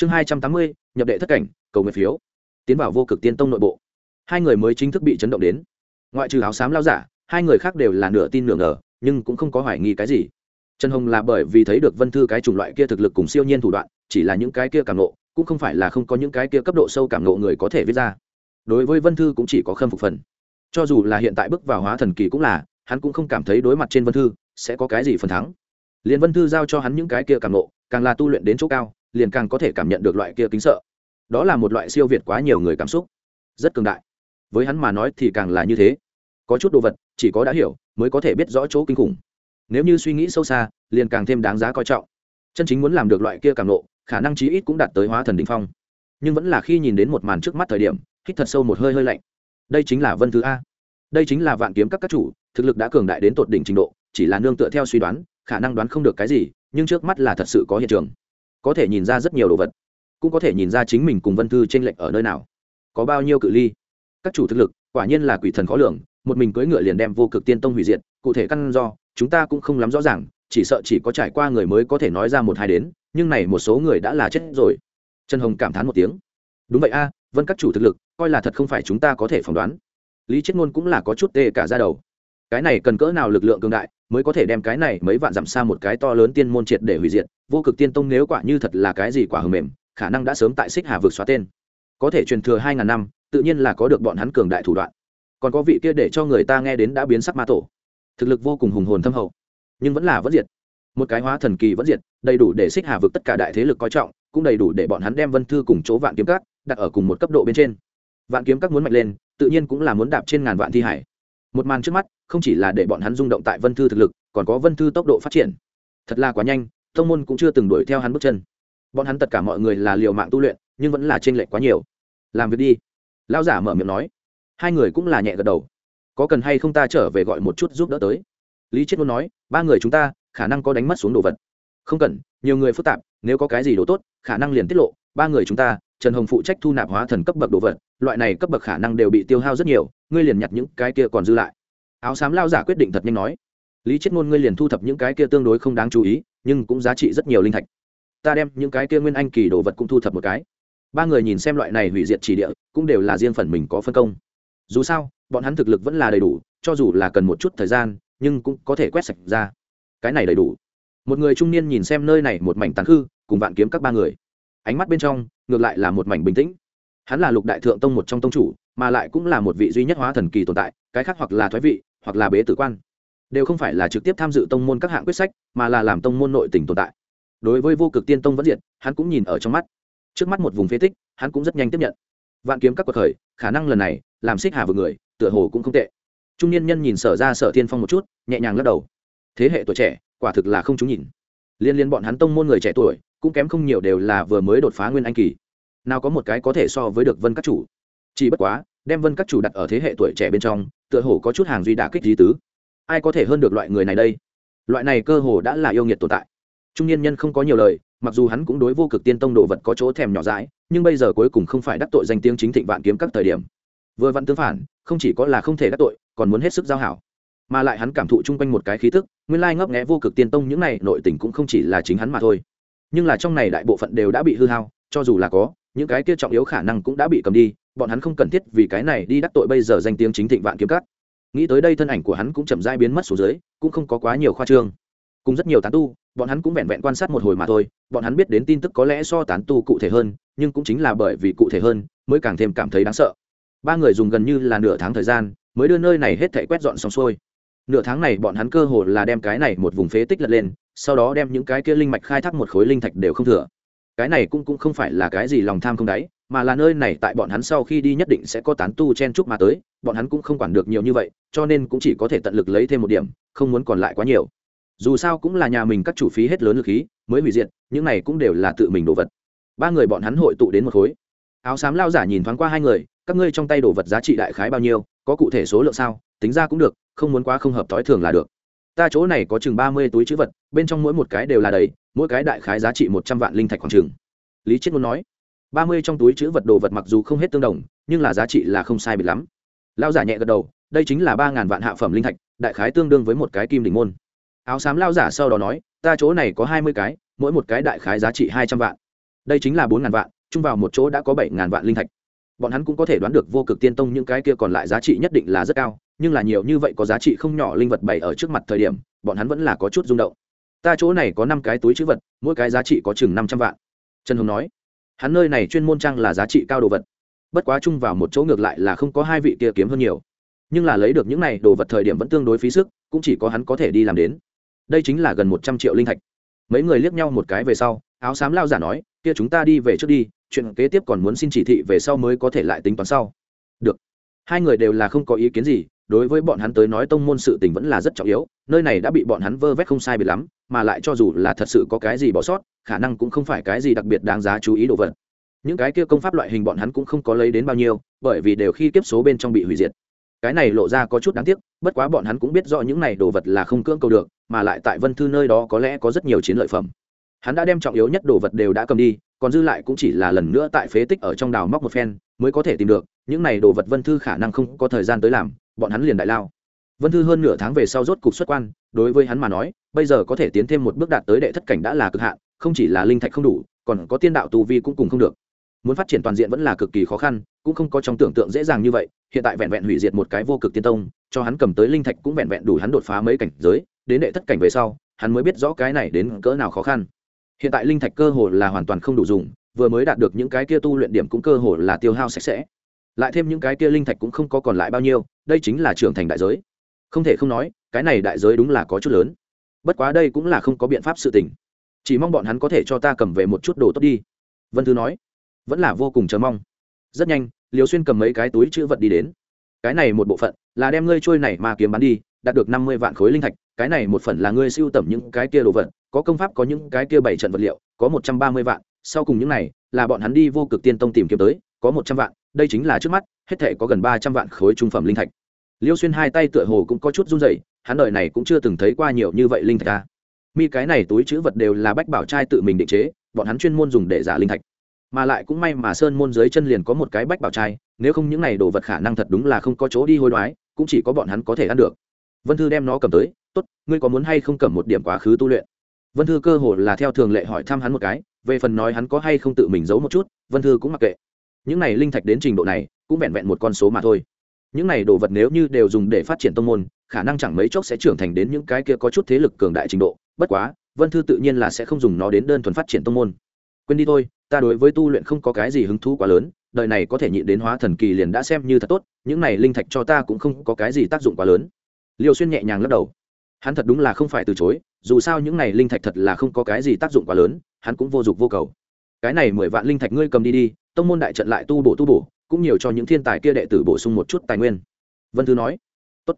chương hai trăm tám mươi, nhập đệ thất cảnh, cầu nguyện phiếu. Tiến vào vô cực tiên tông nội bộ. Hai người mới chính thức bị chấn động đến. Ngoại trừ áo xám lao giả, hai người khác đều là nửa tin nửa ngờ, nhưng cũng không có hoài nghi cái gì. Trần hồng là bởi vì thấy được vân thư cái chủng loại kia thực lực cùng siêu nhiên thủ đoạn, chỉ là những cái kia cảm nộ cũng không phải là không có những cái kia cấp độ sâu cảm nộ người có thể viết ra. Đối với vân thư cũng chỉ có khâm phục phần. Cho dù là hiện tại bước vào hóa thần kỳ cũng là, hắn cũng không cảm thấy đối mặt trên vân thư sẽ có cái gì phần thắng. Liền vân thư giao cho hắn những cái kia cảm nộ càng là tu luyện đến chỗ cao liền càng có thể cảm nhận được loại kia kính sợ. Đó là một loại siêu việt quá nhiều người cảm xúc. Rất cường đại. Với hắn mà nói thì càng là như thế. Có chút đồ vật, chỉ có đã hiểu, mới có thể biết rõ chỗ kinh khủng. Nếu như suy nghĩ sâu xa, liền càng thêm đáng giá coi trọng. Chân chính muốn làm được loại kia càng lộ, khả năng chí ít cũng đạt tới hóa thần đình phong. Nhưng vẫn là khi nhìn đến một màn trước mắt thời điểm, hít thật sâu một hơi hơi lạnh. Đây chính là vân thứ a. Đây chính là vạn kiếm các các chủ, thực lực đã cường đại đến tột đỉnh trình độ, chỉ là nương tựa theo suy đoán, khả năng đoán không được cái gì, nhưng trước mắt là thật sự có hiện trường có thể nhìn ra rất nhiều đồ vật, cũng có thể nhìn ra chính mình cùng vân thư t r ê n lệch ở nơi nào. Có bao nhiêu cự ly? Các chủ thực lực, quả nhiên là quỷ thần khó lường, một mình cưỡi ngựa liền đem vô cực tiên tông hủy diệt, cụ thể căn do, chúng ta cũng không lắm rõ ràng, chỉ sợ chỉ có trải qua người mới có thể nói ra một hai đến, nhưng này một số người đã là chết rồi. Trần hồng cảm thán một tiếng. Đúng vậy a, vân các chủ thực lực, coi là thật không phải chúng ta có thể phỏng đoán. Lý chết ngôn cũng là có chút tê cả ra đầu. Cái này cần cỡ nào lực lượng cường đại mới có thể đem cái này mấy vạn dặm xa một cái to lớn tiên môn triệt để hủy diệt, vô cực tiên tông nếu quả như thật là cái gì quả hầm mềm, khả năng đã sớm tại xích hà vượt xóa tên. Có thể truyền thừa hai ngàn năm, tự nhiên là có được bọn hắn cường đại thủ đoạn. Còn có vị kia để cho người ta nghe đến đã biến sắc ma tổ. Thực lực vô cùng hùng hồn thâm hậu, nhưng vẫn là vẫn diệt. Một cái hóa thần kỳ vẫn diệt, đầy đủ để xích hà vực tất cả đại thế lực coi trọng, cũng đầy đủ để bọn hắn đem vân thư cùng chỗ vạn kiếm các đặt ở cùng một cấp độ bên trên. Vạn kiếm các muốn mạnh lên, tự nhiên cũng là muốn đạp trên ngàn vạn thi hải một màn trước mắt, không chỉ là để bọn hắn rung động tại vân thư thực lực, còn có vân thư tốc độ phát triển. Thật là quá nhanh thông môn cũng chưa từng đuổi theo hắn bước chân. Bọn hắn tất cả mọi người là liều mạng tu luyện, nhưng vẫn là t r ê n lệch quá nhiều. Làm việc đi. Lão giả mở miệng nói. Hai người cũng là nhẹ gật đầu. Có cần hay không ta trở về gọi một chút giúp đỡ tới? Lý chết muốn nói, ba người chúng ta, khả năng có đánh mất xuống đồ vật. Không cần, nhiều người phức tạp, nếu có cái gì đồ tốt, khả năng liền tiết lộ. Ba người chúng ta, trần hồng phụ trách thu nạp hóa thần cấp bậc đồ vật, loại này cấp bậc khả năng đều bị tiêu hao rất nhiều ngươi liền nhặt những cái kia còn dư lại. Áo xám lao giả quyết định thật nhanh nói, lý chết ngôn ngươi liền thu thập những cái kia tương đối không đáng chú ý, nhưng cũng giá trị rất nhiều linh thạch. Ta đem những cái kia nguyên anh kỳ đồ vật cũng thu thập một cái. Ba người nhìn xem loại này hủy diệt chỉ địa, cũng đều là riêng phần mình có phân công. Dù sao, bọn hắn thực lực vẫn là đầy đủ, cho dù là cần một chút thời gian, nhưng cũng có thể quét sạch ra. Cái này đầy đủ. Một người trung niên nhìn xem nơi này một mảnh tàn khư, cùng vạn kiếm các ba người. Ánh mắt bên trong, ngược lại là một mảnh bình tĩnh. Hắn là lục đại thượng tông một trong tông chủ mà lại cũng là một vị duy nhất hóa thần kỳ tồn tại, cái khác hoặc là thoái vị, hoặc là bế tử quan. Đều không phải là trực tiếp tham dự tông môn các hạng quyết sách, mà là làm tông môn nội tỉnh tồn tại. Đối với vô cực tiên tông vẫn diệt, hắn cũng nhìn ở trong mắt. Trước mắt một vùng phế tích, hắn cũng rất nhanh tiếp nhận. Vạn kiếm các cuộc khởi, khả năng lần này, làm xích hà vừa người, tựa hồ cũng không tệ. Trung niên nhân nhìn sở ra sở tiên phong một chút, nhẹ nhàng lắc đầu. Thế hệ tuổi trẻ, quả thực là không chúng nhìn. Liên liên bọn hắn tông môn người trẻ tuổi, cũng kém không nhiều đều là vừa mới đột phá nguyên anh kỳ. Nào có một cái có thể so với được vân các chủ chỉ bất quá, đem vân các chủ đặt ở thế hệ tuổi trẻ bên trong, tựa hồ có chút hàng duy đà kích lý tứ. Ai có thể hơn được loại người này đây? Loại này cơ hồ đã là yêu nghiệt tồn tại. Trung niên nhân không có nhiều lời, mặc dù hắn cũng đối vô cực tiên tông đồ vật có chỗ thèm nhỏ dãi, nhưng bây giờ cuối cùng không phải đắc tội danh tiếng chính thịnh vạn kiếm các thời điểm. Vừa vặn tương phản, không chỉ có là không thể đắc tội, còn muốn hết sức giao hảo. Mà lại hắn cảm thụ chung quanh một cái khí tức, nguyên lai ngấp nghẽ vô cực tiên tông những này, nội tình cũng không chỉ là chính hắn mà thôi. Nhưng là trong này đại bộ phận đều đã bị hư hao, cho dù là có, những cái kia trọng yếu khả năng cũng đã bị cầm đi bọn hắn không cần thiết vì cái này đi đắc tội bây giờ danh tiếng chính thịnh vạn kiếm cắt nghĩ tới đây thân ảnh của hắn cũng chậm dai biến mất xuống dưới, cũng không có quá nhiều khoa trương. Cùng rất nhiều tán tu, bọn hắn cũng vẹn vẹn quan sát một hồi mà thôi, bọn hắn biết đến tin tức có lẽ so tán tu cụ thể hơn, nhưng cũng chính là bởi vì cụ thể hơn, mới càng thêm cảm thấy đáng sợ. Ba người dùng gần như là nửa tháng thời gian, mới đưa nơi này hết thể quét dọn xong xuôi. Nửa tháng này bọn hắn cơ hồ là đem cái này một vùng phế tích lật lên, sau đó đem những cái kia linh mạch khai thác một khối linh thạch đều không thừa. Cái này cũng cũng không phải là cái gì lòng tham không đáy mà là nơi này tại bọn hắn sau khi đi nhất định sẽ có tán tu chen chúc mà tới, bọn hắn cũng không quản được nhiều như vậy, cho nên cũng chỉ có thể tận lực lấy thêm một điểm, không muốn còn lại quá nhiều. Dù sao cũng là nhà mình các chủ phí hết lớn lực khí, mới hủy diệt, những này cũng đều là tự mình đồ vật. Ba người bọn hắn hội tụ đến một khối. Áo xám lao giả nhìn thoáng qua hai người, các ngươi trong tay đồ vật giá trị đại khái bao nhiêu, có cụ thể số lượng sao? Tính ra cũng được, không muốn quá không hợp thói thường là được. Ta chỗ này có chừng ba mươi túi chữ vật, bên trong mỗi một cái đều là đầy, mỗi cái đại khái giá trị một trăm vạn linh thạch khoảng chừng. Lý chết muốn nói ba mươi trong túi chữ vật đồ vật mặc dù không hết tương đồng, nhưng là giá trị là không sai biệt lắm. Lao giả nhẹ gật đầu, đây chính là ba ngàn vạn hạ phẩm linh thạch, đại khái tương đương với một cái kim đỉnh môn. Áo xám lao giả sau đó nói, ta chỗ này có hai mươi cái, mỗi một cái đại khái giá trị hai trăm vạn. Đây chính là bốn ngàn vạn, chung vào một chỗ đã có bảy ngàn vạn linh thạch. Bọn hắn cũng có thể đoán được vô cực tiên tông những cái kia còn lại giá trị nhất định là rất cao, nhưng là nhiều như vậy có giá trị không nhỏ linh vật bày ở trước mặt thời điểm, bọn hắn vẫn là có chút rung động. Ta chỗ này có năm cái túi chữ vật, mỗi cái giá trị có chừng năm trăm vạn. Trần hùng nói hắn nơi này chuyên môn trang là giá trị cao đồ vật. Bất quá chung vào một chỗ ngược lại là không có hai vị kia kiếm hơn nhiều. Nhưng là lấy được những này đồ vật thời điểm vẫn tương đối phí sức, cũng chỉ có hắn có thể đi làm đến. Đây chính là gần một trăm triệu linh thạch. Mấy người liếc nhau một cái về sau, áo xám lao giả nói, kia chúng ta đi về trước đi, chuyện kế tiếp còn muốn xin chỉ thị về sau mới có thể lại tính toán sau. Được. Hai người đều là không có ý kiến gì đối với bọn hắn tới nói tông môn sự tình vẫn là rất trọng yếu, nơi này đã bị bọn hắn vơ vét không sai biệt lắm, mà lại cho dù là thật sự có cái gì bỏ sót, khả năng cũng không phải cái gì đặc biệt đáng giá chú ý đồ vật. Những cái kia công pháp loại hình bọn hắn cũng không có lấy đến bao nhiêu, bởi vì đều khi kiếp số bên trong bị hủy diệt. Cái này lộ ra có chút đáng tiếc, bất quá bọn hắn cũng biết rõ những này đồ vật là không cưỡng cầu được, mà lại tại vân thư nơi đó có lẽ có rất nhiều chiến lợi phẩm. Hắn đã đem trọng yếu nhất đồ vật đều đã cầm đi, còn dư lại cũng chỉ là lần nữa tại phế tích ở trong đào móc một phen, mới có thể tìm được, những này đồ vật vân thư khả năng không có thời gian tới làm bọn hắn liền đại lao. Vân thư hơn nửa tháng về sau rốt cục xuất quan, đối với hắn mà nói, bây giờ có thể tiến thêm một bước đạt tới đệ thất cảnh đã là cực hạn, không chỉ là linh thạch không đủ, còn có tiên đạo tu vi cũng cùng không được. Muốn phát triển toàn diện vẫn là cực kỳ khó khăn, cũng không có trong tưởng tượng dễ dàng như vậy, hiện tại vẹn vẹn hủy diệt một cái vô cực tiên tông, cho hắn cầm tới linh thạch cũng vẹn vẹn đủ hắn đột phá mấy cảnh giới, đến đệ thất cảnh về sau, hắn mới biết rõ cái này đến cỡ nào khó khăn. Hiện tại linh thạch cơ hồ là hoàn toàn không đủ dùng, vừa mới đạt được những cái kia tu luyện điểm cũng cơ hồ là tiêu hao sạch sẽ lại thêm những cái kia linh thạch cũng không có còn lại bao nhiêu, đây chính là trưởng thành đại giới. Không thể không nói, cái này đại giới đúng là có chút lớn. Bất quá đây cũng là không có biện pháp sự tình. Chỉ mong bọn hắn có thể cho ta cầm về một chút đồ tốt đi. Vân thư nói. Vẫn là vô cùng chờ mong. Rất nhanh liều xuyên cầm mấy cái túi chữ vật đi đến. Cái này một bộ phận là đem ngươi trôi này mà kiếm bán đi, đạt được năm mươi vạn khối linh thạch, cái này một phần là ngươi siêu tầm những cái kia đồ vật, có công pháp, có những cái kia bảy trận vật liệu, có một trăm ba mươi vạn, sau cùng những này là bọn hắn đi vô cực tiên tông tìm kiếm tới, có một trăm vạn đây chính là trước mắt, hết thể có gần ba trăm vạn khối trung phẩm linh thạch. Liêu xuyên hai tay tựa hồ cũng có chút run rẩy, hắn đời này cũng chưa từng thấy qua nhiều như vậy linh thạch ta mi cái này túi chữ vật đều là bách bảo trai tự mình định chế, bọn hắn chuyên môn dùng để giả linh thạch. Mà lại cũng may mà sơn môn dưới chân liền có một cái bách bảo trai, nếu không những này đồ vật khả năng thật đúng là không có chỗ đi hối đoái, cũng chỉ có bọn hắn có thể ăn được. Vân thư đem nó cầm tới, tốt, ngươi có muốn hay không cầm một điểm quá khứ tu luyện? Vân thư cơ hồ là theo thường lệ hỏi thăm hắn một cái, về phần nói hắn có hay không tự mình giấu một chút, vân thư cũng mặc kệ những này linh thạch đến trình độ này, cũng vẹn vẹn một con số mà thôi. Những này đồ vật nếu như đều dùng để phát triển tông môn, khả năng chẳng mấy chốc sẽ trưởng thành đến những cái kia có chút thế lực cường đại trình độ. Bất quá, vân thư tự nhiên là sẽ không dùng nó đến đơn thuần phát triển tông môn. Quên đi thôi, ta đối với tu luyện không có cái gì hứng thú quá lớn, đời này có thể nhịn đến hóa thần kỳ liền đã xem như thật tốt, những này linh thạch cho ta cũng không có cái gì tác dụng quá lớn. Liêu xuyên nhẹ nhàng lắc đầu. Hắn thật đúng là không phải từ chối, dù sao những này linh thạch thật là không có cái gì tác dụng quá lớn, hắn cũng vô dụng vô cầu cái này mười vạn linh thạch ngươi cầm đi đi, tông môn đại trận lại tu bổ tu bổ, cũng nhiều cho những thiên tài kia đệ tử bổ sung một chút tài nguyên. Vân thư nói. Tốt.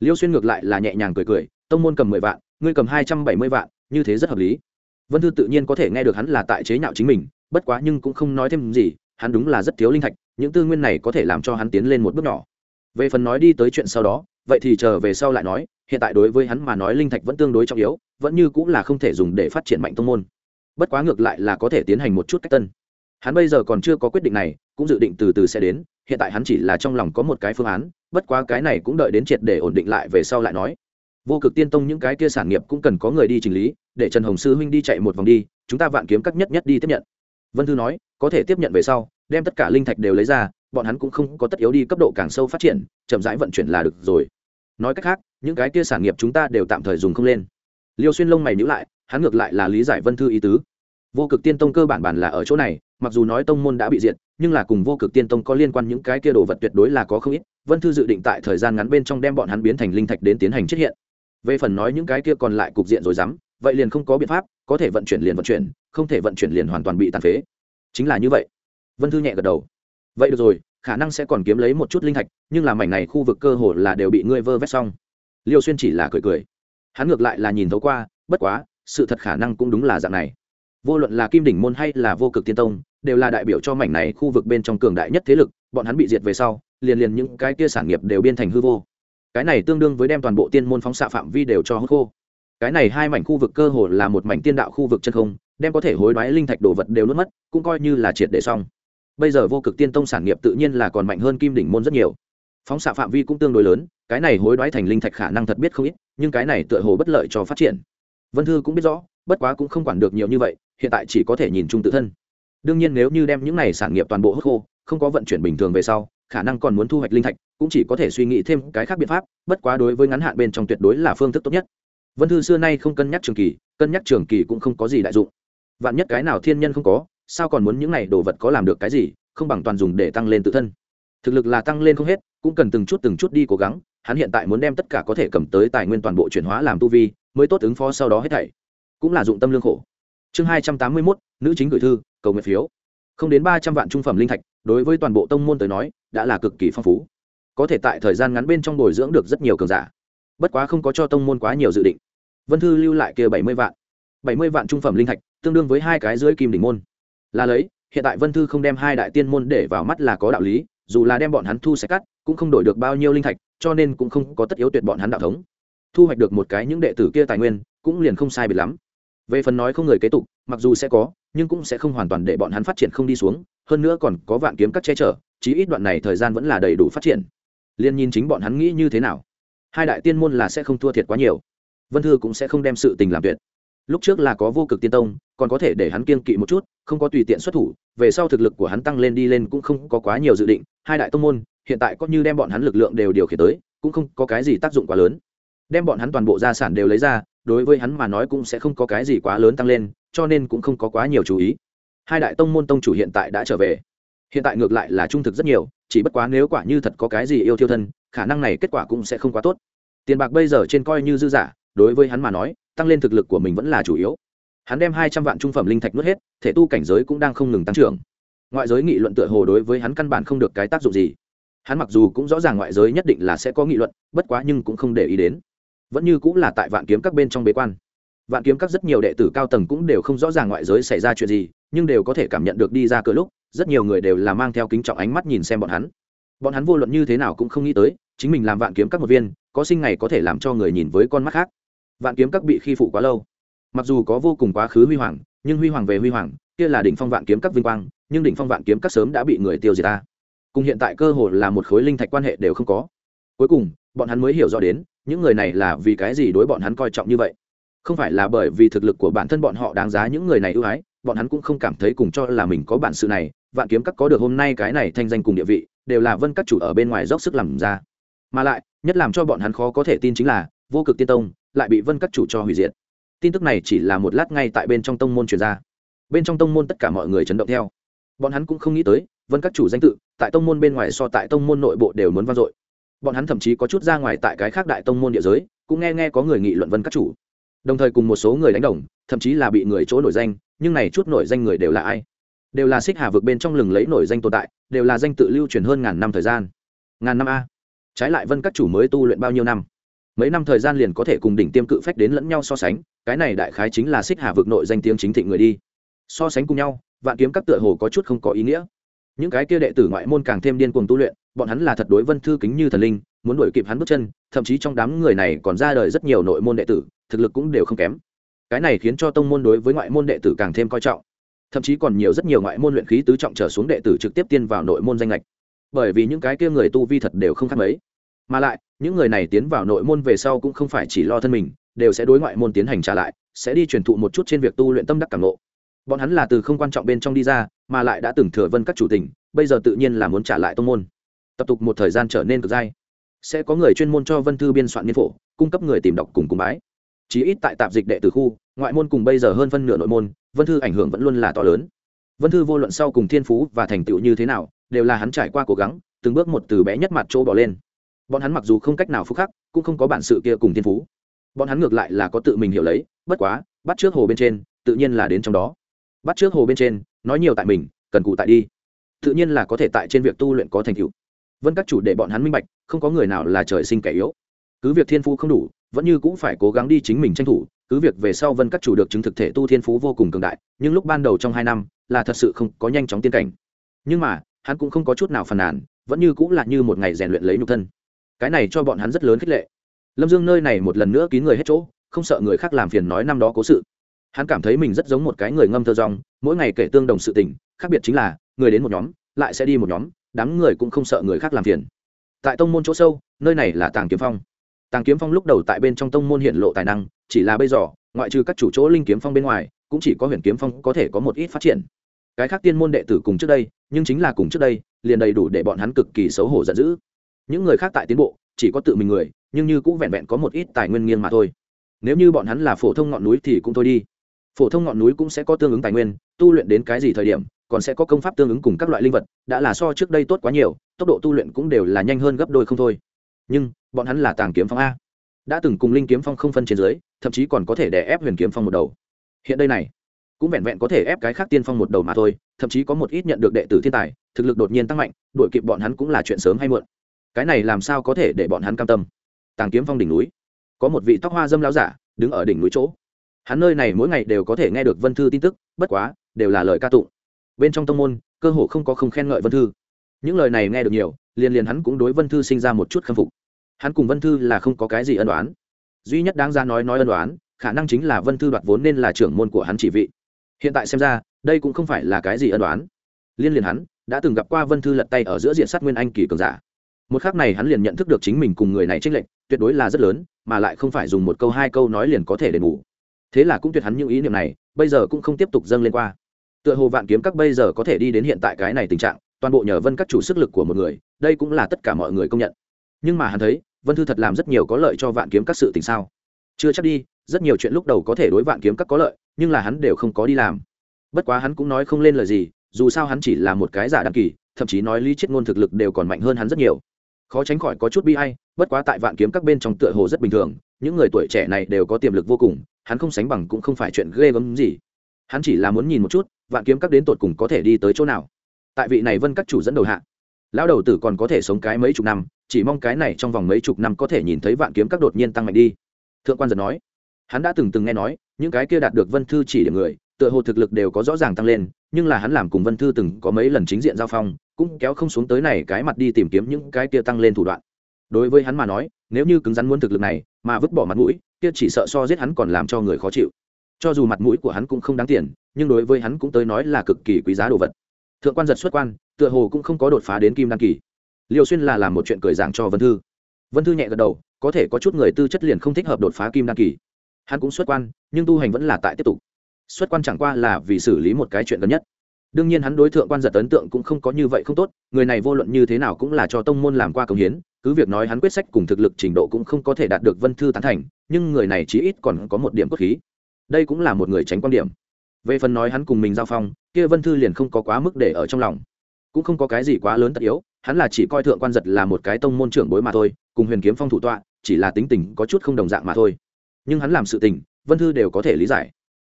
liêu xuyên ngược lại là nhẹ nhàng cười cười, tông môn cầm mười vạn, ngươi cầm hai trăm bảy mươi vạn, như thế rất hợp lý. Vân thư tự nhiên có thể nghe được hắn là tại chế nhạo chính mình, bất quá nhưng cũng không nói thêm gì, hắn đúng là rất thiếu linh thạch, những tư nguyên này có thể làm cho hắn tiến lên một bước nhỏ. Về phần nói đi tới chuyện sau đó, vậy thì chờ về sau lại nói, hiện tại đối với hắn mà nói linh thạch vẫn tương đối trọng yếu, vẫn như cũng là không thể dùng để phát triển mạnh tông môn bất quá ngược lại là có thể tiến hành một chút cách tân. Hắn bây giờ còn chưa có quyết định này, cũng dự định từ từ sẽ đến, hiện tại hắn chỉ là trong lòng có một cái phương án, bất quá cái này cũng đợi đến triệt để ổn định lại về sau lại nói. Vô cực tiên tông những cái kia sản nghiệp cũng cần có người đi chỉnh lý, để trần hồng sư huynh đi chạy một vòng đi, chúng ta vạn kiếm các nhất nhất đi tiếp nhận. Vân thư nói, có thể tiếp nhận về sau, đem tất cả linh thạch đều lấy ra, bọn hắn cũng không có tất yếu đi cấp độ càng sâu phát triển, chậm rãi vận chuyển là được rồi. Nói cách khác, những cái kia sản nghiệp chúng ta đều tạm thời dùng không lên. Liêu xuyên lông mày nhữ lại, hắn ngược lại là lý giải vân thư ý tứ vô cực tiên tông cơ bản bản là ở chỗ này, mặc dù nói tông môn đã bị diệt, nhưng là cùng vô cực tiên tông có liên quan những cái kia đồ vật tuyệt đối là có không ít, vân thư dự định tại thời gian ngắn bên trong đem bọn hắn biến thành linh thạch đến tiến hành chết hiện. Về phần nói những cái kia còn lại cục diện rồi dám vậy liền không có biện pháp, có thể vận chuyển liền vận chuyển, không thể vận chuyển liền hoàn toàn bị tàn phế. Chính là như vậy. Vân thư nhẹ gật đầu. Vậy được rồi, khả năng sẽ còn kiếm lấy một chút linh thạch, nhưng là mảnh này khu vực cơ hồ là đều bị ngươi vơ vét xong. Liêu xuyên chỉ là cười cười. Hắn ngược lại là nhìn thấu qua, bất quá, sự thật khả năng cũng đúng là dạng này vô luận là kim đỉnh môn hay là vô cực tiên tông, đều là đại biểu cho mảnh này khu vực bên trong cường đại nhất thế lực, bọn hắn bị diệt về sau, liền liền những cái kia sản nghiệp đều biên thành hư vô. Cái này tương đương với đem toàn bộ tiên môn phóng xạ phạm vi đều cho hốt khô. Cái này hai mảnh khu vực cơ hồ là một mảnh tiên đạo khu vực chân không, đem có thể hối đoái linh thạch đồ vật đều nuốt mất, cũng coi như là triệt để xong. Bây giờ vô cực tiên tông sản nghiệp tự nhiên là còn mạnh hơn kim đỉnh môn rất nhiều. Phóng xạ phạm vi cũng tương đối lớn, cái này hối đoái thành linh thạch khả năng thật biết không ít, nhưng cái này tựa hồ bất lợi cho phát triển. Vân thư cũng biết rõ, bất quá cũng không quản được nhiều như vậy hiện tại chỉ có thể nhìn chung tự thân. Đương nhiên nếu như đem những này sản nghiệp toàn bộ hút khô, không có vận chuyển bình thường về sau, khả năng còn muốn thu hoạch linh thạch, cũng chỉ có thể suy nghĩ thêm cái khác biện pháp, bất quá đối với ngắn hạn bên trong tuyệt đối là phương thức tốt nhất. Vân thư xưa nay không cân nhắc trường kỳ, cân nhắc trường kỳ cũng không có gì đại dụng. Vạn nhất cái nào thiên nhân không có, sao còn muốn những này đồ vật có làm được cái gì, không bằng toàn dùng để tăng lên tự thân. Thực lực là tăng lên không hết, cũng cần từng chút từng chút đi cố gắng, hắn hiện tại muốn đem tất cả có thể cầm tới tài nguyên toàn bộ chuyển hóa làm tu vi, mới tốt ứng phó sau đó hết thảy. Cũng là dụng tâm lương khổ chương hai trăm tám mươi mốt, nữ chính gửi thư, cầu nguyện phiếu. Không đến ba trăm vạn trung phẩm linh thạch, đối với toàn bộ tông môn tới nói, đã là cực kỳ phong phú. Có thể tại thời gian ngắn bên trong bồi dưỡng được rất nhiều cường giả. Bất quá không có cho tông môn quá nhiều dự định. Vân thư lưu lại kia bảy mươi vạn. Bảy mươi vạn trung phẩm linh thạch, tương đương với hai cái dưới kim đỉnh môn. Là lấy, hiện tại vân thư không đem hai đại tiên môn để vào mắt là có đạo lý, dù là đem bọn hắn thu sẽ cắt, cũng không đổi được bao nhiêu linh thạch, cho nên cũng không có tất yếu tuyệt bọn hắn đạo thống. Thu hoạch được một cái những đệ tử kia tài nguyên, cũng liền không sai biệt lắm về phần nói không người kế tục, mặc dù sẽ có, nhưng cũng sẽ không hoàn toàn để bọn hắn phát triển không đi xuống, hơn nữa còn có vạn kiếm các che chở, chí ít đoạn này thời gian vẫn là đầy đủ phát triển. Liên nhìn chính bọn hắn nghĩ như thế nào. Hai đại tiên môn là sẽ không thua thiệt quá nhiều. Vân thư cũng sẽ không đem sự tình làm tuyệt. Lúc trước là có vô cực tiên tông, còn có thể để hắn kiên kỵ một chút, không có tùy tiện xuất thủ, về sau thực lực của hắn tăng lên đi lên cũng không có quá nhiều dự định. Hai đại tông môn, hiện tại có như đem bọn hắn lực lượng đều điều khiển tới, cũng không có cái gì tác dụng quá lớn. Đem bọn hắn toàn bộ gia sản đều lấy ra đối với hắn mà nói cũng sẽ không có cái gì quá lớn tăng lên, cho nên cũng không có quá nhiều chú ý. Hai đại tông môn tông chủ hiện tại đã trở về. Hiện tại ngược lại là trung thực rất nhiều, chỉ bất quá nếu quả như thật có cái gì yêu thiêu thân, khả năng này kết quả cũng sẽ không quá tốt. Tiền bạc bây giờ trên coi như dư giả, đối với hắn mà nói, tăng lên thực lực của mình vẫn là chủ yếu. Hắn đem hai trăm vạn trung phẩm linh thạch nuốt hết, thể tu cảnh giới cũng đang không ngừng tăng trưởng. Ngoại giới nghị luận tựa hồ đối với hắn căn bản không được cái tác dụng gì. Hắn mặc dù cũng rõ ràng ngoại giới nhất định là sẽ có nghị luận, bất quá nhưng cũng không để ý đến vẫn như cũng là tại vạn kiếm các bên trong bế quan. Vạn kiếm các rất nhiều đệ tử cao tầng cũng đều không rõ ràng ngoại giới xảy ra chuyện gì, nhưng đều có thể cảm nhận được đi ra cửa lúc, rất nhiều người đều là mang theo kính trọng ánh mắt nhìn xem bọn hắn. Bọn hắn vô luận như thế nào cũng không nghĩ tới, chính mình làm vạn kiếm các một viên, có sinh ngày có thể làm cho người nhìn với con mắt khác. Vạn kiếm các bị khi phụ quá lâu. Mặc dù có vô cùng quá khứ huy hoàng, nhưng huy hoàng về huy hoàng, kia là đỉnh phong vạn kiếm các vinh quang, nhưng đỉnh phong vạn kiếm các sớm đã bị người tiêu diệt ta. Cùng hiện tại cơ hội là một khối linh thạch quan hệ đều không có. Cuối cùng bọn hắn mới hiểu rõ đến, những người này là vì cái gì đối bọn hắn coi trọng như vậy. Không phải là bởi vì thực lực của bản thân bọn họ đáng giá những người này ưu ái, bọn hắn cũng không cảm thấy cùng cho là mình có bản sự này, vạn kiếm các có được hôm nay cái này thanh danh cùng địa vị, đều là vân các chủ ở bên ngoài dốc sức làm ra. Mà lại, nhất làm cho bọn hắn khó có thể tin chính là, vô cực tiên tông lại bị vân các chủ cho hủy diệt. Tin tức này chỉ là một lát ngay tại bên trong tông môn truyền ra. Bên trong tông môn tất cả mọi người chấn động theo. Bọn hắn cũng không nghĩ tới, vân các chủ danh tự, tại tông môn bên ngoài so tại tông môn nội bộ đều muốn vang dội bọn hắn thậm chí có chút ra ngoài tại cái khác đại tông môn địa giới, cũng nghe nghe có người nghị luận vân các chủ. Đồng thời cùng một số người đánh đồng, thậm chí là bị người chỗ nổi danh, nhưng này chút nổi danh người đều là ai? Đều là xích hà vực bên trong lừng lấy nổi danh tồn tại, đều là danh tự lưu truyền hơn ngàn năm thời gian. Ngàn năm a. Trái lại vân các chủ mới tu luyện bao nhiêu năm? Mấy năm thời gian liền có thể cùng đỉnh tiêm cự phách đến lẫn nhau so sánh, cái này đại khái chính là xích hà vực nội danh tiếng chính thịnh người đi. So sánh cùng nhau, vạn kiếm các tựa hồ có chút không có ý nghĩa. Những cái kia đệ tử ngoại môn càng thêm điên cuồng tu luyện bọn hắn là thật đối vân thư kính như thần linh, muốn đuổi kịp hắn bước chân, thậm chí trong đám người này còn ra đời rất nhiều nội môn đệ tử, thực lực cũng đều không kém. Cái này khiến cho tông môn đối với ngoại môn đệ tử càng thêm coi trọng. Thậm chí còn nhiều rất nhiều ngoại môn luyện khí tứ trọng trở xuống đệ tử trực tiếp tiên vào nội môn danh lệch bởi vì những cái kia người tu vi thật đều không khác mấy. Mà lại, những người này tiến vào nội môn về sau cũng không phải chỉ lo thân mình, đều sẽ đối ngoại môn tiến hành trả lại, sẽ đi truyền thụ một chút trên việc tu luyện tâm đắc cảm ngộ. Bọn hắn là từ không quan trọng bên trong đi ra, mà lại đã từng thừa vân các chủ tình, bây giờ tự nhiên là muốn trả lại tông môn tập tục một thời gian trở nên cực dai. Sẽ có người chuyên môn cho vân thư biên soạn niên phổ, cung cấp người tìm đọc cùng cùng bái. Chí ít tại tạp dịch đệ tử khu, ngoại môn cùng bây giờ hơn phân nửa nội môn, vân thư ảnh hưởng vẫn luôn là to lớn. Vân thư vô luận sau cùng thiên phú và thành tựu như thế nào, đều là hắn trải qua cố gắng, từng bước một từ bé nhất mặt chỗ bỏ lên. Bọn hắn mặc dù không cách nào phúc khắc, cũng không có bản sự kia cùng thiên phú. Bọn hắn ngược lại là có tự mình hiểu lấy, bất quá, bắt trước hồ bên trên, tự nhiên là đến trong đó. Bắt trước hồ bên trên, nói nhiều tại mình, cần cụ tại đi. Tự nhiên là có thể tại trên việc tu luyện có thành tựu vân các chủ để bọn hắn minh bạch, không có người nào là trời sinh kẻ yếu. Cứ việc thiên phú không đủ, vẫn như cũng phải cố gắng đi chính mình tranh thủ, cứ việc về sau vân các chủ được chứng thực thể tu thiên phú vô cùng cường đại, nhưng lúc ban đầu trong hai năm, là thật sự không có nhanh chóng tiên cảnh. Nhưng mà, hắn cũng không có chút nào phàn nàn, vẫn như cũng là như một ngày rèn luyện lấy nhục thân. Cái này cho bọn hắn rất lớn khích lệ. Lâm dương nơi này một lần nữa kín người hết chỗ, không sợ người khác làm phiền nói năm đó cố sự. Hắn cảm thấy mình rất giống một cái người ngâm thơ rong, mỗi ngày kể tương đồng sự tình, khác biệt chính là, người đến một nhóm, lại sẽ đi một nhóm đám người cũng không sợ người khác làm phiền. Tại tông môn chỗ sâu, nơi này là tàng kiếm phong. Tàng kiếm phong lúc đầu tại bên trong tông môn hiện lộ tài năng, chỉ là bây giờ, ngoại trừ các chủ chỗ linh kiếm phong bên ngoài, cũng chỉ có huyền kiếm phong có thể có một ít phát triển. Cái khác tiên môn đệ tử cùng trước đây, nhưng chính là cùng trước đây, liền đầy đủ để bọn hắn cực kỳ xấu hổ giận dữ. Những người khác tại tiến bộ, chỉ có tự mình người, nhưng như cũng vẹn vẹn có một ít tài nguyên nghiêng mà thôi. Nếu như bọn hắn là phổ thông ngọn núi thì cũng thôi đi. Phổ thông ngọn núi cũng sẽ có tương ứng tài nguyên, tu luyện đến cái gì thời điểm còn sẽ có công pháp tương ứng cùng các loại linh vật, đã là so trước đây tốt quá nhiều, tốc độ tu luyện cũng đều là nhanh hơn gấp đôi không thôi. Nhưng, bọn hắn là tàng kiếm phong a. Đã từng cùng linh kiếm phong không phân trên dưới, thậm chí còn có thể đè ép huyền kiếm phong một đầu. Hiện đây này, cũng vẹn vẹn có thể ép cái khác tiên phong một đầu mà thôi, thậm chí có một ít nhận được đệ tử thiên tài, thực lực đột nhiên tăng mạnh, đuổi kịp bọn hắn cũng là chuyện sớm hay muộn. Cái này làm sao có thể để bọn hắn cam tâm? Tàng kiếm phong đỉnh núi. Có một vị tóc hoa dâm lao giả, đứng ở đỉnh núi chỗ. Hắn nơi này mỗi ngày đều có thể nghe được vân thư tin tức, bất quá, đều là lời ca tụng bên trong tông môn, cơ hồ không có không khen ngợi vân thư. Những lời này nghe được nhiều, liền liền hắn cũng đối vân thư sinh ra một chút khâm phục. Hắn cùng vân thư là không có cái gì ân đoán duy nhất đáng ra nói nói ân đoán khả năng chính là vân thư đoạt vốn nên là trưởng môn của hắn chỉ vị. Hiện tại xem ra, đây cũng không phải là cái gì ân đoán liên liền hắn, đã từng gặp qua vân thư lật tay ở giữa diện sát nguyên anh kỳ cường giả. Một khác này hắn liền nhận thức được chính mình cùng người này trích lệnh tuyệt đối là rất lớn, mà lại không phải dùng một câu hai câu nói liền có thể đền bù. Thế là cũng tuyệt hắn những ý niệm này, bây giờ cũng không tiếp tục dâng lên qua tựa hồ vạn kiếm các bây giờ có thể đi đến hiện tại cái này tình trạng, toàn bộ nhờ vân các chủ sức lực của một người, đây cũng là tất cả mọi người công nhận. Nhưng mà hắn thấy, vân thư thật làm rất nhiều có lợi cho vạn kiếm các sự tình sao? Chưa chắc đi, rất nhiều chuyện lúc đầu có thể đối vạn kiếm các có lợi, nhưng là hắn đều không có đi làm. Bất quá hắn cũng nói không lên lời gì, dù sao hắn chỉ là một cái giả đăng kỳ, thậm chí nói lý chết ngôn thực lực đều còn mạnh hơn hắn rất nhiều. Khó tránh khỏi có chút bi hay bất quá tại vạn kiếm các bên trong tựa hồ rất bình thường, những người tuổi trẻ này đều có tiềm lực vô cùng, hắn không sánh bằng cũng không phải chuyện ghê gớm gì hắn chỉ là muốn nhìn một chút, vạn kiếm các đến tột cùng có thể đi tới chỗ nào. Tại vị này vân các chủ dẫn đầu hạ, lão đầu tử còn có thể sống cái mấy chục năm, chỉ mong cái này trong vòng mấy chục năm có thể nhìn thấy vạn kiếm các đột nhiên tăng mạnh đi. Thượng quan giật nói. Hắn đã từng từng nghe nói, những cái kia đạt được vân thư chỉ điểm người, tựa hồ thực lực đều có rõ ràng tăng lên, nhưng là hắn làm cùng vân thư từng có mấy lần chính diện giao phong, cũng kéo không xuống tới này cái mặt đi tìm kiếm những cái kia tăng lên thủ đoạn. Đối với hắn mà nói, nếu như cứng rắn muốn thực lực này, mà vứt bỏ mặt mũi, kia chỉ sợ so giết hắn còn làm cho người khó chịu cho dù mặt mũi của hắn cũng không đáng tiền, nhưng đối với hắn cũng tới nói là cực kỳ quý giá đồ vật. Thượng quan giật xuất quan, tựa hồ cũng không có đột phá đến kim đăng kỳ. Liều xuyên là làm một chuyện cười giảng cho vân thư. Vân thư nhẹ gật đầu, có thể có chút người tư chất liền không thích hợp đột phá kim đăng kỳ. Hắn cũng xuất quan, nhưng tu hành vẫn là tại tiếp tục. Xuất quan chẳng qua là vì xử lý một cái chuyện gần nhất. Đương nhiên hắn đối tượng quan giật ấn tượng cũng không có như vậy không tốt, người này vô luận như thế nào cũng là cho tông môn làm qua công hiến, cứ việc nói hắn quyết sách cùng thực lực trình độ cũng không có thể đạt được vân thư tán thành, nhưng người này chí ít còn có một điểm cốt khí đây cũng là một người tránh quan điểm. Về phần nói hắn cùng mình giao phong, kia vân thư liền không có quá mức để ở trong lòng. Cũng không có cái gì quá lớn tất yếu, hắn là chỉ coi thượng quan giật là một cái tông môn trưởng bối mà thôi, cùng huyền kiếm phong thủ tọa, chỉ là tính tình có chút không đồng dạng mà thôi. Nhưng hắn làm sự tình, vân thư đều có thể lý giải.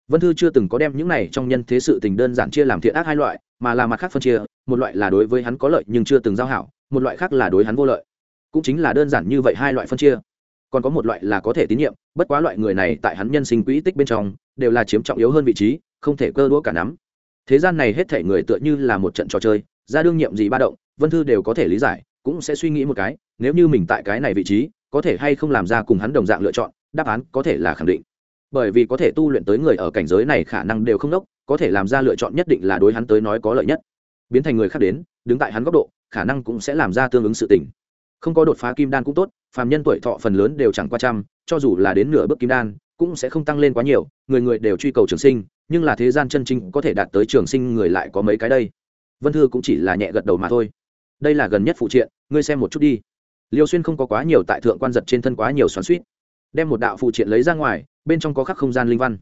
Vân thư chưa từng có đem những này trong nhân thế sự tình đơn giản chia làm thiện ác hai loại, mà là mặt khác phân chia, một loại là đối với hắn có lợi nhưng chưa từng giao hảo, một loại khác là đối hắn vô lợi. Cũng chính là đơn giản như vậy hai loại phân chia còn có một loại là có thể tín nhiệm, bất quá loại người này tại hắn nhân sinh quỹ tích bên trong, đều là chiếm trọng yếu hơn vị trí, không thể cơ đũa cả nắm. Thế gian này hết thể người tựa như là một trận trò chơi, ra đương nhiệm gì ba động, vân thư đều có thể lý giải, cũng sẽ suy nghĩ một cái, nếu như mình tại cái này vị trí, có thể hay không làm ra cùng hắn đồng dạng lựa chọn, đáp án có thể là khẳng định. Bởi vì có thể tu luyện tới người ở cảnh giới này khả năng đều không đốc, có thể làm ra lựa chọn nhất định là đối hắn tới nói có lợi nhất. Biến thành người khác đến, đứng tại hắn góc độ, khả năng cũng sẽ làm ra tương ứng sự tình không có đột phá kim đan cũng tốt, phàm nhân tuổi thọ phần lớn đều chẳng qua trăm, cho dù là đến nửa bước kim đan, cũng sẽ không tăng lên quá nhiều, người người đều truy cầu trường sinh, nhưng là thế gian chân chính có thể đạt tới trường sinh người lại có mấy cái đây. Vân thư cũng chỉ là nhẹ gật đầu mà thôi. Đây là gần nhất phụ triện, ngươi xem một chút đi. Liêu xuyên không có quá nhiều tại thượng quan giật trên thân quá nhiều xoắn suýt đem một đạo phụ triện lấy ra ngoài, bên trong có khắc không gian linh văn.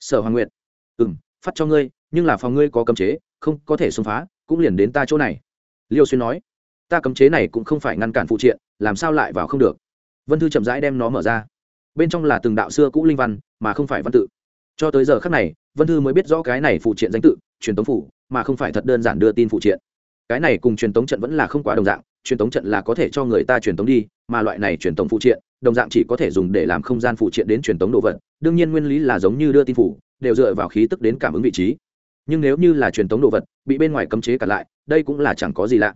Sở hoàng nguyệt ừ m phát cho ngươi, nhưng là phòng ngươi có cấm chế, không có thể xông phá, cũng liền đến ta chỗ này. Liêu xuyên nói ta cấm chế này cũng không phải ngăn cản phụ triện, làm sao lại vào không được? Vân thư chậm rãi đem nó mở ra. Bên trong là từng đạo xưa cũ linh văn, mà không phải văn tự. Cho tới giờ khác này, vân thư mới biết rõ cái này phụ triện danh tự, truyền tống phủ, mà không phải thật đơn giản đưa tin phụ triện. Cái này cùng truyền tống trận vẫn là không quá đồng dạng, truyền tống trận là có thể cho người ta truyền tống đi, mà loại này truyền tống phụ triện, đồng dạng chỉ có thể dùng để làm không gian phụ triện đến truyền tống đồ vật, đương nhiên nguyên lý là giống như đưa tin phủ, đều dựa vào khí tức đến cảm ứng vị trí. Nhưng nếu như là truyền tống đồ vật, bị bên ngoài cấm chế cả lại, đây cũng là chẳng có gì lạ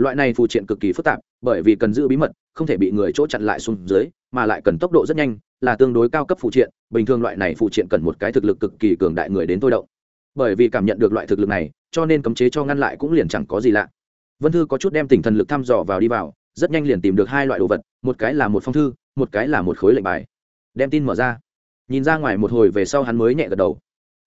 loại này phù triện cực kỳ phức tạp, bởi vì cần giữ bí mật, không thể bị người chỗ chặn lại xuống dưới, mà lại cần tốc độ rất nhanh, là tương đối cao cấp phụ triện, bình thường loại này phụ triện cần một cái thực lực cực kỳ cường đại người đến thôi động. Bởi vì cảm nhận được loại thực lực này, cho nên cấm chế cho ngăn lại cũng liền chẳng có gì lạ. Vân thư có chút đem tỉnh thần lực thăm dò vào đi vào, rất nhanh liền tìm được hai loại đồ vật, một cái là một phong thư, một cái là một khối lệnh bài. Đem tin mở ra. Nhìn ra ngoài một hồi về sau hắn mới nhẹ gật đầu.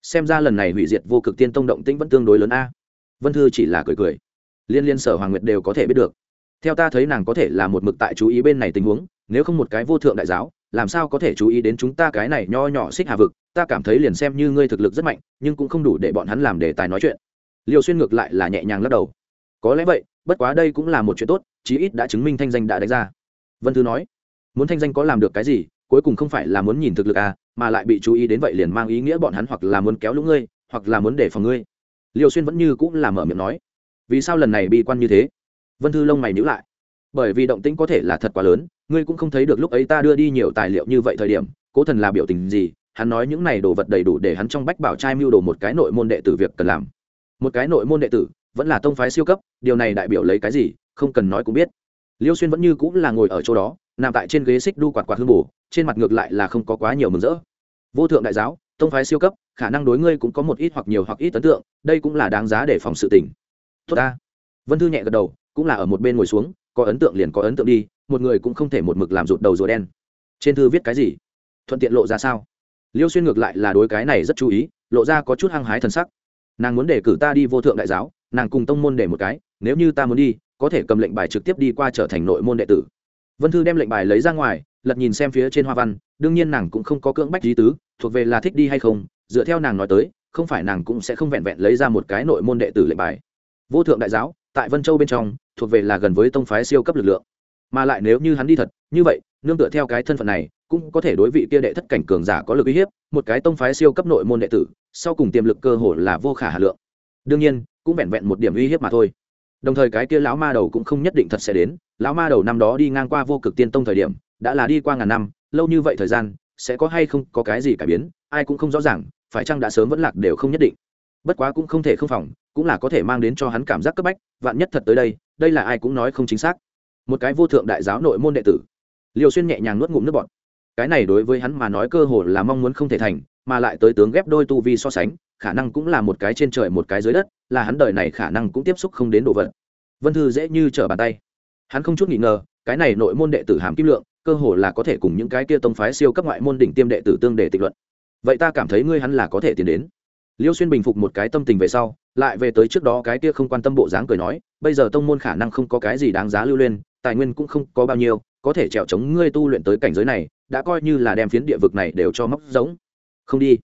Xem ra lần này hủy diệt vô cực tiên tông động tĩnh vẫn tương đối lớn a. Vân thư chỉ là cười cười liên liên sở hoàng nguyệt đều có thể biết được. Theo ta thấy nàng có thể là một mực tại chú ý bên này tình huống, nếu không một cái vô thượng đại giáo, làm sao có thể chú ý đến chúng ta cái này nho nhỏ xích hà vực? Ta cảm thấy liền xem như ngươi thực lực rất mạnh, nhưng cũng không đủ để bọn hắn làm đề tài nói chuyện. Liều xuyên ngược lại là nhẹ nhàng lắc đầu. Có lẽ vậy, bất quá đây cũng là một chuyện tốt, chí ít đã chứng minh thanh danh đã đánh ra. Vân thư nói, muốn thanh danh có làm được cái gì, cuối cùng không phải là muốn nhìn thực lực à mà lại bị chú ý đến vậy liền mang ý nghĩa bọn hắn hoặc là muốn kéo lũ ngươi, hoặc là muốn để phòng ngươi. Liều xuyên vẫn như cũng là mở miệng nói vì sao lần này bi quan như thế? Vân thư lông mày nhữ lại. Bởi vì động tĩnh có thể là thật quá lớn, ngươi cũng không thấy được lúc ấy ta đưa đi nhiều tài liệu như vậy thời điểm, cố thần là biểu tình gì? Hắn nói những này đồ vật đầy đủ để hắn trong bách bảo trai mưu đồ một cái nội môn đệ tử việc cần làm. Một cái nội môn đệ tử, vẫn là tông phái siêu cấp, điều này đại biểu lấy cái gì, không cần nói cũng biết. Liêu xuyên vẫn như cũng là ngồi ở chỗ đó, nằm tại trên ghế xích đu quạt quạt hương bù, trên mặt ngược lại là không có quá nhiều mừng rỡ. Vô thượng đại giáo, tông phái siêu cấp, khả năng đối ngươi cũng có một ít hoặc nhiều hoặc ít ấn tượng, đây cũng là đáng giá để phòng sự tình tốt ta. Vân thư nhẹ gật đầu, cũng là ở một bên ngồi xuống, có ấn tượng liền có ấn tượng đi, một người cũng không thể một mực làm rụt đầu rùa đen. Trên thư viết cái gì? Thuận tiện lộ ra sao? Liêu xuyên ngược lại là đối cái này rất chú ý, lộ ra có chút hăng hái t sắc. Nàng muốn để cử ta đi vô thượng đại giáo, nàng cùng tông môn để một cái, nếu như ta muốn đi, có thể cầm lệnh bài trực tiếp đi qua trở thành nội môn đệ tử. Vân thư đem lệnh bài lấy ra ngoài, lật nhìn xem phía trên hoa văn, đương nhiên nàng cũng không có cưỡng bách lý tứ, thuộc về là thích đi hay không, dựa theo nàng nói tới, không phải nàng cũng sẽ không vẹn vẹn lấy ra một cái nội môn đệ tử lệnh bài vô thượng đại giáo, tại vân châu bên trong, thuộc về là gần với tông phái siêu cấp lực lượng. Mà lại nếu như hắn đi thật, như vậy, nương tựa theo cái thân phận này, cũng có thể đối vị kia đệ thất cảnh cường giả có lực uy hiếp, một cái tông phái siêu cấp nội môn đệ tử, sau cùng tiềm lực cơ hồ là vô khả hà lượng. Đương nhiên, cũng vẹn vẹn một điểm uy hiếp mà thôi. Đồng thời cái kia lão ma đầu cũng không nhất định thật sẽ đến, lão ma đầu năm đó đi ngang qua vô cực tiên tông thời điểm, đã là đi qua ngàn năm, lâu như vậy thời gian, sẽ có hay không có cái gì cải biến, ai cũng không rõ ràng, phải chăng đã sớm vẫn lạc đều không nhất định bất quá cũng không thể không phòng, cũng là có thể mang đến cho hắn cảm giác cấp bách, vạn nhất thật tới đây đây là ai cũng nói không chính xác. Một cái vô thượng đại giáo nội môn đệ tử. Liều xuyên nhẹ nhàng nuốt ngụm nước bọt. Cái này đối với hắn mà nói cơ hồ là mong muốn không thể thành, mà lại tới tướng ghép đôi tu vi so sánh, khả năng cũng là một cái trên trời một cái dưới đất, là hắn đời này khả năng cũng tiếp xúc không đến đồ vật. Vân thư dễ như trở bàn tay. Hắn không chút nghi ngờ, cái này nội môn đệ tử hàm kim lượng, cơ hồ là có thể cùng những cái kia tông phái siêu cấp ngoại môn đỉnh tiêm đệ tử tương để tịch luận. Vậy ta cảm thấy ngươi hắn là có thể tiến đến liêu xuyên bình phục một cái tâm tình về sau, lại về tới trước đó cái kia không quan tâm bộ dáng cười nói, bây giờ tông môn khả năng không có cái gì đáng giá lưu lên tài nguyên cũng không có bao nhiêu, có thể trèo chống ngươi tu luyện tới cảnh giới này, đã coi như là đem phiến địa vực này đều cho móc giống. Không đi.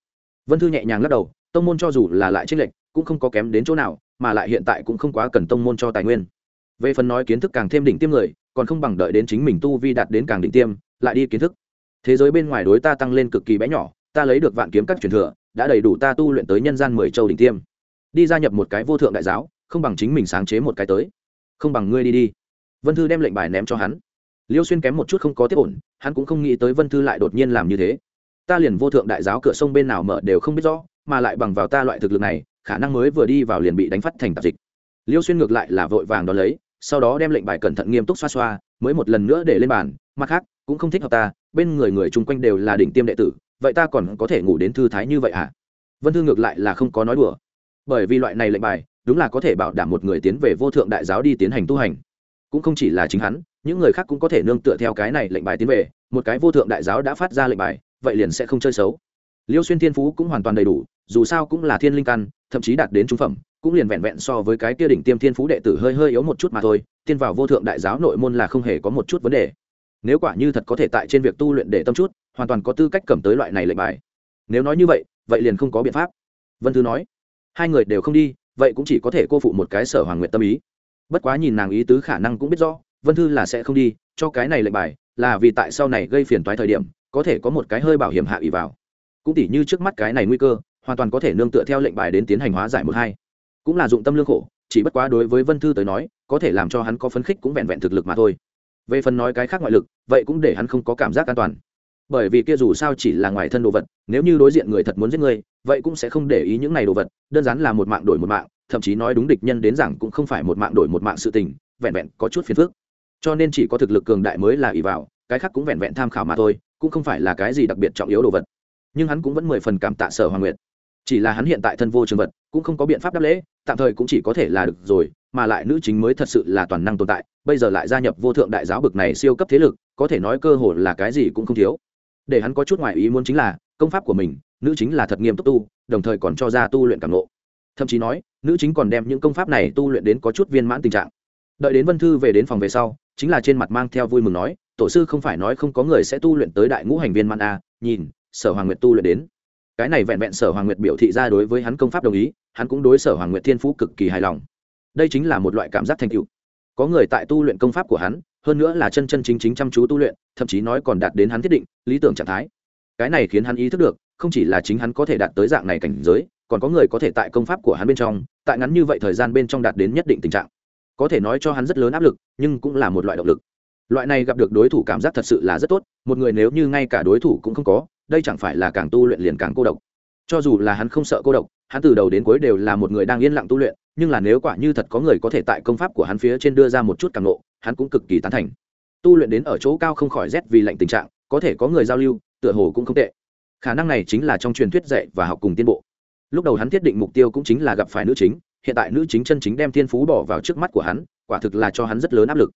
Vân thư nhẹ nhàng lắc đầu, tông môn cho dù là lại trích lệch, cũng không có kém đến chỗ nào, mà lại hiện tại cũng không quá cần tông môn cho tài nguyên. Về phần nói kiến thức càng thêm đỉnh tiêm người, còn không bằng đợi đến chính mình tu vi đạt đến càng đỉnh tiêm, lại đi kiến thức. Thế giới bên ngoài đối ta tăng lên cực kỳ bé nhỏ, ta lấy được vạn kiếm các truyền thừa đã đầy đủ ta tu luyện tới nhân gian mười châu đỉnh tiêm. Đi gia nhập một cái vô thượng đại giáo, không bằng chính mình sáng chế một cái tới. Không bằng ngươi đi đi. Vân thư đem lệnh bài ném cho hắn. Liêu xuyên kém một chút không có tiếp ổn, hắn cũng không nghĩ tới vân thư lại đột nhiên làm như thế. Ta liền vô thượng đại giáo cửa sông bên nào mở đều không biết rõ, mà lại bằng vào ta loại thực lực này, khả năng mới vừa đi vào liền bị đánh phát thành tạp dịch. Liêu xuyên ngược lại là vội vàng đón lấy, sau đó đem lệnh bài cẩn thận nghiêm túc xoa xoa, mới một lần nữa để lên bàn, mặt khác, cũng không thích hợp ta, bên người người chung quanh đều là đỉnh tiêm đệ tử vậy ta còn có thể ngủ đến thư thái như vậy à? Vân thư ngược lại là không có nói đùa. Bởi vì loại này lệnh bài, đúng là có thể bảo đảm một người tiến về vô thượng đại giáo đi tiến hành tu hành. Cũng không chỉ là chính hắn, những người khác cũng có thể nương tựa theo cái này lệnh bài tiến về. Một cái vô thượng đại giáo đã phát ra lệnh bài, vậy liền sẽ không chơi xấu. Liêu xuyên thiên phú cũng hoàn toàn đầy đủ, dù sao cũng là thiên linh căn, thậm chí đạt đến trung phẩm, cũng liền vẹn vẹn so với cái kia đỉnh tiêm thiên phú đệ tử hơi hơi yếu một chút mà thôi, tiên vào vô thượng đại giáo nội môn là không hề có một chút vấn đề. Nếu quả như thật có thể tại trên việc tu luyện để tâm chút hoàn toàn có tư cách cầm tới loại này lệnh bài. Nếu nói như vậy vậy liền không có biện pháp. Vân thư nói, hai người đều không đi, vậy cũng chỉ có thể cô phụ một cái sở hoàng nguyện tâm ý. Bất quá nhìn nàng ý tứ khả năng cũng biết rõ, vân thư là sẽ không đi, cho cái này lệnh bài, là vì tại sau này gây phiền toái thời điểm, có thể có một cái hơi bảo hiểm hạ ủy vào. Cũng tỉ như trước mắt cái này nguy cơ, hoàn toàn có thể nương tựa theo lệnh bài đến tiến hành hóa giải một hai. Cũng là dụng tâm lương khổ, chỉ bất quá đối với vân thư tới nói, có thể làm cho hắn có phấn khích cũng vẹn vẹn thực lực mà thôi. Về phần nói cái khác ngoại lực, vậy cũng để hắn không có cảm giác an toàn bởi vì kia dù sao chỉ là ngoài thân đồ vật, nếu như đối diện người thật muốn giết người, vậy cũng sẽ không để ý những này đồ vật, đơn giản là một mạng đổi một mạng, thậm chí nói đúng địch nhân đến rằng cũng không phải một mạng đổi một mạng sự tình, vẹn vẹn có chút phiền phức. Cho nên chỉ có thực lực cường đại mới là ỷ vào, cái khác cũng vẹn vẹn tham khảo mà thôi, cũng không phải là cái gì đặc biệt trọng yếu đồ vật. Nhưng hắn cũng vẫn mười phần cảm tạ sở hoàng nguyệt. Chỉ là hắn hiện tại thân vô trường vật, cũng không có biện pháp đáp lễ, tạm thời cũng chỉ có thể là được rồi, mà lại nữ chính mới thật sự là toàn năng tồn tại, bây giờ lại gia nhập vô thượng đại giáo bực này siêu cấp thế lực, có thể nói cơ hội là cái gì cũng không thiếu để hắn có chút ngoại ý muốn chính là, công pháp của mình, nữ chính là thật nghiêm túc tu, đồng thời còn cho ra tu luyện cảm lộ thậm chí nói, nữ chính còn đem những công pháp này tu luyện đến có chút viên mãn tình trạng. Đợi đến vân thư về đến phòng về sau, chính là trên mặt mang theo vui mừng nói, tổ sư không phải nói không có người sẽ tu luyện tới đại ngũ hành viên mãn a nhìn, sở hoàng nguyệt tu luyện đến. Cái này vẹn vẹn sở hoàng nguyệt biểu thị ra đối với hắn công pháp đồng ý, hắn cũng đối sở hoàng nguyệt thiên phú cực kỳ hài lòng. Đây chính là một loại cảm giác thành tựu. Có người tại tu luyện công pháp của hắn hơn nữa là chân chân chính chính chăm chú tu luyện, thậm chí nói còn đạt đến hắn thiết định, lý tưởng trạng thái. Cái này khiến hắn ý thức được, không chỉ là chính hắn có thể đạt tới dạng này cảnh giới, còn có người có thể tại công pháp của hắn bên trong, tại ngắn như vậy thời gian bên trong đạt đến nhất định tình trạng. Có thể nói cho hắn rất lớn áp lực, nhưng cũng là một loại động lực. Loại này gặp được đối thủ cảm giác thật sự là rất tốt, một người nếu như ngay cả đối thủ cũng không có, đây chẳng phải là càng tu luyện liền càng cô độc. Cho dù là hắn không sợ cô độc, hắn từ đầu đến cuối đều là một người đang yên lặng tu luyện, nhưng là nếu quả như thật có người có thể tại công pháp của hắn phía trên đưa ra một chút càng nộ hắn cũng cực kỳ tán thành. Tu luyện đến ở chỗ cao không khỏi rét vì lạnh tình trạng, có thể có người giao lưu, tựa hồ cũng không tệ. Khả năng này chính là trong truyền thuyết dạy và học cùng tiến bộ. Lúc đầu hắn thiết định mục tiêu cũng chính là gặp phải nữ chính, hiện tại nữ chính chân chính đem thiên phú bỏ vào trước mắt của hắn, quả thực là cho hắn rất lớn áp lực.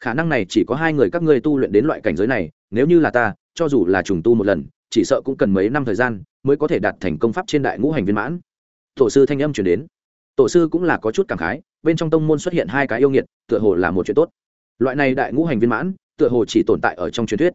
Khả năng này chỉ có hai người các ngươi tu luyện đến loại cảnh giới này, nếu như là ta, cho dù là trùng tu một lần, chỉ sợ cũng cần mấy năm thời gian mới có thể đạt thành công pháp trên đại ngũ hành viên mãn. Tổ sư thanh âm chuyển đến. Tổ sư cũng là có chút cảm khái, bên trong tông môn xuất hiện hai cái yêu nghiệt, tựa hồ là một chuyện tốt loại này đại ngũ hành viên mãn, tựa hồ chỉ tồn tại ở trong truyền thuyết.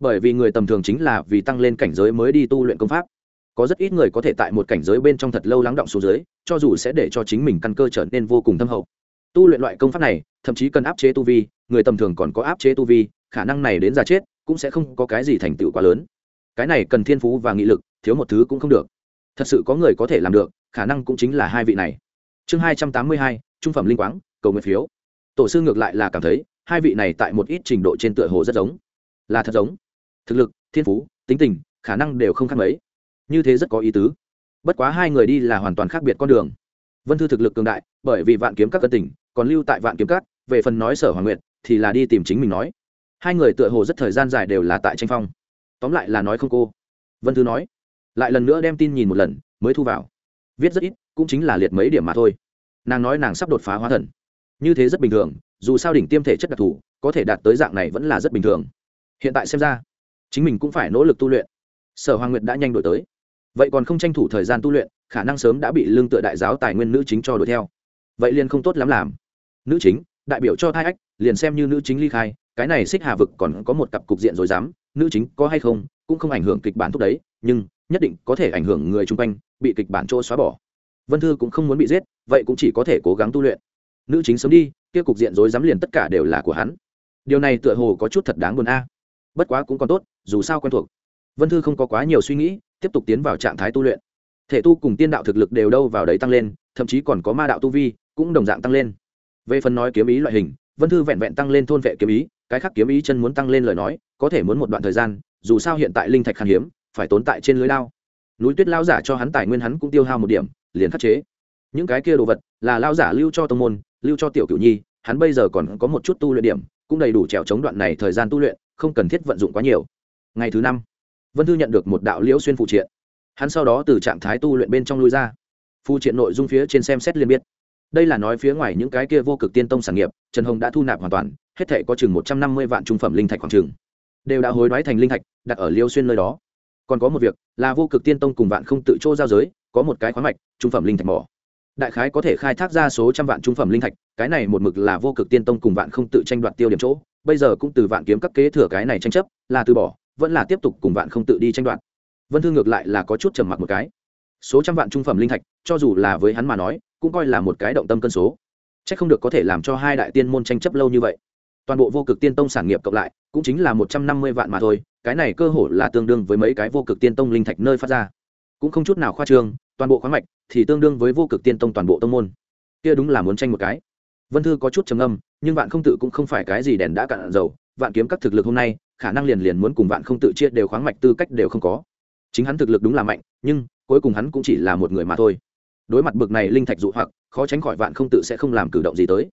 Bởi vì người tầm thường chính là vì tăng lên cảnh giới mới đi tu luyện công pháp. Có rất ít người có thể tại một cảnh giới bên trong thật lâu lắng động xuống dưới, cho dù sẽ để cho chính mình căn cơ trở nên vô cùng thâm hậu. Tu luyện loại công pháp này, thậm chí cần áp chế tu vi, người tầm thường còn có áp chế tu vi, khả năng này đến già chết, cũng sẽ không có cái gì thành tựu quá lớn. Cái này cần thiên phú và nghị lực, thiếu một thứ cũng không được. Thật sự có người có thể làm được, khả năng cũng chính là hai vị này. Chương hai trăm tám mươi hai, trung phẩm linh quáng, cầu nguyện phiếu. Tổ sư ngược lại là cảm thấy hai vị này tại một ít trình độ trên tựa hồ rất giống. Là thật giống. Thực lực, thiên phú, tính tình, khả năng đều không khác mấy. Như thế rất có ý tứ. Bất quá hai người đi là hoàn toàn khác biệt con đường. Vân thư thực lực cường đại, bởi vì vạn kiếm các cân tỉnh còn lưu tại vạn kiếm các, về phần nói sở hoàng nguyện thì là đi tìm chính mình nói. Hai người tựa hồ rất thời gian dài đều là tại tranh phong. Tóm lại là nói không cô. Vân thư nói. Lại lần nữa đem tin nhìn một lần, mới thu vào. Viết rất ít, cũng chính là liệt mấy điểm mà thôi. Nàng nói nàng sắp đột phá hóa thần. Như thế rất bình thường dù sao đỉnh tiêm thể chất đặc thù, có thể đạt tới dạng này vẫn là rất bình thường. Hiện tại xem ra, chính mình cũng phải nỗ lực tu luyện. Sở hoàng nguyệt đã nhanh đổi tới. Vậy còn không tranh thủ thời gian tu luyện, khả năng sớm đã bị lương tựa đại giáo tài nguyên nữ chính cho đuổi theo. Vậy liền không tốt lắm làm. Nữ chính, đại biểu cho thai ách, liền xem như nữ chính ly khai, cái này xích hà vực còn có một cặp cục diện rồi dám nữ chính có hay không, cũng không ảnh hưởng kịch bản thúc đấy, nhưng nhất định có thể ảnh hưởng người chung quanh, bị kịch bản chỗ xóa bỏ. Vân thư cũng không muốn bị giết, vậy cũng chỉ có thể cố gắng tu luyện nữ chính sớm đi, kia cục diện rối rắm liền tất cả đều là của hắn. Điều này tựa hồ có chút thật đáng buồn a. Bất quá cũng còn tốt, dù sao quen thuộc. Vân thư không có quá nhiều suy nghĩ, tiếp tục tiến vào trạng thái tu luyện. Thể tu cùng tiên đạo thực lực đều đâu vào đấy tăng lên, thậm chí còn có ma đạo tu vi, cũng đồng dạng tăng lên. Về phần nói kiếm ý loại hình, vân thư vẹn vẹn tăng lên thôn vệ kiếm ý, cái khác kiếm ý chân muốn tăng lên lời nói, có thể muốn một đoạn thời gian, dù sao hiện tại linh thạch khan hiếm, phải tốn tại trên lưới lao núi tuyết lao giả cho hắn tài nguyên hắn cũng tiêu hao một điểm, liền khắc chế những cái kia đồ vật là lao giả lưu cho tông môn, lưu cho tiểu cửu nhi, hắn bây giờ còn có một chút tu luyện điểm, cũng đầy đủ trèo chống đoạn này thời gian tu luyện, không cần thiết vận dụng quá nhiều. Ngày thứ năm, vân thư nhận được một đạo liễu xuyên phụ triện. Hắn sau đó từ trạng thái tu luyện bên trong lui ra. Phụ triện nội dung phía trên xem xét liên biết. Đây là nói phía ngoài những cái kia vô cực tiên tông sản nghiệp, trần hồng đã thu nạp hoàn toàn, hết thể có chừng một trăm năm mươi vạn trung phẩm linh thạch khoảng chừng. Đều đã hối đoái thành linh thạch, đặt ở liêu xuyên nơi đó. Còn có một việc, là vô cực tiên tông cùng vạn không tự chỗ giao giới, có một cái khoáng mạch, trung phẩm linh thạch mỏ đại khái có thể khai thác ra số trăm vạn trung phẩm linh thạch, cái này một mực là vô cực tiên tông cùng vạn không tự tranh đoạt tiêu điểm chỗ, bây giờ cũng từ vạn kiếm các kế thừa cái này tranh chấp, là từ bỏ, vẫn là tiếp tục cùng vạn không tự đi tranh đoạt. Vân thư ngược lại là có chút trầm mặc một cái. Số trăm vạn trung phẩm linh thạch, cho dù là với hắn mà nói, cũng coi là một cái động tâm cân số. C h ắ c không được có thể làm cho hai đại tiên môn tranh chấp lâu như vậy. Toàn bộ vô cực tiên tông sản nghiệp cộng lại, cũng chính là một trăm năm mươi vạn mà thôi, cái này cơ hồ là tương đương với mấy cái vô cực tiên tông linh thạch nơi phát ra. Cũng không chút nào khoa trương toàn bộ khoáng mạch thì tương đương với vô cực tiên tông toàn bộ tông môn. Kia đúng là muốn tranh một cái. Vân thư có chút trầm âm nhưng vạn không tự cũng không phải cái gì đèn đã cạn dầu. Vạn kiếm các thực lực hôm nay, khả năng liền liền muốn cùng vạn không tự chia đều khoáng mạch tư cách đều không có. Chính hắn thực lực đúng là mạnh, nhưng cuối cùng hắn cũng chỉ là một người mà thôi. Đối mặt bực này linh thạch dụ hoặc, khó tránh khỏi vạn không tự sẽ không làm cử động gì tới.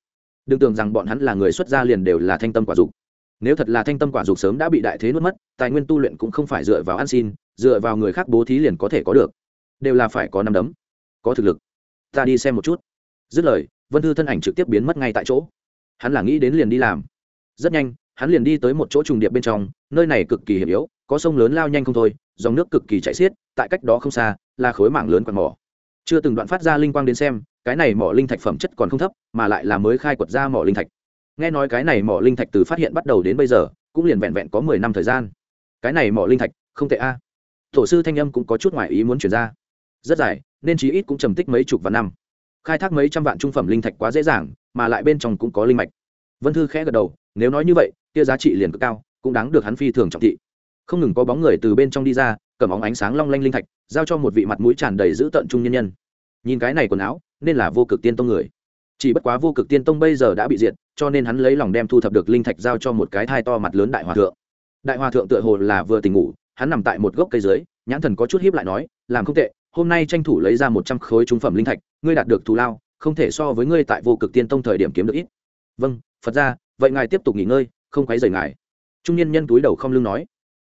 Đừng tưởng rằng bọn hắn là người xuất gia liền đều là thanh tâm quả dục. Nếu thật là thanh tâm quả dục sớm đã bị đại thế nuốt mất, tài nguyên tu luyện cũng không phải dựa vào ăn xin, dựa vào người khác bố thí liền có thể có được đều là phải có năm đấm. Có thực lực. Ta đi xem một chút. Dứt lời, vân thư thân ảnh trực tiếp biến mất ngay tại chỗ. Hắn là nghĩ đến liền đi làm. Rất nhanh, hắn liền đi tới một chỗ trùng điệp bên trong, nơi này cực kỳ hiểm yếu, có sông lớn lao nhanh không thôi, dòng nước cực kỳ chạy xiết, tại cách đó không xa, là khối mảng lớn quạt mỏ. Chưa từng đoạn phát ra linh quang đến xem, cái này mỏ linh thạch phẩm chất còn không thấp, mà lại là mới khai quật ra mỏ linh thạch. Nghe nói cái này mỏ linh thạch từ phát hiện bắt đầu đến bây giờ, cũng liền vẹn vẹn có mười năm thời gian. Cái này mỏ linh thạch, không tệ a. Tổ sư thanh âm cũng có chút ngoại ý muốn chuyển ra rất dài, nên chí ít cũng trầm tích mấy chục vạn năm. Khai thác mấy trăm vạn trung phẩm linh thạch quá dễ dàng, mà lại bên trong cũng có linh mạch. Vân thư khẽ gật đầu, nếu nói như vậy, kia giá trị liền cực cao, cũng đáng được hắn phi thường trọng thị. Không ngừng có bóng người từ bên trong đi ra, cầm óng ánh sáng long lanh linh thạch, giao cho một vị mặt mũi tràn đầy dữ tợn trung nhân nhân. Nhìn cái này quần áo, nên là vô cực tiên tông người. Chỉ bất quá vô cực tiên tông bây giờ đã bị diệt, cho nên hắn lấy lòng đem thu thập được linh thạch giao cho một cái thai to mặt lớn đại hòa thượng. Đại hòa thượng tựa hồ là vừa tỉnh ngủ, hắn nằm tại một gốc cây dưới, nhãn thần có chút hiếp lại nói, làm không tệ hôm nay tranh thủ lấy ra một trăm khối trung phẩm linh thạch, ngươi đạt được thù lao, không thể so với ngươi tại vô cực tiên tông thời điểm kiếm được ít. Vâng phật ra vậy ngài tiếp tục nghỉ ngơi, không quấy rầy ngài. Trung niên nhân túi đầu không lưng nói.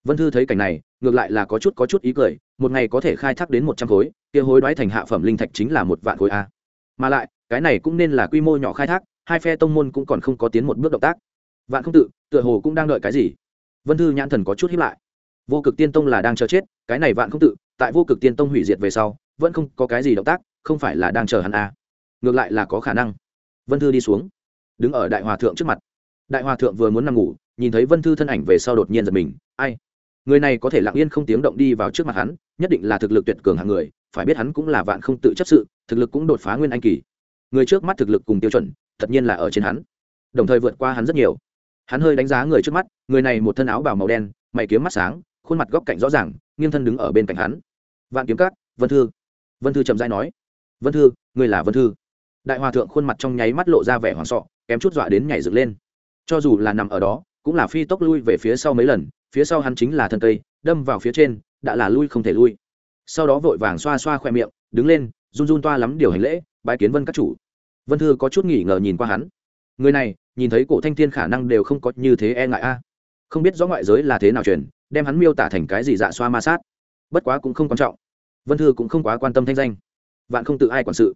Vân thư thấy cảnh này, ngược lại là có chút có chút ý cười, một ngày có thể khai thác đến một trăm khối, kia hối đoái thành hạ phẩm linh thạch chính là một vạn khối a. Mà lại, cái này cũng nên là quy mô nhỏ khai thác, hai phe tông môn cũng còn không có tiến một bước động tác. Vạn không tự, tựa hồ cũng đang đợi cái gì. Vân thư nhãn thần có chút hiếp lại. Vô cực tiên tông là đang chờ chết, cái này vạn không tự tại vô cực tiên tông hủy diệt về sau, vẫn không có cái gì động tác, không phải là đang chờ hắn à? ngược lại là có khả năng. Vân thư đi xuống, đứng ở đại hòa thượng trước mặt. Đại hòa thượng vừa muốn nằm ngủ, nhìn thấy vân thư thân ảnh về sau đột nhiên giật mình, ai? Người này có thể lặng yên không tiếng động đi vào trước mặt hắn, nhất định là thực lực tuyệt cường hạng người, phải biết hắn cũng là vạn không tự chấp sự, thực lực cũng đột phá nguyên anh kỳ. Người trước mắt thực lực cùng tiêu chuẩn, tất nhiên là ở trên hắn. Đồng thời vượt qua hắn rất nhiều. Hắn hơi đánh giá người trước mắt, người này một thân áo bào màu đen, mày kiếm mắt sáng, khuôn mặt góc cạnh rõ ràng, nghiêng thân đứng ở bên cạnh hắn vạn kiếm cát vân thư. Vân thư chậm dãi nói, vân thư người là vân thư. Đại hòa thượng khuôn mặt trong nháy mắt lộ ra vẻ hoảng sọ, kém chút dọa đến nhảy dựng lên. Cho dù là nằm ở đó, cũng là phi tốc lui về phía sau mấy lần, phía sau hắn chính là thân cây, đâm vào phía trên, đã là lui không thể lui. Sau đó vội vàng xoa xoa khoe miệng, đứng lên, run run toa lắm điều hành lễ bãi kiến vân các chủ. Vân thư có chút nghỉ ngờ nhìn qua hắn. Người này, nhìn thấy cổ thanh thiên khả năng đều không có như thế e ngại a. Không biết rõ ngoại giới là thế nào truyền, đem hắn miêu tả thành cái gì dạ xoa ma sát bất quá cũng không quan trọng. Vân thư cũng không quá quan tâm thanh danh. Vạn không tự ai quản sự.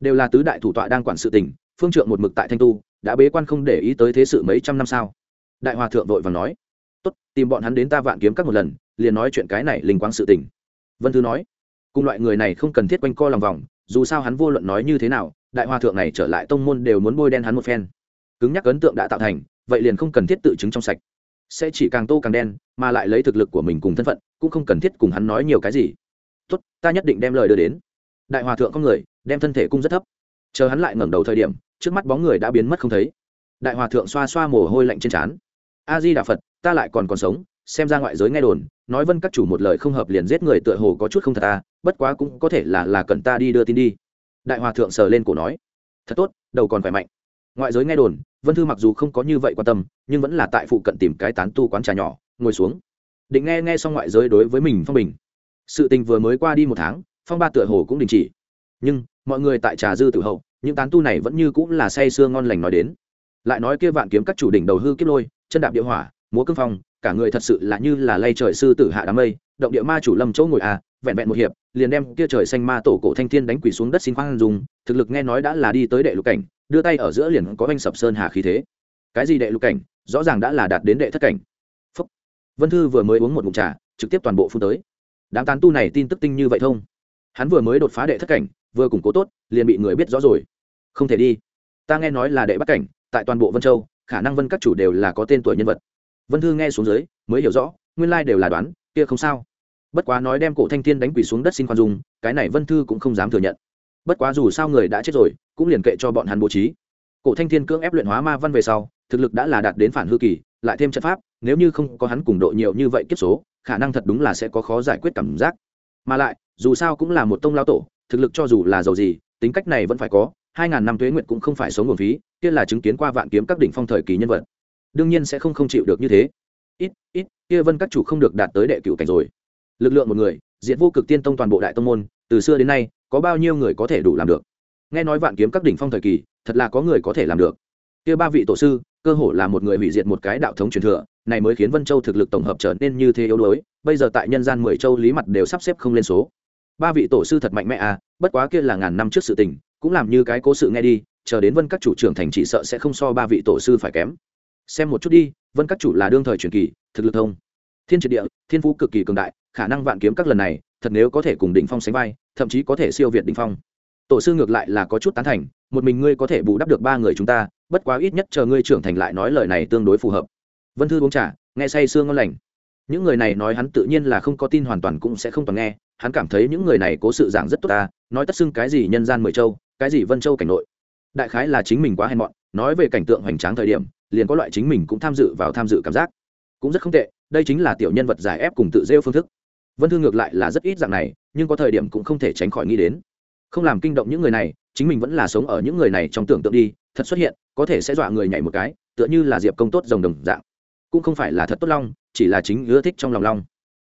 Đều là tứ đại thủ tọa đang quản sự tỉnh, phương trượng một mực tại thanh tu đã bế quan không để ý tới thế sự mấy trăm năm sao? Đại hòa thượng vội và nói tốt tìm bọn hắn đến ta vạn kiếm các một lần liền nói chuyện cái này linh quang sự tình. Vân thư nói cùng loại người này không cần thiết quanh co lòng vòng dù sao hắn vô luận nói như thế nào đại hòa thượng này trở lại tông môn đều muốn bôi đen hắn một phen. Cứng nhắc ấn tượng đã tạo thành vậy liền không cần thiết tự chứng trong sạch sẽ chỉ càng tô càng đen, mà lại lấy thực lực của mình cùng thân phận, cũng không cần thiết cùng hắn nói nhiều cái gì. Tốt, ta nhất định đem lời đưa đến. Đại hòa thượng có người, đem thân thể cung rất thấp. Chờ hắn lại ngẩng đầu thời điểm, trước mắt bóng người đã biến mất không thấy. Đại hòa thượng xoa xoa mồ hôi lạnh trên trán. A di đà phật, ta lại còn còn sống, xem ra ngoại giới nghe đồn, nói vân các chủ một lời không hợp liền giết người tựa hồ có chút không thật ta bất quá cũng có thể là là cần ta đi đưa tin đi. Đại hòa thượng sờ lên cổ nói, thật tốt, đầu còn khỏe mạnh. Ngoại giới nghe đồn vân thư mặc dù không có như vậy quan tâm, nhưng vẫn là tại phụ cận tìm cái tán tu quán trà nhỏ, ngồi xuống. Định nghe nghe xong ngoại giới đối với mình phong bình. Sự tình vừa mới qua đi một tháng, phong ba tựa hồ cũng đình chỉ. Nhưng, mọi người tại trà dư tử hậu, những tán tu này vẫn như cũng là say sưa ngon lành nói đến. Lại nói kia vạn kiếm các chủ đỉnh đầu hư kiếp lôi, chân đạp địa hỏa, múa cương phong, cả người thật sự là như là lay trời sư tử hạ đám mây, động địa ma chủ lâm chỗ ngồi à vẹn vẹn một hiệp, liền đem kia trời xanh ma tổ cổ thanh thiên đánh quỷ xuống đất xin khoan dùng thực lực nghe nói đã là đi tới đệ lục cảnh đưa tay ở giữa liền có oanh sập sơn hà khí thế. Cái gì đệ lục cảnh, rõ ràng đã là đạt đến đệ thất cảnh. Phúc. vân thư vừa mới uống một ngụm trà, trực tiếp toàn bộ phun tới. Đám tán tu này tin tức tinh như vậy thông. Hắn vừa mới đột phá đệ thất cảnh, vừa củng cố tốt, liền bị người biết rõ rồi. Không thể đi. Ta nghe nói là đệ bắt cảnh, tại toàn bộ vân châu, khả năng vân các chủ đều là có tên tuổi nhân vật. Vân thư nghe xuống dưới, mới hiểu rõ, nguyên lai đều là đoán, kia không sao. Bất quá nói đem cổ thanh thiên đánh quỷ xuống đất xin khoan dung, cái này vân thư cũng không dám thừa nhận bất quá dù sao người đã chết rồi, cũng liền kệ cho bọn hắn bố trí. Cổ thanh thiên cưỡng ép luyện hóa ma văn về sau, thực lực đã là đạt đến phản hư kỳ, lại thêm trận pháp, nếu như không có hắn cùng độ nhiều như vậy kiếp số, khả năng thật đúng là sẽ có khó giải quyết cảm giác. Mà lại, dù sao cũng là một tông lao tổ, thực lực cho dù là giàu gì, tính cách này vẫn phải có, hai ngàn năm tuế nguyện cũng không phải sống nguồn phí, kia là chứng kiến qua vạn kiếm các đỉnh phong thời kỳ nhân vật. Đương nhiên sẽ không không chịu được như thế. Ít ít, kia vân các chủ không được đạt tới đệ cửu cảnh rồi. Lực lượng một người, diện vô cực tiên tông toàn bộ đại tông môn, từ xưa đến nay có bao nhiêu người có thể đủ làm được? Nghe nói vạn kiếm các đỉnh phong thời kỳ, thật là có người có thể làm được. Kia ba vị tổ sư, cơ hồ là một người hủy diệt một cái đạo thống truyền thừa, này mới khiến vân châu thực lực tổng hợp trở nên như thế yếu đuối, bây giờ tại nhân gian mười châu lý mặt đều sắp xếp không lên số. Ba vị tổ sư thật mạnh mẽ à bất quá kia là ngàn năm trước sự tình, cũng làm như cái cố sự nghe đi, chờ đến vân các chủ trưởng thành chỉ sợ sẽ không so ba vị tổ sư phải kém. Xem một chút đi, vân các chủ là đương thời truyền kỳ, thực lực thông. Thiên triệt địa, thiên phú cực kỳ cường đại, khả năng vạn kiếm các lần này thật nếu có thể cùng đỉnh phong sánh vai, thậm chí có thể siêu việt đỉnh phong. Tổ sư ngược lại là có chút tán thành, một mình ngươi có thể bù đắp được ba người chúng ta, bất quá ít nhất chờ ngươi trưởng thành lại nói lời này tương đối phù hợp. Vân thư uống trà, nghe say sương ngon lành. Những người này nói hắn tự nhiên là không có tin hoàn toàn cũng sẽ không toàn nghe, hắn cảm thấy những người này cố sự giảng rất tốt ta, nói tất xưng cái gì nhân gian mười châu, cái gì vân châu cảnh nội. Đại khái là chính mình quá hèn mọn, nói về cảnh tượng hoành tráng thời điểm, liền có loại chính mình cũng tham dự vào tham dự cảm giác. Cũng rất không tệ, đây chính là tiểu nhân vật giải ép cùng tự rêu phương thức vân thư ngược lại là rất ít dạng này, nhưng có thời điểm cũng không thể tránh khỏi nghĩ đến. Không làm kinh động những người này, chính mình vẫn là sống ở những người này trong tưởng tượng đi, thật xuất hiện, có thể sẽ dọa người nhảy một cái, tựa như là diệp công tốt rồng đồng dạng. Cũng không phải là thật tốt long, chỉ là chính ưa thích trong lòng long.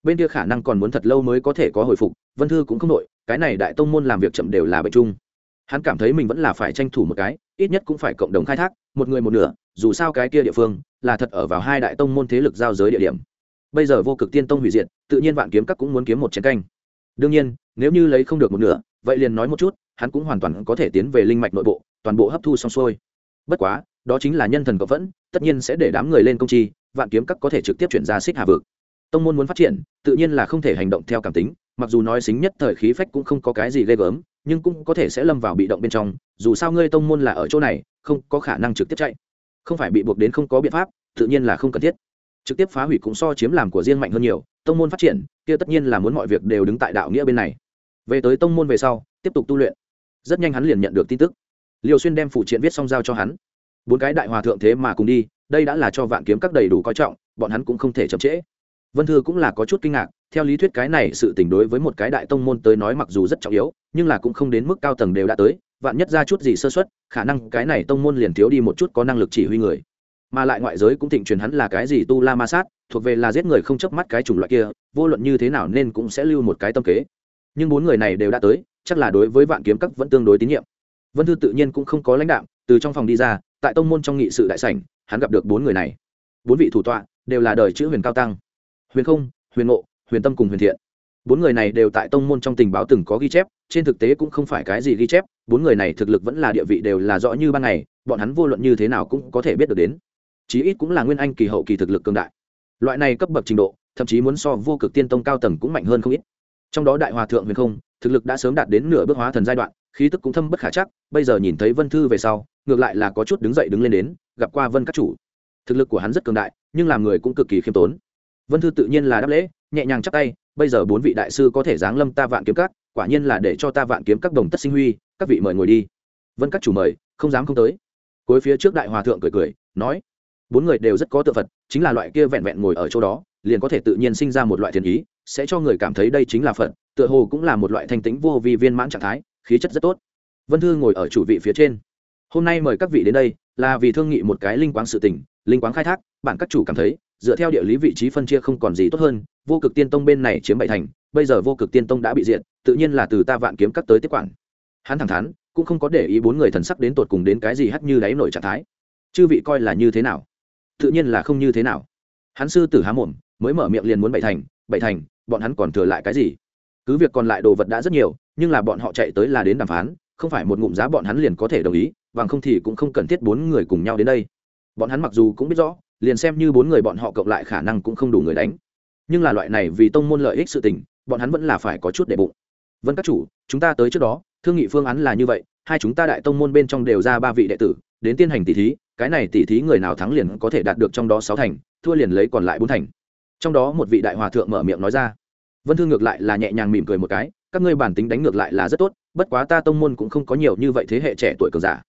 Bên kia khả năng còn muốn thật lâu mới có thể có hồi phục, vân thư cũng không đội cái này đại tông môn làm việc chậm đều là bệnh chung. Hắn cảm thấy mình vẫn là phải tranh thủ một cái, ít nhất cũng phải cộng đồng khai thác, một người một nửa, dù sao cái kia địa phương là thật ở vào hai đại tông môn thế lực giao giới địa điểm bây giờ vô cực tiên tông hủy diệt, tự nhiên vạn kiếm các cũng muốn kiếm một chiến canh. Đương nhiên, nếu như lấy không được một nửa, vậy liền nói một chút, hắn cũng hoàn toàn có thể tiến về linh mạch nội bộ, toàn bộ hấp thu xong xuôi. Bất quá, đó chính là nhân thần cộng vẫn, tất nhiên sẽ để đám người lên công chi, vạn kiếm các có thể trực tiếp chuyển ra xích hà vực. Tông môn muốn phát triển, tự nhiên là không thể hành động theo cảm tính, mặc dù nói xính nhất thời khí phách cũng không có cái gì ghê gớm, nhưng cũng có thể sẽ lâm vào bị động bên trong, dù sao ngươi tông môn là ở chỗ này, không có khả năng trực tiếp chạy. Không phải bị buộc đến không có biện pháp, tự nhiên là không cần thiết trực tiếp phá hủy cũng so chiếm làm của riêng mạnh hơn nhiều, tông môn phát triển, kia tất nhiên là muốn mọi việc đều đứng tại đạo nghĩa bên này. Về tới tông môn về sau, tiếp tục tu luyện. Rất nhanh hắn liền nhận được tin tức. Liều xuyên đem phụ triện viết xong giao cho hắn. Bốn cái đại hòa thượng thế mà cùng đi, đây đã là cho vạn kiếm các đầy đủ coi trọng, bọn hắn cũng không thể chậm trễ. Vân thư cũng là có chút kinh ngạc, theo lý thuyết cái này sự tình đối với một cái đại tông môn tới nói mặc dù rất trọng yếu, nhưng là cũng không đến mức cao tầng đều đã tới, vạn nhất ra chút gì sơ xuất khả năng cái này tông môn liền thiếu đi một chút có năng lực chỉ huy người mà lại ngoại giới cũng thịnh truyền hắn là cái gì tu la ma sát, thuộc về là giết người không chớp mắt cái chủng loại kia, vô luận như thế nào nên cũng sẽ lưu một cái tâm kế. Nhưng bốn người này đều đã tới, chắc là đối với vạn kiếm các vẫn tương đối tín nhiệm. Vân thư tự nhiên cũng không có lãnh đạo từ trong phòng đi ra, tại tông môn trong nghị sự đại sảnh, hắn gặp được bốn người này. Bốn vị thủ tọa đều là đời chữ huyền cao tăng. Huyền không, huyền ngộ, huyền tâm cùng huyền thiện. Bốn người này đều tại tông môn trong tình báo từng có ghi chép, trên thực tế cũng không phải cái gì ghi chép, bốn người này thực lực vẫn là địa vị đều là rõ như ban ngày, bọn hắn vô luận như thế nào cũng có thể biết được đến chí ít cũng là nguyên anh kỳ hậu kỳ thực lực cường đại. Loại này cấp bậc trình độ, thậm chí muốn so vô cực tiên tông cao tầng cũng mạnh hơn không ít. Trong đó đại hòa thượng huyền không, thực lực đã sớm đạt đến nửa bước hóa thần giai đoạn, khí tức cũng thâm bất khả chắc, bây giờ nhìn thấy vân thư về sau, ngược lại là có chút đứng dậy đứng lên đến, gặp qua vân các chủ. Thực lực của hắn rất cường đại, nhưng làm người cũng cực kỳ khiêm tốn. Vân thư tự nhiên là đáp lễ, nhẹ nhàng chắp tay, bây giờ bốn vị đại sư có thể giáng lâm ta vạn kiếm các, quả nhiên là để cho ta vạn kiếm các đồng tất sinh huy, các vị mời ngồi đi. Vân các chủ mời, không dám không tới. Cuối phía trước đại hòa thượng cười cười, nói bốn người đều rất có tự phật, chính là loại kia vẹn vẹn ngồi ở chỗ đó, liền có thể tự nhiên sinh ra một loại thiền ý, sẽ cho người cảm thấy đây chính là phật, tựa hồ cũng là một loại thanh tĩnh vô vi viên mãn trạng thái, khí chất rất tốt. Vân thư ngồi ở chủ vị phía trên. Hôm nay mời các vị đến đây, là vì thương nghị một cái linh quáng sự tỉnh linh quáng khai thác bản các chủ cảm thấy, dựa theo địa lý vị trí phân chia không còn gì tốt hơn, vô cực tiên tông bên này chiếm bảy thành, bây giờ vô cực tiên tông đã bị diệt, tự nhiên là từ ta vạn kiếm cắt tới tiếp quản. Hắn thẳng thắn, cũng không có để ý bốn người thần sắc đến tột cùng đến cái gì hắt như đáy nổi trạng thái. Chư vị coi là như thế nào? Tự nhiên là không như thế nào. Hắn sư tử há mồm, mới mở miệng liền muốn bảy thành bảy thành, bọn hắn còn thừa lại cái gì? Cứ việc còn lại đồ vật đã rất nhiều, nhưng là bọn họ chạy tới là đến đàm phán, không phải một ngụm giá bọn hắn liền có thể đồng ý, bằng không thì cũng không cần thiết bốn người cùng nhau đến đây. Bọn hắn mặc dù cũng biết rõ, liền xem như bốn người bọn họ cộng lại khả năng cũng không đủ người đánh. Nhưng là loại này vì tông môn lợi ích sự tình, bọn hắn vẫn là phải có chút để bụng. Vân các chủ, chúng ta tới trước đó, thương nghị phương án là như vậy, hai chúng ta đại tông môn bên trong đều ra ba vị đệ tử đến tiến hành tỷ thí, cái này tỷ thí người nào thắng liền có thể đạt được trong đó sáu thành, thua liền lấy còn lại bốn thành. Trong đó một vị đại hòa thượng mở miệng nói ra. Vân thương ngược lại là nhẹ nhàng mỉm cười một cái, các ngươi bản tính đánh ngược lại là rất tốt, bất quá ta tông môn cũng không có nhiều như vậy thế hệ trẻ tuổi cường giả.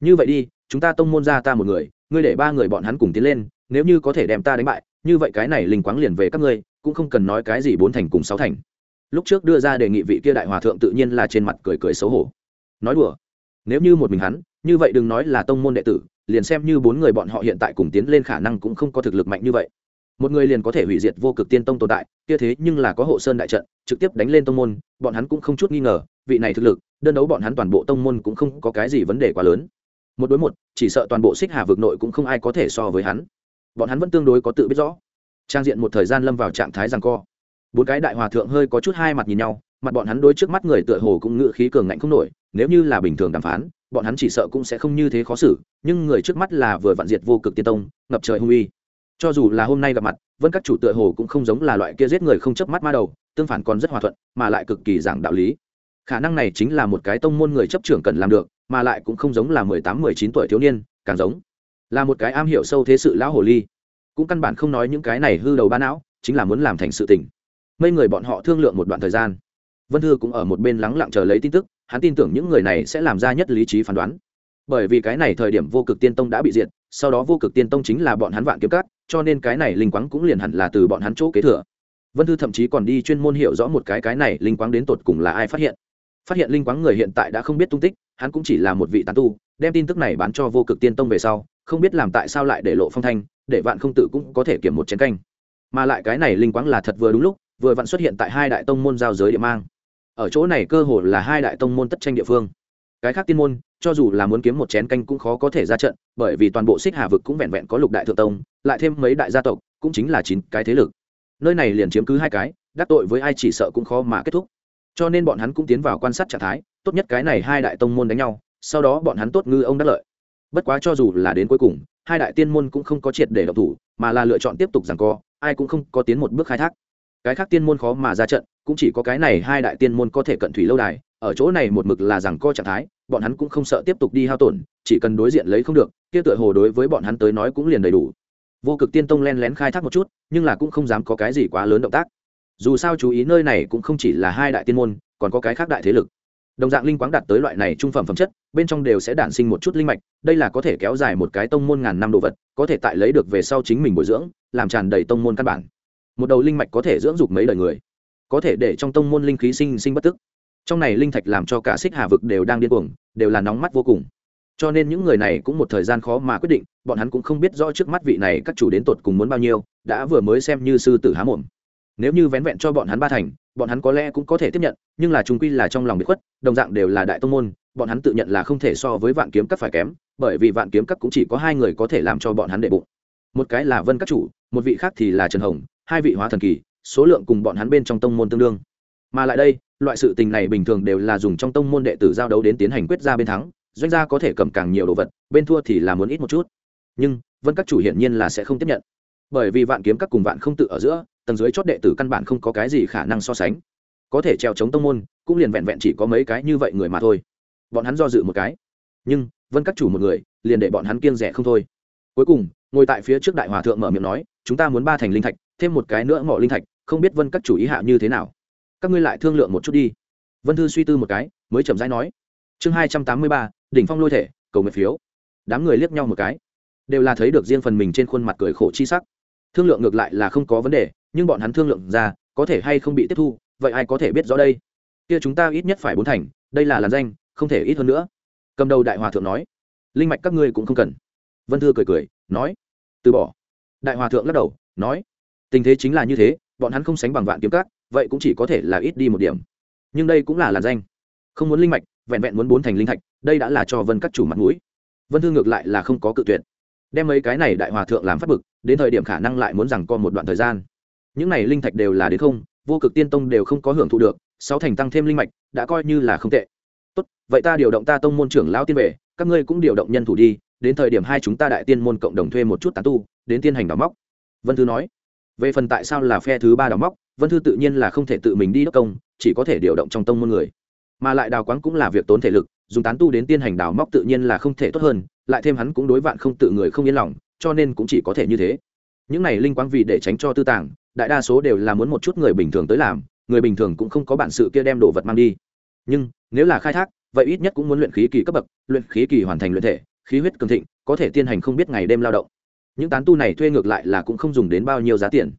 Như vậy đi, chúng ta tông môn ra ta một người, ngươi để ba người bọn hắn cùng tiến lên, nếu như có thể đem ta đánh bại, như vậy cái này linh quáng liền về các ngươi, cũng không cần nói cái gì bốn thành cùng sáu thành. Lúc trước đưa ra đề nghị vị kia đại hòa thượng tự nhiên là trên mặt cười cười xấu hổ. Nói đùa, nếu như một mình hắn như vậy đừng nói là tông môn đệ tử, liền xem như bốn người bọn họ hiện tại cùng tiến lên khả năng cũng không có thực lực mạnh như vậy. Một người liền có thể hủy diệt vô cực tiên tông tồn tại, kia thế nhưng là có hộ sơn đại trận, trực tiếp đánh lên tông môn, bọn hắn cũng không chút nghi ngờ, vị này thực lực, đơn đấu bọn hắn toàn bộ tông môn cũng không có cái gì vấn đề quá lớn. Một đối một, chỉ sợ toàn bộ xích hà vực nội cũng không ai có thể so với hắn. Bọn hắn vẫn tương đối có tự biết rõ. Trang diện một thời gian lâm vào trạng thái rằng co. Bốn cái đại hòa thượng hơi có chút hai mặt nhìn nhau, mặt bọn hắn đôi trước mắt người tựa hồ cũng ngự khí cường ngạnh không nổi, nếu như là bình thường đàm phán bọn hắn chỉ sợ cũng sẽ không như thế khó xử, nhưng người trước mắt là vừa vạn diệt vô cực tiên tông, ngập trời hung uy. Cho dù là hôm nay gặp mặt, vân các chủ tựa hồ cũng không giống là loại kia giết người không chớp mắt ma đầu, tương phản còn rất hòa thuận, mà lại cực kỳ giảng đạo lý. Khả năng này chính là một cái tông môn người chấp trưởng cần làm được, mà lại cũng không giống là mười tám, mười chín tuổi thiếu niên, càng giống là một cái am hiểu sâu thế sự lão hồ ly. Cũng căn bản không nói những cái này hư đầu ba não, chính là muốn làm thành sự tình. Mấy người bọn họ thương lượng một đoạn thời gian. Vân thư cũng ở một bên lắng lặng chờ lấy tin tức hắn tin tưởng những người này sẽ làm ra nhất lý trí phán đoán. Bởi vì cái này thời điểm vô cực tiên tông đã bị diệt, sau đó vô cực tiên tông chính là bọn hắn vạn kiếm cát, cho nên cái này linh quáng cũng liền hẳn là từ bọn hắn chỗ kế thừa. Vân thư thậm chí còn đi chuyên môn hiểu rõ một cái cái này linh quáng đến tột cùng là ai phát hiện. Phát hiện linh quáng người hiện tại đã không biết tung tích, hắn cũng chỉ là một vị tán tu, đem tin tức này bán cho vô cực tiên tông về sau, không biết làm tại sao lại để lộ phong thanh, để vạn không tự cũng có thể kiểm một chén canh. Mà lại cái này linh quáng là thật vừa đúng lúc, vừa vặn xuất hiện tại hai đại tông môn giao giới địa mang ở chỗ này cơ hồ là hai đại tông môn tất tranh địa phương. Cái khác tiên môn, cho dù là muốn kiếm một chén canh cũng khó có thể ra trận, bởi vì toàn bộ xích hà vực cũng vẹn vẹn có lục đại thượng tông, lại thêm mấy đại gia tộc, cũng chính là chín cái thế lực. Nơi này liền chiếm cứ hai cái, đắc tội với ai chỉ sợ cũng khó mà kết thúc. Cho nên bọn hắn cũng tiến vào quan sát trạng thái, tốt nhất cái này hai đại tông môn đánh nhau, sau đó bọn hắn tốt ngư ông đắc lợi. Bất quá cho dù là đến cuối cùng, hai đại tiên môn cũng không có triệt để độc thủ, mà là lựa chọn tiếp tục rằng co, ai cũng không có tiến một bước khai thác. Cái khác tiên môn khó mà ra trận cũng chỉ có cái này hai đại tiên môn có thể cận thủy lâu đài, ở chỗ này một mực là rằng co trạng thái, bọn hắn cũng không sợ tiếp tục đi hao tổn, chỉ cần đối diện lấy không được, kia tựa hồ đối với bọn hắn tới nói cũng liền đầy đủ. Vô cực tiên tông len lén khai thác một chút, nhưng là cũng không dám có cái gì quá lớn động tác. Dù sao chú ý nơi này cũng không chỉ là hai đại tiên môn, còn có cái khác đại thế lực. Đồng dạng linh quáng đạt tới loại này trung phẩm phẩm chất, bên trong đều sẽ đản sinh một chút linh mạch, đây là có thể kéo dài một cái tông môn ngàn năm đồ vật, có thể tại lấy được về sau chính mình bồi dưỡng, làm tràn đầy tông môn căn bản. Một đầu linh mạch có thể dưỡng dục mấy đời người có thể để trong tông môn linh khí sinh sinh bất tức. Trong này linh thạch làm cho cả xích hà vực đều đang điên cuồng, đều là nóng mắt vô cùng. Cho nên những người này cũng một thời gian khó mà quyết định, bọn hắn cũng không biết rõ trước mắt vị này các chủ đến tột cùng muốn bao nhiêu, đã vừa mới xem như sư tử há mồm. Nếu như vén vẹn cho bọn hắn ba thành, bọn hắn có lẽ cũng có thể tiếp nhận, nhưng là chúng quy là trong lòng bị khuất, đồng dạng đều là đại tông môn, bọn hắn tự nhận là không thể so với vạn kiếm các phải kém, bởi vì vạn kiếm các cũng chỉ có hai người có thể làm cho bọn hắn đệ bụng. Một cái là vân các chủ, một vị khác thì là trần hồng, hai vị hóa thần kỳ số lượng cùng bọn hắn bên trong tông môn tương đương. Mà lại đây, loại sự tình này bình thường đều là dùng trong tông môn đệ tử giao đấu đến tiến hành quyết ra bên thắng, doanh gia có thể cầm càng nhiều đồ vật, bên thua thì là muốn ít một chút. Nhưng, vân các chủ hiển nhiên là sẽ không tiếp nhận. Bởi vì vạn kiếm các cùng vạn không tự ở giữa, tầng dưới chót đệ tử căn bản không có cái gì khả năng so sánh. Có thể treo chống tông môn, cũng liền vẹn vẹn chỉ có mấy cái như vậy người mà thôi. Bọn hắn do dự một cái. Nhưng, vân các chủ một người, liền để bọn hắn kiêng rẻ không thôi. Cuối cùng, ngồi tại phía trước đại hòa thượng mở miệng nói, chúng ta muốn ba thành linh thạch, thêm một cái nữa ngọ linh thạch không biết vân các chủ ý hạ như thế nào. Các ngươi lại thương lượng một chút đi. Vân thư suy tư một cái, mới chậm rãi nói. Chương hai trăm tám mươi ba, đỉnh phong lôi thể, cầu nguyện phiếu. Đám người liếc nhau một cái. Đều là thấy được riêng phần mình trên khuôn mặt cười khổ chi sắc. Thương lượng ngược lại là không có vấn đề, nhưng bọn hắn thương lượng ra, có thể hay không bị tiếp thu, vậy ai có thể biết rõ đây? Kia chúng ta ít nhất phải bốn thành, đây là làn danh, không thể ít hơn nữa. Cầm đầu đại hòa thượng nói. Linh mạch các ngươi cũng không cần. Vân thư cười cười, nói. Từ bỏ. Đại hòa thượng lắc đầu, nói. Tình thế chính là như thế bọn hắn không sánh bằng vạn kiếm cát, vậy cũng chỉ có thể là ít đi một điểm. Nhưng đây cũng là làn danh. Không muốn linh mạch vẹn vẹn muốn bốn thành linh thạch đây đã là cho vân các chủ mặt mũi. Vân thư ngược lại là không có cự tuyệt. Đem mấy cái này đại hòa thượng làm phát bực đến thời điểm khả năng lại muốn rằng co một đoạn thời gian. Những này linh thạch đều là đến không vô cực tiên tông đều không có hưởng thụ được sáu thành tăng thêm linh mạch đã coi như là không tệ. Tốt vậy ta điều động ta tông môn trưởng lão tiên về, các ngươi cũng điều động nhân thủ đi đến thời điểm hai chúng ta đại tiên môn cộng đồng thuê một chút tán tu đến tiên hành đào móc. Vân thư nói về phần tại sao là phe thứ ba đào móc, vân thư tự nhiên là không thể tự mình đi đốc công, chỉ có thể điều động trong tông môn người. Mà lại đào quáng cũng là việc tốn thể lực, dùng tán tu đến tiên hành đào móc tự nhiên là không thể tốt hơn, lại thêm hắn cũng đối vạn không tự người không yên lòng, cho nên cũng chỉ có thể như thế. Những này linh quang vì để tránh cho tư tàng, đại đa số đều là muốn một chút người bình thường tới làm, người bình thường cũng không có bản sự kia đem đồ vật mang đi. Nhưng, nếu là khai thác, vậy ít nhất cũng muốn luyện khí kỳ cấp bậc, luyện khí kỳ hoàn thành luyện thể, khí huyết cường thịnh, có thể tiên hành không biết ngày đêm lao động những tán tu này thuê ngược lại là cũng không dùng đến bao nhiêu giá tiền.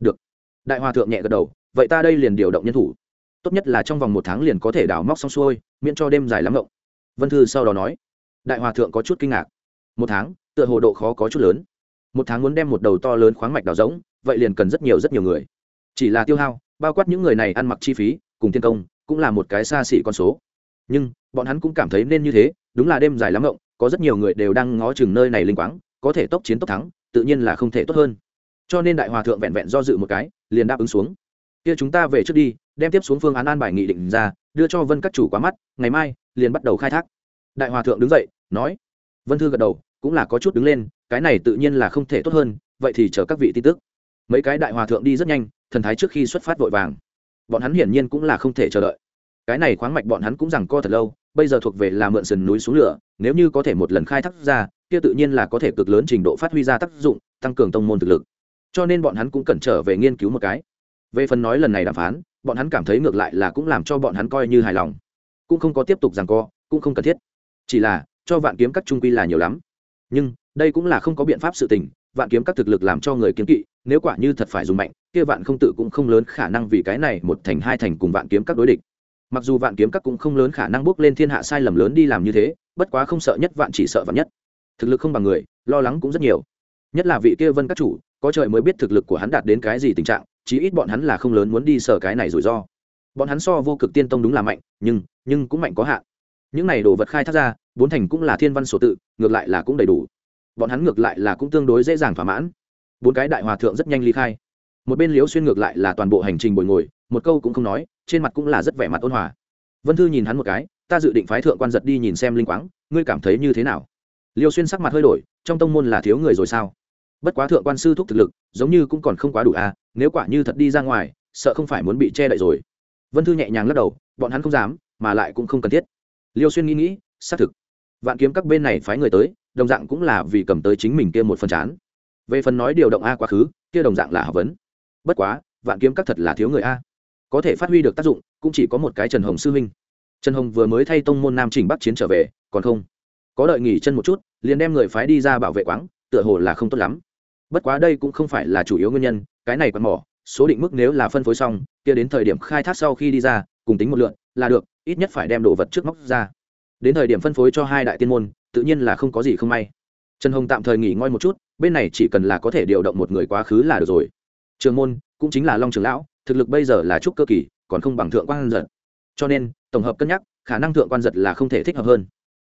Được. Đại hòa thượng nhẹ gật đầu, vậy ta đây liền điều động nhân thủ. Tốt nhất là trong vòng một tháng liền có thể đào móc xong xuôi, miễn cho đêm dài lắm ngộng. Vân thư sau đó nói. Đại hòa thượng có chút kinh ngạc. Một tháng, tựa hồ độ khó có chút lớn. Một tháng muốn đem một đầu to lớn khoáng mạch đào rỗng, vậy liền cần rất nhiều rất nhiều người. Chỉ là tiêu hao, bao quát những người này ăn mặc chi phí, cùng thiên công, cũng là một cái xa xỉ con số. Nhưng, bọn hắn cũng cảm thấy nên như thế, đúng là đêm dài lắm ngộng, có rất nhiều người đều đang ngó chừng nơi này linh quáng có thể tốc chiến tốc thắng, tự nhiên là không thể tốt hơn. Cho nên đại hòa thượng vẹn vẹn do dự một cái, liền đáp ứng xuống. Kia chúng ta về trước đi, đem tiếp xuống phương án an bài nghị định ra, đưa cho vân các chủ quá mắt, ngày mai, liền bắt đầu khai thác. Đại hòa thượng đứng dậy, nói. Vân thư gật đầu, cũng là có chút đứng lên, cái này tự nhiên là không thể tốt hơn, vậy thì chờ các vị tin tức. Mấy cái đại hòa thượng đi rất nhanh, thần thái trước khi xuất phát vội vàng. Bọn hắn hiển nhiên cũng là không thể chờ đợi. Cái này khoáng mạch bọn hắn cũng rằng co thật lâu bây giờ thuộc về là mượn sườn núi xuống lửa, nếu như có thể một lần khai thác ra, kia tự nhiên là có thể cực lớn trình độ phát huy ra tác dụng, tăng cường tông môn thực lực. Cho nên bọn hắn cũng cần trở về nghiên cứu một cái. Về phần nói lần này đàm phán, bọn hắn cảm thấy ngược lại là cũng làm cho bọn hắn coi như hài lòng. Cũng không có tiếp tục rằng co, cũng không cần thiết. Chỉ là, cho vạn kiếm các trung quy là nhiều lắm. Nhưng, đây cũng là không có biện pháp sự tình, vạn kiếm các thực lực làm cho người kiếm kỵ, nếu quả như thật phải dùng mạnh, kia vạn không tự cũng không lớn khả năng vì cái này một thành hai thành cùng vạn kiếm các đối địch mặc dù vạn kiếm các cũng không lớn khả năng bước lên thiên hạ sai lầm lớn đi làm như thế, bất quá không sợ nhất vạn chỉ sợ vạn nhất. Thực lực không bằng người, lo lắng cũng rất nhiều. Nhất là vị kia vân các chủ, có trời mới biết thực lực của hắn đạt đến cái gì tình trạng, chí ít bọn hắn là không lớn muốn đi sở cái này rủi ro. Bọn hắn so vô cực tiên tông đúng là mạnh, nhưng nhưng cũng mạnh có hạn. Những này đồ vật khai thác ra, bốn thành cũng là thiên văn sổ tự, ngược lại là cũng đầy đủ. Bọn hắn ngược lại là cũng tương đối dễ dàng thỏa mãn. Bốn cái đại hòa thượng rất nhanh ly khai. Một bên liếu xuyên ngược lại là toàn bộ hành trình bồi ngồi, một câu cũng không nói trên mặt cũng là rất vẻ mặt ôn hòa. Vân thư nhìn hắn một cái, ta dự định phái thượng quan giật đi nhìn xem linh quáng, ngươi cảm thấy như thế nào? Liêu xuyên sắc mặt hơi đổi, trong tông môn là thiếu người rồi sao? Bất quá thượng quan sư thúc thực lực, giống như cũng còn không quá đủ à nếu quả như thật đi ra ngoài, sợ không phải muốn bị che đậy rồi. Vân thư nhẹ nhàng lắc đầu, bọn hắn không dám, mà lại cũng không cần thiết. Liêu xuyên nghĩ nghĩ, xác thực, vạn kiếm các bên này phái người tới, đồng dạng cũng là vì cầm tới chính mình kia một phần chán. Về phần nói điều động a quá khứ, kia đồng dạng là học vấn. Bất quá, vạn kiếm các thật là thiếu người a có thể phát huy được tác dụng, cũng chỉ có một cái trần hồng sư huynh. Trần hồng vừa mới thay tông môn nam trình bắc chiến trở về, còn không. Có đợi nghỉ chân một chút, liền đem người phái đi ra bảo vệ quáng, tựa hồ là không tốt lắm. Bất quá đây cũng không phải là chủ yếu nguyên nhân, cái này còn mỏ, số định mức nếu là phân phối xong, kia đến thời điểm khai thác sau khi đi ra, cùng tính một lượn, là được, ít nhất phải đem đồ vật trước móc ra. Đến thời điểm phân phối cho hai đại tiên môn, tự nhiên là không có gì không may. Trần hồng tạm thời nghỉ ngơi một chút, bên này chỉ cần là có thể điều động một người quá khứ là được rồi. Trường môn, cũng chính là long trường lão thực lực bây giờ là trúc cơ kỳ, còn không bằng thượng quan giật. Cho nên, tổng hợp cân nhắc, khả năng thượng quan giật là không thể thích hợp hơn.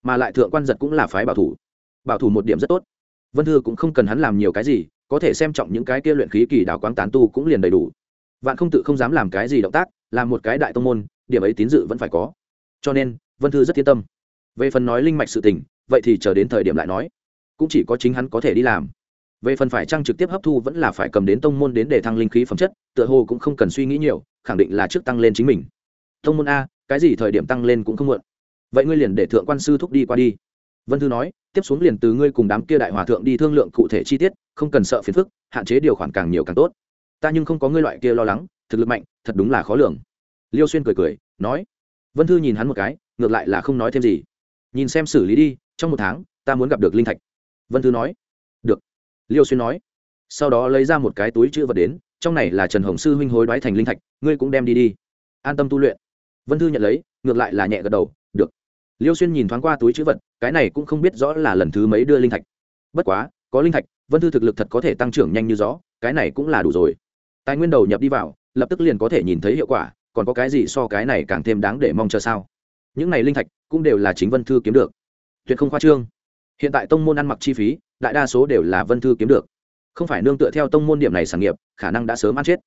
Mà lại thượng quan giật cũng là phái bảo thủ. Bảo thủ một điểm rất tốt. Vân thư cũng không cần hắn làm nhiều cái gì, có thể xem trọng những cái kia luyện khí kỳ đào quáng tán tu cũng liền đầy đủ. Vạn không tự không dám làm cái gì động tác, làm một cái đại tông môn, điểm ấy tín dự vẫn phải có. Cho nên, vân thư rất yên tâm. Về phần nói linh mạch sự tình, vậy thì chờ đến thời điểm lại nói. Cũng chỉ có chính hắn có thể đi làm về phần phải trăng trực tiếp hấp thu vẫn là phải cầm đến tông môn đến để thăng linh khí phẩm chất, tựa hồ cũng không cần suy nghĩ nhiều, khẳng định là trước tăng lên chính mình. Tông môn a, cái gì thời điểm tăng lên cũng không muộn. Vậy ngươi liền để thượng quan sư thúc đi qua đi. Vân thư nói, tiếp xuống liền từ ngươi cùng đám kia đại hòa thượng đi thương lượng cụ thể chi tiết, không cần sợ phiền phức, hạn chế điều khoản càng nhiều càng tốt. Ta nhưng không có ngươi loại kia lo lắng, thực lực mạnh, thật đúng là khó lường. Liêu xuyên cười cười, nói. Vân thư nhìn hắn một cái, ngược lại là không nói thêm gì. Nhìn xem xử lý đi, trong một tháng, ta muốn gặp được linh thạch. Vân thư nói liêu xuyên nói. Sau đó lấy ra một cái túi chữ vật đến, trong này là trần hồng sư huynh hối đoái thành linh thạch, ngươi cũng đem đi đi. An tâm tu luyện. Vân thư nhận lấy, ngược lại là nhẹ gật đầu, được. Liêu xuyên nhìn thoáng qua túi chữ vật, cái này cũng không biết rõ là lần thứ mấy đưa linh thạch. Bất quá, có linh thạch, vân thư thực lực thật có thể tăng trưởng nhanh như gió, cái này cũng là đủ rồi. Tài nguyên đầu nhập đi vào, lập tức liền có thể nhìn thấy hiệu quả, còn có cái gì so cái này càng thêm đáng để mong chờ sao? Những này linh thạch cũng đều là chính vân thư kiếm được. Tuyệt không khoa trương. Hiện tại tông môn ăn mặc chi phí đại đa số đều là vân thư kiếm được. Không phải nương tựa theo tông môn điểm này sản nghiệp, khả năng đã sớm ăn chết.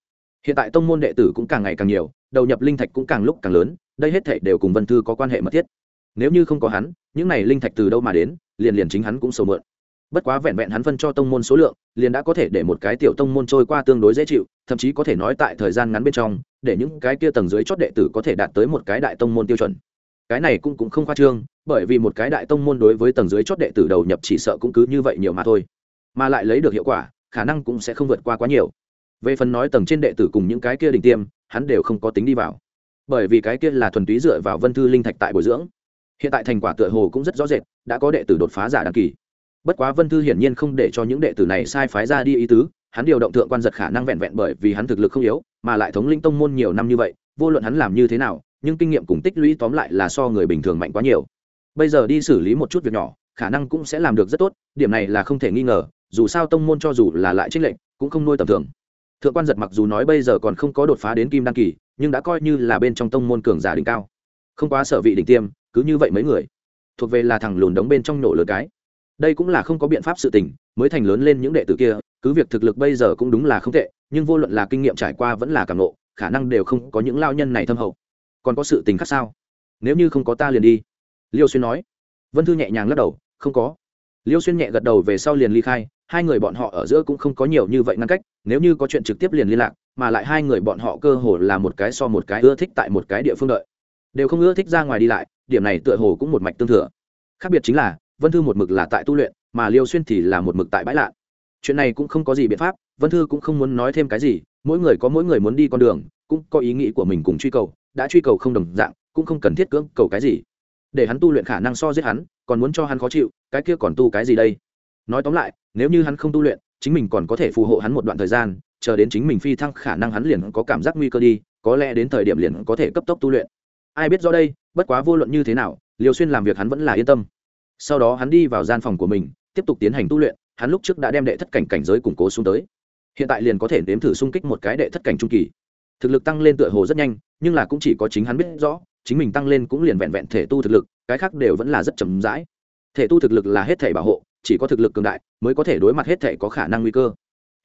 Hiện tại tông môn đệ tử cũng càng ngày càng nhiều, đầu nhập linh thạch cũng càng lúc càng lớn, đây hết thể đều cùng vân thư có quan hệ mật thiết. Nếu như không có hắn, những này linh thạch từ đâu mà đến, liền liền chính hắn cũng sầu mượn. Bất quá vẹn vẹn hắn phân cho tông môn số lượng, liền đã có thể để một cái tiểu tông môn trôi qua tương đối dễ chịu, thậm chí có thể nói tại thời gian ngắn bên trong, để những cái kia tầng dưới chót đệ tử có thể đạt tới một cái đại tông môn tiêu chuẩn. Cái này cũng cũng không khoa trương bởi vì một cái đại tông môn đối với tầng dưới chót đệ tử đầu nhập chỉ sợ cũng cứ như vậy nhiều mà thôi. Mà lại lấy được hiệu quả, khả năng cũng sẽ không vượt qua quá nhiều. Về phần nói tầng trên đệ tử cùng những cái kia đỉnh tiêm, hắn đều không có tính đi vào. Bởi vì cái kia là thuần túy dựa vào vân thư linh thạch tại bồi dưỡng. Hiện tại thành quả tựa hồ cũng rất rõ rệt, đã có đệ tử đột phá giả đăng kỳ. Bất quá vân thư hiển nhiên không để cho những đệ tử này sai phái ra đi ý tứ, hắn điều động thượng quan giật khả năng vẹn vẹn bởi vì hắn thực lực không yếu, mà lại thống linh tông môn nhiều năm như vậy, vô luận hắn làm như thế nào, nhưng kinh nghiệm cùng tích lũy tóm lại là so người bình thường mạnh quá nhiều bây giờ đi xử lý một chút việc nhỏ, khả năng cũng sẽ làm được rất tốt, điểm này là không thể nghi ngờ, dù sao tông môn cho dù là lại trích lệnh cũng không nuôi tầm thường. Thượng quan giật mặc dù nói bây giờ còn không có đột phá đến kim đăng kỳ, nhưng đã coi như là bên trong tông môn cường giả đỉnh cao. Không quá sợ vị đỉnh tiêm, cứ như vậy mấy người. Thuộc về là thằng lùn đống bên trong nổ lớn cái. Đây cũng là không có biện pháp sự tình, mới thành lớn lên những đệ tử kia, cứ việc thực lực bây giờ cũng đúng là không tệ, nhưng vô luận là kinh nghiệm trải qua vẫn là cảm nộ khả năng đều không có những lao nhân này thâm hậu. Còn có sự tình khác sao? Nếu như không có ta liền đi liêu xuyên nói. Vân thư nhẹ nhàng lắc đầu, không có. Liêu xuyên nhẹ gật đầu về sau liền ly khai, hai người bọn họ ở giữa cũng không có nhiều như vậy ngăn cách, nếu như có chuyện trực tiếp liền liên lạc, mà lại hai người bọn họ cơ hồ là một cái so một cái ưa thích tại một cái địa phương đợi. Đều không ưa thích ra ngoài đi lại, điểm này tựa hồ cũng một mạch tương thừa. Khác biệt chính là, vân thư một mực là tại tu luyện, mà liêu xuyên thì là một mực tại bãi lạ chuyện này cũng không có gì biện pháp, vân thư cũng không muốn nói thêm cái gì, mỗi người có mỗi người muốn đi con đường, cũng có ý nghĩ của mình cùng truy cầu, đã truy cầu không đồng dạng, cũng không cần thiết cưỡng cầu cái gì để hắn tu luyện khả năng so giết hắn, còn muốn cho hắn khó chịu, cái kia còn tu cái gì đây? Nói tóm lại, nếu như hắn không tu luyện, chính mình còn có thể phù hộ hắn một đoạn thời gian, chờ đến chính mình phi thăng khả năng hắn liền có cảm giác nguy cơ đi, có lẽ đến thời điểm liền có thể cấp tốc tu luyện. Ai biết do đây, bất quá vô luận như thế nào liều xuyên làm việc hắn vẫn là yên tâm. Sau đó hắn đi vào gian phòng của mình, tiếp tục tiến hành tu luyện, hắn lúc trước đã đem đệ thất cảnh cảnh giới củng cố xuống tới. Hiện tại liền có thể nếm thử xung kích một cái đệ thất cảnh trung kỳ. Thực lực tăng lên tựa hồ rất nhanh, nhưng là cũng chỉ có chính hắn biết rõ chính mình tăng lên cũng liền vẹn vẹn thể tu thực lực, cái khác đều vẫn là rất chậm rãi. Thể tu thực lực là hết thể bảo hộ, chỉ có thực lực cường đại mới có thể đối mặt hết thể có khả năng nguy cơ.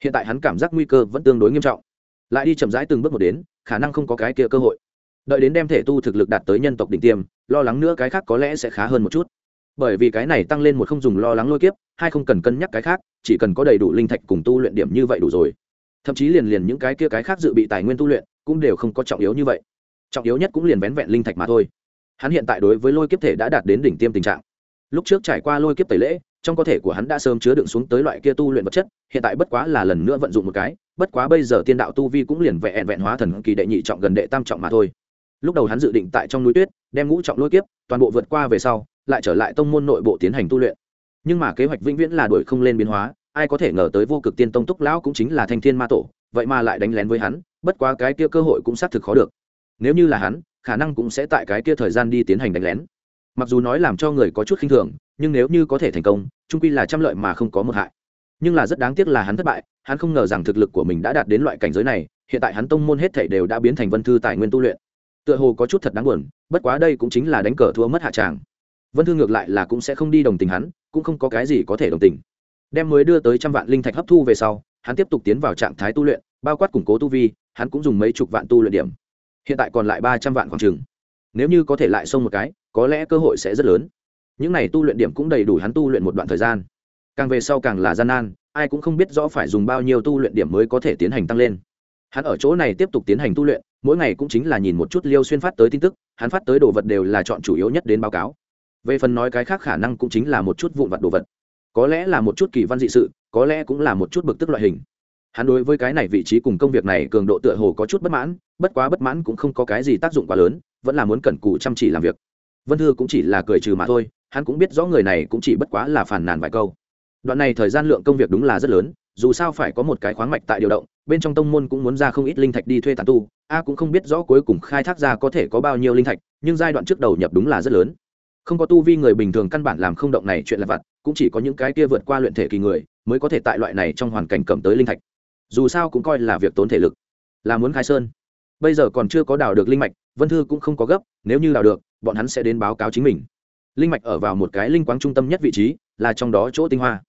Hiện tại hắn cảm giác nguy cơ vẫn tương đối nghiêm trọng. Lại đi chậm rãi từng bước một đến, khả năng không có cái kia cơ hội. Đợi đến đem thể tu thực lực đạt tới nhân tộc đỉnh tiêm, lo lắng nữa cái khác có lẽ sẽ khá hơn một chút. Bởi vì cái này tăng lên một không dùng lo lắng lôi kiếp, hai không cần cân nhắc cái khác, chỉ cần có đầy đủ linh thạch cùng tu luyện điểm như vậy đủ rồi. Thậm chí liền liền những cái kia cái khác dự bị tài nguyên tu luyện cũng đều không có trọng yếu như vậy trọng yếu nhất cũng liền vén vẹn linh thạch mà thôi. Hắn hiện tại đối với lôi kiếp thể đã đạt đến đỉnh tiêm tình trạng. Lúc trước trải qua lôi kiếp tẩy lễ, trong cơ thể của hắn đã sớm chứa đựng xuống tới loại kia tu luyện vật chất, hiện tại bất quá là lần nữa vận dụng một cái, bất quá bây giờ tiên đạo tu vi cũng liền vẹn vẹn hóa thần kỳ đệ nhị trọng gần đệ tam trọng mà thôi. Lúc đầu hắn dự định tại trong núi tuyết, đem ngũ trọng lôi kiếp, toàn bộ vượt qua về sau, lại trở lại tông môn nội bộ tiến hành tu luyện. Nhưng mà kế hoạch vĩnh viễn là đuổi không lên biến hóa, ai có thể ngờ tới vô cực tiên tông túc lão cũng chính là thanh thiên ma tổ, vậy mà lại đánh lén với hắn, bất quá cái kia cơ hội cũng xác thực khó được nếu như là hắn, khả năng cũng sẽ tại cái kia thời gian đi tiến hành đánh lén. Mặc dù nói làm cho người có chút khinh thường, nhưng nếu như có thể thành công trung quy là trăm lợi mà không có một hại. Nhưng là rất đáng tiếc là hắn thất bại, hắn không ngờ rằng thực lực của mình đã đạt đến loại cảnh giới này, hiện tại hắn tông môn hết thảy đều đã biến thành vân thư tài nguyên tu luyện. Tựa hồ có chút thật đáng buồn, bất quá đây cũng chính là đánh cờ thua mất hạ tràng. Vân thư ngược lại là cũng sẽ không đi đồng tình hắn, cũng không có cái gì có thể đồng tình. Đem mới đưa tới trăm vạn linh thạch hấp thu về sau, hắn tiếp tục tiến vào trạng thái tu luyện, bao quát củng cố tu vi, hắn cũng dùng mấy chục vạn tu luyện điểm hiện tại còn lại ba trăm vạn khoảng trường, nếu như có thể lại xông một cái có lẽ cơ hội sẽ rất lớn. Những này tu luyện điểm cũng đầy đủ hắn tu luyện một đoạn thời gian. Càng về sau càng là gian nan ai cũng không biết rõ phải dùng bao nhiêu tu luyện điểm mới có thể tiến hành tăng lên. Hắn ở chỗ này tiếp tục tiến hành tu luyện mỗi ngày cũng chính là nhìn một chút liêu xuyên phát tới tin tức hắn phát tới đồ vật đều là chọn chủ yếu nhất đến báo cáo. Về phần nói cái khác khả năng cũng chính là một chút vụn vặt đồ vật. Có lẽ là một chút kỳ văn dị sự có lẽ cũng là một chút bực tức loại hình hắn đối với cái này vị trí cùng công việc này cường độ tựa hồ có chút bất mãn, bất quá bất mãn cũng không có cái gì tác dụng quá lớn, vẫn là muốn cẩn cù chăm chỉ làm việc. Vân thư cũng chỉ là cười trừ mà thôi, hắn cũng biết rõ người này cũng chỉ bất quá là phàn nàn vài câu. Đoạn này thời gian lượng công việc đúng là rất lớn, dù sao phải có một cái khoáng mạch tại điều động, bên trong tông môn cũng muốn ra không ít linh thạch đi thuê tàn tu, a cũng không biết rõ cuối cùng khai thác ra có thể có bao nhiêu linh thạch, nhưng giai đoạn trước đầu nhập đúng là rất lớn. Không có tu vi người bình thường căn bản làm không động này chuyện là vặt, cũng chỉ có những cái kia vượt qua luyện thể kỳ người, mới có thể tại loại này trong hoàn cảnh cầm tới linh thạch dù sao cũng coi là việc tốn thể lực, là muốn khai sơn. Bây giờ còn chưa có đào được linh mạch, vân thư cũng không có gấp, nếu như đào được, bọn hắn sẽ đến báo cáo chính mình. Linh mạch ở vào một cái linh quáng trung tâm nhất vị trí, là trong đó chỗ tinh hoa.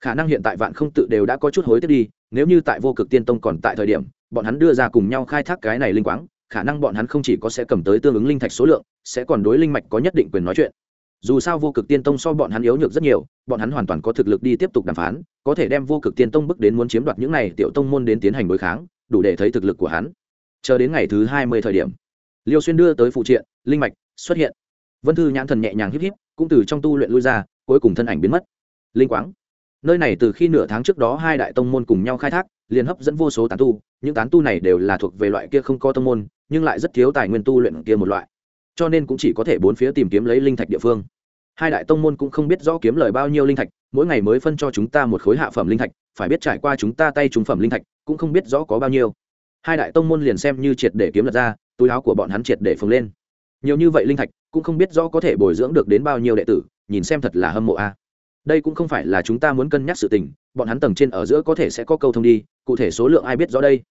Khả năng hiện tại vạn không tự đều đã có chút hối tiếc đi, nếu như tại vô cực tiên tông còn tại thời điểm, bọn hắn đưa ra cùng nhau khai thác cái này linh quáng khả năng bọn hắn không chỉ có sẽ cầm tới tương ứng linh thạch số lượng, sẽ còn đối linh mạch có nhất định quyền nói chuyện dù sao vô cực tiên tông so bọn hắn yếu nhược rất nhiều, bọn hắn hoàn toàn có thực lực đi tiếp tục đàm phán, có thể đem vô cực tiên tông bước đến muốn chiếm đoạt những này tiểu tông môn đến tiến hành đối kháng, đủ để thấy thực lực của hắn. Chờ đến ngày thứ hai mươi thời điểm, liêu xuyên đưa tới phụ triện, linh mạch xuất hiện. Vân thư nhãn thần nhẹ nhàng híp híp, cũng từ trong tu luyện lui ra, cuối cùng thân ảnh biến mất. Linh quáng. Nơi này từ khi nửa tháng trước đó hai đại tông môn cùng nhau khai thác, liền hấp dẫn vô số tán tu, những tán tu này đều là thuộc về loại kia không có tông môn, nhưng lại rất thiếu tài nguyên tu luyện kia một loại cho nên cũng chỉ có thể bốn phía tìm kiếm lấy linh thạch địa phương. Hai đại tông môn cũng không biết rõ kiếm lời bao nhiêu linh thạch, mỗi ngày mới phân cho chúng ta một khối hạ phẩm linh thạch, phải biết trải qua chúng ta tay trúng phẩm linh thạch, cũng không biết rõ có bao nhiêu. Hai đại tông môn liền xem như triệt để kiếm lật ra, túi áo của bọn hắn triệt để phồng lên. Nhiều như vậy linh thạch, cũng không biết rõ có thể bồi dưỡng được đến bao nhiêu đệ tử, nhìn xem thật là hâm mộ a. Đây cũng không phải là chúng ta muốn cân nhắc sự tình, bọn hắn tầng trên ở giữa có thể sẽ có câu thông đi, cụ thể số lượng ai biết rõ đây.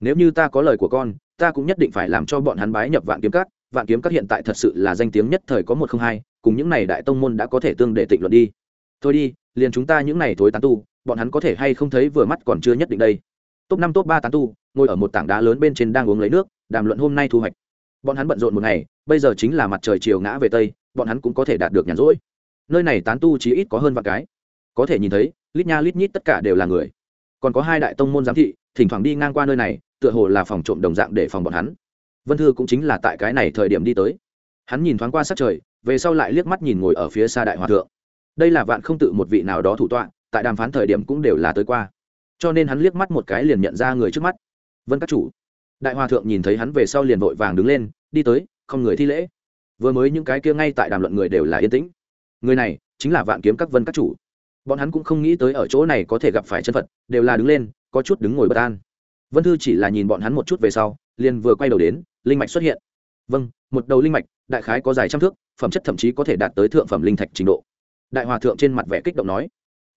Nếu như ta có lời của con, ta cũng nhất định phải làm cho bọn hắn bái nhập vạn kiếm các vạn kiếm các hiện tại thật sự là danh tiếng nhất thời có một không hai, cùng những này đại tông môn đã có thể tương để tịnh luận đi. Thôi đi, liền chúng ta những này thối tán tu, bọn hắn có thể hay không thấy vừa mắt còn chưa nhất định đây. Top năm, top ba tán tu, ngồi ở một tảng đá lớn bên trên đang uống lấy nước, đàm luận hôm nay thu hoạch. Bọn hắn bận rộn một ngày, bây giờ chính là mặt trời chiều ngã về tây, bọn hắn cũng có thể đạt được nhàn rỗi. Nơi này tán tu chỉ ít có hơn vạn cái. Có thể nhìn thấy, lít nha lít nhít tất cả đều là người. Còn có hai đại tông môn giám thị, thỉnh thoảng đi ngang qua nơi này, tựa hồ là phòng trộm đồng dạng để phòng bọn hắn vân thư cũng chính là tại cái này thời điểm đi tới. Hắn nhìn thoáng qua sát trời, về sau lại liếc mắt nhìn ngồi ở phía xa đại hòa thượng. Đây là vạn không tự một vị nào đó thủ tọa, tại đàm phán thời điểm cũng đều là tới qua. Cho nên hắn liếc mắt một cái liền nhận ra người trước mắt. Vân các chủ. Đại hòa thượng nhìn thấy hắn về sau liền vội vàng đứng lên, đi tới, không người thi lễ. Vừa mới những cái kia ngay tại đàm luận người đều là yên tĩnh. Người này chính là vạn kiếm các vân các chủ. Bọn hắn cũng không nghĩ tới ở chỗ này có thể gặp phải chân phật, đều là đứng lên, có chút đứng ngồi bất an. Vân thư chỉ là nhìn bọn hắn một chút về sau liền vừa quay đầu đến, linh mạch xuất hiện. Vâng một đầu linh mạch, đại khái có dài trăm thước, phẩm chất thậm chí có thể đạt tới thượng phẩm linh thạch trình độ. Đại hòa thượng trên mặt vẻ kích động nói.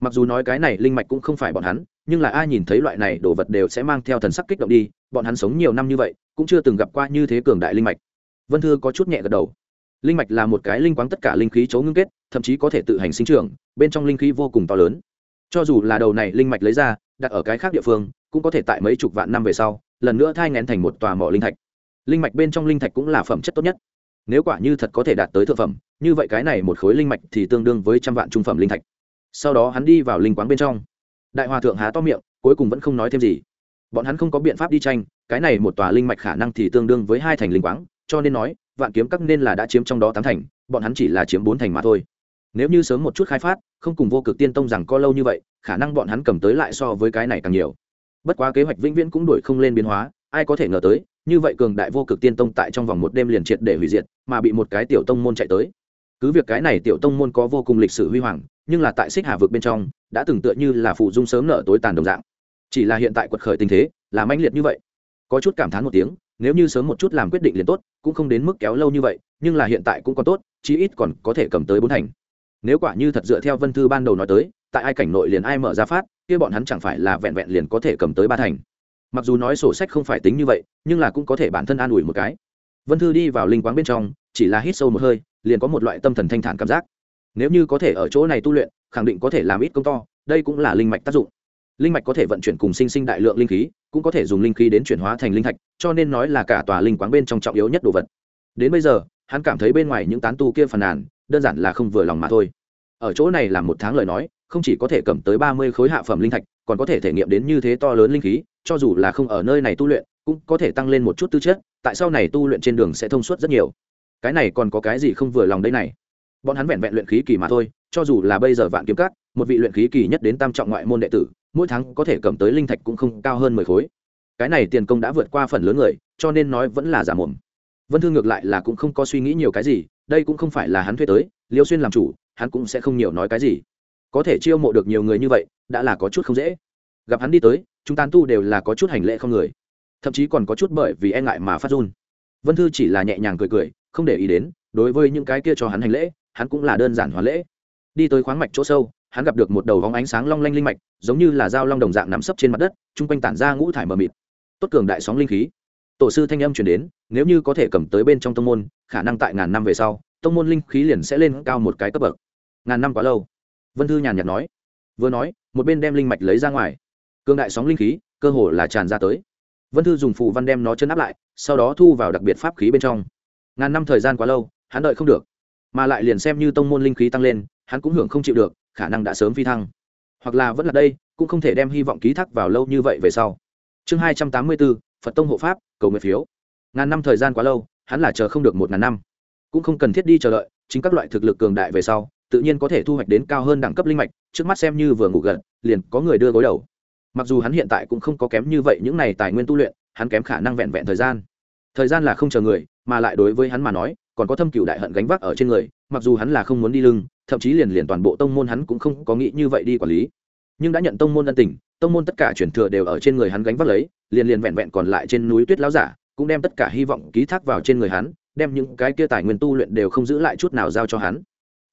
Mặc dù nói cái này linh mạch cũng không phải bọn hắn, nhưng là ai nhìn thấy loại này đồ vật đều sẽ mang theo thần sắc kích động đi, bọn hắn sống nhiều năm như vậy, cũng chưa từng gặp qua như thế cường đại linh mạch. Vân thư có chút nhẹ gật đầu. Linh mạch là một cái linh quáng tất cả linh khí chấu ngưng kết, thậm chí có thể tự hành sinh trưởng, bên trong linh khí vô cùng to lớn. Cho dù là đầu này linh mạch lấy ra, đặt ở cái khác địa phương, cũng có thể tại mấy chục vạn năm về sau lần nữa thai ngén thành một tòa mỏ linh thạch. Linh mạch bên trong linh thạch cũng là phẩm chất tốt nhất. Nếu quả như thật có thể đạt tới thượng phẩm, như vậy cái này một khối linh mạch thì tương đương với trăm vạn trung phẩm linh thạch. Sau đó hắn đi vào linh quán bên trong. Đại hòa thượng há to miệng, cuối cùng vẫn không nói thêm gì. Bọn hắn không có biện pháp đi tranh, cái này một tòa linh mạch khả năng thì tương đương với hai thành linh quáng, cho nên nói, vạn kiếm các nên là đã chiếm trong đó tám thành, bọn hắn chỉ là chiếm bốn thành mà thôi. Nếu như sớm một chút khai phát, không cùng vô cực tiên tông rằng có lâu như vậy, khả năng bọn hắn cầm tới lại so với cái này càng nhiều bất quá kế hoạch vĩnh viễn cũng đổi không lên biến hóa, ai có thể ngờ tới, như vậy cường đại vô cực tiên tông tại trong vòng một đêm liền triệt để hủy diệt, mà bị một cái tiểu tông môn chạy tới. Cứ việc cái này tiểu tông môn có vô cùng lịch sử huy hoàng, nhưng là tại xích hà vực bên trong, đã từng tựa như là phụ dung sớm nở tối tàn đồng dạng. Chỉ là hiện tại quật khởi tình thế, là mãnh liệt như vậy. Có chút cảm thán một tiếng, nếu như sớm một chút làm quyết định liền tốt, cũng không đến mức kéo lâu như vậy, nhưng là hiện tại cũng còn tốt, chí ít còn có thể cầm tới bốn thành. Nếu quả như thật dựa theo vân thư ban đầu nói tới tại ai cảnh nội liền ai mở ra phát, kia bọn hắn chẳng phải là vẹn vẹn liền có thể cầm tới ba thành. Mặc dù nói sổ sách không phải tính như vậy, nhưng là cũng có thể bản thân an ủi một cái. Vân thư đi vào linh quáng bên trong, chỉ là hít sâu một hơi, liền có một loại tâm thần thanh thản cảm giác. Nếu như có thể ở chỗ này tu luyện, khẳng định có thể làm ít công to, đây cũng là linh mạch tác dụng. Linh mạch có thể vận chuyển cùng sinh sinh đại lượng linh khí, cũng có thể dùng linh khí đến chuyển hóa thành linh thạch, cho nên nói là cả tòa linh quáng bên trong trọng yếu nhất đồ vật. Đến bây giờ, hắn cảm thấy bên ngoài những tán tu kia phàn nàn, đơn giản là không vừa lòng mà thôi. Ở chỗ này làm một tháng lời nói không chỉ có thể cầm tới ba mươi khối hạ phẩm linh thạch, còn có thể thể nghiệm đến như thế to lớn linh khí, cho dù là không ở nơi này tu luyện, cũng có thể tăng lên một chút tư chất, tại sau này tu luyện trên đường sẽ thông suốt rất nhiều. Cái này còn có cái gì không vừa lòng đây này? Bọn hắn vẹn vẹn luyện khí kỳ mà thôi, cho dù là bây giờ vạn kiếm cát một vị luyện khí kỳ nhất đến tam trọng ngoại môn đệ tử, mỗi tháng có thể cầm tới linh thạch cũng không cao hơn mười khối. Cái này tiền công đã vượt qua phần lớn người, cho nên nói vẫn là giả mồm. Vân thương ngược lại là cũng không có suy nghĩ nhiều cái gì, đây cũng không phải là hắn thuê tới, liêu xuyên làm chủ, hắn cũng sẽ không nhiều nói cái gì có thể chiêu mộ được nhiều người như vậy, đã là có chút không dễ. Gặp hắn đi tới, chúng tán tu đều là có chút hành lễ không người. Thậm chí còn có chút bởi vì e ngại mà phát run. Vân thư chỉ là nhẹ nhàng cười cười, không để ý đến, đối với những cái kia cho hắn hành lễ, hắn cũng là đơn giản hóa lễ. Đi tới khoáng mạch chỗ sâu, hắn gặp được một đầu vóng ánh sáng long lanh linh mạch, giống như là dao long đồng dạng nằm sấp trên mặt đất, chung quanh tản ra ngũ thải mờ mịt. Tốt cường đại sóng linh khí. Tổ sư thanh âm chuyển đến, nếu như có thể cầm tới bên trong tông môn, khả năng tại ngàn năm về sau, tông môn linh khí liền sẽ lên cao một cái cấp bậc. Ngàn năm quá lâu vân thư nhàn nhạt nói. Vừa nói, một bên đem linh mạch lấy ra ngoài. Cường đại sóng linh khí, cơ hồ là tràn ra tới. Vân thư dùng phù văn đem nó chân áp lại, sau đó thu vào đặc biệt pháp khí bên trong. Ngàn năm thời gian quá lâu, hắn đợi không được. Mà lại liền xem như tông môn linh khí tăng lên, hắn cũng hưởng không chịu được, khả năng đã sớm phi thăng. Hoặc là vẫn là đây, cũng không thể đem hy vọng ký thác vào lâu như vậy về sau. Chương hai trăm tám mươi bốn, phật tông hộ pháp, cầu nguyện phiếu. Ngàn năm thời gian quá lâu, hắn là chờ không được một ngàn năm. Cũng không cần thiết đi chờ đợi, chính các loại thực lực cường đại về sau tự nhiên có thể thu hoạch đến cao hơn đẳng cấp linh mạch, trước mắt xem như vừa ngủ gần liền có người đưa gối đầu. Mặc dù hắn hiện tại cũng không có kém như vậy những này tài nguyên tu luyện, hắn kém khả năng vẹn vẹn thời gian. Thời gian là không chờ người, mà lại đối với hắn mà nói, còn có thâm cựu đại hận gánh vác ở trên người, mặc dù hắn là không muốn đi lưng, thậm chí liền liền toàn bộ tông môn hắn cũng không có nghĩ như vậy đi quản lý. Nhưng đã nhận tông môn ân tình, tông môn tất cả chuyển thừa đều ở trên người hắn gánh vác lấy, liền liền vẹn vẹn còn lại trên núi tuyết láo giả, cũng đem tất cả hy vọng ký thác vào trên người hắn, đem những cái kia tài nguyên tu luyện đều không giữ lại chút nào giao cho hắn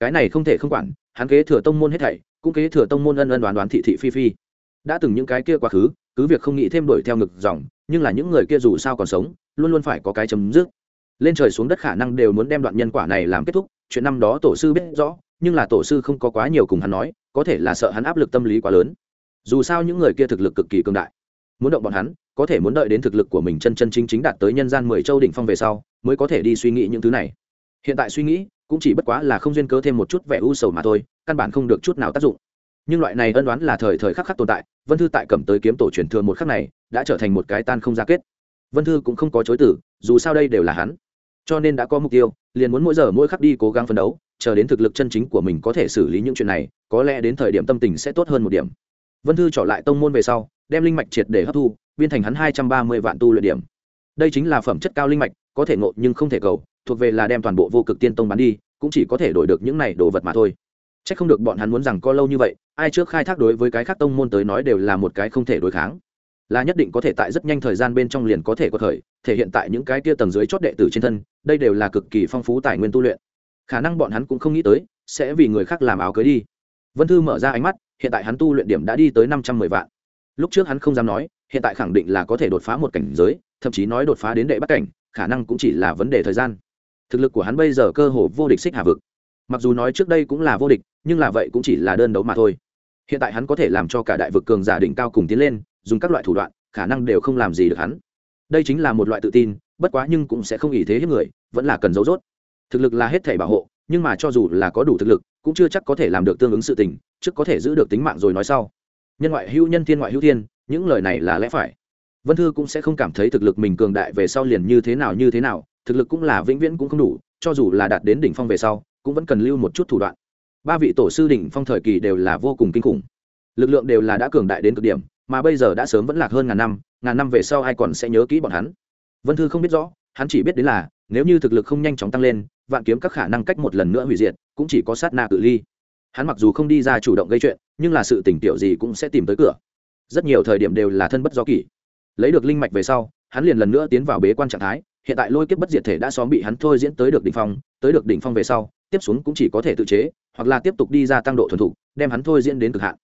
cái này không thể không quản, hắn kế thừa tông môn hết thảy, cũng kế thừa tông môn ân ân đoán đoán thị thị phi phi. Đã từng những cái kia quá khứ, cứ việc không nghĩ thêm đuổi theo ngực dòng, nhưng là những người kia dù sao còn sống, luôn luôn phải có cái chấm dứt. Lên trời xuống đất khả năng đều muốn đem đoạn nhân quả này làm kết thúc, chuyện năm đó tổ sư biết rõ, nhưng là tổ sư không có quá nhiều cùng hắn nói, có thể là sợ hắn áp lực tâm lý quá lớn. Dù sao những người kia thực lực cực kỳ cường đại. Muốn động bọn hắn, có thể muốn đợi đến thực lực của mình chân chân chính chính đạt tới nhân gian mười châu đỉnh phong về sau, mới có thể đi suy nghĩ những thứ này hiện tại suy nghĩ, cũng chỉ bất quá là không duyên cớ thêm một chút vẻ u sầu mà thôi, căn bản không được chút nào tác dụng. Nhưng loại này ân đoán là thời thời khắc khắc tồn tại, vân thư tại cầm tới kiếm tổ truyền thừa một khắc này, đã trở thành một cái tan không ra kết. Vân thư cũng không có chối tử dù sao đây đều là hắn. Cho nên đã có mục tiêu, liền muốn mỗi giờ mỗi khắc đi cố gắng phấn đấu, chờ đến thực lực chân chính của mình có thể xử lý những chuyện này, có lẽ đến thời điểm tâm tình sẽ tốt hơn một điểm. Vân thư trở lại tông môn về sau, đem linh mạch triệt để hấp thu, biên thành hắn hai trăm ba mươi vạn tu luyện điểm. Đây chính là phẩm chất cao linh mạch, có thể ngộ nhưng không thể cầu thuộc về là đem toàn bộ vô cực tiên tông bán đi, cũng chỉ có thể đổi được những này đồ vật mà thôi. C h ắ c không được bọn hắn muốn rằng có lâu như vậy, ai trước khai thác đối với cái khác tông môn tới nói đều là một cái không thể đối kháng. Là nhất định có thể tại rất nhanh thời gian bên trong liền có thể có thời, thể hiện tại những cái kia tầng dưới chót đệ tử trên thân, đây đều là cực kỳ phong phú tài nguyên tu luyện. Khả năng bọn hắn cũng không nghĩ tới, sẽ vì người khác làm áo cưới đi. Vân thư mở ra ánh mắt, hiện tại hắn tu luyện điểm đã đi tới năm trăm mười vạn. Lúc trước hắn không dám nói, hiện tại khẳng định là có thể đột phá một cảnh giới, thậm chí nói đột phá đến đệ bắt cảnh, khả năng cũng chỉ là vấn đề thời gian thực lực của hắn bây giờ cơ hồ vô địch xích hà vực. Mặc dù nói trước đây cũng là vô địch, nhưng là vậy cũng chỉ là đơn đấu mà thôi. Hiện tại hắn có thể làm cho cả đại vực cường giả đỉnh cao cùng tiến lên, dùng các loại thủ đoạn, khả năng đều không làm gì được hắn. Đây chính là một loại tự tin, bất quá nhưng cũng sẽ không ý thế hiếp người, vẫn là cần giấu rốt. Thực lực là hết thể bảo hộ, nhưng mà cho dù là có đủ thực lực, cũng chưa chắc có thể làm được tương ứng sự tình, trước có thể giữ được tính mạng rồi nói sau. Nhân ngoại hữu nhân, thiên ngoại hữu thiên, những lời này là lẽ phải. Vân thư cũng sẽ không cảm thấy thực lực mình cường đại về sau liền như thế nào như thế nào thực lực cũng là vĩnh viễn cũng không đủ, cho dù là đạt đến đỉnh phong về sau, cũng vẫn cần lưu một chút thủ đoạn. Ba vị tổ sư đỉnh phong thời kỳ đều là vô cùng kinh khủng. Lực lượng đều là đã cường đại đến cực điểm, mà bây giờ đã sớm vẫn lạc hơn ngàn năm ngàn năm về sau ai còn sẽ nhớ kỹ bọn hắn? Vân thư không biết rõ, hắn chỉ biết đến là, nếu như thực lực không nhanh chóng tăng lên, vạn kiếm các khả năng cách một lần nữa hủy diệt, cũng chỉ có sát na cự ly. Hắn mặc dù không đi ra chủ động gây chuyện, nhưng là sự tỉnh tiểu gì cũng sẽ tìm tới cửa. Rất nhiều thời điểm đều là thân bất do kỷ. Lấy được linh mạch về sau, hắn liền lần nữa tiến vào bế quan trạng thái hiện tại lôi kiếp bất diệt thể đã xóm bị hắn thôi diễn tới được đỉnh phong, tới được đỉnh phong về sau, tiếp xuống cũng chỉ có thể tự chế, hoặc là tiếp tục đi ra tăng độ thuần thục, đem hắn thôi diễn đến cực hạn.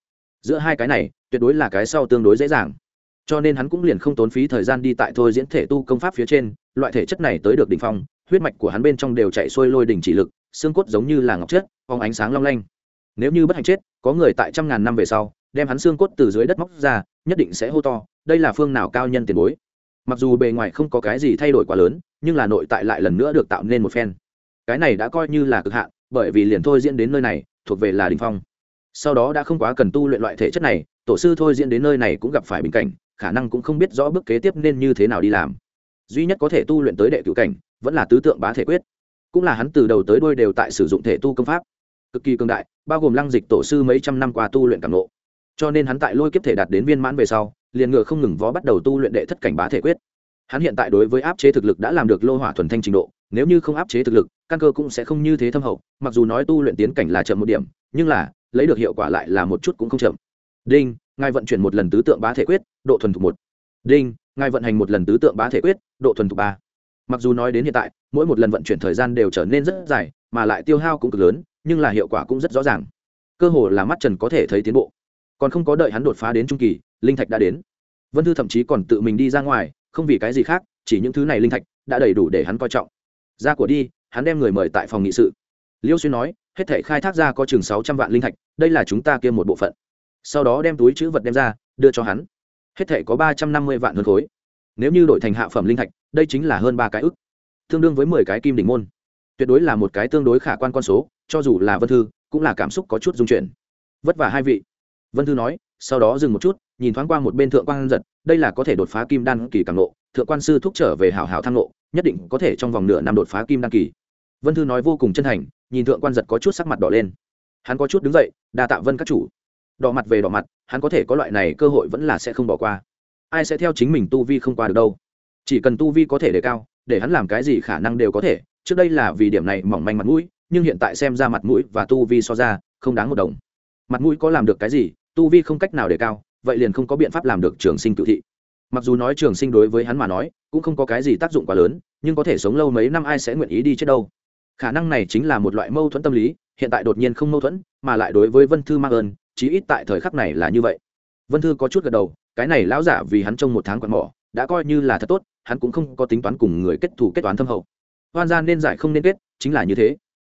Giữa hai cái này, tuyệt đối là cái sau tương đối dễ dàng. Cho nên hắn cũng liền không tốn phí thời gian đi tại thôi diễn thể tu công pháp phía trên, loại thể chất này tới được đỉnh phong, huyết mạch của hắn bên trong đều chạy xuôi lôi đỉnh chỉ lực, xương cốt giống như là ngọc chất, phóng ánh sáng long lanh. Nếu như bất hạnh chết, có người tại trăm ngàn năm về sau, đem hắn xương cốt từ dưới đất móc ra, nhất định sẽ hô to, đây là phương nào cao nhân tiền bối? Mặc dù bề ngoài không có cái gì thay đổi quá lớn, nhưng là nội tại lại lần nữa được tạo nên một phen. Cái này đã coi như là cực hạn, bởi vì liền thôi diễn đến nơi này, thuộc về là đình phong. Sau đó đã không quá cần tu luyện loại thể chất này, tổ sư thôi diễn đến nơi này cũng gặp phải bình cảnh, khả năng cũng không biết rõ bước kế tiếp nên như thế nào đi làm. Duy nhất có thể tu luyện tới đệ cựu cảnh, vẫn là tứ tượng bá thể quyết. Cũng là hắn từ đầu tới đôi đều tại sử dụng thể tu công pháp. Cực kỳ cường đại, bao gồm lăng dịch tổ sư mấy trăm năm qua tu luyện cảm nộ cho nên hắn tại lôi kiếp thể đạt đến viên mãn về sau liền ngựa không ngừng vó bắt đầu tu luyện đệ thất cảnh bá thể quyết. Hắn hiện tại đối với áp chế thực lực đã làm được lô hỏa thuần thanh trình độ, nếu như không áp chế thực lực, căn cơ cũng sẽ không như thế thâm hậu, mặc dù nói tu luyện tiến cảnh là chậm một điểm, nhưng là, lấy được hiệu quả lại là một chút cũng không chậm. Đinh, ngài vận chuyển một lần tứ tượng bá thể quyết, độ thuần thục một. Đinh, ngài vận hành một lần tứ tượng bá thể quyết, độ thuần thục ba. Mặc dù nói đến hiện tại, mỗi một lần vận chuyển thời gian đều trở nên rất dài, mà lại tiêu hao cũng cực lớn, nhưng là hiệu quả cũng rất rõ ràng. Cơ hồ là mắt trần có thể thấy tiến bộ. Còn không có đợi hắn đột phá đến trung kỳ linh thạch đã đến. Vân thư thậm chí còn tự mình đi ra ngoài, không vì cái gì khác, chỉ những thứ này linh thạch đã đầy đủ để hắn coi trọng. Ra của đi, hắn đem người mời tại phòng nghị sự. Liêu xuyên nói, hết thể khai thác ra có chừng sáu trăm vạn linh thạch, đây là chúng ta kia một bộ phận. Sau đó đem túi chữ vật đem ra, đưa cho hắn. Hết thể có ba trăm năm mươi vạn hơn khối. Nếu như đổi thành hạ phẩm linh thạch, đây chính là hơn ba cái ức. Tương đương với mười cái kim đỉnh môn. Tuyệt đối là một cái tương đối khả quan con số, cho dù là vân thư, cũng là cảm xúc có chút dung chuyển. Vất vả hai vị. Vân thư nói sau đó dừng một chút nhìn thoáng qua một bên thượng quan giật đây là có thể đột phá kim đan kỳ càng lộ, thượng quan sư thúc trở về hảo hảo thăng lộ, nhất định có thể trong vòng nửa năm đột phá kim đan kỳ. Vân thư nói vô cùng chân thành nhìn thượng quan giật có chút sắc mặt đỏ lên. Hắn có chút đứng dậy đa tạ vân các chủ. Đỏ mặt về đỏ mặt hắn có thể có loại này cơ hội vẫn là sẽ không bỏ qua. Ai sẽ theo chính mình tu vi không qua được đâu. Chỉ cần tu vi có thể đề cao để hắn làm cái gì khả năng đều có thể trước đây là vì điểm này mỏng manh mặt mũi nhưng hiện tại xem ra mặt mũi và tu vi so ra không đáng một đồng. Mặt mũi có làm được cái gì tu vi không cách nào đề cao, vậy liền không có biện pháp làm được trường sinh cựu thị. Mặc dù nói trường sinh đối với hắn mà nói, cũng không có cái gì tác dụng quá lớn, nhưng có thể sống lâu mấy năm ai sẽ nguyện ý đi chết đâu. Khả năng này chính là một loại mâu thuẫn tâm lý, hiện tại đột nhiên không mâu thuẫn, mà lại đối với vân thư mang ơn, chí ít tại thời khắc này là như vậy. Vân thư có chút gật đầu, cái này lão giả vì hắn trong một tháng quạt mỏ, đã coi như là thật tốt, hắn cũng không có tính toán cùng người kết thù kết toán thâm hậu. Hoan gian nên giải không nên kết, chính là như thế.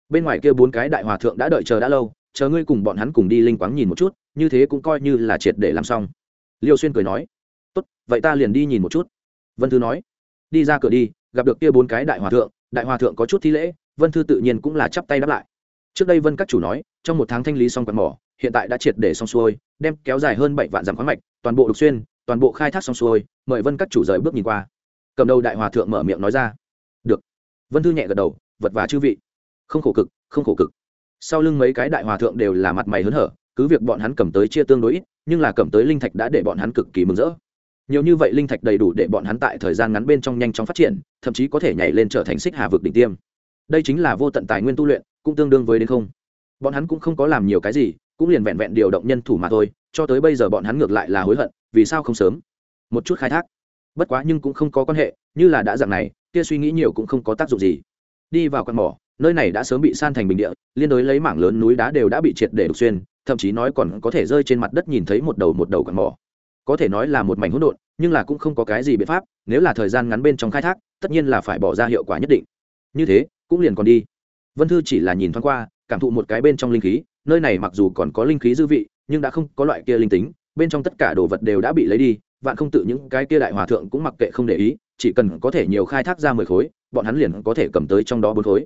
Bên ngoài kia bốn cái đại hòa thượng đã đợi chờ đã lâu chờ ngươi cùng bọn hắn cùng đi linh quáng nhìn một chút, như thế cũng coi như là triệt để làm xong. Liêu xuyên cười nói. Tốt, vậy ta liền đi nhìn một chút. Vân thư nói. Đi ra cửa đi, gặp được kia bốn cái đại hòa thượng, đại hòa thượng có chút thi lễ, vân thư tự nhiên cũng là chắp tay đáp lại. Trước đây vân các chủ nói, trong một tháng thanh lý xong quạt mỏ, hiện tại đã triệt để xong xuôi, đem kéo dài hơn bảy vạn dặm khoáng mạch, toàn bộ đục xuyên, toàn bộ khai thác xong xuôi, mời vân các chủ rời bước nhìn qua. Cầm đầu đại hòa thượng mở miệng nói ra. Được. Vân thư nhẹ gật đầu, vật và chư vị. Không khổ cực, không khổ cực sau lưng mấy cái đại hòa thượng đều là mặt mày hớn hở, cứ việc bọn hắn cầm tới chia tương đối ít, nhưng là cầm tới linh thạch đã để bọn hắn cực kỳ mừng rỡ. Nhiều như vậy linh thạch đầy đủ để bọn hắn tại thời gian ngắn bên trong nhanh chóng phát triển, thậm chí có thể nhảy lên trở thành xích hà vực đỉnh tiêm. Đây chính là vô tận tài nguyên tu luyện, cũng tương đương với đến không. Bọn hắn cũng không có làm nhiều cái gì, cũng liền vẹn vẹn điều động nhân thủ mà thôi, cho tới bây giờ bọn hắn ngược lại là hối hận, vì sao không sớm? Một chút khai thác. Bất quá nhưng cũng không có quan hệ, như là đã dạng này, kia suy nghĩ nhiều cũng không có tác dụng gì. Đi vào con mỏ nơi này đã sớm bị san thành bình địa, liên đối lấy mảng lớn núi đá đều đã bị triệt để đục xuyên, thậm chí nói còn có thể rơi trên mặt đất nhìn thấy một đầu một đầu cặn mỏ. Có thể nói là một mảnh hỗn độn, nhưng là cũng không có cái gì biện pháp, nếu là thời gian ngắn bên trong khai thác, tất nhiên là phải bỏ ra hiệu quả nhất định. Như thế, cũng liền còn đi. Vân thư chỉ là nhìn thoáng qua, cảm thụ một cái bên trong linh khí, nơi này mặc dù còn có linh khí dư vị, nhưng đã không có loại kia linh tính, bên trong tất cả đồ vật đều đã bị lấy đi, vạn không tự những cái kia đại hòa thượng cũng mặc kệ không để ý, chỉ cần có thể nhiều khai thác ra mười khối, bọn hắn liền có thể cầm tới trong đó bốn khối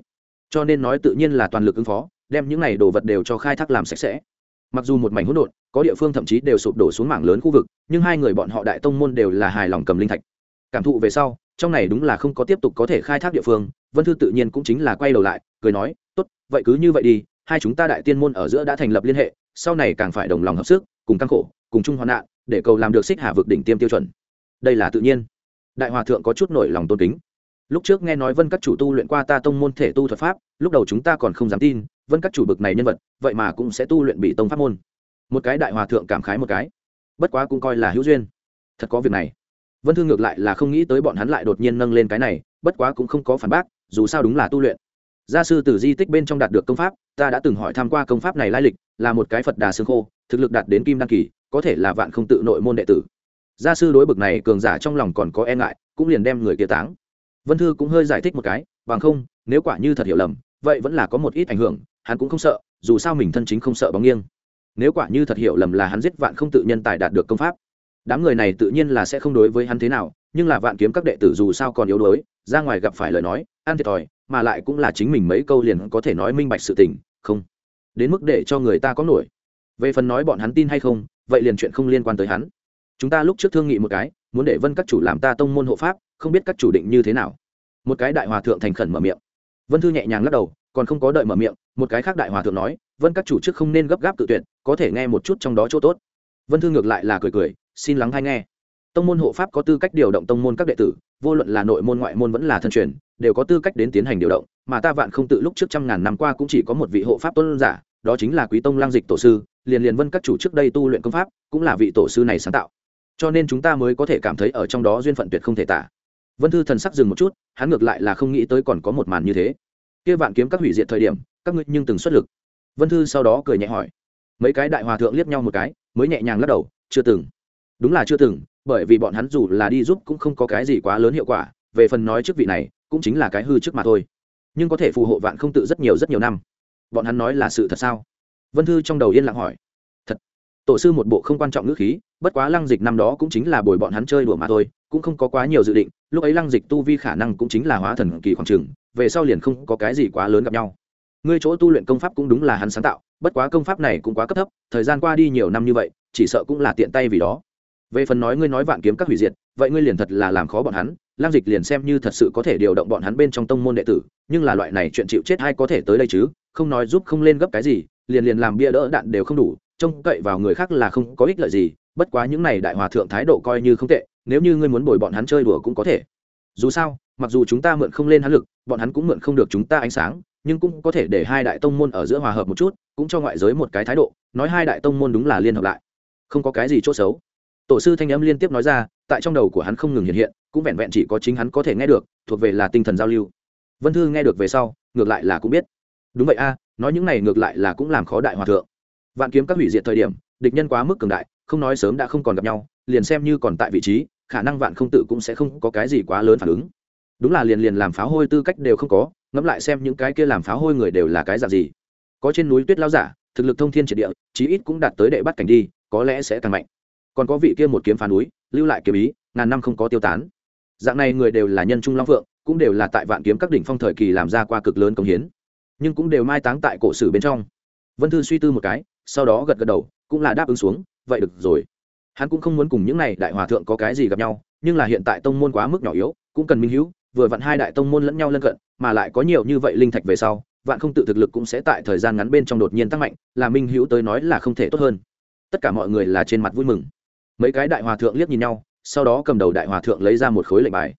cho nên nói tự nhiên là toàn lực ứng phó, đem những này đồ vật đều cho khai thác làm sạch sẽ. Mặc dù một mảnh hỗn độn, có địa phương thậm chí đều sụp đổ xuống mảng lớn khu vực, nhưng hai người bọn họ đại tông môn đều là hài lòng cầm linh thạch. Cảm thụ về sau, trong này đúng là không có tiếp tục có thể khai thác địa phương, vân thư tự nhiên cũng chính là quay đầu lại, cười nói, tốt, vậy cứ như vậy đi, hai chúng ta đại tiên môn ở giữa đã thành lập liên hệ, sau này càng phải đồng lòng hợp sức, cùng căng khổ, cùng chung hoạn nạn, để cầu làm được xích hà vực đỉnh tiêm tiêu chuẩn. Đây là tự nhiên. Đại hòa thượng có chút nổi lòng tôn kính lúc trước nghe nói vân các chủ tu luyện qua ta tông môn thể tu thuật pháp, lúc đầu chúng ta còn không dám tin, vân các chủ bực này nhân vật, vậy mà cũng sẽ tu luyện bị tông pháp môn. Một cái đại hòa thượng cảm khái một cái. Bất quá cũng coi là hữu duyên. Thật có việc này. Vân thương ngược lại là không nghĩ tới bọn hắn lại đột nhiên nâng lên cái này, bất quá cũng không có phản bác, dù sao đúng là tu luyện. Gia sư từ di tích bên trong đạt được công pháp, ta đã từng hỏi tham q u a công pháp này lai lịch, là một cái phật đà xương khô, thực lực đạt đến kim đăng kỳ, có thể là vạn không tự nội môn đệ tử. Gia sư đối bực này cường giả trong lòng còn có e ngại, cũng liền đem người kia táng vân thư cũng hơi giải thích một cái, bằng không, nếu quả như thật hiểu lầm, vậy vẫn là có một ít ảnh hưởng, hắn cũng không sợ, dù sao mình thân chính không sợ bóng nghiêng. Nếu quả như thật hiểu lầm là hắn giết vạn không tự nhân tài đạt được công pháp, đám người này tự nhiên là sẽ không đối với hắn thế nào, nhưng là vạn kiếm các đệ tử dù sao còn yếu đuối, ra ngoài gặp phải lời nói, ăn thiệt thòi, mà lại cũng là chính mình mấy câu liền có thể nói minh bạch sự tình, không? Đến mức để cho người ta có nổi. Về phần nói bọn hắn tin hay không, vậy liền chuyện không liên quan tới hắn chúng ta lúc trước thương nghị một cái, muốn để vân các chủ làm ta tông môn hộ pháp, không biết các chủ định như thế nào. Một cái đại hòa thượng thành khẩn mở miệng. Vân thư nhẹ nhàng lắc đầu, còn không có đợi mở miệng, một cái khác đại hòa thượng nói, vân các chủ trước không nên gấp gáp tự tuyệt, có thể nghe một chút trong đó chỗ tốt. Vân thư ngược lại là cười cười, xin lắng hay nghe. Tông môn hộ pháp có tư cách điều động tông môn các đệ tử, vô luận là nội môn ngoại môn vẫn là thân truyền, đều có tư cách đến tiến hành điều động, mà ta vạn không tự lúc trước trăm ngàn năm qua cũng chỉ có một vị hộ pháp tôn giả, đó chính là quý tông lang dịch tổ sư, liền liền vân các chủ trước đây tu luyện công pháp, cũng là vị tổ sư này sáng tạo cho nên chúng ta mới có thể cảm thấy ở trong đó duyên phận tuyệt không thể tả. Vân thư thần sắc dừng một chút, hắn ngược lại là không nghĩ tới còn có một màn như thế. Kia vạn kiếm các hủy diệt thời điểm, các ngươi nhưng từng xuất lực. Vân thư sau đó cười nhẹ hỏi. Mấy cái đại hòa thượng liếc nhau một cái, mới nhẹ nhàng lắc đầu, chưa từng. Đúng là chưa từng, bởi vì bọn hắn dù là đi giúp cũng không có cái gì quá lớn hiệu quả, về phần nói chức vị này, cũng chính là cái hư trước mà thôi. Nhưng có thể phù hộ vạn không tự rất nhiều rất nhiều năm. Bọn hắn nói là sự thật sao? Vân thư trong đầu yên lặng hỏi tổ sư một bộ không quan trọng ngữ khí, bất quá lăng dịch năm đó cũng chính là bồi bọn hắn chơi đùa mà thôi, cũng không có quá nhiều dự định, lúc ấy lăng dịch tu vi khả năng cũng chính là hóa thần kỳ khoảng trừng về sau liền không có cái gì quá lớn gặp nhau. Ngươi chỗ tu luyện công pháp cũng đúng là hắn sáng tạo, bất quá công pháp này cũng quá cấp thấp, thời gian qua đi nhiều năm như vậy, chỉ sợ cũng là tiện tay vì đó. Về phần nói ngươi nói vạn kiếm các hủy diệt, vậy ngươi liền thật là làm khó bọn hắn Lang dịch liền xem như thật sự có thể điều động bọn hắn bên trong tông môn đệ tử, nhưng là loại này chuyện chịu chết hay có thể tới đây chứ, không nói giúp không lên gấp cái gì, liền liền làm bia đỡ đạn đều không đủ trông cậy vào người khác là không có ích lợi gì, bất quá những này đại hòa thượng thái độ coi như không tệ, nếu như ngươi muốn bồi bọn hắn chơi đùa cũng có thể. Dù sao, mặc dù chúng ta mượn không lên hắn lực, bọn hắn cũng mượn không được chúng ta ánh sáng, nhưng cũng có thể để hai đại tông môn ở giữa hòa hợp một chút, cũng cho ngoại giới một cái thái độ, nói hai đại tông môn đúng là liên hợp lại. Không có cái gì chỗ xấu. Tổ sư thanh âm liên tiếp nói ra, tại trong đầu của hắn không ngừng hiện hiện, cũng vẹn vẹn chỉ có chính hắn có thể nghe được, thuộc về là tinh thần giao lưu. Vân thư nghe được về sau, ngược lại là cũng biết. Đúng vậy a, nói những này ngược lại là cũng làm khó đại hòa thượng vạn kiếm các hủy diệt thời điểm, địch nhân quá mức cường đại, không nói sớm đã không còn gặp nhau, liền xem như còn tại vị trí, khả năng vạn không tự cũng sẽ không có cái gì quá lớn phản ứng. Đúng là liền liền làm pháo hôi tư cách đều không có, ngẫm lại xem những cái kia làm pháo hôi người đều là cái dạng gì. Có trên núi tuyết lao giả, thực lực thông thiên triệt địa, chí ít cũng đạt tới đệ bắt cảnh đi, có lẽ sẽ càng mạnh. Còn có vị kia một kiếm phá núi, lưu lại kiếm ý, ngàn năm không có tiêu tán. Dạng này người đều là nhân trung long phượng, cũng đều là tại vạn kiếm các đỉnh phong thời kỳ làm ra qua cực lớn công hiến. Nhưng cũng đều mai táng tại cổ sử bên trong vân thư suy tư một cái, sau đó gật gật đầu, cũng là đáp ứng xuống, vậy được rồi. Hắn cũng không muốn cùng những này đại hòa thượng có cái gì gặp nhau, nhưng là hiện tại tông môn quá mức nhỏ yếu, cũng cần minh hữu, vừa vặn hai đại tông môn lẫn nhau lân cận, mà lại có nhiều như vậy linh thạch về sau, vạn không tự thực lực cũng sẽ tại thời gian ngắn bên trong đột nhiên tăng mạnh, là minh hữu tới nói là không thể tốt hơn. Tất cả mọi người là trên mặt vui mừng. Mấy cái đại hòa thượng liếc nhìn nhau, sau đó cầm đầu đại hòa thượng lấy ra một khối lệnh bài.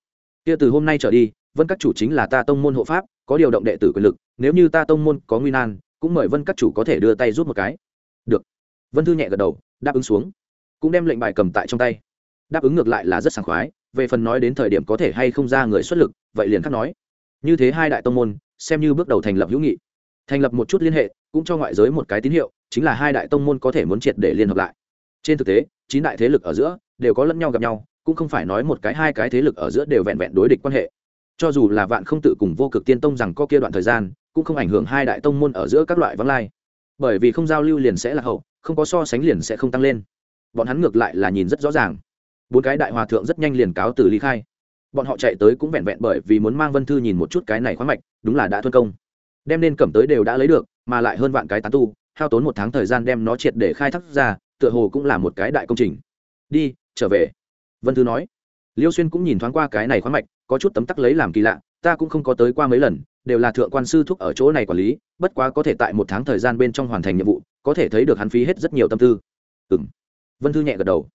Kia từ hôm nay trở đi, vân các chủ chính là ta tông môn hộ pháp, có điều động đệ tử quyền lực, nếu như ta tông môn có nguy nan cũng mời vân các chủ có thể đưa tay rút một cái. Được. Vân thư nhẹ gật đầu, đáp ứng xuống. Cũng đem lệnh bài cầm tại trong tay. Đáp ứng ngược lại là rất sảng khoái, về phần nói đến thời điểm có thể hay không ra người xuất lực, vậy liền khắc nói. Như thế hai đại tông môn, xem như bước đầu thành lập hữu nghị. Thành lập một chút liên hệ, cũng cho ngoại giới một cái tín hiệu, chính là hai đại tông môn có thể muốn triệt để liên hợp lại. Trên thực tế, chín đại thế lực ở giữa, đều có lẫn nhau gặp nhau, cũng không phải nói một cái hai cái thế lực ở giữa đều vẹn vẹn đối địch quan hệ. Cho dù là vạn không tự cùng vô cực tiên tông rằng có kia đoạn thời gian cũng không ảnh hưởng hai đại tông môn ở giữa các loại vắng lai. Bởi vì không giao lưu liền sẽ là hậu, không có so sánh liền sẽ không tăng lên. Bọn hắn ngược lại là nhìn rất rõ ràng. Bốn cái đại hòa thượng rất nhanh liền cáo từ ly khai. Bọn họ chạy tới cũng vẹn vẹn bởi vì muốn mang vân thư nhìn một chút cái này khoáng mạch, đúng là đã thuân công. Đem nên cầm tới đều đã lấy được, mà lại hơn vạn cái tán tu, hao tốn một tháng thời gian đem nó triệt để khai thác ra, tựa hồ cũng là một cái đại công trình. Đi, trở về. Vân thư nói. Liêu xuyên cũng nhìn thoáng qua cái này khoáng mạch, có chút tấm tắc lấy làm kỳ lạ, ta cũng không có tới qua mấy lần đều là thượng quan sư thúc ở chỗ này quản lý, bất quá có thể tại một tháng thời gian bên trong hoàn thành nhiệm vụ, có thể thấy được hắn phí hết rất nhiều tâm tư. Ừ m vân thư nhẹ gật đầu.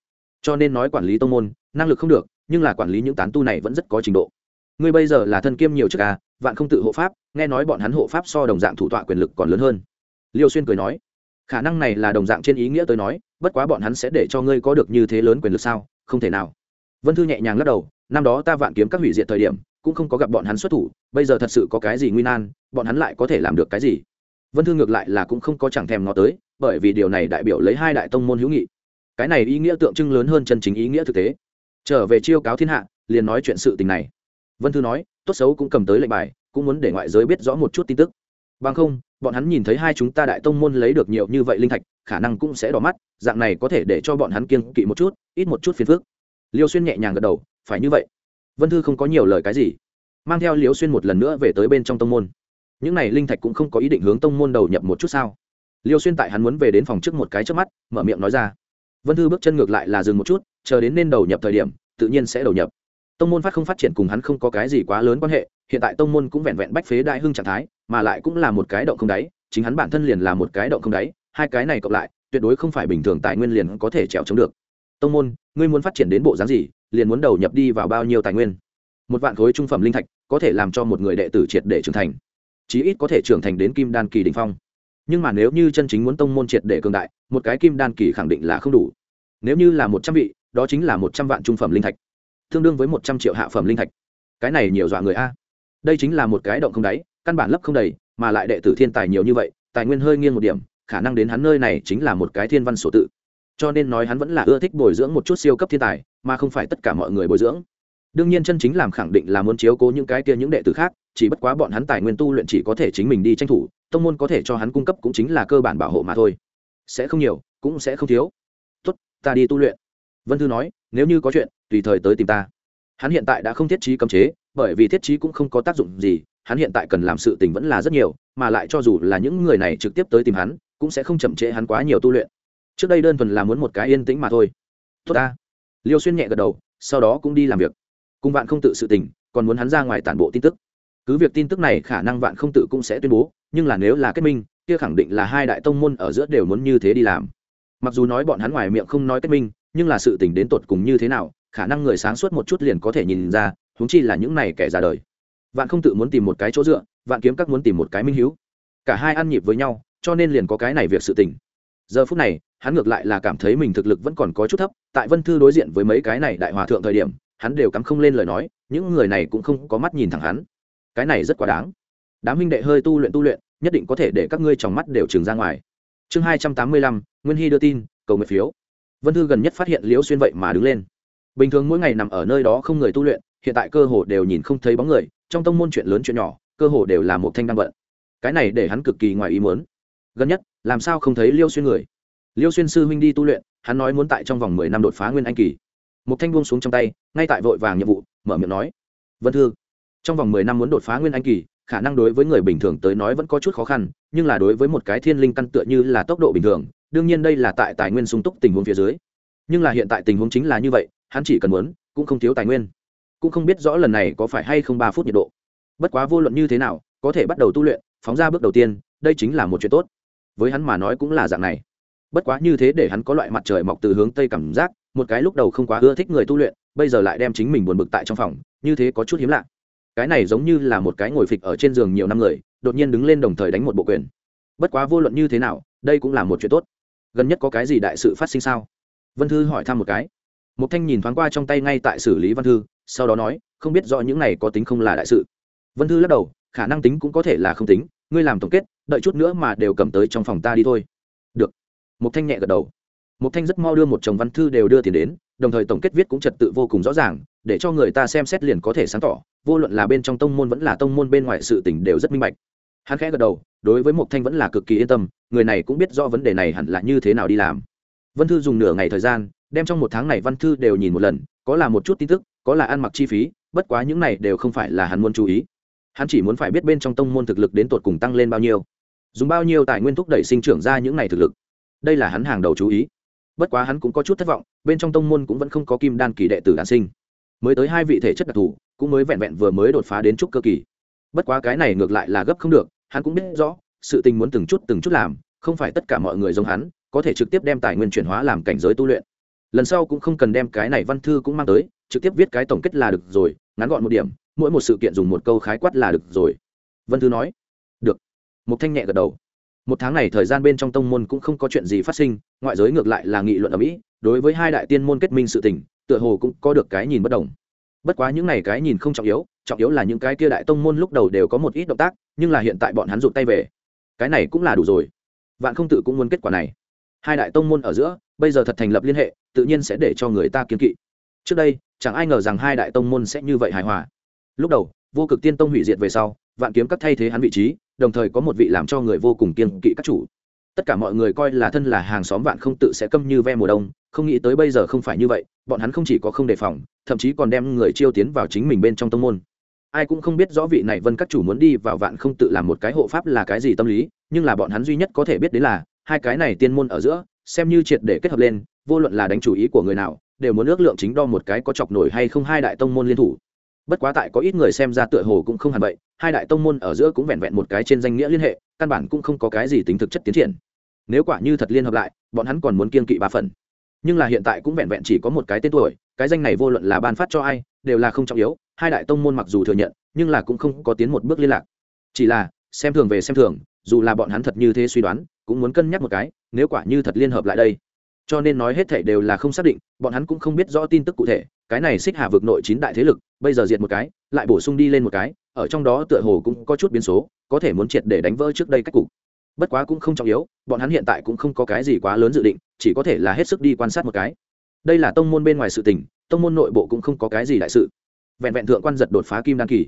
Cho nên nói quản lý tông môn, năng lực không được, nhưng là quản lý những tán tu này vẫn rất có trình độ. Ngươi bây giờ là thân kiêm nhiều chức à vạn không tự hộ pháp, nghe nói bọn hắn hộ pháp so đồng dạng thủ tọa quyền lực còn lớn hơn. Liêu xuyên cười nói, khả năng này là đồng dạng trên ý nghĩa tôi nói, bất quá bọn hắn sẽ để cho ngươi có được như thế lớn quyền lực sao, không thể nào. Vân thư nhẹ nhàng lắc đầu, năm đó ta vạn kiếm các hủy diệt thời điểm cũng không có gặp bọn hắn xuất thủ, bây giờ thật sự có cái gì nguy nan, bọn hắn lại có thể làm được cái gì? Vân thương ngược lại là cũng không có chẳng thèm ngó tới, bởi vì điều này đại biểu lấy hai đại tông môn hữu nghị. Cái này ý nghĩa tượng trưng lớn hơn chân chính ý nghĩa thực tế. Trở về chiêu cáo thiên hạ, liền nói chuyện sự tình này. Vân thư nói, tốt xấu cũng cầm tới lệnh bài, cũng muốn để ngoại giới biết rõ một chút tin tức. Bằng không, bọn hắn nhìn thấy hai chúng ta đại tông môn lấy được nhiều như vậy linh thạch, khả năng cũng sẽ đỏ mắt, dạng này có thể để cho bọn hắn kiêng kỵ một chút, ít một chút phiền phức. Liêu xuyên nhẹ nhàng gật đầu, phải như vậy vân thư không có nhiều lời cái gì, mang theo liêu xuyên một lần nữa về tới bên trong tông môn. Những này linh thạch cũng không có ý định hướng tông môn đầu nhập một chút sao? Liêu xuyên tại hắn muốn về đến phòng trước một cái trước mắt, mở miệng nói ra. Vân thư bước chân ngược lại là dừng một chút, chờ đến nên đầu nhập thời điểm, tự nhiên sẽ đầu nhập. Tông môn phát không phát triển cùng hắn không có cái gì quá lớn quan hệ, hiện tại tông môn cũng vẹn vẹn bách phế đại hưng trạng thái, mà lại cũng là một cái động không đáy, chính hắn bản thân liền là một cái động không đáy, hai cái này cộng lại, tuyệt đối không phải bình thường tài nguyên liền có thể trèo chống được. Tông môn, ngươi muốn phát triển đến bộ dáng gì? Liền muốn đầu nhập đi vào bao nhiêu tài nguyên. Một vạn khối trung phẩm linh thạch có thể làm cho một người đệ tử triệt để trưởng thành, chí ít có thể trưởng thành đến kim đan kỳ đỉnh phong. Nhưng mà nếu như chân chính muốn tông môn triệt để cường đại, một cái kim đan kỳ khẳng định là không đủ. Nếu như là một trăm vị, đó chính là một trăm vạn trung phẩm linh thạch, tương đương với một trăm triệu hạ phẩm linh thạch. Cái này nhiều dọa người a. Đây chính là một cái động không đáy, căn bản lấp không đầy, mà lại đệ tử thiên tài nhiều như vậy, tài nguyên hơi nghiêng một điểm, khả năng đến hắn nơi này chính là một cái thiên văn sổ tự cho nên nói hắn vẫn là ưa thích bồi dưỡng một chút siêu cấp thiên tài, mà không phải tất cả mọi người bồi dưỡng. Đương nhiên chân chính làm khẳng định là muốn chiếu cố những cái kia những đệ tử khác, chỉ bất quá bọn hắn tài nguyên tu luyện chỉ có thể chính mình đi tranh thủ, tông môn có thể cho hắn cung cấp cũng chính là cơ bản bảo hộ mà thôi. Sẽ không nhiều, cũng sẽ không thiếu. Tốt, ta đi tu luyện. Vân thư nói, nếu như có chuyện, tùy thời tới tìm ta. Hắn hiện tại đã không thiết trí cấm chế, bởi vì thiết trí cũng không có tác dụng gì, hắn hiện tại cần làm sự tình vẫn là rất nhiều, mà lại cho dù là những người này trực tiếp tới tìm hắn, cũng sẽ không chậm trễ hắn quá nhiều tu luyện trước đây đơn thuần là muốn một cái yên tĩnh mà thôi. Tốt ta. Liêu xuyên nhẹ gật đầu, sau đó cũng đi làm việc. Cùng vạn không tự sự tình, còn muốn hắn ra ngoài tản bộ tin tức. Cứ việc tin tức này khả năng vạn không tự cũng sẽ tuyên bố, nhưng là nếu là kết minh, kia khẳng định là hai đại tông môn ở giữa đều muốn như thế đi làm. Mặc dù nói bọn hắn ngoài miệng không nói kết minh, nhưng là sự tình đến tột cùng như thế nào, khả năng người sáng suốt một chút liền có thể nhìn ra, huống chi là những này kẻ ra đời. Vạn không tự muốn tìm một cái chỗ dựa, vạn kiếm các muốn tìm một cái minh hiếu. Cả hai ăn nhịp với nhau, cho nên liền có cái này việc sự tình. Giờ phút này hắn ngược lại là cảm thấy mình thực lực vẫn còn có chút thấp, tại vân thư đối diện với mấy cái này đại hòa thượng thời điểm, hắn đều cắm không lên lời nói, những người này cũng không có mắt nhìn thẳng hắn. Cái này rất quá đáng. Đám huynh đệ hơi tu luyện tu luyện, nhất định có thể để các ngươi trong mắt đều trừng ra ngoài. Chương hai trăm tám mươi lăm, nguyên hy đưa tin, cầu nguyện phiếu. Vân thư gần nhất phát hiện liễu xuyên vậy mà đứng lên. Bình thường mỗi ngày nằm ở nơi đó không người tu luyện, hiện tại cơ hồ đều nhìn không thấy bóng người, trong tông môn chuyện lớn chuyện nhỏ, cơ hồ đều là một thanh đăng vận. Cái này để hắn cực kỳ ngoài ý muốn. Gần nhất, làm sao không thấy liêu xuyên người? Liêu xuyên sư huynh đi tu luyện, hắn nói muốn tại trong vòng mười năm đột phá nguyên anh kỳ. Một thanh buông xuống trong tay, ngay tại vội vàng nhiệm vụ, mở miệng nói, vân thư, trong vòng mười năm muốn đột phá nguyên anh kỳ, khả năng đối với người bình thường tới nói vẫn có chút khó khăn, nhưng là đối với một cái thiên linh căn tựa như là tốc độ bình thường, đương nhiên đây là tại tài nguyên sung túc tình huống phía dưới. Nhưng là hiện tại tình huống chính là như vậy, hắn chỉ cần muốn, cũng không thiếu tài nguyên. Cũng không biết rõ lần này có phải hay không ba phút nhiệt độ. Bất quá vô luận như thế nào, có thể bắt đầu tu luyện, phóng ra bước đầu tiên, đây chính là một chuyện tốt. Với hắn mà nói cũng là dạng này bất quá như thế để hắn có loại mặt trời mọc từ hướng tây cảm giác, một cái lúc đầu không quá ưa thích người tu luyện, bây giờ lại đem chính mình buồn bực tại trong phòng, như thế có chút hiếm lạ. Cái này giống như là một cái ngồi phịch ở trên giường nhiều năm người, đột nhiên đứng lên đồng thời đánh một bộ quyền. Bất quá vô luận như thế nào, đây cũng là một chuyện tốt. Gần nhất có cái gì đại sự phát sinh sao? Vân thư hỏi thăm một cái. Một thanh nhìn thoáng qua trong tay ngay tại xử lý văn thư, sau đó nói, không biết rõ những này có tính không là đại sự. Vân thư lắc đầu, khả năng tính cũng có thể là không tính, ngươi làm tổng kết, đợi chút nữa mà đều cầm tới trong phòng ta đi thôi một thanh nhẹ gật đầu. Một thanh rất mau đưa một chồng văn thư đều đưa tiền đến, đồng thời tổng kết viết cũng trật tự vô cùng rõ ràng, để cho người ta xem xét liền có thể sáng tỏ, vô luận là bên trong tông môn vẫn là tông môn bên ngoài sự tình đều rất minh bạch. Hắn khẽ gật đầu, đối với một thanh vẫn là cực kỳ yên tâm, người này cũng biết rõ vấn đề này hẳn là như thế nào đi làm. Vân thư dùng nửa ngày thời gian, đem trong một tháng này văn thư đều nhìn một lần, có là một chút tin tức, có là ăn mặc chi phí, bất quá những này đều không phải là hắn muốn chú ý. Hắn chỉ muốn phải biết bên trong tông môn thực lực đến tột cùng tăng lên bao nhiêu, dùng bao nhiêu tài nguyên thúc đẩy sinh trưởng ra những này thực lực đây là hắn hàng đầu chú ý. Bất quá hắn cũng có chút thất vọng, bên trong tông môn cũng vẫn không có kim đan kỳ đệ tử đản sinh. Mới tới hai vị thể chất đặc thù, cũng mới vẹn vẹn vừa mới đột phá đến trúc cơ kỳ. Bất quá cái này ngược lại là gấp không được, hắn cũng biết rõ, sự tình muốn từng chút từng chút làm, không phải tất cả mọi người giống hắn, có thể trực tiếp đem tài nguyên chuyển hóa làm cảnh giới tu luyện. Lần sau cũng không cần đem cái này văn thư cũng mang tới, trực tiếp viết cái tổng kết là được rồi, ngắn gọn một điểm, mỗi một sự kiện dùng một câu khái quát là được rồi. Vân thư nói, được. Mục thanh nhẹ gật đầu một tháng này thời gian bên trong tông môn cũng không có chuyện gì phát sinh, ngoại giới ngược lại là nghị luận ở mỹ đối với hai đại tiên môn kết minh sự tình, tựa hồ cũng có được cái nhìn bất đồng. Bất quá những này cái nhìn không trọng yếu trọng yếu là những cái kia đại tông môn lúc đầu đều có một ít động tác, nhưng là hiện tại bọn hắn rụt tay về. Cái này cũng là đủ rồi. Vạn không tự cũng muốn kết quả này. Hai đại tông môn ở giữa, bây giờ thật thành lập liên hệ, tự nhiên sẽ để cho người ta kiến kỵ. Trước đây, chẳng ai ngờ rằng hai đại tông môn sẽ như vậy hài hòa. Lúc đầu, vô cực tiên tông hủy diệt về sau, vạn kiếm các thay thế hắn vị trí đồng thời có một vị làm cho người vô cùng kiên kỵ các chủ. Tất cả mọi người coi là thân là hàng xóm vạn không tự sẽ câm như ve mùa đông, không nghĩ tới bây giờ không phải như vậy, bọn hắn không chỉ có không đề phòng, thậm chí còn đem người chiêu tiến vào chính mình bên trong tông môn. Ai cũng không biết rõ vị này vân các chủ muốn đi vào vạn không tự làm một cái hộ pháp là cái gì tâm lý, nhưng là bọn hắn duy nhất có thể biết đến là, hai cái này tiên môn ở giữa, xem như triệt để kết hợp lên, vô luận là đánh chủ ý của người nào, đều muốn ước lượng chính đo một cái có chọc nổi hay không hai đại tông môn liên thủ bất quá tại có ít người xem ra tựa hồ cũng không hẳn vậy, hai đại tông môn ở giữa cũng vẹn vẹn một cái trên danh nghĩa liên hệ, căn bản cũng không có cái gì tính thực chất tiến triển. Nếu quả như thật liên hợp lại, bọn hắn còn muốn kiên kỵ ba phần. Nhưng là hiện tại cũng vẹn vẹn chỉ có một cái tên tuổi, cái danh này vô luận là ban phát cho ai, đều là không trọng yếu, hai đại tông môn mặc dù thừa nhận, nhưng là cũng không có tiến một bước liên lạc. Chỉ là, xem thường về xem thường, dù là bọn hắn thật như thế suy đoán, cũng muốn cân nhắc một cái, nếu quả như thật liên hợp lại đây. Cho nên nói hết thể đều là không xác định, bọn hắn cũng không biết rõ tin tức cụ thể cái này xích hà vực nội chín đại thế lực, bây giờ diệt một cái, lại bổ sung đi lên một cái, ở trong đó tựa hồ cũng có chút biến số, có thể muốn triệt để đánh vỡ trước đây cách cục. Bất quá cũng không trọng yếu, bọn hắn hiện tại cũng không có cái gì quá lớn dự định, chỉ có thể là hết sức đi quan sát một cái. Đây là tông môn bên ngoài sự tình, tông môn nội bộ cũng không có cái gì đại sự. Vẹn vẹn thượng quan giật đột phá kim đan kỳ.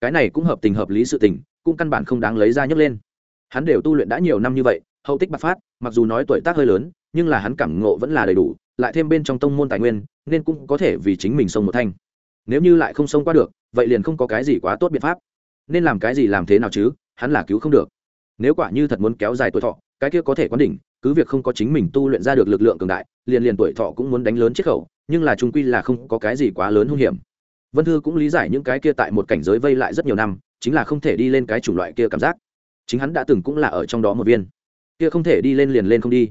Cái này cũng hợp tình hợp lý sự tình, cũng căn bản không đáng lấy ra nhấc lên. Hắn đều tu luyện đã nhiều năm như vậy, hậu tích bạc phát, mặc dù nói tuổi tác hơi lớn nhưng là hắn cảm ngộ vẫn là đầy đủ, lại thêm bên trong tông môn tài nguyên, nên cũng có thể vì chính mình sông một thanh. Nếu như lại không sông qua được, vậy liền không có cái gì quá tốt biện pháp. Nên làm cái gì làm thế nào chứ, hắn là cứu không được. Nếu quả như thật muốn kéo dài tuổi thọ, cái kia có thể quán đỉnh, cứ việc không có chính mình tu luyện ra được lực lượng cường đại, liền liền tuổi thọ cũng muốn đánh lớn chiếc khẩu, nhưng là trung quy là không có cái gì quá lớn hung hiểm. Vân thư cũng lý giải những cái kia tại một cảnh giới vây lại rất nhiều năm, chính là không thể đi lên cái chủng loại kia cảm giác. Chính hắn đã từng cũng là ở trong đó một viên. Kia không thể đi lên liền lên không đi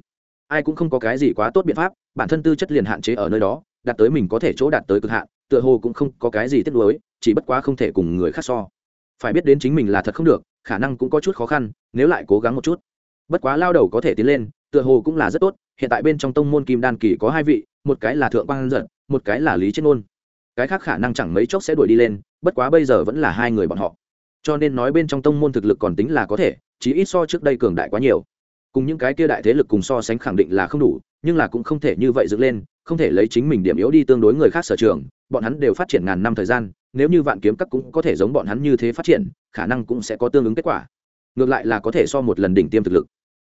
ai cũng không có cái gì quá tốt biện pháp, bản thân tư chất liền hạn chế ở nơi đó, đạt tới mình có thể chỗ đạt tới cực hạn, tựa hồ cũng không có cái gì tiếc nuối, chỉ bất quá không thể cùng người khác so. Phải biết đến chính mình là thật không được, khả năng cũng có chút khó khăn, nếu lại cố gắng một chút. Bất quá lao đầu có thể tiến lên, tựa hồ cũng là rất tốt, hiện tại bên trong tông môn kim đan kỳ có hai vị, một cái là thượng quan giật một cái là lý chết ngôn. Cái khác khả năng chẳng mấy chốc sẽ đuổi đi lên, bất quá bây giờ vẫn là hai người bọn họ. Cho nên nói bên trong tông môn thực lực còn tính là có thể chỉ ít so trước đây cường đại quá nhiều cùng những cái kia đại thế lực cùng so sánh khẳng định là không đủ, nhưng là cũng không thể như vậy dựng lên, không thể lấy chính mình điểm yếu đi tương đối người khác sở trường, bọn hắn đều phát triển ngàn năm thời gian, nếu như vạn kiếm các cũng có thể giống bọn hắn như thế phát triển, khả năng cũng sẽ có tương ứng kết quả. Ngược lại là có thể so một lần đỉnh tiêm thực lực.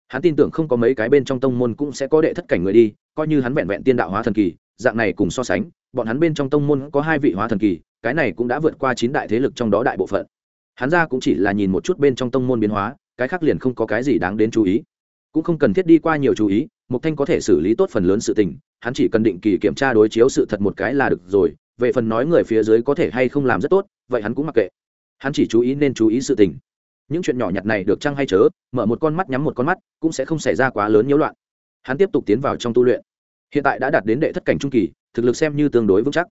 Hắn tin tưởng không có mấy cái bên trong tông môn cũng sẽ có đệ thất cảnh người đi, coi như hắn vẹn vẹn tiên đạo hóa thần kỳ, dạng này cùng so sánh, bọn hắn bên trong tông môn có hai vị hóa thần kỳ, cái này cũng đã vượt qua chín đại thế lực trong đó đại bộ phận. Hắn ra cũng chỉ là nhìn một chút bên trong tông môn biến hóa, cái khác liền không có cái gì đáng đến chú ý cũng không cần thiết đi qua nhiều chú ý, mục thanh có thể xử lý tốt phần lớn sự tình, hắn chỉ cần định kỳ kiểm tra đối chiếu sự thật một cái là được rồi, về phần nói người phía dưới có thể hay không làm rất tốt, vậy hắn cũng mặc kệ. Hắn chỉ chú ý nên chú ý sự tình. Những chuyện nhỏ nhặt này được chăng hay chớ, mở một con mắt nhắm một con mắt, cũng sẽ không xảy ra quá lớn nhiễu loạn. Hắn tiếp tục tiến vào trong tu luyện. Hiện tại đã đạt đến đệ thất cảnh trung kỳ, thực lực xem như tương đối vững chắc.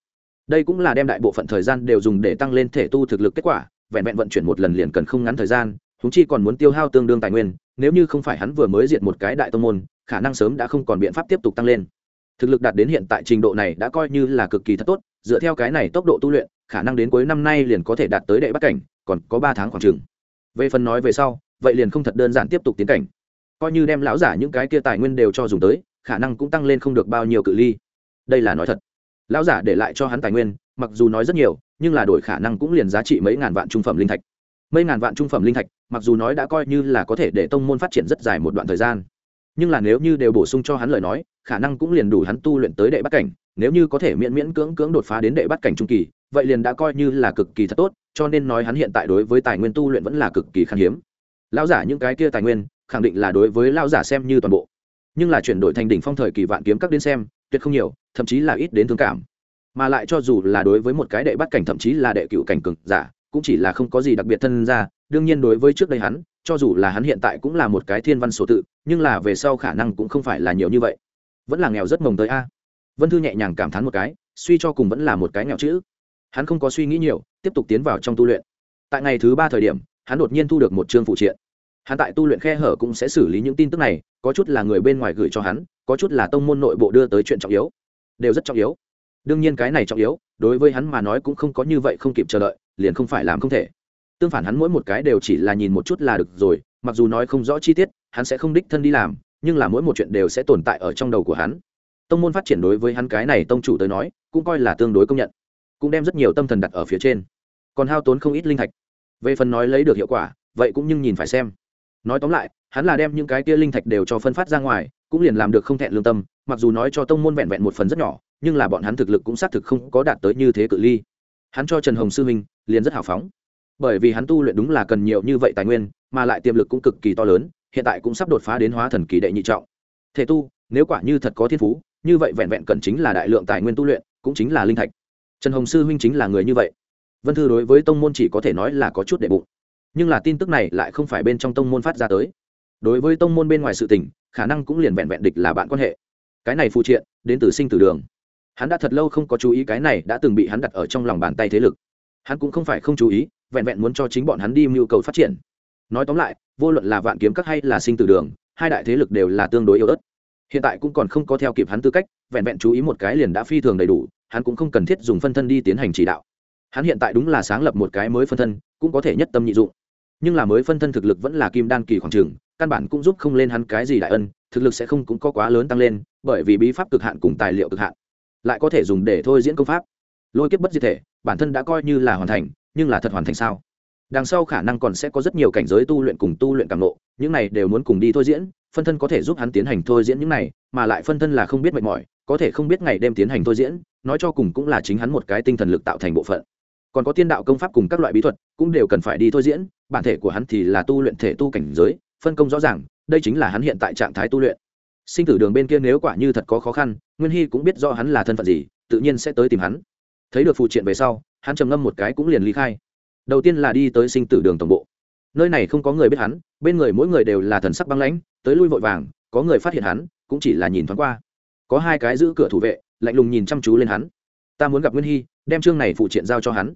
Đây cũng là đem đại bộ phận thời gian đều dùng để tăng lên thể tu thực lực kết quả, vẹn vẹn vận chuyển một lần liền cần không ngắn thời gian húng chi còn muốn tiêu hao tương đương tài nguyên nếu như không phải hắn vừa mới diệt một cái đại tông môn, khả năng sớm đã không còn biện pháp tiếp tục tăng lên. Thực lực đạt đến hiện tại trình độ này đã coi như là cực kỳ thật tốt, dựa theo cái này tốc độ tu luyện, khả năng đến cuối năm nay liền có thể đạt tới đệ bắt cảnh, còn có ba tháng khoảng t về phần nói về sau, vậy liền không thật đơn giản tiếp tục tiến cảnh. Coi như đem lão giả những cái kia tài nguyên đều cho dùng tới, khả năng cũng tăng lên không được bao nhiêu cự ly. Đây là nói thật. Lão giả để lại cho hắn tài nguyên, mặc dù nói rất nhiều, nhưng là đổi khả năng cũng liền giá trị mấy ngàn vạn trung phẩm linh thạch mấy ngàn vạn trung phẩm linh thạch, mặc dù nói đã coi như là có thể để tông môn phát triển rất dài một đoạn thời gian. Nhưng là nếu như đều bổ sung cho hắn lời nói, khả năng cũng liền đủ hắn tu luyện tới đệ bắt cảnh. Nếu như có thể miễn miễn cưỡng cưỡng đột phá đến đệ bắt cảnh trung kỳ, vậy liền đã coi như là cực kỳ thật tốt, cho nên nói hắn hiện tại đối với tài nguyên tu luyện vẫn là cực kỳ khan hiếm. Lão giả những cái kia tài nguyên, khẳng định là đối với lão giả xem như toàn bộ. Nhưng là chuyển đổi thành đỉnh phong thời kỳ vạn kiếm các đến xem, tuyệt không nhiều, thậm chí là ít đến thương cảm. Mà lại cho dù là đối với một cái đệ bắt cảnh, thậm chí là đệ cựu cảnh cực giả cũng chỉ là không có gì đặc biệt thân ra đương nhiên đối với trước đây hắn, cho dù là hắn hiện tại cũng là một cái thiên văn số tự, nhưng là về sau khả năng cũng không phải là nhiều như vậy. Vẫn là nghèo rất mồng tới a. Vân thư nhẹ nhàng cảm thán một cái, suy cho cùng vẫn là một cái nghèo chữ. Hắn không có suy nghĩ nhiều, tiếp tục tiến vào trong tu luyện. Tại ngày thứ ba thời điểm, hắn đột nhiên thu được một chương phụ triện. Hắn tại tu luyện khe hở cũng sẽ xử lý những tin tức này, có chút là người bên ngoài gửi cho hắn, có chút là tông môn nội bộ đưa tới chuyện trọng yếu. Đều rất trọng yếu. Đương nhiên cái này trọng yếu, đối với hắn mà nói cũng không có như vậy không kịp chờ đợi liền không phải làm không thể. Tương phản hắn mỗi một cái đều chỉ là nhìn một chút là được rồi, mặc dù nói không rõ chi tiết, hắn sẽ không đích thân đi làm, nhưng là mỗi một chuyện đều sẽ tồn tại ở trong đầu của hắn. Tông môn phát triển đối với hắn cái này tông chủ tới nói, cũng coi là tương đối công nhận, cũng đem rất nhiều tâm thần đặt ở phía trên. Còn hao tốn không ít linh thạch. Về phần nói lấy được hiệu quả, vậy cũng nhưng nhìn phải xem. Nói tóm lại, hắn là đem những cái kia linh thạch đều cho phân phát ra ngoài, cũng liền làm được không thẹn lương tâm, mặc dù nói cho tông môn vẹn vẹn một phần rất nhỏ, nhưng là bọn hắn thực lực cũng xác thực không có đạt tới như thế cự ly hắn cho trần hồng sư minh, liền rất hào phóng. Bởi vì hắn tu luyện đúng là cần nhiều như vậy tài nguyên, mà lại tiềm lực cũng cực kỳ to lớn, hiện tại cũng sắp đột phá đến hóa thần kỳ đệ nhị trọng. Thể tu, nếu quả như thật có thiên phú, như vậy vẹn vẹn cần chính là đại lượng tài nguyên tu luyện, cũng chính là linh thạch. Trần hồng sư huynh chính là người như vậy. Vân thư đối với tông môn chỉ có thể nói là có chút đệ bụng. Nhưng là tin tức này lại không phải bên trong tông môn phát ra tới. Đối với tông môn bên ngoài sự tình, khả năng cũng liền vẹn vẹn địch là bạn quan hệ. Cái này phụ triện, đến từ sinh tử đường hắn đã thật lâu không có chú ý cái này đã từng bị hắn đặt ở trong lòng bàn tay thế lực. Hắn cũng không phải không chú ý, vẹn vẹn muốn cho chính bọn hắn đi mưu cầu phát triển. Nói tóm lại, vô luận là vạn kiếm các hay là sinh tử đường, hai đại thế lực đều là tương đối yếu ớt. Hiện tại cũng còn không có theo kịp hắn tư cách, vẹn vẹn chú ý một cái liền đã phi thường đầy đủ, hắn cũng không cần thiết dùng phân thân đi tiến hành chỉ đạo. Hắn hiện tại đúng là sáng lập một cái mới phân thân, cũng có thể nhất tâm nhị dụng. Nhưng là mới phân thân thực lực vẫn là kim đan kỳ khoảng trường, căn bản cũng giúp không lên hắn cái gì đại ân, thực lực sẽ không cũng có quá lớn tăng lên, bởi vì bí pháp cực hạn cùng tài liệu cực hạn lại có thể dùng để thôi diễn công pháp. Lôi kiếp bất diệt thể, bản thân đã coi như là hoàn thành, nhưng là thật hoàn thành sao? Đằng sau khả năng còn sẽ có rất nhiều cảnh giới tu luyện cùng tu luyện càng lộ những này đều muốn cùng đi thôi diễn, phân thân có thể giúp hắn tiến hành thôi diễn những này, mà lại phân thân là không biết mệt mỏi, có thể không biết ngày đêm tiến hành thôi diễn, nói cho cùng cũng là chính hắn một cái tinh thần lực tạo thành bộ phận. Còn có tiên đạo công pháp cùng các loại bí thuật, cũng đều cần phải đi thôi diễn, bản thể của hắn thì là tu luyện thể tu cảnh giới, phân công rõ ràng, đây chính là hắn hiện tại trạng thái tu luyện sinh tử đường bên kia nếu quả như thật có khó khăn, nguyên hy cũng biết do hắn là thân phận gì, tự nhiên sẽ tới tìm hắn. Thấy được phụ triện về sau, hắn trầm ngâm một cái cũng liền ly khai. Đầu tiên là đi tới sinh tử đường tổng bộ. Nơi này không có người biết hắn, bên người mỗi người đều là thần sắc băng lãnh, tới lui vội vàng, có người phát hiện hắn, cũng chỉ là nhìn thoáng qua. Có hai cái giữ cửa thủ vệ, lạnh lùng nhìn chăm chú lên hắn. Ta muốn gặp nguyên hy, đem chương này phụ triện giao cho hắn.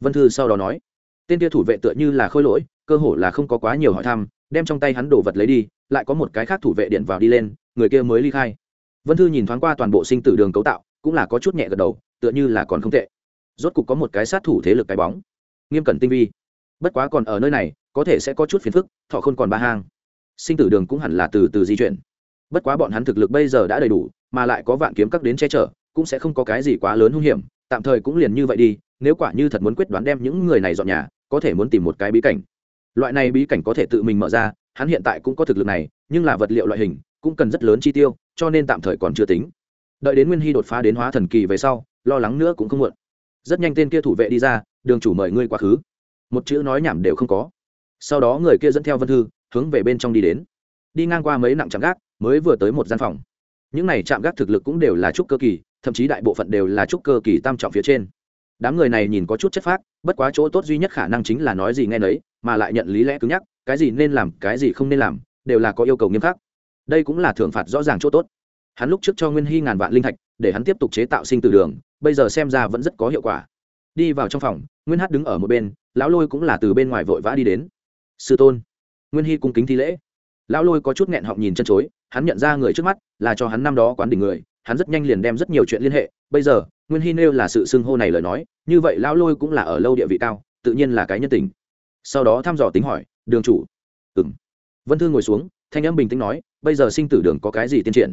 Vân thư sau đó nói. Tên kia thủ vệ tựa như là khôi lỗi, cơ hồ là không có quá nhiều hỏi thăm, đem trong tay hắn đồ vật lấy đi, lại có một cái khác thủ vệ điện vào đi lên người kia mới ly khai. Vân thư nhìn thoáng qua toàn bộ sinh tử đường cấu tạo, cũng là có chút nhẹ gật đầu, tựa như là còn không tệ. Rốt cục có một cái sát thủ thế lực cái bóng. Nghiêm cẩn tinh vi. Bất quá còn ở nơi này, có thể sẽ có chút phiền phức, thọ không còn ba hang. Sinh tử đường cũng hẳn là từ từ di chuyển. Bất quá bọn hắn thực lực bây giờ đã đầy đủ, mà lại có vạn kiếm các đến che chở, cũng sẽ không có cái gì quá lớn hung hiểm, tạm thời cũng liền như vậy đi, nếu quả như thật muốn quyết đoán đem những người này dọn nhà, có thể muốn tìm một cái bí cảnh. Loại này bí cảnh có thể tự mình mở ra, hắn hiện tại cũng có thực lực này, nhưng là vật liệu loại hình cũng cần rất lớn chi tiêu, cho nên tạm thời còn chưa tính. Đợi đến nguyên hy đột phá đến hóa thần kỳ về sau, lo lắng nữa cũng không muộn. Rất nhanh tên kia thủ vệ đi ra, đường chủ mời ngươi quá khứ. Một chữ nói nhảm đều không có. Sau đó người kia dẫn theo vân thư, hướng về bên trong đi đến. Đi ngang qua mấy nặng trạm gác, mới vừa tới một gian phòng. Những này chạm gác thực lực cũng đều là trúc cơ kỳ, thậm chí đại bộ phận đều là trúc cơ kỳ tam trọng phía trên. Đám người này nhìn có chút chất phác, bất quá chỗ tốt duy nhất khả năng chính là nói gì nghe nấy, mà lại nhận lý lẽ cứng nhắc, cái gì nên làm, cái gì không nên làm, đều là có yêu cầu nghiêm khắc đây cũng là thưởng phạt rõ ràng chỗ tốt. Hắn lúc trước cho nguyên hy ngàn vạn linh thạch, để hắn tiếp tục chế tạo sinh từ đường, bây giờ xem ra vẫn rất có hiệu quả. Đi vào trong phòng, nguyên hát đứng ở một bên, lão lôi cũng là từ bên ngoài vội vã đi đến. Sư tôn. Nguyên hy cung kính thi lễ. Lão lôi có chút nghẹn họng nhìn chân chối, hắn nhận ra người trước mắt là cho hắn năm đó quán đỉnh người, hắn rất nhanh liền đem rất nhiều chuyện liên hệ. Bây giờ, nguyên hy nêu là sự xưng hô này lời nói, như vậy lão lôi cũng là ở lâu địa vị cao, tự nhiên là cái nhân tình. Sau đó thăm dò tính hỏi, đường chủ? Ừng vân thư ngồi xuống thanh âm bình tĩnh nói, bây giờ sinh tử đường có cái gì tiên triển?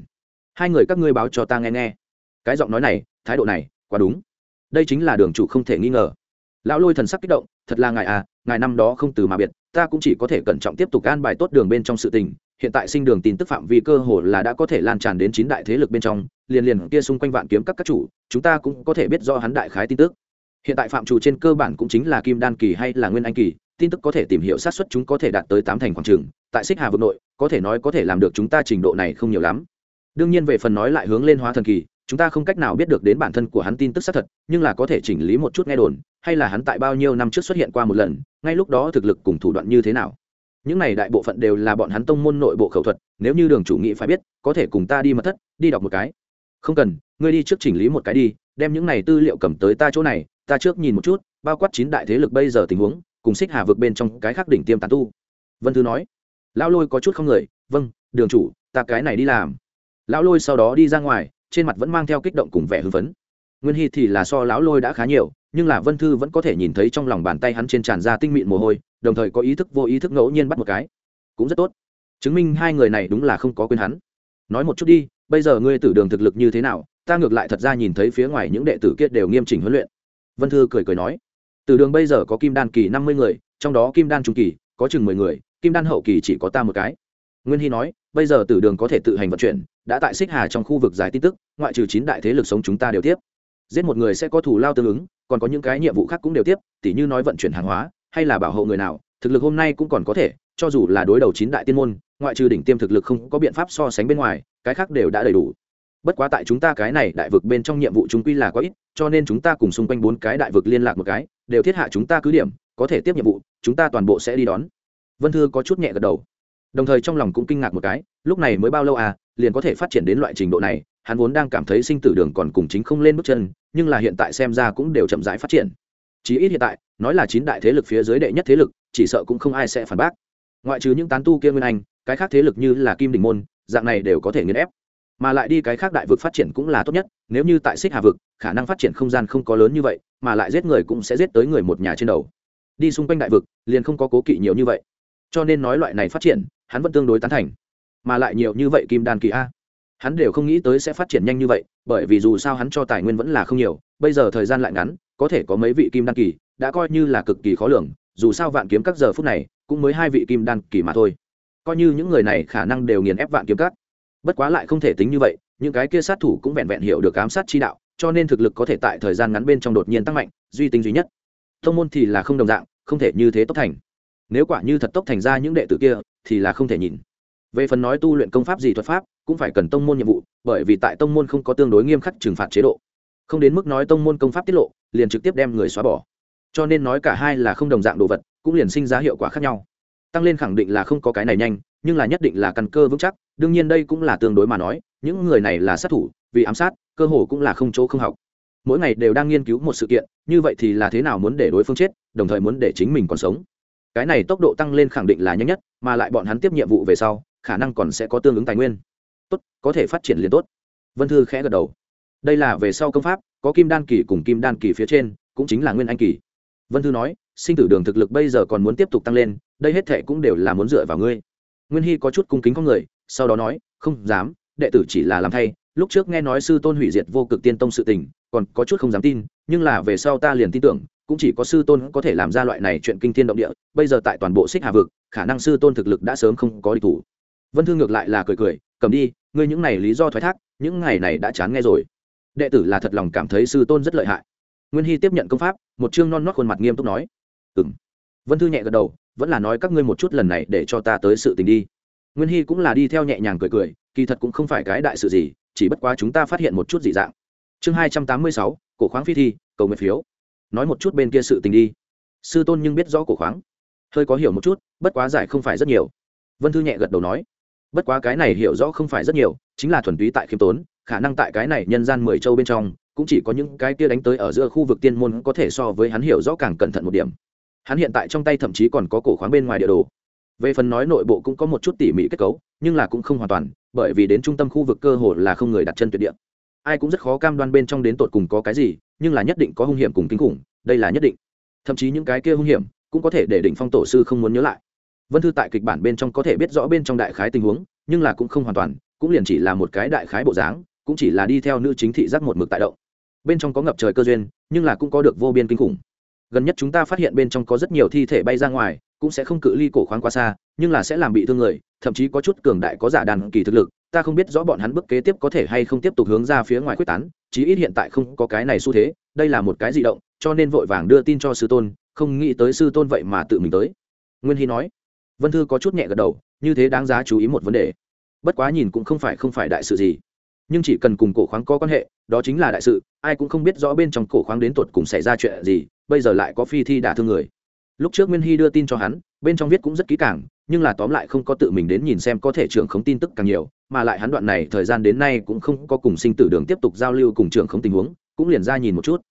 Hai người các ngươi báo cho ta nghe nghe. Cái giọng nói này, thái độ này, quá đúng. Đây chính là đường chủ không thể nghi ngờ. Lão lôi thần sắc kích động, thật là ngài à ngài năm đó không từ mà biệt, ta cũng chỉ có thể cẩn trọng tiếp tục an bài tốt đường bên trong sự tình. Hiện tại sinh đường tin tức phạm vi cơ hồ là đã có thể lan tràn đến chín đại thế lực bên trong, liền liền kia xung quanh vạn kiếm các các chủ, chúng ta cũng có thể biết do hắn đại khái tin tức. Hiện tại phạm chủ trên cơ bản cũng chính là kim đan kỳ hay là nguyên anh kỳ, tin tức có thể tìm hiểu sát xuất chúng có thể đạt tới tám thành khoảng trường. Tại xích hà vực nội có thể nói có thể làm được chúng ta trình độ này không nhiều lắm. Đương nhiên về phần nói lại hướng lên hóa thần kỳ, chúng ta không cách nào biết được đến bản thân của hắn tin tức xác thật, nhưng là có thể chỉnh lý một chút nghe đồn, hay là hắn tại bao nhiêu năm trước xuất hiện qua một lần, ngay lúc đó thực lực cùng thủ đoạn như thế nào. Những này đại bộ phận đều là bọn hắn tông môn nội bộ khẩu thuật, nếu như đường chủ nghị phải biết, có thể cùng ta đi mật thất, đi đọc một cái. Không cần, ngươi đi trước chỉnh lý một cái đi, đem những này tư liệu cầm tới ta chỗ này, ta trước nhìn một chút, bao quát chín đại thế lực bây giờ tình huống, cùng xích hà vực bên trong cái khác đỉnh tiêm tán tu. Vân thư nói lão lôi có chút không người vâng đường chủ, ta cái này đi làm. Lão lôi sau đó đi ra ngoài, trên mặt vẫn mang theo kích động cùng vẻ hưng phấn. Nguyên hy thì là so lão lôi đã khá nhiều, nhưng là vân thư vẫn có thể nhìn thấy trong lòng bàn tay hắn trên tràn ra tinh mịn mồ hôi, đồng thời có ý thức vô ý thức ngẫu nhiên bắt một cái. Cũng rất tốt. Chứng minh hai người này đúng là không có quên hắn. Nói một chút đi, bây giờ ngươi tử đường thực lực như thế nào, ta ngược lại thật ra nhìn thấy phía ngoài những đệ tử kia đều nghiêm chỉnh huấn luyện. Vân thư cười cười nói, tử đường bây giờ có kim đan kỳ năm mươi người, trong đó kim đan trung kỳ, có chừng mười người kim đan hậu kỳ chỉ có ta một cái. Nguyên hy nói, bây giờ tử đường có thể tự hành vận chuyển, đã tại xích hà trong khu vực giải tin tức, ngoại trừ chín đại thế lực sống chúng ta đều tiếp. Giết một người sẽ có thủ lao tương ứng, còn có những cái nhiệm vụ khác cũng đều tiếp, tỉ như nói vận chuyển hàng hóa, hay là bảo hộ người nào, thực lực hôm nay cũng còn có thể, cho dù là đối đầu chín đại tiên môn, ngoại trừ đỉnh tiêm thực lực không có biện pháp so sánh bên ngoài, cái khác đều đã đầy đủ. Bất quá tại chúng ta cái này đại vực bên trong nhiệm vụ chúng quy là có ít, cho nên chúng ta cùng xung quanh bốn cái đại vực liên lạc một cái, đều thiết hạ chúng ta cứ điểm, có thể tiếp nhiệm vụ, chúng ta toàn bộ sẽ đi đón vân thư có chút nhẹ gật đầu. Đồng thời trong lòng cũng kinh ngạc một cái, lúc này mới bao lâu à liền có thể phát triển đến loại trình độ này, hắn vốn đang cảm thấy sinh tử đường còn cùng chính không lên bước chân, nhưng là hiện tại xem ra cũng đều chậm rãi phát triển. Chí ít hiện tại, nói là chín đại thế lực phía dưới đệ nhất thế lực, chỉ sợ cũng không ai sẽ phản bác. Ngoại trừ những tán tu kia nguyên anh, cái khác thế lực như là kim đình môn, dạng này đều có thể nghiền ép. Mà lại đi cái khác đại vực phát triển cũng là tốt nhất, nếu như tại xích hà vực, khả năng phát triển không gian không có lớn như vậy, mà lại giết người cũng sẽ giết tới người một nhà trên đầu. Đi xung quanh đại vực, liền không có cố kỵ nhiều như vậy cho nên nói loại này phát triển, hắn vẫn tương đối tán thành. Mà lại nhiều như vậy kim đan kỳ a. Hắn đều không nghĩ tới sẽ phát triển nhanh như vậy, bởi vì dù sao hắn cho tài nguyên vẫn là không nhiều, bây giờ thời gian lại ngắn, có thể có mấy vị kim đan kỳ, đã coi như là cực kỳ khó lường, dù sao vạn kiếm các giờ phút này, cũng mới hai vị kim đan kỳ mà thôi. Coi như những người này khả năng đều nghiền ép vạn kiếm các. Bất quá lại không thể tính như vậy, những cái kia sát thủ cũng vẹn vẹn hiểu được ám sát chi đạo, cho nên thực lực có thể tại thời gian ngắn bên trong đột nhiên tăng mạnh, duy tính duy nhất. Thông môn thì là không đồng dạng, không thể như thế tốc thành nếu quả như thật tốc thành ra những đệ tử kia, thì là không thể nhìn. Về phần nói tu luyện công pháp gì thuật pháp, cũng phải cần tông môn nhiệm vụ, bởi vì tại tông môn không có tương đối nghiêm khắc trừng phạt chế độ. Không đến mức nói tông môn công pháp tiết lộ, liền trực tiếp đem người xóa bỏ. Cho nên nói cả hai là không đồng dạng đồ vật, cũng liền sinh ra hiệu quả khác nhau. Tăng lên khẳng định là không có cái này nhanh, nhưng là nhất định là căn cơ vững chắc, đương nhiên đây cũng là tương đối mà nói, những người này là sát thủ, vì ám sát, cơ hồ cũng là không chỗ không học. Mỗi ngày đều đang nghiên cứu một sự kiện, như vậy thì là thế nào muốn để đối phương chết, đồng thời muốn để chính mình còn sống cái này tốc độ tăng lên khẳng định là nhanh nhất, mà lại bọn hắn tiếp nhiệm vụ về sau, khả năng còn sẽ có tương ứng tài nguyên. Tốt, có thể phát triển liền tốt. Vân thư khẽ gật đầu. Đây là về sau công pháp, có kim đan kỳ cùng kim đan kỳ phía trên, cũng chính là nguyên anh kỳ. Vân thư nói, sinh tử đường thực lực bây giờ còn muốn tiếp tục tăng lên, đây hết thệ cũng đều là muốn dựa vào ngươi. Nguyên hy có chút cung kính có người, sau đó nói, không dám, đệ tử chỉ là làm thay lúc trước nghe nói sư tôn hủy diệt vô cực tiên tông sự tình, còn có chút không dám tin, nhưng là về sau ta liền tin tưởng, cũng chỉ có sư tôn có thể làm ra loại này chuyện kinh thiên động địa, bây giờ tại toàn bộ xích hà vực, khả năng sư tôn thực lực đã sớm không có đi thủ. Vân thương ngược lại là cười cười, cầm đi, ngươi những này lý do thoái thác, những ngày này đã chán nghe rồi. Đệ tử là thật lòng cảm thấy sư tôn rất lợi hại. Nguyên hy tiếp nhận công pháp, một chương non nót khuôn mặt nghiêm túc nói ừng vân thư nhẹ gật đầu, vẫn là nói các ngươi một chút lần này để cho ta tới sự tình đi. Nguyên hy cũng là đi theo nhẹ nhàng cười cười, kỳ thật cũng không phải cái đại sự gì chỉ bất quá chúng ta phát hiện một chút dị dạng. Chương hai trăm tám mươi sáu, cổ khoáng phi thi, cầu nguyện phiếu. Nói một chút bên kia sự tình đi. Sư tôn nhưng biết rõ cổ khoáng. Hơi có hiểu một chút, bất quá giải không phải rất nhiều. Vân thư nhẹ gật đầu nói. Bất quá cái này hiểu rõ không phải rất nhiều, chính là thuần túy tại khiêm tốn, khả năng tại cái này nhân gian mười châu bên trong, cũng chỉ có những cái kia đánh tới ở giữa khu vực tiên môn có thể so với hắn hiểu rõ càng cẩn thận một điểm. Hắn hiện tại trong tay thậm chí còn có cổ khoáng bên ngoài địa đồ. Về phần nói nội bộ cũng có một chút tỉ mỉ kết cấu, nhưng là cũng không hoàn toàn bởi vì đến trung tâm khu vực cơ hồ là không người đặt chân tuyệt địa. Ai cũng rất khó cam đoan bên trong đến tột cùng có cái gì, nhưng là nhất định có hung hiểm cùng kinh khủng, đây là nhất định. Thậm chí những cái kia hung hiểm cũng có thể để đỉnh phong tổ sư không muốn nhớ lại. Vân thư tại kịch bản bên trong có thể biết rõ bên trong đại khái tình huống, nhưng là cũng không hoàn toàn, cũng liền chỉ là một cái đại khái bộ dáng, cũng chỉ là đi theo nữ chính thị giác một mực tại động. Bên trong có ngập trời cơ duyên, nhưng là cũng có được vô biên kinh khủng. Gần nhất chúng ta phát hiện bên trong có rất nhiều thi thể bay ra ngoài cũng sẽ không cự ly cổ khoáng quá xa, nhưng là sẽ làm bị thương người, thậm chí có chút cường đại có giả đàn kỳ thực lực, ta không biết rõ bọn hắn bước kế tiếp có thể hay không tiếp tục hướng ra phía ngoài quyết tán, chí ít hiện tại không có cái này xu thế, đây là một cái di động, cho nên vội vàng đưa tin cho sư tôn, không nghĩ tới sư tôn vậy mà tự mình tới. Nguyên hy nói. Vân thư có chút nhẹ gật đầu, như thế đáng giá chú ý một vấn đề. Bất quá nhìn cũng không phải không phải đại sự gì. Nhưng chỉ cần cùng cổ khoáng có quan hệ, đó chính là đại sự, ai cũng không biết rõ bên trong cổ khoáng đến tột cùng xảy ra chuyện gì, bây giờ lại có phi thi đả thương người lúc trước nguyên hy đưa tin cho hắn, bên trong viết cũng rất kỹ càng, nhưng là tóm lại không có tự mình đến nhìn xem có thể trưởng khống tin tức càng nhiều, mà lại hắn đoạn này thời gian đến nay cũng không có cùng sinh tử đường tiếp tục giao lưu cùng trưởng khống tình huống, cũng liền ra nhìn một chút.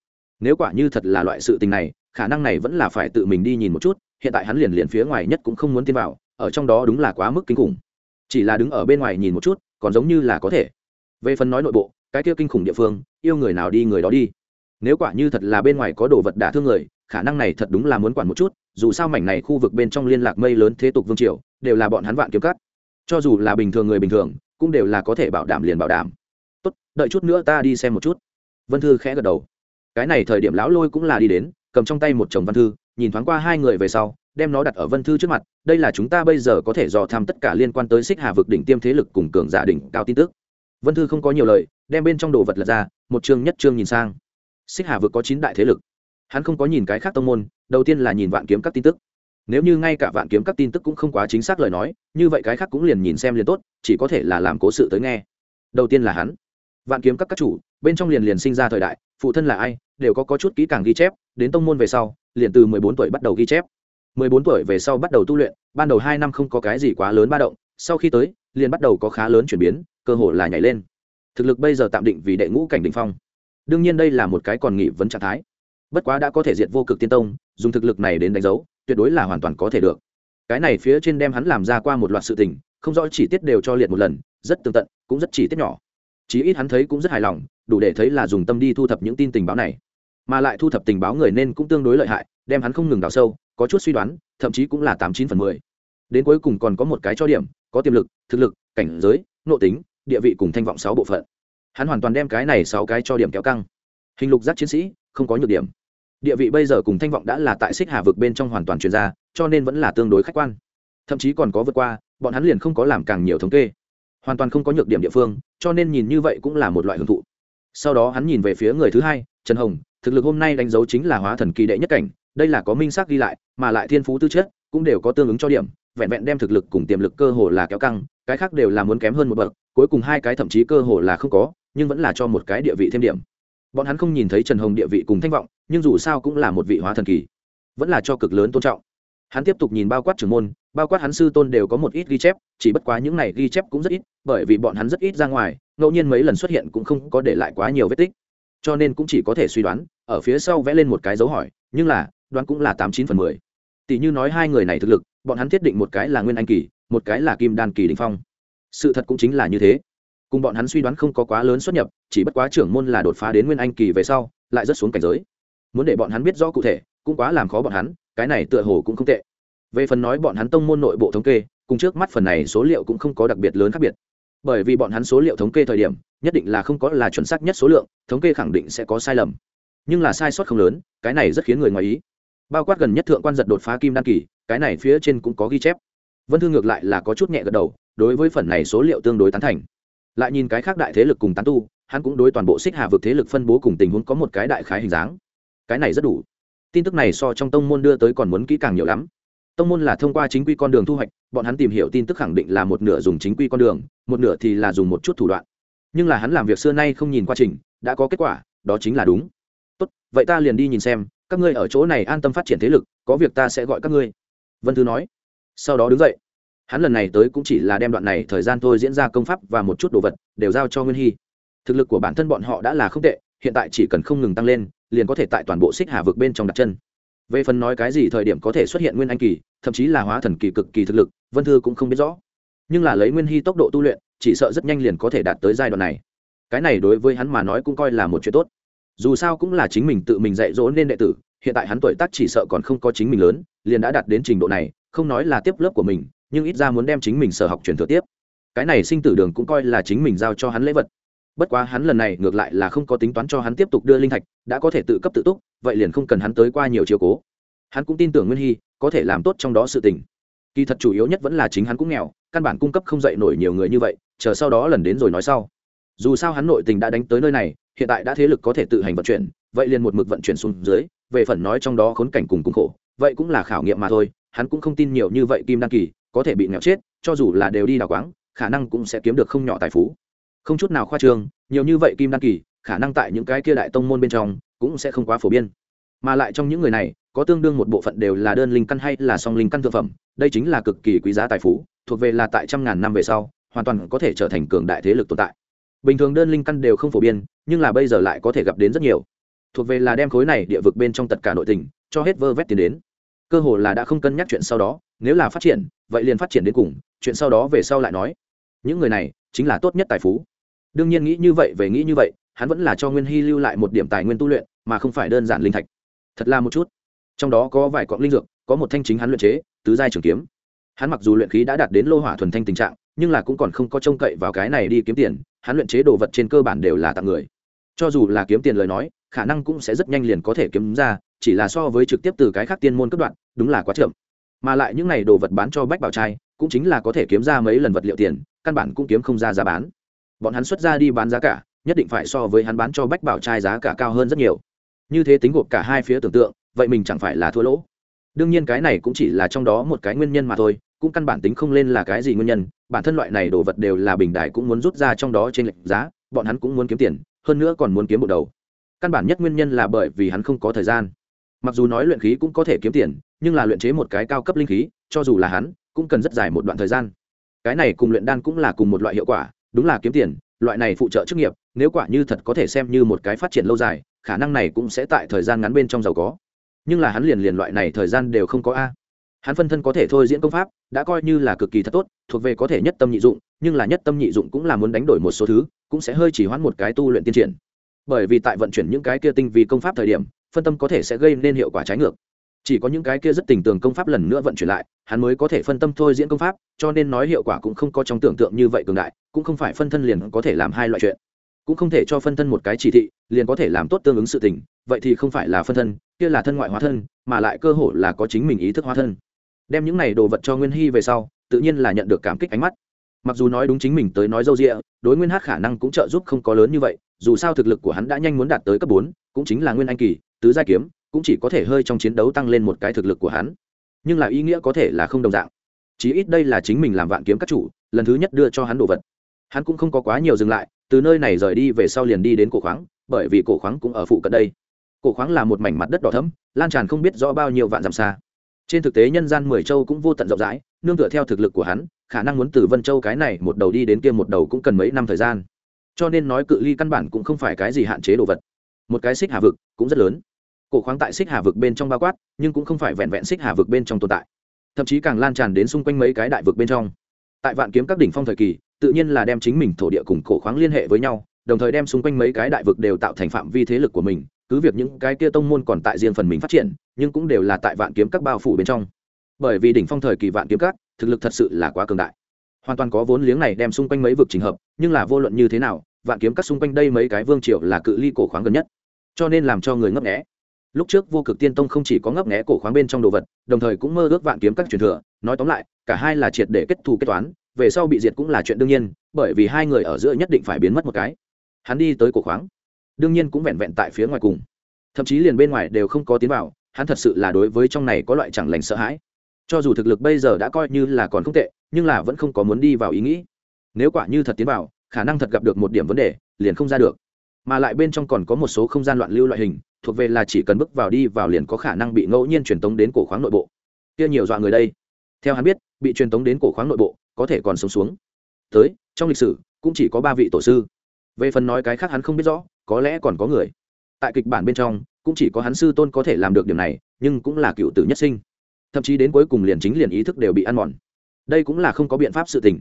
Nếu quả như thật là loại sự tình này, khả năng này vẫn là phải tự mình đi nhìn một chút, hiện tại hắn liền liền phía ngoài nhất cũng không muốn tin vào, ở trong đó đúng là quá mức kinh khủng. Chỉ là đứng ở bên ngoài nhìn một chút, còn giống như là có thể. Về phần nói nội bộ, cái kia kinh khủng địa phương, yêu người nào đi người đó đi. Nếu quả như thật là bên ngoài có đồ vật đả thương người khả năng này thật đúng là muốn quản một chút, dù sao mảnh này khu vực bên trong liên lạc mây lớn thế tục vương triều, đều là bọn hắn vạn kiếm cắt cho dù là bình thường người bình thường, cũng đều là có thể bảo đảm liền bảo đảm. Tốt, đợi chút nữa ta đi xem một chút. Vân thư khẽ gật đầu. Cái này thời điểm lão lôi cũng là đi đến, cầm trong tay một chồng văn thư, nhìn thoáng qua hai người về sau, đem nó đặt ở vân thư trước mặt, đây là chúng ta bây giờ có thể dò thăm tất cả liên quan tới xích hà vực đỉnh tiêm thế lực cùng cường giả đỉnh cao tin tức. Vân thư không có nhiều lời, đem bên trong đồ vật lật ra, một chương nhất chương nhìn sang. Xích hà vực có chín đại thế lực hắn không có nhìn cái khác tông môn đầu tiên là nhìn vạn kiếm các tin tức. Nếu như ngay cả vạn kiếm các tin tức cũng không quá chính xác lời nói như vậy cái khác cũng liền nhìn xem liền tốt chỉ có thể là làm cố sự tới nghe. Đầu tiên là hắn. Vạn kiếm các các chủ bên trong liền liền sinh ra thời đại phụ thân là ai đều có, có chút kỹ càng ghi chép đến tông môn về sau liền từ mười bốn tuổi bắt đầu ghi chép. mười bốn tuổi về sau bắt đầu tu luyện ban đầu hai năm không có cái gì quá lớn ba động sau khi tới liền bắt đầu có khá lớn chuyển biến cơ hội là nhảy lên. Thực lực bây giờ tạm định vì đệ ngũ cảnh đỉnh phong. Đương nhiên đây là một cái còn nghỉ vấn trạng thái bất quá đã có thể diệt vô cực tiên tông, dùng thực lực này đến đánh dấu, tuyệt đối là hoàn toàn có thể được. Cái này phía trên đem hắn làm ra qua một loạt sự tình, không rõ chi tiết đều cho liệt một lần, rất tường tận, cũng rất chi tiết nhỏ. Chí ít hắn thấy cũng rất hài lòng, đủ để thấy là dùng tâm đi thu thập những tin tình báo này. Mà lại thu thập tình báo người nên cũng tương đối lợi hại, đem hắn không ngừng đào sâu, có chút suy đoán, thậm chí cũng là tám chín phần mười. Đến cuối cùng còn có một cái cho điểm, có tiềm lực, thực lực, cảnh giới, nội tính, địa vị cùng thanh vọng sáu bộ phận. Hắn hoàn toàn đem cái này sáu cái cho điểm kéo căng. Hình lục giác chiến sĩ, không có nhược điểm địa vị bây giờ cùng thanh vọng đã là tại xích hà vực bên trong hoàn toàn chuyên gia cho nên vẫn là tương đối khách quan. Thậm chí còn có vượt qua, bọn hắn liền không có làm càng nhiều thống kê. Hoàn toàn không có nhược điểm địa phương, cho nên nhìn như vậy cũng là một loại hưởng thụ. Sau đó hắn nhìn về phía người thứ hai, trần hồng, thực lực hôm nay đánh dấu chính là hóa thần kỳ đệ nhất cảnh, đây là có minh xác ghi lại, mà lại thiên phú tư chất cũng đều có tương ứng cho điểm, vẹn vẹn đem thực lực cùng tiềm lực cơ hồ là kéo căng, cái khác đều là muốn kém hơn một bậc, cuối cùng hai cái thậm chí cơ hồ là không có, nhưng vẫn là cho một cái địa vị thêm điểm. Bọn hắn không nhìn thấy trần hồng địa vị cùng thanh vọng nhưng dù sao cũng là một vị hóa thần kỳ, vẫn là cho cực lớn tôn trọng. Hắn tiếp tục nhìn bao quát trưởng môn, bao quát hắn sư tôn đều có một ít ghi chép, chỉ bất quá những này ghi chép cũng rất ít, bởi vì bọn hắn rất ít ra ngoài, ngẫu nhiên mấy lần xuất hiện cũng không có để lại quá nhiều vết tích. Cho nên cũng chỉ có thể suy đoán, ở phía sau vẽ lên một cái dấu hỏi, nhưng là, đoán cũng là tám chín phần mười. Tỷ như nói hai người này thực lực, bọn hắn thiết định một cái là nguyên anh kỳ, một cái là kim đan kỳ đình phong. Sự thật cũng chính là như thế. Cùng bọn hắn suy đoán không có quá lớn xuất nhập, chỉ bất quá trưởng môn là đột phá đến nguyên anh kỳ về sau, lại rất xuống cảnh giới muốn để bọn hắn biết rõ cụ thể, cũng quá làm khó bọn hắn, cái này tựa hồ cũng không tệ. Về phần nói bọn hắn tông môn nội bộ thống kê, cùng trước mắt phần này số liệu cũng không có đặc biệt lớn khác biệt. Bởi vì bọn hắn số liệu thống kê thời điểm, nhất định là không có là chuẩn xác nhất số lượng, thống kê khẳng định sẽ có sai lầm. Nhưng là sai sót không lớn, cái này rất khiến người ngoài ý. Bao quát gần nhất thượng quan giật đột phá kim đan kỳ, cái này phía trên cũng có ghi chép. Vân thư ngược lại là có chút nhẹ gật đầu, đối với phần này số liệu tương đối tán thành. Lại nhìn cái khác đại thế lực cùng tán tu, hắn cũng đối toàn bộ xích hà vực thế lực phân bố cùng tình huống có một cái đại khái hình dáng cái này rất đủ. Tin tức này so trong tông môn đưa tới còn muốn kỹ càng nhiều lắm. Tông môn là thông qua chính quy con đường thu hoạch, bọn hắn tìm hiểu tin tức khẳng định là một nửa dùng chính quy con đường, một nửa thì là dùng một chút thủ đoạn. Nhưng là hắn làm việc xưa nay không nhìn quá trình, đã có kết quả, đó chính là đúng. Tốt, vậy ta liền đi nhìn xem, các ngươi ở chỗ này an tâm phát triển thế lực, có việc ta sẽ gọi các ngươi. Vân thư nói. Sau đó đứng dậy. Hắn lần này tới cũng chỉ là đem đoạn này thời gian thôi diễn ra công pháp và một chút đồ vật, đều giao cho nguyên hy. Thực lực của bản thân bọn họ đã là không tệ, hiện tại chỉ cần không ngừng tăng lên liền có thể tại toàn bộ xích hà vực bên trong đặt chân. Về phần nói cái gì thời điểm có thể xuất hiện nguyên anh kỳ, thậm chí là hóa thần kỳ cực kỳ thực lực, vân thư cũng không biết rõ. Nhưng là lấy nguyên hy tốc độ tu luyện, chỉ sợ rất nhanh liền có thể đạt tới giai đoạn này. Cái này đối với hắn mà nói cũng coi là một chuyện tốt. Dù sao cũng là chính mình tự mình dạy dỗ nên đệ tử, hiện tại hắn tuổi tác chỉ sợ còn không có chính mình lớn, liền đã đạt đến trình độ này, không nói là tiếp lớp của mình, nhưng ít ra muốn đem chính mình sở học truyền thừa tiếp. Cái này sinh tử đường cũng coi là chính mình giao cho hắn lễ vật bất quá hắn lần này ngược lại là không có tính toán cho hắn tiếp tục đưa linh thạch, đã có thể tự cấp tự túc, vậy liền không cần hắn tới qua nhiều chiều cố. Hắn cũng tin tưởng nguyên hy, có thể làm tốt trong đó sự tình. Kỳ thật chủ yếu nhất vẫn là chính hắn cũng nghèo, căn bản cung cấp không dạy nổi nhiều người như vậy, chờ sau đó lần đến rồi nói sau. Dù sao hắn nội tình đã đánh tới nơi này, hiện tại đã thế lực có thể tự hành vận chuyển, vậy liền một mực vận chuyển xuống dưới, về phần nói trong đó khốn cảnh cùng cung khổ, vậy cũng là khảo nghiệm mà thôi, hắn cũng không tin nhiều như vậy kim đăng kỳ có thể bị nghèo chết, cho dù là đều đi đào quáng, khả năng cũng sẽ kiếm được không nhỏ tài phú không chút nào khoa trương, nhiều như vậy kim đan kỳ, khả năng tại những cái kia đại tông môn bên trong cũng sẽ không quá phổ biến. Mà lại trong những người này, có tương đương một bộ phận đều là đơn linh căn hay là song linh căn thượng phẩm, đây chính là cực kỳ quý giá tài phú, thuộc về là tại trăm ngàn năm về sau, hoàn toàn có thể trở thành cường đại thế lực tồn tại. Bình thường đơn linh căn đều không phổ biến, nhưng là bây giờ lại có thể gặp đến rất nhiều. Thuộc về là đem khối này địa vực bên trong tất cả nội tình, cho hết vơ vét tiền đến. Cơ hồ là đã không cân nhắc chuyện sau đó, nếu là phát triển, vậy liền phát triển đến cùng, chuyện sau đó về sau lại nói. Những người này chính là tốt nhất tài phú đương nhiên nghĩ như vậy về nghĩ như vậy, hắn vẫn là cho nguyên hy lưu lại một điểm tài nguyên tu luyện, mà không phải đơn giản linh thạch. Thật là một chút. Trong đó có vài cọng linh dược, có một thanh chính hắn luyện chế, tứ giai trường kiếm. Hắn mặc dù luyện khí đã đạt đến lô hỏa thuần thanh tình trạng, nhưng là cũng còn không có trông cậy vào cái này đi kiếm tiền, hắn luyện chế đồ vật trên cơ bản đều là tặng người. Cho dù là kiếm tiền lời nói, khả năng cũng sẽ rất nhanh liền có thể kiếm ra, chỉ là so với trực tiếp từ cái khác tiên môn cấp đoạn, đúng là quá chậm. Mà lại những này đồ vật bán cho bách bảo trai, cũng chính là có thể kiếm ra mấy lần vật liệu tiền, căn bản cũng kiếm không ra giá bán bọn hắn xuất ra đi bán giá cả, nhất định phải so với hắn bán cho bách bảo trai giá cả cao hơn rất nhiều. Như thế tính gộp cả hai phía tưởng tượng, vậy mình chẳng phải là thua lỗ. Đương nhiên cái này cũng chỉ là trong đó một cái nguyên nhân mà thôi, cũng căn bản tính không lên là cái gì nguyên nhân. Bản thân loại này đồ vật đều là bình đại cũng muốn rút ra trong đó trên lệnh giá, bọn hắn cũng muốn kiếm tiền, hơn nữa còn muốn kiếm bộ đầu. Căn bản nhất nguyên nhân là bởi vì hắn không có thời gian. Mặc dù nói luyện khí cũng có thể kiếm tiền, nhưng là luyện chế một cái cao cấp linh khí, cho dù là hắn, cũng cần rất dài một đoạn thời gian. Cái này cùng luyện đan cũng là cùng một loại hiệu quả đúng là kiếm tiền, loại này phụ trợ chức nghiệp, nếu quả như thật có thể xem như một cái phát triển lâu dài, khả năng này cũng sẽ tại thời gian ngắn bên trong giàu có. Nhưng là hắn liền liền loại này thời gian đều không có a. Hắn phân thân có thể thôi diễn công pháp, đã coi như là cực kỳ thật tốt, thuộc về có thể nhất tâm nhị dụng, nhưng là nhất tâm nhị dụng cũng là muốn đánh đổi một số thứ, cũng sẽ hơi chỉ hoãn một cái tu luyện tiên triển. Bởi vì tại vận chuyển những cái kia tinh vì công pháp thời điểm, phân tâm có thể sẽ gây nên hiệu quả trái ngược chỉ có những cái kia rất tình tường công pháp lần nữa vận chuyển lại, hắn mới có thể phân tâm thôi diễn công pháp, cho nên nói hiệu quả cũng không có trong tưởng tượng như vậy cường đại, cũng không phải phân thân liền có thể làm hai loại chuyện. Cũng không thể cho phân thân một cái chỉ thị, liền có thể làm tốt tương ứng sự tình, vậy thì không phải là phân thân, kia là thân ngoại hóa thân, mà lại cơ hội là có chính mình ý thức hóa thân. Đem những này đồ vật cho nguyên hy về sau, tự nhiên là nhận được cảm kích ánh mắt. Mặc dù nói đúng chính mình tới nói dâu rịa đối nguyên hát khả năng cũng trợ giúp không có lớn như vậy, dù sao thực lực của hắn đã nhanh muốn đạt tới cấp bốn, cũng chính là nguyên anh kỳ, tứ gia kiếm cũng chỉ có thể hơi trong chiến đấu tăng lên một cái thực lực của hắn. Nhưng là ý nghĩa có thể là không đồng dạng. Chí ít đây là chính mình làm vạn kiếm các chủ, lần thứ nhất đưa cho hắn đồ vật. Hắn cũng không có quá nhiều dừng lại, từ nơi này rời đi về sau liền đi đến cổ khoáng, bởi vì cổ khoáng cũng ở phụ cận đây. Cổ khoáng là một mảnh mặt đất đỏ thấm lan tràn không biết rõ bao nhiêu vạn dặm xa. Trên thực tế nhân gian mười châu cũng vô tận rộng rãi, nương tựa theo thực lực của hắn, khả năng muốn từ vân châu cái này một đầu đi đến kia một đầu cũng cần mấy năm thời gian. Cho nên nói cự ly căn bản cũng không phải cái gì hạn chế đồ vật. Một cái xích hà vực cũng rất lớn cổ khoáng tại xích hà vực bên trong bao quát, nhưng cũng không phải vẹn vẹn xích hà vực bên trong tồn tại. Thậm chí càng lan tràn đến xung quanh mấy cái đại vực bên trong. Tại vạn kiếm các đỉnh phong thời kỳ, tự nhiên là đem chính mình thổ địa cùng cổ khoáng liên hệ với nhau, đồng thời đem xung quanh mấy cái đại vực đều tạo thành phạm vi thế lực của mình, cứ việc những cái kia tông môn còn tại riêng phần mình phát triển, nhưng cũng đều là tại vạn kiếm các bao phủ bên trong. Bởi vì đỉnh phong thời kỳ vạn kiếm các, thực lực thật sự là quá cường đại. Hoàn toàn có vốn liếng này đem xung quanh mấy vực trình hợp, nhưng là vô luận như thế nào, vạn kiếm các xung quanh đây mấy cái vương triều là cự ly cổ khoáng gần nhất. Cho nên làm cho người ngấp nghẽ lúc trước vô cực tiên tông không chỉ có ngấp nghẽ cổ khoáng bên trong đồ vật, đồng thời cũng mơ ước vạn kiếm các truyền thừa. Nói tóm lại, cả hai là triệt để kết thù kết toán, về sau bị diệt cũng là chuyện đương nhiên, bởi vì hai người ở giữa nhất định phải biến mất một cái. Hắn đi tới cổ khoáng, đương nhiên cũng vẹn vẹn tại phía ngoài cùng. Thậm chí liền bên ngoài đều không có tiến vào, hắn thật sự là đối với trong này có loại chẳng lành sợ hãi. Cho dù thực lực bây giờ đã coi như là còn không tệ, nhưng là vẫn không có muốn đi vào ý nghĩ. Nếu quả như thật tiến vào, khả năng thật gặp được một điểm vấn đề, liền không ra được mà lại bên trong còn có một số không gian loạn lưu loại hình, thuộc về là chỉ cần bước vào đi vào liền có khả năng bị ngẫu nhiên truyền tống đến cổ khoáng nội bộ. Kia nhiều dọa người đây. Theo hắn biết, bị truyền tống đến cổ khoáng nội bộ, có thể còn sống xuống. Tới, trong lịch sử, cũng chỉ có ba vị tổ sư. Về phần nói cái khác hắn không biết rõ, có lẽ còn có người. Tại kịch bản bên trong, cũng chỉ có hắn sư tôn có thể làm được điểm này, nhưng cũng là cựu tử nhất sinh. Thậm chí đến cuối cùng liền chính liền ý thức đều bị ăn mòn. Đây cũng là không có biện pháp sự tình.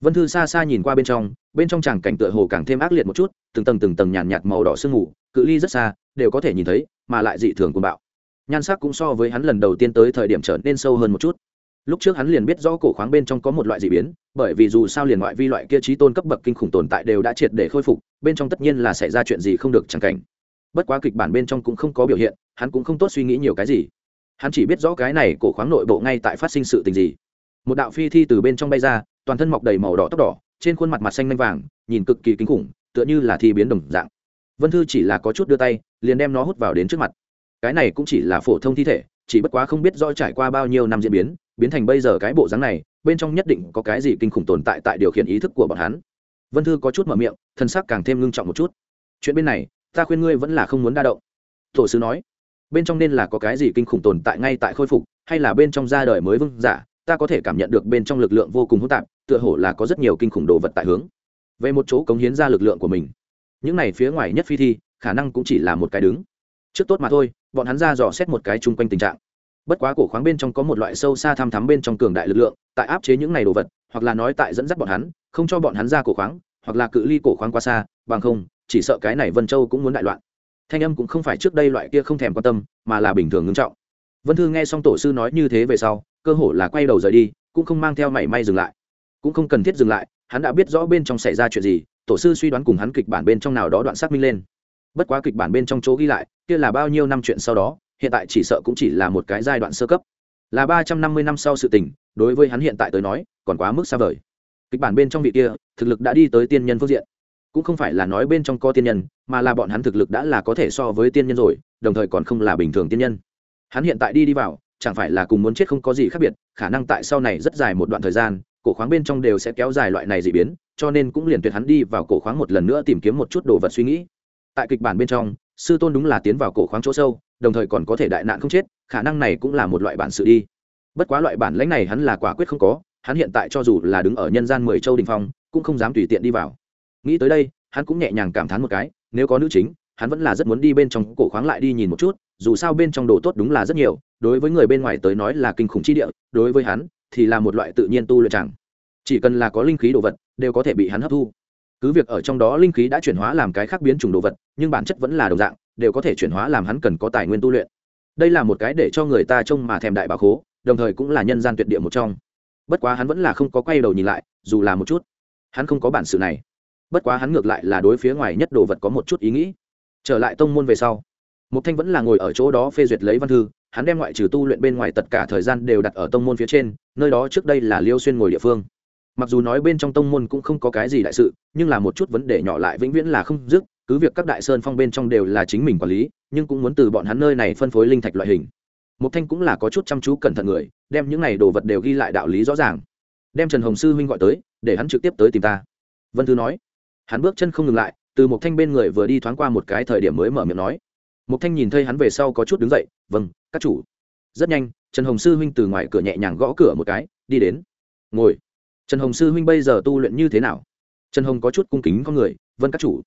Vân thư xa xa nhìn qua bên trong bên trong chàng cảnh tựa hồ càng thêm ác liệt một chút từng tầng từng tầng nhàn nhạt màu đỏ sương mù, cự ly rất xa, đều có thể nhìn thấy, mà lại dị thường cuồng bạo. Nhan sắc cũng so với hắn lần đầu tiên tới thời điểm trở nên sâu hơn một chút. Lúc trước hắn liền biết rõ cổ khoáng bên trong có một loại dị biến, bởi vì dù sao liền ngoại vi loại kia trí tôn cấp bậc kinh khủng tồn tại đều đã triệt để khôi phục, bên trong tất nhiên là xảy ra chuyện gì không được chẳng cảnh. Bất quá kịch bản bên trong cũng không có biểu hiện, hắn cũng không tốt suy nghĩ nhiều cái gì. Hắn chỉ biết rõ cái này cổ khoáng nội bộ ngay tại phát sinh sự tình gì. Một đạo phi thi từ bên trong bay ra, toàn thân mọc đầy màu đỏ tóc đỏ, trên khuôn mặt mặt xanh lanh vàng, nhìn cực kỳ kinh khủng tựa như là thi biến đồng dạng. Vân thư chỉ là có chút đưa tay, liền đem nó hút vào đến trước mặt. Cái này cũng chỉ là phổ thông thi thể, chỉ bất quá không biết rõ trải qua bao nhiêu năm diễn biến biến thành bây giờ cái bộ dáng này, bên trong nhất định có cái gì kinh khủng tồn tại tại điều khiển ý thức của bọn hắn. Vân thư có chút mở miệng, thân xác càng thêm ngưng trọng một chút. Chuyện bên này, ta khuyên ngươi vẫn là không muốn đa động. Tổ sư nói, bên trong nên là có cái gì kinh khủng tồn tại ngay tại khôi phục, hay là bên trong ra đời mới vương giả, ta có thể cảm nhận được bên trong lực lượng vô cùng hỗn tạp, tựa hồ là có rất nhiều kinh khủng đồ vật tại hướng về một chỗ cống hiến ra lực lượng của mình. Những này phía ngoài nhất phi thi, khả năng cũng chỉ là một cái đứng. Trước tốt mà thôi, bọn hắn ra dò xét một cái chung quanh tình trạng. Bất quá cổ khoáng bên trong có một loại sâu xa tham thắm bên trong cường đại lực lượng, tại áp chế những này đồ vật, hoặc là nói tại dẫn dắt bọn hắn, không cho bọn hắn ra cổ khoáng, hoặc là cự ly cổ khoáng quá xa, bằng không, chỉ sợ cái này vân châu cũng muốn đại loạn. Thanh âm cũng không phải trước đây loại kia không thèm quan tâm, mà là bình thường ngưng trọng. Vân thư nghe xong tổ sư nói như thế về sau, cơ hồ là quay đầu rời đi, cũng không mang theo mảy may dừng lại. Cũng không cần thiết dừng lại hắn đã biết rõ bên trong xảy ra chuyện gì, tổ sư suy đoán cùng hắn kịch bản bên trong nào đó đoạn xác minh lên. Bất quá kịch bản bên trong chỗ ghi lại, kia là bao nhiêu năm chuyện sau đó, hiện tại chỉ sợ cũng chỉ là một cái giai đoạn sơ cấp. Là ba trăm năm mươi năm sau sự tình, đối với hắn hiện tại tới nói, còn quá mức xa vời. Kịch bản bên trong vị kia, thực lực đã đi tới tiên nhân phương diện. Cũng không phải là nói bên trong có tiên nhân, mà là bọn hắn thực lực đã là có thể so với tiên nhân rồi, đồng thời còn không là bình thường tiên nhân. Hắn hiện tại đi đi vào, chẳng phải là cùng muốn chết không có gì khác biệt, khả năng tại sau này rất dài một đoạn thời gian cổ khoáng bên trong đều sẽ kéo dài loại này dị biến, cho nên cũng liền tuyệt hắn đi vào cổ khoáng một lần nữa tìm kiếm một chút đồ vật suy nghĩ. Tại kịch bản bên trong, sư tôn đúng là tiến vào cổ khoáng chỗ sâu, đồng thời còn có thể đại nạn không chết, khả năng này cũng là một loại bản sự đi. Bất quá loại bản lãnh này hắn là quả quyết không có, hắn hiện tại cho dù là đứng ở nhân gian mười châu đình phong, cũng không dám tùy tiện đi vào. Nghĩ tới đây, hắn cũng nhẹ nhàng cảm thán một cái, nếu có nữ chính, hắn vẫn là rất muốn đi bên trong cổ khoáng lại đi nhìn một chút, dù sao bên trong đồ tốt đúng là rất nhiều, đối với người bên ngoài tới nói là kinh khủng chi địa, đối với hắn thì là một loại tự nhiên tu luyện chẳng chỉ cần là có linh khí đồ vật, đều có thể bị hắn hấp thu. Cứ việc ở trong đó linh khí đã chuyển hóa làm cái khác biến chủng đồ vật, nhưng bản chất vẫn là đồng dạng, đều có thể chuyển hóa làm hắn cần có tài nguyên tu luyện. Đây là một cái để cho người ta trông mà thèm đại bà khố, đồng thời cũng là nhân gian tuyệt địa một trong. Bất quá hắn vẫn là không có quay đầu nhìn lại, dù là một chút. Hắn không có bản sự này. Bất quá hắn ngược lại là đối phía ngoài nhất đồ vật có một chút ý nghĩ. Trở lại tông môn về sau, mục thanh vẫn là ngồi ở chỗ đó phê duyệt lấy văn thư, hắn đem ngoại trừ tu luyện bên ngoài tất cả thời gian đều đặt ở tông môn phía trên, nơi đó trước đây là liêu xuyên ngồi địa phương mặc dù nói bên trong tông môn cũng không có cái gì đại sự, nhưng là một chút vấn đề nhỏ lại vĩnh viễn là không dứt, cứ việc các đại sơn phong bên trong đều là chính mình quản lý, nhưng cũng muốn từ bọn hắn nơi này phân phối linh thạch loại hình. Mộc thanh cũng là có chút chăm chú cẩn thận người, đem những này đồ vật đều ghi lại đạo lý rõ ràng. Đem trần hồng sư huynh gọi tới, để hắn trực tiếp tới tìm ta. Vân thư nói. Hắn bước chân không ngừng lại, từ một thanh bên người vừa đi thoáng qua một cái thời điểm mới mở miệng nói. Một thanh nhìn thấy hắn về sau có chút đứng dậy vâng các chủ. Rất nhanh, trần hồng sư huynh từ ngoài cửa nhẹ nhàng gõ cửa một cái, đi đến. Ngồi trần hồng sư huynh bây giờ tu luyện như thế nào? Trần hồng có chút cung kính con người, vân các chủ.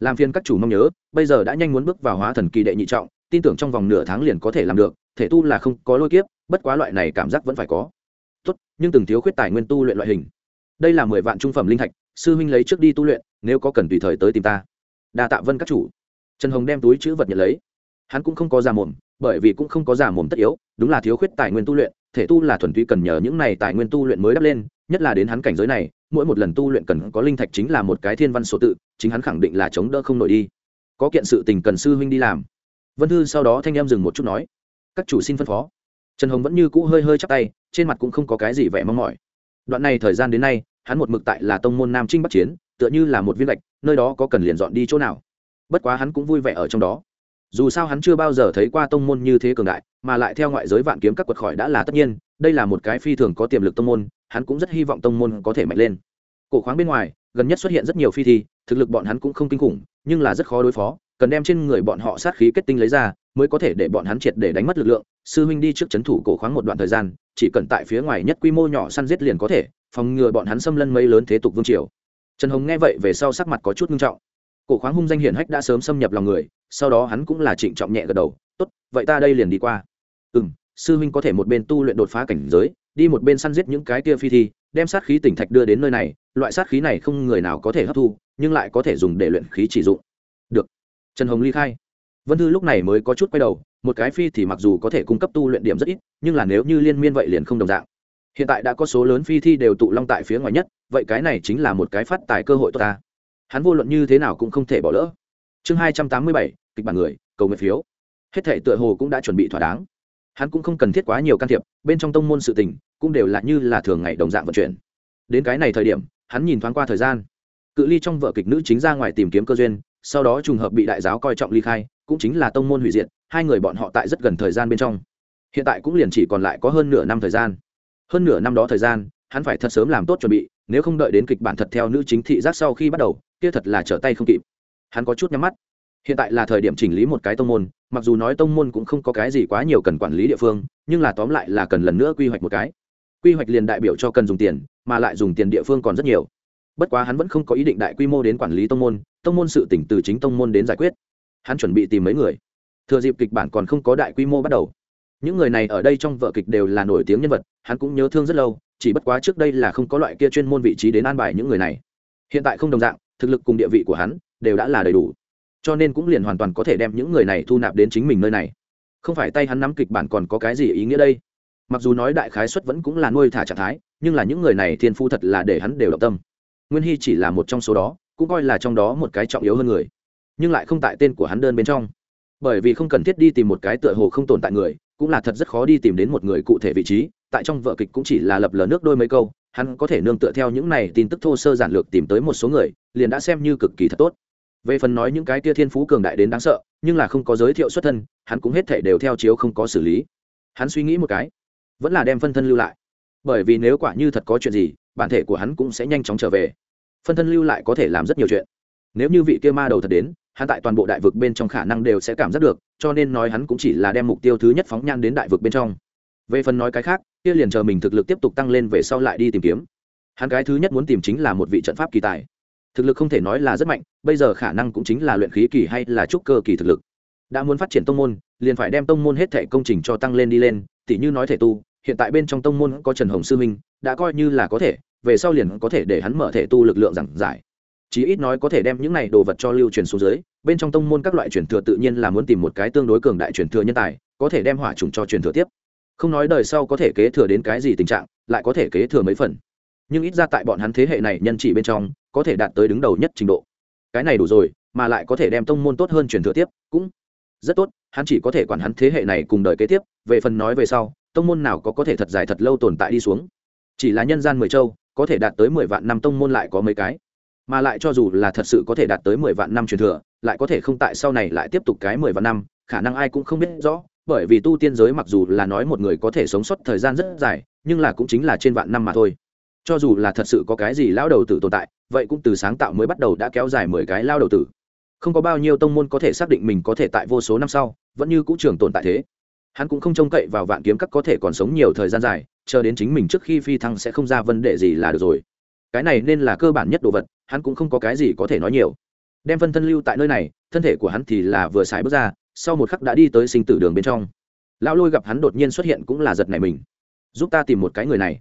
Làm phiên các chủ mong nhớ, bây giờ đã nhanh muốn bước vào hóa thần kỳ đệ nhị trọng, tin tưởng trong vòng nửa tháng liền có thể làm được, thể tu là không có lôi kiếp, bất quá loại này cảm giác vẫn phải có. Tốt, nhưng từng thiếu khuyết tài nguyên tu luyện loại hình. Đây là mười vạn trung phẩm linh thạch, sư huynh lấy trước đi tu luyện, nếu có cần tùy thời tới tìm ta. Đa tạ vân các chủ. Trần hồng đem túi chữ vật nhận lấy. Hắn cũng không có giả mồm, bởi vì cũng không có giả mồm tất yếu, đúng là thiếu khuyết tài nguyên tu luyện thể tu là thuần túy cần nhờ những này tài nguyên tu luyện mới đắp lên, nhất là đến hắn cảnh giới này, mỗi một lần tu luyện cần có linh thạch chính là một cái thiên văn số tự, chính hắn khẳng định là chống đỡ không nổi đi. Có kiện sự tình cần sư huynh đi làm. Vân thư sau đó thanh em dừng một chút nói, các chủ xin phân phó. Trần hồng vẫn như cũ hơi hơi chắc tay, trên mặt cũng không có cái gì vẻ mong mỏi. Đoạn này thời gian đến nay, hắn một mực tại là tông môn nam trinh bắc chiến, tựa như là một viên gạch nơi đó có cần liền dọn đi chỗ nào. Bất quá hắn cũng vui vẻ ở trong đó dù sao hắn chưa bao giờ thấy qua tông môn như thế cường đại, mà lại theo ngoại giới vạn kiếm các quật khỏi đã là tất nhiên, đây là một cái phi thường có tiềm lực tông môn, hắn cũng rất hy vọng tông môn có thể mạnh lên. Cổ khoáng bên ngoài, gần nhất xuất hiện rất nhiều phi thi, thực lực bọn hắn cũng không kinh khủng, nhưng là rất khó đối phó, cần đem trên người bọn họ sát khí kết tinh lấy ra, mới có thể để bọn hắn triệt để đánh mất lực lượng. Sư huynh đi trước c h ấ n thủ cổ khoáng một đoạn thời gian, chỉ cần tại phía ngoài nhất quy mô nhỏ săn giết liền có thể, phòng ngừa bọn hắn xâm lân mây lớn thế tục vương triều. Trần hồng nghe vậy về sau sắc mặt có chút nghiêm trọng cổ khoáng hung danh hiển hách đã sớm xâm nhập lòng người, sau đó hắn cũng là trịnh trọng nhẹ gật đầu, tốt, vậy ta đây liền đi qua. Ừ m sư huynh có thể một bên tu luyện đột phá cảnh giới, đi một bên săn giết những cái tia phi thi, đem sát khí tỉnh thạch đưa đến nơi này, loại sát khí này không người nào có thể hấp thu, nhưng lại có thể dùng để luyện khí chỉ dụng. Được. Trần hồng ly khai. Vân thư lúc này mới có chút quay đầu, một cái phi thì mặc dù có thể cung cấp tu luyện điểm rất ít, nhưng là nếu như liên miên vậy liền không đồng dạng. Hiện tại đã có số lớn phi thi đều tụ long tại phía ngoài nhất, vậy cái này chính là một cái phát tài cơ hội tốt ta hắn vô luận như thế nào cũng không thể bỏ lỡ. Chương hai trăm tám mươi bảy, kịch bản người, cầu nguyện phiếu. Hết thể tựa hồ cũng đã chuẩn bị thỏa đáng. Hắn cũng không cần thiết quá nhiều can thiệp, bên trong tông môn sự tình cũng đều là như là thường ngày đồng dạng vận chuyển. Đến cái này thời điểm, hắn nhìn thoáng qua thời gian. Cự ly trong vợ kịch nữ chính ra ngoài tìm kiếm cơ duyên, sau đó trùng hợp bị đại giáo coi trọng ly khai, cũng chính là tông môn hủy diệt, hai người bọn họ tại rất gần thời gian bên trong. Hiện tại cũng liền chỉ còn lại có hơn nửa năm thời gian. Hơn nửa năm đó thời gian, hắn phải thật sớm làm tốt chuẩn bị, nếu không đợi đến kịch bản thật theo nữ chính thị giác sau khi bắt đầu kia thật là trở tay không kịp. Hắn có chút nhắm mắt. Hiện tại là thời điểm chỉnh lý một cái tông môn, mặc dù nói tông môn cũng không có cái gì quá nhiều cần quản lý địa phương, nhưng là tóm lại là cần lần nữa quy hoạch một cái. Quy hoạch liền đại biểu cho cần dùng tiền, mà lại dùng tiền địa phương còn rất nhiều. Bất quá hắn vẫn không có ý định đại quy mô đến quản lý tông môn tông môn sự tỉnh từ chính tông môn đến giải quyết. Hắn chuẩn bị tìm mấy người. Thừa dịp kịch bản còn không có đại quy mô bắt đầu. Những người này ở đây trong vở kịch đều là nổi tiếng nhân vật, hắn cũng nhớ thương rất lâu, chỉ bất quá trước đây là không có loại kia chuyên môn vị trí đến an bài những người này. Hiện tại không đồng dạng thực lực cùng địa vị của hắn đều đã là đầy đủ, cho nên cũng liền hoàn toàn có thể đem những người này thu nạp đến chính mình nơi này. Không phải tay hắn nắm kịch bản còn có cái gì ý nghĩa đây? Mặc dù nói đại khái xuất vẫn cũng là nuôi thả trạng thái, nhưng là những người này thiên phu thật là để hắn đều động tâm. Nguyên hy chỉ là một trong số đó, cũng coi là trong đó một cái trọng yếu hơn người, nhưng lại không tại tên của hắn đơn bên trong. Bởi vì không cần thiết đi tìm một cái tựa hồ không tồn tại người, cũng là thật rất khó đi tìm đến một người cụ thể vị trí, tại trong vợ kịch cũng chỉ là lập lờ nước đôi mấy câu hắn có thể nương tựa theo những này tin tức thô sơ giản lược tìm tới một số người, liền đã xem như cực kỳ thật tốt. Về phần nói những cái tia thiên phú cường đại đến đáng sợ, nhưng là không có giới thiệu xuất thân, hắn cũng hết thể đều theo chiếu không có xử lý. Hắn suy nghĩ một cái, vẫn là đem phân thân lưu lại. Bởi vì nếu quả như thật có chuyện gì, bản thể của hắn cũng sẽ nhanh chóng trở về. Phân thân lưu lại có thể làm rất nhiều chuyện. Nếu như vị kia ma đầu thật đến, hắn tại toàn bộ đại vực bên trong khả năng đều sẽ cảm giác được, cho nên nói hắn cũng chỉ là đem mục tiêu thứ nhất phóng nhan đến đại vực bên trong về phần nói cái khác, kia liền chờ mình thực lực tiếp tục tăng lên về sau lại đi tìm kiếm. Hắn cái thứ nhất muốn tìm chính là một vị trận pháp kỳ tài. Thực lực không thể nói là rất mạnh, bây giờ khả năng cũng chính là luyện khí kỳ hay là trúc cơ kỳ thực lực. Đã muốn phát triển tông môn, liền phải đem tông môn hết thẻ công trình cho tăng lên đi lên, tỉ như nói thể tu, hiện tại bên trong tông môn có trần hồng sư minh, đã coi như là có thể, về sau liền có thể để hắn mở thể tu lực lượng giảng giải. Chí ít nói có thể đem những này đồ vật cho lưu truyền xuống dưới, bên trong tông môn các loại truyền thừa tự nhiên là muốn tìm một cái tương đối cường đại truyền thừa nhân tài, có thể đem hỏa trùng cho truyền thừa tiếp không nói đời sau có thể kế thừa đến cái gì tình trạng, lại có thể kế thừa mấy phần. Nhưng ít ra tại bọn hắn thế hệ này nhân chỉ bên trong, có thể đạt tới đứng đầu nhất trình độ. Cái này đủ rồi, mà lại có thể đem tông môn tốt hơn truyền thừa tiếp, cũng rất tốt. Hắn chỉ có thể quản hắn thế hệ này cùng đời kế tiếp, về phần nói về sau, tông môn nào có có thể thật dài thật lâu tồn tại đi xuống. Chỉ là nhân gian mười châu, có thể đạt tới mười vạn năm tông môn lại có mấy cái. Mà lại cho dù là thật sự có thể đạt tới mười vạn năm truyền thừa, lại có thể không tại sau này lại tiếp tục cái mười vạn năm, khả năng ai cũng không biết rõ bởi vì tu tiên giới mặc dù là nói một người có thể sống sót thời gian rất dài, nhưng là cũng chính là trên vạn năm mà thôi. Cho dù là thật sự có cái gì lao đầu tử tồn tại, vậy cũng từ sáng tạo mới bắt đầu đã kéo dài mười cái lao đầu tử. Không có bao nhiêu tông môn có thể xác định mình có thể tại vô số năm sau, vẫn như cũ trường tồn tại thế. Hắn cũng không trông cậy vào vạn kiếm các có thể còn sống nhiều thời gian dài, chờ đến chính mình trước khi phi thăng sẽ không ra vấn đề gì là được rồi. Cái này nên là cơ bản nhất đồ vật, hắn cũng không có cái gì có thể nói nhiều. Đem phân thân lưu tại nơi này, thân thể của hắn thì là vừa xài bước ra sau một khắc đã đi tới sinh tử đường bên trong. Lão lôi gặp hắn đột nhiên xuất hiện cũng là giật này mình. Giúp ta tìm một cái người này.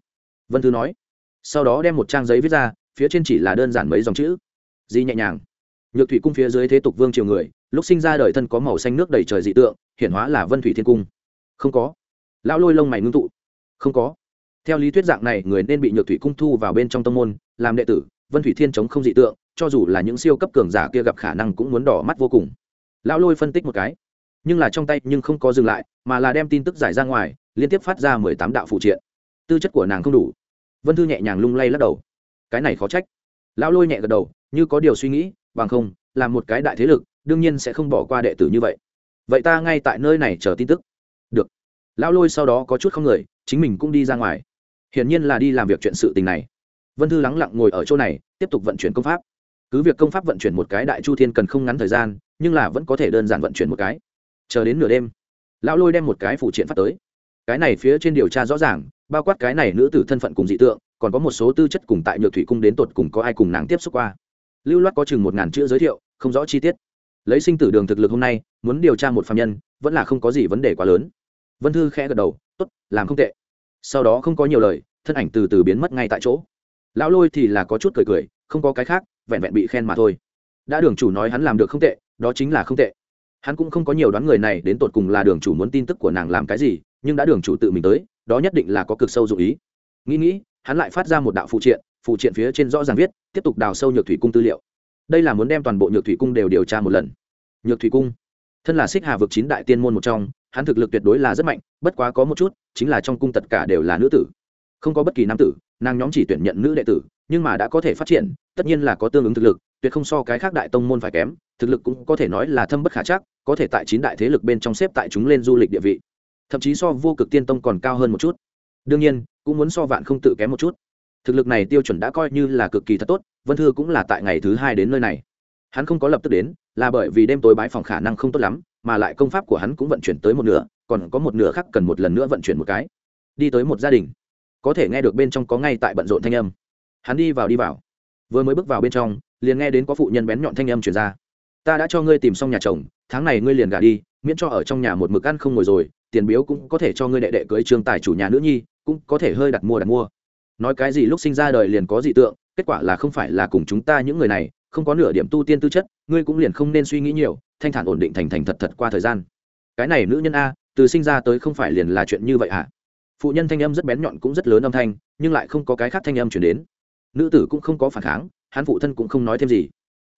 Vân thư nói. Sau đó đem một trang giấy viết ra, phía trên chỉ là đơn giản mấy dòng chữ. Di nhẹ nhàng. Nhược thủy cung phía dưới thế tục vương triều người, lúc sinh ra đời thân có màu xanh nước đầy trời dị tượng, hiển hóa là vân thủy thiên cung. Không có. Lão lôi lông mày ngưng tụ. Không có. Theo lý thuyết dạng này, người nên bị nhược thủy cung thu vào bên trong tông môn, làm đệ tử, vân thủy thiên chống không dị tượng, cho dù là những siêu cấp cường giả kia gặp khả năng cũng muốn đỏ mắt vô cùng lão lôi phân tích một cái. Nhưng là trong tay nhưng không có dừng lại, mà là đem tin tức giải ra ngoài, liên tiếp phát ra mười tám đạo phụ triện. Tư chất của nàng không đủ. Vân thư nhẹ nhàng lung lay lắc đầu. Cái này khó trách. Lão lôi nhẹ gật đầu, như có điều suy nghĩ, bằng không, làm một cái đại thế lực, đương nhiên sẽ không bỏ qua đệ tử như vậy. Vậy ta ngay tại nơi này chờ tin tức. Được. Lão lôi sau đó có chút không người, chính mình cũng đi ra ngoài. Hiển nhiên là đi làm việc chuyện sự tình này. Vân thư lắng lặng ngồi ở chỗ này, tiếp tục vận chuyển công pháp. Cứ việc công pháp vận chuyển một cái đại chu thiên cần không ngắn thời gian nhưng là vẫn có thể đơn giản vận chuyển một cái. Chờ đến nửa đêm, lão lôi đem một cái phụ triện phát tới. Cái này phía trên điều tra rõ ràng, bao quát cái này nữ tử thân phận cùng dị tượng, còn có một số tư chất cùng tại nhược thủy cung đến tột cùng có ai cùng nàng tiếp xúc qua. Lưu loát có chừng một ngàn chữ giới thiệu, không rõ chi tiết. Lấy sinh tử đường thực lực hôm nay, muốn điều tra một phạm nhân, vẫn là không có gì vấn đề quá lớn. Vân thư khẽ gật đầu t ố t làm không tệ. Sau đó không có nhiều lời, thân ảnh từ từ biến mất ngay tại chỗ. Lão lôi thì là có chút cười cười, không có cái khác, vẹn vẹn bị khen mà thôi. Đã đường chủ nói hắn làm được không tệ đó chính là không tệ. Hắn cũng không có nhiều đoán người này đến tột cùng là đường chủ muốn tin tức của nàng làm cái gì, nhưng đã đường chủ tự mình tới, đó nhất định là có cực sâu dụ ý. Nghĩ nghĩ, hắn lại phát ra một đạo phụ triện phụ triện phía trên rõ ràng viết, tiếp tục đào sâu nhược thủy cung tư liệu. Đây là muốn đem toàn bộ nhược thủy cung đều điều tra một lần. Nhược thủy cung, thân là xích hà vực chín đại tiên môn một trong, hắn thực lực tuyệt đối là rất mạnh, bất quá có một chút, chính là trong cung tất cả đều là nữ tử. Không có bất kỳ nam tử, nàng nhóm chỉ tuyển nhận nữ đệ tử, nhưng mà đã có thể phát triển, tất nhiên là có tương ứng thực lực tuyệt không so cái khác đại tông môn phải kém, thực lực cũng có thể nói là thâm bất khả chắc, có thể tại chín đại thế lực bên trong xếp tại chúng lên du lịch địa vị. Thậm chí so vô cực tiên tông còn cao hơn một chút. Đương nhiên, cũng muốn so vạn không tự kém một chút. Thực lực này tiêu chuẩn đã coi như là cực kỳ thật tốt, vân thư cũng là tại ngày thứ hai đến nơi này. Hắn không có lập tức đến, là bởi vì đêm tối bãi phòng khả năng không tốt lắm, mà lại công pháp của hắn cũng vận chuyển tới một nửa, còn có một nửa khác cần một lần nữa vận chuyển một cái. Đi tới một gia đình. Có thể nghe được bên trong có ngay tại bận rộn thanh âm. Hắn đi vào đi vào. Vừa mới bước vào bên trong liền nghe đến có phụ nhân bén nhọn thanh âm truyền ra. Ta đã cho ngươi tìm xong nhà chồng, tháng này ngươi liền gả đi, miễn cho ở trong nhà một mực ăn không ngồi rồi, tiền biếu cũng có thể cho ngươi đệ đệ cưới trương tài chủ nhà nữ nhi, cũng có thể hơi đặt mua đặt mua. Nói cái gì lúc sinh ra đời liền có dị tượng, kết quả là không phải là cùng chúng ta những người này, không có nửa điểm tu tiên tư chất, ngươi cũng liền không nên suy nghĩ nhiều, thanh thản ổn định thành thành thật thật qua thời gian. Cái này nữ nhân a, từ sinh ra tới không phải liền là chuyện như vậy à? phụ nhân thanh âm rất bén nhọn cũng rất lớn âm thanh, nhưng lại không có cái khác thanh âm chuyển đến. Nữ tử cũng không có phản kháng hắn phụ thân cũng không nói thêm gì.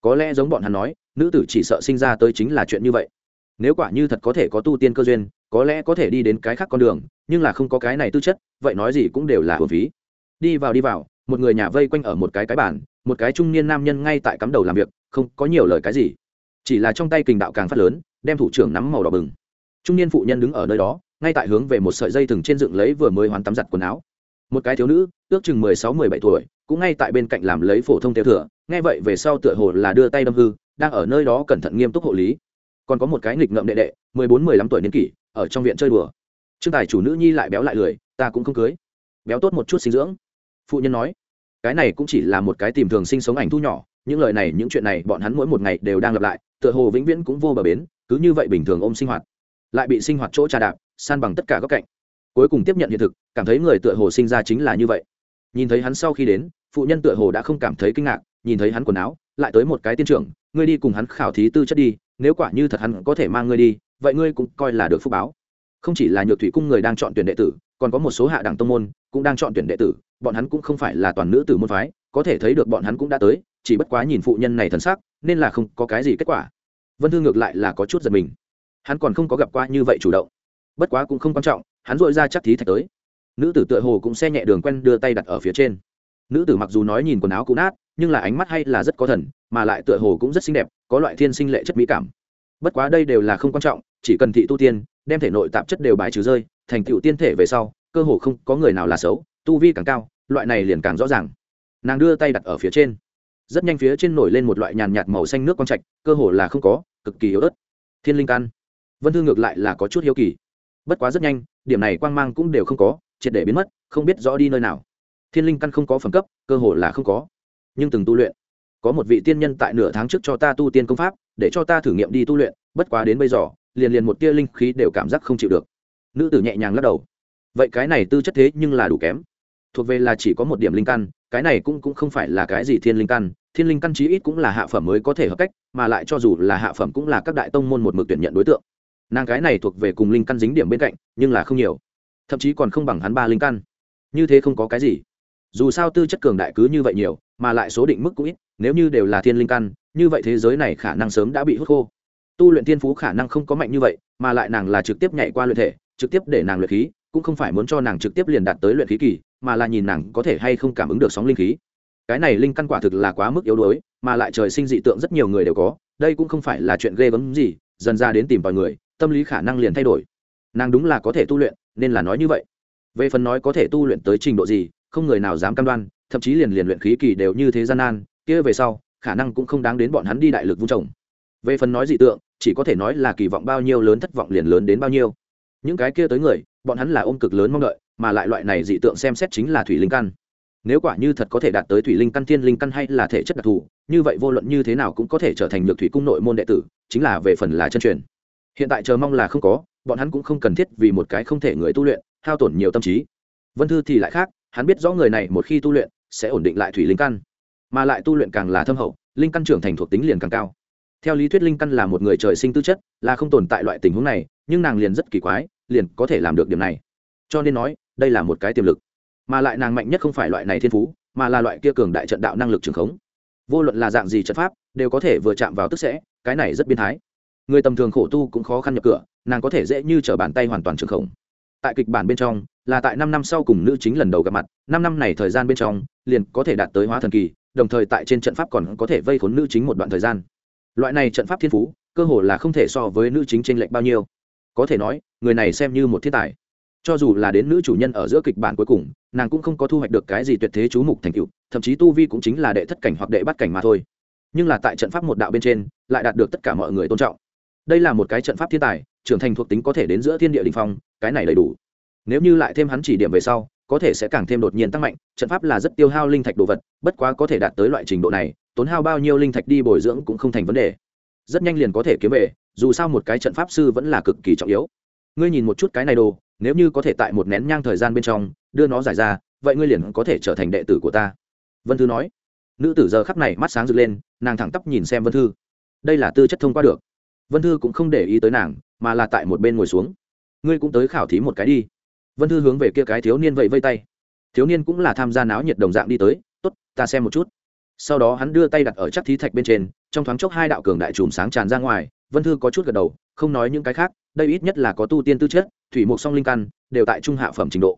Có lẽ giống bọn hắn nói, nữ tử chỉ sợ sinh ra tới chính là chuyện như vậy. Nếu quả như thật có thể có tu tiên cơ duyên, có lẽ có thể đi đến cái khác con đường, nhưng là không có cái này tư chất, vậy nói gì cũng đều là hồn phí. Đi vào đi vào, một người nhà vây quanh ở một cái cái bản một cái trung niên nam nhân ngay tại cắm đầu làm việc, không có nhiều lời cái gì. Chỉ là trong tay kình đạo càng phát lớn, đem thủ trưởng nắm màu đỏ bừng. Trung niên phụ nhân đứng ở nơi đó, ngay tại hướng về một sợi dây thừng trên dựng lấy vừa mới hoàn tắm giặt quần áo. Một cái thiếu nữ, ước chừng mười sáu, mười bảy tuổi cũng ngay tại bên cạnh làm lấy phổ thông theo thừa, nghe vậy về sau tựa hồ là đưa tay đâm hư, đang ở nơi đó cẩn thận nghiêm túc hộ lý. Còn có một cái nghịch ngợm đệ đệ, mười bốn, mười lăm tuổi niên kỷ, ở trong viện chơi đùa. Trương tài chủ nữ nhi lại béo lại lười, ta cũng không cưới. Béo tốt một chút sinh dưỡng. Phụ nhân nói, cái này cũng chỉ là một cái tìm thường sinh sống ảnh thu nhỏ, những lời này, những chuyện này bọn hắn mỗi một ngày đều đang lặp lại, tựa hồ vĩnh viễn cũng vô bờ bến, cứ như vậy bình thường ôm sinh hoạt. Lại bị sinh hoạt chỗ trà đạp, san bằng tất cả góc cạnh. Cuối cùng tiếp nhận hiện thực, cảm thấy người tựa hồ sinh ra chính là như vậy. Nhìn thấy hắn sau khi đến phụ nhân tựa hồ đã không cảm thấy kinh ngạc, nhìn thấy hắn quần áo, lại tới một cái tiên trưởng, ngươi đi cùng hắn khảo thí tư chất đi, nếu quả như thật hắn có thể mang ngươi đi, vậy ngươi cũng coi là được phúc báo. Không chỉ là nhược thủy cung người đang chọn tuyển đệ tử, còn có một số hạ đẳng tông môn cũng đang chọn tuyển đệ tử, bọn hắn cũng không phải là toàn nữ tử môn phái, có thể thấy được bọn hắn cũng đã tới, chỉ bất quá nhìn phụ nhân này thần sắc, nên là không có cái gì kết quả. Vân thư ngược lại là có chút giật mình. Hắn còn không có gặp qua như vậy chủ động. Bất quá cũng không quan trọng, hắn dội ra chắc thí thạch tới. Nữ tử tựa hồ cũng xe nhẹ đường quen đưa tay đặt ở phía trên nữ tử mặc dù nói nhìn quần áo cũ nát, nhưng là ánh mắt hay là rất có thần, mà lại tựa hồ cũng rất xinh đẹp, có loại thiên sinh lệ chất mỹ cảm. Bất quá đây đều là không quan trọng, chỉ cần thị tu tiên, đem thể nội tạp chất đều bài trừ rơi, thành tựu tiên thể về sau, cơ hồ không có người nào là xấu, tu vi càng cao, loại này liền càng rõ ràng. Nàng đưa tay đặt ở phía trên. Rất nhanh phía trên nổi lên một loại nhàn nhạt màu xanh nước quang trạch, cơ hồ là không có, cực kỳ yếu ớt. Thiên linh căn. Vân thư ngược lại là có chút hiếu kỳ. Bất quá rất nhanh, điểm này quang mang cũng đều không có, triệt để biến mất, không biết rõ đi nơi nào thiên linh căn không có phẩm cấp, cơ hội là không có. Nhưng từng tu luyện, có một vị tiên nhân tại nửa tháng trước cho ta tu tiên công pháp, để cho ta thử nghiệm đi tu luyện, bất quá đến bây giờ, liền liền một tia linh khí đều cảm giác không chịu được. Nữ tử nhẹ nhàng lắc đầu. Vậy cái này tư chất thế nhưng là đủ kém. Thuộc về là chỉ có một điểm linh căn, cái này cũng cũng không phải là cái gì thiên linh căn. Thiên linh căn chí ít cũng là hạ phẩm mới có thể hợp cách, mà lại cho dù là hạ phẩm cũng là các đại tông môn một mực tuyển nhận đối tượng. Nàng cái này thuộc về cùng linh căn dính điểm bên cạnh, nhưng là không nhiều. Thậm chí còn không bằng hắn ba linh căn. Như thế không có cái gì dù sao tư chất cường đại cứ như vậy nhiều, mà lại số định mức cũng ít, nếu như đều là thiên linh căn, như vậy thế giới này khả năng sớm đã bị hút khô. Tu luyện thiên phú khả năng không có mạnh như vậy, mà lại nàng là trực tiếp nhảy qua luyện thể, trực tiếp để nàng luyện khí, cũng không phải muốn cho nàng trực tiếp liền đạt tới luyện khí kỳ, mà là nhìn nàng có thể hay không cảm ứng được sóng linh khí. Cái này linh căn quả thực là quá mức yếu đuối, mà lại trời sinh dị tượng rất nhiều người đều có, đây cũng không phải là chuyện ghê gớm gì, dần ra đến tìm vài người, tâm lý khả năng liền thay đổi. Nàng đúng là có thể tu luyện, nên là nói như vậy. Về phần nói có thể tu luyện tới trình độ gì không người nào dám cam đoan, thậm chí liền liền luyện khí kỳ đều như thế gian nan, kia về sau, khả năng cũng không đáng đến bọn hắn đi đại lực vung trồng. Về phần nói dị tượng, chỉ có thể nói là kỳ vọng bao nhiêu lớn thất vọng liền lớn đến bao nhiêu. Những cái kia tới người, bọn hắn là ôm cực lớn mong đợi, mà lại loại này dị tượng xem xét chính là thủy linh căn. Nếu quả như thật có thể đạt tới thủy linh căn, thiên linh căn hay là thể chất đặc thù, như vậy vô luận như thế nào cũng có thể trở thành được thủy cung nội môn đệ tử, chính là về phần là chân truyền. Hiện tại chờ mong là không có, bọn hắn cũng không cần thiết vì một cái không thể người tu luyện, hao tổn nhiều tâm trí. Vân thư thì lại khác hắn biết rõ người này một khi tu luyện, sẽ ổn định lại thủy linh căn. Mà lại tu luyện càng là thâm hậu, linh căn trưởng thành thuộc tính liền càng cao. Theo lý thuyết linh căn là một người trời sinh tư chất, là không tồn tại loại tình huống này, nhưng nàng liền rất kỳ quái, liền có thể làm được điểm này. Cho nên nói, đây là một cái tiềm lực. Mà lại nàng mạnh nhất không phải loại này thiên phú, mà là loại kia cường đại trận đạo năng lực trường khống. Vô luận là dạng gì trận pháp, đều có thể vừa chạm vào tức sẽ, cái này rất biến thái. Người tầm thường khổ tu cũng khó khăn nhập cửa, nàng có thể dễ như t r ở bàn tay hoàn toàn trường khống. Tại kịch bản bên trong là tại năm năm sau cùng nữ chính lần đầu gặp mặt, năm năm này thời gian bên trong, liền có thể đạt tới hóa thần kỳ, đồng thời tại trên trận pháp còn có thể vây khốn nữ chính một đoạn thời gian. Loại này trận pháp thiên phú, cơ hồ là không thể so với nữ chính tranh lệch bao nhiêu. Có thể nói, người này xem như một thiên tài. Cho dù là đến nữ chủ nhân ở giữa kịch bản cuối cùng, nàng cũng không có thu hoạch được cái gì tuyệt thế chú mục thành cựu thậm chí tu vi cũng chính là đệ thất cảnh hoặc đệ bắt cảnh mà thôi. Nhưng là tại trận pháp một đạo bên trên, lại đạt được tất cả mọi người tôn trọng. Đây là một cái trận pháp thiên tài, trưởng thành thuộc tính có thể đến giữa thiên địa đình phong, cái này đầy đủ nếu như lại thêm hắn chỉ điểm về sau, có thể sẽ càng thêm đột nhiên tăng mạnh, trận pháp là rất tiêu hao linh thạch đồ vật, bất quá có thể đạt tới loại trình độ này, tốn hao bao nhiêu linh thạch đi bồi dưỡng cũng không thành vấn đề. Rất nhanh liền có thể kiếm về, dù sao một cái trận pháp sư vẫn là cực kỳ trọng yếu. Ngươi nhìn một chút cái này đồ, nếu như có thể tại một nén nhang thời gian bên trong, đưa nó giải ra, vậy ngươi liền có thể trở thành đệ tử của ta. Vân thư nói. Nữ tử giờ khắp này mắt sáng rực lên, nàng thẳng tắp nhìn xem vân thư. Đây là tư chất thông qua được. Vân thư cũng không để ý tới nàng, mà là tại một bên ngồi xuống. Ngươi cũng tới khảo thí một cái đi vân thư hướng về kia cái thiếu niên vậy vây tay. Thiếu niên cũng là tham gia náo nhiệt đồng dạng đi tới, tốt, ta xem một chút. Sau đó hắn đưa tay đặt ở chắc thí thạch bên trên, trong thoáng chốc hai đạo cường đại chùm sáng tràn ra ngoài, vân thư có chút gật đầu, không nói những cái khác, đây ít nhất là có tu tiên tư chất, thủy mục song linh căn, đều tại trung hạ phẩm trình độ.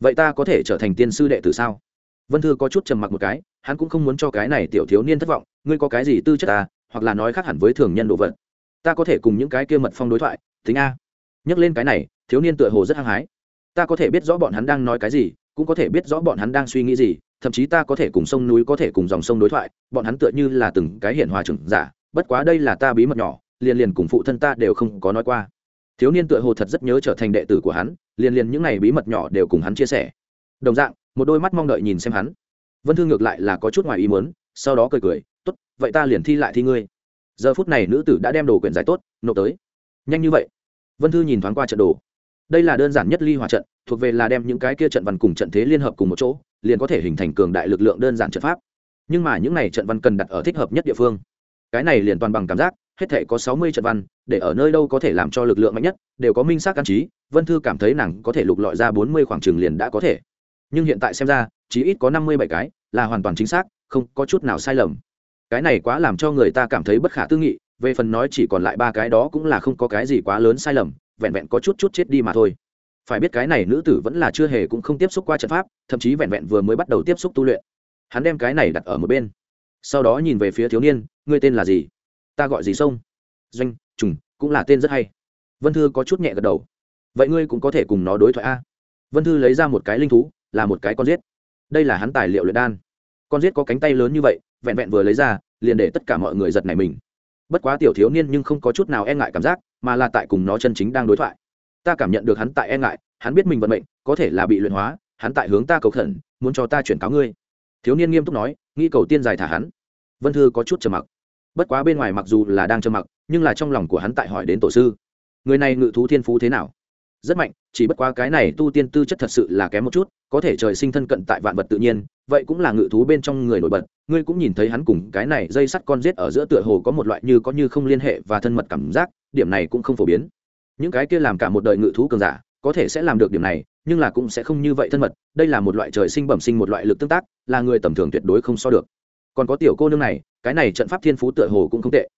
Vậy ta có thể trở thành tiên sư đệ tử sao? Vân thư có chút trầm mặc một cái, hắn cũng không muốn cho cái này tiểu thiếu niên thất vọng, ngươi có cái gì tư chất ta, hoặc là nói khác hẳn với thường nhân đồ vật. Ta có thể cùng những cái kia mật phong đối thoại, tính a. Nhắc lên cái này, thiếu niên tựa hồ rất hăng hái ta có thể biết rõ bọn hắn đang nói cái gì, cũng có thể biết rõ bọn hắn đang suy nghĩ gì, thậm chí ta có thể cùng sông núi, có thể cùng dòng sông đối thoại, bọn hắn tựa như là từng cái hiển hòa trưởng giả, bất quá đây là ta bí mật nhỏ, liền liền cùng phụ thân ta đều không có nói qua. Thiếu niên tựa hồ thật rất nhớ trở thành đệ tử của hắn, liền liền những n à y bí mật nhỏ đều cùng hắn chia sẻ. Đồng dạng, một đôi mắt mong đợi nhìn xem hắn. Vân thương ngược lại là có chút ngoài ý muốn, sau đó cười cười, tốt, vậy ta liền thi lại thi ngươi. Giờ phút này nữ tử đã đem đồ quyển giải tốt, nộp tới. Nhanh như vậy. Vân thư nhìn thoáng qua trận đồ đây là đơn giản nhất ly hòa trận, thuộc về là đem những cái kia trận văn cùng trận thế liên hợp cùng một chỗ, liền có thể hình thành cường đại lực lượng đơn giản trận pháp. Nhưng mà những này trận văn cần đặt ở thích hợp nhất địa phương. Cái này liền toàn bằng cảm giác, hết thể có sáu mươi trận văn, để ở nơi đâu có thể làm cho lực lượng mạnh nhất, đều có minh xác căn trí, vân thư cảm thấy nàng có thể lục lọi ra bốn mươi khoảng trường liền đã có thể. Nhưng hiện tại xem ra, chỉ ít có năm mươi bảy cái, là hoàn toàn chính xác, không có chút nào sai lầm. Cái này quá làm cho người ta cảm thấy bất khả tư nghị, về phần nói chỉ còn lại ba cái đó cũng là không có cái gì quá lớn sai lầm vẹn vẹn có chút chút chết đi mà thôi. Phải biết cái này nữ tử vẫn là chưa hề cũng không tiếp xúc qua trận pháp, thậm chí vẹn vẹn vừa mới bắt đầu tiếp xúc tu luyện. Hắn đem cái này đặt ở một bên. Sau đó nhìn về phía thiếu niên, ngươi tên là gì? Ta gọi gì sông? Doanh, trùng, cũng là tên rất hay. Vân thư có chút nhẹ gật đầu. Vậy ngươi cũng có thể cùng nó đối thoại a. Vân thư lấy ra một cái linh thú, là một cái con giết. Đây là hắn tài liệu luyện đan. Con giết có cánh tay lớn như vậy, vẹn vẹn vừa lấy ra, liền để tất cả mọi người giật này mình. Bất quá tiểu thiếu niên nhưng không có chút nào e ngại cảm giác mà là tại cùng nó chân chính đang đối thoại. Ta cảm nhận được hắn tại e ngại, hắn biết mình vận mệnh, có thể là bị luyện hóa, hắn tại hướng ta cầu khẩn, muốn cho ta chuyển cáo ngươi. Thiếu niên nghiêm túc nói nghĩ cầu tiên giải thả hắn. Vân thư có chút trầm mặc. Bất quá bên ngoài mặc dù là đang trầm mặc, nhưng là trong lòng của hắn tại hỏi đến tổ sư, người này ngự thú thiên phú thế nào? Rất mạnh, chỉ bất quá cái này tu tiên tư chất thật sự là kém một chút, có thể trời sinh thân cận tại vạn vật tự nhiên, vậy cũng là ngự thú bên trong người nổi bật. Ngươi cũng nhìn thấy hắn cùng cái này dây sắt con rết ở giữa tựa hồ có một loại như có như không liên hệ và thân mật cảm giác, điểm này cũng không phổ biến. Những cái kia làm cả một đời ngự thú cường giả, có thể sẽ làm được điểm này, nhưng là cũng sẽ không như vậy thân mật. Đây là một loại trời sinh bẩm sinh, một loại lực tương tác, là người tầm thường tuyệt đối không so được. Còn có tiểu cô nương này, cái này trận pháp thiên phú tựa hồ cũng không tệ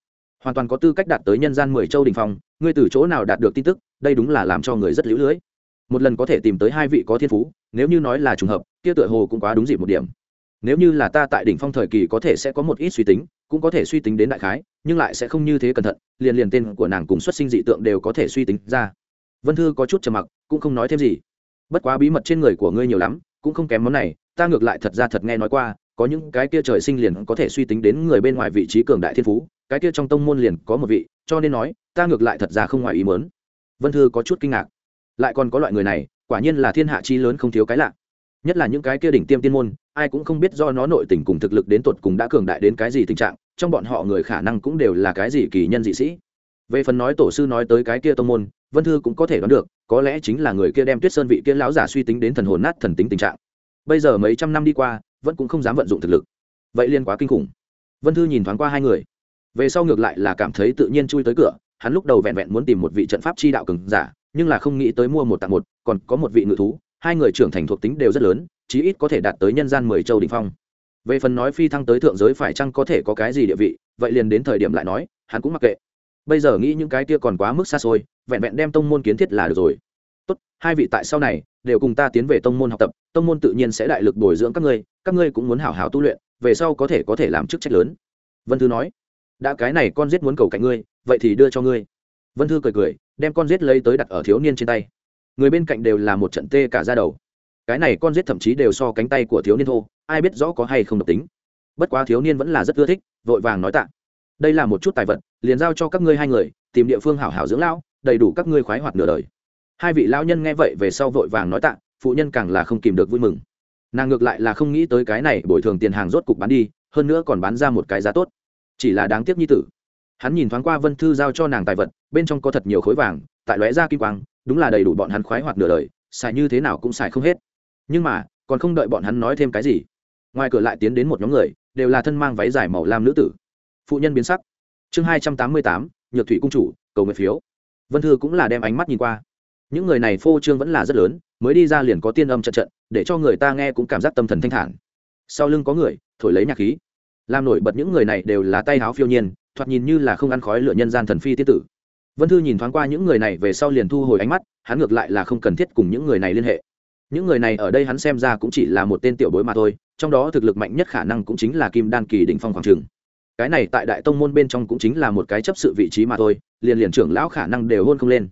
hoàn toàn có tư cách đạt tới nhân gian mười châu đình phong, ngươi từ chỗ nào đạt được tin tức, đây đúng là làm cho người rất lũ lưỡi một lần có thể tìm tới hai vị có thiên phú, nếu như nói là trùng hợp, kia tựa hồ cũng quá đúng dịp một điểm. Nếu như là ta tại đỉnh phong thời kỳ có thể sẽ có một ít suy tính, cũng có thể suy tính đến đại khái, nhưng lại sẽ không như thế cẩn thận, liền liền tên của nàng cùng xuất sinh dị tượng đều có thể suy tính ra. Vân thư có chút trầm mặc, cũng không nói thêm gì. Bất quá bí mật trên người của ngươi nhiều lắm, cũng không kém món này, ta ngược lại thật ra thật nghe nói qua, có những cái kia trời sinh liền có thể suy tính đến người bên ngoài vị trí cường đại thiên phú cái kia trong tông môn liền có một vị, cho nên nói, ta ngược lại thật ra không ngoài ý mớn vân thư có chút kinh ngạc. Lại còn có loại người này, quả nhiên là thiên hạ chi lớn không thiếu cái lạ. Nhất là những cái kia đỉnh tiêm tiên môn, ai cũng không biết do nó nội tình cùng thực lực đến tột cùng đã cường đại đến cái gì tình trạng, trong bọn họ người khả năng cũng đều là cái gì kỳ nhân dị sĩ. Về phần nói tổ sư nói tới cái kia tông môn, vân thư cũng có thể đoán được, có lẽ chính là người kia đem tuyết sơn vị kia lão giả suy tính đến thần hồn nát thần tính tình trạng. Bây giờ mấy trăm năm đi qua, vẫn cũng không dám vận dụng thực lực. Vậy liên quá kinh khủng. Vân thư nhìn thoáng qua hai người về sau ngược lại là cảm thấy tự nhiên chui tới cửa, hắn lúc đầu vẹn vẹn muốn tìm một vị trận pháp chi đạo cường giả, nhưng là không nghĩ tới mua một tặng một, còn có một vị ngự thú, hai người trưởng thành thuộc tính đều rất lớn, chí ít có thể đạt tới nhân gian mười châu đ ỉ n h phong. Về phần nói phi thăng tới thượng giới phải chăng có thể có cái gì địa vị, vậy liền đến thời điểm lại nói, hắn cũng mặc kệ. Bây giờ nghĩ những cái kia còn quá mức xa xôi, vẹn vẹn đem tông môn kiến thiết là được rồi. Tốt, hai vị tại sau này, đều cùng ta tiến về tông môn học tập, tông môn tự nhiên sẽ đại lực bồi dưỡng các ngươi các ngươi cũng muốn hảo hảo tu luyện, về sau có thể có thể làm chức trách lớn. Vân thư nói đã, cái này con giết muốn cầu cạnh ngươi, vậy thì đưa cho ngươi. Vân thư cười cười, đem con giết lấy tới đặt ở thiếu niên trên tay. Người bên cạnh đều là một trận tê cả ra đầu. Cái này con giết thậm chí đều so cánh tay của thiếu niên thô, ai biết rõ có hay không độc tính. Bất quá thiếu niên vẫn là rất ưa thích, vội vàng nói tạ. Đây là một chút tài vật, liền giao cho các ngươi hai người, tìm địa phương hảo hảo dưỡng lão, đầy đủ các ngươi khoái hoạt nửa đời. Hai vị lão nhân nghe vậy về sau vội vàng nói tạ, phụ nhân càng là không kìm được vui mừng. Nàng ngược lại là không nghĩ tới cái này bồi thường tiền hàng rốt cục bán đi, hơn nữa còn bán ra một cái giá tốt chỉ là đáng tiếc như tử. Hắn nhìn thoáng qua vân thư giao cho nàng tài vật, bên trong có thật nhiều khối vàng, tại lóe ra kim quang, đúng là đầy đủ bọn hắn khoái hoạt nửa đời, xài như thế nào cũng xài không hết. Nhưng mà, còn không đợi bọn hắn nói thêm cái gì, ngoài cửa lại tiến đến một nhóm người, đều là thân mang váy dài màu lam nữ tử. Phụ nhân biến sắc. Chương hai trăm tám mươi tám, nhược thủy cung chủ, cầu nguyện phiếu. Vân thư cũng là đem ánh mắt nhìn qua. Những người này phô trương vẫn là rất lớn, mới đi ra liền có tiên âm trận trận, để cho người ta nghe cũng cảm giác tâm thần thanh thản. Sau lưng có người, thổi lấy nhạc khí làm nổi bật những người này đều là tay háo phiêu nhiên, thoạt nhìn như là không ăn khói lửa nhân gian thần phi tiết tử. Vân thư nhìn thoáng qua những người này về sau liền thu hồi ánh mắt, hắn ngược lại là không cần thiết cùng những người này liên hệ. Những người này ở đây hắn xem ra cũng chỉ là một tên tiểu bối mà thôi, trong đó thực lực mạnh nhất khả năng cũng chính là kim đan kỳ đỉnh phong khoảng trường. Cái này tại đại tông môn bên trong cũng chính là một cái chấp sự vị trí mà thôi, liền liền trưởng lão khả năng đều hôn không lên.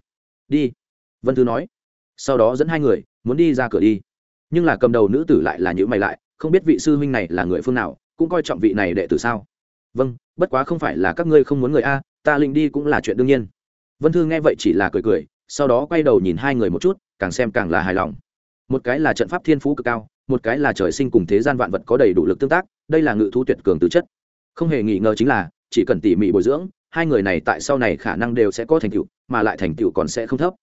Đi, vân thư nói. Sau đó dẫn hai người, muốn đi ra cửa đi. Nhưng là cầm đầu nữ tử lại là những mày lại, không biết vị sư huynh này là người phương nào cũng coi trọng vị này đệ tử sao? Vâng bất quá không phải là các ngươi không muốn người a, ta linh đi cũng là chuyện đương nhiên. Vân thư nghe vậy chỉ là cười cười, sau đó quay đầu nhìn hai người một chút, càng xem càng là hài lòng. Một cái là trận pháp thiên phú cực cao, một cái là trời sinh cùng thế gian vạn vật có đầy đủ lực tương tác, đây là ngự thú tuyệt cường tứ chất. Không hề nghi ngờ chính là, chỉ cần tỉ mỉ bồi dưỡng, hai người này tại sau này khả năng đều sẽ có thành tựu, mà lại thành tựu còn sẽ không thấp.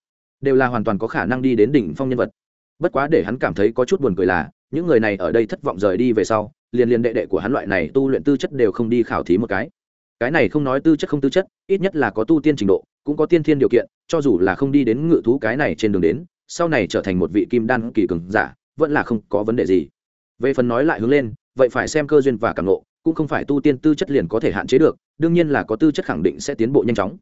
Đều là hoàn toàn có khả năng đi đến đỉnh phong nhân vật. Bất quá để hắn cảm thấy có chút buồn cười là, những người này ở đây thất vọng rời đi về sau liền liền đệ đệ của hắn loại này tu luyện tư chất đều không đi khảo thí một cái. Cái này không nói tư chất không tư chất, ít nhất là có tu tiên trình độ, cũng có tiên thiên điều kiện, cho dù là không đi đến ngự thú cái này trên đường đến, sau này trở thành một vị kim đan kỳ cường giả, vẫn là không có vấn đề gì. Về phần nói lại hướng lên, vậy phải xem cơ duyên và cảm ngộ, cũng không phải tu tiên tư chất liền có thể hạn chế được, đương nhiên là có tư chất khẳng định sẽ tiến bộ nhanh chóng.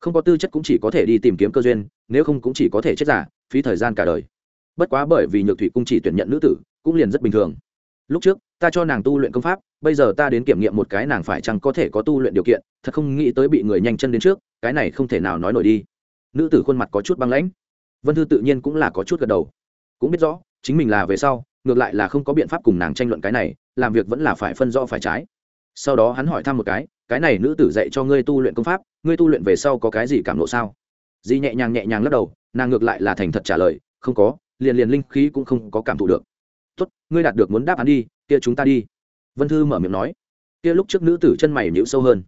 Không có tư chất cũng chỉ có thể đi tìm kiếm cơ duyên, nếu không cũng chỉ có thể chết giả, phí thời gian cả đời. Bất quá bởi vì nhược thủy cung chỉ tuyển nhận nữ tử, cũng liền rất bình thường. Lúc trước ta cho nàng tu luyện công pháp, bây giờ ta đến kiểm nghiệm một cái nàng phải chăng có thể có tu luyện điều kiện, thật không nghĩ tới bị người nhanh chân đến trước, cái này không thể nào nói nổi đi. Nữ tử khuôn mặt có chút băng lãnh. Vân thư tự nhiên cũng là có chút gật đầu. Cũng biết rõ, chính mình là về sau, ngược lại là không có biện pháp cùng nàng tranh luận cái này, làm việc vẫn là phải phân rõ phải trái. Sau đó hắn hỏi thăm một cái cái này nữ tử dạy cho ngươi tu luyện công pháp, ngươi tu luyện về sau có cái gì cảm nộ sao? Di nhẹ nhàng nhẹ nhàng lắc đầu, nàng ngược lại là thành thật trả lời, không có, liền liền linh khí cũng không có cảm thụ được tốt, ngươi đạt được muốn đáp án đi, kia chúng ta đi. Vân thư mở miệng nói. Kia lúc trước nữ tử chân mày nhíu sâu hơn.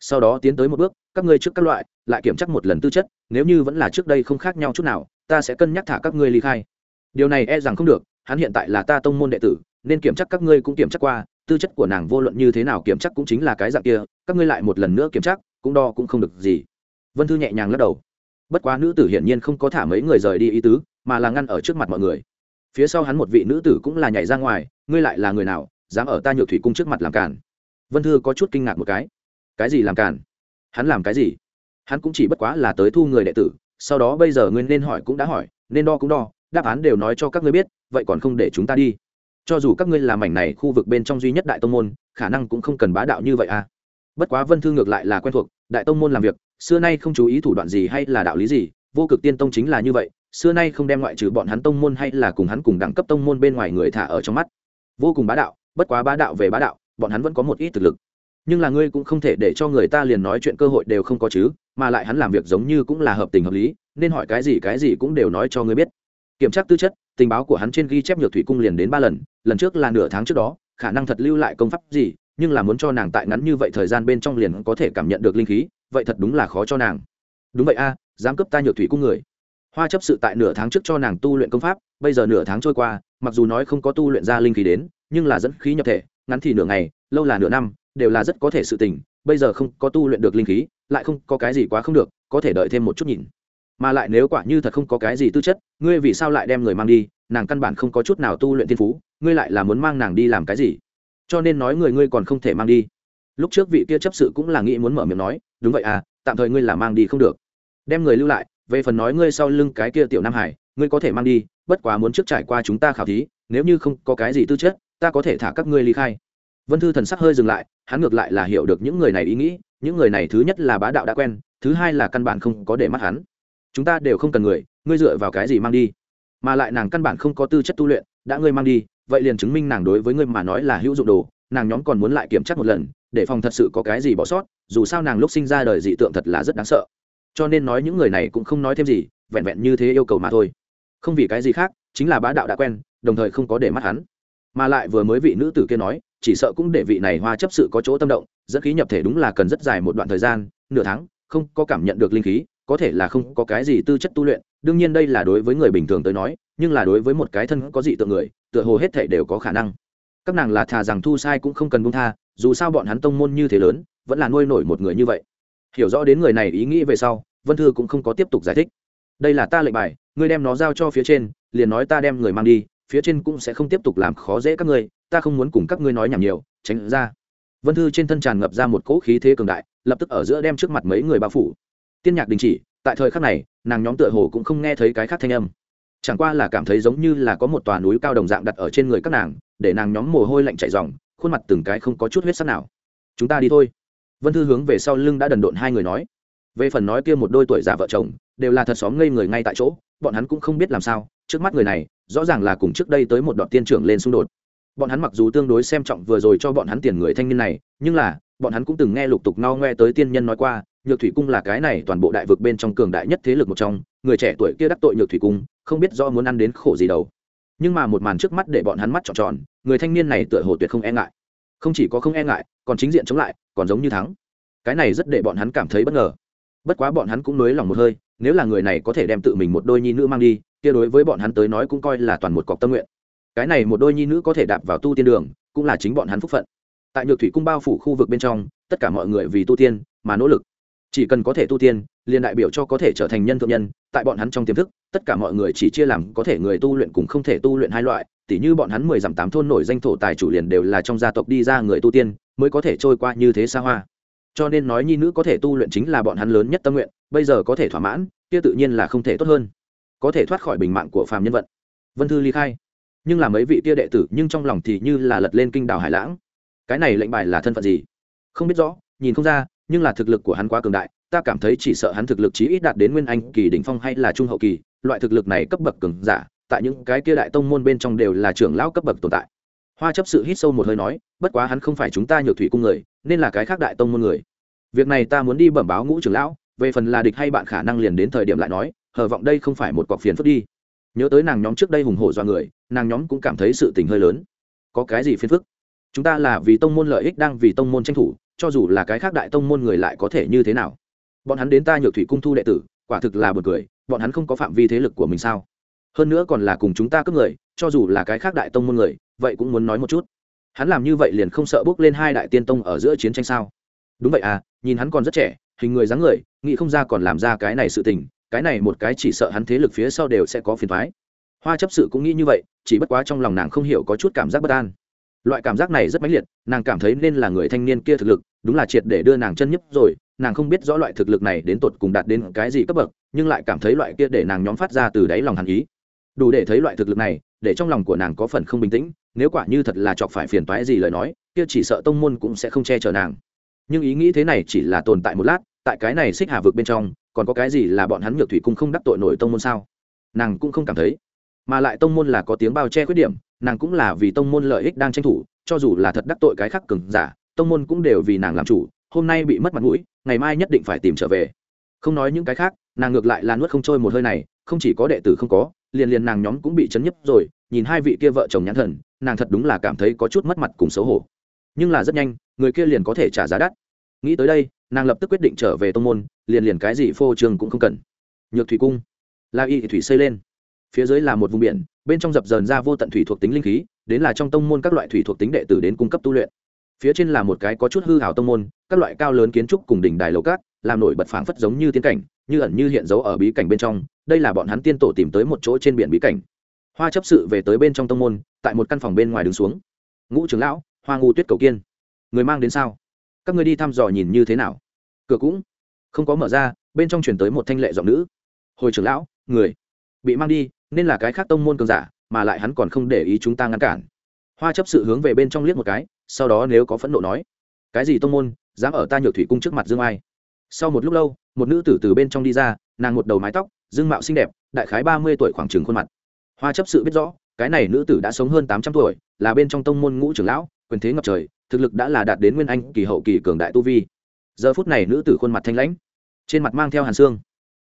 Sau đó tiến tới một bước, các ngươi trước các loại, lại kiểm tra một lần tư chất, nếu như vẫn là trước đây không khác nhau chút nào, ta sẽ cân nhắc thả các ngươi ly khai. Điều này e rằng không được, hắn hiện tại là ta tông môn đệ tử, nên kiểm tra các ngươi cũng kiểm tra qua, tư chất của nàng vô luận như thế nào kiểm tra cũng chính là cái dạng kia, các ngươi lại một lần nữa kiểm tra, cũng đo cũng không được gì. Vân thư nhẹ nhàng lắc đầu. Bất quá nữ tử hiển nhiên không có thả mấy người rời đi ý tứ, mà là ngăn ở trước mặt mọi người phía sau hắn một vị nữ tử cũng là nhảy ra ngoài, ngươi lại là người nào, dám ở ta nhược thủy cung trước mặt làm cản vân thư có chút kinh ngạc một cái. Cái gì làm cản hắn làm cái gì? Hắn cũng chỉ bất quá là tới thu người đệ tử, sau đó bây giờ ngươi nên hỏi cũng đã hỏi, nên đo cũng đo, đáp án đều nói cho các ngươi biết, vậy còn không để chúng ta đi? Cho dù các ngươi làm mảnh này khu vực bên trong duy nhất đại tông môn, khả năng cũng không cần bá đạo như vậy à? Bất quá vân thư ngược lại là quen thuộc, đại tông môn làm việc, xưa nay không chú ý thủ đoạn gì hay là đạo lý gì, vô cực tiên tông chính là như vậy xưa nay không đem ngoại trừ bọn hắn tông môn hay là cùng hắn cùng đẳng cấp tông môn bên ngoài người thả ở trong mắt. Vô cùng bá đạo, bất quá bá đạo về bá đạo, bọn hắn vẫn có một ít thực lực. Nhưng là ngươi cũng không thể để cho người ta liền nói chuyện cơ hội đều không có chứ, mà lại hắn làm việc giống như cũng là hợp tình hợp lý, nên hỏi cái gì cái gì cũng đều nói cho ngươi biết. Kiểm tra tư chất, tình báo của hắn trên ghi chép nhược thủy cung liền đến ba lần lần trước là nửa tháng trước đó, khả năng thật lưu lại công pháp gì, nhưng là muốn cho nàng tại ngắn như vậy thời gian bên trong liền có thể cảm nhận được linh khí, vậy thật đúng là khó cho nàng. Đúng vậy a, dám cấp ta nhược thủy cung người hoa chấp sự tại nửa tháng trước cho nàng tu luyện công pháp, bây giờ nửa tháng trôi qua, mặc dù nói không có tu luyện ra linh khí đến, nhưng là dẫn khí nhập thể, ngắn thì nửa ngày, lâu là nửa năm, đều là rất có thể sự tình, bây giờ không có tu luyện được linh khí, lại không có cái gì quá không được, có thể đợi thêm một chút nhìn. Mà lại nếu quả như thật không có cái gì tư chất, ngươi vì sao lại đem người mang đi, nàng căn bản không có chút nào tu luyện thiên phú, ngươi lại là muốn mang nàng đi làm cái gì? Cho nên nói người ngươi còn không thể mang đi. Lúc trước vị kia chấp sự cũng là nghĩ muốn mở miệng nói, đúng vậy à tạm thời ngươi là mang đi không được. Đem người lưu lại về phần nói ngươi sau lưng cái kia tiểu nam hải, ngươi có thể mang đi, bất quá muốn trước trải qua chúng ta khảo thí, nếu như không có cái gì tư chất, ta có thể thả các ngươi ly khai. Vân thư thần sắc hơi dừng lại, hắn ngược lại là hiểu được những người này ý nghĩ, những người này thứ nhất là bá đạo đã quen, thứ hai là căn bản không có để mắt hắn. Chúng ta đều không cần người, ngươi dựa vào cái gì mang đi? Mà lại nàng căn bản không có tư chất tu luyện, đã ngươi mang đi, vậy liền chứng minh nàng đối với ngươi mà nói là hữu dụng đồ, nàng nhóm còn muốn lại kiểm tra một lần, để phòng thật sự có cái gì bỏ sót, dù sao nàng lúc sinh ra đời dị tượng thật là rất đáng sợ cho nên nói những người này cũng không nói thêm gì, vẹn vẹn như thế yêu cầu mà thôi. Không vì cái gì khác, chính là bá đạo đã quen, đồng thời không có để mắt hắn. Mà lại vừa mới vị nữ tử kia nói, chỉ sợ cũng để vị này hoa chấp sự có chỗ tâm động, dẫn khí nhập thể đúng là cần rất dài một đoạn thời gian, nửa tháng, không có cảm nhận được linh khí, có thể là không có cái gì tư chất tu luyện, đương nhiên đây là đối với người bình thường tới nói, nhưng là đối với một cái thân có dị tượng người, tựa hồ hết thể đều có khả năng. Các nàng là thà rằng thu sai cũng không cần buông tha, dù sao bọn hắn tông môn như thế lớn, vẫn là nuôi nổi một người như vậy hiểu rõ đến người này ý nghĩ về sau, vân thư cũng không có tiếp tục giải thích. Đây là ta lệnh bài, ngươi đem nó giao cho phía trên, liền nói ta đem người mang đi, phía trên cũng sẽ không tiếp tục làm khó dễ các ngươi, ta không muốn cùng các ngươi nói nhảm nhiều, tránh ra. Vân thư trên thân tràn ngập ra một cỗ khí thế cường đại, lập tức ở giữa đem trước mặt mấy người bao phủ. Tiên nhạc đình chỉ, tại thời khắc này, nàng nhóm tựa hồ cũng không nghe thấy cái khác thanh âm. Chẳng qua là cảm thấy giống như là có một tòa núi cao đồng dạng đặt ở trên người các nàng, để nàng nhóm mồ hôi lạnh chảy dòng khuôn mặt từng cái không có chút huyết sắc nào. Chúng ta đi thôi vân thư hướng về sau lưng đã đần độn hai người nói. Về phần nói kia một đôi tuổi già vợ chồng, đều là thật xóm ngây người ngay tại chỗ, bọn hắn cũng không biết làm sao, trước mắt người này, rõ ràng là cùng trước đây tới một đoạn tiên trưởng lên xung đột. Bọn hắn mặc dù tương đối xem trọng vừa rồi cho bọn hắn tiền người thanh niên này, nhưng là, bọn hắn cũng từng nghe lục tục no ngoe tới tiên nhân nói qua, nhược thủy cung là cái này toàn bộ đại vực bên trong cường đại nhất thế lực một trong, người trẻ tuổi kia đắc tội nhược thủy cung, không biết do muốn ăn đến khổ gì đâu. Nhưng mà một màn trước mắt để bọn hắn mắt tròn tròn, người thanh niên này tựa hồ tuyệt không e ngại không chỉ có không e ngại, còn chính diện chống lại, còn giống như thắng. Cái này rất để bọn hắn cảm thấy bất ngờ. Bất quá bọn hắn cũng nới lòng một hơi, nếu là người này có thể đem tự mình một đôi nhi nữ mang đi, kia đối với bọn hắn tới nói cũng coi là toàn một cọc tâm nguyện. Cái này một đôi nhi nữ có thể đạp vào tu tiên đường, cũng là chính bọn hắn phúc phận. Tại nhược thủy cung bao phủ khu vực bên trong, tất cả mọi người vì tu tiên mà nỗ lực. Chỉ cần có thể tu tiên, liền đại biểu cho có thể trở thành nhân thượng nhân, tại bọn hắn trong tiềm thức, tất cả mọi người chỉ chia làm có thể người tu luyện cùng không thể tu luyện hai loại tỉ như bọn hắn mười dặm tám thôn nổi danh thổ tài chủ liền đều là trong gia tộc đi ra người tu tiên, mới có thể trôi qua như thế xa hoa. Cho nên nói nhi nữ có thể tu luyện chính là bọn hắn lớn nhất tâm nguyện, bây giờ có thể thỏa mãn, kia tự nhiên là không thể tốt hơn. Có thể thoát khỏi bình mạng của phàm nhân vận. Vân thư ly khai. Nhưng là mấy vị tia đệ tử, nhưng trong lòng thì như là lật lên kinh đảo hải lãng. Cái này lệnh bài là thân phận gì? Không biết rõ, nhìn không ra, nhưng là thực lực của hắn quá cường đại, ta cảm thấy chỉ sợ hắn thực lực chí ít đạt đến nguyên anh kỳ đỉnh phong hay là trung hậu kỳ, loại thực lực này cấp bậc cường giả tại những cái kia đại tông môn bên trong đều là trưởng lão cấp bậc tồn tại. Hoa chấp sự hít sâu một hơi nói, bất quá hắn không phải chúng ta nhược thủy cung người, nên là cái khác đại tông môn người. Việc này ta muốn đi bẩm báo ngũ trưởng lão, về phần là địch hay bạn khả năng liền đến thời điểm lại nói, hờ vọng đây không phải một cọc phiền phức đi. Nhớ tới nàng nhóm trước đây hùng hổ do người, nàng nhóm cũng cảm thấy sự tình hơi lớn. Có cái gì phiền phức? Chúng ta là vì tông môn lợi ích đang vì tông môn tranh thủ, cho dù là cái khác đại tông môn người lại có thể như thế nào? Bọn hắn đến ta nhược thủy cung thu đệ tử, quả thực là b u ồ n cười, bọn hắn không có phạm vi thế lực của mình sao? Hơn nữa còn là cùng chúng ta cướp người, cho dù là cái khác đại tông môn người, vậy cũng muốn nói một chút. Hắn làm như vậy liền không sợ bước lên hai đại tiên tông ở giữa chiến tranh sao? Đúng vậy à nhìn hắn còn rất trẻ, hình người dáng người, nghĩ không ra còn làm ra cái này sự tình, cái này một cái chỉ sợ hắn thế lực phía sau đều sẽ có phiền thoái hoa chấp sự cũng nghĩ như vậy, chỉ bất quá trong lòng nàng không hiểu có chút cảm giác bất an. Loại cảm giác này rất mãnh liệt, nàng cảm thấy nên là người thanh niên kia thực lực, đúng là triệt để đưa nàng chân nhấp rồi, nàng không biết rõ loại thực lực này đến tột cùng đạt đến cái gì cấp bậc, nhưng lại cảm thấy loại kia để nàng nhóm phát ra từ đáy lòng hàn ý đủ để thấy loại thực lực này, để trong lòng của nàng có phần không bình tĩnh, nếu quả như thật là chọc phải phiền toái gì lời nói, kia chỉ sợ tông môn cũng sẽ không che chở nàng. Nhưng ý nghĩ thế này chỉ là tồn tại một lát, tại cái này xích hà vực bên trong, còn có cái gì là bọn hắn nhược thủy cung không đắc tội nổi tông môn sao? Nàng cũng không cảm thấy. Mà lại tông môn là có tiếng bao che khuyết điểm, nàng cũng là vì tông môn lợi ích đang tranh thủ, cho dù là thật đắc tội cái khác cừng giả, tông môn cũng đều vì nàng làm chủ, hôm nay bị mất mặt mũi, ngày mai nhất định phải tìm trở về. Không nói những cái khác, nàng ngược lại là nuốt không trôi một hơi này, không chỉ có đệ tử không có liền liền nàng nhóm cũng bị chấn nhấp rồi, nhìn hai vị kia vợ chồng nhãn thần, nàng thật đúng là cảm thấy có chút mất mặt cùng xấu hổ. Nhưng là rất nhanh, người kia liền có thể trả giá đắt. Nghĩ tới đây, nàng lập tức quyết định trở về tông môn, liền liền cái gì phô trường cũng không cần. Nhược thủy cung. La y thủy xây lên. Phía dưới là một vùng biển, bên trong dập dờn ra vô tận thủy thuộc tính linh khí, đến là trong tông môn các loại thủy thuộc tính đệ tử đến cung cấp tu luyện. Phía trên là một cái có chút hư hào tông môn, các loại cao lớn kiến trúc cùng đỉnh đài lầu cát, làm nổi bật phảng phất giống như tiến cảnh, như ẩn như hiện dấu ở bí cảnh bên trong đây là bọn hắn tiên tổ tìm tới một chỗ trên biển bí cảnh. Hoa chấp sự về tới bên trong tông môn, tại một căn phòng bên ngoài đứng xuống. Ngũ trưởng lão, hoa ngu tuyết cầu kiên, người mang đến sao? Các người đi thăm dò nhìn như thế nào? Cửa cũng không có mở ra, bên trong chuyển tới một thanh lệ giọng nữ. Hồi trưởng lão, người bị mang đi, nên là cái khác tông môn cường giả, mà lại hắn còn không để ý chúng ta ngăn cản. Hoa chấp sự hướng về bên trong liếc một cái, sau đó nếu có phẫn nộ nói, cái gì tông môn, dám ở ta nhược thủy cung trước mặt dương ai? Sau một lúc lâu, một nữ tử từ bên trong đi ra, nàng một đầu mái tóc dương mạo xinh đẹp, đại khái ba mươi tuổi khoảng trừng khuôn mặt. Hoa chấp sự biết rõ, cái này nữ tử đã sống hơn tám trăm tuổi, là bên trong tông môn ngũ trưởng lão, quyền thế ngập trời, thực lực đã là đạt đến nguyên anh kỳ hậu kỳ cường đại tu vi. Giờ phút này nữ tử khuôn mặt thanh lãnh, trên mặt mang theo hàn xương,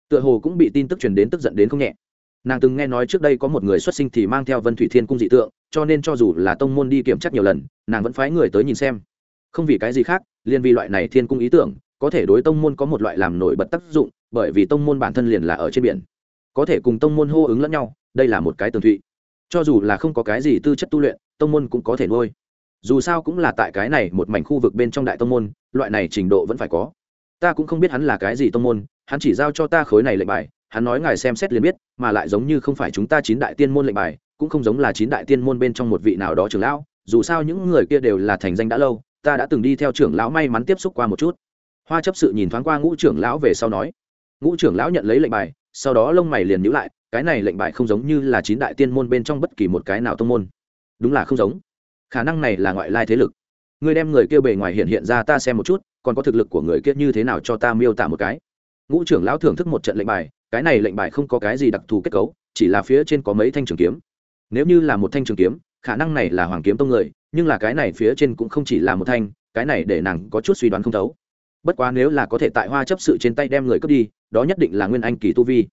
tựa hồ cũng bị tin tức truyền đến tức giận đến không nhẹ. Nàng từng nghe nói trước đây có một người xuất sinh thì mang theo vân thủy thiên cung dị tượng, cho nên cho dù là tông môn đi kiểm tra nhiều lần, nàng vẫn phái người tới nhìn xem. Không vì cái gì khác liên vì loại này thiên cung ý tưởng, có thể đối tông môn có một loại làm nổi bật tác dụng bởi vì tông môn bản thân liền là ở trên biển. Có thể cùng tông môn hô ứng lẫn nhau, đây là một cái tường thụy. Cho dù là không có cái gì tư chất tu luyện, tông môn cũng có thể nuôi. Dù sao cũng là tại cái này một mảnh khu vực bên trong đại tông môn, loại này trình độ vẫn phải có. Ta cũng không biết hắn là cái gì tông môn, hắn chỉ giao cho ta khối này lệnh bài, hắn nói ngài xem xét liền biết, mà lại giống như không phải chúng ta chín đại tiên môn lệnh bài, cũng không giống là chín đại tiên môn bên trong một vị nào đó trưởng lão, dù sao những người kia đều là thành danh đã lâu, ta đã từng đi theo trưởng lão may mắn tiếp xúc qua một chút. Hoa chấp sự nhìn thoáng qua ngũ trưởng lão về sau nói ngũ trưởng lão nhận lấy lệnh bài, sau đó lông mày liền nhữ lại, cái này lệnh bài không giống như là chín đại tiên môn bên trong bất kỳ một cái nào tông môn. Đúng là không giống. Khả năng này là ngoại lai thế lực. Ngươi đem người kia bề ngoài hiện hiện ra ta xem một chút, còn có thực lực của người kia như thế nào cho ta miêu tả một cái. Ngũ trưởng lão thưởng thức một trận lệnh bài, cái này lệnh bài không có cái gì đặc thù kết cấu, chỉ là phía trên có mấy thanh trường kiếm. Nếu như là một thanh trường kiếm, khả năng này là hoàng kiếm tông người, nhưng là cái này phía trên cũng không chỉ là một thanh, cái này để nàng có chút suy đoán không thấu bất quá nếu là có thể tại hoa chấp sự trên tay đem người cướp đi, đó nhất định là nguyên anh kỳ tu vi.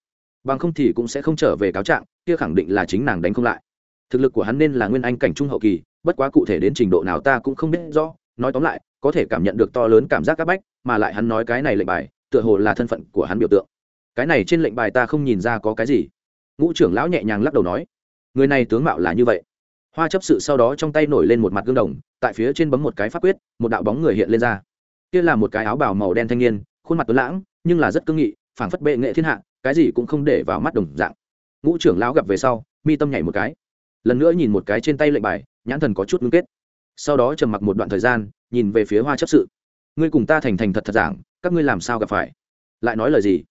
Bằng không thì cũng sẽ không trở về cáo trạng, kia khẳng định là chính nàng đánh không lại. Thực lực của hắn nên là nguyên anh cảnh trung hậu kỳ, bất quá cụ thể đến trình độ nào ta cũng không biết rõ. Nói tóm lại, có thể cảm nhận được to lớn cảm giác c áp bách, mà lại hắn nói cái này lệnh bài, tựa hồ là thân phận của hắn biểu tượng. Cái này trên lệnh bài ta không nhìn ra có cái gì. Ngũ trưởng lão nhẹ nhàng lắc đầu nói, người này tướng mạo là như vậy. Hoa chấp sự sau đó trong tay nổi lên một mặt gương đồng, tại phía trên bấm một cái pháp quyết, một đạo bóng người hiện lên ra kia là một cái áo bào màu đen thanh niên, khuôn mặt tuấn lãng, nhưng là rất cương nghị, phảng phất bệ nghệ thiên hạ, cái gì cũng không để vào mắt đồng dạng. Ngũ trưởng lão gặp về sau, mi tâm nhảy một cái. Lần nữa nhìn một cái trên tay lệnh bài, nhãn thần có chút ngưng kết. Sau đó trầm mặc một đoạn thời gian, nhìn về phía hoa chấp sự. Ngươi cùng ta thành thành thật thật giảng, các ngươi làm sao gặp phải? Lại nói lời gì?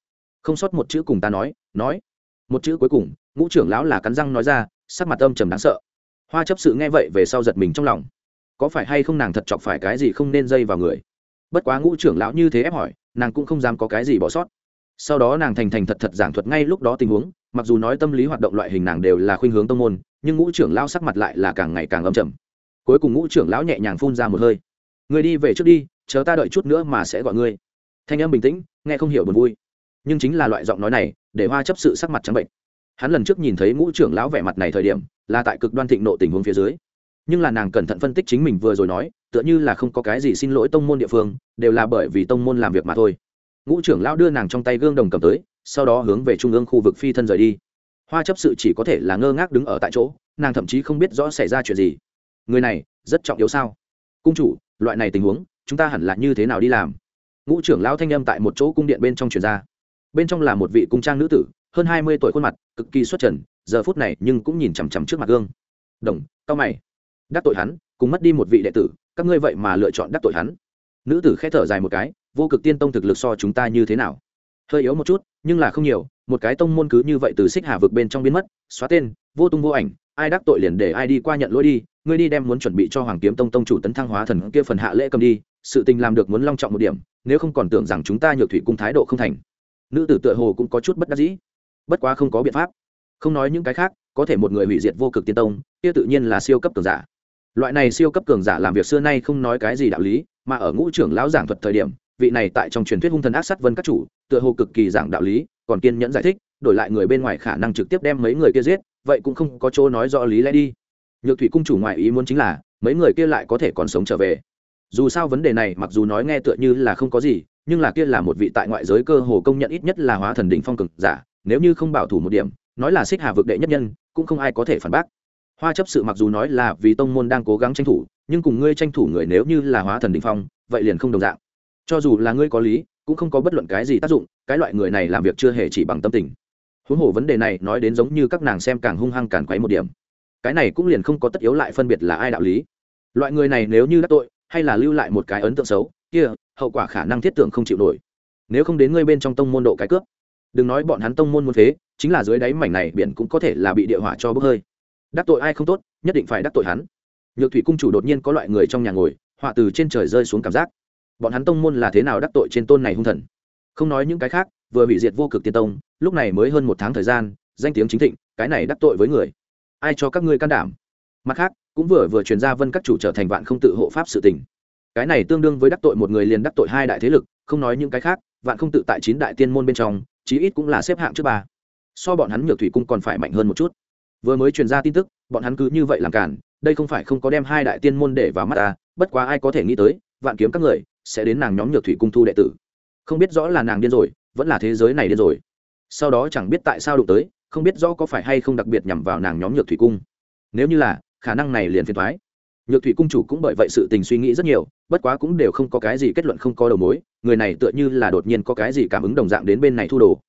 Không sót một chữ cùng ta nói nói. Một chữ cuối cùng, ngũ trưởng lão là cắn răng nói ra, sắc mặt âm trầm đáng sợ. Hoa chấp sự nghe vậy về sau giật mình trong lòng. Có phải hay không nàng thật chọc phải cái gì không nên dây vào người? Bất quá ngũ trưởng lão như thế ép hỏi, nàng cũng không dám có cái gì bỏ sót. Sau đó nàng thành thành thật thật giảng thuật ngay lúc đó tình huống, mặc dù nói tâm lý hoạt động loại hình nàng đều là khuynh hướng tông môn, nhưng ngũ trưởng lão sắc mặt lại là càng ngày càng âm trầm. Cuối cùng ngũ trưởng lão nhẹ nhàng phun ra một hơi. Người đi về trước đi, chờ ta đợi chút nữa mà sẽ gọi ngươi. Thanh âm bình tĩnh, nghe không hiểu buồn vui. Nhưng chính là loại giọng nói này, để hoa chấp sự sắc mặt trắng bệnh. Hắn lần trước nhìn thấy ngũ trưởng lão vẻ mặt này thời điểm, là tại cực đoan thịnh nộ tình huống phía dưới nhưng là nàng cẩn thận phân tích chính mình vừa rồi nói, tựa như là không có cái gì xin lỗi tông môn địa phương, đều là bởi vì tông môn làm việc mà thôi. Ngũ trưởng lão đưa nàng trong tay gương đồng cầm tới, sau đó hướng về trung ương khu vực phi thân rời đi. Hoa chấp sự chỉ có thể là ngơ ngác đứng ở tại chỗ, nàng thậm chí không biết rõ xảy ra chuyện gì. Người này, rất trọng yếu sao? Cung chủ, loại này tình huống, chúng ta hẳn là như thế nào đi làm? Ngũ trưởng lão thanh âm tại một chỗ cung điện bên trong truyền ra. Bên trong là một vị cung trang nữ tử, hơn hai mươi tuổi khuôn mặt, cực kỳ xuất trần, giờ phút này nhưng cũng nhìn chằm chằm trước mặt gương. Đồng, cao mày đắc tội hắn, cùng mất đi một vị đệ tử, các ngươi vậy mà lựa chọn đắc tội hắn. Nữ tử k h ẽ thở dài một cái, vô cực tiên tông thực lực so chúng ta như thế nào? Hơi yếu một chút, nhưng là không nhiều, một cái tông môn cứ như vậy từ xích hà vực bên trong biến mất, xóa tên, vô tung vô ảnh, ai đắc tội liền để ai đi qua nhận lỗi đi, ngươi đi đem muốn chuẩn bị cho hoàng kiếm tông tông chủ tấn thăng hóa thần kia phần hạ lễ cầm đi, sự tình làm được muốn long trọng một điểm, nếu không còn tưởng rằng chúng ta nhược thủy cung thái độ không thành. Nữ tử tựa hồ cũng có chút bất đắc dĩ. Bất quá không có biện pháp. Không nói những cái khác, có thể một người hủy diệt vô cực tiên tông, kia tự nhiên là siêu cấp cường giả loại này siêu cấp cường giả làm việc xưa nay không nói cái gì đạo lý, mà ở ngũ trưởng lão giảng thuật thời điểm, vị này tại trong truyền thuyết hung thần ác sát vân các chủ, tựa hồ cực kỳ giảng đạo lý, còn kiên nhẫn giải thích, đổi lại người bên ngoài khả năng trực tiếp đem mấy người kia giết, vậy cũng không có chỗ nói rõ lý lẽ đi. Nhược thủy cung chủ ngoại ý muốn chính là, mấy người kia lại có thể còn sống trở về. Dù sao vấn đề này mặc dù nói nghe tựa như là không có gì, nhưng là kia là một vị tại ngoại giới cơ hồ công nhận ít nhất là hóa thần đỉnh phong cực giả, nếu như không bảo thủ một điểm, nói là xích hà vực đệ nhất nhân, cũng không ai có thể phản bác hoa chấp sự mặc dù nói là vì tông môn đang cố gắng tranh thủ, nhưng cùng ngươi tranh thủ người nếu như là hóa thần đỉnh phong, vậy liền không đồng dạng. Cho dù là ngươi có lý, cũng không có bất luận cái gì tác dụng, cái loại người này làm việc chưa hề chỉ bằng tâm tình. Huống hồ vấn đề này nói đến giống như các nàng xem càng hung hăng càng quấy một điểm. Cái này cũng liền không có tất yếu lại phân biệt là ai đạo lý. Loại người này nếu như đắc tội, hay là lưu lại một cái ấn tượng xấu, kia, hậu quả khả năng thiết tưởng không chịu nổi. Nếu không đến ngươi bên trong tông môn độ cái cướp. Đừng nói bọn hắn tông môn muốn phế, chính là dưới đáy mảnh này biển cũng có thể là bị địa hỏa cho bốc hơi đắc tội ai không tốt, nhất định phải đắc tội hắn. Nhược thủy cung chủ đột nhiên có loại người trong nhà ngồi, họa từ trên trời rơi xuống cảm giác. Bọn hắn tông môn là thế nào đắc tội trên tôn này hung thần? Không nói những cái khác, vừa bị diệt vô cực tiên tông, lúc này mới hơn một tháng thời gian, danh tiếng chính thịnh, cái này đắc tội với người. Ai cho các ngươi can đảm? Mặt khác, cũng vừa vừa truyền ra vân các chủ trở thành vạn không tự hộ pháp sự tình. Cái này tương đương với đắc tội một người liền đắc tội hai đại thế lực, không nói những cái khác, vạn không tự tại chín đại tiên môn bên trong, chí ít cũng là xếp hạng trước ba. So bọn hắn nhược thủy cung còn phải mạnh hơn một chút vừa mới truyền ra tin tức, bọn hắn cứ như vậy làm cản, đây không phải không có đem hai đại tiên môn để vào mắt ta, bất quá ai có thể nghĩ tới, vạn kiếm các người sẽ đến nàng nhóm nhược thủy cung thu đệ tử. Không biết rõ là nàng điên rồi, vẫn là thế giới này điên rồi. Sau đó chẳng biết tại sao đụng tới, không biết rõ có phải hay không đặc biệt nhằm vào nàng nhóm nhược thủy cung. Nếu như là, khả năng này liền phiền thoái nhược thủy cung chủ cũng bởi vậy sự tình suy nghĩ rất nhiều, bất quá cũng đều không có cái gì kết luận không có đầu mối, người này tựa như là đột nhiên có cái gì cảm ứng đồng dạng đến bên này thu đồ.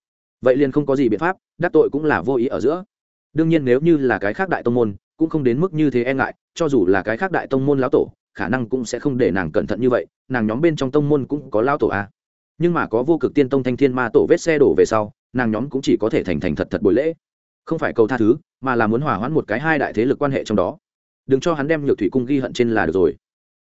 Vậy liền không có gì biện pháp, đắc tội cũng là vô ý ở giữa đương nhiên nếu như là cái khác đại tông môn, cũng không đến mức như thế e ngại, cho dù là cái khác đại tông môn lão tổ, khả năng cũng sẽ không để nàng cẩn thận như vậy, nàng nhóm bên trong tông môn cũng có lão tổ a. Nhưng mà có vô cực tiên tông thanh thiên ma tổ vết xe đổ về sau, nàng nhóm cũng chỉ có thể thành thành thật thật buổi lễ. Không phải cầu tha thứ, mà là muốn hòa hoãn một cái hai đại thế lực quan hệ trong đó. Đừng cho hắn đem nhược thủy cung ghi hận trên là được rồi.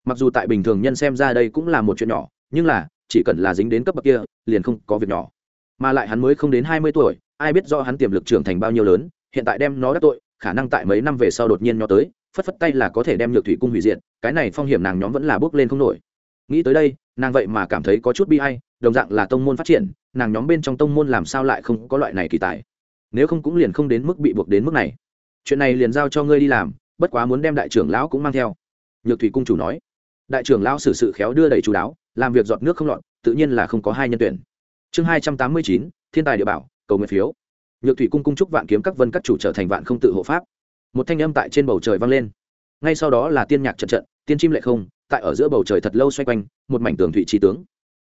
Mặc dù tại bình thường nhân xem ra đây cũng là một chuyện nhỏ, nhưng là, chỉ cần là dính đến cấp bậc kia, liền không có việc nhỏ. Mà lại hắn mới không đến hai mươi tuổi, ai biết do hắn tiềm lực trưởng thành bao nhiêu lớn hiện tại đem nó đắc tội, khả năng tại mấy năm về sau đột nhiên nó tới, phất phất tay là có thể đem nhược thủy cung hủy diệt, cái này phong hiểm nàng nhóm vẫn là bước lên không nổi. Nghĩ tới đây, nàng vậy mà cảm thấy có chút bi hay đồng dạng là tông môn phát triển, nàng nhóm bên trong tông môn làm sao lại không có loại này kỳ tài? Nếu không cũng liền không đến mức bị buộc đến mức này. Chuyện này liền giao cho ngươi đi làm, bất quá muốn đem đại trưởng lão cũng mang theo. Nhược thủy cung chủ nói. Đại trưởng lão xử sự khéo đưa đầy chú đáo, làm việc giọt nước không lọt, tự nhiên là không có hai nhân tuyển. Chương hai trăm tám mươi chín, thiên tài địa bảo, cầu nguyện phiếu nhược thủy cung cung trúc vạn kiếm các vân các chủ trở thành vạn không tự hộ pháp. Một thanh âm tại trên bầu trời vang lên. Ngay sau đó là tiên nhạc trận trận, tiên chim lệ không, tại ở giữa bầu trời thật lâu xoay quanh, một mảnh tường thủy trí tướng.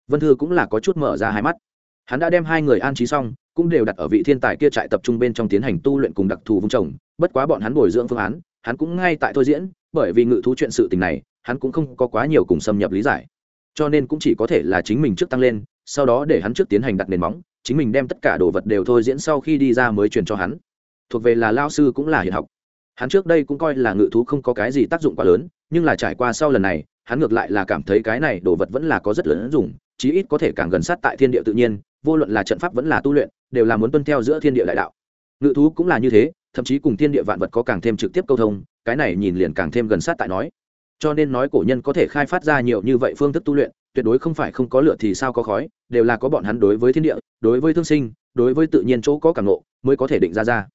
Vân thư cũng là có chút mở ra hai mắt. Hắn đã đem hai người an trí xong, cũng đều đặt ở vị thiên tài kia trại tập trung bên trong tiến hành tu luyện cùng đặc thù vùng trồng. Bất quá bọn hắn bồi dưỡng phương án, hắn cũng ngay tại thôi diễn, bởi vì ngự thú chuyện sự tình này, hắn cũng không có quá nhiều cùng xâm nhập lý giải. Cho nên cũng chỉ có thể là chính mình trước tăng lên, sau đó để hắn trước tiến hành đặt nền móng chính mình đem tất cả đồ vật đều thôi diễn sau khi đi ra mới truyền cho hắn. Thuộc về là lao sư cũng là hiền học. Hắn trước đây cũng coi là ngự thú không có cái gì tác dụng quá lớn, nhưng là trải qua sau lần này, hắn ngược lại là cảm thấy cái này đồ vật vẫn là có rất lớn dùng chí ít có thể càng gần sát tại thiên địa tự nhiên, vô luận là trận pháp vẫn là tu luyện, đều là muốn tuân theo giữa thiên địa đại đạo. Ngự thú cũng là như thế, thậm chí cùng thiên địa vạn vật có càng thêm trực tiếp câu thông, cái này nhìn liền càng thêm gần sát tại nói. Cho nên nói cổ nhân có thể khai phát ra nhiều như vậy phương thức tu luyện tuyệt đối không phải không có lửa thì sao có khói, đều là có bọn hắn đối với thiên địa, đối với thương sinh, đối với tự nhiên chỗ có cảm nộ mới có thể định ra ra.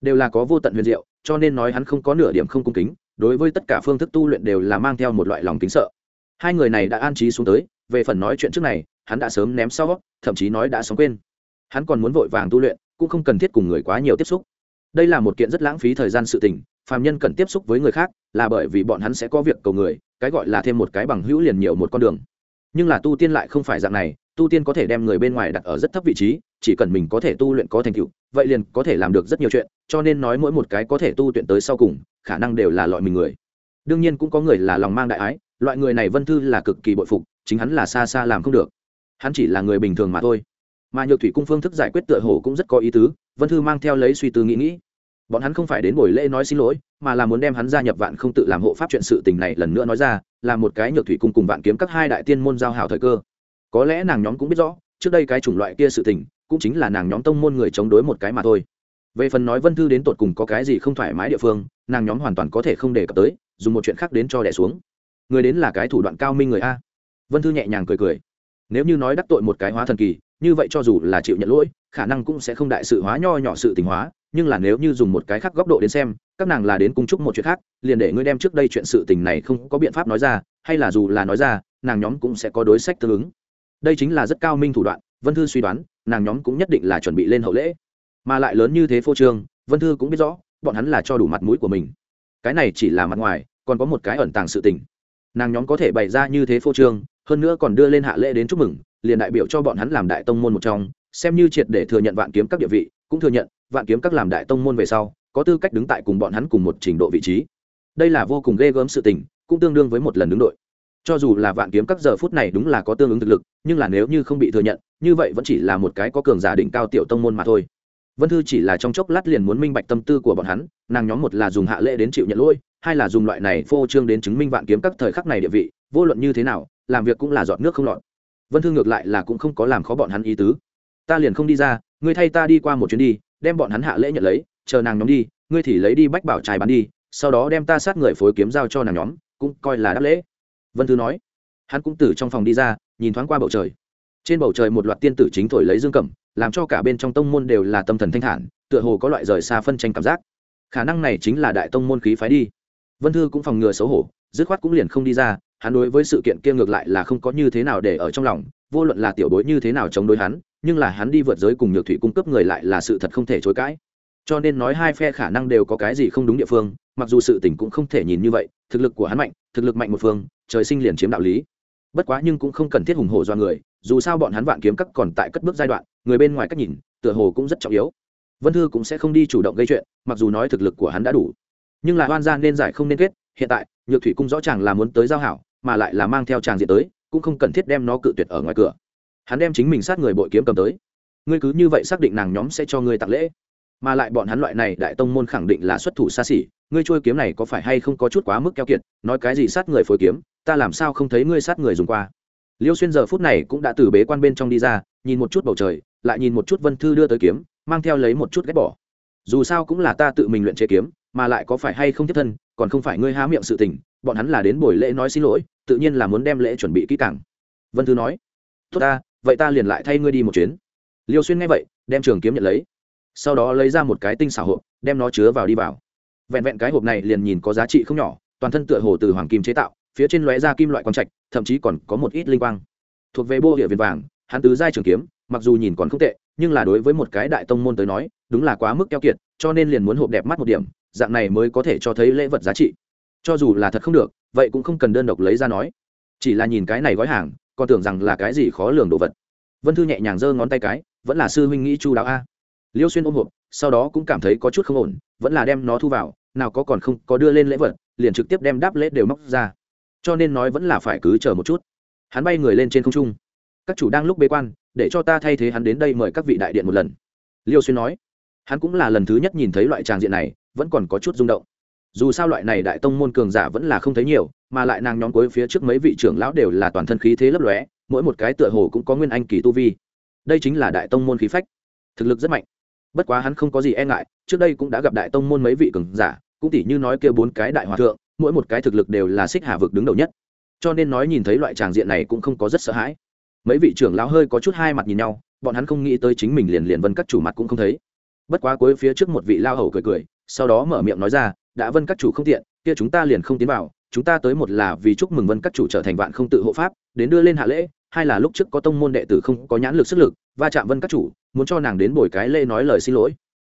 Đều là có vô tận huyền diệu, cho nên nói hắn không có nửa điểm không cung kính, đối với tất cả phương thức tu luyện đều là mang theo một loại lòng kính sợ. Hai người này đã an trí xuống tới, về phần nói chuyện trước này, hắn đã sớm ném sau, thậm chí nói đã sống quên. Hắn còn muốn vội vàng tu luyện, cũng không cần thiết cùng người quá nhiều tiếp xúc. Đây là một kiện rất lãng phí thời gian sự tình, phàm nhân cần tiếp xúc với người khác là bởi vì bọn hắn sẽ có việc cầu người, cái gọi là thêm một cái bằng hữu liền nhiều một con đường nhưng là tu tiên lại không phải dạng này, tu tiên có thể đem người bên ngoài đặt ở rất thấp vị trí, chỉ cần mình có thể tu luyện có thành tựu, vậy liền có thể làm được rất nhiều chuyện, cho nên nói mỗi một cái có thể tu luyện tới sau cùng, khả năng đều là loại mình người. Đương nhiên cũng có người là lòng mang đại ái, loại người này vân thư là cực kỳ bội phục, chính hắn là xa xa làm không được. Hắn chỉ là người bình thường mà thôi. Mà nhược thủy cung phương thức giải quyết tựa hồ cũng rất có ý tứ, vân thư mang theo lấy suy tư nghĩ nghĩ. Bọn hắn không phải đến buổi lễ nói xin lỗi, mà là muốn đem hắn gia nhập vạn không tự làm hộ pháp chuyện sự tình này lần nữa nói ra là một cái nhược thủy cung cùng vạn kiếm các hai đại tiên môn giao hảo thời cơ. Có lẽ nàng nhóm cũng biết rõ, trước đây cái chủng loại kia sự tình, cũng chính là nàng nhóm tông môn người chống đối một cái mà thôi. Về phần nói vân thư đến tột cùng có cái gì không thoải mái địa phương, nàng nhóm hoàn toàn có thể không đề cập tới, dùng một chuyện khác đến cho đẻ xuống. Người đến là cái thủ đoạn cao minh người a. Vân thư nhẹ nhàng cười cười. Nếu như nói đắc tội một cái hóa thần kỳ, như vậy cho dù là chịu nhận lỗi, khả năng cũng sẽ không đại sự hóa nho nhỏ sự tình hóa nhưng là nếu như dùng một cái khác góc độ đến xem, các nàng là đến cung trúc một chuyện khác, liền để ngươi đem trước đây chuyện sự tình này không có biện pháp nói ra, hay là dù là nói ra, nàng nhóm cũng sẽ có đối sách tương ứng. Đây chính là rất cao minh thủ đoạn, vân thư suy đoán, nàng nhóm cũng nhất định là chuẩn bị lên hậu lễ. Mà lại lớn như thế phô trương, vân thư cũng biết rõ, bọn hắn là cho đủ mặt mũi của mình. Cái này chỉ là mặt ngoài, còn có một cái ẩn tàng sự tình. Nàng nhóm có thể bày ra như thế phô trương, hơn nữa còn đưa lên hạ lễ đến chúc mừng, liền đại biểu cho bọn hắn làm đại tông môn một trong, xem như triệt để thừa nhận vạn kiếm các địa vị, cũng thừa nhận vạn kiếm các làm đại tông môn về sau, có tư cách đứng tại cùng bọn hắn cùng một trình độ vị trí. Đây là vô cùng ghê gớm sự tình, cũng tương đương với một lần đứng đội. Cho dù là vạn kiếm các giờ phút này đúng là có tương ứng thực lực, nhưng là nếu như không bị thừa nhận, như vậy vẫn chỉ là một cái có cường giả đỉnh cao tiểu tông môn mà thôi. Vân thư chỉ là trong chốc lát liền muốn minh bạch tâm tư của bọn hắn, nàng nhóm một là dùng hạ lễ đến chịu nhận lỗi, hai là dùng loại này phô trương đến chứng minh vạn kiếm các thời khắc này địa vị, vô luận như thế nào, làm việc cũng là giọt nước không lọt. Vân thư ngược lại là cũng không có làm khó bọn hắn ý tứ. Ta liền không đi ra, ngươi thay ta đi qua một chuyến đi đem bọn hắn hạ lễ nhận lấy, chờ nàng nhóm đi, ngươi thì lấy đi bách bảo trai bán đi, sau đó đem ta sát người phối kiếm giao cho nàng nhóm, cũng coi là đáp lễ. Vân thư nói. Hắn cũng từ trong phòng đi ra, nhìn thoáng qua bầu trời. Trên bầu trời một loạt tiên tử chính thổi lấy dương cẩm, làm cho cả bên trong tông môn đều là tâm thần thanh thản, tựa hồ có loại rời xa phân tranh cảm giác. Khả năng này chính là đại tông môn khí phái đi. Vân thư cũng phòng ngừa xấu hổ, dứt khoát cũng liền không đi ra, hắn đối với sự kiện kia ngược lại là không có như thế nào để ở trong lòng, vô luận là tiểu bối như thế nào chống đối hắn nhưng là hắn đi vượt giới cùng nhược thủy cung cấp người lại là sự thật không thể chối cãi. Cho nên nói hai phe khả năng đều có cái gì không đúng địa phương, mặc dù sự tình cũng không thể nhìn như vậy, thực lực của hắn mạnh, thực lực mạnh một phương, trời sinh liền chiếm đạo lý. Bất quá nhưng cũng không cần thiết hùng hổ do người, dù sao bọn hắn vạn kiếm các còn tại cất bước giai đoạn, người bên ngoài cách nhìn, tựa hồ cũng rất trọng yếu. Vân thư cũng sẽ không đi chủ động gây chuyện, mặc dù nói thực lực của hắn đã đủ. Nhưng là oan gia nên giải không nên kết, hiện tại, nhược thủy cung rõ ràng là muốn tới giao hảo, mà lại là mang theo chàng diện tới, cũng không cần thiết đem nó cự tuyệt ở ngoài cửa hắn đem chính mình sát người bội kiếm cầm tới. Ngươi cứ như vậy xác định nàng nhóm sẽ cho ngươi tặng lễ. Mà lại bọn hắn loại này đại tông môn khẳng định là xuất thủ xa xỉ. Ngươi trôi kiếm này có phải hay không có chút quá mức keo kiệt? Nói cái gì sát người phối kiếm? Ta làm sao không thấy ngươi sát người dùng qua? Liêu xuyên giờ phút này cũng đã từ bế quan bên trong đi ra, nhìn một chút bầu trời, lại nhìn một chút vân thư đưa tới kiếm, mang theo lấy một chút ghép bỏ. Dù sao cũng là ta tự mình luyện chế kiếm, mà lại có phải hay không tiếp thân, còn không phải ngươi há miệng sự tình, bọn hắn là đến buổi lễ nói xin lỗi, tự nhiên là muốn đem lễ chuẩn bị kỹ càng. Vân thư nói, tốt ta vậy ta liền lại thay ngươi đi một chuyến. Liêu xuyên nghe vậy, đem trường kiếm nhận lấy. Sau đó lấy ra một cái tinh xảo hộp, đem nó chứa vào đi vào. Vẹn vẹn cái hộp này liền nhìn có giá trị không nhỏ, toàn thân tựa hồ từ hoàng kim chế tạo, phía trên lóe ra kim loại quang trạch, thậm chí còn có một ít linh quang. Thuộc về bô địa viền vàng, hắn tứ giai trường kiếm, mặc dù nhìn còn không tệ, nhưng là đối với một cái đại tông môn tới nói, đúng là quá mức keo kiệt, cho nên liền muốn hộp đẹp mắt một điểm, dạng này mới có thể cho thấy lễ vật giá trị. Cho dù là thật không được, vậy cũng không cần đơn độc lấy ra nói. Chỉ là nhìn cái này gói hàng còn tưởng rằng là cái gì khó lường đồ vật. Vân thư nhẹ nhàng giơ ngón tay cái, vẫn là sư huynh nghĩ chu đáo a. Liêu xuyên ôm hộp, sau đó cũng cảm thấy có chút không ổn, vẫn là đem nó thu vào, nào có còn không có đưa lên lễ vật, liền trực tiếp đem đáp lễ đều móc ra. Cho nên nói vẫn là phải cứ chờ một chút. Hắn bay người lên trên không trung. Các chủ đang lúc bế quan, để cho ta thay thế hắn đến đây mời các vị đại điện một lần. Liêu xuyên nói. Hắn cũng là lần thứ nhất nhìn thấy loại tràng diện này, vẫn còn có chút rung động dù sao loại này đại tông môn cường giả vẫn là không thấy nhiều, mà lại nàng nhóm cuối phía trước mấy vị trưởng lão đều là toàn thân khí thế lấp lóe, mỗi một cái tựa hồ cũng có nguyên anh kỳ tu vi. Đây chính là đại tông môn khí phách. Thực lực rất mạnh. Bất quá hắn không có gì e ngại, trước đây cũng đã gặp đại tông môn mấy vị cường giả, cũng tỉ như nói kia bốn cái đại hòa thượng, mỗi một cái thực lực đều là xích hà vực đứng đầu nhất. Cho nên nói nhìn thấy loại tràng diện này cũng không có rất sợ hãi. Mấy vị trưởng lão hơi có chút hai mặt nhìn nhau, bọn hắn không nghĩ tới chính mình liền liền vân các chủ mặt cũng không thấy. Bất quá cuối phía trước một vị lao hầu cười cười, sau đó mở miệng nói ra đã vân các chủ không tiện, kia chúng ta liền không tiến vào, chúng ta tới một là vì chúc mừng vân các chủ trở thành vạn không tự hộ pháp, đến đưa lên hạ lễ, hai là lúc trước có tông môn đệ tử không có nhãn lực sức lực, va chạm vân các chủ, muốn cho nàng đến bồi cái lễ nói lời xin lỗi.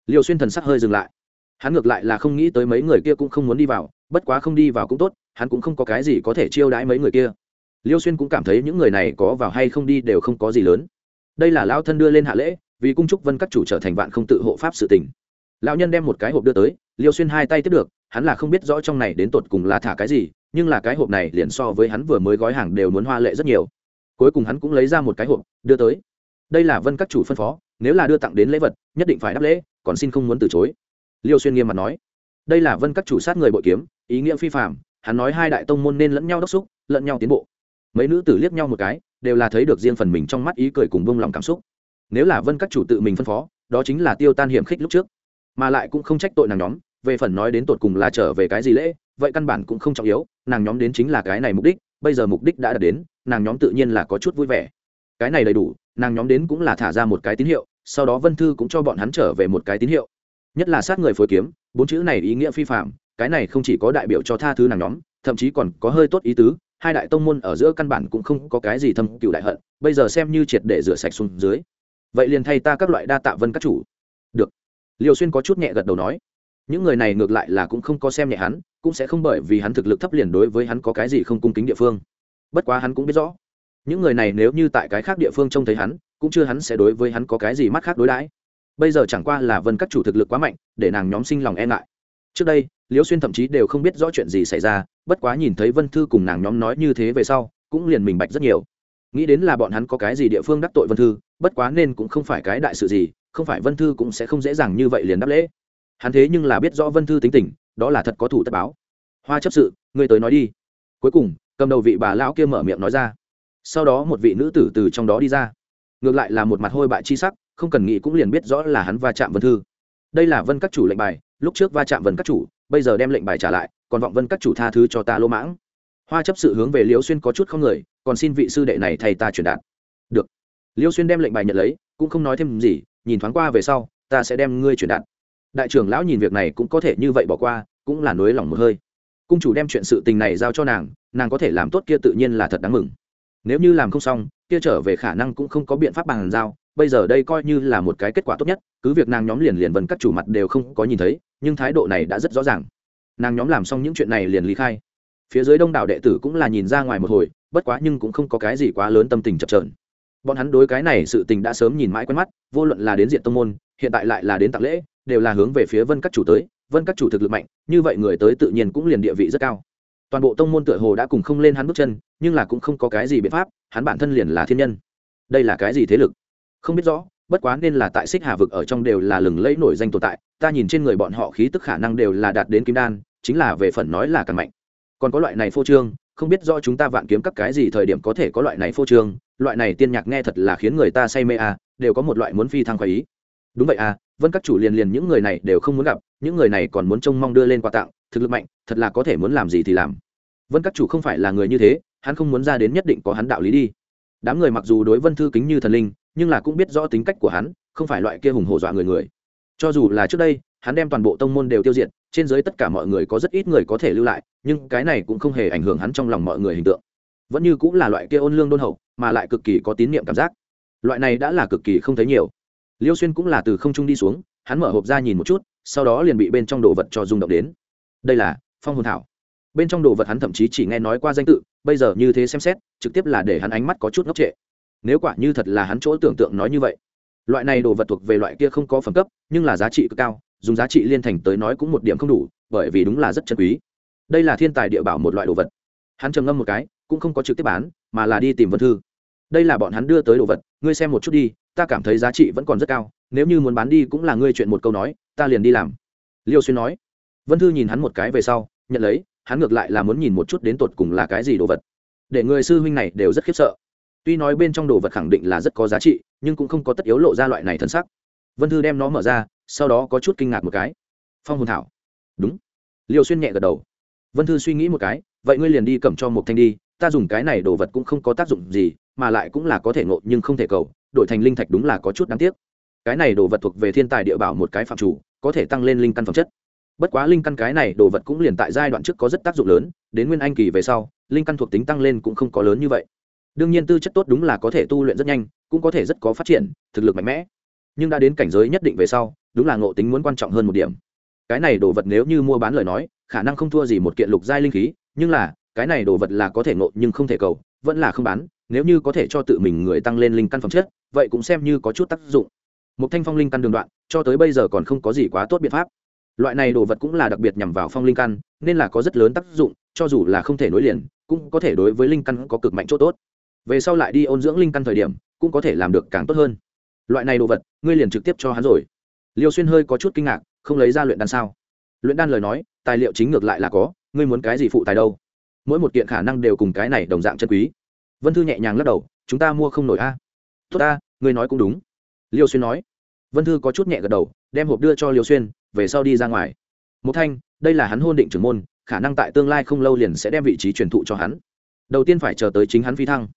Liều xuyên thần sắc hơi dừng lại. Hắn ngược lại là không nghĩ tới mấy người kia cũng không muốn đi vào, bất quá không đi vào cũng tốt, hắn cũng không có cái gì có thể chiêu đãi mấy người kia. Liêu xuyên cũng cảm thấy những người này có vào hay không đi đều không có gì lớn. Đây là lao thân đưa lên hạ lễ, vì cung trúc vân các chủ trở thành vạn không tự hộ pháp sự tình lão nhân đem một cái hộp đưa tới, liêu xuyên hai tay tiếp được, hắn là không biết rõ trong này đến tột cùng là thả cái gì, nhưng là cái hộp này liền so với hắn vừa mới gói hàng đều muốn hoa lệ rất nhiều. Cuối cùng hắn cũng lấy ra một cái hộp, đưa tới. Đây là vân các chủ phân phó, nếu là đưa tặng đến lễ vật, nhất định phải đáp lễ, còn xin không muốn từ chối. Liêu xuyên nghiêm mặt nói. Đây là vân các chủ sát người bội kiếm, ý nghĩa phi phạm hắn nói hai đại tông môn nên lẫn nhau đốc xúc, lẫn nhau tiến bộ. Mấy nữ tử liếc nhau một cái, đều là thấy được riêng phần mình trong mắt ý cười cùng bông lòng cảm xúc. Nếu là vân các chủ tự mình phân phó, đó chính là tiêu tan hiểm khích lúc trước mà lại cũng không trách tội nàng nhóm, về phần nói đến tột cùng là trở về cái gì lễ, vậy căn bản cũng không trọng yếu, nàng nhóm đến chính là cái này mục đích, bây giờ mục đích đã đạt đến, nàng nhóm tự nhiên là có chút vui vẻ. Cái này đầy đủ, nàng nhóm đến cũng là thả ra một cái tín hiệu, sau đó vân thư cũng cho bọn hắn trở về một cái tín hiệu. Nhất là sát người phối kiếm, bốn chữ này ý nghĩa phi phạm cái này không chỉ có đại biểu cho tha thứ nàng nhóm, thậm chí còn có hơi tốt ý tứ, hai đại tông môn ở giữa căn bản cũng không có cái gì thâm cựu đại hận, bây giờ xem như triệt để rửa sạch xuống dưới. Vậy liền thay ta các loại đa tạ vân các chủ. Được liều xuyên có chút nhẹ gật đầu nói, những người này ngược lại là cũng không có xem nhẹ hắn, cũng sẽ không bởi vì hắn thực lực thấp liền đối với hắn có cái gì không cung kính địa phương. Bất quá hắn cũng biết rõ, những người này nếu như tại cái khác địa phương trông thấy hắn, cũng chưa hắn sẽ đối với hắn có cái gì mắt khác đối đãi. Bây giờ chẳng qua là vân các chủ thực lực quá mạnh, để nàng nhóm sinh lòng e ngại. Trước đây liễu xuyên thậm chí đều không biết rõ chuyện gì xảy ra, bất quá nhìn thấy vân thư cùng nàng nhóm nói như thế về sau, cũng liền mình bạch rất nhiều. Nghĩ đến là bọn hắn có cái gì địa phương đắc tội vân thư, bất quá nên cũng không phải cái đại sự gì không phải vân thư cũng sẽ không dễ dàng như vậy liền đáp lễ. Hắn thế nhưng là biết rõ vân thư tính tình, đó là thật có thủ tất báo. Hoa chấp sự, ngươi tới nói đi. Cuối cùng, cầm đầu vị bà lão kia mở miệng nói ra. Sau đó một vị nữ tử từ trong đó đi ra. Ngược lại là một mặt hôi bại chi sắc, không cần nghĩ cũng liền biết rõ là hắn va chạm vân thư. Đây là vân các chủ lệnh bài, lúc trước va chạm vân các chủ, bây giờ đem lệnh bài trả lại, còn vọng vân các chủ tha thứ cho ta lô mãng. Hoa chấp sự hướng về liễu xuyên có chút không người, còn xin vị sư đệ này thay ta truyền đạt. Được. Liễu xuyên đem lệnh bài nhận lấy, cũng không nói thêm gì nhìn thoáng qua về sau, ta sẽ đem ngươi truyền đạt. Đại trưởng lão nhìn việc này cũng có thể như vậy bỏ qua, cũng là nối lòng một hơi. Cung chủ đem chuyện sự tình này giao cho nàng nàng có thể làm tốt kia tự nhiên là thật đáng mừng. Nếu như làm không xong, kia trở về khả năng cũng không có biện pháp bàn giao, bây giờ đây coi như là một cái kết quả tốt nhất, cứ việc nàng nhóm liền liền vần các chủ mặt đều không có nhìn thấy, nhưng thái độ này đã rất rõ ràng. Nàng nhóm làm xong những chuyện này liền lý khai. Phía dưới đông đảo đệ tử cũng là nhìn ra ngoài một hồi, bất quá nhưng cũng không có cái gì quá lớn tâm tình chập trờn bọn hắn đối cái này sự tình đã sớm nhìn mãi quen mắt, vô luận là đến diện tông môn, hiện tại lại là đến tặng lễ, đều là hướng về phía vân các chủ tới, vân các chủ thực lực mạnh, như vậy người tới tự nhiên cũng liền địa vị rất cao. Toàn bộ tông môn tựa hồ đã cùng không lên hắn bước chân, nhưng là cũng không có cái gì biện pháp, hắn bản thân liền là thiên nhân. Đây là cái gì thế lực? Không biết rõ, bất quá nên là tại xích hà vực ở trong đều là lừng lẫy nổi danh tồn tại, ta nhìn trên người bọn họ khí tức khả năng đều là đạt đến kim đan, chính là về phần nói là càng mạnh. Còn có loại này phô trương, không biết do chúng ta vạn kiếm các cái gì thời điểm có thể có loại này phô trương loại này tiên nhạc nghe thật là khiến người ta say mê à, đều có một loại muốn phi thăng khoái ý. Đúng vậy à vân các chủ liền liền những người này đều không muốn gặp những người này còn muốn trông mong đưa lên quà tặng thực lực mạnh thật là có thể muốn làm gì thì làm. Vân các chủ không phải là người như thế hắn không muốn ra đến nhất định có hắn đạo lý đi. Đám người mặc dù đối vân thư kính như thần linh nhưng là cũng biết rõ tính cách của hắn không phải loại kia hùng hổ dọa người người. Cho dù là trước đây hắn đem toàn bộ tông môn đều tiêu diệt trên dưới tất cả mọi người có rất ít người có thể lưu lại nhưng cái này cũng không hề ảnh hưởng hắn trong lòng mọi người hình tượng vẫn như cũng là loại kia ôn lương đôn hậu, mà lại cực kỳ có tín nhiệm cảm giác. Loại này đã là cực kỳ không thấy nhiều. Liêu xuyên cũng là từ không trung đi xuống, hắn mở hộp ra nhìn một chút, sau đó liền bị bên trong đồ vật cho rung động đến. Đây là phong hồn thảo. Bên trong đồ vật hắn thậm chí chỉ nghe nói qua danh tự, bây giờ như thế xem xét, trực tiếp là để hắn ánh mắt có chút ngốc trệ. Nếu quả như thật là hắn chỗ tưởng tượng nói như vậy, loại này đồ vật thuộc về loại kia không có phẩm cấp, nhưng là giá trị cực cao, dùng giá trị liên thành tới nói cũng một điểm không đủ, bởi vì đúng là rất chân quý. Đây là thiên tài địa bảo một loại đồ vật. Hắn trầm ngâm một cái cũng không có trực tiếp bán, mà là đi tìm vân thư. Đây là bọn hắn đưa tới đồ vật, ngươi xem một chút đi, ta cảm thấy giá trị vẫn còn rất cao, nếu như muốn bán đi cũng là ngươi chuyện một câu nói, ta liền đi làm. Liêu xuyên nói. Vân thư nhìn hắn một cái về sau, nhận lấy, hắn ngược lại là muốn nhìn một chút đến tột cùng là cái gì đồ vật. Để người sư huynh này đều rất khiếp sợ. Tuy nói bên trong đồ vật khẳng định là rất có giá trị, nhưng cũng không có tất yếu lộ ra loại này thân sắc. Vân thư đem nó mở ra, sau đó có chút kinh ngạc một cái. Phong hồn thảo. Đúng. Liều xuyên nhẹ gật đầu. Vân thư suy nghĩ một cái, vậy ngươi liền đi cầm cho một thanh đi ta dùng cái này đồ vật cũng không có tác dụng gì, mà lại cũng là có thể ngộ nhưng không thể cầu, đổi thành linh thạch đúng là có chút đáng tiếc. Cái này đồ vật thuộc về thiên tài địa bảo một cái phạm chủ, có thể tăng lên linh căn phẩm chất. Bất quá linh căn cái này đồ vật cũng liền tại giai đoạn trước có rất tác dụng lớn, đến nguyên anh kỳ về sau, linh căn thuộc tính tăng lên cũng không có lớn như vậy. Đương nhiên tư chất tốt đúng là có thể tu luyện rất nhanh, cũng có thể rất có phát triển, thực lực mạnh mẽ. Nhưng đã đến cảnh giới nhất định về sau, đúng là ngộ tính muốn quan trọng hơn một điểm. Cái này đồ vật nếu như mua bán lời nói, khả năng không thua gì một kiện lục giai linh khí, nhưng là cái này đồ vật là có thể ngộ nhưng không thể cầu, vẫn là không bán, nếu như có thể cho tự mình người tăng lên linh căn phẩm chất, vậy cũng xem như có chút tác dụng. Một thanh phong linh căn đường đoạn, cho tới bây giờ còn không có gì quá tốt biện pháp. Loại này đồ vật cũng là đặc biệt nhằm vào phong linh căn, nên là có rất lớn tác dụng, cho dù là không thể nối liền, cũng có thể đối với linh căn có cực mạnh chỗ tốt. Về sau lại đi ôn dưỡng linh căn thời điểm, cũng có thể làm được càng tốt hơn. Loại này đồ vật, ngươi liền trực tiếp cho hắn rồi. Liêu xuyên hơi có chút kinh ngạc, không lấy ra luyện đan sao? Luyện đan lời nói, tài liệu chính ngược lại là có, ngươi muốn cái gì phụ tài đâu? Mỗi một kiện khả năng đều cùng cái này đồng dạng chân quý. Vân thư nhẹ nhàng lắc đầu, chúng ta mua không nổi a. Tốt ta, ngươi nói cũng đúng. Liêu xuyên nói. Vân thư có chút nhẹ gật đầu, đem hộp đưa cho liêu xuyên, về sau đi ra ngoài. Một thanh, đây là hắn hôn định trưởng môn, khả năng tại tương lai không lâu liền sẽ đem vị trí truyền thụ cho hắn. Đầu tiên phải chờ tới chính hắn phi thăng.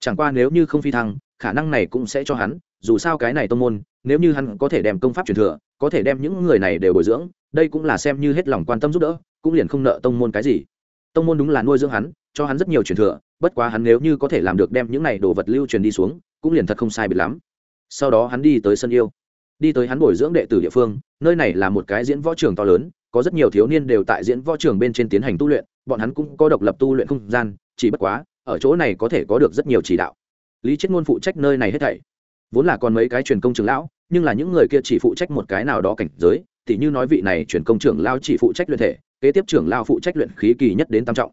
Chẳng qua nếu như không phi thăng, khả năng này cũng sẽ cho hắn, dù sao cái này tông môn, nếu như hắn có thể đem công pháp truyền thừa, có thể đem những người này đều bồi dưỡng, đây cũng là xem như hết lòng quan tâm giúp đỡ, cũng liền không nợ tông môn cái gì tông môn đúng là nuôi dưỡng hắn, cho hắn rất nhiều truyền thừa, bất quá hắn nếu như có thể làm được đem những này đồ vật lưu truyền đi xuống, cũng liền thật không sai biệt lắm. Sau đó hắn đi tới sân yêu. Đi tới hắn bồi dưỡng đệ tử địa phương, nơi này là một cái diễn võ trường to lớn, có rất nhiều thiếu niên đều tại diễn võ trường bên trên tiến hành tu luyện, bọn hắn cũng có độc lập tu luyện không gian, chỉ bất quá, ở chỗ này có thể có được rất nhiều chỉ đạo. Lý chết ngôn phụ trách nơi này hết thảy. Vốn là còn mấy cái truyền công trưởng lão, nhưng là những người kia chỉ phụ trách một cái nào đó cảnh giới, tỉ như nói vị này truyền công trưởng lao chỉ phụ trách luyện thể kế tiếp trưởng lao phụ trách luyện khí kỳ nhất đến tam trọng.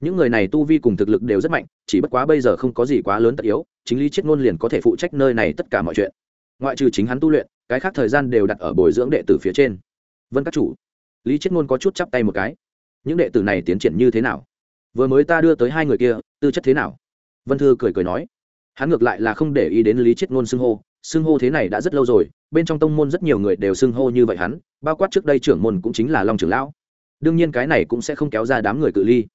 Những người này tu vi cùng thực lực đều rất mạnh, chỉ bất quá bây giờ không có gì quá lớn tất yếu, chính lý chiết ngôn liền có thể phụ trách nơi này tất cả mọi chuyện. Ngoại trừ chính hắn tu luyện, cái khác thời gian đều đặt ở bồi dưỡng đệ tử phía trên. Vân các chủ, lý chiết ngôn có chút chắp tay một cái. Những đệ tử này tiến triển như thế nào? Vừa mới ta đưa tới hai người kia, tư chất thế nào? Vân thư cười cười nói. Hắn ngược lại là không để ý đến lý chiết ngôn xưng hô xưng hô thế này đã rất lâu rồi, bên trong tông môn rất nhiều người đều xưng hô như vậy hắn, bao quát trước đây trưởng môn cũng chính là long trưởng lão đương nhiên cái này cũng sẽ không kéo ra đám người cự ly.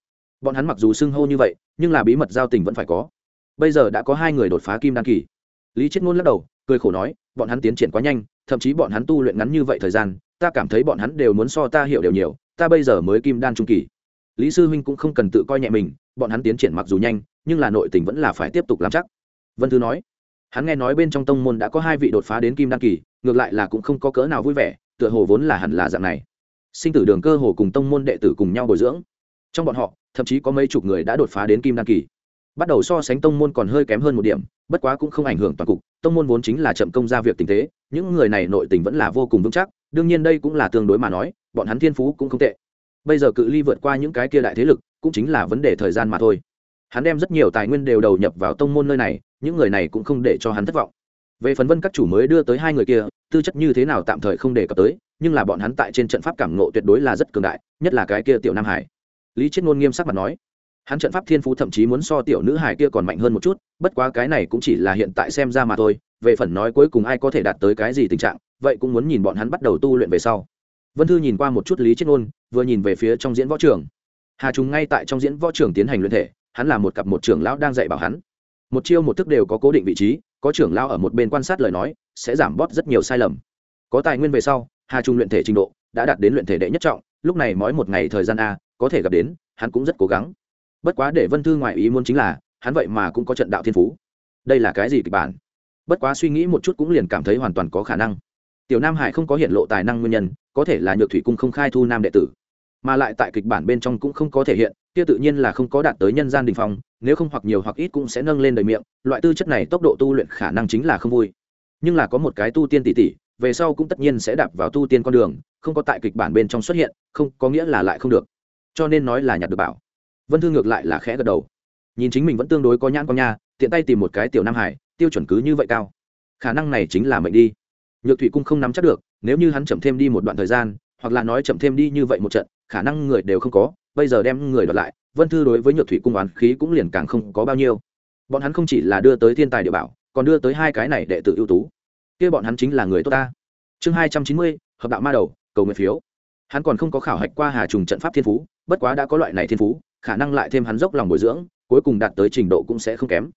Bọn hắn mặc dù xưng hô như vậy, nhưng là bí mật giao tình vẫn phải có. Bây giờ đã có hai người đột phá kim đan kỳ. Lý chết ngôn lắc đầu, cười khổ nói, bọn hắn tiến triển quá nhanh, thậm chí bọn hắn tu luyện ngắn như vậy thời gian, ta cảm thấy bọn hắn đều muốn so ta hiểu đều nhiều, ta bây giờ mới kim đan trung kỳ. Lý sư huynh cũng không cần tự coi nhẹ mình, bọn hắn tiến triển mặc dù nhanh, nhưng là nội tình vẫn là phải tiếp tục làm chắc. Vân thư nói, hắn nghe nói bên trong tông môn đã có hai vị đột phá đến kim đan kỳ, ngược lại là cũng không có cỡ nào vui vẻ, tựa hồ vốn là hẳn là dạng này sinh tử đường cơ hồ cùng tông môn đệ tử cùng nhau bồi dưỡng. Trong bọn họ, thậm chí có mấy chục người đã đột phá đến kim đan kỳ. Bắt đầu so sánh tông môn còn hơi kém hơn một điểm, bất quá cũng không ảnh hưởng toàn cục, tông môn vốn chính là chậm công ra việc tình thế, những người này nội tình vẫn là vô cùng vững chắc, đương nhiên đây cũng là tương đối mà nói, bọn hắn thiên phú cũng không tệ. Bây giờ cự ly vượt qua những cái kia đại thế lực, cũng chính là vấn đề thời gian mà thôi. Hắn đem rất nhiều tài nguyên đều đầu nhập vào tông môn nơi này, những người này cũng không để cho hắn thất vọng về phần vân các chủ mới đưa tới hai người kia, tư chất như thế nào tạm thời không đề cập tới, nhưng là bọn hắn tại trên trận pháp cảm nộ tuyệt đối là rất cường đại, nhất là cái kia tiểu nam hải. Lý chết ngôn nghiêm sắc mặt nói, hắn trận pháp thiên phú thậm chí muốn so tiểu nữ hải kia còn mạnh hơn một chút, bất quá cái này cũng chỉ là hiện tại xem ra mà thôi, về phần nói cuối cùng ai có thể đạt tới cái gì tình trạng, vậy cũng muốn nhìn bọn hắn bắt đầu tu luyện về sau. Vân thư nhìn qua một chút lý chết ngôn, vừa nhìn về phía trong diễn võ trường. Hà trùng ngay tại trong diễn võ trường tiến hành luyện thể, hắn là một cặp một trưởng lão đang dạy bảo hắn. Một chiêu một thức đều có cố định vị trí có trưởng lao ở một bên quan sát lời nói, sẽ giảm bớt rất nhiều sai lầm. Có tài nguyên về sau, hà trung luyện thể trình độ đã đạt đến luyện thể đệ nhất trọng, lúc này mỗi một ngày thời gian a, có thể gặp đến, hắn cũng rất cố gắng. Bất quá để vân thư ngoại ý muốn chính là, hắn vậy mà cũng có trận đạo thiên phú. Đây là cái gì kịch bản? Bất quá suy nghĩ một chút cũng liền cảm thấy hoàn toàn có khả năng. Tiểu nam hải không có hiện lộ tài năng nguyên nhân, có thể là nhược thủy cung không khai thu nam đệ tử. Mà lại tại kịch bản bên trong cũng không có thể hiện, kia tự nhiên là không có đạt tới nhân gian đình phong nếu không hoặc nhiều hoặc ít cũng sẽ nâng lên đời miệng, loại tư chất này tốc độ tu luyện khả năng chính là không vui. Nhưng là có một cái tu tiên tỷ tỷ, về sau cũng tất nhiên sẽ đạp vào tu tiên con đường, không có tại kịch bản bên trong xuất hiện, không, có nghĩa là lại không được. Cho nên nói là nhặt được bảo. Vân thư ngược lại là khẽ gật đầu. Nhìn chính mình vẫn tương đối có nhãn con nha, tiện tay tìm một cái tiểu nam hải, tiêu chuẩn cứ như vậy cao. Khả năng này chính là mệnh đi. Nhược thủy cung không nắm chắc được, nếu như hắn chậm thêm đi một đoạn thời gian, hoặc là nói chậm thêm đi như vậy một trận, khả năng người đều không có, bây giờ đem người đoạt lại vân thư đối với nhược thủy cung oán khí cũng liền càng không có bao nhiêu. Bọn hắn không chỉ là đưa tới thiên tài địa bảo, còn đưa tới hai cái này đệ tử ưu tú. Kia bọn hắn chính là người tốt ta. Chương hai trăm chín mươi, hợp đạo ma đầu, cầu nguyện phiếu. Hắn còn không có khảo hạch qua hà trùng trận pháp thiên phú, bất quá đã có loại này thiên phú, khả năng lại thêm hắn dốc lòng bồi dưỡng, cuối cùng đạt tới trình độ cũng sẽ không kém.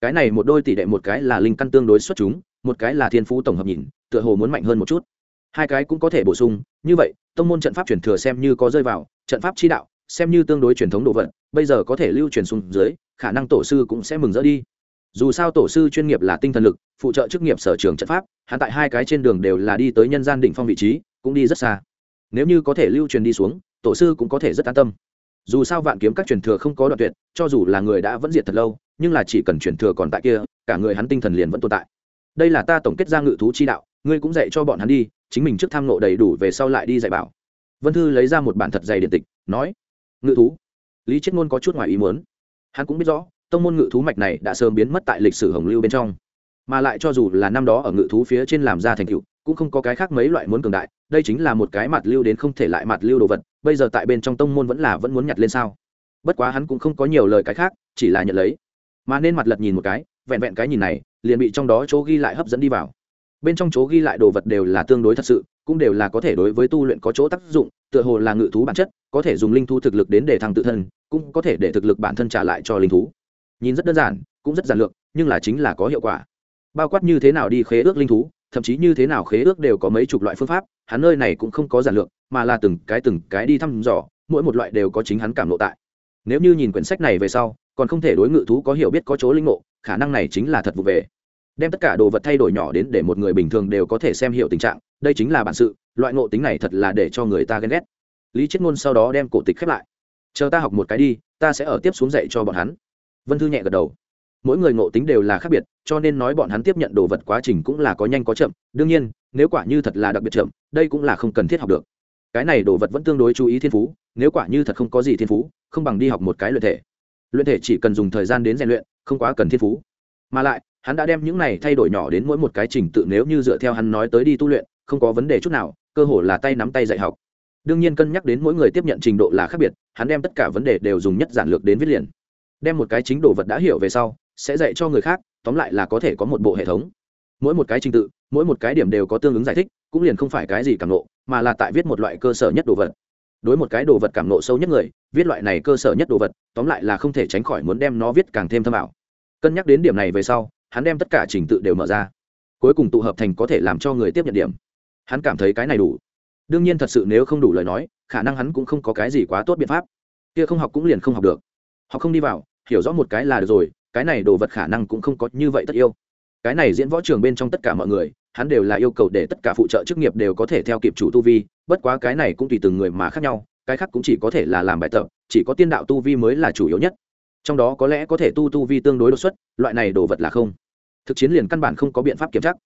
Cái này một đôi tỷ đệ một cái là linh căn tương đối xuất chúng, một cái là thiên phú tổng hợp nhìn, tựa hồ muốn mạnh hơn một chút. Hai cái cũng có thể bổ sung, như vậy, tông môn trận pháp truyền thừa xem như có rơi vào, trận pháp chi đạo xem như tương đối truyền thống đồ vật, bây giờ có thể lưu truyền xuống dưới, khả năng tổ sư cũng sẽ mừng rỡ đi. Dù sao tổ sư chuyên nghiệp là tinh thần lực, phụ trợ chức nghiệp sở trường trận pháp, hắn tại hai cái trên đường đều là đi tới nhân gian đỉnh phong vị trí, cũng đi rất xa. Nếu như có thể lưu truyền đi xuống, tổ sư cũng có thể rất an tâm. Dù sao vạn kiếm các truyền thừa không có đoạn tuyệt, cho dù là người đã vẫn diệt thật lâu, nhưng là chỉ cần truyền thừa còn tại kia, cả người hắn tinh thần liền vẫn tồn tại. Đây là ta tổng kết ra ngự thú chi đạo, ngươi cũng dạy cho bọn hắn đi, chính mình trước tham nộ đầy đủ về sau lại đi dạy bảo. Vân thư lấy ra một bản thật dày điện tịch, nói ngự thú. Lý chết ngôn có chút ngoài ý muốn. Hắn cũng biết rõ, tông môn ngự thú mạch này đã sớm biến mất tại lịch sử hồng lưu bên trong. Mà lại cho dù là năm đó ở ngự thú phía trên làm ra thành tựu, cũng không có cái khác mấy loại muốn cường đại. Đây chính là một cái mặt lưu đến không thể lại mặt lưu đồ vật, bây giờ tại bên trong tông môn vẫn là vẫn muốn nhặt lên sao? Bất quá hắn cũng không có nhiều lời cái khác, chỉ là nhận lấy. Mà nên mặt lật nhìn một cái, vẹn vẹn cái nhìn này, liền bị trong đó chỗ ghi lại hấp dẫn đi vào bên trong chỗ ghi lại đồ vật đều là tương đối thật sự, cũng đều là có thể đối với tu luyện có chỗ tác dụng, tựa hồ là ngự thú bản chất, có thể dùng linh thú thực lực đến để thăng tự thân, cũng có thể để thực lực bản thân trả lại cho linh thú. Nhìn rất đơn giản, cũng rất giản lược, nhưng là chính là có hiệu quả. Bao quát như thế nào đi khế ước linh thú, thậm chí như thế nào khế ước đều có mấy chục loại phương pháp, hắn nơi này cũng không có giản lược, mà là từng cái từng cái đi thăm dò, mỗi một loại đều có chính hắn cảm lộ tại. Nếu như nhìn quyển sách này về sau, còn không thể đối ngự thú có hiểu biết có chỗ linh ngộ, khả năng này chính là thật vụ về đem tất cả đồ vật thay đổi nhỏ đến để một người bình thường đều có thể xem hiểu tình trạng, đây chính là bản sự, loại ngộ tính này thật là để cho người ta ghen ghét. Lý chết ngôn sau đó đem cổ tịch khép lại. Chờ ta học một cái đi, ta sẽ ở tiếp xuống dạy cho bọn hắn. Vân thư nhẹ gật đầu. Mỗi người ngộ tính đều là khác biệt, cho nên nói bọn hắn tiếp nhận đồ vật quá trình cũng là có nhanh có chậm. Đương nhiên, nếu quả như thật là đặc biệt chậm, đây cũng là không cần thiết học được. Cái này đồ vật vẫn tương đối chú ý thiên phú, nếu quả như thật không có gì thiên phú, không bằng đi học một cái luyện thể. Luyện thể chỉ cần dùng thời gian đến rèn luyện, không quá cần thiên phú mà lại, hắn đã đem những này thay đổi nhỏ đến mỗi một cái trình tự nếu như dựa theo hắn nói tới đi tu luyện, không có vấn đề chút nào, cơ hồ là tay nắm tay dạy học. Đương nhiên cân nhắc đến mỗi người tiếp nhận trình độ là khác biệt, hắn đem tất cả vấn đề đều dùng nhất giản lược đến viết liền. Đem một cái chính đồ vật đã hiểu về sau, sẽ dạy cho người khác, tóm lại là có thể có một bộ hệ thống. Mỗi một cái trình tự, mỗi một cái điểm đều có tương ứng giải thích, cũng liền không phải cái gì cảm nộ, mà là tại viết một loại cơ sở nhất đồ vật. Đối một cái đồ vật cảm nộ sâu nhất người, viết loại này cơ sở nhất đồ vật, tóm lại là không thể tránh khỏi muốn đem nó viết càng thêm thâm ảo cân nhắc đến điểm này về sau, hắn đem tất cả trình tự đều mở ra. Cuối cùng tụ hợp thành có thể làm cho người tiếp nhận điểm. Hắn cảm thấy cái này đủ. Đương nhiên thật sự nếu không đủ lời nói, khả năng hắn cũng không có cái gì quá tốt biện pháp. Kia không học cũng liền không học được. Họ không đi vào, hiểu rõ một cái là được rồi, cái này đồ vật khả năng cũng không có như vậy tất yêu. Cái này diễn võ trường bên trong tất cả mọi người, hắn đều là yêu cầu để tất cả phụ trợ chức nghiệp đều có thể theo kịp chủ tu vi, bất quá cái này cũng tùy từng người mà khác nhau, cái khác cũng chỉ có thể là làm bài tập, chỉ có tiên đạo tu vi mới là chủ yếu nhất trong đó có lẽ có thể tu tu vi tương đối đột xuất, loại này đồ vật là không. Thực chiến liền căn bản không có biện pháp kiểm chắc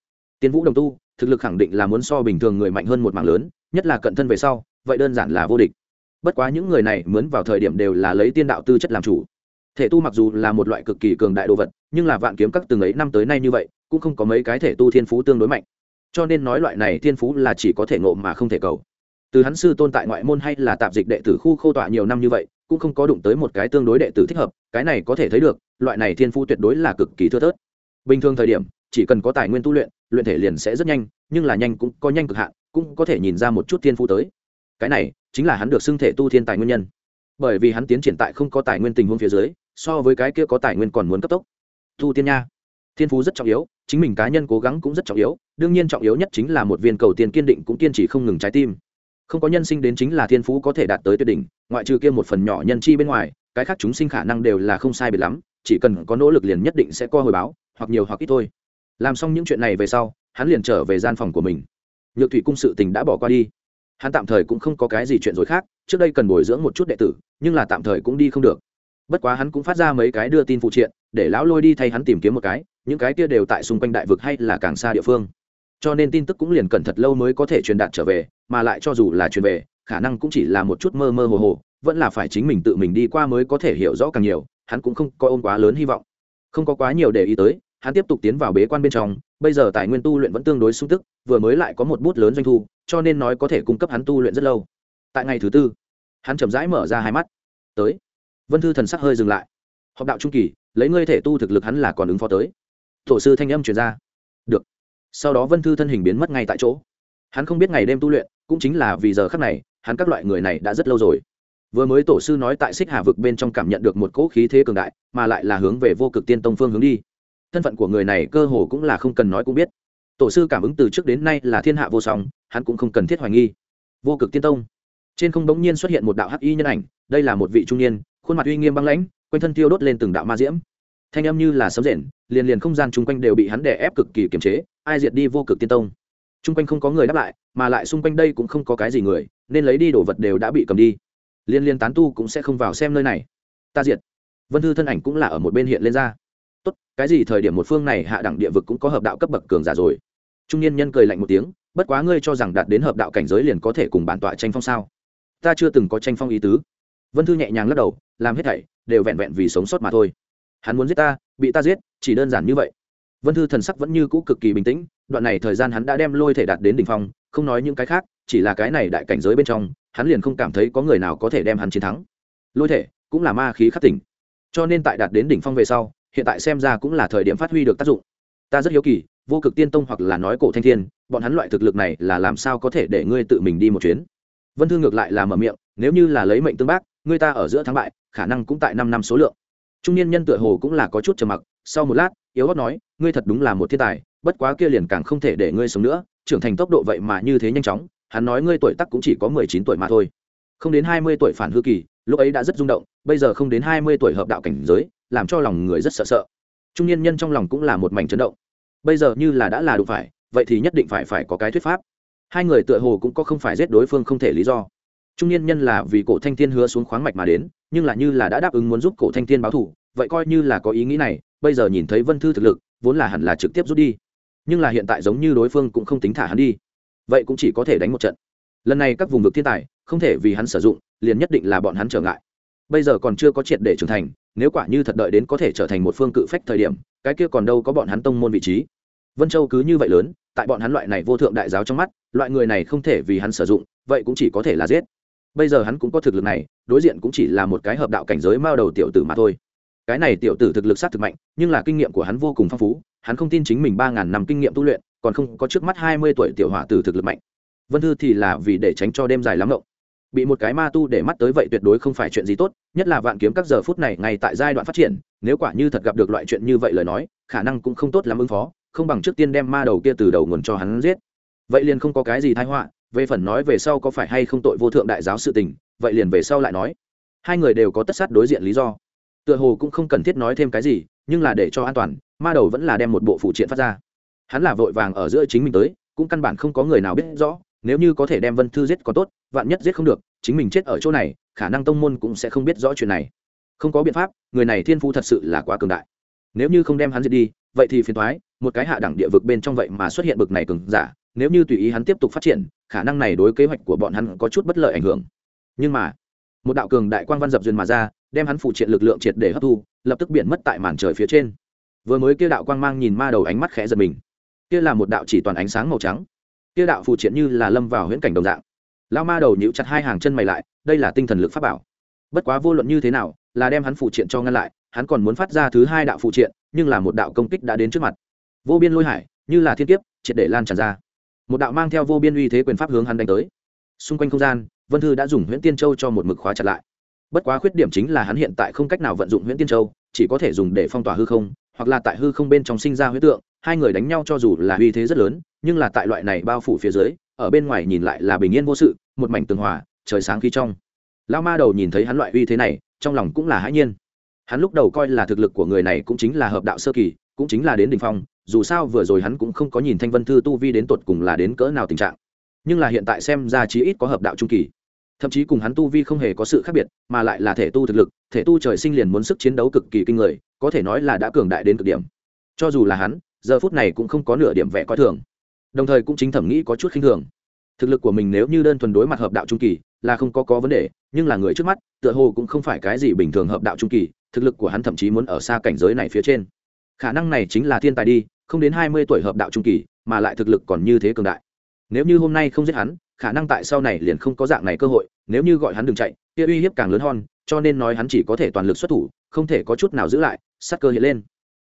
tiến vũ đồng tu, thực lực khẳng định là muốn so bình thường người mạnh hơn một mạng lớn, nhất là cận thân về sau, vậy đơn giản là vô địch. Bất quá những người này mướn vào thời điểm đều là lấy tiên đạo tư chất làm chủ. Thể tu mặc dù là một loại cực kỳ cường đại đồ vật, nhưng là vạn kiếm các từng ấy năm tới nay như vậy, cũng không có mấy cái thể tu thiên phú tương đối mạnh. Cho nên nói loại này thiên phú là chỉ có thể ngộ mà không thể cầu. Từ hắn sư tôn tại ngoại môn hay là tạp dịch đệ tử khu khô tọa nhiều năm như vậy cũng không có đụng tới một cái tương đối đệ tử thích hợp, cái này có thể thấy được, loại này thiên phú tuyệt đối là cực kỳ thưa thớt. Bình thường thời điểm, chỉ cần có tài nguyên tu luyện luyện thể liền sẽ rất nhanh, nhưng là nhanh cũng có nhanh cực hạn, cũng có thể nhìn ra một chút thiên phú tới. Cái này chính là hắn được xưng thể tu thiên tài nguyên nhân. Bởi vì hắn tiến triển tại không có tài nguyên tình huống phía dưới, so với cái kia có tài nguyên còn muốn cấp tốc. Tu tiên nha, thiên phú rất trọng yếu, chính mình cá nhân cố gắng cũng rất trọng yếu, đương nhiên trọng yếu nhất chính là một viên cầu tiền kiên định cũng kiên trì không ngừng trái tim không có nhân sinh đến chính là thiên phú có thể đạt tới tuyệt đỉnh, ngoại trừ kia một phần nhỏ nhân chi bên ngoài, cái khác chúng sinh khả năng đều là không sai biệt lắm, chỉ cần có nỗ lực liền nhất định sẽ co hồi báo, hoặc nhiều hoặc ít thôi. Làm xong những chuyện này về sau, hắn liền trở về gian phòng của mình. Nhược thủy cung sự tình đã bỏ qua đi. Hắn tạm thời cũng không có cái gì chuyện rồi khác, trước đây cần bồi dưỡng một chút đệ tử, nhưng là tạm thời cũng đi không được. Bất quá hắn cũng phát ra mấy cái đưa tin phụ triện, để lão lôi đi thay hắn tìm kiếm một cái, những cái kia đều tại xung quanh đại vực hay là càng xa địa phương cho nên tin tức cũng liền cẩn thật lâu mới có thể truyền đạt trở về, mà lại cho dù là truyền về, khả năng cũng chỉ là một chút mơ mơ hồ hồ, vẫn là phải chính mình tự mình đi qua mới có thể hiểu rõ càng nhiều, hắn cũng không coi ôm quá lớn hy vọng. Không có quá nhiều để ý tới, hắn tiếp tục tiến vào bế quan bên trong, bây giờ tài nguyên tu luyện vẫn tương đối sung tức vừa mới lại có một bút lớn doanh thu, cho nên nói có thể cung cấp hắn tu luyện rất lâu. Tại ngày thứ tư, hắn chậm rãi mở ra hai mắt. Tới. Vân thư thần sắc hơi dừng lại. Họp đạo trung kỳ, lấy ngươi thể tu thực lực hắn là còn ứng phó tới. Tổ sư thanh âm truyền ra sau đó vân thư thân hình biến mất ngay tại chỗ. Hắn không biết ngày đêm tu luyện, cũng chính là vì giờ khắc này, hắn các loại người này đã rất lâu rồi. Vừa mới tổ sư nói tại xích hà vực bên trong cảm nhận được một cỗ khí thế cường đại, mà lại là hướng về vô cực tiên tông phương hướng đi. Thân phận của người này cơ hồ cũng là không cần nói cũng biết. Tổ sư cảm ứng từ trước đến nay là thiên hạ vô song, hắn cũng không cần thiết hoài nghi. Vô cực tiên tông. Trên không bỗng nhiên xuất hiện một đạo hắc y nhân ảnh, đây là một vị trung niên, khuôn mặt uy nghiêm băng lãnh, quanh thân tiêu đốt lên từng đạo ma diễm. Thanh âm như là sấm rền, liền liền không gian chung quanh đều bị hắn đè ép cực kỳ kiềm chế ai diệt đi vô cực tiên tông? Chung quanh không có người đáp lại, mà lại xung quanh đây cũng không có cái gì người, nên lấy đi đồ vật đều đã bị cầm đi. Liên liên tán tu cũng sẽ không vào xem nơi này. Ta diệt. Vân thư thân ảnh cũng là ở một bên hiện lên ra. Tốt, cái gì thời điểm một phương này hạ đẳng địa vực cũng có hợp đạo cấp bậc cường giả rồi? Trung niên nhân cười lạnh một tiếng, bất quá ngươi cho rằng đạt đến hợp đạo cảnh giới liền có thể cùng bản tọa tranh phong sao? Ta chưa từng có tranh phong ý tứ. Vân thư nhẹ nhàng lắc đầu, làm hết thảy, đều vẹn vẹn vì sống sót mà thôi. Hắn muốn giết ta, bị ta giết, chỉ đơn giản như vậy vân thư thần sắc vẫn như cũ cực kỳ bình tĩnh, đoạn này thời gian hắn đã đem lôi thể đạt đến đỉnh phong, không nói những cái khác, chỉ là cái này đại cảnh giới bên trong, hắn liền không cảm thấy có người nào có thể đem hắn chiến thắng. Lôi thể cũng là ma khí khắc tỉnh, cho nên tại đạt đến đỉnh phong về sau, hiện tại xem ra cũng là thời điểm phát huy được tác dụng. Ta rất hiếu kỳ, vô cực tiên tông hoặc là nói cổ thanh thiên, bọn hắn loại thực lực này là làm sao có thể để ngươi tự mình đi một chuyến? Vân thư ngược lại là mở miệng, nếu như là lấy mệnh tương bác, ngươi ta ở giữa thắng bại, khả năng cũng tại năm năm số lượng. Trung niên nhân tựa hồ cũng là có chút trầm mặc, sau một lát yếu hót nói, ngươi thật đúng là một thiên tài, bất quá kia liền càng không thể để ngươi sống nữa, trưởng thành tốc độ vậy mà như thế nhanh chóng, hắn nói ngươi tuổi tắc cũng chỉ có mười chín tuổi mà thôi. Không đến hai mươi tuổi phản hư kỳ, lúc ấy đã rất rung động, bây giờ không đến hai mươi tuổi hợp đạo cảnh giới, làm cho lòng người rất sợ sợ. Trung niên nhân trong lòng cũng là một mảnh chấn động. Bây giờ như là đã là đụng phải, vậy thì nhất định phải phải có cái thuyết pháp. Hai người tựa hồ cũng có không phải giết đối phương không thể lý do. Trung niên nhân là vì cổ thanh thiên hứa xuống khoáng mạch mà đến, nhưng là như là đã đáp ứng muốn giúp cổ thanh thiên báo thủ, vậy coi như là có ý nghĩ này bây giờ nhìn thấy vân thư thực lực, vốn là hẳn là trực tiếp rút đi. Nhưng là hiện tại giống như đối phương cũng không tính thả hắn đi. Vậy cũng chỉ có thể đánh một trận. Lần này các vùng vực thiên tài, không thể vì hắn sử dụng, liền nhất định là bọn hắn trở ngại. Bây giờ còn chưa có triệt để trưởng thành, nếu quả như thật đợi đến có thể trở thành một phương cự phách thời điểm, cái kia còn đâu có bọn hắn tông môn vị trí. Vân châu cứ như vậy lớn, tại bọn hắn loại này vô thượng đại giáo trong mắt, loại người này không thể vì hắn sử dụng, vậy cũng chỉ có thể là giết. Bây giờ hắn cũng có thực lực này, đối diện cũng chỉ là một cái hợp đạo cảnh giới mao đầu tiểu tử mà thôi cái này tiểu tử thực lực sát thực mạnh, nhưng là kinh nghiệm của hắn vô cùng phong phú, hắn không tin chính mình ba ngàn năm kinh nghiệm tu luyện, còn không có trước mắt hai mươi tuổi tiểu hỏa tử thực lực mạnh. Vân thư thì là vì để tránh cho đêm dài lắm rộng bị một cái ma tu để mắt tới vậy tuyệt đối không phải chuyện gì tốt, nhất là vạn kiếm các giờ phút này ngay tại giai đoạn phát triển, nếu quả như thật gặp được loại chuyện như vậy lời nói, khả năng cũng không tốt lắm ứng phó, không bằng trước tiên đem ma đầu kia từ đầu nguồn cho hắn giết. Vậy liền không có cái gì thái họa, về phần nói về sau có phải hay không tội vô thượng đại giáo sự tình, vậy liền về sau lại nói. Hai người đều có tất sát đối diện lý do tựa hồ cũng không cần thiết nói thêm cái gì, nhưng là để cho an toàn, ma đầu vẫn là đem một bộ phụ triện phát ra. Hắn là vội vàng ở giữa chính mình tới, cũng căn bản không có người nào biết rõ, nếu như có thể đem vân thư giết có tốt, vạn nhất giết không được, chính mình chết ở chỗ này, khả năng tông môn cũng sẽ không biết rõ chuyện này. Không có biện pháp, người này thiên phú thật sự là quá cường đại. Nếu như không đem hắn giết đi, vậy thì phiền thoái một cái hạ đẳng địa vực bên trong vậy mà xuất hiện bực này cường giả, nếu như tùy ý hắn tiếp tục phát triển, khả năng này đối kế hoạch của bọn hắn có chút bất lợi ảnh hưởng. Nhưng mà, một đạo cường đại quan văn dập duyên mà ra đem hắn phụ triện lực lượng triệt để hấp thu, lập tức biển mất tại màn trời phía trên. Vừa mới kia đạo quang mang nhìn ma đầu ánh mắt khẽ giật mình. Kia là một đạo chỉ toàn ánh sáng màu trắng. Kia đạo phụ triện như là lâm vào huyễn cảnh đồng dạng. Lao ma đầu nhíu chặt hai hàng chân mày lại, đây là tinh thần lực pháp bảo. Bất quá vô luận như thế nào, là đem hắn phụ triện cho ngăn lại, hắn còn muốn phát ra thứ hai đạo phụ triện, nhưng là một đạo công kích đã đến trước mặt. Vô biên lôi hải, như là thiên kiếp, triệt để lan tràn ra. Một đạo mang theo vô biên uy thế quyền pháp hướng hắn đánh tới. Xung quanh không gian, vân thư đã dùng huyễn tiên châu cho một mực khóa chặt lại bất quá khuyết điểm chính là hắn hiện tại không cách nào vận dụng huyễn tiên châu, chỉ có thể dùng để phong tỏa hư không, hoặc là tại hư không bên trong sinh ra huyết tượng, hai người đánh nhau cho dù là uy thế rất lớn, nhưng là tại loại này bao phủ phía dưới, ở bên ngoài nhìn lại là bình yên vô sự, một mảnh tường hòa, trời sáng khí trong. Lao ma đầu nhìn thấy hắn loại uy thế này, trong lòng cũng là hãi nhiên. Hắn lúc đầu coi là thực lực của người này cũng chính là hợp đạo sơ kỳ, cũng chính là đến đ ỉ n h phong, dù sao vừa rồi hắn cũng không có nhìn thanh vân thư tu vi đến tột cùng là đến cỡ nào tình trạng. Nhưng là hiện tại xem ra chí ít có hợp đạo trung kỳ thậm chí cùng hắn tu vi không hề có sự khác biệt, mà lại là thể tu thực lực, thể tu trời sinh liền muốn sức chiến đấu cực kỳ kinh người, có thể nói là đã cường đại đến cực điểm. Cho dù là hắn, giờ phút này cũng không có nửa điểm vẻ coi thường. Đồng thời cũng chính thẩm nghĩ có chút khinh thường. Thực lực của mình nếu như đơn thuần đối mặt hợp đạo trung kỳ, là không có có vấn đề, nhưng là người trước mắt, tựa hồ cũng không phải cái gì bình thường hợp đạo trung kỳ, thực lực của hắn thậm chí muốn ở xa cảnh giới này phía trên. Khả năng này chính là thiên tài đi, không đến hai mươi tuổi hợp đạo trung kỳ, mà lại thực lực còn như thế cường đại nếu như hôm nay không giết hắn, khả năng tại sau này liền không có dạng này cơ hội, nếu như gọi hắn đừng chạy, kia uy hiếp càng lớn hơn, cho nên nói hắn chỉ có thể toàn lực xuất thủ, không thể có chút nào giữ lại, sát cơ hiện lên.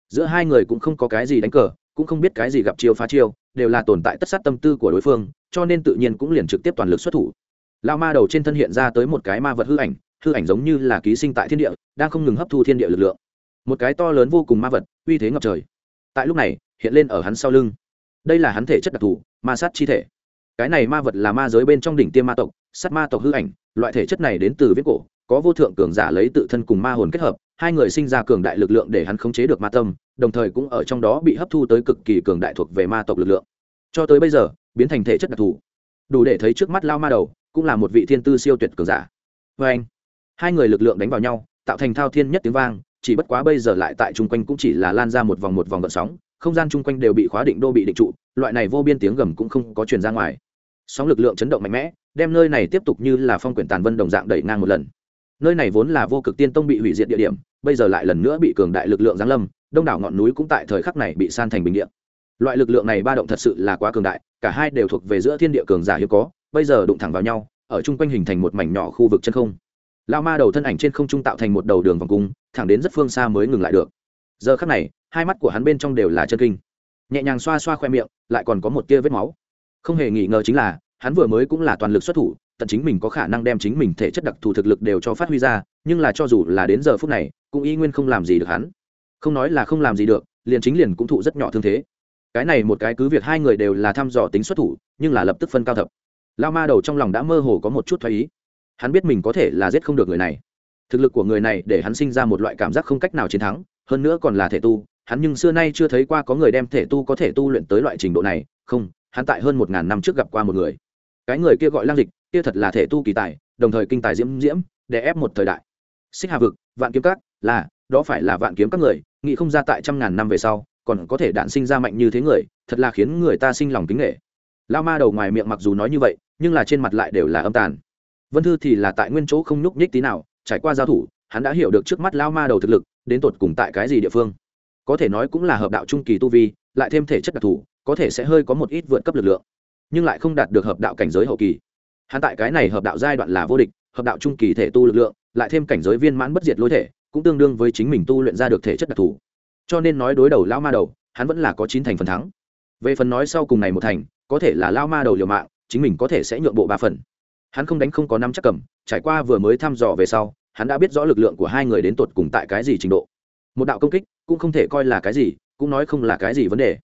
Giữa hai người cũng không có cái gì đánh cờ, cũng không biết cái gì gặp chiêu phá chiêu, đều là tồn tại tất sát tâm tư của đối phương, cho nên tự nhiên cũng liền trực tiếp toàn lực xuất thủ. Lao ma đầu trên thân hiện ra tới một cái ma vật hư ảnh hư ảnh giống như là ký sinh tại thiên địa, đang không ngừng hấp thu thiên địa lực lượng. Một cái to lớn vô cùng ma vật, uy thế ngập trời. Tại lúc này, hiện lên ở hắn sau lưng đây là hắn thể chất đặc thù, ma sát chi thể. Cái này ma vật là ma giới bên trong đỉnh tiêm ma tộc, sát ma tộc hư ảnh, loại thể chất này đến từ viết cổ, có vô thượng cường giả lấy tự thân cùng ma hồn kết hợp, hai người sinh ra cường đại lực lượng để hắn khống chế được ma tâm, đồng thời cũng ở trong đó bị hấp thu tới cực kỳ cường đại thuộc về ma tộc lực lượng. Cho tới bây giờ, biến thành thể chất đặc thù. Đủ để thấy trước mắt lao ma đầu cũng là một vị thiên tư siêu tuyệt cường giả. Vê anh, hai người lực lượng đánh vào nhau, tạo thành thao thiên nhất tiếng vang, chỉ bất quá bây giờ lại tại chung quanh cũng chỉ là lan ra một vòng một vòng gợn sóng không gian chung quanh đều bị khóa định đô bị định trụ, loại này vô biên tiếng gầm cũng không có truyền ra ngoài. Sóng lực lượng chấn động mạnh mẽ, đem nơi này tiếp tục như là phong quyển tàn vân đồng dạng đẩy ngang một lần. Nơi này vốn là vô cực tiên tông bị hủy diệt địa điểm, bây giờ lại lần nữa bị cường đại lực lượng giáng lâm, đông đảo ngọn núi cũng tại thời khắc này bị san thành bình địa. Loại lực lượng này ba động thật sự là quá cường đại, cả hai đều thuộc về giữa thiên địa cường giả hiếm có, bây giờ đụng thẳng vào nhau, ở chung quanh hình thành một mảnh nhỏ khu vực chân không. Lao ma đầu thân ảnh trên không trung tạo thành một đầu đường vòng cung, thẳng đến rất phương xa mới ngừng lại được. Giờ khắc này hai mắt của hắn bên trong đều là chân kinh. Nhẹ nhàng xoa xoa khoe miệng, lại còn có một tia vết máu. Không hề nghi ngờ chính là, hắn vừa mới cũng là toàn lực xuất thủ, tận chính mình có khả năng đem chính mình thể chất đặc thù thực lực đều cho phát huy ra, nhưng là cho dù là đến giờ phút này, cũng y nguyên không làm gì được hắn. Không nói là không làm gì được, liền chính liền cũng thụ rất nhỏ thương thế. Cái này một cái cứ việc hai người đều là thăm dò tính xuất thủ, nhưng là lập tức phân cao thập. Lao ma đầu trong lòng đã mơ hồ có một chút thoái ý. Hắn biết mình có thể là giết không được người này. Thực lực của người này để hắn sinh ra một loại cảm giác không cách nào chiến thắng, hơn nữa còn là thể tu hắn nhưng xưa nay chưa thấy qua có người đem thể tu có thể tu luyện tới loại trình độ này, không, hắn tại hơn một ngàn năm trước gặp qua một người. Cái người kia gọi lang dịch, kia thật là thể tu kỳ tài, đồng thời kinh tài diễm diễm để ép một thời đại. Xích hà vực, vạn kiếm các, là, đó phải là vạn kiếm các người, nghĩ không ra tại trăm ngàn năm về sau, còn có thể đạn sinh ra mạnh như thế người, thật là khiến người ta sinh lòng kính nghệ. Lao ma đầu ngoài miệng mặc dù nói như vậy, nhưng là trên mặt lại đều là âm tàn. Vân thư thì là tại nguyên chỗ không nhúc nhích tí nào, trải qua giao thủ, hắn đã hiểu được trước mắt lao ma đầu thực lực, đến tột cùng tại cái gì địa phương có thể nói cũng là hợp đạo trung kỳ tu vi, lại thêm thể chất đặc thù, có thể sẽ hơi có một ít vượt cấp lực lượng, nhưng lại không đạt được hợp đạo cảnh giới hậu kỳ. Hắn tại cái này hợp đạo giai đoạn là vô địch, hợp đạo trung kỳ thể tu lực lượng, lại thêm cảnh giới viên mãn bất diệt lối thể, cũng tương đương với chính mình tu luyện ra được thể chất đặc thù. Cho nên nói đối đầu lao ma đầu, hắn vẫn là có chín thành phần thắng. Về phần nói sau cùng này một thành, có thể là lao ma đầu liều mạng, chính mình có thể sẽ nhượng bộ ba phần. Hắn không đánh không có năm chắc cầm, trải qua vừa mới thăm dò về sau, hắn đã biết rõ lực lượng của hai người đến tột cùng tại cái gì trình độ. Một đạo công kích cũng không thể coi là cái gì, cũng nói không là cái gì vấn đề.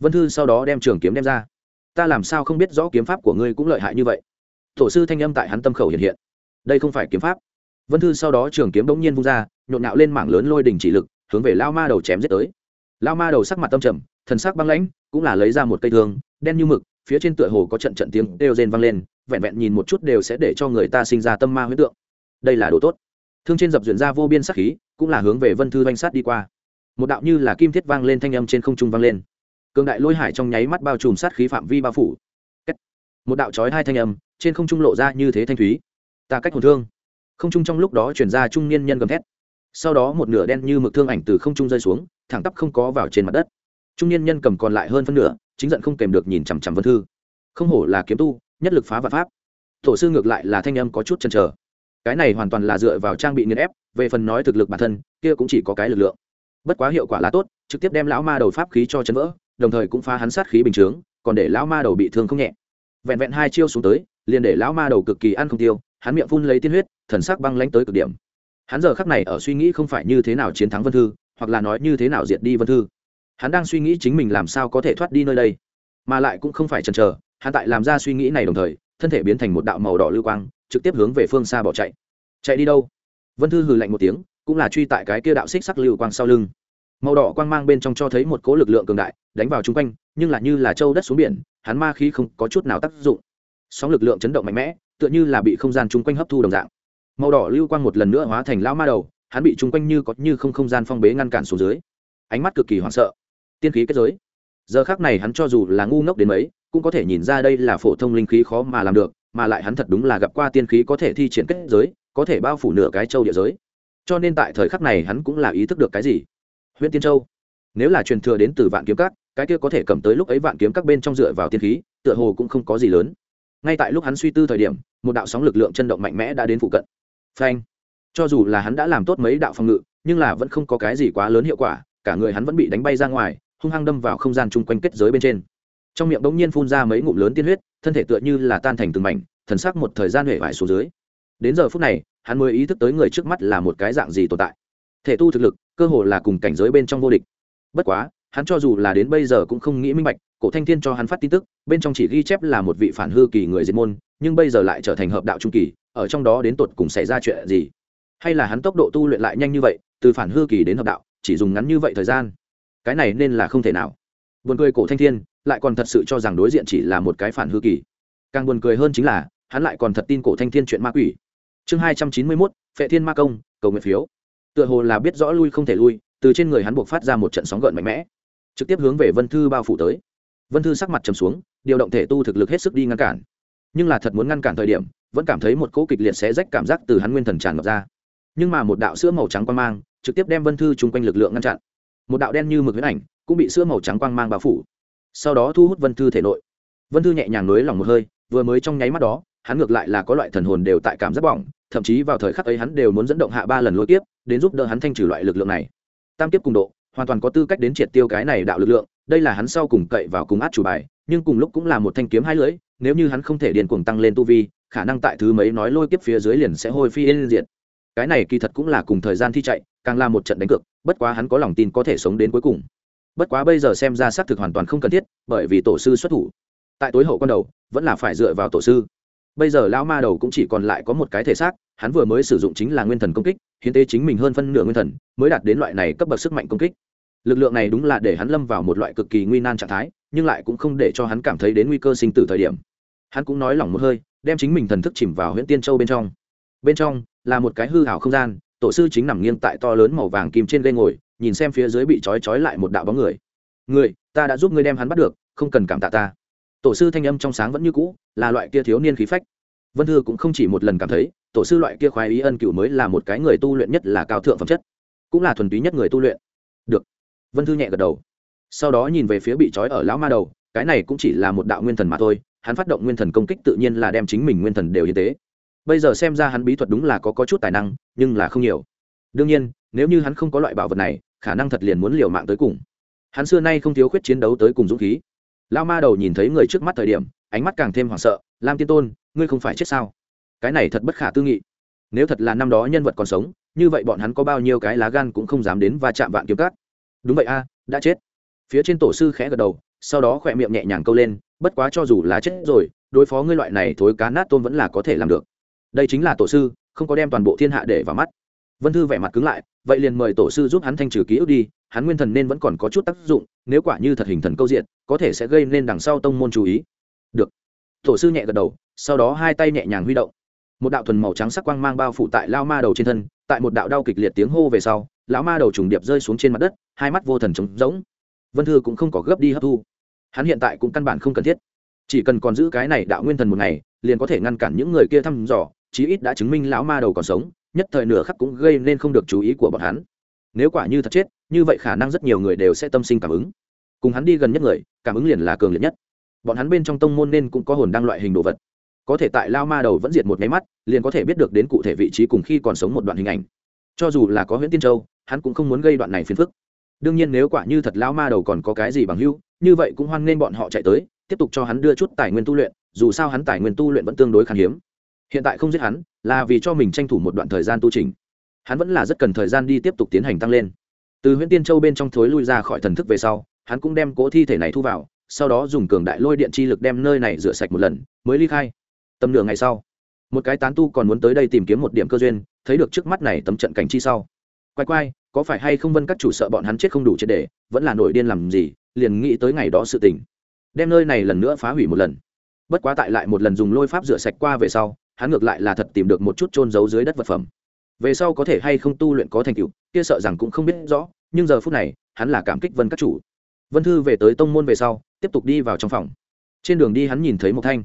Vân thư sau đó đem trường kiếm đem ra. Ta làm sao không biết rõ kiếm pháp của ngươi cũng lợi hại như vậy? Tổ sư thanh âm tại hắn tâm khẩu hiện hiện. Đây không phải kiếm pháp. Vân thư sau đó trường kiếm bỗng nhiên vung ra, nhộn nhạo lên mảng lớn lôi đình chỉ lực, hướng về lao ma đầu chém giết tới. Lao ma đầu sắc mặt tâm trầm, thần sắc băng lãnh, cũng là lấy ra một cây thương, đen như mực, phía trên tựa hồ có trận trận tiếng đều rên vang lên, vẹn vẹn nhìn một chút đều sẽ để cho người ta sinh ra tâm ma huyết tượng. Đây là đồ tốt. Thương trên dập duyện ra vô biên sắc khí, cũng là hướng về vân thư doanh sát đi qua một đạo như là kim thiết vang lên thanh âm trên không trung vang lên. Cường đại lôi hải trong nháy mắt bao trùm sát khí phạm vi bao phủ. Một đạo trói hai thanh âm, trên không trung lộ ra như thế thanh thúy. Ta cách hồn thương. Không trung trong lúc đó chuyển ra trung niên nhân gầm thét. Sau đó một nửa đen như mực thương ảnh từ không trung rơi xuống, thẳng tắp không có vào trên mặt đất. Trung niên nhân cầm còn lại hơn phân nửa, chính giận không kèm được nhìn chằm chằm vân thư. Không hổ là kiếm tu, nhất lực phá vạn pháp. Tổ sư ngược lại là thanh âm có chút chần chờ. Cái này hoàn toàn là dựa vào trang bị nghiền ép, về phần nói thực lực bản thân, kia cũng chỉ có cái lực lượng bất quá hiệu quả là tốt, trực tiếp đem lão ma đầu pháp khí cho chấn vỡ, đồng thời cũng phá hắn sát khí bình chướng, còn để lão ma đầu bị thương không nhẹ. Vẹn vẹn hai chiêu xuống tới, liền để lão ma đầu cực kỳ ăn không tiêu, hắn miệng phun lấy tiên huyết, thần sắc băng lánh tới cực điểm. Hắn giờ khắc này ở suy nghĩ không phải như thế nào chiến thắng vân thư, hoặc là nói như thế nào diệt đi vân thư. Hắn đang suy nghĩ chính mình làm sao có thể thoát đi nơi đây, mà lại cũng không phải chần chờ, hắn tại làm ra suy nghĩ này đồng thời, thân thể biến thành một đạo màu đỏ lưu quang, trực tiếp hướng về phương xa bỏ chạy. Chạy đi đâu? Vân thư hừ lạnh một tiếng cũng là truy tại cái kia đạo xích sắc lưu quang sau lưng. Màu đỏ quang mang bên trong cho thấy một cỗ lực lượng cường đại, đánh vào chung quanh, nhưng là như là châu đất xuống biển, hắn ma khí không có chút nào tác dụng. Sóng lực lượng chấn động mạnh mẽ, tựa như là bị không gian chung quanh hấp thu đồng dạng. Màu đỏ lưu quang một lần nữa hóa thành lão ma đầu, hắn bị chung quanh như có như không không gian phong bế ngăn cản xuống dưới. Ánh mắt cực kỳ hoảng sợ. Tiên khí kết giới. Giờ khác này hắn cho dù là ngu ngốc đến mấy, cũng có thể nhìn ra đây là phổ thông linh khí khó mà làm được, mà lại hắn thật đúng là gặp qua tiên khí có thể thi triển kết giới, có thể bao phủ nửa cái châu địa giới cho nên tại thời khắc này hắn cũng là ý thức được cái gì. Huyện tiên châu, nếu là truyền thừa đến từ vạn kiếm các, cái kia có thể cầm tới lúc ấy vạn kiếm các bên trong dựa vào tiên khí, tựa hồ cũng không có gì lớn. Ngay tại lúc hắn suy tư thời điểm, một đạo sóng lực lượng chân động mạnh mẽ đã đến phụ cận. Phanh! Cho dù là hắn đã làm tốt mấy đạo phòng ngự, nhưng là vẫn không có cái gì quá lớn hiệu quả, cả người hắn vẫn bị đánh bay ra ngoài, hung hăng đâm vào không gian chung quanh kết giới bên trên. Trong miệng bỗng nhiên phun ra mấy ngụm lớn tiên huyết, thân thể tựa như là tan thành từng mảnh, thần sắc một thời gian huệ vải xuống dưới đến giờ phút này, hắn mới ý thức tới người trước mắt là một cái dạng gì tồn tại. Thể tu thực lực, cơ hồ là cùng cảnh giới bên trong vô địch. Bất quá, hắn cho dù là đến bây giờ cũng không nghĩ minh bạch, cổ thanh thiên cho hắn phát tin tức, bên trong chỉ ghi chép là một vị phản hư kỳ người diệt môn, nhưng bây giờ lại trở thành hợp đạo trung kỳ, ở trong đó đến tột cùng xảy ra chuyện gì? Hay là hắn tốc độ tu luyện lại nhanh như vậy, từ phản hư kỳ đến hợp đạo, chỉ dùng ngắn như vậy thời gian? Cái này nên là không thể nào. Buồn cười cổ thanh thiên, lại còn thật sự cho rằng đối diện chỉ là một cái phản hư kỳ. Càng buồn cười hơn chính là, hắn lại còn thật tin cổ thanh thiên chuyện ma quỷ chương hai trăm chín mươi mốt, phệ thiên ma công, cầu nguyện phiếu. Tựa hồ là biết rõ lui không thể lui, từ trên người hắn buộc phát ra một trận sóng gợn mạnh mẽ. Trực tiếp hướng về vân thư bao phủ tới. Vân thư sắc mặt trầm xuống, điều động thể tu thực lực hết sức đi ngăn cản. Nhưng là thật muốn ngăn cản thời điểm, vẫn cảm thấy một cỗ kịch liệt xé rách cảm giác từ hắn nguyên thần tràn ngập ra. Nhưng mà một đạo sữa màu trắng quang mang, trực tiếp đem vân thư chung quanh lực lượng ngăn chặn. Một đạo đen như mực huyết ảnh, cũng bị sữa màu trắng quang mang bao phủ. Sau đó thu hút vân thư thể nội. Vân thư nhẹ nhàng nới lòng một hơi, vừa mới trong nháy mắt đó hắn ngược lại là có loại thần hồn đều tại cảm giác bỏng, thậm chí vào thời khắc ấy hắn đều muốn dẫn động hạ ba lần lôi tiếp đến giúp đỡ hắn thanh trừ loại lực lượng này. Tam tiếp cùng độ, hoàn toàn có tư cách đến triệt tiêu cái này đạo lực lượng, đây là hắn sau cùng cậy vào cùng át chủ bài, nhưng cùng lúc cũng là một thanh kiếm hai lưỡi, nếu như hắn không thể điền cuồng tăng lên tu vi, khả năng tại thứ mấy nói lôi kiếp phía dưới liền sẽ hôi phi yên diệt. Cái này kỳ thật cũng là cùng thời gian thi chạy, càng là một trận đánh cược, bất quá hắn có lòng tin có thể sống đến cuối cùng. Bất quá bây giờ xem ra xác thực hoàn toàn không cần thiết, bởi vì tổ sư xuất thủ. Tại tối hậu con đầu, vẫn là phải dựa vào tổ sư bây giờ lão ma đầu cũng chỉ còn lại có một cái thể xác, hắn vừa mới sử dụng chính là nguyên thần công kích, hiến tế chính mình hơn phân nửa nguyên thần, mới đạt đến loại này cấp bậc sức mạnh công kích. Lực lượng này đúng là để hắn lâm vào một loại cực kỳ nguy nan trạng thái, nhưng lại cũng không để cho hắn cảm thấy đến nguy cơ sinh tử thời điểm. Hắn cũng nói lỏng một hơi, đem chính mình thần thức chìm vào huyện tiên châu bên trong. Bên trong là một cái hư hảo không gian, tổ sư chính nằm nghiêng tại to lớn màu vàng kim trên gây ngồi, nhìn xem phía dưới bị trói trói lại một đạo bóng người. Người ta đã giúp ngươi đem hắn bắt được, không cần cảm tạ ta tổ sư thanh âm trong sáng vẫn như cũ là loại kia thiếu niên khí phách. Vân thư cũng không chỉ một lần cảm thấy tổ sư loại kia khoái ý ân cựu mới là một cái người tu luyện nhất là cao thượng phẩm chất cũng là thuần túy nhất người tu luyện. Được. Vân thư nhẹ gật đầu. Sau đó nhìn về phía bị trói ở lão ma đầu cái này cũng chỉ là một đạo nguyên thần mà thôi hắn phát động nguyên thần công kích tự nhiên là đem chính mình nguyên thần đều như thế bây giờ xem ra hắn bí thuật đúng là có, có chút tài năng nhưng là không nhiều. Đương nhiên nếu như hắn không có loại bảo vật này khả năng thật liền muốn liều mạng tới cùng. Hắn xưa nay không thiếu khuyết chiến đấu tới cùng dũng khí lao ma đầu nhìn thấy người trước mắt thời điểm, ánh mắt càng thêm hoảng sợ, lam tiên tôn, ngươi không phải chết sao? Cái này thật bất khả tư nghị. Nếu thật là năm đó nhân vật còn sống, như vậy bọn hắn có bao nhiêu cái lá gan cũng không dám đến và chạm vạn kiếm cát. Đúng vậy a, đã chết. Phía trên tổ sư khẽ gật đầu, sau đó khỏe miệng nhẹ nhàng câu lên, bất quá cho dù là chết rồi, đối phó ngươi loại này thối cá nát tôm vẫn là có thể làm được. Đây chính là tổ sư, không có đem toàn bộ thiên hạ để vào mắt. Vân thư vẻ mặt cứng lại, vậy liền mời tổ sư giúp hắn thanh trừ ký ức đi hắn nguyên thần nên vẫn còn có chút tác dụng, nếu quả như thật hình thần câu diện, có thể sẽ gây nên đằng sau tông môn chú ý. Được. Tổ sư nhẹ gật đầu, sau đó hai tay nhẹ nhàng huy động. Một đạo thuần màu trắng sắc quang mang bao phủ tại lao ma đầu trên thân, tại một đạo đau kịch liệt tiếng hô về sau, lão ma đầu trùng điệp rơi xuống trên mặt đất, hai mắt vô thần trống rỗng. Vân thư cũng không có gấp đi hấp thu. Hắn hiện tại cũng căn bản không cần thiết. Chỉ cần còn giữ cái này đạo nguyên thần một ngày, liền có thể ngăn cản những người kia thăm dò, chí ít đã chứng minh lão ma đầu còn sống, nhất thời nửa khắc cũng gây nên không được chú ý của bọn hắn. Nếu quả như thật chết như vậy khả năng rất nhiều người đều sẽ tâm sinh cảm ứng. Cùng hắn đi gần nhất người, cảm ứng liền là cường liệt nhất. Bọn hắn bên trong tông môn nên cũng có hồn đăng loại hình đồ vật. Có thể tại lao ma đầu vẫn diệt một nháy mắt, liền có thể biết được đến cụ thể vị trí cùng khi còn sống một đoạn hình ảnh. Cho dù là có huyện tiên châu, hắn cũng không muốn gây đoạn này phiền phức. Đương nhiên nếu quả như thật lao ma đầu còn có cái gì bằng hưu như vậy cũng hoan nghênh bọn họ chạy tới, tiếp tục cho hắn đưa chút tài nguyên tu luyện, dù sao hắn tài nguyên tu luyện vẫn tương đối khan hiếm. Hiện tại không giết hắn, là vì cho mình tranh thủ một đoạn thời gian tu trình hắn vẫn là rất cần thời gian đi tiếp tục tiến hành tăng lên từ huyện tiên châu bên trong thối lui ra khỏi thần thức về sau, hắn cũng đem cỗ thi thể này thu vào, sau đó dùng cường đại lôi điện chi lực đem nơi này rửa sạch một lần, mới ly khai. Tầm nửa ngày sau, một cái tán tu còn muốn tới đây tìm kiếm một điểm cơ duyên, thấy được trước mắt này tấm trận cảnh chi sau. Quay quay có phải hay không vân các chủ sợ bọn hắn chết không đủ triệt để, vẫn là nổi điên làm gì, liền nghĩ tới ngày đó sự tình. Đem nơi này lần nữa phá hủy một lần. Bất quá tại lại một lần dùng lôi pháp rửa sạch qua về sau, hắn ngược lại là thật tìm được một chút trôn giấu dưới đất vật phẩm về sau có thể hay không tu luyện có thành tựu, kia sợ rằng cũng không biết rõ, nhưng giờ phút này, hắn là cảm kích vân các chủ. Vân thư về tới tông môn về sau, tiếp tục đi vào trong phòng. Trên đường đi hắn nhìn thấy một thanh.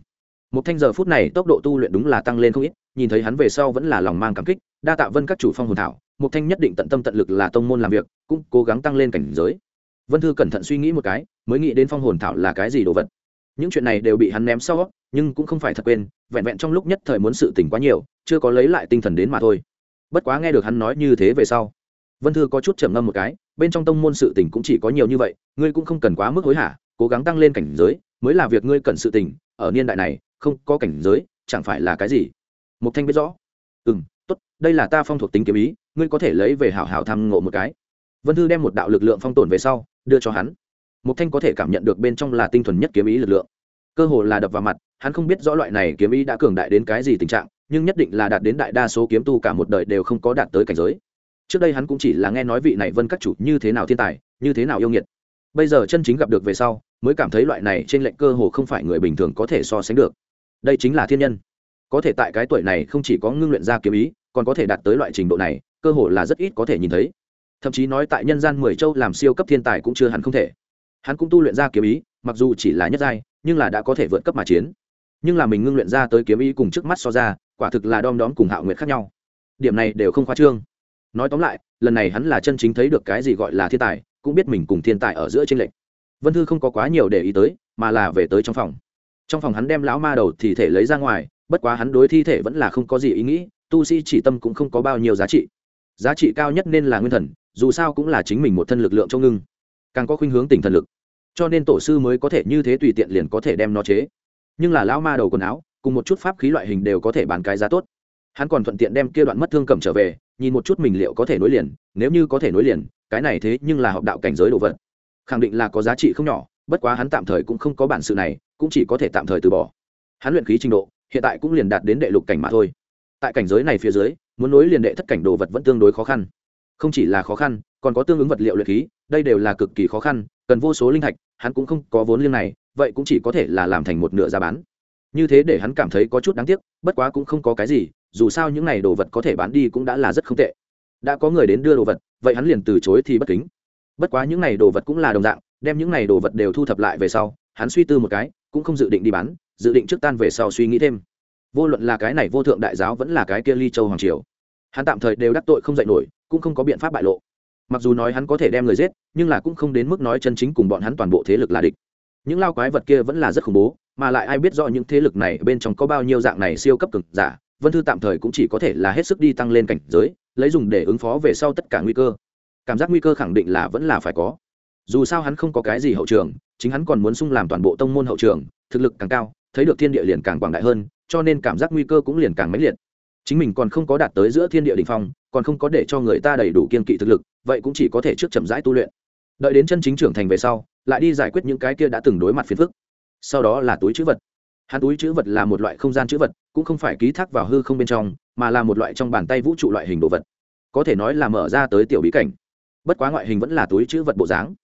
Một thanh giờ phút này tốc độ tu luyện đúng là tăng lên không ít, nhìn thấy hắn về sau vẫn là lòng mang cảm kích, đa tạ vân các chủ phong hồn thảo một thanh nhất định tận tâm tận lực là tông môn làm việc, cũng cố gắng tăng lên cảnh giới. Vân thư cẩn thận suy nghĩ một cái, mới nghĩ đến phong hồn thảo là cái gì đồ vật. Những chuyện này đều bị hắn ném sau, nhưng cũng không phải thật quên, vẹn vẹn trong lúc nhất thời muốn sự tỉnh quá nhiều, chưa có lấy lại tinh thần đến mà thôi bất quá nghe được hắn nói như thế về sau. Vân thư có chút trầm ngâm một cái, bên trong tông môn sự tình cũng chỉ có nhiều như vậy, ngươi cũng không cần quá mức hối hả, cố gắng tăng lên cảnh giới, mới là việc ngươi cần sự tình. ở niên đại này, không có cảnh giới, chẳng phải là cái gì? Mục thanh biết rõ. Ừ m tốt, đây là ta phong thuộc tính kiếm ý, ngươi có thể lấy về hảo hảo tham ngộ một cái. Vân thư đem một đạo lực lượng phong tổn về sau, đưa cho hắn. Mục thanh có thể cảm nhận được bên trong là tinh thuần nhất kiếm ý lực lượng. Cơ hồ là đập vào mặt, hắn không biết rõ loại này kiếm ý đã cường đại đến cái gì tình trạng nhưng nhất định là đạt đến đại đa số kiếm tu cả một đời đều không có đạt tới cảnh giới. Trước đây hắn cũng chỉ là nghe nói vị này vân các chủ như thế nào thiên tài, như thế nào yêu nghiệt. Bây giờ chân chính gặp được về sau, mới cảm thấy loại này trên lệnh cơ hồ không phải người bình thường có thể so sánh được. Đây chính là thiên nhân. Có thể tại cái tuổi này không chỉ có ngưng luyện ra kiếm ý, còn có thể đạt tới loại trình độ này, cơ hồ là rất ít có thể nhìn thấy. Thậm chí nói tại nhân gian mười châu làm siêu cấp thiên tài cũng chưa hẳn không thể. Hắn cũng tu luyện ra kiếm ý, mặc dù chỉ là nhất giai, nhưng là đã có thể vượt cấp mà chiến. Nhưng là mình ngưng luyện ra tới kiếm ý cùng trước mắt so ra quả thực là đom đóm cùng hạo nguyệt khác nhau. Điểm này đều không khoa trương. Nói tóm lại, lần này hắn là chân chính thấy được cái gì gọi là thiên tài, cũng biết mình cùng thiên tài ở giữa tranh lệch. Vân thư không có quá nhiều để ý tới, mà là về tới trong phòng. Trong phòng hắn đem lão ma đầu thi thể lấy ra ngoài, bất quá hắn đối thi thể vẫn là không có gì ý nghĩ, tu sĩ chỉ tâm cũng không có bao nhiêu giá trị. Giá trị cao nhất nên là nguyên thần, dù sao cũng là chính mình một thân lực lượng trong ngưng. Càng có khuynh hướng tình thần lực. Cho nên tổ sư mới có thể như thế tùy tiện liền có thể đem nó chế. Nhưng là lão ma đầu quần áo cùng một chút pháp khí loại hình đều có thể bán cái giá tốt. Hắn còn thuận tiện đem kia đoạn mất thương cầm trở về, nhìn một chút mình liệu có thể nối liền, nếu như có thể nối liền, cái này thế nhưng là học đạo cảnh giới đồ vật. Khẳng định là có giá trị không nhỏ, bất quá hắn tạm thời cũng không có bản sự này, cũng chỉ có thể tạm thời từ bỏ. Hắn luyện khí trình độ, hiện tại cũng liền đạt đến đệ lục cảnh mà thôi. Tại cảnh giới này phía dưới, muốn nối liền đệ thất cảnh đồ vật vẫn tương đối khó khăn. Không chỉ là khó khăn, còn có tương ứng vật liệu luyện khí, đây đều là cực kỳ khó khăn, cần vô số linh thạch, hắn cũng không có vốn liêm này, vậy cũng chỉ có thể là làm thành một nửa giá bán như thế để hắn cảm thấy có chút đáng tiếc, bất quá cũng không có cái gì, dù sao những này đồ vật có thể bán đi cũng đã là rất không tệ. Đã có người đến đưa đồ vật, vậy hắn liền từ chối thì bất kính. Bất quá những này đồ vật cũng là đồng dạng, đem những này đồ vật đều thu thập lại về sau, hắn suy tư một cái, cũng không dự định đi bán, dự định trước tan về sau suy nghĩ thêm. Vô luận là cái này vô thượng đại giáo vẫn là cái kia ly châu hoàng triều, hắn tạm thời đều đắc tội không dạy nổi, cũng không có biện pháp bại lộ. Mặc dù nói hắn có thể đem người giết, nhưng là cũng không đến mức nói chân chính cùng bọn hắn toàn bộ thế lực là địch những lao quái vật kia vẫn là rất khủng bố, mà lại ai biết rõ những thế lực này bên trong có bao nhiêu dạng này siêu cấp cực giả, vân thư tạm thời cũng chỉ có thể là hết sức đi tăng lên cảnh giới, lấy dùng để ứng phó về sau tất cả nguy cơ. Cảm giác nguy cơ khẳng định là vẫn là phải có. Dù sao hắn không có cái gì hậu trường, chính hắn còn muốn sung làm toàn bộ tông môn hậu trường, thực lực càng cao, thấy được thiên địa liền càng quảng đại hơn, cho nên cảm giác nguy cơ cũng liền càng mãnh liệt. Chính mình còn không có đạt tới giữa thiên địa đình phong, còn không có để cho người ta đầy đủ kiên kỵ thực lực, vậy cũng chỉ có thể trước chậm rãi tu luyện đợi đến chân chính trưởng thành về sau, lại đi giải quyết những cái kia đã từng đối mặt phiền phức. Sau đó là túi chữ vật. Hắn túi chữ vật là một loại không gian chữ vật, cũng không phải ký thác vào hư không bên trong, mà là một loại trong bàn tay vũ trụ loại hình đồ vật. Có thể nói là mở ra tới tiểu bí cảnh. Bất quá ngoại hình vẫn là túi chữ vật bộ dáng.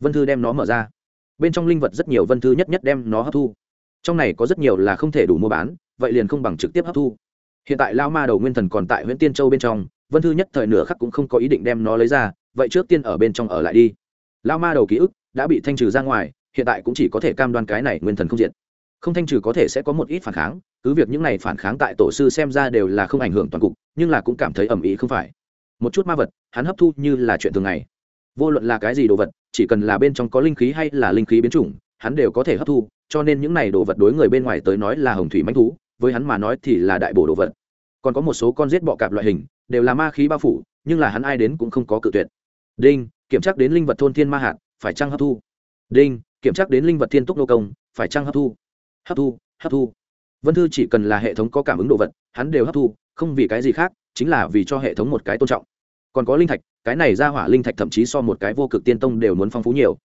Vân thư đem nó mở ra. Bên trong linh vật rất nhiều vân thư nhất nhất đem nó hấp thu. Trong này có rất nhiều là không thể đủ mua bán, vậy liền không bằng trực tiếp hấp thu. Hiện tại lao ma đầu nguyên thần còn tại huyện tiên châu bên trong, vân thư nhất thời nửa khắc cũng không có ý định đem nó lấy ra, vậy trước tiên ở bên trong ở lại đi lao ma đầu ký ức đã bị thanh trừ ra ngoài, hiện tại cũng chỉ có thể cam đoan cái này nguyên thần không diện không thanh trừ có thể sẽ có một ít phản kháng, cứ việc những này phản kháng tại tổ sư xem ra đều là không ảnh hưởng toàn cục, nhưng là cũng cảm thấy ẩm ý không phải. Một chút ma vật, hắn hấp thu như là chuyện thường ngày. Vô luận là cái gì đồ vật, chỉ cần là bên trong có linh khí hay là linh khí biến chủng, hắn đều có thể hấp thu, cho nên những này đồ vật đối người bên ngoài tới nói là hồng thủy manh thú, với hắn mà nói thì là đại bổ đồ vật. Còn có một số con giết bọ cạp loại hình, đều là ma khí bao phủ, nhưng là hắn ai đến cũng không có cự tuyệt. Đinh! Kiểm tra đến linh vật thôn thiên ma hạt, phải trăng hấp thu? Đinh, kiểm tra đến linh vật thiên túc nô công, phải trăng hấp thu? Hấp thu hấp thu. Vân thư chỉ cần là hệ thống có cảm ứng đồ vật, hắn đều hấp thu, không vì cái gì khác, chính là vì cho hệ thống một cái tôn trọng. Còn có linh thạch, cái này ra hỏa linh thạch thậm chí so một cái vô cực tiên tông đều muốn phong phú nhiều.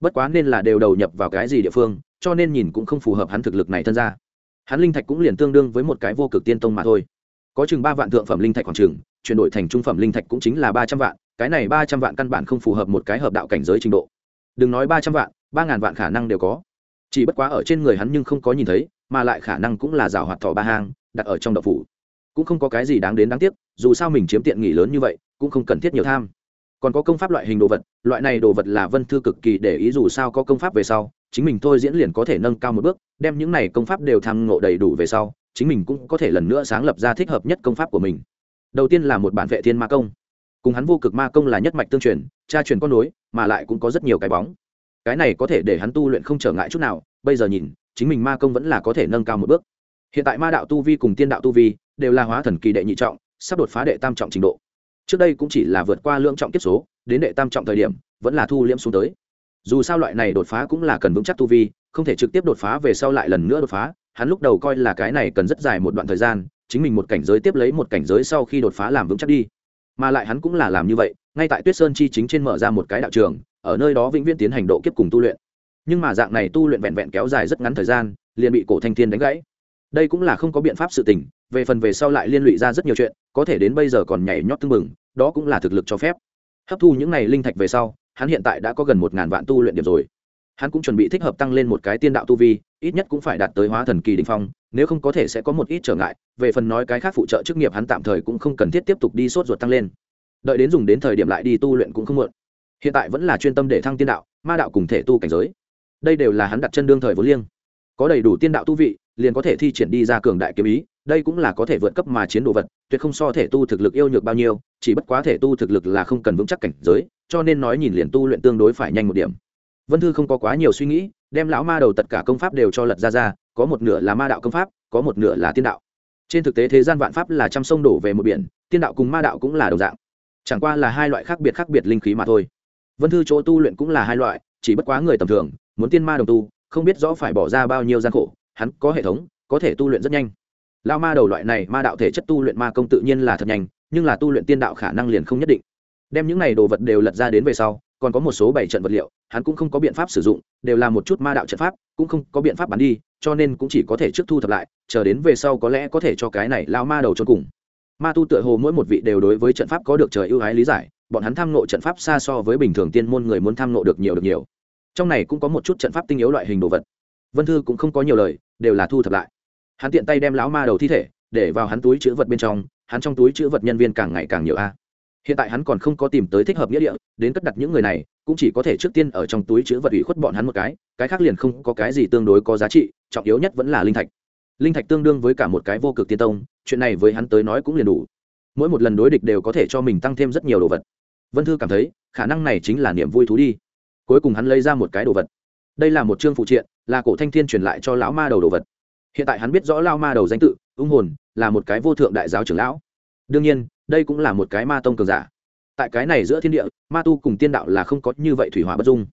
Bất quá nên là đều đầu nhập vào cái gì địa phương, cho nên nhìn cũng không phù hợp hắn thực lực này thân ra. Hắn linh thạch cũng liền tương đương với một cái vô cực tiên tông mà thôi. Có chừng ba vạn thượng phẩm linh thạch khoảng chừng, chuyển đổi thành trung phẩm linh thạch cũng chính là ba trăm vạn cái này ba trăm vạn căn bản không phù hợp một cái hợp đạo cảnh giới trình độ. Đừng nói ba trăm vạn, ba ngàn vạn khả năng đều có. Chỉ bất quá ở trên người hắn nhưng không có nhìn thấy, mà lại khả năng cũng là rào hoạt thỏ ba hang, đặt ở trong đậu phủ. Cũng không có cái gì đáng đến đáng tiếc, dù sao mình chiếm tiện nghỉ lớn như vậy, cũng không cần thiết nhiều tham. Còn có công pháp loại hình đồ vật, loại này đồ vật là vân thư cực kỳ để ý dù sao có công pháp về sau, chính mình thôi diễn liền có thể nâng cao một bước, đem những này công pháp đều tham ngộ đầy đủ về sau, chính mình cũng có thể lần nữa sáng lập ra thích hợp nhất công pháp của mình. Đầu tiên là một bản vệ thiên ma công cùng hắn vô cực ma công là nhất mạch tương truyền tra truyền con nối, mà lại cũng có rất nhiều cái bóng. Cái này có thể để hắn tu luyện không trở ngại chút nào, bây giờ nhìn, chính mình ma công vẫn là có thể nâng cao một bước. Hiện tại ma đạo tu vi cùng tiên đạo tu vi đều là hóa thần kỳ đệ nhị trọng, sắp đột phá đệ tam trọng trình độ. Trước đây cũng chỉ là vượt qua lượng trọng kiếp số, đến đệ tam trọng thời điểm, vẫn là thu liễm xuống tới. Dù sao loại này đột phá cũng là cần vững chắc tu vi, không thể trực tiếp đột phá về sau lại lần nữa đột phá, hắn lúc đầu coi là cái này cần rất dài một đoạn thời gian, chính mình một cảnh giới tiếp lấy một cảnh giới sau khi đột phá làm vững chắc đi mà lại hắn cũng là làm như vậy, ngay tại tuyết sơn chi chính trên mở ra một cái đạo trường, ở nơi đó vĩnh viễn tiến hành độ kiếp cùng tu luyện. Nhưng mà dạng này tu luyện vẹn vẹn kéo dài rất ngắn thời gian, liền bị cổ thanh thiên đánh gãy. Đây cũng là không có biện pháp sự tình, về phần về sau lại liên lụy ra rất nhiều chuyện, có thể đến bây giờ còn nhảy nhót tưng bừng, đó cũng là thực lực cho phép. Hấp thu những này linh thạch về sau, hắn hiện tại đã có gần một ngàn vạn tu luyện điểm rồi. Hắn cũng chuẩn bị thích hợp tăng lên một cái tiên đạo tu vi ít nhất cũng phải đạt tới hóa thần kỳ đình phong, nếu không có thể sẽ có một ít trở ngại, về phần nói cái khác phụ trợ chức nghiệp hắn tạm thời cũng không cần thiết tiếp tục đi sốt ruột tăng lên. Đợi đến dùng đến thời điểm lại đi tu luyện cũng không muộn. Hiện tại vẫn là chuyên tâm để thăng tiên đạo, ma đạo cùng thể tu cảnh giới. Đây đều là hắn đặt chân đương thời vốn liêng. Có đầy đủ tiên đạo tu vị, liền có thể thi triển đi ra cường đại kiếm ý, đây cũng là có thể vượt cấp mà chiến đồ vật, tuyệt không so thể tu thực lực yêu nhược bao nhiêu, chỉ bất quá thể tu thực lực là không cần vững chắc cảnh giới, cho nên nói nhìn liền tu luyện tương đối phải nhanh một điểm. Vân thư không có quá nhiều suy nghĩ đem lão ma đầu tất cả công pháp đều cho lật ra ra, có một nửa là ma đạo công pháp, có một nửa là tiên đạo. Trên thực tế thế gian vạn pháp là trăm sông đổ về một biển, tiên đạo cùng ma đạo cũng là đồng dạng. Chẳng qua là hai loại khác biệt khác biệt linh khí mà thôi. Vân thư chỗ tu luyện cũng là hai loại, chỉ bất quá người tầm thường, muốn tiên ma đồng tu, không biết rõ phải bỏ ra bao nhiêu gian khổ, hắn có hệ thống, có thể tu luyện rất nhanh. Lao ma đầu loại này, ma đạo thể chất tu luyện ma công tự nhiên là thật nhanh, nhưng là tu luyện tiên đạo khả năng liền không nhất định. Đem những này đồ vật đều lật ra đến về sau còn có một số bảy trận vật liệu, hắn cũng không có biện pháp sử dụng, đều là một chút ma đạo trận pháp, cũng không có biện pháp bán đi, cho nên cũng chỉ có thể trước thu thập lại, chờ đến về sau có lẽ có thể cho cái này lao ma đầu cho cùng. Ma tu tựa hồ mỗi một vị đều đối với trận pháp có được trời ưu ái lý giải, bọn hắn tham nộ trận pháp xa so với bình thường tiên môn người muốn tham nộ được nhiều được nhiều. Trong này cũng có một chút trận pháp tinh yếu loại hình đồ vật. Vân thư cũng không có nhiều lời, đều là thu thập lại. Hắn tiện tay đem lão ma đầu thi thể, để vào hắn túi chữ vật bên trong, hắn trong túi chữ vật nhân viên càng ngày càng nhiều a hiện tại hắn còn không có tìm tới thích hợp nghĩa địa, đến cất đặt những người này, cũng chỉ có thể trước tiên ở trong túi chữ vật ủy khuất bọn hắn một cái cái khác liền không có cái gì tương đối có giá trị, trọng yếu nhất vẫn là linh thạch. Linh thạch tương đương với cả một cái vô cực tiên tông, chuyện này với hắn tới nói cũng liền đủ. Mỗi một lần đối địch đều có thể cho mình tăng thêm rất nhiều đồ vật. Vân thư cảm thấy, khả năng này chính là niềm vui thú đi. Cuối cùng hắn lấy ra một cái đồ vật. Đây là một chương phụ triện, là cổ thanh thiên truyền lại cho lão ma đầu đồ vật. Hiện tại hắn biết rõ lao ma đầu danh tự ung hồn, là một cái vô thượng đại giáo trưởng lão. Đương nhiên đây cũng là một cái ma tông cường giả. Tại cái này giữa thiên địa, ma tu cùng tiên đạo là không có như vậy thủy hỏa bất dung.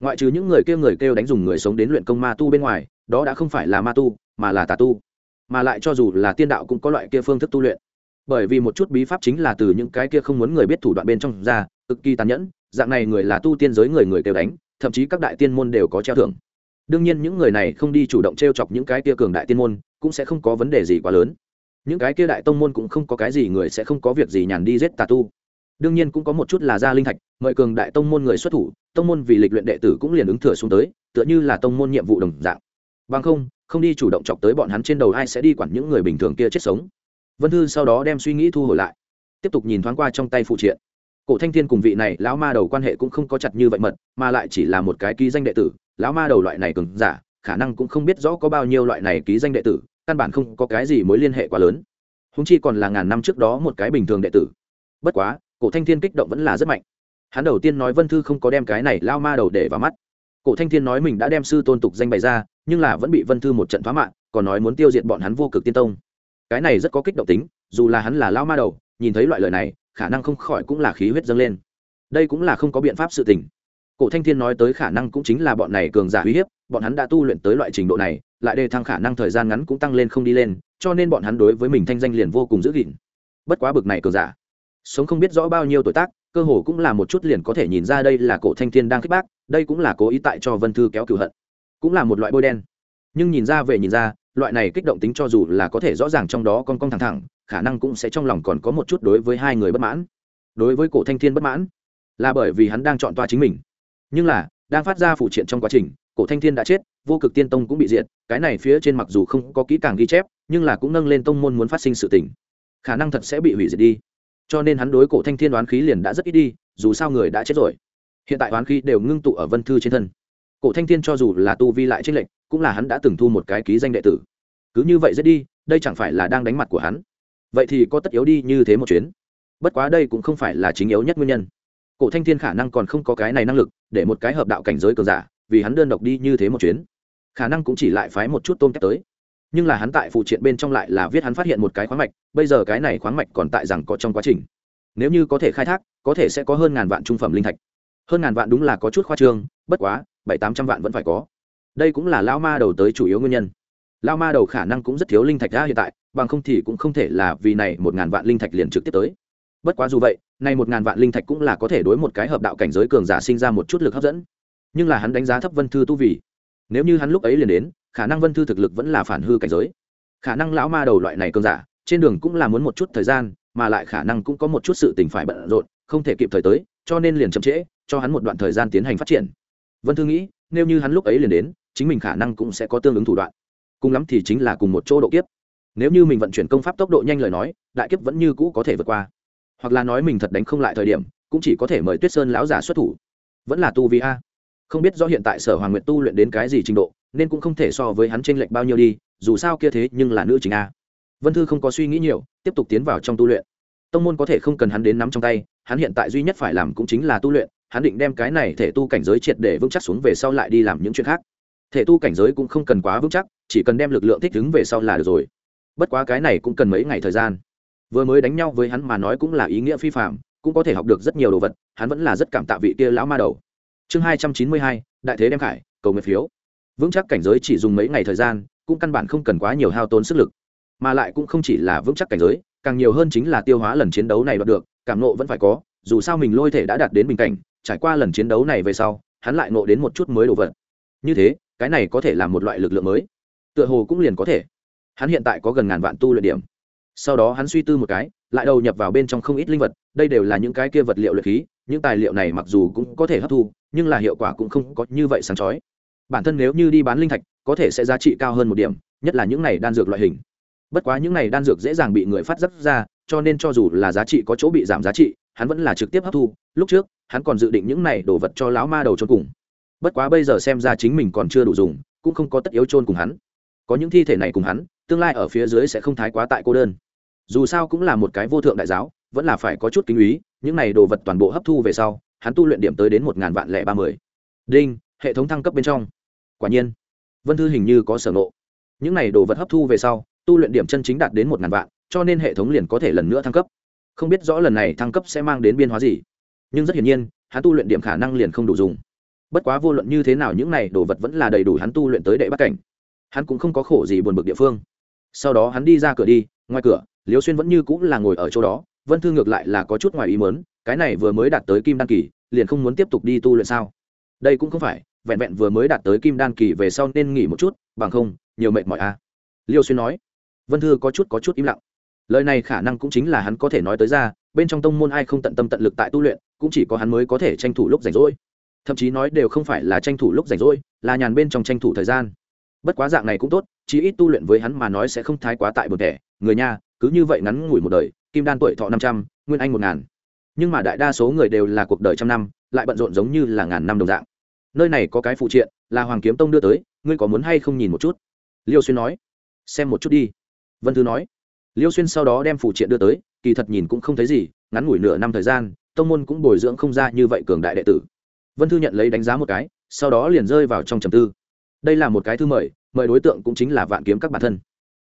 Ngoại trừ những người kêu người kêu đánh dùng người sống đến luyện công ma tu bên ngoài, đó đã không phải là ma tu, mà là tà tu. Mà lại cho dù là tiên đạo cũng có loại kia phương thức tu luyện. Bởi vì một chút bí pháp chính là từ những cái kia không muốn người biết thủ đoạn bên trong ra, cực kỳ tàn nhẫn, dạng này người là tu tiên giới người người kêu đánh, thậm chí các đại tiên môn đều có treo thưởng. Đương nhiên những người này không đi chủ động t r e o chọc những cái kia cường đại tiên môn, cũng sẽ không có vấn đề gì quá lớn những cái kia đại tông môn cũng không có cái gì người sẽ không có việc gì nhàn đi giết tà tu. Đương nhiên cũng có một chút là gia linh thạch, mời cường đại tông môn người xuất thủ, tông môn vì lịch luyện đệ tử cũng liền ứng thừa xuống tới, tựa như là tông môn nhiệm vụ đồng dạng. Bằng không không đi chủ động chọc tới bọn hắn trên đầu ai sẽ đi quản những người bình thường kia chết sống. Vân thư sau đó đem suy nghĩ thu hồi lại, tiếp tục nhìn thoáng qua trong tay phụ triện. Cổ thanh thiên cùng vị này lão ma đầu quan hệ cũng không có chặt như vậy mật, mà lại chỉ là một cái ký danh đệ tử, lão ma đầu loại này cường giả khả năng cũng không biết rõ có bao nhiêu loại này ký danh đệ tử, căn bản không có cái gì mối liên hệ quá lớn. Húng chi còn là ngàn năm trước đó một cái bình thường đệ tử. Bất quá, cổ thanh thiên kích động vẫn là rất mạnh. Hắn đầu tiên nói vân thư không có đem cái này lao ma đầu để vào mắt. Cổ thanh thiên nói mình đã đem sư tôn tục danh bày ra, nhưng là vẫn bị vân thư một trận thoá mạng còn nói muốn tiêu diệt bọn hắn vô cực tiên tông. Cái này rất có kích động tính, dù là hắn là lao ma đầu, nhìn thấy loại lời này, khả năng không khỏi cũng là khí huyết dâng lên. Đây cũng là không có biện pháp sự tình cổ thanh thiên nói tới khả năng cũng chính là bọn này cường giả uy hiếp, bọn hắn đã tu luyện tới loại trình độ này, lại đề thăng khả năng thời gian ngắn cũng tăng lên không đi lên, cho nên bọn hắn đối với mình thanh danh liền vô cùng giữ gìn. Bất quá bực này cường giả, sống không biết rõ bao nhiêu tuổi tác, cơ hồ cũng là một chút liền có thể nhìn ra đây là cổ thanh thiên đang khích bác, đây cũng là cố ý tại cho vân thư kéo cửu hận. Cũng là một loại bôi đen. Nhưng nhìn ra về nhìn ra, loại này kích động tính cho dù là có thể rõ ràng trong đó con con thẳng thẳng, khả năng cũng sẽ trong lòng còn có một chút đối với hai người bất mãn. Đối với cổ thanh thiên bất mãn, là bởi vì hắn đang chọn toa chính mình nhưng là đang phát ra phụ triện trong quá trình cổ thanh thiên đã chết vô cực tiên tông cũng bị diệt cái này phía trên mặc dù không có kỹ càng ghi chép nhưng là cũng nâng lên tông môn muốn phát sinh sự tình. Khả năng thật sẽ bị hủy diệt đi. Cho nên hắn đối cổ thanh thiên đoán khí liền đã rất ít đi dù sao người đã chết rồi. Hiện tại đoán khí đều ngưng tụ ở vân thư trên thân. Cổ thanh thiên cho dù là tu vi lại tranh lệnh, cũng là hắn đã từng thu một cái ký danh đệ tử. Cứ như vậy dễ đi đây chẳng phải là đang đánh mặt của hắn? Vậy thì có tất yếu đi như thế một chuyến. Bất quá đây cũng không phải là chính yếu nhất nguyên nhân cổ thanh thiên khả năng còn không có cái này năng lực, để một cái hợp đạo cảnh giới cường giả, vì hắn đơn độc đi như thế một chuyến. Khả năng cũng chỉ lại phái một chút tôm tép tới. Nhưng là hắn tại phụ triện bên trong lại là viết hắn phát hiện một cái khoáng mạch, bây giờ cái này khoáng mạch còn tại rằng có trong quá trình. Nếu như có thể khai thác, có thể sẽ có hơn ngàn vạn trung phẩm linh thạch. Hơn ngàn vạn đúng là có chút khoa trương, bất quá, bảy tám trăm vạn vẫn phải có. Đây cũng là lao ma đầu tới chủ yếu nguyên nhân. Lao ma đầu khả năng cũng rất thiếu linh thạch ra hiện tại, bằng không thì cũng không thể là vì này một ngàn vạn linh thạch liền trực tiếp tới bất quá dù vậy, nay một ngàn vạn linh thạch cũng là có thể đối một cái hợp đạo cảnh giới cường giả sinh ra một chút lực hấp dẫn. Nhưng là hắn đánh giá thấp vân thư tu vì nếu như hắn lúc ấy liền đến, khả năng vân thư thực lực vẫn là phản hư cảnh giới. Khả năng lão ma đầu loại này cường giả, trên đường cũng là muốn một chút thời gian, mà lại khả năng cũng có một chút sự tình phải bận rộn, không thể kịp thời tới, cho nên liền chậm trễ, cho hắn một đoạn thời gian tiến hành phát triển. Vân thư nghĩ, nếu như hắn lúc ấy liền đến, chính mình khả năng cũng sẽ có tương ứng thủ đoạn. Cùng lắm thì chính là cùng một chỗ độ kiếp. Nếu như mình vận chuyển công pháp tốc độ nhanh lời nói, đại kiếp vẫn như cũ có thể vượt qua hoặc là nói mình thật đánh không lại thời điểm, cũng chỉ có thể mời tuyết sơn lão giả xuất thủ. Vẫn là tu vi a. Không biết do hiện tại sở hoàng nguyện tu luyện đến cái gì trình độ, nên cũng không thể so với hắn tranh lệch bao nhiêu đi, dù sao kia thế nhưng là nữ chính a. Vân thư không có suy nghĩ nhiều, tiếp tục tiến vào trong tu luyện. Tông môn có thể không cần hắn đến nắm trong tay, hắn hiện tại duy nhất phải làm cũng chính là tu luyện, hắn định đem cái này thể tu cảnh giới triệt để vững chắc xuống về sau lại đi làm những chuyện khác. Thể tu cảnh giới cũng không cần quá vững chắc, chỉ cần đem lực lượng thích ứng về sau là được rồi. Bất quá cái này cũng cần mấy ngày thời gian vừa mới đánh nhau với hắn mà nói cũng là ý nghĩa phi phạm cũng có thể học được rất nhiều đồ vật, hắn vẫn là rất cảm tạ vị kia lão ma đầu. Chương hai trăm chín mươi hai, đại thế đem khải, cầu nguyện phiếu. Vững chắc cảnh giới chỉ dùng mấy ngày thời gian, cũng căn bản không cần quá nhiều hao tốn sức lực. Mà lại cũng không chỉ là vững chắc cảnh giới, càng nhiều hơn chính là tiêu hóa lần chiến đấu này đoạt được, cảm nộ vẫn phải có, dù sao mình lôi thể đã đạt đến bình cảnh, trải qua lần chiến đấu này về sau, hắn lại nộ đến một chút mới đồ vật. Như thế, cái này có thể là một loại lực lượng mới. Tựa hồ cũng liền có thể. Hắn hiện tại có gần ngàn vạn tu luyện điểm sau đó hắn suy tư một cái, lại đầu nhập vào bên trong không ít linh vật, đây đều là những cái kia vật liệu luyện khí, những tài liệu này mặc dù cũng có thể hấp thu, nhưng là hiệu quả cũng không có như vậy sáng chói. Bản thân nếu như đi bán linh thạch, có thể sẽ giá trị cao hơn một điểm, nhất là những này đan dược loại hình. Bất quá những này đan dược dễ dàng bị người phát giác ra, cho nên cho dù là giá trị có chỗ bị giảm giá trị, hắn vẫn là trực tiếp hấp thu, lúc trước, hắn còn dự định những này đổ vật cho lão ma đầu cho cùng. Bất quá bây giờ xem ra chính mình còn chưa đủ dùng, cũng không có tất yếu chôn cùng hắn. Có những thi thể này cùng hắn, tương lai ở phía dưới sẽ không thái quá tại cô đơn dù sao cũng là một cái vô thượng đại giáo, vẫn là phải có chút kinh ý, những này đồ vật toàn bộ hấp thu về sau, hắn tu luyện điểm tới đến một ngàn vạn lẻ ba mươi. Đinh, hệ thống thăng cấp bên trong. Quả nhiên, vân thư hình như có sở nộ những này đồ vật hấp thu về sau, tu luyện điểm chân chính đạt đến một ngàn vạn, cho nên hệ thống liền có thể lần nữa thăng cấp. Không biết rõ lần này thăng cấp sẽ mang đến biên hóa gì, nhưng rất hiển nhiên, hắn tu luyện điểm khả năng liền không đủ dùng. Bất quá vô luận như thế nào những này đồ vật vẫn là đầy đủ hắn tu luyện tới đệ bắt cảnh, hắn cũng không có khổ gì buồn bực địa phương. Sau đó hắn đi ra cửa đi, ngoài cửa Liêu xuyên vẫn như cũng là ngồi ở chỗ đó, vân thư ngược lại là có chút ngoài ý mớn cái này vừa mới đạt tới kim đan kỳ, liền không muốn tiếp tục đi tu luyện sao? Đây cũng không phải, vẹn vẹn vừa mới đạt tới kim đan kỳ về sau nên nghỉ một chút, bằng không, nhiều mệt mỏi a à. liêu xuyên nói. Vân thư có chút có chút im lặng. Lời này khả năng cũng chính là hắn có thể nói tới ra, bên trong tông môn ai không tận tâm tận lực tại tu luyện, cũng chỉ có hắn mới có thể tranh thủ lúc rảnh rỗi. Thậm chí nói đều không phải là tranh thủ lúc rảnh rỗi, là nhàn bên trong tranh thủ thời gian. Bất quá dạng này cũng tốt, chí ít tu luyện với hắn mà nói sẽ không thái quá tại bờ tẻ. Người nha cứ như vậy ngắn ngủi một đời, kim đan tuổi thọ năm trăm, nguyên anh một ngàn. Nhưng mà đại đa số người đều là cuộc đời trăm năm, lại bận rộn giống như là ngàn năm đồng dạng. Nơi này có cái phụ triện là hoàng kiếm tông đưa tới, ngươi có muốn hay không nhìn một chút? Liêu xuyên nói. Xem một chút đi. Vân thư nói. Liêu xuyên sau đó đem phụ triện đưa tới, kỳ thật nhìn cũng không thấy gì, ngắn ngủi nửa năm thời gian, tông môn cũng bồi dưỡng không ra như vậy cường đại đệ tử. Vân thư nhận lấy đánh giá một cái, sau đó liền rơi vào trong trầm tư. Đây là một cái thư mời mời đối tượng cũng chính là vạn kiếm các bản thân.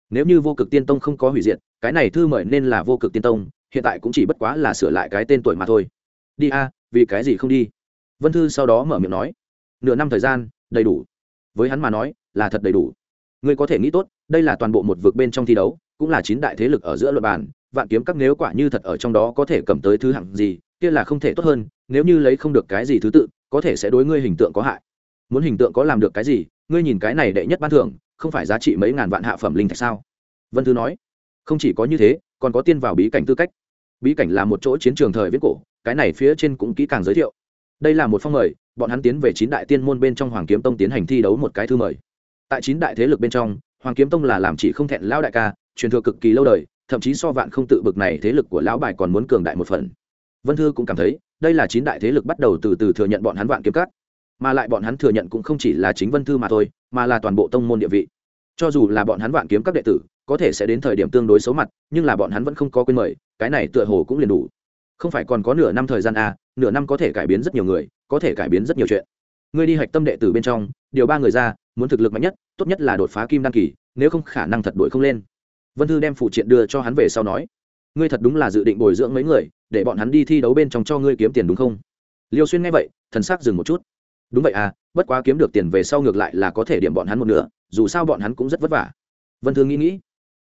Nếu như vô cực tiên tông không có hủy diệt cái này thư mời nên là vô cực tiên tông, hiện tại cũng chỉ bất quá là sửa lại cái tên tuổi mà thôi. Đi a, vì cái gì không đi? Vân thư sau đó mở miệng nói. Nửa năm thời gian, đầy đủ. Với hắn mà nói, là thật đầy đủ. Ngươi có thể nghĩ tốt, đây là toàn bộ một vực bên trong thi đấu, cũng là chín đại thế lực ở giữa luật bàn, vạn kiếm các nếu quả như thật ở trong đó có thể cầm tới thứ hạng gì, kia là không thể tốt hơn, nếu như lấy không được cái gì thứ tự, có thể sẽ đối ngươi hình tượng có hại. Muốn hình tượng có làm được cái gì, ngươi nhìn cái này đệ nhất ban thưởng, không phải giá trị mấy ngàn vạn hạ phẩm linh thạch sao? Vân thư nói không chỉ có như thế, còn có tiên vào bí cảnh tư cách. Bí cảnh là một chỗ chiến trường thời viết cổ, cái này phía trên cũng kỹ càng giới thiệu. Đây là một phong mời, bọn hắn tiến về chín đại tiên môn bên trong hoàng kiếm tông tiến hành thi đấu một cái thư mời. Tại chín đại thế lực bên trong, hoàng kiếm tông là làm chỉ không thẹn lão đại ca, truyền thừa cực kỳ lâu đời, thậm chí so vạn không tự bực này thế lực của lão bài còn muốn cường đại một phần. Vân thư cũng cảm thấy, đây là chín đại thế lực bắt đầu từ từ thừa nhận bọn hắn vạn kiếm cắt mà lại bọn hắn thừa nhận cũng không chỉ là chính vân thư mà thôi, mà là toàn bộ tông môn địa vị. Cho dù là bọn hắn vạn kiếm các đệ tử có thể sẽ đến thời điểm tương đối xấu mặt nhưng là bọn hắn vẫn không có quên mời cái này tựa hồ cũng liền đủ. Không phải còn có nửa năm thời gian à, nửa năm có thể cải biến rất nhiều người có thể cải biến rất nhiều chuyện. Ngươi đi hạch tâm đệ tử bên trong điều ba người ra muốn thực lực mạnh nhất tốt nhất là đột phá kim đăng kỳ nếu không khả năng thật đổi không lên. Vân thư đem phụ triện đưa cho hắn về sau nói ngươi thật đúng là dự định bồi dưỡng mấy người để bọn hắn đi thi đấu bên trong cho ngươi kiếm tiền đúng không? Liêu xuyên nghe vậy thần sắc dừng một chút. Đúng vậy à bất quá kiếm được tiền về sau ngược lại là có thể điểm bọn hắn một nửa dù sao bọn hắn cũng rất vất vả. Vân thương nghĩ nghĩ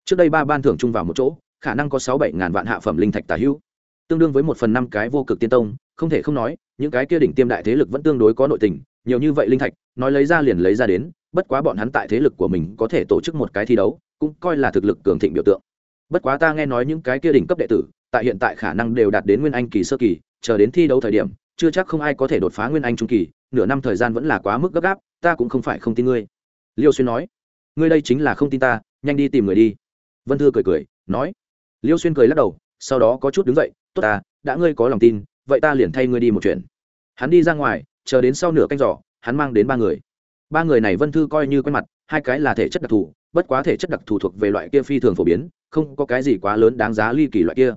trước đây ba ban thưởng chung vào một chỗ, khả năng có sáu bảy ngàn vạn hạ phẩm linh thạch tả hữu. Tương đương với một phần năm cái vô cực tiên tông, không thể không nói, những cái kia đỉnh tiêm đại thế lực vẫn tương đối có nội tình, nhiều như vậy linh thạch, nói lấy ra liền lấy ra đến, bất quá bọn hắn tại thế lực của mình có thể tổ chức một cái thi đấu, cũng coi là thực lực cường thịnh biểu tượng. Bất quá ta nghe nói những cái kia đỉnh cấp đệ tử, tại hiện tại khả năng đều đạt đến nguyên anh kỳ sơ kỳ, chờ đến thi đấu thời điểm, chưa chắc không ai có thể đột phá nguyên anh trung kỳ, nửa năm thời gian vẫn là quá mức gấp gáp, ta cũng không phải không tin ngươi. Liêu xuyên nói, ngươi đây chính là không tin ta, nhanh đi tìm người đi vân thư cười cười, nói. Liêu xuyên cười lắc đầu, sau đó có chút đứng dậy, tốt ta, đã ngươi có lòng tin, vậy ta liền thay ngươi đi một chuyện. Hắn đi ra ngoài, chờ đến sau nửa canh giỏ hắn mang đến ba người. Ba người này vân thư coi như quen mặt, hai cái là thể chất đặc thù, bất quá thể chất đặc thù thuộc về loại kia phi thường phổ biến, không có cái gì quá lớn đáng giá ly kỳ loại kia.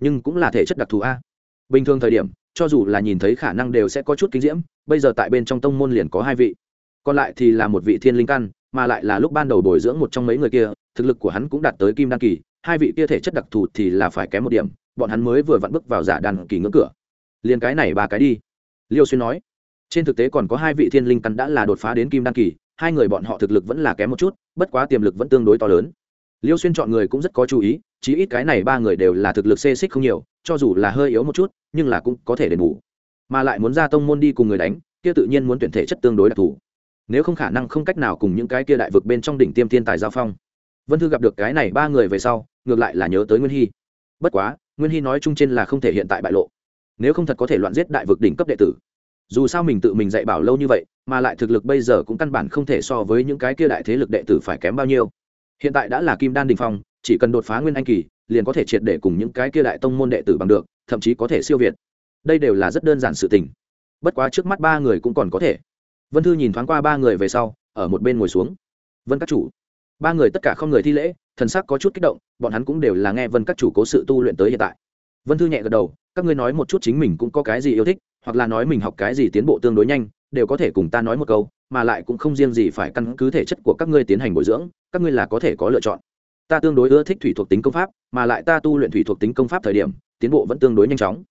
Nhưng cũng là thể chất đặc thù a. Bình thường thời điểm, cho dù là nhìn thấy khả năng đều sẽ có chút kinh diễm, bây giờ tại bên trong tông môn liền có hai vị. Còn lại thì là một vị thiên linh căn, mà lại là lúc ban đầu bồi dưỡng một trong mấy người kia thực lực của hắn cũng đạt tới kim đan kỳ, hai vị kia thể chất đặc thù thì là phải kém một điểm, bọn hắn mới vừa vặn bước vào giả đan kỳ ngưỡng cửa. Liền cái này ba cái đi. Liêu xuyên nói, trên thực tế còn có hai vị thiên linh căn đã là đột phá đến kim đan kỳ, hai người bọn họ thực lực vẫn là kém một chút, bất quá tiềm lực vẫn tương đối to lớn. Liêu xuyên chọn người cũng rất có chú ý, chí ít cái này ba người đều là thực lực xê xích không nhiều, cho dù là hơi yếu một chút, nhưng là cũng có thể đền bù. Mà lại muốn ra tông môn đi cùng người đánh, kia tự nhiên muốn tuyển thể chất tương đối đặc thù. Nếu không khả năng không cách nào cùng những cái kia đại vực bên trong đỉnh tiêm thiên tài giao phong vân thư gặp được cái này ba người về sau, ngược lại là nhớ tới nguyên hy. Bất quá, nguyên hy nói chung trên là không thể hiện tại bại lộ. Nếu không thật có thể loạn giết đại vực đỉnh cấp đệ tử. Dù sao mình tự mình dạy bảo lâu như vậy, mà lại thực lực bây giờ cũng căn bản không thể so với những cái kia đại thế lực đệ tử phải kém bao nhiêu. Hiện tại đã là kim đan đình phong, chỉ cần đột phá nguyên anh kỳ, liền có thể triệt để cùng những cái kia đại tông môn đệ tử bằng được, thậm chí có thể siêu việt. Đây đều là rất đơn giản sự tình. Bất quá trước mắt ba người cũng còn có thể. Vân thư nhìn thoáng qua ba người về sau, ở một bên ngồi xuống. Vân các chủ ba người tất cả không người thi lễ, thần sắc có chút kích động, bọn hắn cũng đều là nghe vân các chủ cố sự tu luyện tới hiện tại. Vân thư nhẹ gật đầu, các ngươi nói một chút chính mình cũng có cái gì yêu thích, hoặc là nói mình học cái gì tiến bộ tương đối nhanh, đều có thể cùng ta nói một câu, mà lại cũng không riêng gì phải căn cứ thể chất của các ngươi tiến hành bồi dưỡng, các ngươi là có thể có lựa chọn. Ta tương đối ưa thích thủy thuộc tính công pháp, mà lại ta tu luyện thủy thuộc tính công pháp thời điểm, tiến bộ vẫn tương đối nhanh chóng.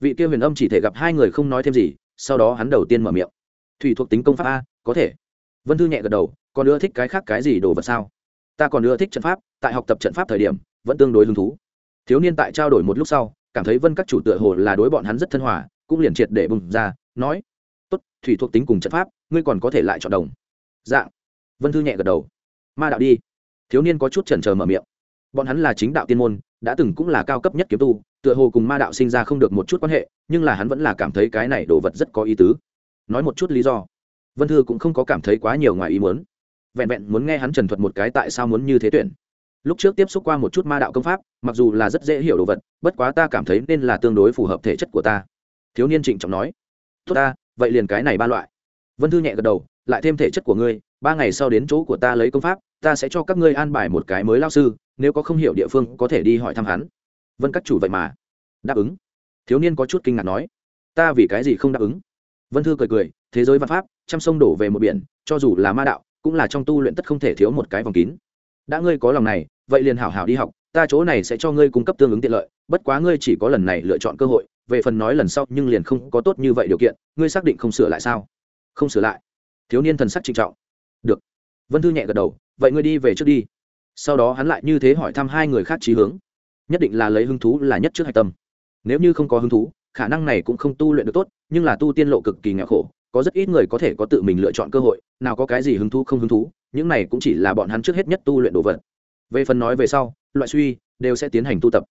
Vị kia huyền âm chỉ thể gặp hai người không nói thêm gì, sau đó hắn đầu tiên mở miệng. Thủy thuộc tính công pháp a, có thể. Vân thư nhẹ gật đầu còn ưa thích cái khác cái gì đồ vật sao? Ta còn ưa thích trận pháp, tại học tập trận pháp thời điểm, vẫn tương đối hứng thú. Thiếu niên tại trao đổi một lúc sau, cảm thấy vân các chủ tựa hồ là đối bọn hắn rất thân hòa, cũng liền triệt để bùng ra, nói, tốt, thủy thuộc tính cùng trận pháp, ngươi còn có thể lại chọn đồng. Dạng vân thư nhẹ gật đầu. Ma đạo đi. Thiếu niên có chút chần chờ mở miệng. Bọn hắn là chính đạo tiên môn, đã từng cũng là cao cấp nhất kiếm tu, tựa hồ cùng ma đạo sinh ra không được một chút quan hệ, nhưng là hắn vẫn là cảm thấy cái này đồ vật rất có ý tứ. Nói một chút lý do. Vân thư cũng không có cảm thấy quá nhiều ngoài ý muốn vẹn vẹn muốn nghe hắn trần thuật một cái tại sao muốn như thế tuyển. Lúc trước tiếp xúc qua một chút ma đạo công pháp, mặc dù là rất dễ hiểu đồ vật, bất quá ta cảm thấy nên là tương đối phù hợp thể chất của ta. Thiếu niên trịnh trọng nói. Tốt ta, vậy liền cái này ba loại. Vân thư nhẹ gật đầu, lại thêm thể chất của ngươi, ba ngày sau đến chỗ của ta lấy công pháp, ta sẽ cho các ngươi an bài một cái mới lao sư, nếu có không hiểu địa phương có thể đi hỏi thăm hắn. Vân các chủ vậy mà. Đáp ứng. Thiếu niên có chút kinh ngạc nói. Ta vì cái gì không đáp ứng? Vân thư cười cười, thế giới văn pháp t sông đổ về một biển, cho dù là ma đạo cũng là trong tu luyện tất không thể thiếu một cái vòng kín. Đã ngươi có lòng này, vậy liền hảo hảo đi học, ta chỗ này sẽ cho ngươi cung cấp tương ứng tiện lợi, bất quá ngươi chỉ có lần này lựa chọn cơ hội, về phần nói lần sau nhưng liền không có tốt như vậy điều kiện, ngươi xác định không sửa lại sao? Không sửa lại. Thiếu niên thần sắc trịnh trọng. Được. Vân thư nhẹ gật đầu, vậy ngươi đi về trước đi. Sau đó hắn lại như thế hỏi thăm hai người khác trí hướng. Nhất định là lấy hứng thú là nhất trước hạch tâm. Nếu như không có hứng thú, khả năng này cũng không tu luyện được tốt, nhưng là tu tiên lộ cực kỳ nghèo khổ có rất ít người có thể có tự mình lựa chọn cơ hội, nào có cái gì hứng thú không hứng thú, những này cũng chỉ là bọn hắn trước hết nhất tu luyện đồ vật. Về phần nói về sau, loại suy đều sẽ tiến hành tu tập.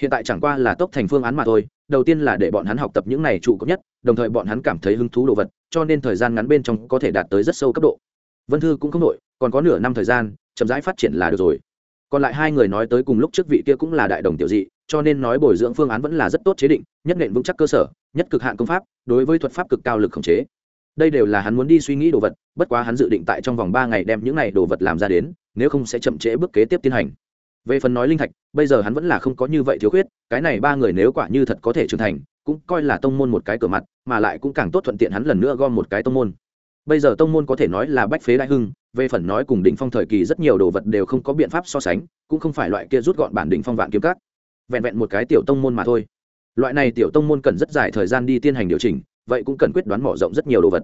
Hiện tại chẳng qua là tốc thành phương án mà thôi, đầu tiên là để bọn hắn học tập những này trụ cấp nhất, đồng thời bọn hắn cảm thấy hứng thú đồ vật, cho nên thời gian ngắn bên trong có thể đạt tới rất sâu cấp độ. Vân thư cũng không đội còn có nửa năm thời gian, chậm rãi phát triển là được rồi. Còn lại hai người nói tới cùng lúc trước vị kia cũng là đại đồng tiểu dị, cho nên nói bồi dưỡng phương án vẫn là rất tốt chế định, nhất nện vững chắc cơ sở, nhất cực hạn công pháp, đối với thuật pháp cực cao lực khống chế đây đều là hắn muốn đi suy nghĩ đồ vật bất quá hắn dự định tại trong vòng ba ngày đem những này đồ vật làm ra đến nếu không sẽ chậm trễ bước kế tiếp tiến hành. Về phần nói linh thạch bây giờ hắn vẫn là không có như vậy thiếu khuyết cái này ba người nếu quả như thật có thể trưởng thành cũng coi là tông môn một cái cửa mặt mà lại cũng càng tốt thuận tiện hắn lần nữa gom một cái tông môn. Bây giờ tông môn có thể nói là bách phế đại hưng về phần nói cùng đỉnh phong thời kỳ rất nhiều đồ vật đều không có biện pháp so sánh cũng không phải loại kia rút gọn bản đỉnh phong vạn kiếm cắt, vẹn vẹn một cái tiểu tông môn mà thôi. Loại này tiểu tông môn cần rất dài thời gian đi tiến hành điều chỉnh vậy cũng cần quyết đoán mở rộng rất nhiều đồ vật.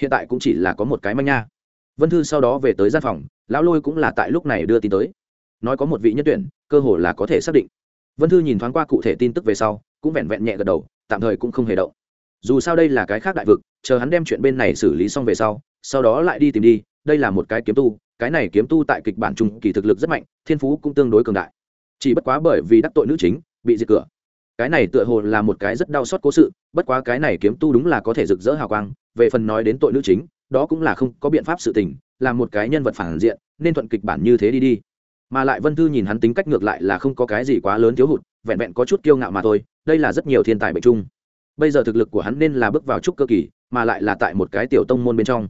Hiện tại cũng chỉ là có một cái manh nha. Vân thư sau đó về tới gian phòng, lão lôi cũng là tại lúc này đưa tin tới. Nói có một vị nhân tuyển, cơ hồ là có thể xác định. Vân thư nhìn thoáng qua cụ thể tin tức về sau, cũng vẹn vẹn nhẹ gật đầu, tạm thời cũng không hề động. Dù sao đây là cái khác đại vực, chờ hắn đem chuyện bên này xử lý xong về sau sau đó lại đi tìm đi, đây là một cái kiếm tu, cái này kiếm tu tại kịch bản trung kỳ thực lực rất mạnh, thiên phú cũng tương đối cường đại. Chỉ bất quá bởi vì đắc tội nữ chính, bị diệt cửa cái này tựa hồ là một cái rất đau xót cố sự, bất quá cái này kiếm tu đúng là có thể rực rỡ hào quang, về phần nói đến tội nữ chính, đó cũng là không có biện pháp sự tình, là một cái nhân vật phản diện, nên thuận kịch bản như thế đi đi. Mà lại vân thư nhìn hắn tính cách ngược lại là không có cái gì quá lớn thiếu hụt, vẹn vẹn có chút kiêu ngạo mà thôi, đây là rất nhiều thiên tài bệnh chung. Bây giờ thực lực của hắn nên là bước vào trúc cơ kỳ, mà lại là tại một cái tiểu tông môn bên trong.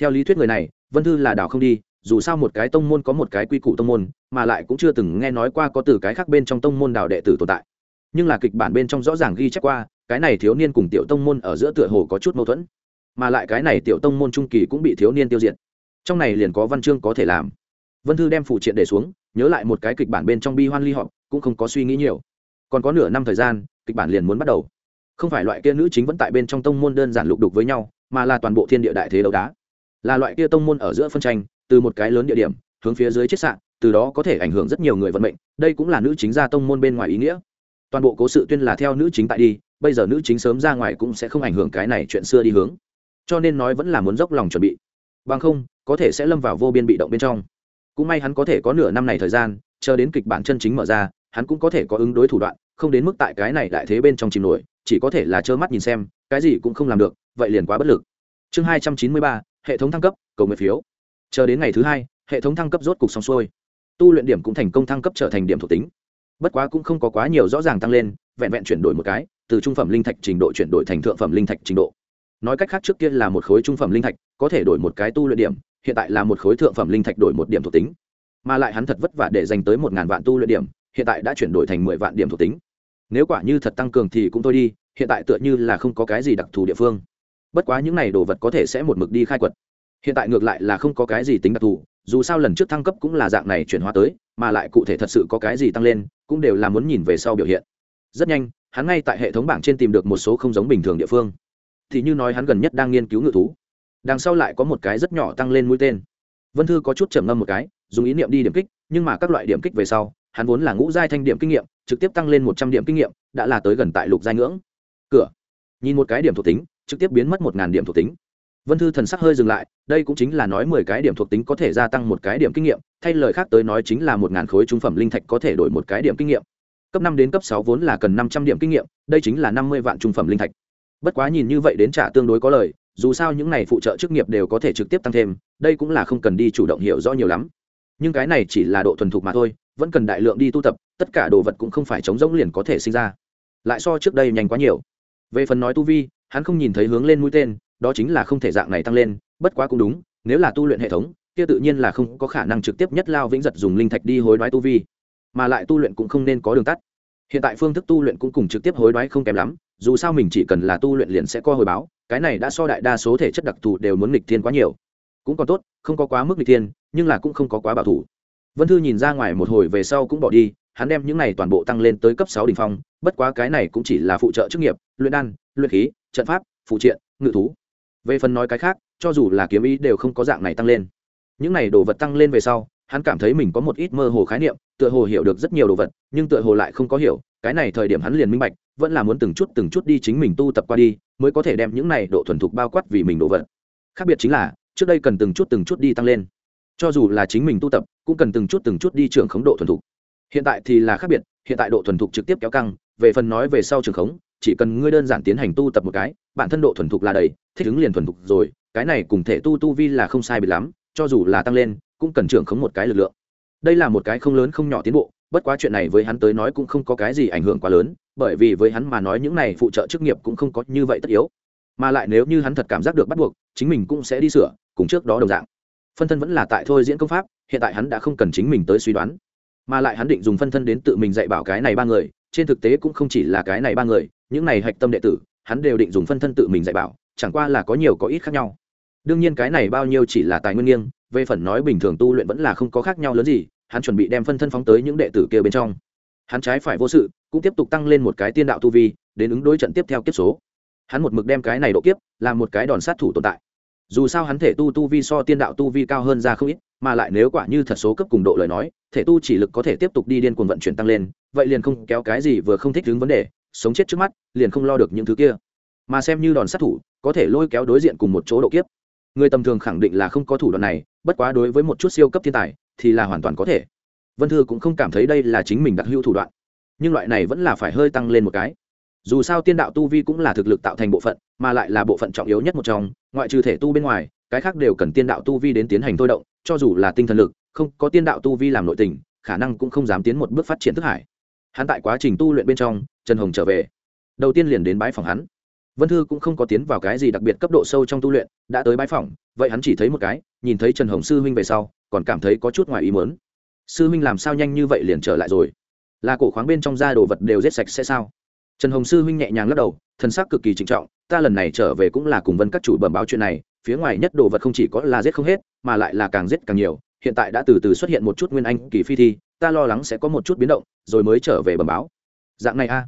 Theo lý thuyết người này, vân thư là đảo không đi, dù sao một cái tông môn có một cái quy củ tông môn, mà lại cũng chưa từng nghe nói qua có từ cái khác bên trong tông môn đào đệ tử tồn tại nhưng là kịch bản bên trong rõ ràng ghi chép qua, cái này thiếu niên cùng tiểu tông môn ở giữa tựa hồ có chút mâu thuẫn, mà lại cái này tiểu tông môn trung kỳ cũng bị thiếu niên tiêu diệt. Trong này liền có văn chương có thể làm. Vân thư đem phụ triện để xuống, nhớ lại một cái kịch bản bên trong bi hoan ly họp, cũng không có suy nghĩ nhiều. Còn có nửa năm thời gian, kịch bản liền muốn bắt đầu. Không phải loại kia nữ chính vẫn tại bên trong tông môn đơn giản lục đục với nhau, mà là toàn bộ thiên địa đại thế đấu đá. Là loại kia tông môn ở giữa phân tranh, từ một cái lớn địa điểm, hướng phía dưới chết sạn từ đó có thể ảnh hưởng rất nhiều người vận mệnh, đây cũng là nữ chính gia tông môn bên ngoài ý nghĩa toàn bộ cố sự tuyên là theo nữ chính tại đi, bây giờ nữ chính sớm ra ngoài cũng sẽ không ảnh hưởng cái này chuyện xưa đi hướng. Cho nên nói vẫn là muốn dốc lòng chuẩn bị. Bằng không, có thể sẽ lâm vào vô biên bị động bên trong. Cũng may hắn có thể có nửa năm này thời gian, chờ đến kịch bản chân chính mở ra, hắn cũng có thể có ứng đối thủ đoạn, không đến mức tại cái này đại thế bên trong chìm nổi, chỉ có thể là trơ mắt nhìn xem, cái gì cũng không làm được, vậy liền quá bất lực. Chương hai trăm chín mươi ba, hệ thống thăng cấp, cầu nguyện phiếu. Chờ đến ngày thứ hai, hệ thống thăng cấp rốt cục xong xuôi. Tu luyện điểm cũng thành công thăng cấp trở thành điểm thuộc tính bất quá cũng không có quá nhiều rõ ràng tăng lên, vẹn vẹn chuyển đổi một cái, từ trung phẩm linh thạch trình độ chuyển đổi thành thượng phẩm linh thạch trình độ. Nói cách khác trước kia là một khối trung phẩm linh thạch, có thể đổi một cái tu luyện điểm, hiện tại là một khối thượng phẩm linh thạch đổi một điểm thuộc tính. Mà lại hắn thật vất vả để dành tới một ngàn vạn tu luyện điểm, hiện tại đã chuyển đổi thành mười vạn điểm thuộc tính. Nếu quả như thật tăng cường thì cũng thôi đi, hiện tại tựa như là không có cái gì đặc thù địa phương. Bất quá những này đồ vật có thể sẽ một mực đi khai quật. Hiện tại ngược lại là không có cái gì tính đặc thù dù sao lần trước thăng cấp cũng là dạng này chuyển hóa tới, mà lại cụ thể thật sự có cái gì tăng lên, cũng đều là muốn nhìn về sau biểu hiện. Rất nhanh, hắn ngay tại hệ thống bảng trên tìm được một số không giống bình thường địa phương. Thì như nói hắn gần nhất đang nghiên cứu ngự thú. Đằng sau lại có một cái rất nhỏ tăng lên mũi tên. Vân thư có chút trầm ngâm một cái, dùng ý niệm đi điểm kích, nhưng mà các loại điểm kích về sau, hắn vốn là ngũ giai thanh điểm kinh nghiệm, trực tiếp tăng lên một trăm điểm kinh nghiệm, đã là tới gần tại lục giai ngưỡng. Cửa. Nhìn một cái điểm thuộc tính, trực tiếp biến mất một ngàn điểm thuộc tính vân thư thần sắc hơi dừng lại, đây cũng chính là nói mười cái điểm thuộc tính có thể gia tăng một cái điểm kinh nghiệm, thay lời khác tới nói chính là một ngàn khối trung phẩm linh thạch có thể đổi một cái điểm kinh nghiệm. Cấp năm đến cấp sáu vốn là cần năm trăm điểm kinh nghiệm, đây chính là năm mươi vạn trung phẩm linh thạch. Bất quá nhìn như vậy đến trả tương đối có lời, dù sao những này phụ trợ chức nghiệp đều có thể trực tiếp tăng thêm, đây cũng là không cần đi chủ động hiểu rõ nhiều lắm. Nhưng cái này chỉ là độ thuần thục mà thôi, vẫn cần đại lượng đi tu tập, tất cả đồ vật cũng không phải chống rỗng liền có thể sinh ra. Lại so trước đây nhanh quá nhiều. Về phần nói tu vi, hắn không nhìn thấy hướng lên mũi tên đó chính là không thể dạng này tăng lên, bất quá cũng đúng, nếu là tu luyện hệ thống, kia tự nhiên là không có khả năng trực tiếp nhất lao vĩnh giật dùng linh thạch đi hối đoái tu vi. Mà lại tu luyện cũng không nên có đường tắt. Hiện tại phương thức tu luyện cũng cùng trực tiếp hối đoái không kém lắm, dù sao mình chỉ cần là tu luyện liền sẽ có hồi báo, cái này đã so đại đa số thể chất đặc thù đều muốn nghịch thiên quá nhiều. Cũng còn tốt, không có quá mức nghịch thiên, nhưng là cũng không có quá bảo thủ. Vân thư nhìn ra ngoài một hồi về sau cũng bỏ đi, hắn đem những này toàn bộ tăng lên tới cấp sáu đ ỉ n h phong, bất quá cái này cũng chỉ là phụ trợ chức nghiệp, luyện đan, luyện khí, trận pháp phụ triện, ngự thú về phần nói cái khác, cho dù là kiếm ý đều không có dạng này tăng lên. Những này đồ vật tăng lên về sau, hắn cảm thấy mình có một ít mơ hồ khái niệm, tựa hồ hiểu được rất nhiều đồ vật, nhưng tựa hồ lại không có hiểu, cái này thời điểm hắn liền minh bạch, vẫn là muốn từng chút từng chút đi chính mình tu tập qua đi, mới có thể đem những này độ thuần thục bao quát vì mình đồ vật. Khác biệt chính là, trước đây cần từng chút từng chút đi tăng lên. Cho dù là chính mình tu tập, cũng cần từng chút từng chút đi trường khống độ thuần thục. Hiện tại thì là khác biệt, hiện tại độ thuần thục trực tiếp kéo căng, về phần nói về sau trường khống, chỉ cần ngươi đơn giản tiến hành tu tập một cái bản thân độ thuần thục là đầy, thích ứng liền thuần thục rồi, cái này cùng thể tu tu vi là không sai biệt lắm, cho dù là tăng lên, cũng cần trưởng khống một cái lực lượng. Đây là một cái không lớn không nhỏ tiến bộ, bất quá chuyện này với hắn tới nói cũng không có cái gì ảnh hưởng quá lớn, bởi vì với hắn mà nói những này phụ trợ chức nghiệp cũng không có như vậy tất yếu. Mà lại nếu như hắn thật cảm giác được bắt buộc, chính mình cũng sẽ đi sửa, cùng trước đó đồng dạng. Phân thân vẫn là tại thôi diễn công pháp, hiện tại hắn đã không cần chính mình tới suy đoán. Mà lại hắn định dùng phân thân đến tự mình dạy bảo cái này ba người, trên thực tế cũng không chỉ là cái này ba người, những này hạch tâm đệ tử hắn đều định dùng phân thân tự mình dạy bảo, chẳng qua là có nhiều có ít khác nhau. Đương nhiên cái này bao nhiêu chỉ là tài nguyên nghiêng, về phần nói bình thường tu luyện vẫn là không có khác nhau lớn gì, hắn chuẩn bị đem phân thân phóng tới những đệ tử kia bên trong. Hắn trái phải vô sự, cũng tiếp tục tăng lên một cái tiên đạo tu vi, đến ứng đối trận tiếp theo kiếp số. Hắn một mực đem cái này độ kiếp là một cái đòn sát thủ tồn tại. Dù sao hắn thể tu tu vi so tiên đạo tu vi cao hơn ra không ít, mà lại nếu quả như thật số cấp cùng độ lời nói, thể tu chỉ lực có thể tiếp tục đi điên cuồng vận chuyển tăng lên, vậy liền không kéo cái gì vừa không thích đứng vấn đề sống chết trước mắt, liền không lo được những thứ kia. Mà xem như đòn sát thủ, có thể lôi kéo đối diện cùng một chỗ độ kiếp. Người tầm thường khẳng định là không có thủ đoạn này, bất quá đối với một chút siêu cấp thiên tài, thì là hoàn toàn có thể. Vân thư cũng không cảm thấy đây là chính mình đặc hữu thủ đoạn. Nhưng loại này vẫn là phải hơi tăng lên một cái. Dù sao tiên đạo tu vi cũng là thực lực tạo thành bộ phận, mà lại là bộ phận trọng yếu nhất một trong, ngoại trừ thể tu bên ngoài, cái khác đều cần tiên đạo tu vi đến tiến hành thôi động, cho dù là tinh thần lực, không có tiên đạo tu vi làm nội tình, khả năng cũng không dám tiến một bước phát triển thức hải hắn tại quá trình tu luyện bên trong, trần hồng trở về, đầu tiên liền đến bái phòng hắn. Vân thư cũng không có tiến vào cái gì đặc biệt cấp độ sâu trong tu luyện, đã tới bái phòng, vậy hắn chỉ thấy một cái, nhìn thấy trần hồng sư huynh về sau, còn cảm thấy có chút ngoài ý mớn sư huynh làm sao nhanh như vậy liền trở lại rồi? Là cổ khoáng bên trong da đồ vật đều rết sạch sẽ sao? Trần hồng sư huynh nhẹ nhàng lắc đầu thân xác cực kỳ trịnh trọng, ta lần này trở về cũng là cùng vân các chủ bẩm báo chuyện này, phía ngoài nhất đồ vật không chỉ có là giết không hết, mà lại là càng giết càng nhiều hiện tại đã từ từ xuất hiện một chút nguyên anh kỳ phi thi, ta lo lắng sẽ có một chút biến động, rồi mới trở về bẩm báo. Dạng này a.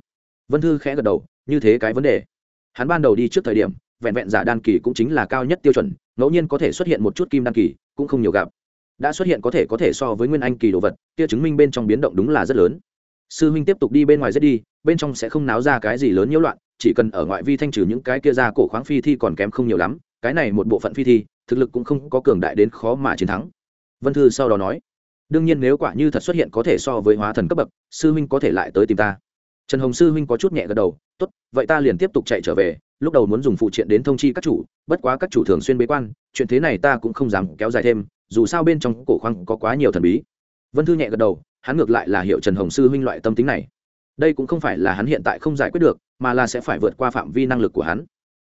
Vân thư khẽ gật đầu, như thế cái vấn đề. Hắn ban đầu đi trước thời điểm, vẹn vẹn giả đan kỳ cũng chính là cao nhất tiêu chuẩn, ngẫu nhiên có thể xuất hiện một chút kim đan kỳ, cũng không nhiều gặp. Đã xuất hiện có thể có thể so với nguyên anh kỳ đồ vật, kia chứng minh bên trong biến động đúng là rất lớn. Sư huynh tiếp tục đi bên ngoài rất đi, bên trong sẽ không náo ra cái gì lớn nhiễu loạn, chỉ cần ở ngoại vi thanh trừ những cái kia ra cổ khoáng phi thi còn kém không nhiều lắm, cái này một bộ phận phi thi, thực lực cũng không có cường đại đến khó mà chiến thắng vân thư sau đó nói, đương nhiên nếu quả như thật xuất hiện có thể so với hóa thần cấp bậc, sư huynh có thể lại tới tìm ta. Trần hồng sư huynh có chút nhẹ gật đầu, tốt, vậy ta liền tiếp tục chạy trở về, lúc đầu muốn dùng phụ triện đến thông chi các chủ, bất quá các chủ thường xuyên bế quan, chuyện thế này ta cũng không dám kéo dài thêm, dù sao bên trong cổ khoang có quá nhiều thần bí. Vân thư nhẹ gật đầu, hắn ngược lại là hiệu trần hồng sư huynh loại tâm tính này. Đây cũng không phải là hắn hiện tại không giải quyết được, mà là sẽ phải vượt qua phạm vi năng lực của hắn.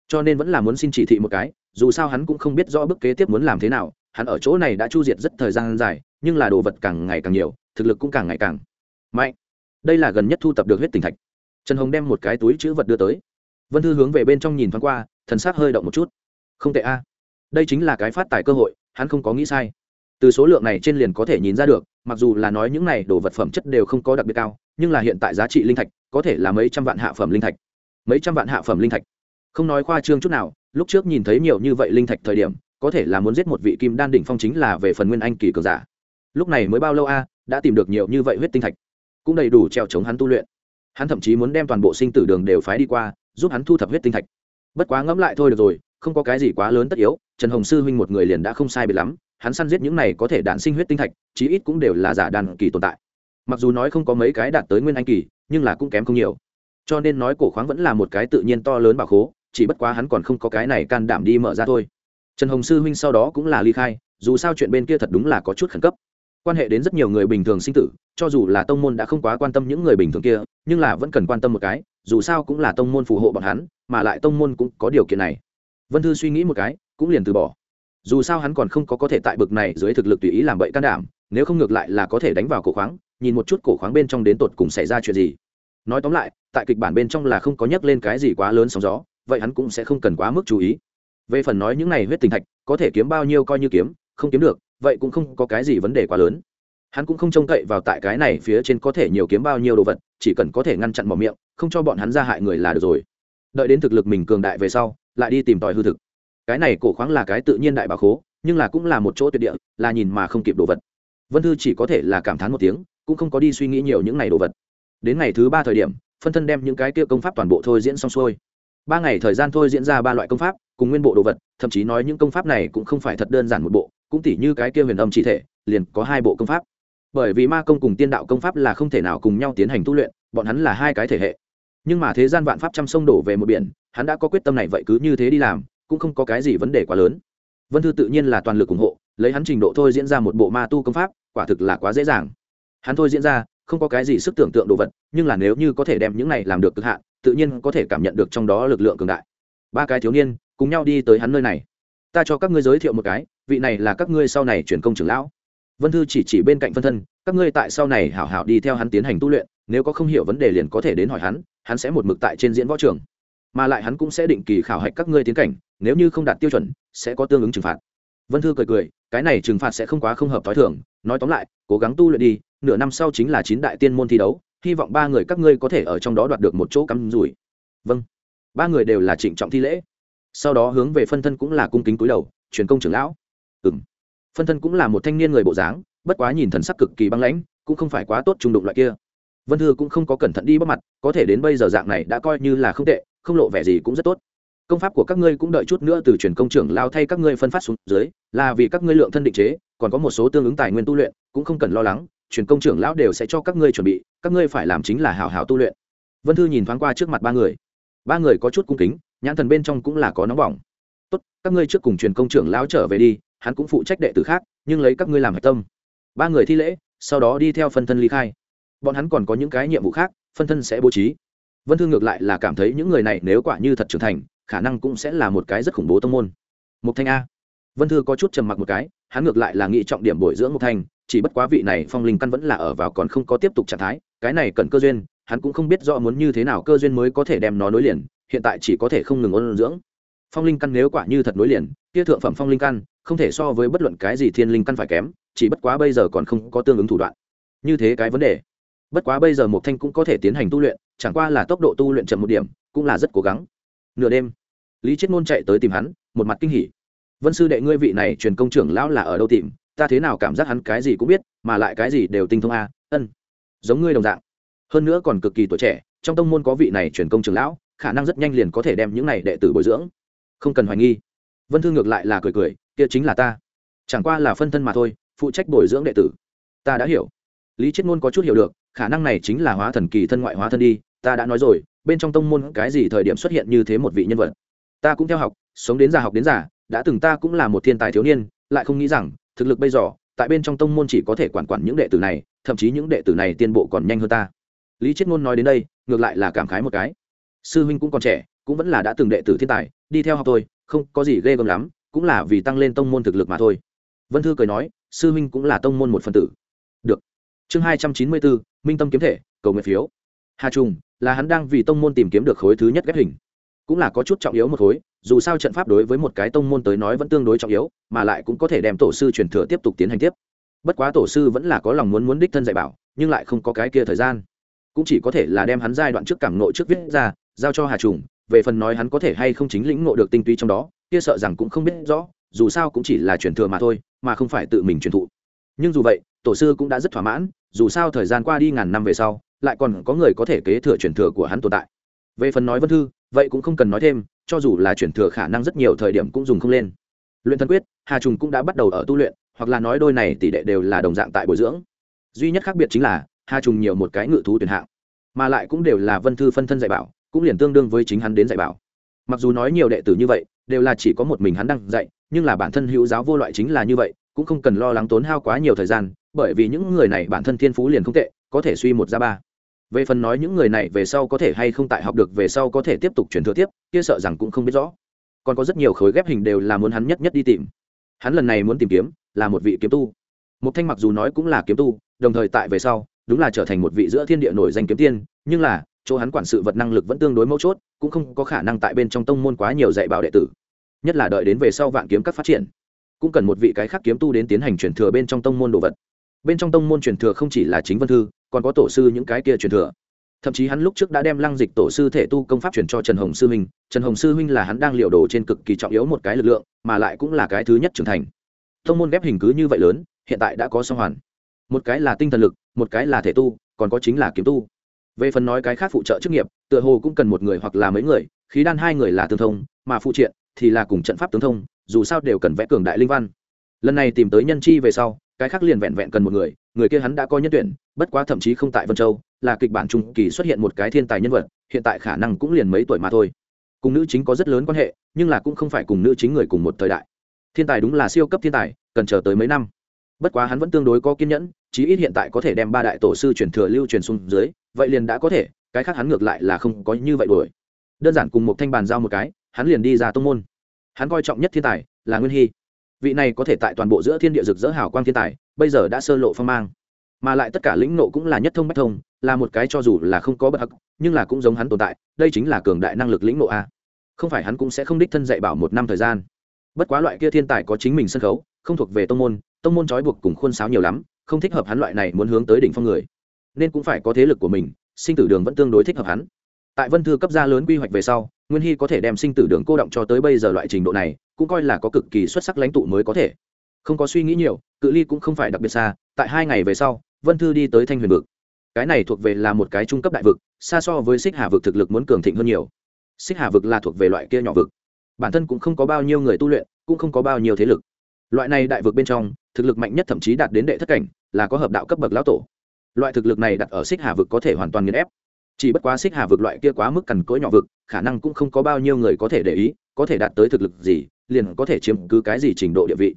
Cho nên vẫn là muốn xin chỉ thị một cái, dù sao hắn cũng không biết rõ bước kế tiếp muốn làm thế nào hắn ở chỗ này đã chu diệt rất thời gian dài, nhưng là đồ vật càng ngày càng nhiều, thực lực cũng càng ngày càng mạnh. Đây là gần nhất thu tập được huyết tình thạch. Trần hồng đem một cái túi chữ vật đưa tới. Vân thư hướng về bên trong nhìn thoáng qua, thần s á c hơi động một chút. Không tệ a. Đây chính là cái phát tài cơ hội, hắn không có nghĩ sai. Từ số lượng này trên liền có thể nhìn ra được, mặc dù là nói những này đồ vật phẩm chất đều không có đặc biệt cao, nhưng là hiện tại giá trị linh thạch, có thể là mấy trăm vạn hạ phẩm linh thạch. Mấy trăm vạn hạ phẩm linh thạch. Không nói khoa trương chút nào, lúc trước nhìn thấy nhiều như vậy linh thạch thời điểm có thể là muốn giết một vị kim đan đỉnh phong chính là về phần nguyên anh kỳ cường giả. Lúc này mới bao lâu a, đã tìm được nhiều như vậy huyết tinh thạch. Cũng đầy đủ treo chống hắn tu luyện. Hắn thậm chí muốn đem toàn bộ sinh tử đường đều phái đi qua, giúp hắn thu thập huyết tinh thạch. Bất quá ngẫm lại thôi được rồi, không có cái gì quá lớn tất yếu, trần hồng sư huynh một người liền đã không sai biệt lắm, hắn săn giết những này có thể đạn sinh huyết tinh thạch, chí ít cũng đều là giả đàn kỳ tồn tại. Mặc dù nói không có mấy cái đạt tới nguyên anh kỳ, nhưng là cũng kém không nhiều. Cho nên nói cổ khoáng vẫn là một cái tự nhiên to lớn bảo khố, chỉ bất quá hắn còn không có cái này can đảm đi mở ra thôi trần hồng sư huynh sau đó cũng là ly khai, dù sao chuyện bên kia thật đúng là có chút khẩn cấp. Quan hệ đến rất nhiều người bình thường sinh tử, cho dù là tông môn đã không quá quan tâm những người bình thường kia, nhưng là vẫn cần quan tâm một cái, dù sao cũng là tông môn phù hộ bọn hắn, mà lại tông môn cũng có điều kiện này. Vân thư suy nghĩ một cái, cũng liền từ bỏ. Dù sao hắn còn không có có thể tại bực này dưới thực lực tùy ý làm bậy can đảm, nếu không ngược lại là có thể đánh vào cổ khoáng, nhìn một chút cổ khoáng bên trong đến tột cùng xảy ra chuyện gì. Nói tóm lại, tại kịch bản bên trong là không có nhắc lên cái gì quá lớn sóng gió, vậy hắn cũng sẽ không cần quá mức chú ý về phần nói những này huyết tình thạch, có thể kiếm bao nhiêu coi như kiếm, không kiếm được, vậy cũng không có cái gì vấn đề quá lớn. Hắn cũng không trông cậy vào tại cái này phía trên có thể nhiều kiếm bao nhiêu đồ vật, chỉ cần có thể ngăn chặn mỏ miệng, không cho bọn hắn ra hại người là được rồi. Đợi đến thực lực mình cường đại về sau, lại đi tìm tòi hư thực. Cái này cổ khoáng là cái tự nhiên đại bà khố, nhưng là cũng là một chỗ tuyệt địa, là nhìn mà không kịp đồ vật. Vân thư chỉ có thể là cảm thán một tiếng, cũng không có đi suy nghĩ nhiều những này đồ vật. Đến ngày thứ ba thời điểm, phân thân đem những cái kia công pháp toàn bộ thôi diễn xong xuôi ba ngày thời gian thôi diễn ra ba loại công pháp, cùng nguyên bộ đồ vật, thậm chí nói những công pháp này cũng không phải thật đơn giản một bộ, cũng tỉ như cái kia huyền âm chỉ thể, liền có hai bộ công pháp. Bởi vì ma công cùng tiên đạo công pháp là không thể nào cùng nhau tiến hành tu luyện, bọn hắn là hai cái thể hệ. Nhưng mà thế gian vạn pháp trăm sông đổ về một biển, hắn đã có quyết tâm này vậy cứ như thế đi làm, cũng không có cái gì vấn đề quá lớn. Vân thư tự nhiên là toàn lực ủng hộ, lấy hắn trình độ thôi diễn ra một bộ ma tu công pháp, quả thực là quá dễ dàng. Hắn thôi diễn ra, không có cái gì sức tưởng tượng đồ vật, nhưng là nếu như có thể đem những này làm được cực hạn tự nhiên có thể cảm nhận được trong đó lực lượng cường đại. Ba cái thiếu niên cùng nhau đi tới hắn nơi này. Ta cho các ngươi giới thiệu một cái, vị này là các ngươi sau này chuyển công trưởng lão. Vân thư chỉ chỉ bên cạnh phân thân, các ngươi tại sau này hảo hảo đi theo hắn tiến hành tu luyện, nếu có không hiểu vấn đề liền có thể đến hỏi hắn hắn sẽ một mực tại trên diễn võ trường. Mà lại hắn cũng sẽ định kỳ khảo hạch các ngươi tiến cảnh, nếu như không đạt tiêu chuẩn, sẽ có tương ứng trừng phạt. Vân thư cười cười, cái này trừng phạt sẽ không quá không hợp t h ó i thường, nói tóm lại, cố gắng tu luyện đi, nửa năm sau chính là chín đại tiên môn thi đấu hy vọng ba người các ngươi có thể ở trong đó đoạt được một chỗ cắm rủi. Vâng. Ba người đều là trịnh trọng thi lễ. Sau đó hướng về phân thân cũng là cung kính cúi đầu, truyền công trưởng lão. Ừ m phân thân cũng là một thanh niên người bộ dáng, bất quá nhìn thần sắc cực kỳ băng lãnh, cũng không phải quá tốt trung đụng loại kia. Vân thư cũng không có cẩn thận đi bắt mặt, có thể đến bây giờ dạng này đã coi như là không tệ, không lộ vẻ gì cũng rất tốt. Công pháp của các ngươi cũng đợi chút nữa từ truyền công trưởng lao thay các ngươi phân phát xuống dưới, là vì các ngươi lượng thân định chế, còn có một số tương ứng tài nguyên tu luyện, cũng không cần lo lắng truyền công trưởng lão đều sẽ cho các ngươi chuẩn bị, các ngươi phải làm chính là hảo hảo tu luyện. Vân thư nhìn thoáng qua trước mặt ba người. Ba người có chút cung kính, nhãn thần bên trong cũng là có nóng bỏng. Tốt, các ngươi trước cùng truyền công trưởng lão trở về đi, hắn cũng phụ trách đệ tử khác, nhưng lấy các ngươi làm hạch tâm. Ba người thi lễ, sau đó đi theo phân thân ly khai. Bọn hắn còn có những cái nhiệm vụ khác, phân thân sẽ bố trí. Vân thư ngược lại là cảm thấy những người này nếu quả như thật trưởng thành, khả năng cũng sẽ là một cái rất khủng bố tông môn. Mục thanh a. Vân thư có chút trầm mặc một cái, hắn ngược lại là nghĩ trọng điểm bồi dưỡng mục thanh chỉ bất quá vị này phong linh căn vẫn là ở vào còn không có tiếp tục trạng thái, cái này cần cơ duyên, hắn cũng không biết rõ muốn như thế nào cơ duyên mới có thể đem nó nối liền, hiện tại chỉ có thể không ngừng ôn dưỡng. Phong linh căn nếu quả như thật nối liền, kia thượng phẩm phong linh căn, không thể so với bất luận cái gì thiên linh căn phải kém, chỉ bất quá bây giờ còn không có tương ứng thủ đoạn. Như thế cái vấn đề. Bất quá bây giờ một thanh cũng có thể tiến hành tu luyện, chẳng qua là tốc độ tu luyện chậm một điểm, cũng là rất cố gắng. Nửa đêm, lý chết ngôn chạy tới tìm hắn, một mặt kinh hỉ. Vân sư đệ, ngươi vị này truyền công trưởng lão là ở đâu tìm? Ta thế nào cảm giác hắn cái gì cũng biết, mà lại cái gì đều tinh thông a, ân, giống ngươi đồng dạng. Hơn nữa còn cực kỳ tuổi trẻ, trong tông môn có vị này truyền công trưởng lão, khả năng rất nhanh liền có thể đem những này đệ tử bồi dưỡng. Không cần hoài nghi. Vân thư ngược lại là cười cười, kia chính là ta. Chẳng qua là phân thân mà thôi, phụ trách bồi dưỡng đệ tử. Ta đã hiểu. Lý chết ngôn có chút hiểu được, khả năng này chính là hóa thần kỳ thân ngoại hóa thân đi, ta đã nói rồi, bên trong tông môn cái gì thời điểm xuất hiện như thế một vị nhân vật. Ta cũng theo học, sống đến già học đến già, đã từng ta cũng là một thiên tài thiếu niên, lại không nghĩ rằng thực lực bây giờ, tại bên trong tông môn chỉ có thể quản quản những đệ tử này, thậm chí những đệ tử này tiên bộ còn nhanh hơn ta. Lý chết ngôn nói đến đây, ngược lại là cảm khái một cái. Sư huynh cũng còn trẻ, cũng vẫn là đã từng đệ tử thiên tài, đi theo học tôi không có gì ghê gớm lắm, cũng là vì tăng lên tông môn thực lực mà thôi. Vân thư cười nói, sư huynh cũng là tông môn một phần tử. Được. Chương hai trăm chín mươi bốn, minh tâm kiếm thể, cầu nguyện phiếu. Hà trung là hắn đang vì tông môn tìm kiếm được khối thứ nhất ghép hình cũng là có chút trọng yếu một khối, dù sao trận pháp đối với một cái tông môn tới nói vẫn tương đối trọng yếu, mà lại cũng có thể đem tổ sư truyền thừa tiếp tục tiến hành tiếp. Bất quá tổ sư vẫn là có lòng muốn muốn đích thân dạy bảo, nhưng lại không có cái kia thời gian. Cũng chỉ có thể là đem hắn giai đoạn trước cảm nộ trước viết ra, giao cho hà trùng, về phần nói hắn có thể hay không chính lĩnh ngộ được tinh túy trong đó, kia sợ rằng cũng không biết rõ, dù sao cũng chỉ là truyền thừa mà thôi, mà không phải tự mình truyền thụ. Nhưng dù vậy, tổ sư cũng đã rất thỏa mãn, dù sao thời gian qua đi ngàn năm về sau, lại còn có người có thể kế thừa truyền thừa của hắn tồn tại. Về phần nói vân thư vậy cũng không cần nói thêm, cho dù là chuyển thừa khả năng rất nhiều thời điểm cũng dùng không lên. Luyện thân quyết, hà trùng cũng đã bắt đầu ở tu luyện, hoặc là nói đôi này tỷ đệ đều là đồng dạng tại bồi dưỡng. Duy nhất khác biệt chính là, hà trùng nhiều một cái ngự thú tuyển hạng, mà lại cũng đều là vân thư phân thân dạy bảo, cũng liền tương đương với chính hắn đến dạy bảo. Mặc dù nói nhiều đệ tử như vậy, đều là chỉ có một mình hắn đang dạy, nhưng là bản thân hữu giáo vô loại chính là như vậy, cũng không cần lo lắng tốn hao quá nhiều thời gian, bởi vì những người này bản thân thiên phú liền không tệ, có thể suy một ra ba về phần nói những người này về sau có thể hay không tại học được về sau có thể tiếp tục truyền thừa tiếp, kia sợ rằng cũng không biết rõ. Còn có rất nhiều khối ghép hình đều là muốn hắn nhất nhất đi tìm. Hắn lần này muốn tìm kiếm, là một vị kiếm tu. Một thanh mặc dù nói cũng là kiếm tu, đồng thời tại về sau, đúng là trở thành một vị giữa thiên địa nổi danh kiếm tiên, nhưng là, chỗ hắn quản sự vật năng lực vẫn tương đối mấu chốt, cũng không có khả năng tại bên trong tông môn quá nhiều dạy bảo đệ tử. Nhất là đợi đến về sau vạn kiếm các phát triển, cũng cần một vị cái khác kiếm tu đến tiến hành chuyển thừa bên trong tông môn đồ vật bên trong tông môn truyền thừa không chỉ là chính vân thư, còn có tổ sư những cái kia truyền thừa. Thậm chí hắn lúc trước đã đem lăng dịch tổ sư thể tu công pháp truyền cho trần hồng sư huynh, trần hồng sư huynh là hắn đang liệu đồ trên cực kỳ trọng yếu một cái lực lượng, mà lại cũng là cái thứ nhất trưởng thành. Tông môn ghép hình cứ như vậy lớn, hiện tại đã có song hoàn. Một cái là tinh thần lực, một cái là thể tu, còn có chính là kiếm tu. Về phần nói cái khác phụ trợ chức nghiệp, tựa hồ cũng cần một người hoặc là mấy người, khí đan hai người là tương thông, mà phụ triện thì là cùng trận pháp tương thông, dù sao đều cần vẽ cường đại linh văn. Lần này tìm tới nhân chi về sau cái khác liền vẹn vẹn cần một người người kia hắn đã có nhân tuyển, bất quá thậm chí không tại vân châu, là kịch bản trung kỳ xuất hiện một cái thiên tài nhân vật, hiện tại khả năng cũng liền mấy tuổi mà thôi. Cùng nữ chính có rất lớn quan hệ, nhưng là cũng không phải cùng nữ chính người cùng một thời đại. Thiên tài đúng là siêu cấp thiên tài, cần chờ tới mấy năm. Bất quá hắn vẫn tương đối có kiên nhẫn, chí ít hiện tại có thể đem ba đại tổ sư truyền thừa lưu truyền xuống dưới, vậy liền đã có thể, cái khác hắn ngược lại là không có như vậy đuổi. Đơn giản cùng một thanh bàn giao một cái, hắn liền đi ra tông môn. Hắn coi trọng nhất thiên tài là nguyên hy vị này có thể tại toàn bộ giữa thiên địa rực rỡ hào quang thiên tài, bây giờ đã sơ lộ phong mang. Mà lại tất cả lĩnh nộ cũng là nhất thông bách thông, là một cái cho dù là không có bất hắc, nhưng là cũng giống hắn tồn tại, đây chính là cường đại năng lực lĩnh nộ a. Không phải hắn cũng sẽ không đích thân dạy bảo một năm thời gian. Bất quá loại kia thiên tài có chính mình sân khấu, không thuộc về tông môn tông môn trói buộc cùng khuôn sáo nhiều lắm, không thích hợp hắn loại này muốn hướng tới đỉnh phong người. Nên cũng phải có thế lực của mình, sinh tử đường vẫn tương đối thích hợp hắn. Tại vân thư cấp gia lớn quy hoạch về sau, nguyên hy có thể đem sinh tử đường cô động cho tới bây giờ loại trình độ này cũng coi là có cực kỳ xuất sắc lãnh tụ mới có thể. Không có suy nghĩ nhiều, cự ly cũng không phải đặc biệt xa, tại hai ngày về sau, vân thư đi tới thanh huyền vực. Cái này thuộc về là một cái trung cấp đại vực, xa so với xích hà vực thực lực muốn cường thịnh hơn nhiều. Xích hà vực là thuộc về loại kia nhỏ vực. Bản thân cũng không có bao nhiêu người tu luyện, cũng không có bao nhiêu thế lực. Loại này đại vực bên trong, thực lực mạnh nhất thậm chí đạt đến đệ thất cảnh, là có hợp đạo cấp bậc lão tổ. Loại thực lực này đặt ở xích hà vực có thể hoàn toàn nghiền ép. Chỉ bất quá xích hà vực loại kia quá mức cằn cỗi nhỏ vực, khả năng cũng không có bao nhiêu người có thể để ý, có thể đạt tới thực lực gì liền có thể chiếm cứ cái gì trình độ địa vị.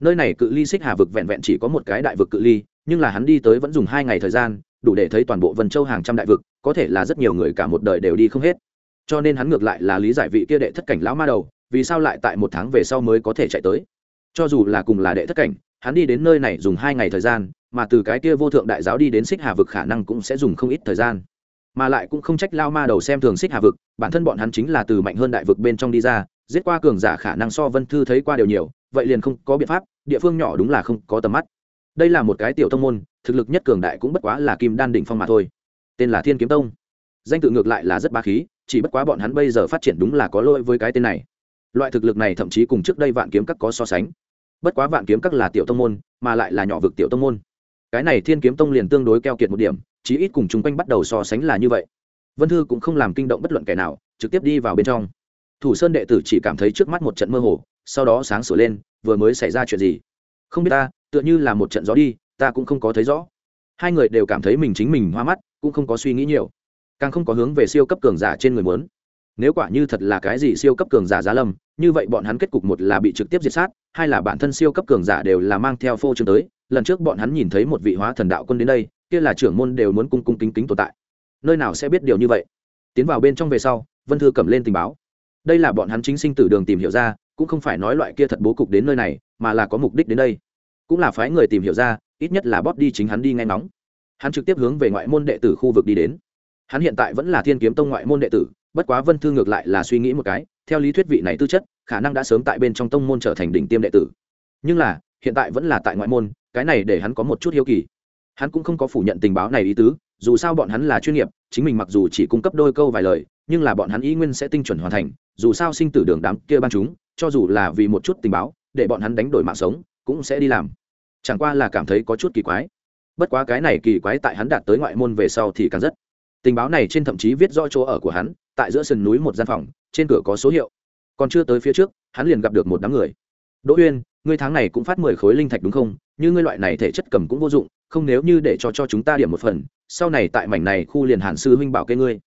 Nơi này cự ly xích hà vực vẹn vẹn chỉ có một cái đại vực cự ly, nhưng là hắn đi tới vẫn dùng hai ngày thời gian, đủ để thấy toàn bộ vân châu hàng trăm đại vực, có thể là rất nhiều người cả một đời đều đi không hết. Cho nên hắn ngược lại là lý giải vị kia đệ thất cảnh lão ma đầu, vì sao lại tại một tháng về sau mới có thể chạy tới. Cho dù là cùng là đệ thất cảnh, hắn đi đến nơi này dùng hai ngày thời gian, mà từ cái kia vô thượng đại giáo đi đến xích hà vực khả năng cũng sẽ dùng không ít thời gian. Mà lại cũng không trách lao ma đầu xem thường xích hà vực, bản thân bọn hắn chính là từ mạnh hơn đại vực bên trong đi ra giết qua cường giả khả năng so vân thư thấy qua đều nhiều, vậy liền không có biện pháp, địa phương nhỏ đúng là không có tầm mắt. Đây là một cái tiểu tông môn, thực lực nhất cường đại cũng bất quá là kim đan đỉnh phong mà thôi. Tên là thiên kiếm tông. Danh tự ngược lại là rất ba khí, chỉ bất quá bọn hắn bây giờ phát triển đúng là có lỗi với cái tên này. Loại thực lực này thậm chí cùng trước đây vạn kiếm các có so sánh. Bất quá vạn kiếm các là tiểu tông môn, mà lại là nhỏ vực tiểu tông môn. Cái này thiên kiếm tông liền tương đối keo kiệt một điểm, chí ít cùng chung quanh bắt đầu so sánh là như vậy. Vân thư cũng không làm kinh động bất luận kẻ nào, trực tiếp đi vào bên trong thủ sơn đệ tử chỉ cảm thấy trước mắt một trận mơ hồ, sau đó sáng sửa lên, vừa mới xảy ra chuyện gì? Không biết ta, tựa như là một trận gió đi, ta cũng không có thấy rõ. Hai người đều cảm thấy mình chính mình hoa mắt, cũng không có suy nghĩ nhiều. Càng không có hướng về siêu cấp cường giả trên người muốn. Nếu quả như thật là cái gì siêu cấp cường giả giá lâm, như vậy bọn hắn kết cục một là bị trực tiếp diệt sát, hai là bản thân siêu cấp cường giả đều là mang theo phô trương tới. Lần trước bọn hắn nhìn thấy một vị hóa thần đạo quân đến đây, kia là trưởng môn đều muốn cung cung kính kính tồn tại. Nơi nào sẽ biết điều như vậy? Tiến vào bên trong về sau, vân thư cầm lên tình báo đây là bọn hắn chính sinh tử đường tìm hiểu ra, cũng không phải nói loại kia thật bố cục đến nơi này, mà là có mục đích đến đây. Cũng là phái người tìm hiểu ra, ít nhất là bóp đi chính hắn đi ngay nóng hắn trực tiếp hướng về ngoại môn đệ tử khu vực đi đến. Hắn hiện tại vẫn là thiên kiếm tông ngoại môn đệ tử, bất quá vân thư ngược lại là suy nghĩ một cái, theo lý thuyết vị này tư chất, khả năng đã sớm tại bên trong tông môn trở thành đỉnh tiêm đệ tử. Nhưng là, hiện tại vẫn là tại ngoại môn, cái này để hắn có một chút hiếu kỳ. Hắn cũng không có phủ nhận tình báo này ý tứ, dù sao bọn hắn là chuyên nghiệp, chính mình mặc dù chỉ cung cấp đôi câu vài lời nhưng là bọn hắn ý nguyên sẽ tinh chuẩn hoàn thành, dù sao sinh tử đường đám kia ban chúng, cho dù là vì một chút tình báo, để bọn hắn đánh đổi mạng sống, cũng sẽ đi làm. Chẳng qua là cảm thấy có chút kỳ quái. Bất quá cái này kỳ quái tại hắn đạt tới ngoại môn về sau thì càng rất. Tình báo này trên thậm chí viết rõ chỗ ở của hắn, tại giữa sườn núi một gian phòng, trên cửa có số hiệu. Còn chưa tới phía trước, hắn liền gặp được một đám người. Đỗ uyên, ngươi tháng này cũng phát mười khối linh thạch đúng không? Như ngươi loại này thể chất cầm cũng vô dụng, không nếu như để cho cho chúng ta điểm một phần, sau này tại mảnh này khu liền hàn sư huynh bảo kê ngươi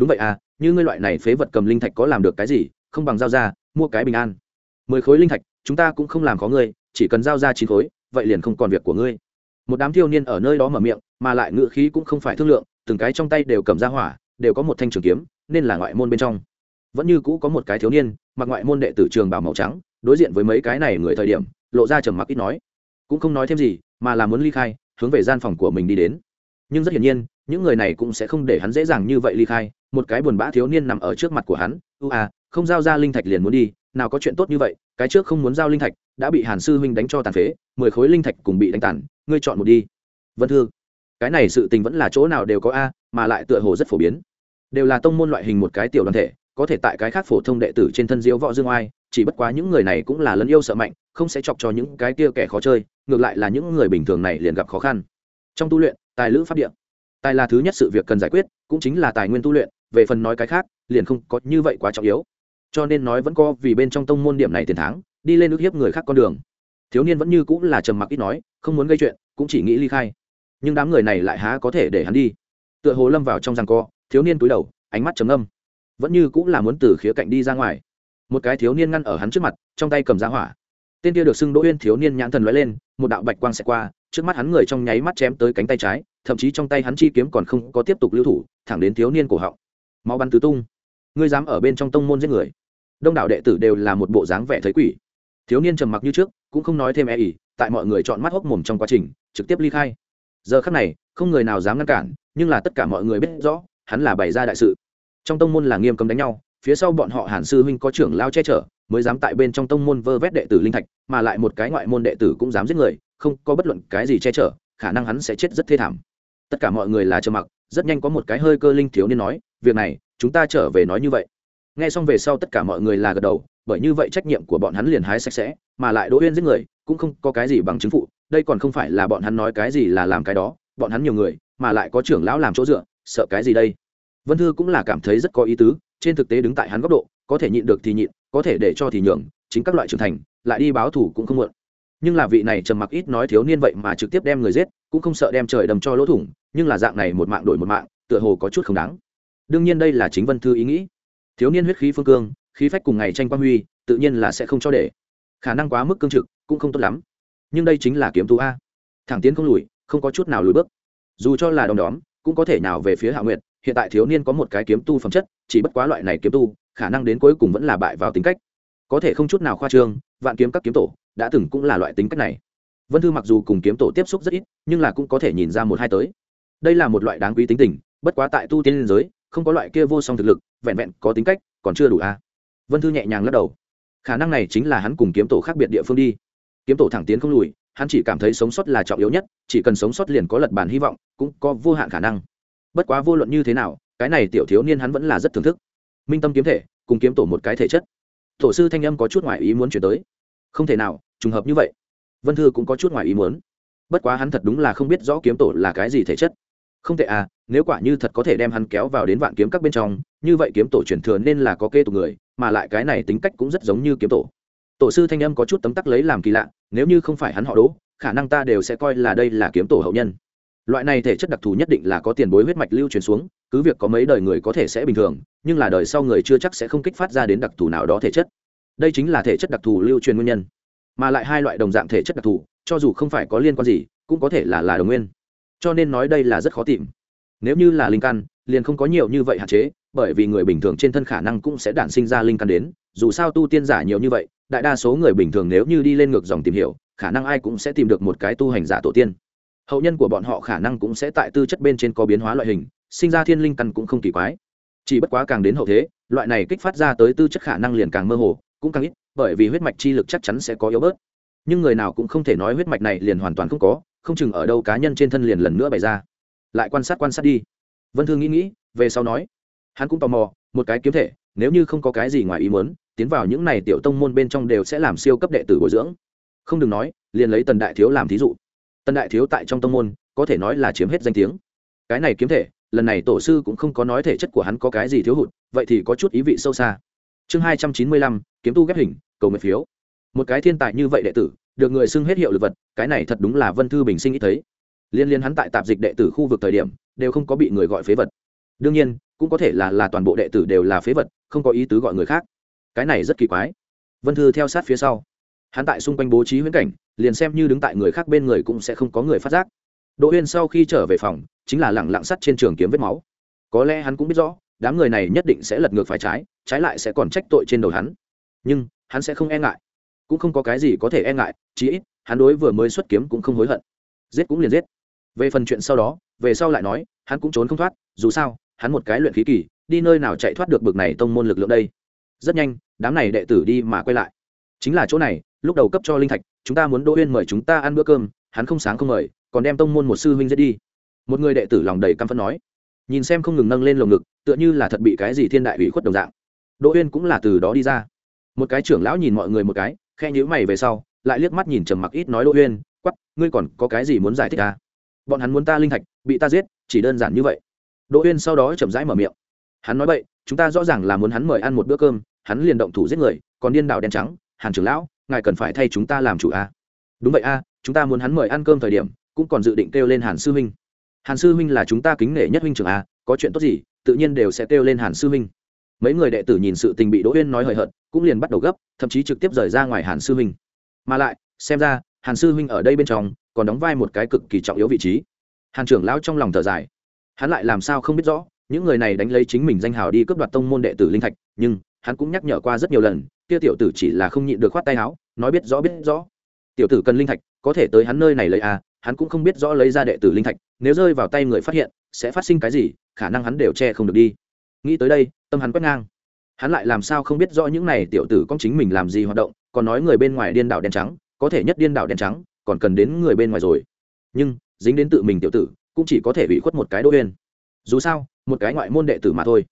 đúng vậy à như ngươi loại này phế vật cầm linh thạch có làm được cái gì, không bằng giao ra, mua cái bình an. Mười khối linh thạch, chúng ta cũng không làm có ngươi, chỉ cần giao ra chín khối, vậy liền không còn việc của ngươi. Một đám thiếu niên ở nơi đó mở miệng, mà lại ngựa khí cũng không phải thương lượng, từng cái trong tay đều cầm ra hỏa, đều có một thanh trường kiếm, nên là ngoại môn bên trong. Vẫn như cũ có một cái thiếu niên, mặc ngoại môn đệ tử trường bảo màu trắng, đối diện với mấy cái này người thời điểm, lộ ra trầm mặc ít nói. Cũng không nói thêm gì, mà là muốn ly khai, hướng về gian phòng của mình đi đến. Nhưng rất hiển nhiên, những người này cũng sẽ không để hắn dễ dàng như vậy ly khai một cái buồn bã thiếu niên nằm ở trước mặt của hắn, u à không giao ra linh thạch liền muốn đi, nào có chuyện tốt như vậy, cái trước không muốn giao linh thạch, đã bị hàn sư huynh đánh cho tàn phế, mười khối linh thạch cùng bị đánh tàn, ngươi chọn một đi. Vân thư, cái này sự tình vẫn là chỗ nào đều có a, mà lại tựa hồ rất phổ biến. Đều là tông môn loại hình một cái tiểu đoàn thể, có thể tại cái khác phổ thông đệ tử trên thân diễu võ dương oai, chỉ bất quá những người này cũng là lẫn yêu sợ mạnh, không sẽ chọc cho những cái kia kẻ khó chơi, ngược lại là những người bình thường này liền gặp khó khăn. Trong tu luyện, tài lữ pháp điện tài là thứ nhất sự việc cần giải quyết, cũng chính là tài nguyên tu luyện về phần nói cái khác, liền không có như vậy quá trọng yếu. Cho nên nói vẫn có vì bên trong tông môn điểm này tiền tháng đi lên ước hiếp người khác con đường. Thiếu niên vẫn như cũng là trầm mặc ít nói, không muốn gây chuyện, cũng chỉ nghĩ ly khai. Nhưng đám người này lại há có thể để hắn đi. Tựa hồ lâm vào trong ràng co, thiếu niên cúi đầu, ánh mắt trầm âm vẫn như cũng là muốn từ khía cạnh đi ra ngoài. Một cái thiếu niên ngăn ở hắn trước mặt, trong tay cầm giá hỏa. Tên kia được xưng đỗ uyên thiếu niên nhãn thần lóe lên, một đạo bạch quang xẹt qua, trước mắt hắn người trong nháy mắt chém tới cánh tay trái, thậm chí trong tay hắn chi kiếm còn không có tiếp tục lưu thủ, thẳng đến thiếu niên cổ họng máu bắn tứ tung. Ngươi dám ở bên trong tông môn giết người. Đông đảo đệ tử đều là một bộ dáng vẻ thấy quỷ. Thiếu niên trầm mặc như trước, cũng không nói thêm e ỉ tại mọi người chọn mắt hốc mồm trong quá trình, trực tiếp ly khai. Giờ khắc này, không người nào dám ngăn cản, nhưng là tất cả mọi người biết rõ, hắn là bày ra đại sự. Trong tông môn là nghiêm cấm đánh nhau, phía sau bọn họ hàn sư huynh có trưởng lao che chở, mới dám tại bên trong tông môn vơ vét đệ tử linh thạch, mà lại một cái ngoại môn đệ tử cũng dám giết người, không có bất luận cái gì che chở, khả năng hắn sẽ chết rất thê thảm. Tất cả mọi người là trơ mặc, rất nhanh có một cái hơi cơ linh thiếu niên nói việc này, chúng ta trở về nói như vậy. Nghe xong về sau tất cả mọi người là gật đầu, bởi như vậy trách nhiệm của bọn hắn liền hái sạch sẽ, mà lại đỗ uyên giết người, cũng không có cái gì bằng chứng phụ, đây còn không phải là bọn hắn nói cái gì là làm cái đó, bọn hắn nhiều người, mà lại có trưởng lão làm chỗ dựa, sợ cái gì đây? Vân thư cũng là cảm thấy rất có ý tứ, trên thực tế đứng tại hắn góc độ, có thể nhịn được thì nhịn, có thể để cho thì nhường, chính các loại trưởng thành, lại đi báo thủ cũng không muộn. Nhưng là vị này trầm mặc ít nói thiếu niên vậy mà trực tiếp đem người giết, cũng không sợ đem trời đầm cho lỗ thủng, nhưng là dạng này một mạng đổi một mạng, tựa hồ có chút không đáng đương nhiên đây là chính vân thư ý nghĩ. Thiếu niên huyết khí phương cương, khí phách cùng ngày tranh quan huy, tự nhiên là sẽ không cho để. Khả năng quá mức cương trực, cũng không tốt lắm. Nhưng đây chính là kiếm tú a. Thẳng tiến không lùi, không có chút nào lùi bước. Dù cho là đom đóm, cũng có thể nào về phía hạ nguyệt, hiện tại thiếu niên có một cái kiếm tu phẩm chất, chỉ bất quá loại này kiếm tu, khả năng đến cuối cùng vẫn là bại vào tính cách. Có thể không chút nào khoa trương, vạn kiếm các kiếm tổ, đã từng cũng là loại tính cách này. Vân thư mặc dù cùng kiếm tổ tiếp xúc rất ít, nhưng là cũng có thể nhìn ra một hai tới. Đây là một loại đáng quý tính tình, bất quá tại tu tiên liên giới không có loại kia vô song thực lực, vẹn vẹn có tính cách, còn chưa đủ a. Vân thư nhẹ nhàng lắc đầu. Khả năng này chính là hắn cùng kiếm tổ khác biệt địa phương đi. Kiếm tổ thẳng tiến không lùi, hắn chỉ cảm thấy sống sót là trọng yếu nhất, chỉ cần sống sót liền có lật bàn hy vọng, cũng có vô hạn khả năng. Bất quá vô luận như thế nào, cái này tiểu thiếu niên hắn vẫn là rất thưởng thức. Minh tâm kiếm thể, cùng kiếm tổ một cái thể chất. Tổ sư thanh âm có chút ngoài ý muốn chuyển tới. Không thể nào, trùng hợp như vậy. Vân thư cũng có chút ngoài ý muốn. Bất quá hắn thật đúng là không biết rõ kiếm tổ là cái gì thể chất không thể à nếu quả như thật có thể đem hắn kéo vào đến vạn kiếm các bên trong, như vậy kiếm tổ truyền thừa nên là có kê tụ người, mà lại cái này tính cách cũng rất giống như kiếm tổ. Tổ sư thanh âm có chút tấm tắc lấy làm kỳ lạ, nếu như không phải hắn họ đỗ, khả năng ta đều sẽ coi là đây là kiếm tổ hậu nhân. Loại này thể chất đặc thù nhất định là có tiền bối huyết mạch lưu truyền xuống, cứ việc có mấy đời người có thể sẽ bình thường, nhưng là đời sau người chưa chắc sẽ không kích phát ra đến đặc thù nào đó thể chất. Đây chính là thể chất đặc thù lưu truyền nguyên nhân. Mà lại hai loại đồng dạng thể chất đặc thù, cho dù không phải có liên quan gì, cũng có thể là là đồng nguyên cho nên nói đây là rất khó tìm. Nếu như là linh căn, liền không có nhiều như vậy hạn chế, bởi vì người bình thường trên thân khả năng cũng sẽ đản sinh ra linh căn đến. Dù sao tu tiên giả nhiều như vậy, đại đa số người bình thường nếu như đi lên ngược dòng tìm hiểu, khả năng ai cũng sẽ tìm được một cái tu hành giả tổ tiên. Hậu nhân của bọn họ khả năng cũng sẽ tại tư chất bên trên có biến hóa loại hình, sinh ra thiên linh căn cũng không kỳ quái. Chỉ bất quá càng đến hậu thế, loại này kích phát ra tới tư chất khả năng liền càng mơ hồ, cũng càng ít, bởi vì huyết mạch chi lực chắc chắn sẽ có yếu bớt. Nhưng người nào cũng không thể nói huyết mạch này liền hoàn toàn không có không chừng ở đâu cá nhân trên thân liền lần nữa bày ra. Lại quan sát quan sát đi. Vân thương nghĩ nghĩ, về sau nói. Hắn cũng tò mò, một cái kiếm thể, nếu như không có cái gì ngoài ý muốn, tiến vào những này tiểu tông môn bên trong đều sẽ làm siêu cấp đệ tử bồi dưỡng. Không đừng nói, liền lấy tần đại thiếu làm thí dụ. Tần đại thiếu tại trong tông môn, có thể nói là chiếm hết danh tiếng. Cái này kiếm thể, lần này tổ sư cũng không có nói thể chất của hắn có cái gì thiếu hụt, vậy thì có chút ý vị sâu xa. Chương hai trăm chín mươi lăm, kiếm tu ghép hình, cầu nguyện phiếu. Một cái thiên tài như vậy đệ tử được người xưng hết hiệu lực vật, cái này thật đúng là vân thư bình sinh ít thấy. Liên liên hắn tại tạp dịch đệ tử khu vực thời điểm, đều không có bị người gọi phế vật. Đương nhiên, cũng có thể là là toàn bộ đệ tử đều là phế vật, không có ý tứ gọi người khác. Cái này rất kỳ quái. Vân thư theo sát phía sau. Hắn tại xung quanh bố trí huyễn cảnh, liền xem như đứng tại người khác bên người cũng sẽ không có người phát giác. Đỗ uyên sau khi trở về phòng, chính là lẳng lặng sắt trên trường kiếm vết máu. Có lẽ hắn cũng biết rõ, đám người này nhất định sẽ lật ngược phải trái trái lại sẽ còn trách tội trên đầu hắn. Nhưng, hắn sẽ không e ngại cũng không có cái gì có thể e ngại, chí ít, hắn đối vừa mới xuất kiếm cũng không hối hận. Giết cũng liền giết. Về phần chuyện sau đó, về sau lại nói, hắn cũng trốn không thoát, dù sao, hắn một cái luyện khí kỳ, đi nơi nào chạy thoát được bực này tông môn lực lượng đây? Rất nhanh, đám này đệ tử đi mà quay lại. Chính là chỗ này, lúc đầu cấp cho linh thạch, chúng ta muốn đỗ uyên mời chúng ta ăn bữa cơm, hắn không sáng không mời, còn đem tông môn một sư huynh giết đi. Một người đệ tử lòng đầy căm phẫn nói. Nhìn xem không ngừng nâng lên lồng ngực, tựa như là thật bị cái gì thiên đại ủy khuất đồng dạng. Đỗ uyên cũng là từ đó đi ra. Một cái trưởng lão nhìn mọi người một cái khe nhữ mày về sau lại liếc mắt nhìn trầm mặc ít nói đỗ uyên quắp ngươi còn có cái gì muốn giải thích à? bọn hắn muốn ta linh thạch bị ta giết chỉ đơn giản như vậy đỗ uyên sau đó chậm rãi mở miệng hắn nói vậy chúng ta rõ ràng là muốn hắn mời ăn một bữa cơm hắn liền động thủ giết người còn điên đảo đen trắng hàn trưởng lão ngài cần phải thay chúng ta làm chủ a à? đúng vậy a à, chúng ta muốn hắn mời ăn cơm thời điểm cũng còn dự định kêu lên hàn sư huynh hàn sư huynh là chúng ta kính nể nhất huynh trưởng a à, có chuyện tốt gì tự nhiên đều sẽ kêu lên hàn sư huynh mấy người đệ tử nhìn sự tình bị đỗ uyên nói hời hợt cũng liền bắt đầu gấp, thậm chí trực tiếp rời ra ngoài hàn sư huynh. Mà lại, xem ra, hàn sư huynh ở đây bên trong, còn đóng vai một cái cực kỳ trọng yếu vị trí. Hàn trưởng lão trong lòng thở dài. Hắn lại làm sao không biết rõ, những người này đánh lấy chính mình danh hào đi cướp đoạt tông môn đệ tử linh thạch, nhưng, hắn cũng nhắc nhở qua rất nhiều lần, kia tiểu tử chỉ là không nhịn được khoát tay áo, nói biết rõ biết rõ. Tiểu tử cần linh thạch, có thể tới hắn nơi này lấy à hắn cũng không biết rõ lấy ra đệ tử linh thạch, nếu rơi vào tay người phát hiện, sẽ phát sinh cái gì, khả năng hắn đều che không được đi. Nghĩ tới đây, tâm hắn quét ngang hắn lại làm sao không biết rõ những này tiểu tử con chính mình làm gì hoạt động, còn nói người bên ngoài điên đảo đen trắng, có thể nhất điên đảo đen trắng, còn cần đến người bên ngoài rồi. Nhưng, dính đến tự mình tiểu tử, cũng chỉ có thể bị khuất một cái đỗ uyên dù sao, một cái ngoại môn đệ tử mà thôi.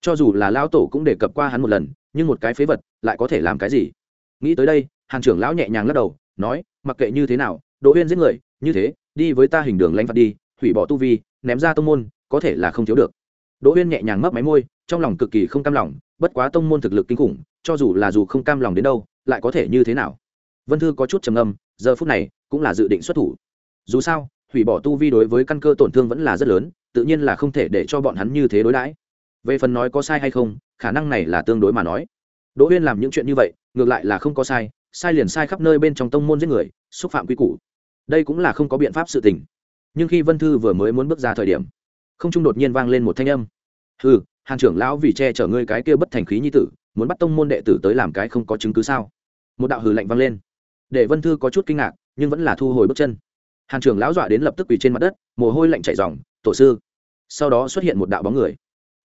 Cho dù là lão tổ cũng đề cập qua hắn một lần, nhưng một cái phế vật lại có thể làm cái gì? Nghĩ tới đây hàng trưởng lão nhẹ nhàng lắc đầu, nói, mặc kệ như thế nào, đỗ uyên giết người, như thế, đi với ta hình đường lãnh phạt đi, hủy bỏ tu vi, ném ra tông môn, có thể là không thiếu được. Đỗ uyên nhẹ nhàng mấp máy môi, trong lòng cực kỳ không cam lòng bất quá tông môn thực lực kinh khủng, cho dù là dù không cam lòng đến đâu, lại có thể như thế nào? Vân thư có chút trầm âm giờ phút này cũng là dự định xuất thủ. Dù sao, hủy bỏ tu vi đối với căn cơ tổn thương vẫn là rất lớn, tự nhiên là không thể để cho bọn hắn như thế đối đãi. Về phần nói có sai hay không, khả năng này là tương đối mà nói. Đỗ uyên làm những chuyện như vậy, ngược lại là không có sai sai liền sai khắp nơi bên trong tông môn giết người, xúc phạm quy củ. Đây cũng là không có biện pháp sự tình. Nhưng khi vân thư vừa mới muốn bước ra thời điểm, không trung đột nhiên vang lên một thanh âm. Hừ hàn trưởng lão vì che chở ngươi cái kia bất thành khí nhi tử, muốn bắt tông môn đệ tử tới làm cái không có chứng cứ sao? Một đạo hừ lạnh vang lên. Để vân thư có chút kinh ngạc, nhưng vẫn là thu hồi bước chân. Hàn trưởng lão dọa đến lập tức quỳ trên mặt đất, mồ hôi lạnh chảy dòng tổ sư. Sau đó xuất hiện một đạo bóng người.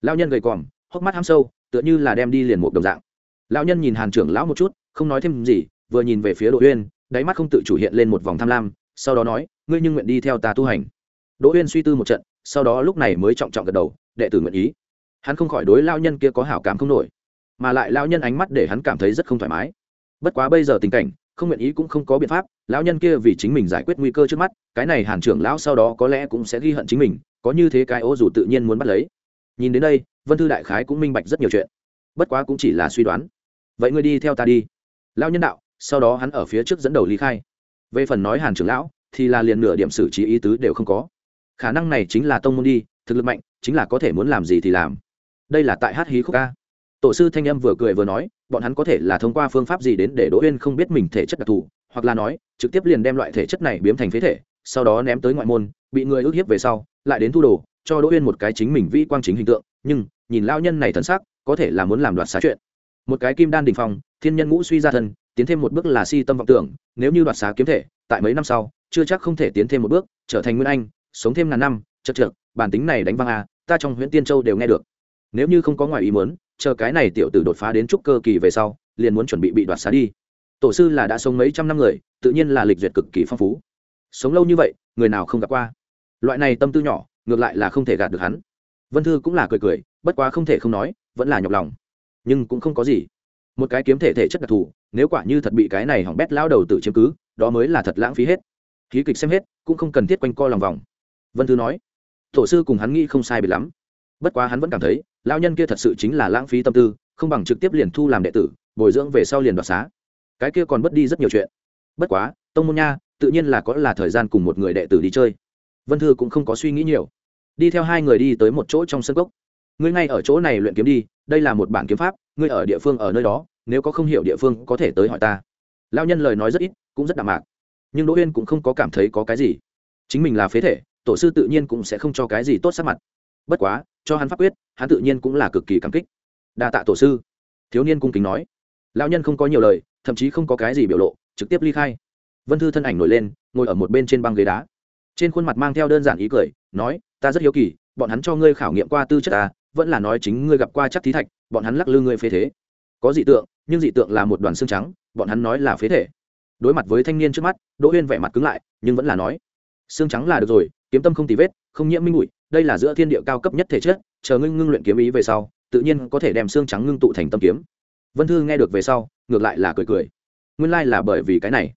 Lao nhân gầy còm hốc mắt ham sâu, tựa như là đem đi liền một đồng dạng. Lão nhân nhìn hàn trưởng lão một chút, không nói thêm gì, vừa nhìn về phía đỗ uyên, đáy mắt không tự chủ hiện lên một vòng tham lam, sau đó nói, ngươi nhưng nguyện đi theo ta tu hành. Đỗ uyên suy tư một trận, sau đó lúc này mới trọng trọng gật đầu, đệ tử nguyện ý hắn không khỏi đối lao nhân kia có hảo cảm không nổi, mà lại lao nhân ánh mắt để hắn cảm thấy rất không thoải mái. Bất quá bây giờ tình cảnh, không nguyện ý cũng không có biện pháp, lão nhân kia vì chính mình giải quyết nguy cơ trước mắt, cái này hàn trưởng lão sau đó có lẽ cũng sẽ ghi hận chính mình, có như thế cái ô dù tự nhiên muốn bắt lấy. Nhìn đến đây, vân thư đại khái cũng minh bạch rất nhiều chuyện. Bất quá cũng chỉ là suy đoán. Vậy ngươi đi theo ta đi. Lao nhân đạo, sau đó hắn ở phía trước dẫn đầu ly khai. Về phần nói hàn trưởng lão, thì là liền nửa điểm xử trí ý tứ đều không có. Khả năng này chính là tông môn đi, thực lực mạnh, chính là có thể muốn làm gì thì làm đây là tại hát hí khúc ca. Tổ sư thanh âm vừa cười vừa nói, bọn hắn có thể là thông qua phương pháp gì đến để đỗ uyên không biết mình thể chất đặc thù, hoặc là nói, trực tiếp liền đem loại thể chất này biếm thành phế thể, sau đó ném tới ngoại môn, bị người ức hiếp về sau, lại đến thu đồ, cho đỗ uyên một cái chính mình vĩ quang chính hình tượng, nhưng, nhìn lao nhân này thần sắc, có thể là muốn làm đoạt xá chuyện. Một cái kim đan đình phong, thiên nhân ngũ suy ra thân, tiến thêm một bước là si tâm vọng tưởng, nếu như đoạt xá kiếm thể, tại mấy năm sau, chưa chắc không thể tiến thêm một bước, trở thành nguyên anh, sống thêm ngàn năm, chật chật bản tính này đánh văng a ta trong huyện tiên châu đều nghe được nếu như không có ngoài ý muốn, chờ cái này tiểu tử đột phá đến trúc cơ kỳ về sau, liền muốn chuẩn bị bị đoạt xá đi. Tổ sư là đã sống mấy trăm năm người, tự nhiên là lịch duyệt cực kỳ phong phú. Sống lâu như vậy, người nào không gặp qua? Loại này tâm tư nhỏ, ngược lại là không thể gạt được hắn. Vân thư cũng là cười cười, bất quá không thể không nói, vẫn là nhọc lòng. Nhưng cũng không có gì. Một cái kiếm thể thể chất đặc thù, nếu quả như thật bị cái này hỏng bét lao đầu tự chiếm cứ, đó mới là thật lãng phí hết. Khí kịch xem hết, cũng không cần thiết quanh co lòng vòng. Vân thư nói, tổ sư cùng hắn nghĩ không sai bị lắm. Bất quá hắn vẫn cảm thấy lao nhân kia thật sự chính là lãng phí tâm tư, không bằng trực tiếp liền thu làm đệ tử, bồi dưỡng về sau liền đoạt xá. Cái kia còn mất đi rất nhiều chuyện. Bất quá, tông môn nha, tự nhiên là có là thời gian cùng một người đệ tử đi chơi. Vân thư cũng không có suy nghĩ nhiều. Đi theo hai người đi tới một chỗ trong sân cốc. Ngươi ngay ở chỗ này luyện kiếm đi, đây là một bản kiếm pháp, ngươi ở địa phương ở nơi đó, nếu có không hiểu địa phương có thể tới hỏi ta. Lao nhân lời nói rất ít, cũng rất đạm mạc. Nhưng đỗ uyên cũng không có cảm thấy có cái gì. Chính mình là phế thể, tổ sư tự nhiên cũng sẽ không cho cái gì tốt sắc mặt. Bất quá cho hắn pháp quyết, hắn tự nhiên cũng là cực kỳ cảm kích. Đa tạ tổ sư. Thiếu niên cung kính nói. Lão nhân không có nhiều lời, thậm chí không có cái gì biểu lộ, trực tiếp ly khai. Vân thư thân ảnh nổi lên, ngồi ở một bên trên băng ghế đá. Trên khuôn mặt mang theo đơn giản ý cười, nói, ta rất hiếu kỳ, bọn hắn cho ngươi khảo nghiệm qua tư chất ta, vẫn là nói chính ngươi gặp qua chắc thí thạch, bọn hắn lắc lư ngươi phế thế. Có dị tượng, nhưng dị tượng là một đoàn xương trắng, bọn hắn nói là phế thể. Đối mặt với thanh niên trước mắt, đỗ huyên vẻ mặt cứng lại, nhưng vẫn là nói, xương trắng là được rồi, kiếm tâm không tì vết, không nhiễm minh bụi đây là giữa thiên địa cao cấp nhất thể chất, chờ ngưng ngưng luyện kiếm ý về sau, tự nhiên có thể đem xương trắng ngưng tụ thành tâm kiếm. Vân thư nghe được về sau, ngược lại là cười cười. Nguyên lai là bởi vì cái này.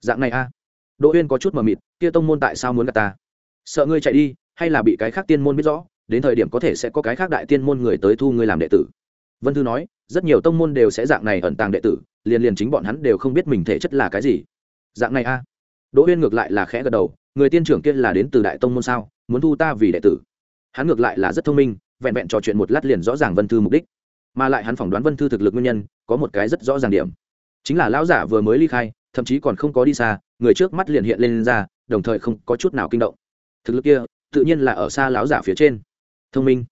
Dạng này a. Đỗ uyên có chút mờ mịt, kia tông môn tại sao muốn gặp ta? Sợ ngươi chạy đi, hay là bị cái khác tiên môn biết rõ, đến thời điểm có thể sẽ có cái khác đại tiên môn người tới thu ngươi làm đệ tử. Vân thư nói, rất nhiều tông môn đều sẽ dạng này ẩn tàng đệ tử, liền liền chính bọn hắn đều không biết mình thể chất là cái gì. Dạng này a. Đỗ uyên ngược lại là khẽ gật đầu người tiên trưởng kia là đến từ đại tông môn sao, muốn thu ta vì đệ tử. Hắn ngược lại là rất thông minh, vẹn vẹn trò chuyện một lát liền rõ ràng vân thư mục đích. Mà lại hắn phỏng đoán vân thư thực lực nguyên nhân, có một cái rất rõ ràng điểm. Chính là lão giả vừa mới ly khai, thậm chí còn không có đi xa, người trước mắt liền hiện lên ra, đồng thời không có chút nào kinh động. Thực lực kia, tự nhiên là ở xa lão giả phía trên. Thông minh.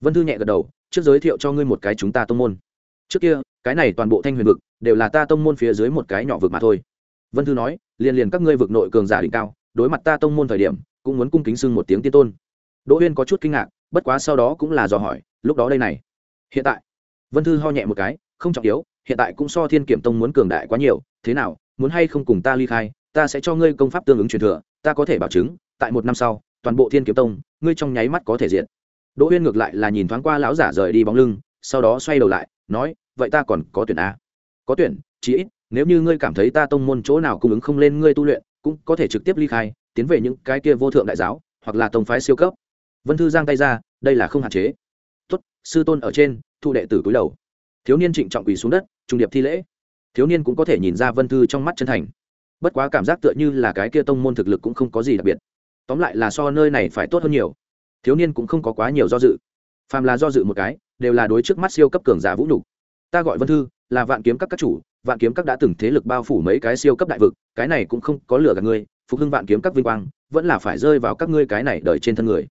Vân thư nhẹ gật đầu, trước giới thiệu cho ngươi một cái chúng ta tông môn. Trước kia, cái này toàn bộ thanh huyền vực, đều là ta tông môn phía dưới một cái nhỏ vực mà thôi. Vân thư nói, liền liền các ngươi vực nội cường giả đỉnh cao đối mặt ta tông môn thời điểm, cũng muốn cung kính sưng một tiếng tiên tôn. Đỗ huyên có chút kinh ngạc, bất quá sau đó cũng là dò hỏi, lúc đó đây này. Hiện tại? Vân thư ho nhẹ một cái, không trọng yếu, hiện tại cũng so thiên kiểm tông muốn cường đại quá nhiều, thế nào, muốn hay không cùng ta ly khai, ta sẽ cho ngươi công pháp tương ứng truyền thừa, ta có thể bảo chứng, tại một năm sau, toàn bộ thiên kiếm tông, ngươi trong nháy mắt có thể diện đỗ huyên ngược lại là nhìn thoáng qua lão giả rời đi bóng lưng, sau đó xoay đầu lại, nói, vậy ta còn có tuyển a? Có tuyển, chí ít, nếu như ngươi cảm thấy ta tông môn chỗ nào cung ứng không lên ngươi tu luyện cũng có thể trực tiếp ly khai, tiến về những cái kia vô thượng đại giáo, hoặc là tông phái siêu cấp. Vân thư giang tay ra, đây là không hạn chế. Tuất sư tôn ở trên, thu đệ tử cúi đầu. Thiếu niên trịnh trọng quỳ xuống đất, trung điệp thi lễ. Thiếu niên cũng có thể nhìn ra vân thư trong mắt chân thành. Bất quá cảm giác tựa như là cái kia tông môn thực lực cũng không có gì đặc biệt. Tóm lại là so nơi này phải tốt hơn nhiều. Thiếu niên cũng không có quá nhiều do dự. Phàm là do dự một cái, đều là đối trước mắt siêu cấp cường giả vũ nhục. Ta gọi vân thư là vạn kiếm các các chủ, vạn kiếm các đã từng thế lực bao phủ mấy cái siêu cấp đại vực, cái này cũng không có lửa gạt ngươi, phục hưng vạn kiếm các vinh quang, vẫn là phải rơi vào các ngươi cái này đời trên thân người.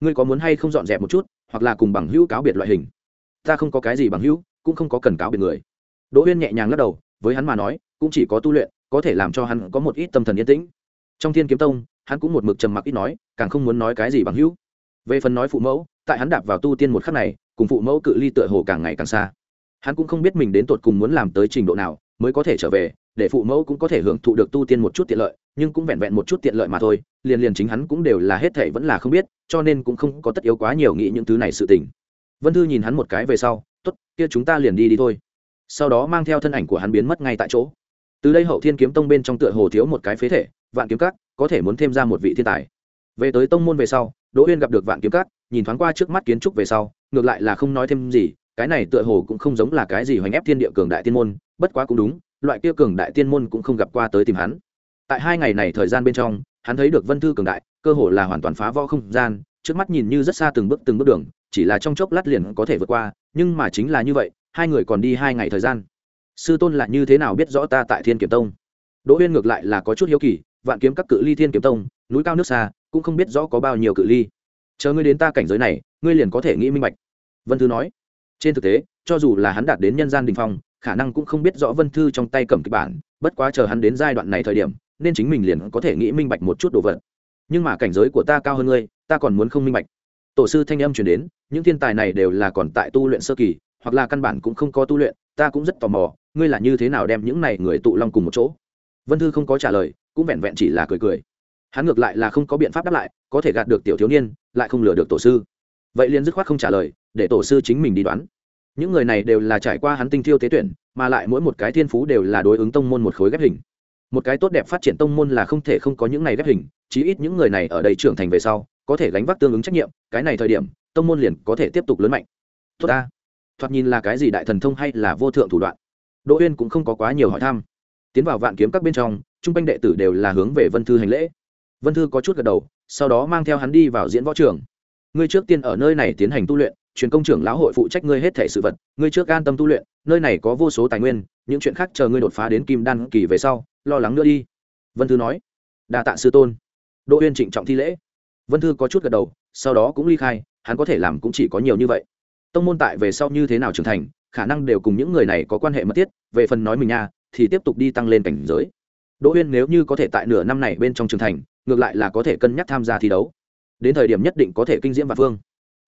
Ngươi có muốn hay không dọn dẹp một chút, hoặc là cùng bằng hữu cáo biệt loại hình? Ta không có cái gì bằng hữu, cũng không có cần cáo biệt người. Đỗ huyên nhẹ nhàng lắc đầu, với hắn mà nói, cũng chỉ có tu luyện, có thể làm cho hắn có một ít tâm thần yên tĩnh. Trong thiên kiếm tông, hắn cũng một mực trầm mặc ít nói, càng không muốn nói cái gì bằng hữu. Về phần nói phụ mẫu, tại hắn đạp vào tu tiên một khắc này, cùng phụ mẫu cự ly tựa hồ càng ngày càng xa hắn cũng không biết mình đến tột cùng muốn làm tới trình độ nào, mới có thể trở về, để phụ mẫu cũng có thể hưởng thụ được tu tiên một chút tiện lợi, nhưng cũng vẹn vẹn một chút tiện lợi mà thôi, liền liền chính hắn cũng đều là hết thể vẫn là không biết, cho nên cũng không có tất yếu quá nhiều nghĩ những thứ này sự tình. Vân thư nhìn hắn một cái về sau, tốt, kia chúng ta liền đi đi thôi. Sau đó mang theo thân ảnh của hắn biến mất ngay tại chỗ. Từ đây hậu thiên kiếm tông bên trong tựa hồ thiếu một cái phế thể, vạn kiếm cát có thể muốn thêm ra một vị thiên tài. Về tới tông môn về sau, đỗ uyên gặp được vạn kiếm cát nhìn thoáng qua trước mắt kiến trúc về sau, ngược lại là không nói thêm gì cái này tựa hồ cũng không giống là cái gì hoành ép thiên địa cường đại tiên môn, bất quá cũng đúng, loại kia cường đại tiên môn cũng không gặp qua tới tìm hắn. Tại hai ngày này thời gian bên trong, hắn thấy được vân thư cường đại, cơ hồ là hoàn toàn phá võ không gian, trước mắt nhìn như rất xa từng bước từng bước đường, chỉ là trong chốc lát liền có thể vượt qua, nhưng mà chính là như vậy, hai người còn đi hai ngày thời gian. Sư tôn là như thế nào biết rõ ta tại thiên kiếm tông? Đỗ huyên ngược lại là có chút hiếu kỳ, vạn kiếm các cự ly thiên kiếm tông, núi cao nước xa, cũng không biết rõ có bao nhiêu cự ly. Chờ ngươi đến ta cảnh giới này, ngươi liền có thể nghĩ minh bạch. Vân thư nói trên thực tế, cho dù là hắn đạt đến nhân gian đình phong, khả năng cũng không biết rõ vân thư trong tay cầm kịch bản, bất quá chờ hắn đến giai đoạn này thời điểm, nên chính mình liền có thể nghĩ minh bạch một chút đồ vật. Nhưng mà cảnh giới của ta cao hơn ngươi, ta còn muốn không minh bạch. Tổ sư thanh âm chuyển đến, những thiên tài này đều là còn tại tu luyện sơ kỳ, hoặc là căn bản cũng không có tu luyện, ta cũng rất tò mò, ngươi là như thế nào đem những này người tụ long cùng một chỗ? Vân thư không có trả lời, cũng vẹn vẹn chỉ là cười cười. Hắn ngược lại là không có biện pháp đáp lại, có thể gạt được tiểu thiếu niên, lại không lừa được tổ sư. Vậy liền dứt khoát không trả lời để tổ sư chính mình đi đoán. Những người này đều là trải qua hắn tinh thiêu tế tuyển, mà lại mỗi một cái thiên phú đều là đối ứng tông môn một khối ghép hình. Một cái tốt đẹp phát triển tông môn là không thể không có những này ghép hình, chí ít những người này ở đây trưởng thành về sau, có thể gánh vác tương ứng trách nhiệm, cái này thời điểm, tông môn liền có thể tiếp tục lớn mạnh. Tốt ta. Thoạt nhìn là cái gì đại thần thông hay là vô thượng thủ đoạn? Đỗ uyên cũng không có quá nhiều hỏi thăm. Tiến vào vạn kiếm các bên trong, trung quanh đệ tử đều là hướng về vân thư hành lễ. Vân thư có chút gật đầu, sau đó mang theo hắn đi vào diễn võ trường. Ngươi trước tiên ở nơi này tiến hành tu luyện truyền công trưởng lão hội phụ trách ngươi hết thể sự vật, ngươi trước an tâm tu luyện, nơi này có vô số tài nguyên, những chuyện khác chờ ngươi đột phá đến kim đan kỳ về sau, lo lắng nữa đi. Vân thư nói. Đa tạ sư tôn. Đỗ uyên trịnh trọng thi lễ. Vân thư có chút gật đầu, sau đó cũng ly khai, hắn có thể làm cũng chỉ có nhiều như vậy. Tông môn tại về sau như thế nào trưởng thành, khả năng đều cùng những người này có quan hệ mật thiết, về phần nói mình nha, thì tiếp tục đi tăng lên cảnh giới. Đỗ uyên nếu như có thể tại nửa năm này bên trong trưởng thành, ngược lại là có thể cân nhắc tham gia thi đấu. Đến thời điểm nhất định có thể kinh diễm và phương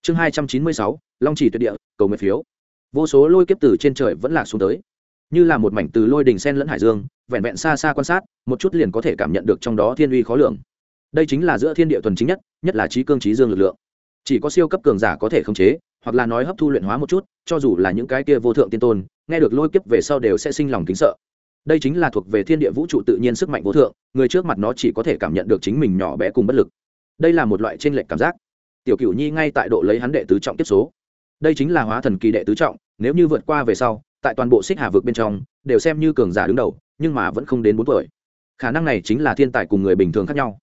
chương hai trăm chín mươi sáu, long chỉ tuyệt địa, cầu nguyện phiếu. Vô số lôi kiếp từ trên trời vẫn lạc xuống tới. Như là một mảnh từ lôi đình sen lẫn hải dương, vẹn vẹn xa xa quan sát, một chút liền có thể cảm nhận được trong đó thiên uy khó lường. Đây chính là giữa thiên địa thuần chính nhất nhất là trí cương trí dương lực lượng. Chỉ có siêu cấp cường giả có thể khống chế, hoặc là nói hấp thu luyện hóa một chút, cho dù là những cái kia vô thượng tiên tôn, nghe được lôi kiếp về sau đều sẽ sinh lòng kính sợ. Đây chính là thuộc về thiên địa vũ trụ tự nhiên sức mạnh vô thượng, người trước mặt nó chỉ có thể cảm nhận được chính mình nhỏ bé cùng bất lực. Đây là một loại t r ê n lệch cảm giác tiểu cửu nhi ngay tại độ lấy hắn đệ tứ trọng tiếp số. Đây chính là hóa thần kỳ đệ tứ trọng, nếu như vượt qua về sau, tại toàn bộ xích hà vực bên trong, đều xem như cường giả đứng đầu, nhưng mà vẫn không đến bốn tuổi. Khả năng này chính là thiên tài cùng người bình thường khác nhau.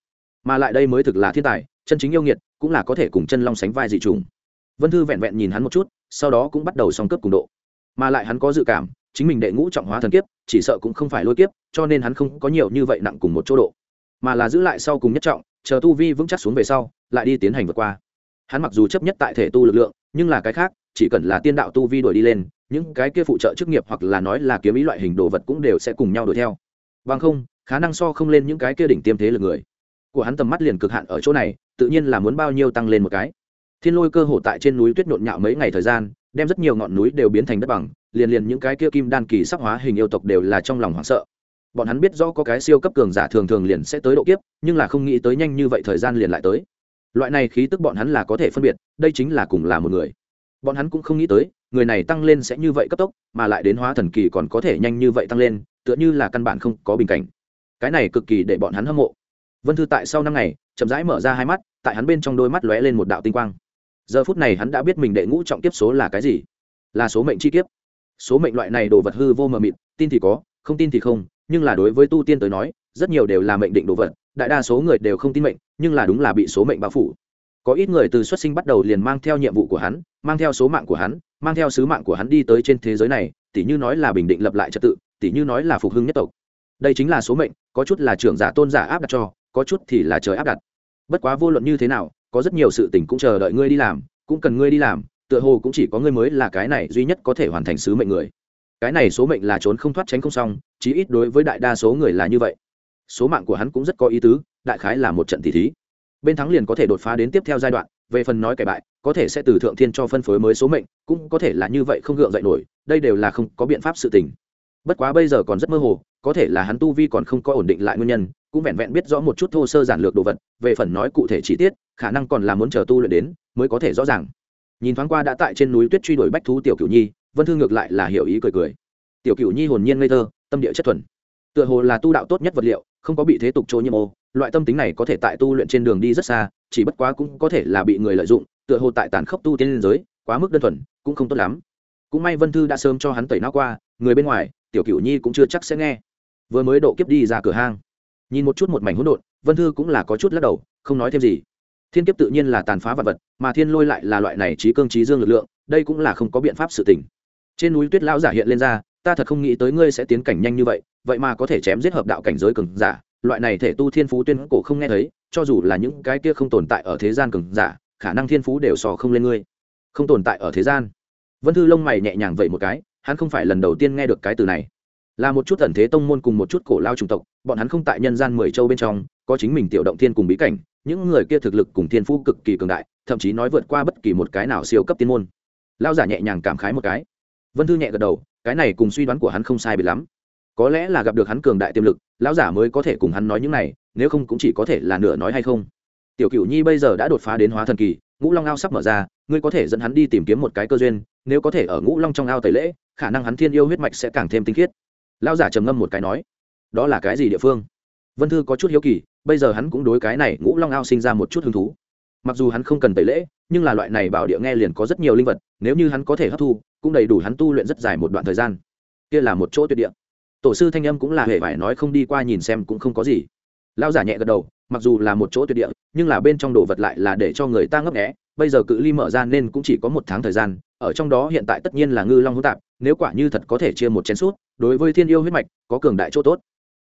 Mà lại đây mới thực là thiên tài, chân chính yêu nghiệt, cũng là có thể cùng chân long sánh vai dị trùng vân thư vẹn vẹn nhìn hắn một chút, sau đó cũng bắt đầu song cấp cùng độ. Mà lại hắn có dự cảm, chính mình đệ ngũ trọng hóa thần kiếp, chỉ sợ cũng không phải lôi kiếp, cho nên hắn không có nhiều như vậy nặng cùng một chỗ độ. Mà là giữ lại sau cùng nhất trọng, chờ tu vi vững chắc xuống về sau, lại đi tiến hành vượt qua hắn mặc dù chấp nhất tại thể tu lực lượng, nhưng là cái khác, chỉ cần là tiên đạo tu vi đuổi đi lên, những cái kia phụ trợ chức nghiệp hoặc là nói là kiếm ý loại hình đồ vật cũng đều sẽ cùng nhau đuổi theo. Bằng không, khả năng so không lên những cái kia đỉnh tiêm thế lực người. Của hắn tầm mắt liền cực hạn ở chỗ này, tự nhiên là muốn bao nhiêu tăng lên một cái. Thiên lôi cơ hồ tại trên núi tuyết nhộn nhạo mấy ngày thời gian, đem rất nhiều ngọn núi đều biến thành đất bằng, liền liền những cái kia kim đan kỳ sắc hóa hình yêu tộc đều là trong lòng hoảng sợ. Bọn hắn biết rõ có cái siêu cấp cường giả thường thường liền sẽ tới độ kiếp, nhưng là không nghĩ tới nhanh như vậy thời gian liền lại tới loại này khí tức bọn hắn là có thể phân biệt, đây chính là cùng là một người. Bọn hắn cũng không nghĩ tới, người này tăng lên sẽ như vậy cấp tốc, mà lại đến hóa thần kỳ còn có thể nhanh như vậy tăng lên, tựa như là căn bản không có bình cảnh. Cái này cực kỳ để bọn hắn hâm mộ. Vân thư tại sau năm ngày, chậm rãi mở ra hai mắt, tại hắn bên trong đôi mắt lóe lên một đạo tinh quang. Giờ phút này hắn đã biết mình đệ ngũ trọng kiếp số là cái gì. Là số mệnh chi kiếp. Số mệnh loại này đồ vật hư vô mờ mịt, tin thì có, không tin thì không, nhưng là đối với tu tiên tới nói, rất nhiều đều là mệnh định đồ vật, đại đa số người đều không tin mệnh nhưng là đúng là bị số mệnh bao phủ. Có ít người từ xuất sinh bắt đầu liền mang theo nhiệm vụ của hắn, mang theo số mạng của hắn, mang theo sứ mạng của hắn đi tới trên thế giới này, tỉ như nói là bình định lập lại trật tự, tỉ như nói là phục hưng nhất tộc. Đây chính là số mệnh, có chút là trưởng giả tôn giả áp đặt cho, có chút thì là trời áp đặt. Bất quá vô luận như thế nào, có rất nhiều sự tình cũng chờ đợi ngươi đi làm, cũng cần ngươi đi làm, tựa hồ cũng chỉ có ngươi mới là cái này duy nhất có thể hoàn thành sứ mệnh người. Cái này số mệnh là trốn không thoát tránh không xong, chí ít đối với đại đa số người là như vậy. Số mạng của hắn cũng rất có ý tứ đại khái là một trận tỷ thí. Bên thắng liền có thể đột phá đến tiếp theo giai đoạn, về phần nói kẻ bại, có thể sẽ từ thượng thiên cho phân phối mới số mệnh, cũng có thể là như vậy không gượng dậy nổi, đây đều là không có biện pháp sự tình. Bất quá bây giờ còn rất mơ hồ, có thể là hắn tu vi còn không có ổn định lại nguyên nhân, cũng vẹn vẹn biết rõ một chút thô sơ giản lược đồ vật, về phần nói cụ thể chi tiết, khả năng còn là muốn chờ tu luyện đến, mới có thể rõ ràng. Nhìn thoáng qua đã tại trên núi tuyết truy đuổi bách thú tiểu cửu nhi, vân thư ngược lại là hiểu ý cười cười. Tiểu cửu nhi hồn nhiên ngây thơ, tâm địa chất thuần. Tựa hồ là tu đạo tốt nhất vật liệu không có bị thế tục trôi nhiễm ô. Loại tâm tính này có thể tại tu luyện trên đường đi rất xa, chỉ bất quá cũng có thể là bị người lợi dụng, tựa hồ tại tàn khốc tu tiên liên giới, quá mức đơn thuần, cũng không tốt lắm. Cũng may vân thư đã sớm cho hắn tẩy não qua, người bên ngoài, tiểu cửu nhi cũng chưa chắc sẽ nghe. Vừa mới độ kiếp đi ra cửa hang. Nhìn một chút một mảnh hỗn độn, vân thư cũng là có chút lắc đầu, không nói thêm gì. Thiên kiếp tự nhiên là tàn phá vật vật, mà thiên lôi lại là loại này trí cương trí dương lực lượng, đây cũng là không có biện pháp sự tình. Trên núi tuyết lão giả hiện lên ra ta thật không nghĩ tới ngươi sẽ tiến cảnh nhanh như vậy vậy mà có thể chém giết hợp đạo cảnh giới cường giả, loại này thể tu thiên phú tuyên cổ không nghe thấy, cho dù là những cái kia không tồn tại ở thế gian cường giả, khả năng thiên phú đều sò không lên ngươi. Không tồn tại ở thế gian. Vân thư lông mày nhẹ nhàng vậy một cái, hắn không phải lần đầu tiên nghe được cái từ này. Là một chút ẩn thế tông môn cùng một chút cổ lao chủng tộc, bọn hắn không tại nhân gian mười châu bên trong, có chính mình tiểu động thiên cùng bí cảnh, những người kia thực lực cùng thiên phú cực kỳ cường đại, thậm chí nói vượt qua bất kỳ một cái nào siêu cấp tiên môn. Lao giả nhẹ nhàng cảm khái một cái. Vân thư nhẹ gật đầu cái này cùng suy đoán của hắn không sai bị lắm. Có lẽ là gặp được hắn cường đại tiềm lực, lão giả mới có thể cùng hắn nói những này, nếu không cũng chỉ có thể là nửa nói hay không. Tiểu cửu nhi bây giờ đã đột phá đến hóa thần kỳ, ngũ long ao sắp mở ra, ngươi có thể dẫn hắn đi tìm kiếm một cái cơ duyên, nếu có thể ở ngũ long trong ao tẩy lễ, khả năng hắn thiên yêu huyết mạch sẽ càng thêm tinh khiết. Lão giả trầm ngâm một cái nói, đó là cái gì địa phương? Vân thư có chút hiếu kỳ, bây giờ hắn cũng đối cái này ngũ long ao sinh ra một chút hứng thú mặc dù hắn không cần tẩy lễ, nhưng là loại này bảo địa nghe liền có rất nhiều linh vật, nếu như hắn có thể hấp thu, cũng đầy đủ hắn tu luyện rất dài một đoạn thời gian. Kia là một chỗ tuyệt địa. Tổ sư thanh âm cũng là hề phải nói không đi qua nhìn xem cũng không có gì. Lao giả nhẹ gật đầu, mặc dù là một chỗ tuyệt địa, nhưng là bên trong đồ vật lại là để cho người ta ngấp nghẽ bây giờ cự ly mở ra nên cũng chỉ có một tháng thời gian, ở trong đó hiện tại tất nhiên là ngư long hữu tạp, nếu quả như thật có thể chia một chén suốt đối với thiên yêu huyết mạch, có cường đại chỗ tốt.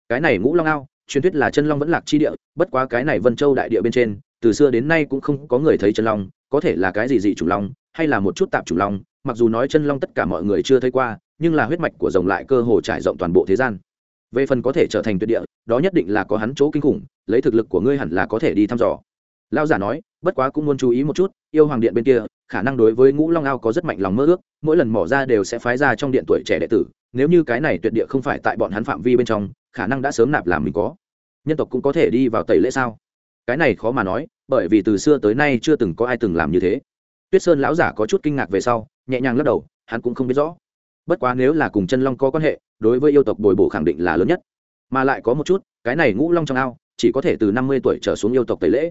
Cái này ngũ long ao, truyền thuyết là chân long vẫn lạc chi địa, bất quá cái này vân châu đại địa bên trên từ xưa đến nay cũng không có người thấy chân long, có thể là cái gì dị chủng long, hay là một chút tạp chủng long, mặc dù nói chân long tất cả mọi người chưa thấy qua, nhưng là huyết mạch của rồng lại cơ hồ trải rộng toàn bộ thế gian. Về phần có thể trở thành tuyệt địa, đó nhất định là có hắn chỗ kinh khủng, lấy thực lực của ngươi hẳn là có thể đi thăm dò. Lao giả nói, bất quá cũng muốn chú ý một chút, yêu hoàng điện bên kia, khả năng đối với ngũ long ao có rất mạnh lòng mơ ước, mỗi lần mỏ ra đều sẽ phái ra trong điện tuổi trẻ đệ tử, nếu như cái này tuyệt địa không phải tại bọn hắn phạm vi bên trong, khả năng đã sớm nạp làm mình có. Nhân tộc cũng có thể đi vào tẩy lễ sao? Cái này khó mà nói, bởi vì từ xưa tới nay chưa từng có ai từng làm như thế. Tuyết sơn lão giả có chút kinh ngạc về sau, nhẹ nhàng lắc đầu, hắn cũng không biết rõ. Bất quá nếu là cùng chân long có quan hệ, đối với yêu tộc bồi bổ khẳng định là lớn nhất. Mà lại có một chút, cái này ngũ long trong ao, chỉ có thể từ năm mươi tuổi trở xuống yêu tộc tẩy lễ.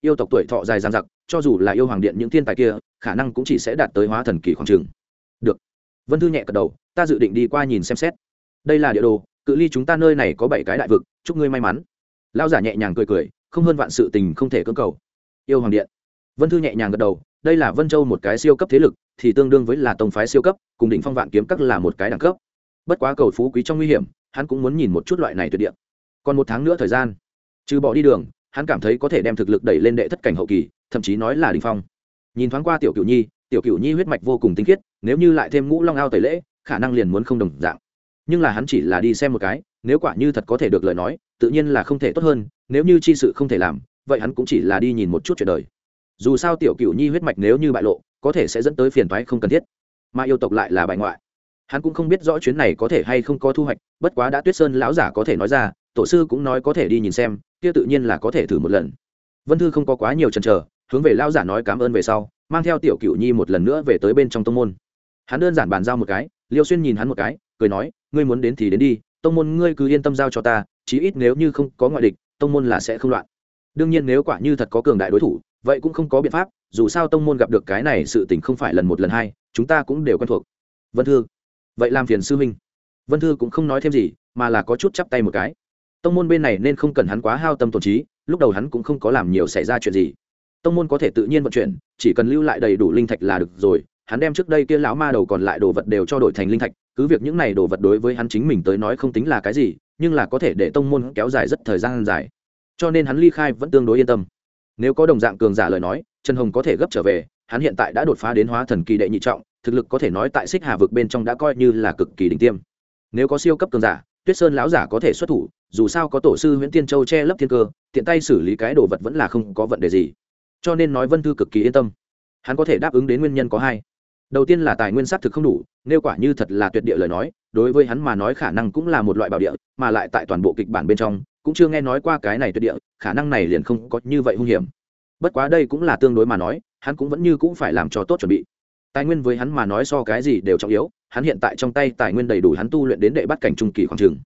Yêu tộc tuổi thọ dài dàn dặc, cho dù là yêu hoàng điện những thiên tài kia, khả năng cũng chỉ sẽ đạt tới hóa thần kỳ khoảng trường. Được. Vân thư nhẹ cật đầu, ta dự định đi qua nhìn xem xét. Đây là địa đồ, cự ly chúng ta nơi này có bảy cái đại vực, chúc ngươi may mắn. Lao giả nhẹ nhàng cười cười không hơn vạn sự tình không thể cưỡng cầu. Yêu hoàng điện. Vân thư nhẹ nhàng gật đầu, đây là vân châu một cái siêu cấp thế lực, thì tương đương với là tông phái siêu cấp, cùng đỉnh phong vạn kiếm các là một cái đẳng cấp. Bất quá cầu phú quý trong nguy hiểm, hắn cũng muốn nhìn một chút loại này tuyệt địa. Còn một tháng nữa thời gian. Trừ bỏ đi đường, hắn cảm thấy có thể đem thực lực đẩy lên đệ thất cảnh hậu kỳ, thậm chí nói là đỉnh phong. Nhìn thoáng qua tiểu cửu nhi, tiểu cửu nhi huyết mạch vô cùng tinh khiết, nếu như lại thêm ngũ long ao tẩy lễ, khả năng liền muốn không đồng dạng nhưng là hắn chỉ là đi xem một cái, nếu quả như thật có thể được lời nói, tự nhiên là không thể tốt hơn, nếu như chi sự không thể làm, vậy hắn cũng chỉ là đi nhìn một chút chuyện đời. Dù sao tiểu cửu nhi huyết mạch nếu như bại lộ, có thể sẽ dẫn tới phiền toái không cần thiết. Mà yêu tộc lại là bại ngoại. Hắn cũng không biết rõ chuyến này có thể hay không có thu hoạch, bất quá đã tuyết sơn lão giả có thể nói ra, tổ sư cũng nói có thể đi nhìn xem, kia tự nhiên là có thể thử một lần. Vân thư không có quá nhiều chần chờ, hướng về lão giả nói cảm ơn về sau, mang theo tiểu cửu nhi một lần nữa về tới bên trong tông môn. Hắn đơn giản bàn giao một cái, liêu xuyên nhìn hắn một cái cười nói, ngươi muốn đến thì đến đi, tông môn ngươi cứ yên tâm giao cho ta, chí ít nếu như không có ngoại địch, tông môn là sẽ không loạn. Đương nhiên nếu quả như thật có cường đại đối thủ, vậy cũng không có biện pháp, dù sao tông môn gặp được cái này sự tình không phải lần một lần hai, chúng ta cũng đều quen thuộc. Vân thư, vậy làm phiền sư huynh. Vân thư cũng không nói thêm gì, mà là có chút chắp tay một cái. Tông môn bên này nên không cần hắn quá hao tâm tổn trí, lúc đầu hắn cũng không có làm nhiều xảy ra chuyện gì. Tông môn có thể tự nhiên vận chuyển, chỉ cần lưu lại đầy đủ linh thạch là được rồi, hắn đem trước đây kia lão ma đầu còn lại đồ vật đều cho đổi thành linh thạch cứ việc những này đồ vật đối với hắn chính mình tới nói không tính là cái gì, nhưng là có thể để tông môn kéo dài rất thời gian dài. Cho nên hắn ly khai vẫn tương đối yên tâm. Nếu có đồng dạng cường giả lời nói, trần hồng có thể gấp trở về, hắn hiện tại đã đột phá đến hóa thần kỳ đệ nhị trọng, thực lực có thể nói tại xích hà vực bên trong đã coi như là cực kỳ đỉnh tiêm. Nếu có siêu cấp cường giả, tuyết sơn lão giả có thể xuất thủ, dù sao có tổ sư nguyễn tiên châu che lấp thiên cơ, tiện tay xử lý cái đồ vật vẫn là không có vấn đề gì. Cho nên nói vân thư cực kỳ yên tâm. Hắn có thể đáp ứng đến nguyên nhân có hai đầu tiên là tài nguyên xác thực không đủ, nếu quả như thật là tuyệt địa lời nói, đối với hắn mà nói khả năng cũng là một loại bảo địa, mà lại tại toàn bộ kịch bản bên trong, cũng chưa nghe nói qua cái này tuyệt địa, khả năng này liền không có như vậy hung hiểm. Bất quá đây cũng là tương đối mà nói, hắn cũng vẫn như cũng phải làm cho tốt chuẩn bị. Tài nguyên với hắn mà nói so cái gì đều trọng yếu, hắn hiện tại trong tay tài nguyên đầy đủ hắn tu luyện đến đệ bắt cảnh trung kỳ khoảng trường.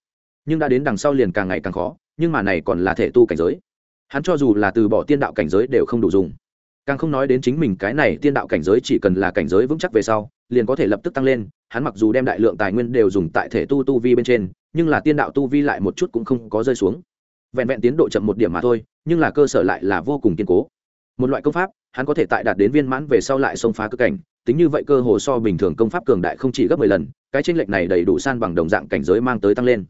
Nhưng đã đến đằng sau liền càng ngày càng khó, nhưng mà này còn là thể tu cảnh giới. Hắn cho dù là từ bỏ tiên đạo cảnh giới đều không đủ dùng càng không nói đến chính mình cái này tiên đạo cảnh giới chỉ cần là cảnh giới vững chắc về sau, liền có thể lập tức tăng lên, hắn mặc dù đem đại lượng tài nguyên đều dùng tại thể tu tu vi bên trên, nhưng là tiên đạo tu vi lại một chút cũng không có rơi xuống. Vẹn vẹn tiến độ chậm một điểm mà thôi, nhưng là cơ sở lại là vô cùng kiên cố. Một loại công pháp, hắn có thể tại đạt đến viên mãn về sau lại xông phá cơ cảnh, tính như vậy cơ hồ so bình thường công pháp cường đại không chỉ gấp mười lần, cái tranh lệch này đầy đủ san bằng đồng dạng cảnh giới mang tới tăng lên.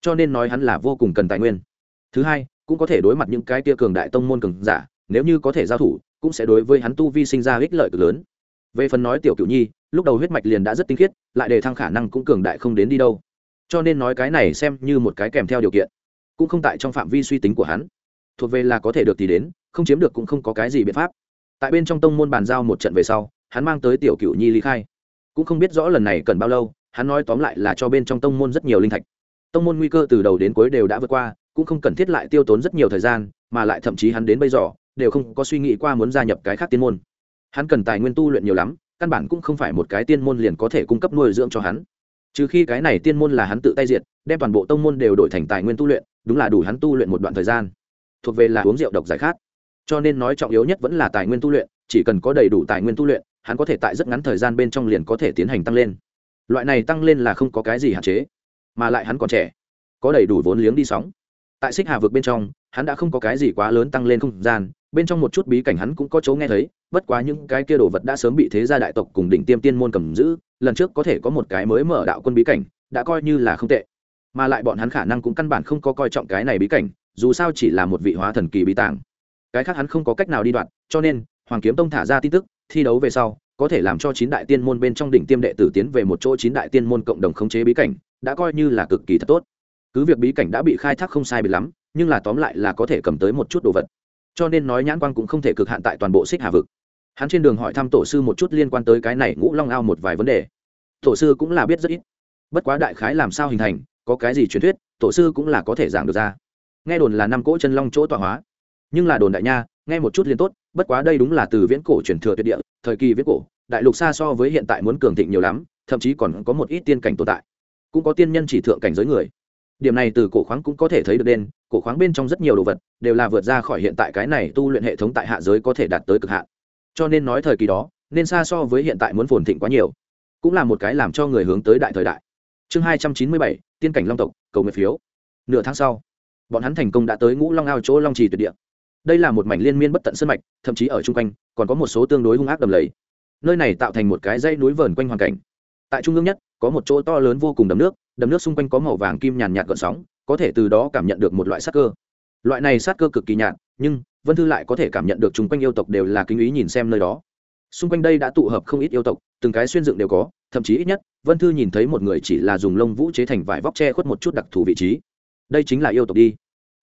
Cho nên nói hắn là vô cùng cần tài nguyên. Thứ hai, cũng có thể đối mặt những cái tia cường đại tông môn cường giả, nếu như có thể giao thủ cũng sẽ đối với hắn tu vi sinh ra ích lợi cực lớn. Về phần nói tiểu cửu nhi, lúc đầu huyết mạch liền đã rất tinh khiết, lại đề thăng khả năng cũng cường đại không đến đi đâu. Cho nên nói cái này xem như một cái kèm theo điều kiện, cũng không tại trong phạm vi suy tính của hắn. Thuộc về là có thể được thì đến, không chiếm được cũng không có cái gì biện pháp. Tại bên trong tông môn bàn giao một trận về sau, hắn mang tới tiểu cửu nhi lý khai. Cũng không biết rõ lần này cần bao lâu, hắn nói tóm lại là cho bên trong tông môn rất nhiều linh thạch. Tông môn nguy cơ từ đầu đến cuối đều đã vượt qua, cũng không cần thiết lại tiêu tốn rất nhiều thời gian, mà lại thậm chí hắn đến bây giờ đều không có suy nghĩ qua muốn gia nhập cái khác tiên môn. Hắn cần tài nguyên tu luyện nhiều lắm, căn bản cũng không phải một cái tiên môn liền có thể cung cấp nuôi dưỡng cho hắn. Trừ khi cái này tiên môn là hắn tự tay diệt, đem toàn bộ tông môn đều đổi thành tài nguyên tu luyện, đúng là đủ hắn tu luyện một đoạn thời gian. Thuộc về là uống rượu độc giải khát. Cho nên nói trọng yếu nhất vẫn là tài nguyên tu luyện, chỉ cần có đầy đủ tài nguyên tu luyện, hắn có thể tại rất ngắn thời gian bên trong liền có thể tiến hành tăng lên. Loại này tăng lên là không có cái gì hạn chế, mà lại hắn còn trẻ, có đầy đủ vốn liếng đi sóng. Tại xích hà vực bên trong hắn đã không có cái gì quá lớn tăng lên không gian, bên trong một chút bí cảnh hắn cũng có chỗ nghe thấy, bất quá những cái kia đồ vật đã sớm bị thế gia đại tộc cùng đỉnh tiêm tiên môn cầm giữ, lần trước có thể có một cái mới mở đạo quân bí cảnh, đã coi như là không tệ. Mà lại bọn hắn khả năng cũng căn bản không có coi trọng cái này bí cảnh, dù sao chỉ là một vị hóa thần kỳ bí tàng. Cái khác hắn không có cách nào đi đoạn, cho nên, hoàng kiếm tông thả ra tin tức, thi đấu về sau, có thể làm cho chín đại tiên môn bên trong đỉnh tiêm đệ tử tiến về một chỗ chín đại tiên môn cộng đồng khống chế bí cảnh, đã coi như là cực kỳ thật tốt. Cứ việc bí cảnh đã bị khai thác không sai bị lắm nhưng là tóm lại là có thể cầm tới một chút đồ vật. Cho nên nói nhãn quan cũng không thể cực hạn tại toàn bộ xích hà vực. Hắn trên đường hỏi thăm tổ sư một chút liên quan tới cái này ngũ long ao một vài vấn đề. Tổ sư cũng là biết rất ít. Bất quá đại khái làm sao hình thành, có cái gì truyền thuyết, tổ sư cũng là có thể giảng được ra. Nghe đồn là năm cỗ chân long chỗ tọa hóa. Nhưng là đồn đại nha, nghe một chút liền tốt, bất quá đây đúng là từ viễn cổ truyền thừa tuyệt địa, thời kỳ viễn cổ, đại lục xa so với hiện tại muốn cường thịnh nhiều lắm, thậm chí còn có một ít tiên cảnh tồn tại. Cũng có tiên nhân chỉ thượng cảnh giới người. Điểm này từ cổ khoáng cũng có thể thấy được đen cổ khoáng bên trong rất nhiều đồ vật, đều là vượt ra khỏi hiện tại cái này tu luyện hệ thống tại hạ giới có thể đạt tới cực hạn. Cho nên nói thời kỳ đó, nên xa so với hiện tại muốn phồn thịnh quá nhiều. Cũng là một cái làm cho người hướng tới đại thời đại. Chương hai trăm chín mươi bảy, tiên cảnh long tộc, cầu nguyện phiếu. Nửa tháng sau, bọn hắn thành công đã tới ngũ long ao chỗ long trì tuyệt địa. Đây là một mảnh liên miên bất tận sân mạch, thậm chí ở chung quanh, còn có một số tương đối hung ác đầm lầy. Nơi này tạo thành một cái dãy núi vờn quanh hoàn cảnh. Tại trung ương nhất, có một chỗ to lớn vô cùng đầm nước đầm nước xung quanh có màu vàng kim nhàn nhạt gợn sóng có thể từ đó cảm nhận được một loại sát cơ. Loại này sát cơ cực kỳ nhạt, nhưng vân thư lại có thể cảm nhận được chung quanh yêu tộc đều là kinh ý nhìn xem nơi đó. Xung quanh đây đã tụ hợp không ít yêu tộc, từng cái xuyên dựng đều có, thậm chí ít nhất, vân thư nhìn thấy một người chỉ là dùng lông vũ chế thành vải vóc che khuất một chút đặc thù vị trí. Đây chính là yêu tộc đi.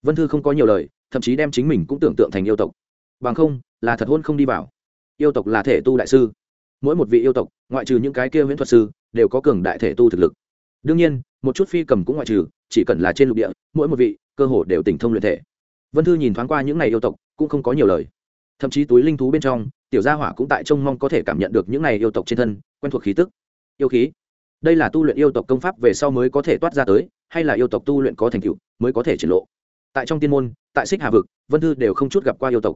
Vân thư không có nhiều lời, thậm chí đem chính mình cũng tưởng tượng thành yêu tộc. Bằng không, là thật hôn không đi vào. Yêu tộc là thể tu đại sư. Mỗi một vị yêu tộc, ngoại trừ những cái kia huyễn thuật sư, đều có cường đại thể tu thực lực. Đương nhiên một chút phi cầm cũng ngoại trừ, chỉ cần là trên lục địa, mỗi một vị, cơ hồ đều tỉnh thông luyện thể. Vân thư nhìn thoáng qua những n à y yêu tộc, cũng không có nhiều lời. Thậm chí túi linh thú bên trong, tiểu gia hỏa cũng tại trông mong có thể cảm nhận được những n à y yêu tộc trên thân, quen thuộc khí tức. Yêu khí. Đây là tu luyện yêu tộc công pháp về sau mới có thể toát ra tới, hay là yêu tộc tu luyện có thành tựu, mới có thể triển lộ. Tại trong tiên môn, tại xích hà vực, vân thư đều không chút gặp qua yêu tộc.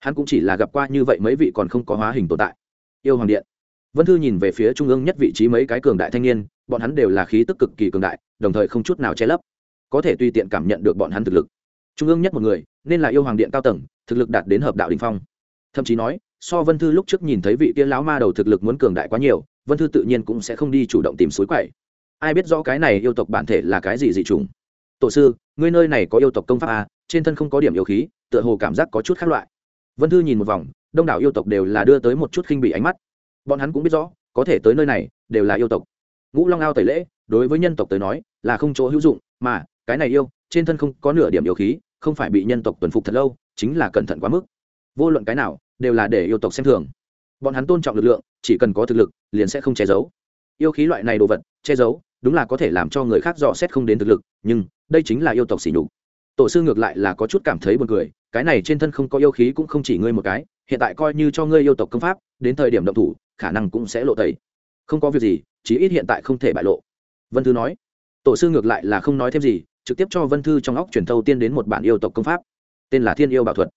Hắn cũng chỉ là gặp qua như vậy mấy vị còn không có hóa hình tồn tại. Yêu hoàng điện. Vân thư nhìn về phía trung ương nhất vị trí mấy cái cường đại thanh niên bọn hắn đều là khí tức cực kỳ cường đại đồng thời không chút nào che lấp. Có thể tùy tiện cảm nhận được bọn hắn thực lực. Trung ương nhất một người nên là yêu hoàng điện cao tầng thực lực đạt đến hợp đạo đình phong. Thậm chí nói so vân thư lúc trước nhìn thấy vị tiên lão ma đầu thực lực muốn cường đại quá nhiều vân thư tự nhiên cũng sẽ không đi chủ động tìm suối quậy. Ai biết rõ cái này yêu tộc bản thể là cái gì dị trùng tổ sư ngươi nơi này có yêu tộc công pháp à, trên thân không có điểm yêu khí tựa hồ cảm giác có chút khác loại. Vân thư nhìn một vòng đông đảo yêu tộc đều là đưa tới một chút khinh bị ánh mắt. Bọn hắn cũng biết rõ có thể tới nơi này đều là yêu tộc ngũ long ao tẩy lễ, đối với nhân tộc tới nói, là không chỗ hữu dụng, mà, cái này yêu, trên thân không có nửa điểm yêu khí, không phải bị nhân tộc tuần phục thật lâu, chính là cẩn thận quá mức. Vô luận cái nào, đều là để yêu tộc xem thường. Bọn hắn tôn trọng lực lượng, chỉ cần có thực lực, liền sẽ không che giấu. Yêu khí loại này đồ vật, che giấu, đúng là có thể làm cho người khác dò xét không đến thực lực, nhưng, đây chính là yêu tộc xỉ nhục. Tổ sư ngược lại là có chút cảm thấy buồn cười, cái này trên thân không có yêu khí cũng không chỉ ngươi một cái, hiện tại coi như cho ngươi yêu tộc công pháp, đến thời điểm động thủ, khả năng cũng sẽ lộ tẩy không có việc gì, chí ít hiện tại không thể bại lộ. Vân thư nói. Tổ sư ngược lại là không nói thêm gì, trực tiếp cho vân thư trong óc truyền thâu tiên đến một bản yêu tộc công pháp. Tên là thiên yêu bảo thuật.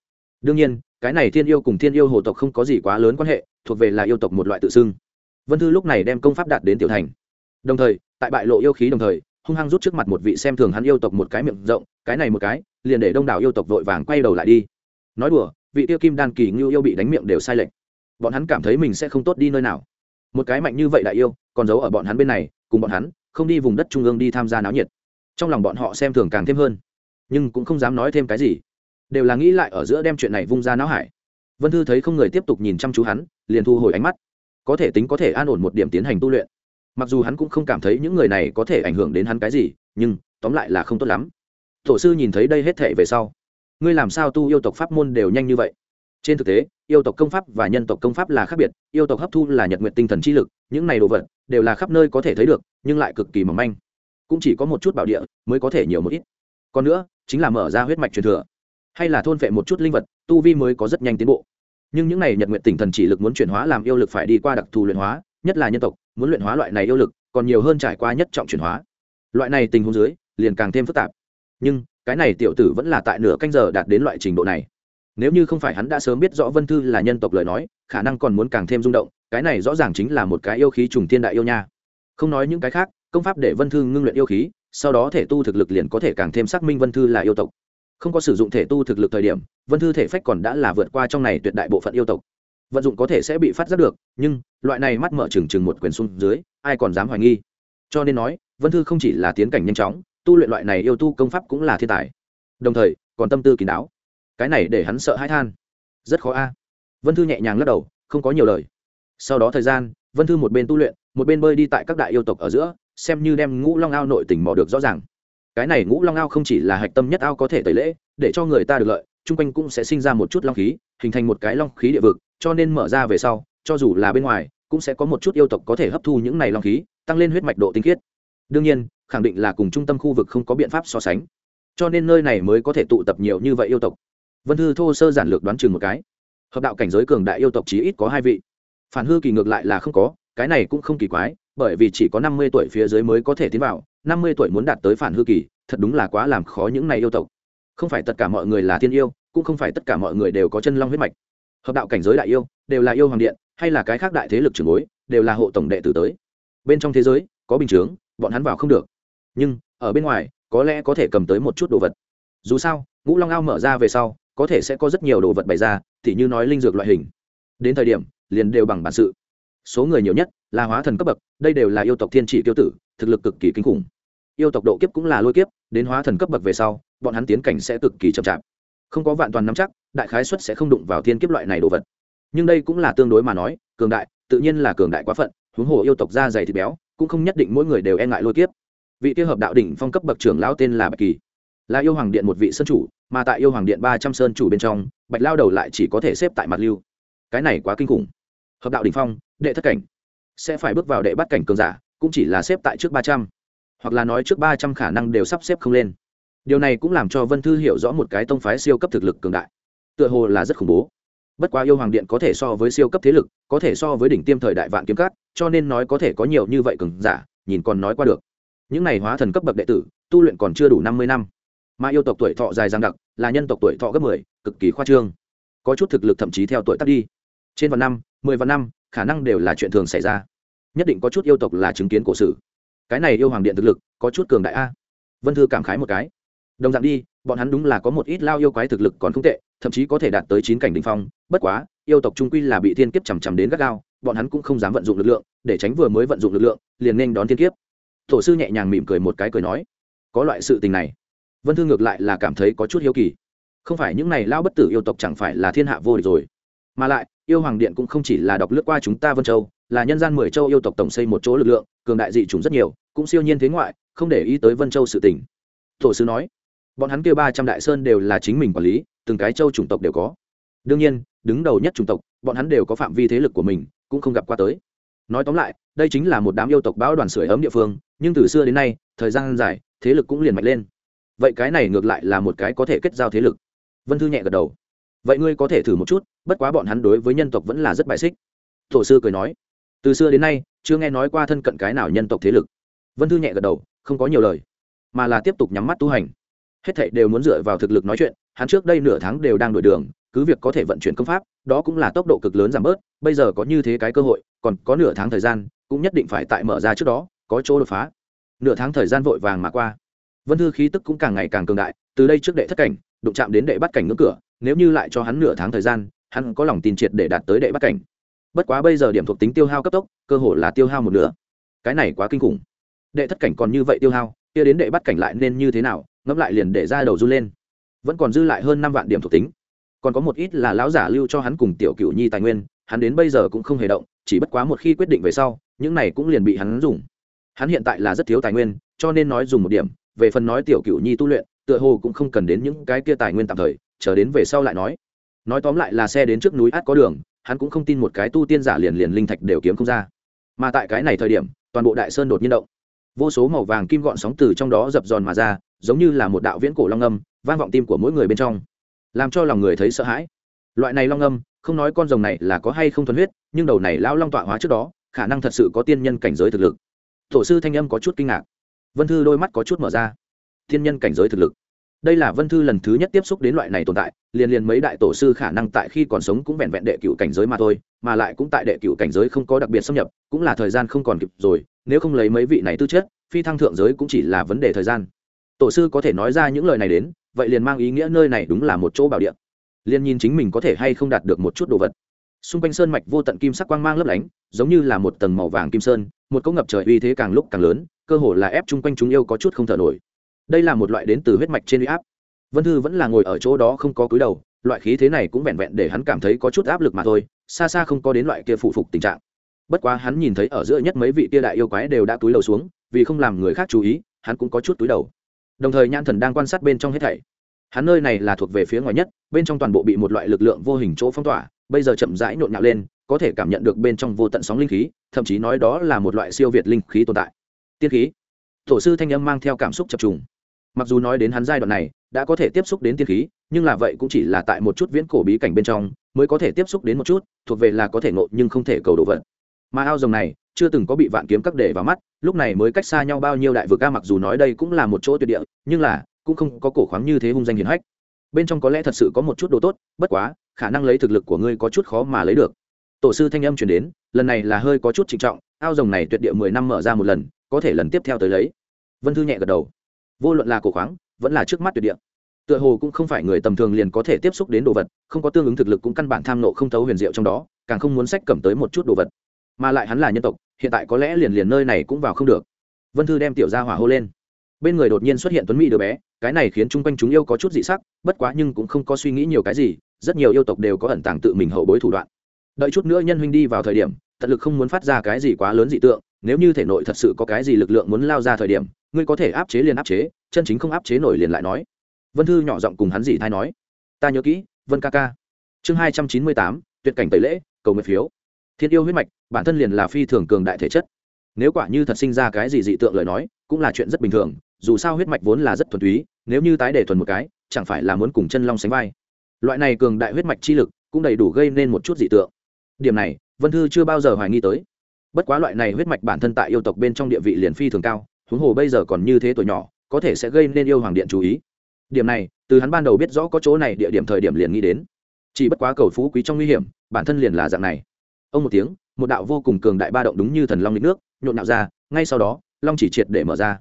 Đương nhiên, cái này thiên yêu cùng thiên yêu hồ tộc không có gì quá lớn quan hệ, thuộc về là yêu tộc một loại tự xưng. Vân thư lúc này đem công pháp đạt đến tiểu thành. Đồng thời, tại bại lộ yêu khí đồng thời, hung hăng rút trước mặt một vị xem thường hắn yêu tộc một cái miệng rộng, cái này một cái, liền để đông đảo yêu tộc vội vàng quay đầu lại đi. Nói đùa, vị tiêu kim đan kỳ ngưu yêu bị đánh miệng đều sai lệch. Bọn hắn cảm thấy mình sẽ không tốt đi nơi nào một cái mạnh như vậy đại yêu, còn giấu ở bọn hắn bên này, cùng bọn hắn không đi vùng đất trung ương đi tham gia náo nhiệt. Trong lòng bọn họ xem thường càng thêm hơn, nhưng cũng không dám nói thêm cái gì. Đều là nghĩ lại ở giữa đem chuyện này vung ra náo hải. Vân thư thấy không người tiếp tục nhìn chăm chú hắn, liền thu hồi ánh mắt. Có thể tính có thể an ổn một điểm tiến hành tu luyện. Mặc dù hắn cũng không cảm thấy những người này có thể ảnh hưởng đến hắn cái gì, nhưng, tóm lại là không tốt lắm. Tổ sư nhìn thấy đây hết thể về sau. Ngươi làm sao tu yêu tộc pháp môn đều nhanh như vậy? Trên thực tế, yêu tộc công pháp và nhân tộc công pháp là khác biệt, yêu tộc hấp thu là nhật nguyện tinh thần chi lực, những này đồ vật đều là khắp nơi có thể thấy được, nhưng lại cực kỳ mỏng manh. Cũng chỉ có một chút bảo địa mới có thể nhiều một ít. Còn nữa, chính là mở ra huyết mạch truyền thừa. Hay là thôn vệ một chút linh vật, tu vi mới có rất nhanh tiến bộ. Nhưng những này nhật nguyện tinh thần chỉ lực muốn chuyển hóa làm yêu lực phải đi qua đặc thù luyện hóa, nhất là nhân tộc, muốn luyện hóa loại này yêu lực, còn nhiều hơn trải qua nhất trọng chuyển hóa. Loại này tình huống dưới, liền càng thêm phức tạp. Nhưng, cái này tiểu tử vẫn là tại nửa canh giờ đạt đến loại trình độ này nếu như không phải hắn đã sớm biết rõ vân thư là nhân tộc lời nói, khả năng còn muốn càng thêm rung động, cái này rõ ràng chính là một cái yêu khí trùng thiên đại yêu nha. Không nói những cái khác, công pháp để vân thư ngưng luyện yêu khí, sau đó thể tu thực lực liền có thể càng thêm xác minh vân thư là yêu tộc. Không có sử dụng thể tu thực lực thời điểm, vân thư thể phách còn đã là vượt qua trong này tuyệt đại bộ phận yêu tộc. Vận dụng có thể sẽ bị phát giác được, nhưng loại này mắt mở trừng trừng một quyền xuống dưới, ai còn dám hoài nghi? Cho nên nói, vân thư không chỉ là tiến cảnh nhanh chóng, tu luyện loại này yêu tu công pháp cũng là thiên tài. Đồng thời, còn tâm tư kỳ đáo cái này để hắn sợ hãi than. Rất khó a. Vân thư nhẹ nhàng lắc đầu, không có nhiều lời. Sau đó thời gian, vân thư một bên tu luyện, một bên bơi đi tại các đại yêu tộc ở giữa, xem như đem ngũ long ao nội tỉnh mò được rõ ràng. Cái này ngũ long ao không chỉ là hạch tâm nhất ao có thể tẩy lễ, để cho người ta được lợi, chung quanh cũng sẽ sinh ra một chút long khí, hình thành một cái long khí địa vực, cho nên mở ra về sau, cho dù là bên ngoài, cũng sẽ có một chút yêu tộc có thể hấp thu những này long khí, tăng lên huyết mạch độ tinh khiết. Đương nhiên, khẳng định là cùng trung tâm khu vực không có biện pháp so sánh. Cho nên nơi này mới có thể tụ tập nhiều như vậy yêu tộc vân thư thô sơ giản lược đoán chừng một cái. Hợp đạo cảnh giới cường đại yêu tộc chí ít có hai vị. Phản hư kỳ ngược lại là không có, cái này cũng không kỳ quái, bởi vì chỉ có năm mươi tuổi phía dưới mới có thể tiến vào, năm mươi tuổi muốn đạt tới phản hư kỳ, thật đúng là quá làm khó những này yêu tộc. Không phải tất cả mọi người là thiên yêu, cũng không phải tất cả mọi người đều có chân long huyết mạch. Hợp đạo cảnh giới đại yêu, đều là yêu hoàng điện, hay là cái khác đại thế lực trường bối, đều là hộ tổng đệ tử tới. Bên trong thế giới, có bình chướng, bọn hắn vào không được. Nhưng, ở bên ngoài, có lẽ có thể cầm tới một chút đồ vật. Dù sao, ngũ long ao mở ra về sau có thể sẽ có rất nhiều đồ vật bày ra thì như nói linh dược loại hình. Đến thời điểm, liền đều bằng bản sự. Số người nhiều nhất là hóa thần cấp bậc, đây đều là yêu tộc thiên trị kiêu tử, thực lực cực kỳ kinh khủng. Yêu tộc độ kiếp cũng là lôi kiếp, đến hóa thần cấp bậc về sau, bọn hắn tiến cảnh sẽ cực kỳ chậm chạp. Không có vạn toàn nắm chắc, đại khái xuất sẽ không đụng vào thiên kiếp loại này đồ vật. Nhưng đây cũng là tương đối mà nói, cường đại, tự nhiên là cường đại quá phận, huống hồ yêu tộc da dày thịt béo, cũng không nhất định mỗi người đều e ngại lôi kiếp. Vị tiêu hợp đạo đỉnh phong cấp bậc trưởng lão tên là bạch kỳ. Là yêu hoàng điện một vị sơn chủ mà tại yêu hoàng điện ba trăm sơn chủ bên trong, bạch lao đầu lại chỉ có thể xếp tại mặt lưu. Cái này quá kinh khủng. Hợp đạo đỉnh phong, đệ thất cảnh. Sẽ phải bước vào đệ bắt cảnh cường giả, cũng chỉ là xếp tại trước ba trăm. Hoặc là nói trước ba trăm khả năng đều sắp xếp không lên. Điều này cũng làm cho vân thư hiểu rõ một cái tông phái siêu cấp thực lực cường đại. Tựa hồ là rất khủng bố. Bất quá yêu hoàng điện có thể so với siêu cấp thế lực, có thể so với đỉnh tiêm thời đại vạn kiếm cát cho nên nói có thể có nhiều như vậy cường giả, nhìn còn nói qua được. Những này hóa thần cấp bậc đệ tử, tu luyện còn chưa đủ năm mươi năm mà yêu tộc tuổi thọ dài dằng đặc, là nhân tộc tuổi thọ gấp mười, cực kỳ khoa trương. Có chút thực lực thậm chí theo tuổi tắt đi. Trên vạn năm, mười vạn năm, khả năng đều là chuyện thường xảy ra. Nhất định có chút yêu tộc là chứng kiến cổ sử cái này yêu hoàng điện thực lực, có chút cường đại a. Vân thư cảm khái một cái. Đồng dạng đi, bọn hắn đúng là có một ít lao yêu quái thực lực còn không tệ, thậm chí có thể đạt tới chín cảnh đỉnh phong. Bất quá, yêu tộc trung quy là bị thiên kiếp chằm chằm đến gắt gao, bọn hắn cũng không dám vận dụng lực lượng, để tránh vừa mới vận dụng lực lượng, liền nên đón thiên kiếp. Tổ sư nhẹ nhàng mỉm cười một cái cười nói, có loại sự tình này vân thư ngược lại là cảm thấy có chút hiếu kỳ. Không phải những này lao bất tử yêu tộc chẳng phải là thiên hạ vô địch rồi. Mà lại, yêu hoàng điện cũng không chỉ là đọc lướt qua chúng ta vân châu, là nhân gian mười châu yêu tộc tổng xây một chỗ lực lượng, cường đại dị chúng rất nhiều, cũng siêu nhiên thế ngoại, không để ý tới vân châu sự tỉnh tổ sư nói, bọn hắn kêu ba trăm đại sơn đều là chính mình quản lý, từng cái châu chủng tộc đều có. Đương nhiên, đứng đầu nhất chủng tộc, bọn hắn đều có phạm vi thế lực của mình, cũng không gặp qua tới. Nói tóm lại, đây chính là một đám yêu tộc bão đoàn sưởi ấm địa phương, nhưng từ xưa đến nay, thời gian dài, thế lực cũng liền mạnh lên vậy cái này ngược lại là một cái có thể kết giao thế lực. Vân thư nhẹ gật đầu. Vậy ngươi có thể thử một chút, bất quá bọn hắn đối với nhân tộc vẫn là rất bài xích. Tổ sư cười nói. Từ xưa đến nay, chưa nghe nói qua thân cận cái nào nhân tộc thế lực. Vân thư nhẹ gật đầu, không có nhiều lời, mà là tiếp tục nhắm mắt tu hành. Hết thảy đều muốn dựa vào thực lực nói chuyện, hắn trước đây nửa tháng đều đang đổi đường, cứ việc có thể vận chuyển công pháp, đó cũng là tốc độ cực lớn giảm bớt, bây giờ có như thế cái cơ hội, còn có nửa tháng thời gian, cũng nhất định phải tại mở ra trước đó, có chỗ đột phá. Nửa tháng thời gian vội vàng mà qua vân thư khí tức cũng càng ngày càng cường đại, từ đây trước đệ thất cảnh, đụng chạm đến đệ bắt cảnh ngưỡng cửa, nếu như lại cho hắn nửa tháng thời gian, hắn có lòng tin triệt để đạt tới đệ bắt cảnh. Bất quá bây giờ điểm thuộc tính tiêu hao cấp tốc, cơ hội là tiêu hao một nửa. Cái này quá kinh khủng. Đệ thất cảnh còn như vậy tiêu hao, kia đến đệ bắt cảnh lại nên như thế nào, ngẫm lại liền để ra đầu run lên. Vẫn còn dư lại hơn năm vạn điểm thuộc tính. Còn có một ít là lão giả lưu cho hắn cùng tiểu cựu nhi tài nguyên, hắn đến bây giờ cũng không hề động, chỉ bất quá một khi quyết định về sau, những này cũng liền bị hắn dùng. Hắn hiện tại là rất thiếu tài nguyên, cho nên nói dùng một điểm về phần nói tiểu cựu nhi tu luyện, tựa hồ cũng không cần đến những cái kia tài nguyên tạm thời, chờ đến về sau lại nói. Nói tóm lại là xe đến trước núi át có đường, hắn cũng không tin một cái tu tiên giả liền liền linh thạch đều kiếm không ra. Mà tại cái này thời điểm, toàn bộ đại sơn đột nhiên động. Vô số màu vàng kim gọn sóng từ trong đó dập dòn mà ra, giống như là một đạo viễn cổ long âm, vang vọng tim của mỗi người bên trong. Làm cho lòng người thấy sợ hãi. Loại này long âm, không nói con rồng này là có hay không thuần huyết, nhưng đầu này lão long tọa hóa trước đó, khả năng thật sự có tiên nhân cảnh giới thực lực. Tổ sư thanh âm có chút kinh ngạc vân thư đôi mắt có chút mở ra. Thiên nhân cảnh giới thực lực. Đây là vân thư lần thứ nhất tiếp xúc đến loại này tồn tại, liền liền mấy đại tổ sư khả năng tại khi còn sống cũng vẹn vẹn đệ cựu cảnh giới mà thôi, mà lại cũng tại đệ cựu cảnh giới không có đặc biệt xâm nhập, cũng là thời gian không còn kịp rồi, nếu không lấy mấy vị này tư chất, phi thăng thượng giới cũng chỉ là vấn đề thời gian. Tổ sư có thể nói ra những lời này đến, vậy liền mang ý nghĩa nơi này đúng là một chỗ bảo địa. Liền nhìn chính mình có thể hay không đạt được một chút đồ vật. Xung quanh sơn mạch vô tận kim sắc quang mang lấp lánh, giống như là một tầng màu vàng kim sơn, một cỗ ngập trời uy thế càng lúc càng lớn cơ hồ là ép chung quanh chúng yêu có chút không thở nổi. Đây là một loại đến từ huyết mạch trên huy áp. Vân thư vẫn là ngồi ở chỗ đó không có cúi đầu, loại khí thế này cũng vẹn vẹn để hắn cảm thấy có chút áp lực mà thôi, xa xa không có đến loại kia phụ phục tình trạng. Bất quá hắn nhìn thấy ở giữa nhất mấy vị kia đại yêu quái đều đã túi đầu xuống, vì không làm người khác chú ý, hắn cũng có chút túi đầu. Đồng thời nhãn thần đang quan sát bên trong hết thảy. Hắn nơi này là thuộc về phía ngoài nhất, bên trong toàn bộ bị một loại lực lượng vô hình chỗ phong tỏa, bây giờ chậm rãi nhộn nhạo lên, có thể cảm nhận được bên trong vô tận sóng linh khí, thậm chí nói đó là một loại siêu việt linh khí tồn tại tiên khí. Tổ sư thanh âm mang theo cảm xúc chập trùng. Mặc dù nói đến hắn giai đoạn này, đã có thể tiếp xúc đến tiên khí, nhưng là vậy cũng chỉ là tại một chút viễn cổ bí cảnh bên trong, mới có thể tiếp xúc đến một chút, thuộc về là có thể ngộ nhưng không thể cầu đồ vật. Mà ao rồng này, chưa từng có bị vạn kiếm các để vào mắt, lúc này mới cách xa nhau bao nhiêu đại vực ca mặc dù nói đây cũng là một chỗ tuyệt địa, nhưng là, cũng không có cổ khoáng như thế hung danh hiền hách. Bên trong có lẽ thật sự có một chút đồ tốt, bất quá, khả năng lấy thực lực của ngươi có chút khó mà lấy được. Tổ sư thanh âm chuyển đến, lần này là hơi có chút trịnh trọng, ao rồng này tuyệt địa mười năm mở ra một lần có thể lần tiếp theo tới lấy. Vân thư nhẹ gật đầu. Vô luận là cổ khoáng, vẫn là trước mắt tuyệt địa. Tựa hồ cũng không phải người tầm thường liền có thể tiếp xúc đến đồ vật, không có tương ứng thực lực cũng căn bản tham nộ không thấu huyền diệu trong đó, càng không muốn sách cầm tới một chút đồ vật. Mà lại hắn là nhân tộc, hiện tại có lẽ liền liền nơi này cũng vào không được. Vân thư đem tiểu gia hỏa hô lên. Bên người đột nhiên xuất hiện tuấn mỹ đứa bé, cái này khiến chung quanh chúng yêu có chút dị sắc, bất quá nhưng cũng không có suy nghĩ nhiều cái gì, rất nhiều yêu tộc đều có ẩn tàng tự mình hậu bối thủ đoạn. Đợi chút nữa nhân huynh đi vào thời điểm, tận lực không muốn phát ra cái gì quá lớn dị tượng nếu như thể nội thật sự có cái gì lực lượng muốn lao ra thời điểm, ngươi có thể áp chế liền áp chế, chân chính không áp chế nổi liền lại nói. Vân thư nhỏ giọng cùng hắn dì thay nói. Ta nhớ kỹ, vân ca ca. Chương hai trăm chín mươi tám, tuyệt cảnh tẩy lễ, cầu nguyện phiếu. Thiên yêu huyết mạch, bản thân liền là phi thường cường đại thể chất. Nếu quả như thật sinh ra cái gì dị tượng lời nói, cũng là chuyện rất bình thường, dù sao huyết mạch vốn là rất thuần túy, nếu như tái để thuần một cái, chẳng phải là muốn cùng chân long sánh vai. Loại này cường đại huyết mạch chi lực, cũng đầy đủ gây nên một chút dị tượng. Điểm này, vân thư chưa bao giờ hoài nghi tới bất quá loại này huyết mạch bản thân tại yêu tộc bên trong địa vị liền phi thường cao, huống hồ bây giờ còn như thế tuổi nhỏ, có thể sẽ gây nên yêu hoàng điện chú ý. Điểm này, từ hắn ban đầu biết rõ có chỗ này địa điểm thời điểm liền nghĩ đến. Chỉ bất quá cầu phú quý trong nguy hiểm, bản thân liền là dạng này. Ông một tiếng, một đạo vô cùng cường đại ba động đúng như thần long lịch nước, nhộn nạo ra, ngay sau đó, long chỉ triệt để mở ra.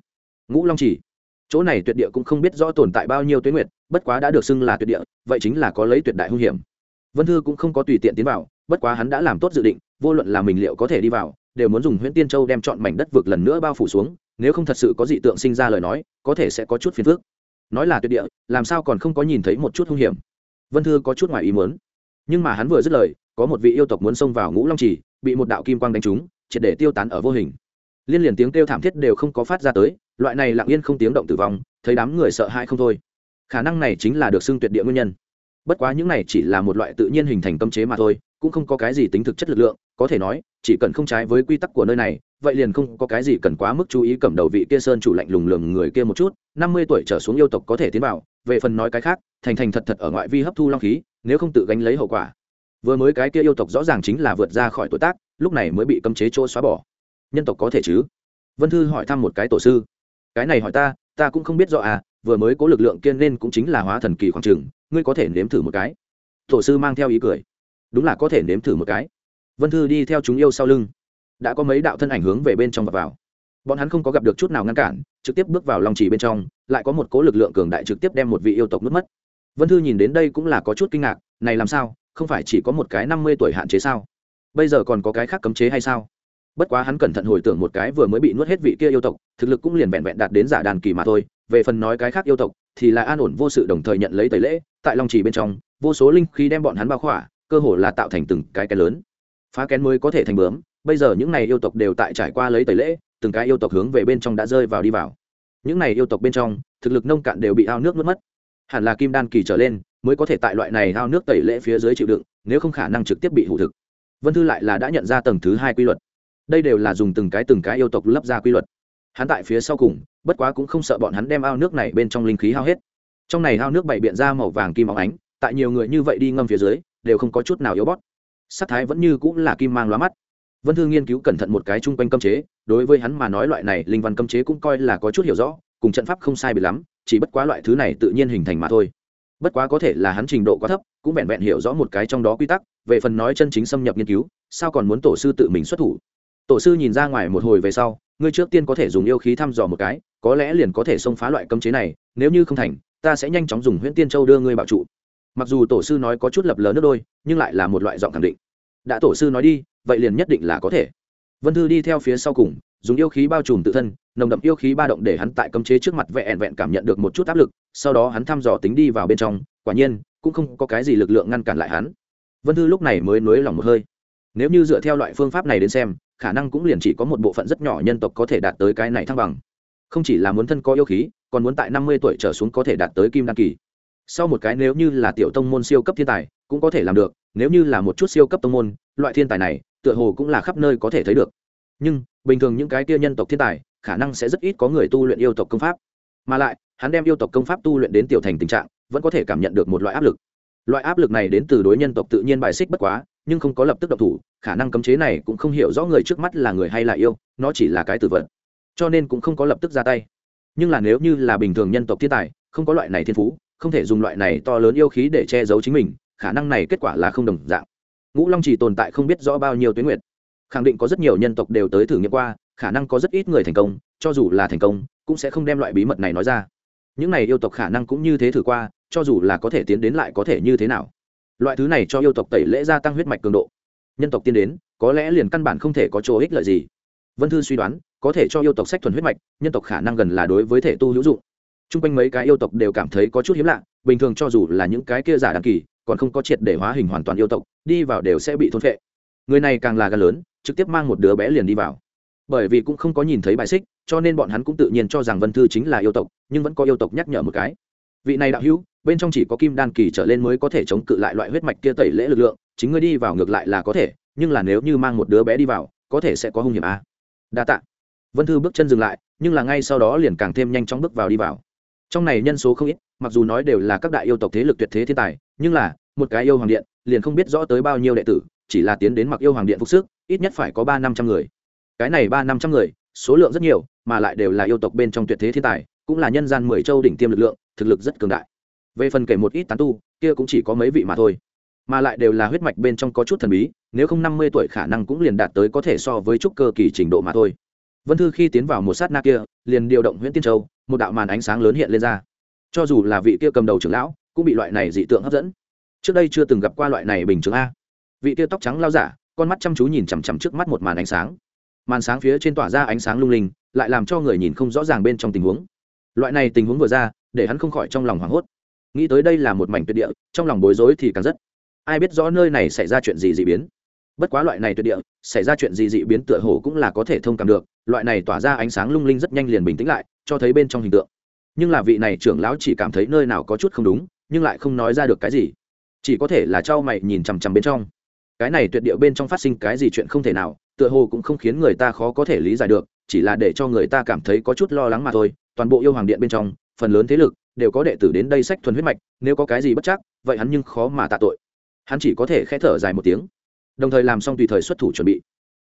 Ngũ long chỉ. Chỗ này tuyệt địa cũng không biết rõ tồn tại bao nhiêu tuyến nguyệt, bất quá đã được xưng là tuyệt địa, vậy chính là có lấy tuyệt đại hung hiểm. Vân thư cũng không có tùy tiện tiến vào, bất quá hắn đã làm tốt dự định, vô luận là mình liệu có thể đi vào đều muốn dùng huyễn tiên châu đem chọn mảnh đất vực lần nữa bao phủ xuống, nếu không thật sự có dị tượng sinh ra lời nói, có thể sẽ có chút phiền phức. Nói là tuyệt địa, làm sao còn không có nhìn thấy một chút hung hiểm? Vân thư có chút ngoài ý muốn. Nhưng mà hắn vừa dứt lời, có một vị yêu tộc muốn xông vào ngũ long trì, bị một đạo kim quang đánh trúng, triệt để tiêu tán ở vô hình. Liên liền tiếng kêu thảm thiết đều không có phát ra tới, loại này lặng yên không tiếng động tử vong, thấy đám người sợ hãi không thôi. Khả năng này chính là được xưng tuyệt địa nguyên nhân. Bất quá những này chỉ là một loại tự nhiên hình thành cấm chế mà thôi cũng không có cái gì tính thực chất lực lượng, có thể nói, chỉ cần không trái với quy tắc của nơi này, vậy liền không có cái gì cần quá mức chú ý cầm đầu vị kia sơn chủ lạnh lùng lường người kia một chút, năm mươi tuổi trở xuống yêu tộc có thể tiến vào, về phần nói cái khác, thành thành thật thật ở ngoại vi hấp thu long khí, nếu không tự gánh lấy hậu quả. Vừa mới cái kia yêu tộc rõ ràng chính là vượt ra khỏi tuổi tác, lúc này mới bị cấm chế chỗ xóa bỏ. Nhân tộc có thể chứ? Vân thư hỏi thăm một cái tổ sư. Cái này hỏi ta ta cũng không biết rõ à vừa mới có lực lượng kiên nên cũng chính là hóa thần kỳ khoảng trường, ngươi có thể nếm thử một cái. Tổ sư mang theo ý cười đúng là có thể nếm thử một cái. Vân thư đi theo chúng yêu sau lưng. Đã có mấy đạo thân ảnh hướng về bên trong và vào. Bọn hắn không có gặp được chút nào ngăn cản, trực tiếp bước vào lòng trì bên trong, lại có một cố lực lượng cường đại trực tiếp đem một vị yêu tộc nuốt mất. Vân thư nhìn đến đây cũng là có chút kinh ngạc, này làm sao, không phải chỉ có một cái năm mươi tuổi hạn chế sao? Bây giờ còn có cái khác cấm chế hay sao? Bất quá hắn cẩn thận hồi tưởng một cái vừa mới bị nuốt hết vị kia yêu tộc, thực lực cũng liền vẹn vẹn đạt đến giả đàn kỳ mà thôi. Về phần nói cái khác yêu tộc, thì là an ổn vô sự đồng thời nhận lấy tẩy lễ, tại long trì bên trong, vô số linh khí đem bọn hắn bao khỏa cơ hồ là tạo thành từng cái cái lớn. Phá kén mới có thể thành bướm, bây giờ những này yêu tộc đều tại trải qua lấy tẩy lễ, từng cái yêu tộc hướng về bên trong đã rơi vào đi vào. Những này yêu tộc bên trong, thực lực nông cạn đều bị ao nước mất mất. Hẳn là kim đan kỳ trở lên, mới có thể tại loại này ao nước tẩy lễ phía dưới chịu đựng, nếu không khả năng trực tiếp bị hủ thực. Vân thư lại là đã nhận ra tầng thứ hai quy luật. Đây đều là dùng từng cái từng cái yêu tộc lấp ra quy luật. Hắn tại phía sau cùng, bất quá cũng không sợ bọn hắn đem ao nước này bên trong linh khí hao hết. Trong này ao nước bày biện ra màu vàng kim óng ánh, tại nhiều người như vậy đi ngâm phía dưới đều không có chút nào yếu bót. Sắc thái vẫn như cũng là kim mang lóa mắt. Vân thư nghiên cứu cẩn thận một cái chung quanh cấm chế, đối với hắn mà nói loại này linh văn cấm chế cũng coi là có chút hiểu rõ, cùng trận pháp không sai bị lắm, chỉ bất quá loại thứ này tự nhiên hình thành mà thôi. Bất quá có thể là hắn trình độ quá thấp, cũng vẹn vẹn hiểu rõ một cái trong đó quy tắc, về phần nói chân chính xâm nhập nghiên cứu, sao còn muốn tổ sư tự mình xuất thủ? Tổ sư nhìn ra ngoài một hồi về sau, ngươi trước tiên có thể dùng yêu khí thăm dò một cái, có lẽ liền có thể xông phá loại cấm chế này, nếu như không thành, ta sẽ nhanh chóng dùng huyễn tiên châu đưa ngươi bảo trụ mặc dù tổ sư nói có chút lập lờ nước đôi, nhưng lại là một loại giọng khẳng định. Đã tổ sư nói đi, vậy liền nhất định là có thể. Vân thư đi theo phía sau cùng, dùng yêu khí bao trùm tự thân, nồng đậm yêu khí ba động để hắn tại cấm chế trước mặt vẹn vẹn cảm nhận được một chút áp lực, sau đó hắn thăm dò tính đi vào bên trong, quả nhiên, cũng không có cái gì lực lượng ngăn cản lại hắn. Vân thư lúc này mới nới lòng một hơi. Nếu như dựa theo loại phương pháp này đến xem, khả năng cũng liền chỉ có một bộ phận rất nhỏ nhân tộc có thể đạt tới cái này thăng bằng. Không chỉ là muốn thân có yêu khí, còn muốn tại năm mươi tuổi trở xuống có thể đạt tới kim đăng kỳ sau một cái nếu như là tiểu tông môn siêu cấp thiên tài, cũng có thể làm được, nếu như là một chút siêu cấp tông môn, loại thiên tài này, tựa hồ cũng là khắp nơi có thể thấy được. Nhưng, bình thường những cái kia nhân tộc thiên tài, khả năng sẽ rất ít có người tu luyện yêu tộc công pháp. Mà lại, hắn đem yêu tộc công pháp tu luyện đến tiểu thành tình trạng, vẫn có thể cảm nhận được một loại áp lực. Loại áp lực này đến từ đối nhân tộc tự nhiên bài xích bất quá, nhưng không có lập tức độc thủ, khả năng cấm chế này cũng không hiểu rõ người trước mắt là người hay là yêu, nó chỉ là cái tử vận cho nên cũng không có lập tức ra tay. Nhưng là nếu như là bình thường nhân tộc thiên tài, không có loại này thiên phú không thể dùng loại này to lớn yêu khí để che giấu chính mình, khả năng này kết quả là không đồng dạng. Ngũ long chỉ tồn tại không biết rõ bao nhiêu tuyến nguyệt. Khẳng định có rất nhiều nhân tộc đều tới thử nghiệm qua, khả năng có rất ít người thành công, cho dù là thành công, cũng sẽ không đem loại bí mật này nói ra. Những này yêu tộc khả năng cũng như thế thử qua, cho dù là có thể tiến đến lại có thể như thế nào. Loại thứ này cho yêu tộc tẩy lễ gia tăng huyết mạch cường độ. Nhân tộc tiến đến, có lẽ liền căn bản không thể có chỗ ích lợi gì. Vân thư suy đoán, có thể cho yêu tộc sách thuần huyết mạch, nhân tộc khả năng gần là đối với thể tu hữu dụng t r u n g quanh mấy cái yêu tộc đều cảm thấy có chút hiếm lạ, bình thường cho dù là những cái kia giả đăng kỳ, còn không có triệt để hóa hình hoàn toàn yêu tộc, đi vào đều sẽ bị thôn phệ. Người này càng là gan lớn, trực tiếp mang một đứa bé liền đi vào. Bởi vì cũng không có nhìn thấy bài xích, cho nên bọn hắn cũng tự nhiên cho rằng vân thư chính là yêu tộc, nhưng vẫn có yêu tộc nhắc nhở một cái. Vị này đạo hữu, bên trong chỉ có kim đan kỳ trở lên mới có thể chống cự lại loại huyết mạch kia tẩy lễ lực lượng, chính ngươi đi vào ngược lại là có thể, nhưng là nếu như mang một đứa bé đi vào, có thể sẽ có hung hiểm a à? đa tạ. Vân thư bước chân dừng lại, nhưng là ngay sau đó liền càng thêm nhanh chóng bước vào đi vào trong này nhân số không ít, mặc dù nói đều là các đại yêu tộc thế lực tuyệt thế thiên tài, nhưng là, một cái yêu hoàng điện, liền không biết rõ tới bao nhiêu đệ tử, chỉ là tiến đến mặc yêu hoàng điện phục sức, ít nhất phải có ba năm trăm người. Cái này ba năm trăm người, số lượng rất nhiều, mà lại đều là yêu tộc bên trong tuyệt thế thiên tài, cũng là nhân gian mười châu đỉnh tiêm lực lượng, thực lực rất cường đại. Về phần kể một ít tán tu, kia cũng chỉ có mấy vị mà thôi. Mà lại đều là huyết mạch bên trong có chút thần bí, nếu không năm mươi tuổi khả năng cũng liền đạt tới có thể so với trúc cơ kỳ trình độ mà thôi vân thư khi tiến vào một sát na kia, liền điều động Huyễn tiên châu, một đạo màn ánh sáng lớn hiện lên ra. Cho dù là vị kia cầm đầu trưởng lão, cũng bị loại này dị tượng hấp dẫn. Trước đây chưa từng gặp qua loại này bình thường a. Vị kia tóc trắng lao giả, con mắt chăm chú nhìn chằm chằm trước mắt một màn ánh sáng. Màn sáng phía trên tỏa ra ánh sáng lung linh, lại làm cho người nhìn không rõ ràng bên trong tình huống. Loại này tình huống vừa ra, để hắn không khỏi trong lòng hoảng hốt. Nghĩ tới đây là một mảnh tuyệt địa, trong lòng bối rối thì càng rất. Ai biết rõ nơi này xảy ra chuyện gì dị biến. Bất quá loại này tuyệt địa, xảy ra chuyện gì dị biến tựa hồ cũng là có thể thông cảm được loại này tỏa ra ánh sáng lung linh rất nhanh liền bình tĩnh lại, cho thấy bên trong hình tượng. Nhưng là vị này trưởng lão chỉ cảm thấy nơi nào có chút không đúng, nhưng lại không nói ra được cái gì. Chỉ có thể là trao mày nhìn chằm chằm bên trong. Cái này tuyệt địa bên trong phát sinh cái gì chuyện không thể nào, tựa hồ cũng không khiến người ta khó có thể lý giải được, chỉ là để cho người ta cảm thấy có chút lo lắng mà thôi. Toàn bộ yêu hoàng điện bên trong, phần lớn thế lực đều có đệ tử đến đây sách thuần huyết mạch, nếu có cái gì bất chắc, vậy hắn nhưng khó mà tạ tội. Hắn chỉ có thể khẽ thở dài một tiếng. Đồng thời làm xong tùy thời xuất thủ chuẩn bị.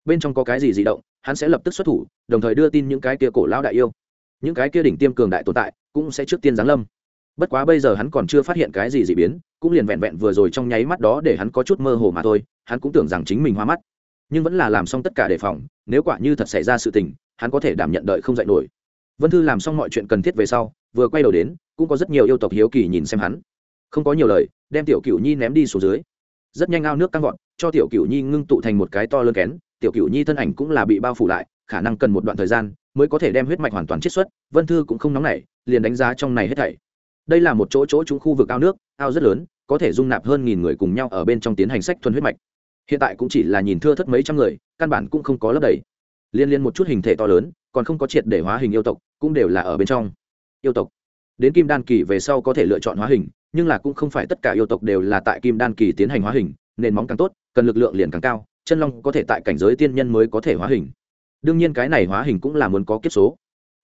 Bên trong có cái gì di động hắn sẽ lập tức xuất thủ, đồng thời đưa tin những cái kia cổ lão đại yêu. Những cái kia đỉnh tiêm cường đại tồn tại cũng sẽ trước tiên giáng lâm. Bất quá bây giờ hắn còn chưa phát hiện cái gì dị biến, cũng liền vẹn vẹn vừa rồi trong nháy mắt đó để hắn có chút mơ hồ mà thôi, hắn cũng tưởng rằng chính mình hoa mắt. Nhưng vẫn là làm xong tất cả đề phòng, nếu quả như thật xảy ra sự tình, hắn có thể đảm nhận đợi không dạy nổi. Vân thư làm xong mọi chuyện cần thiết về sau, vừa quay đầu đến, cũng có rất nhiều yêu tộc hiếu kỳ nhìn xem hắn. Không có nhiều lời, đem tiểu cựu nhi ném đi xuống dưới. Rất nhanh ao nước căng vọt, cho tiểu cựu nhi ngưng tụ thành một cái to lớn kén tiểu cựu nhi thân ảnh cũng là bị bao phủ lại, khả năng cần một đoạn thời gian mới có thể đem huyết mạch hoàn toàn chiết xuất, vân thư cũng không nóng nảy, liền đánh giá trong này hết thảy. Đây là một chỗ chỗ trúng khu vực ao nước, ao rất lớn, có thể dung nạp hơn nghìn người cùng nhau ở bên trong tiến hành sách thuần huyết mạch. Hiện tại cũng chỉ là nhìn thưa thất mấy trăm người, căn bản cũng không có lấp đầy. Liên liên một chút hình thể to lớn, còn không có triệt để hóa hình yêu tộc, cũng đều là ở bên trong. Yêu tộc. Đến kim đan kỳ về sau có thể lựa chọn hóa hình, nhưng là cũng không phải tất cả yêu tộc đều là tại kim đan kỳ tiến hành hóa hình nền móng càng tốt, cần lực lượng liền càng cao chân long có thể tại cảnh giới tiên nhân mới có thể hóa hình. Đương nhiên cái này hóa hình cũng là muốn có kiếp số.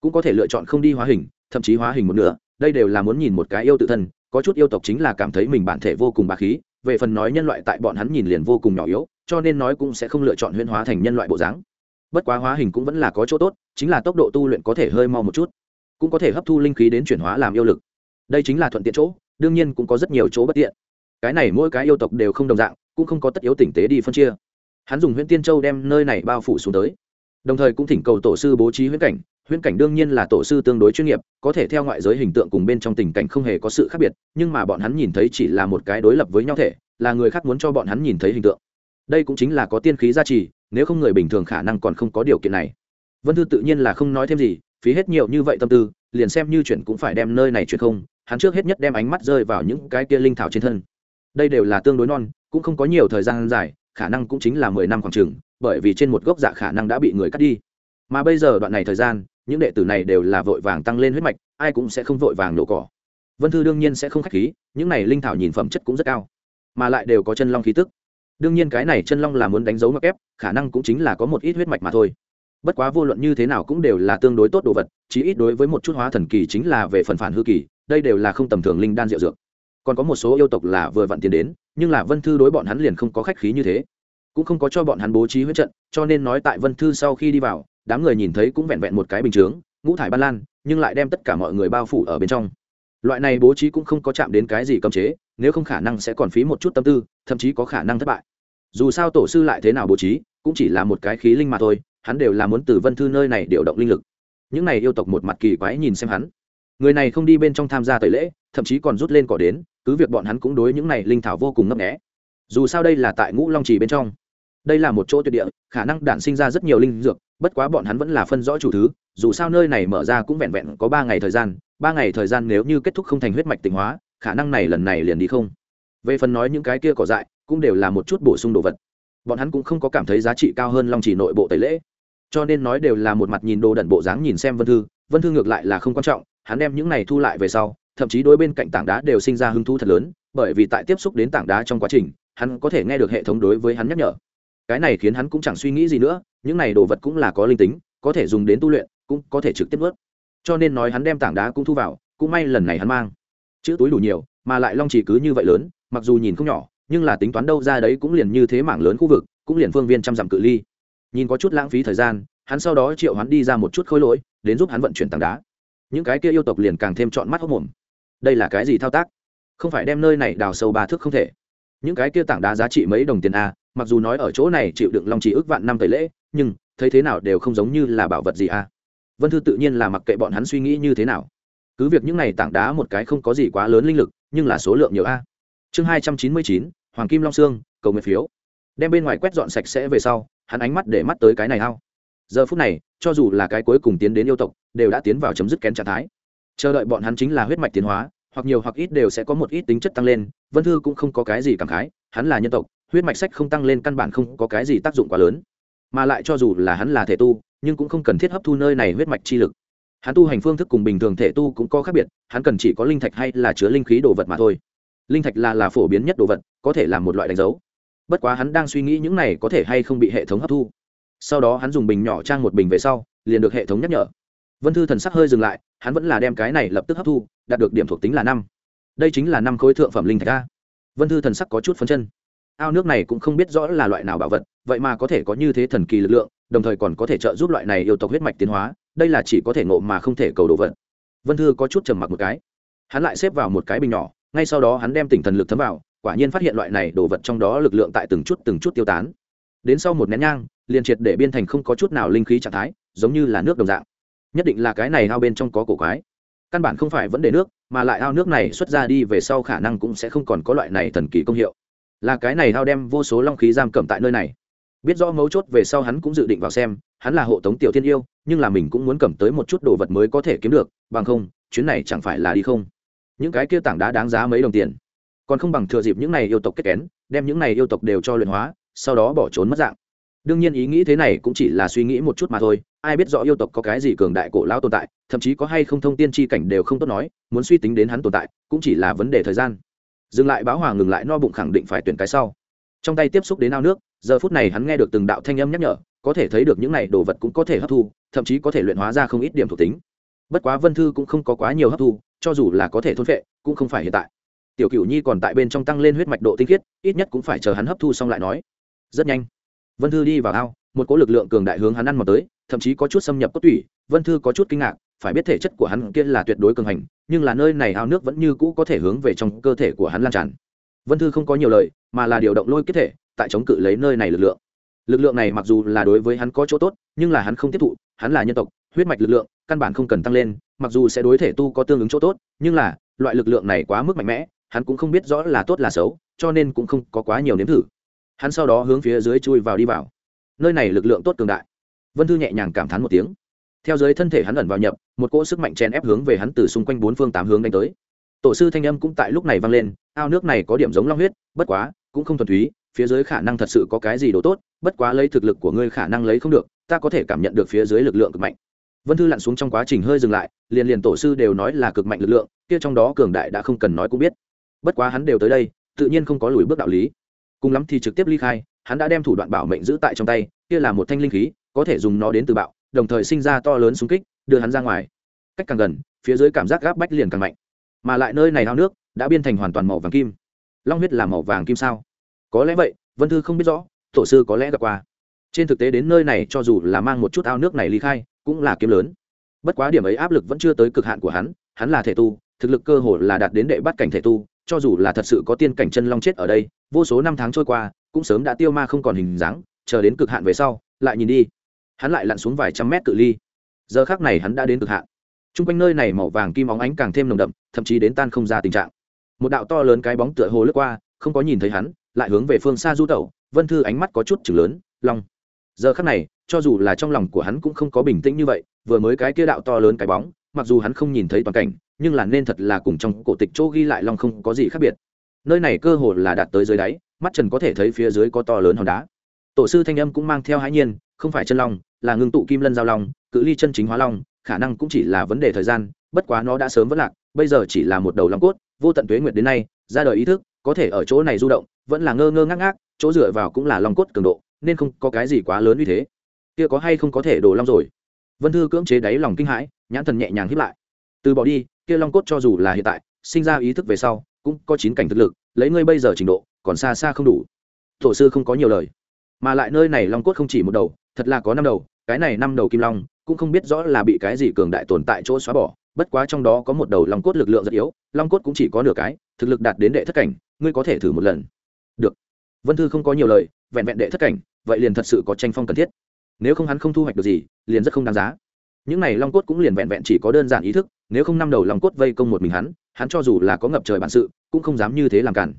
Cũng có thể lựa chọn không đi hóa hình, thậm chí hóa hình một nửa. Đây đều là muốn nhìn một cái yêu tự thân, có chút yêu tộc chính là cảm thấy mình bản thể vô cùng bà khí, về phần nói nhân loại tại bọn hắn nhìn liền vô cùng nhỏ yếu, cho nên nói cũng sẽ không lựa chọn huyễn hóa thành nhân loại bộ dáng. Bất quá hóa hình cũng vẫn là có chỗ tốt, chính là tốc độ tu luyện có thể hơi mau một chút, cũng có thể hấp thu linh khí đến chuyển hóa làm yêu lực. Đây chính là thuận tiện chỗ, đương nhiên cũng có rất nhiều chỗ bất tiện. Cái này mỗi cái yêu tộc đều không đồng dạng, cũng không có tất yếu tỉnh tế đi phân chia hắn dùng huyễn tiên châu đem nơi này bao phủ xuống tới. Đồng thời cũng thỉnh cầu tổ sư bố trí huyễn cảnh. Huyễn cảnh đương nhiên là tổ sư tương đối chuyên nghiệp, có thể theo ngoại giới hình tượng cùng bên trong tình cảnh không hề có sự khác biệt, nhưng mà bọn hắn nhìn thấy chỉ là một cái đối lập với nhau thể, là người khác muốn cho bọn hắn nhìn thấy hình tượng. Đây cũng chính là có tiên khí gia trì, nếu không người bình thường khả năng còn không có điều kiện này. Vân thư tự nhiên là không nói thêm gì, phí hết nhiều như vậy tâm tư, liền xem như chuyện cũng phải đem nơi này chuyện không, hắn trước hết nhất đem ánh mắt rơi vào những cái kia linh thảo trên thân. Đây đều là tương đối non, cũng không có nhiều thời gian dài khả năng cũng chính là mười năm khoảng chừng, bởi vì trên một gốc dạ khả năng đã bị người cắt đi. Mà bây giờ đoạn này thời gian, những đệ tử này đều là vội vàng tăng lên huyết mạch, ai cũng sẽ không vội vàng nổ cỏ. Vân thư đương nhiên sẽ không k h á c h khí, những này linh thảo nhìn phẩm chất cũng rất cao, mà lại đều có chân long khí tức. Đương nhiên cái này chân long là muốn đánh dấu mặc ép, khả năng cũng chính là có một ít huyết mạch mà thôi. Bất quá vô luận như thế nào cũng đều là tương đối tốt đồ vật, chí ít đối với một chút hóa thần kỳ chính là về phần phản hư kỳ, đây đều là không tầm thường linh đan diệu dược còn có một số yêu tộc là vừa vặn tiền đến, nhưng là vân thư đối bọn hắn liền không có khách khí như thế. Cũng không có cho bọn hắn bố trí huyết trận, cho nên nói tại vân thư sau khi đi vào, đám người nhìn thấy cũng vẹn vẹn một cái bình chướng, ngũ thải ban lan, nhưng lại đem tất cả mọi người bao phủ ở bên trong. Loại này bố trí cũng không có chạm đến cái gì cấm chế, nếu không khả năng sẽ còn phí một chút tâm tư, thậm chí có khả năng thất bại. Dù sao tổ sư lại thế nào bố trí, cũng chỉ là một cái khí linh mà thôi, hắn đều là muốn từ vân thư nơi này điều động linh lực. Những này yêu tộc một mặt kỳ quái nhìn xem hắn. Người này không đi bên trong tham gia tẩy lễ, thậm chí còn rút lên cỏ đến cứ việc bọn hắn cũng đối những này linh thảo vô cùng ngấp nghé. Dù sao đây là tại ngũ long trì bên trong. Đây là một chỗ tuyệt địa, khả năng đản sinh ra rất nhiều linh dược, bất quá bọn hắn vẫn là phân rõ chủ thứ, dù sao nơi này mở ra cũng vẹn vẹn có ba ngày thời gian, ba ngày thời gian nếu như kết thúc không thành huyết mạch tịnh hóa, khả năng này lần này liền đi không. Về phần nói những cái kia cỏ dại, cũng đều là một chút bổ sung đồ vật. Bọn hắn cũng không có cảm thấy giá trị cao hơn long chỉ nội bộ tẩy lễ. Cho nên nói đều là một mặt nhìn đồ đẩn bộ dáng nhìn xem vân thư vân thư ngược lại là không quan trọng, hắn đem những này thu lại về sau thậm chí đối bên cạnh tảng đá đều sinh ra hứng thú thật lớn, bởi vì tại tiếp xúc đến tảng đá trong quá trình, hắn có thể nghe được hệ thống đối với hắn nhắc nhở. Cái này khiến hắn cũng chẳng suy nghĩ gì nữa, những này đồ vật cũng là có linh tính, có thể dùng đến tu luyện, cũng có thể trực tiếp ướt cho nên nói hắn đem tảng đá cũng thu vào, cũng may lần này hắn mang. Chữ túi đủ nhiều, mà lại long chỉ cứ như vậy lớn, mặc dù nhìn không nhỏ, nhưng là tính toán đâu ra đấy cũng liền như thế mảng lớn khu vực, cũng liền phương viên trăm dặm cự ly. Nhìn có chút lãng phí thời gian, hắn sau đó triệu hắn đi ra một chút khối lỗi, đến giúp hắn vận chuyển tảng đá. Những cái kia yêu tộc liền càng thêm chọn mắt hốc mồm đây là cái gì thao tác? Không phải đem nơi này đào sâu ba thước không thể. Những cái kia tảng đá giá trị mấy đồng tiền a, mặc dù nói ở chỗ này chịu đựng long chỉ ước vạn năm tẩy lễ, nhưng thấy thế nào đều không giống như là bảo vật gì a. Vân thư tự nhiên là mặc kệ bọn hắn suy nghĩ như thế nào. Cứ việc những này tảng đá một cái không có gì quá lớn linh lực, nhưng là số lượng nhiều a. Chương hai trăm chín mươi chín, hoàng kim long sương cầu nguyện phiếu. Đem bên ngoài quét dọn sạch sẽ về sau, hắn ánh mắt để mắt tới cái này ao giờ phút này, cho dù là cái cuối cùng tiến đến yêu tộc, đều đã tiến vào chấm dứt kén trạng thái chờ đợi bọn hắn chính là huyết mạch tiến hóa, hoặc nhiều hoặc ít đều sẽ có một ít tính chất tăng lên, vân thư cũng không có cái gì cảm khái, hắn là nhân tộc, huyết mạch sách không tăng lên căn bản không có cái gì tác dụng quá lớn. Mà lại cho dù là hắn là thể tu, nhưng cũng không cần thiết hấp thu nơi này huyết mạch chi lực. Hắn tu hành phương thức cùng bình thường thể tu cũng có khác biệt, hắn cần chỉ có linh thạch hay là chứa linh khí đồ vật mà thôi. Linh thạch là là phổ biến nhất đồ vật, có thể là một loại đánh dấu. Bất quá hắn đang suy nghĩ những này có thể hay không bị hệ thống hấp thu. Sau đó hắn dùng bình nhỏ trang một bình về sau, liền được hệ thống nhắc nhở. Vân thư thần sắc hơi dừng lại hắn vẫn là đem cái này lập tức hấp thu, đạt được điểm thuộc tính là năm. Đây chính là năm khối thượng phẩm linh thạch a. Vân thư thần sắc có chút phấn chân. Ao nước này cũng không biết rõ là loại nào bảo vật, vậy mà có thể có như thế thần kỳ lực lượng, đồng thời còn có thể trợ giúp loại này yêu tộc huyết mạch tiến hóa, đây là chỉ có thể ngộ mà không thể cầu đồ vật. Vân thư có chút trầm mặc một cái. Hắn lại xếp vào một cái bình nhỏ, ngay sau đó hắn đem tỉnh thần lực thấm vào, quả nhiên phát hiện loại này đồ vật trong đó lực lượng tại từng chút từng chút tiêu tán. Đến sau một nén nhang, liền triệt để biên thành không có chút nào linh khí trạng thái, giống như là nước đồng dạng nhất định là cái này ao bên trong có cổ quái. Căn bản không phải vấn đề nước, mà lại ao nước này xuất ra đi về sau khả năng cũng sẽ không còn có loại này thần kỳ công hiệu. Là cái này ao đem vô số long khí giam cầm tại nơi này. Biết rõ mấu chốt về sau hắn cũng dự định vào xem, hắn là hộ tống tiểu thiên yêu, nhưng là mình cũng muốn cầm tới một chút đồ vật mới có thể kiếm được, bằng không, chuyến này chẳng phải là đi không? Những cái kia tảng đá đáng giá mấy đồng tiền. Còn không bằng thừa dịp những này yêu tộc kết kén, đem những này yêu tộc đều cho luyện hóa, sau đó bỏ trốn mất dạng đương nhiên ý nghĩ thế này cũng chỉ là suy nghĩ một chút mà thôi, ai biết rõ yêu tộc có cái gì cường đại cổ lão tồn tại, thậm chí có hay không thông tiên tri cảnh đều không tốt nói, muốn suy tính đến hắn tồn tại, cũng chỉ là vấn đề thời gian. Dừng lại báo hòa ngừng lại no bụng khẳng định phải tuyển cái sau. Trong tay tiếp xúc đến ao nước, giờ phút này hắn nghe được từng đạo thanh âm nhắc nhở, có thể thấy được những này đồ vật cũng có thể hấp thu, thậm chí có thể luyện hóa ra không ít điểm thuộc tính. Bất quá vân thư cũng không có quá nhiều hấp thu, cho dù là có thể thôn vệ cũng không phải hiện tại. Tiểu cửu nhi còn tại bên trong tăng lên huyết mạch độ tinh khiết, ít nhất cũng phải chờ hắn hấp thu xong lại nói. Rất nhanh vân thư đi vào ao, một cỗ lực lượng cường đại hướng hắn ăn mò tới, thậm chí có chút xâm nhập cốt tủy. Vân thư có chút kinh ngạc, phải biết thể chất của hắn kia là tuyệt đối cường hành, nhưng là nơi này ao nước vẫn như cũ có thể hướng về trong cơ thể của hắn lan tràn. Vân thư không có nhiều lời, mà là điều động lôi kết thể, tại chống cự lấy nơi này lực lượng. Lực lượng này mặc dù là đối với hắn có chỗ tốt, nhưng là hắn không tiếp thụ, hắn là nhân tộc, huyết mạch lực lượng, căn bản không cần tăng lên, mặc dù sẽ đối thể tu có tương ứng chỗ tốt, nhưng là, loại lực lượng này quá mức mạnh mẽ, hắn cũng không biết rõ là tốt là xấu, cho nên cũng không có quá nhiều nếm thử hắn sau đó hướng phía dưới chui vào đi vào. Nơi này lực lượng tốt cường đại. Vân thư nhẹ nhàng cảm thán một tiếng. Theo dưới thân thể hắn ẩn vào nhập, một cỗ sức mạnh chen ép hướng về hắn từ xung quanh bốn phương tám hướng đánh tới. Tổ sư thanh âm cũng tại lúc này vang lên, ao nước này có điểm giống long huyết, bất quá, cũng không thuần túy, phía dưới khả năng thật sự có cái gì đồ tốt, bất quá lấy thực lực của ngươi khả năng lấy không được, ta có thể cảm nhận được phía dưới lực lượng cực mạnh. Vân thư lặn xuống trong quá trình hơi dừng lại, liền liền tổ sư đều nói là cực mạnh lực lượng, kia trong đó cường đại đã không cần nói cũng biết. Bất quá hắn đều tới đây, tự nhiên không có lùi bước đạo lý cùng lắm thì trực tiếp ly khai, hắn đã đem thủ đoạn bảo mệnh giữ tại trong tay, kia là một thanh linh khí, có thể dùng nó đến từ bạo, đồng thời sinh ra to lớn xung kích, đưa hắn ra ngoài. Cách càng gần, phía dưới cảm giác gáp bách liền càng mạnh. Mà lại nơi này hao nước, đã biên thành hoàn toàn màu vàng kim. Long huyết là màu vàng kim sao? Có lẽ vậy, vân thư không biết rõ, tổ sư có lẽ gặp qua. Trên thực tế đến nơi này cho dù là mang một chút ao nước này ly khai, cũng là kiếm lớn. Bất quá điểm ấy áp lực vẫn chưa tới cực hạn của hắn hắn là thể tu, thực lực cơ hồ là đạt đến đệ bắt cảnh thể tu cho dù là thật sự có tiên cảnh chân long chết ở đây, vô số năm tháng trôi qua, cũng sớm đã tiêu ma không còn hình dáng, chờ đến cực hạn về sau, lại nhìn đi. Hắn lại lặn xuống vài trăm mét cự ly. Giờ khác này hắn đã đến cực hạn. T r u n g quanh nơi này màu vàng kim óng ánh càng thêm nồng đậm, thậm chí đến tan không ra tình trạng. Một đạo to lớn cái bóng tựa hồ lướt qua, không có nhìn thấy hắn, lại hướng về phương xa du tẩu, vân thư ánh mắt có chút chừng lớn, long. Giờ khắc này, cho dù là trong lòng của hắn cũng không có bình tĩnh như vậy, vừa mới cái kia đạo to lớn cái bóng, mặc dù hắn không nhìn thấy toàn cảnh nhưng là nên thật là cùng trong cổ tịch chỗ ghi lại long không có gì khác biệt. Nơi này cơ hồ là đạt tới dưới đáy, mắt trần có thể thấy phía dưới có to lớn hòn đá. Tổ sư thanh âm cũng mang theo hãi nhiên, không phải chân long, là ngưng tụ kim lân giao long, cự ly chân chính hóa long, khả năng cũng chỉ là vấn đề thời gian, bất quá nó đã sớm vất lạc, bây giờ chỉ là một đầu long cốt, vô tận tuế nguyệt đến nay, ra đời ý thức, có thể ở chỗ này du động, vẫn là ngơ ngơ ngác ngác, chỗ dựa vào cũng là long cốt cường độ, nên không có cái gì quá lớn như thế. Kia có hay không có thể đổ long rồi? Vân thư cưỡng chế đáy lòng kinh hãi, nhãn thần nhẹ nhàng hiếp lại. Từ bỏ đi kia long cốt cho dù là hiện tại, sinh ra ý thức về sau, cũng có chín cảnh thực lực, lấy ngươi bây giờ trình độ, còn xa xa không đủ. Tổ sư không có nhiều lời. Mà lại nơi này long cốt không chỉ một đầu, thật là có năm đầu, cái này năm đầu kim long, cũng không biết rõ là bị cái gì cường đại tồn tại chỗ xóa bỏ, bất quá trong đó có một đầu long cốt lực lượng rất yếu, long cốt cũng chỉ có nửa cái, thực lực đạt đến đệ thất cảnh, ngươi có thể thử một lần. Được. Vân thư không có nhiều lời, vẹn vẹn đệ thất cảnh, vậy liền thật sự có tranh phong cần thiết. Nếu không hắn không thu hoạch được gì, liền rất không đáng giá. Những này long cốt cũng liền vẹn vẹn chỉ có đơn giản ý thức nếu không năm đầu long cốt vây công một mình hắn hắn cho dù là có ngập trời bản sự, cũng không dám như thế làm cản.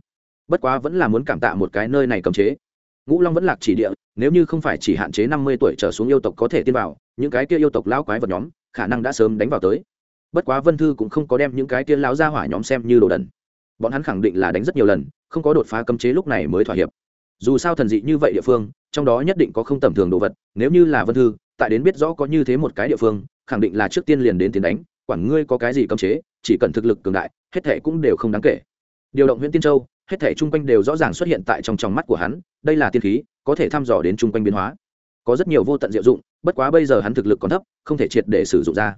Bất quá vẫn là muốn cảm tạ một cái nơi này cầm chế. Ngũ long vẫn lạc chỉ địa, nếu như không phải chỉ hạn chế năm mươi tuổi trở xuống yêu tộc có thể tiên vào, những cái kia yêu tộc lão quái vật nhóm, khả năng đã sớm đánh vào tới. Bất quá vân thư cũng không có đem những cái kia lão ra hỏa nhóm xem như đồ đần. Bọn hắn khẳng định là đánh rất nhiều lần, không có đột phá cấm chế lúc này mới thỏa hiệp. Dù sao thần dị như vậy địa phương, trong đó nhất định có không tầm thường đồ vật, nếu như là vân thư, tại đến biết rõ có như thế một cái địa phương, khẳng định là trước tiên liền đến tiến đánh quản ngươi có cái gì cấm chế, chỉ cần thực lực cường đại, hết thệ cũng đều không đáng kể. Điều động huyện tiên châu, hết thảy chung quanh đều rõ ràng xuất hiện tại trong tròng mắt của hắn, đây là tiên khí, có thể thăm dò đến chung quanh biến hóa. Có rất nhiều vô tận diệu dụng, bất quá bây giờ hắn thực lực còn thấp, không thể triệt để sử dụng ra.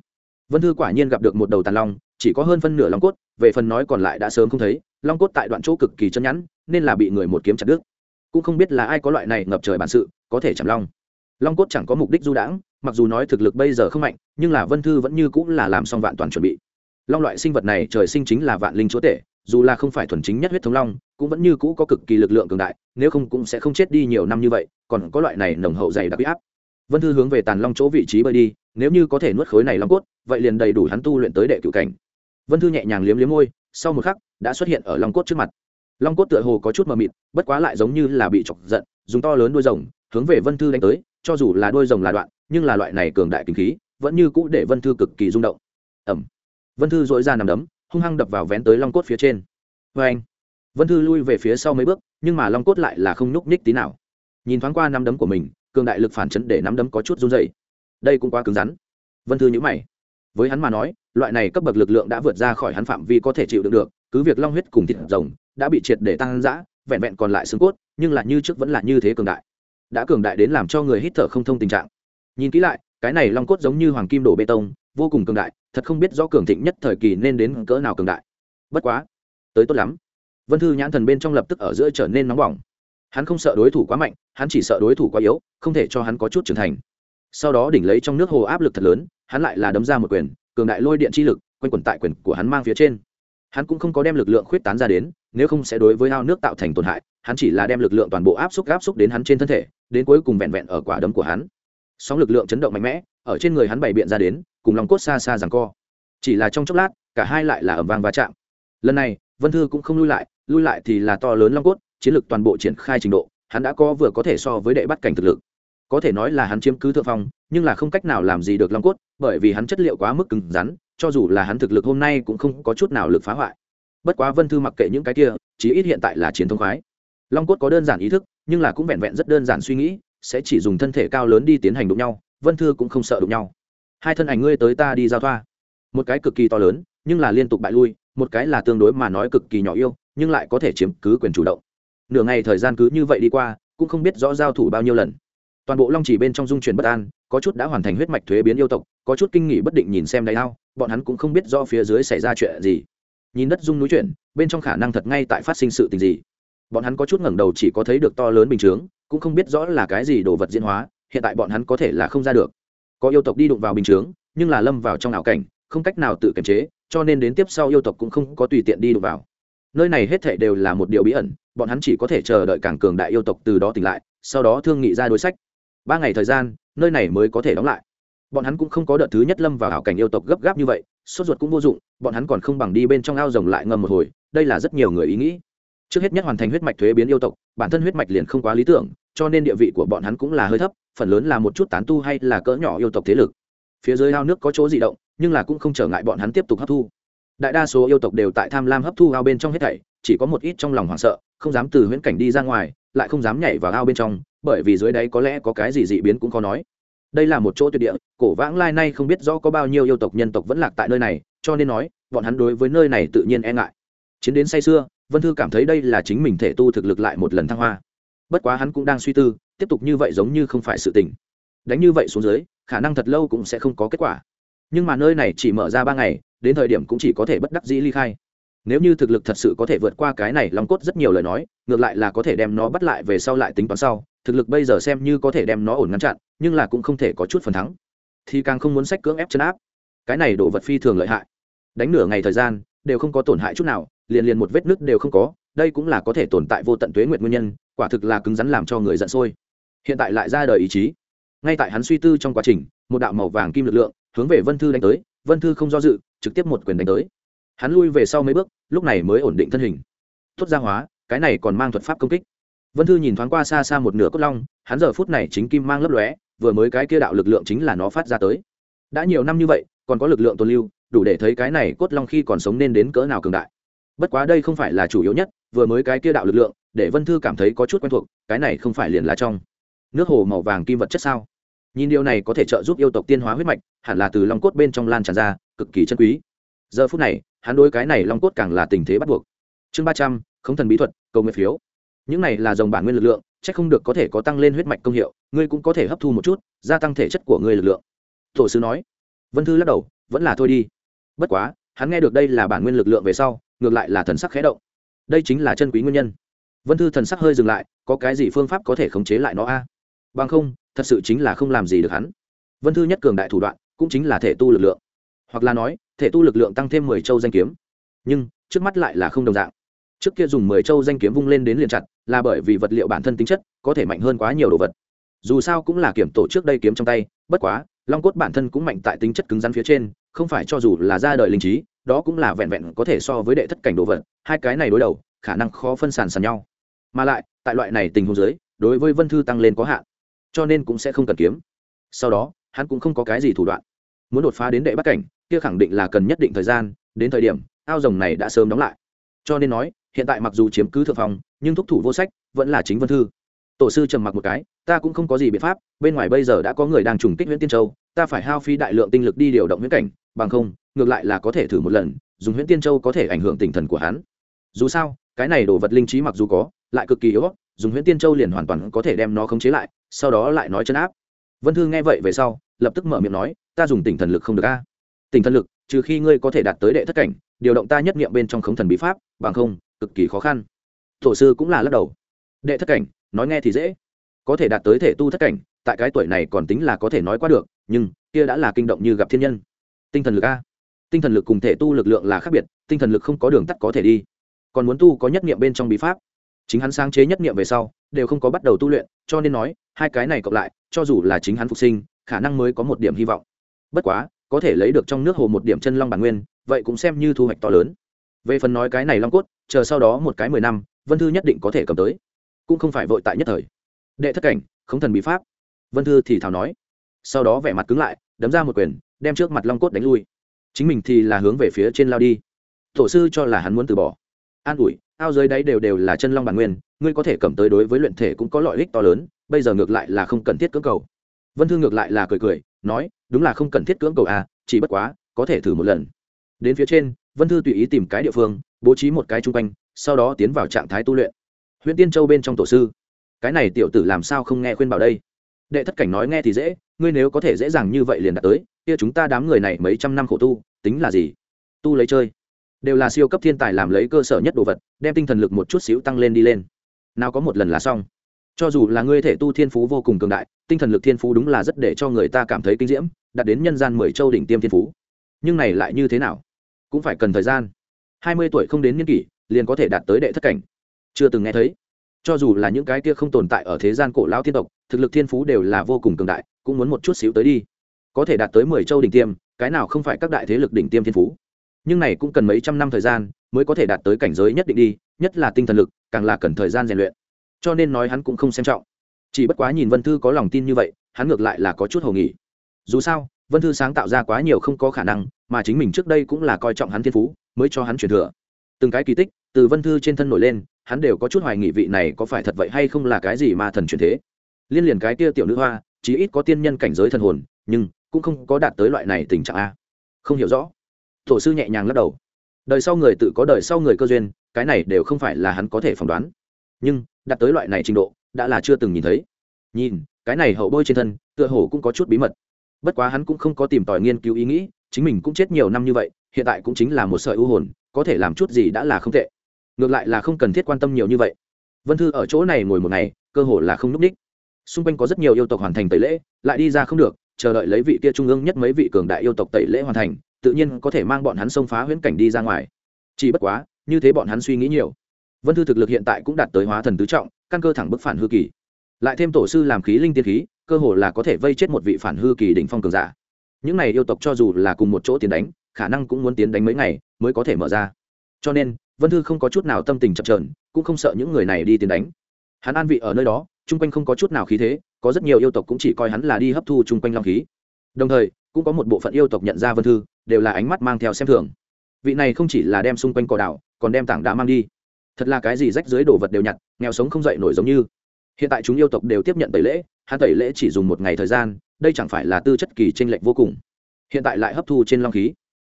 Vân thư quả nhiên gặp được một đầu tàn long, chỉ có hơn phân nửa long cốt, về phần nói còn lại đã sớm không thấy, long cốt tại đoạn chỗ cực kỳ chân nhẵn, nên là bị người một kiếm chặt đứt. Cũng không biết là ai có loại này ngập trời bản sự, có thể chạm long long cốt chẳng có mục đích du đãng, mặc dù nói thực lực bây giờ không mạnh, nhưng là vân thư vẫn như cũng là làm xong vạn toàn chuẩn bị. Long loại sinh vật này trời sinh chính là vạn linh chúa tể, dù là không phải thuần chính nhất huyết thống long, cũng vẫn như cũ có cực kỳ lực lượng cường đại, nếu không cũng sẽ không chết đi nhiều năm như vậy, còn có loại này nồng hậu dày đặc áp. Vân thư hướng về tàn long chỗ vị trí bơi đi, nếu như có thể nuốt khối này long cốt, vậy liền đầy đủ hắn tu luyện tới đệ cựu cảnh. Vân thư nhẹ nhàng liếm liếm môi, sau một khắc, đã xuất hiện ở long cốt trước mặt. Long cốt tựa hồ có chút mờ mịt, bất quá lại giống như là bị chọc giận, dùng to lớn đuôi rồng, hướng về vân thư đánh tới cho dù là đôi rồng là đoạn, nhưng là loại này cường đại kinh khí, vẫn như cũ để vân thư cực kỳ rung động. Ẩm vân thư dội ra nằm đấm, hung hăng đập vào vén tới long cốt phía trên. Vê anh vân thư lui về phía sau mấy bước, nhưng mà long cốt lại là không nhúc nhích tí nào. Nhìn thoáng qua nắm đấm của mình, cường đại lực phản chấn để nắm đấm có chút run dày đây cũng quá cứng rắn. Vân thư nhữ mày. Với hắn mà nói, loại này cấp bậc lực lượng đã vượt ra khỏi hắn phạm vi có thể chịu đựng được, cứ việc long huyết cùng thịt rồng đã bị triệt để tăng giã vẹn vẹn còn lại xương cốt, nhưng là như trước vẫn là như thế cường đại đã cường đại đến làm cho người hít thở không thông tình trạng. Nhìn kỹ lại, cái này long cốt giống như hoàng kim đổ bê tông, vô cùng cường đại, thật không biết rõ cường thịnh nhất thời kỳ nên đến cỡ nào cường đại. Bất quá, tới tốt lắm. Vân thư nhãn thần bên trong lập tức ở giữa trở nên nóng bỏng. Hắn không sợ đối thủ quá mạnh, hắn chỉ sợ đối thủ quá yếu, không thể cho hắn có chút trưởng thành. Sau đó đỉnh lấy trong nước hồ áp lực thật lớn, hắn lại là đấm ra một quyền, cường đại lôi điện chi lực, quanh quẩn tại quyền của hắn mang phía trên. Hắn cũng không có đem lực lượng khuyết tán ra đến, nếu không sẽ đối với ao nước tạo thành tổn hại, hắn chỉ là đem lực lượng toàn bộ áp xúc áp xúc đến hắn trên thân thể đến cuối cùng vẹn vẹn ở quả đấm của hắn. Sóng lực lượng chấn động mạnh mẽ, ở trên người hắn bày biện ra đến, cùng lòng cốt xa xa rằng co. Chỉ là trong chốc lát, cả hai lại là ẩm vang va chạm. Lần này, vân thư cũng không lui lại lui lại thì là to lớn long cốt, chiến lược toàn bộ triển khai trình độ, hắn đã có vừa có thể so với đệ bắt cảnh thực lực. Có thể nói là hắn chiếm cứ thượng phong, nhưng là không cách nào làm gì được long cốt, bởi vì hắn chất liệu quá mức cứng rắn, cho dù là hắn thực lực hôm nay cũng không có chút nào lực phá hoại. Bất quá vân thư mặc kệ những cái kia, chí ít hiện tại là chiến thông khoái. Long cốt có đơn giản ý thức nhưng là cũng vẹn vẹn rất đơn giản suy nghĩ, sẽ chỉ dùng thân thể cao lớn đi tiến hành đụng nhau, vân thư cũng không sợ đụng nhau. Hai thân ảnh ngươi tới ta đi giao thoa. Một cái cực kỳ to lớn, nhưng là liên tục bại lui, một cái là tương đối mà nói cực kỳ nhỏ yêu, nhưng lại có thể chiếm cứ quyền chủ động. Nửa ngày thời gian cứ như vậy đi qua, cũng không biết rõ giao thủ bao nhiêu lần. Toàn bộ long chỉ bên trong dung chuyển bất an, có chút đã hoàn thành huyết mạch thuế biến yêu tộc, có chút kinh nghỉ bất định nhìn xem đáy ao, bọn hắn cũng không biết do phía dưới xảy ra chuyện gì. Nhìn đất dung núi chuyển, bên trong khả năng thật ngay tại phát sinh sự tình gì bọn hắn có chút ngẩng đầu chỉ có thấy được to lớn bình chướng, cũng không biết rõ là cái gì đồ vật diễn hóa, hiện tại bọn hắn có thể là không ra được. Có yêu tộc đi đụng vào bình chướng, nhưng là lâm vào trong ảo cảnh, không cách nào tự kiềm chế, cho nên đến tiếp sau yêu tộc cũng không có tùy tiện đi đụng vào. Nơi này hết thảy đều là một điều bí ẩn, bọn hắn chỉ có thể chờ đợi càng cường đại yêu tộc từ đó tỉnh lại, sau đó thương nghị ra đối sách. Ba ngày thời gian, nơi này mới có thể đóng lại. Bọn hắn cũng không có đợt thứ nhất lâm vào hảo cảnh yêu tộc gấp gáp như vậy, sốt ruột cũng vô dụng, bọn hắn còn không bằng đi bên trong ao rồng lại ngâm một hồi, đây là rất nhiều người ý nghĩ trước hết nhất hoàn thành huyết mạch thuế biến yêu tộc, bản thân huyết mạch liền không quá lý tưởng, cho nên địa vị của bọn hắn cũng là hơi thấp, phần lớn là một chút tán tu hay là cỡ nhỏ yêu tộc thế lực. Phía dưới ao nước có chỗ di động, nhưng là cũng không trở ngại bọn hắn tiếp tục hấp thu. Đại đa số yêu tộc đều tại tham lam hấp thu ao bên trong hết thảy, chỉ có một ít trong lòng hoảng sợ, không dám từ huyễn cảnh đi ra ngoài, lại không dám nhảy vào ao bên trong, bởi vì dưới đáy có lẽ có cái gì dị biến cũng khó nói. Đây là một chỗ tuyệt địa, cổ vãng lai nay không biết rõ có bao nhiêu yêu tộc nhân tộc vẫn lạc tại nơi này, cho nên nói, bọn hắn đối với nơi này tự nhiên e ngại. Chiến đến say xưa vân thư cảm thấy đây là chính mình thể tu thực lực lại một lần thăng hoa. Bất quá hắn cũng đang suy tư, tiếp tục như vậy giống như không phải sự tình. Đánh như vậy xuống dưới, khả năng thật lâu cũng sẽ không có kết quả. Nhưng mà nơi này chỉ mở ra ba ngày, đến thời điểm cũng chỉ có thể bất đắc dĩ ly khai. Nếu như thực lực thật sự có thể vượt qua cái này lòng cốt rất nhiều lời nói, ngược lại là có thể đem nó bắt lại về sau lại tính toán sau, thực lực bây giờ xem như có thể đem nó ổn ngăn chặn, nhưng là cũng không thể có chút phần thắng. Thì càng không muốn sách cưỡng ép chân áp. Cái này đổ vật phi thường lợi hại. Đánh nửa ngày thời gian, đều không có tổn hại chút nào liền liền một vết nứt đều không có, đây cũng là có thể tồn tại vô tận tuế nguyện nguyên nhân, quả thực là cứng rắn làm cho người giận sôi. Hiện tại lại ra đời ý chí. Ngay tại hắn suy tư trong quá trình, một đạo màu vàng kim lực lượng hướng về vân thư đánh tới, vân thư không do dự, trực tiếp một quyền đánh tới. Hắn lui về sau mấy bước, lúc này mới ổn định thân hình. Tốt gia hóa, cái này còn mang thuật pháp công kích. Vân thư nhìn thoáng qua xa xa một nửa cốt long, hắn giờ phút này chính kim mang lấp lóe, vừa mới cái kia đạo lực lượng chính là nó phát ra tới. Đã nhiều năm như vậy, còn có lực lượng tồn lưu, đủ để thấy cái này cốt long khi còn sống nên đến cỡ nào cường đại bất quá đây không phải là chủ yếu nhất, vừa mới cái kia đạo lực lượng, để vân thư cảm thấy có chút quen thuộc, cái này không phải liền là trong nước hồ màu vàng kim vật chất sao? Nhìn điều này có thể trợ giúp yêu tộc tiên hóa huyết mạch, hẳn là từ long cốt bên trong lan tràn ra, cực kỳ chân quý. Giờ phút này, hắn đối cái này long cốt càng là tình thế bắt buộc. Chương ba trăm không thần bí thuật, cầu nguyện phiếu. Những này là dòng bản nguyên lực lượng c h ắ c không được có thể có tăng lên huyết mạch công hiệu, ngươi cũng có thể hấp thu một chút, gia tăng thể chất của ngươi lực lượng. Tổ sư nói. Vân thư lắc đầu, vẫn là thôi đi. Bất quá, hắn nghe được đây là bản nguyên lực lượng về sau ngược lại là thần sắc khé động. Đây chính là chân quý nguyên nhân. Vân thư thần sắc hơi dừng lại, có cái gì phương pháp có thể khống chế lại nó a? Bằng không, thật sự chính là không làm gì được hắn. Vân thư nhất cường đại thủ đoạn, cũng chính là thể tu lực lượng. Hoặc là nói, thể tu lực lượng tăng thêm mười châu danh kiếm. Nhưng, trước mắt lại là không đồng dạng. Trước kia dùng mười châu danh kiếm vung lên đến liền chặt, là bởi vì vật liệu bản thân tính chất có thể mạnh hơn quá nhiều đồ vật. Dù sao cũng là kiểm tổ trước đây kiếm trong tay, bất quá, long cốt bản thân cũng mạnh tại tính chất cứng rắn phía trên, không phải cho dù là ra đời linh trí đó cũng là vẹn vẹn có thể so với đệ thất cảnh đồ vật, hai cái này đối đầu, khả năng khó phân sàn sàn nhau. Mà lại, tại loại này tình huống dưới, đối với vân thư tăng lên có hạn, cho nên cũng sẽ không cần kiếm. Sau đó, hắn cũng không có cái gì thủ đoạn. Muốn đột phá đến đệ bắt cảnh, kia khẳng định là cần nhất định thời gian, đến thời điểm, ao rồng này đã sớm đóng lại. Cho nên nói, hiện tại mặc dù chiếm cứ thượng phòng nhưng thúc thủ vô sách, vẫn là chính vân thư. Tổ sư trầm mặc một cái, ta cũng không có gì biện pháp, bên ngoài bây giờ đã có người đang trùng kích nguyễn tiên châu, ta phải hao phí đại lượng tinh lực đi điều động nguyễn cảnh, bằng không ngược lại là có thể thử một lần, dùng huyễn tiên châu có thể ảnh hưởng tinh thần của hắn. Dù sao, cái này đồ vật linh trí mặc dù có, lại cực kỳ yếu, dùng huyễn tiên châu liền hoàn toàn có thể đem nó khống chế lại, sau đó lại nói chân áp. Vân thư nghe vậy về sau, lập tức mở miệng nói, ta dùng tỉnh thần lực không được a. Tỉnh thần lực? Trừ khi ngươi có thể đạt tới đệ thất cảnh, điều động ta nhất nghiệm bên trong khống thần bí pháp, bằng không, cực kỳ khó khăn. Tổ sư cũng là lắc đầu. Đệ thất cảnh, nói nghe thì dễ. Có thể đạt tới thể tu thất cảnh, tại cái tuổi này còn tính là có thể nói qua được, nhưng, kia đã là kinh động như gặp thiên nhân. Tinh thần lực a? Tinh thần lực cùng thể tu lực lượng là khác biệt, tinh thần lực không có đường tắt có thể đi. Còn muốn tu có nhất nghiệm bên trong bí pháp. Chính hắn sáng chế nhất nghiệm về sau, đều không có bắt đầu tu luyện, cho nên nói, hai cái này cộng lại, cho dù là chính hắn phục sinh, khả năng mới có một điểm hy vọng. Bất quá, có thể lấy được trong nước hồ một điểm chân long bản nguyên, vậy cũng xem như thu hoạch to lớn. Về phần nói cái này long cốt, chờ sau đó một cái mười năm, vân thư nhất định có thể cầm tới. Cũng không phải vội tại nhất thời. Đệ thất cảnh không thần bí pháp. Vân thư thì thào nói. Sau đó vẻ mặt cứng lại, đấm ra một quyền, đem trước mặt long cốt đánh lui chính mình thì là hướng về phía trên lao đi. Tổ sư cho là hắn muốn từ bỏ. An ủi, ao dưới đáy đều đều là chân long bản nguyên, ngươi có thể cầm tới đối với luyện thể cũng có lợi ích to lớn, bây giờ ngược lại là không cần thiết cưỡng cầu. Vân thư ngược lại là cười cười, nói, đúng là không cần thiết cưỡng cầu à chỉ bất quá, có thể thử một lần. Đến phía trên, vân thư tùy ý tìm cái địa phương, bố trí một cái chung quanh, sau đó tiến vào trạng thái tu luyện. Huyện tiên châu bên trong tổ sư. Cái này tiểu tử làm sao không nghe khuyên bảo đây? Đệ thất cảnh nói nghe thì dễ ngươi nếu có thể dễ dàng như vậy liền đạt tới, kia chúng ta đám người này mấy trăm năm khổ tu, tính là gì? Tu lấy chơi. Đều là siêu cấp thiên tài làm lấy cơ sở nhất đồ vật, đem tinh thần lực một chút xíu tăng lên đi lên. Nào có một lần là xong. Cho dù là ngươi thể tu thiên phú vô cùng cường đại, tinh thần lực thiên phú đúng là rất để cho người ta cảm thấy kinh diễm, đạt đến nhân gian mười châu đỉnh tiêm thiên phú. Nhưng này lại như thế nào? Cũng phải cần thời gian. Hai mươi tuổi không đến niên kỷ, liền có thể đạt tới đệ thất cảnh. Chưa từng nghe thấy. Cho dù là những cái kia không tồn tại ở thế gian cổ lão thiên tộc, thực lực thiên phú đều là vô cùng cường đại cũng muốn một chút xíu tới đi. Có thể đạt tới mười châu đỉnh tiêm, cái nào không phải các đại thế lực đỉnh tiêm thiên phú. Nhưng này cũng cần mấy trăm năm thời gian mới có thể đạt tới cảnh giới nhất định đi, nhất là tinh thần lực, càng là cần thời gian rèn luyện. Cho nên nói hắn cũng không xem trọng. Chỉ bất quá nhìn vân thư có lòng tin như vậy, hắn ngược lại là có chút hồ nghỉ dù sao, vân thư sáng tạo ra quá nhiều không có khả năng, mà chính mình trước đây cũng là coi trọng hắn thiên phú, mới cho hắn truyền thừa. Từng cái kỳ tích từ vân thư trên thân nổi lên, hắn đều có chút hoài nghị vị này có phải thật vậy hay không là cái gì mà thần truyền thế. Liên liền cái kia tiểu nữ hoa chí ít có tiên nhân cảnh giới thần hồn, nhưng cũng không có đạt tới loại này tình trạng a. Không hiểu rõ. Tổ sư nhẹ nhàng lắc đầu. Đời sau người tự có đời sau người cơ duyên, cái này đều không phải là hắn có thể phỏng đoán. Nhưng, đạt tới loại này trình độ, đã là chưa từng nhìn thấy. Nhìn, cái này hậu bôi trên thân, tựa hồ cũng có chút bí mật. Bất quá hắn cũng không có tìm tòi nghiên cứu ý nghĩ, chính mình cũng chết nhiều năm như vậy, hiện tại cũng chính là một sợi ưu hồn, có thể làm chút gì đã là không tệ. Ngược lại là không cần thiết quan tâm nhiều như vậy. Vân thư ở chỗ này ngồi một ngày, cơ hồ là không n ú c xung quanh có rất nhiều yêu tộc hoàn thành tẩy lễ, lại đi ra không được, chờ đợi lấy vị kia trung ương nhất mấy vị cường đại yêu tộc tẩy lễ hoàn thành, tự nhiên có thể mang bọn hắn xông phá huyễn cảnh đi ra ngoài. Chỉ bất quá, như thế bọn hắn suy nghĩ nhiều. Vân thư thực lực hiện tại cũng đạt tới hóa thần tứ trọng, căn cơ thẳng bức phản hư kỳ. Lại thêm tổ sư làm khí linh tiên khí, cơ hồ là có thể vây chết một vị phản hư kỳ đỉnh phong cường giả. Những này yêu tộc cho dù là cùng một chỗ tiến đánh, khả năng cũng muốn tiến đánh mấy ngày mới có thể mở ra. Cho nên, vân thư không có chút nào tâm tình chập trờn cũng không sợ những người này đi tiến đánh. Hắn an vị ở nơi đó chung quanh không có chút nào khí thế, có rất nhiều yêu tộc cũng chỉ coi hắn là đi hấp thu chung quanh long khí. Đồng thời, cũng có một bộ phận yêu tộc nhận ra vân thư, đều là ánh mắt mang theo xem thường. Vị này không chỉ là đem xung quanh cỏ đảo, còn đem tảng đá mang đi. Thật là cái gì rách dưới đồ vật đều nhặt, nghèo sống không dậy nổi giống như. Hiện tại chúng yêu tộc đều tiếp nhận tẩy lễ, hắn tẩy lễ chỉ dùng một ngày thời gian, đây chẳng phải là tư chất kỳ tranh lệch vô cùng. Hiện tại lại hấp thu trên long khí.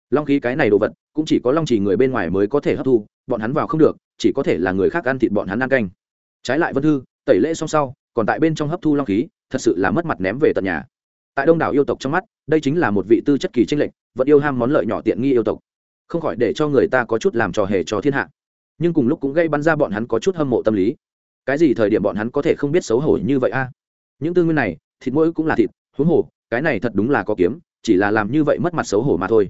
Long khí cái này đồ vật, cũng chỉ có long chỉ người bên ngoài mới có thể hấp thu, bọn hắn vào không được, chỉ có thể là người khác ăn thịt bọn hắn ăn canh. Trái lại vân thư tẩy lễ xong sau, còn tại bên trong hấp thu long khí, thật sự là mất mặt ném về tận nhà. Tại đông đảo yêu tộc trong mắt, đây chính là một vị tư chất kỳ tranh lệch, vẫn yêu ham món lợi nhỏ tiện nghi yêu tộc. Không khỏi để cho người ta có chút làm trò hề cho thiên hạ. Nhưng cùng lúc cũng gây bắn ra bọn hắn có chút hâm mộ tâm lý. Cái gì thời điểm bọn hắn có thể không biết xấu hổ như vậy a? Những tư nguyên này, thịt mỗi cũng là thịt, huống hồ, cái này thật đúng là có kiếm, chỉ là làm như vậy mất mặt xấu hổ mà thôi.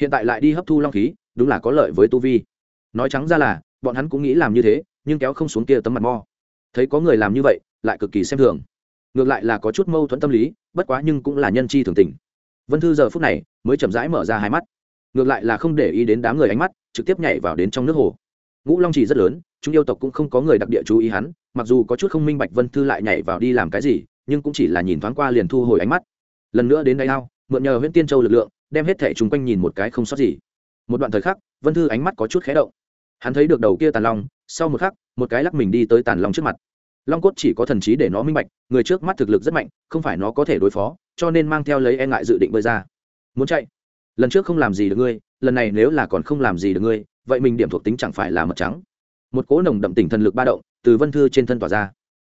Hiện tại lại đi hấp thu long khí, đúng là có lợi với tu vi. Nói trắng ra là, bọn hắn cũng nghĩ làm như thế, nhưng kéo không xuống kia tấm mặt mo thấy có người làm như vậy, lại cực kỳ xem thường. Ngược lại là có chút mâu thuẫn tâm lý, bất quá nhưng cũng là nhân chi thường tình. Vân thư giờ phút này mới chậm rãi mở ra hai mắt. Ngược lại là không để ý đến đám người ánh mắt, trực tiếp nhảy vào đến trong nước hồ. Ngũ long chỉ rất lớn, chúng yêu tộc cũng không có người đặc địa chú ý hắn, mặc dù có chút không minh bạch vân thư lại nhảy vào đi làm cái gì, nhưng cũng chỉ là nhìn thoáng qua liền thu hồi ánh mắt. Lần nữa đến đây ao, mượn nhờ huyện tiên châu lực lượng, đem hết thẻ chung quanh nhìn một cái không sót gì. Một đoạn thời khắc, vân thư ánh mắt có chút khé động. Hắn thấy được đầu kia tàn long sau một khắc, một cái lắc mình đi tới tàn long trước mặt. Long cốt chỉ có thần trí để nó minh bạch, người trước mắt thực lực rất mạnh, không phải nó có thể đối phó, cho nên mang theo lấy e ngại dự định bơi ra. Muốn chạy? Lần trước không làm gì được ngươi, lần này nếu là còn không làm gì được ngươi, vậy mình điểm thuộc tính chẳng phải là mật trắng. Một cỗ nồng đậm tỉnh thần lực ba động, từ vân thư trên thân tỏa ra.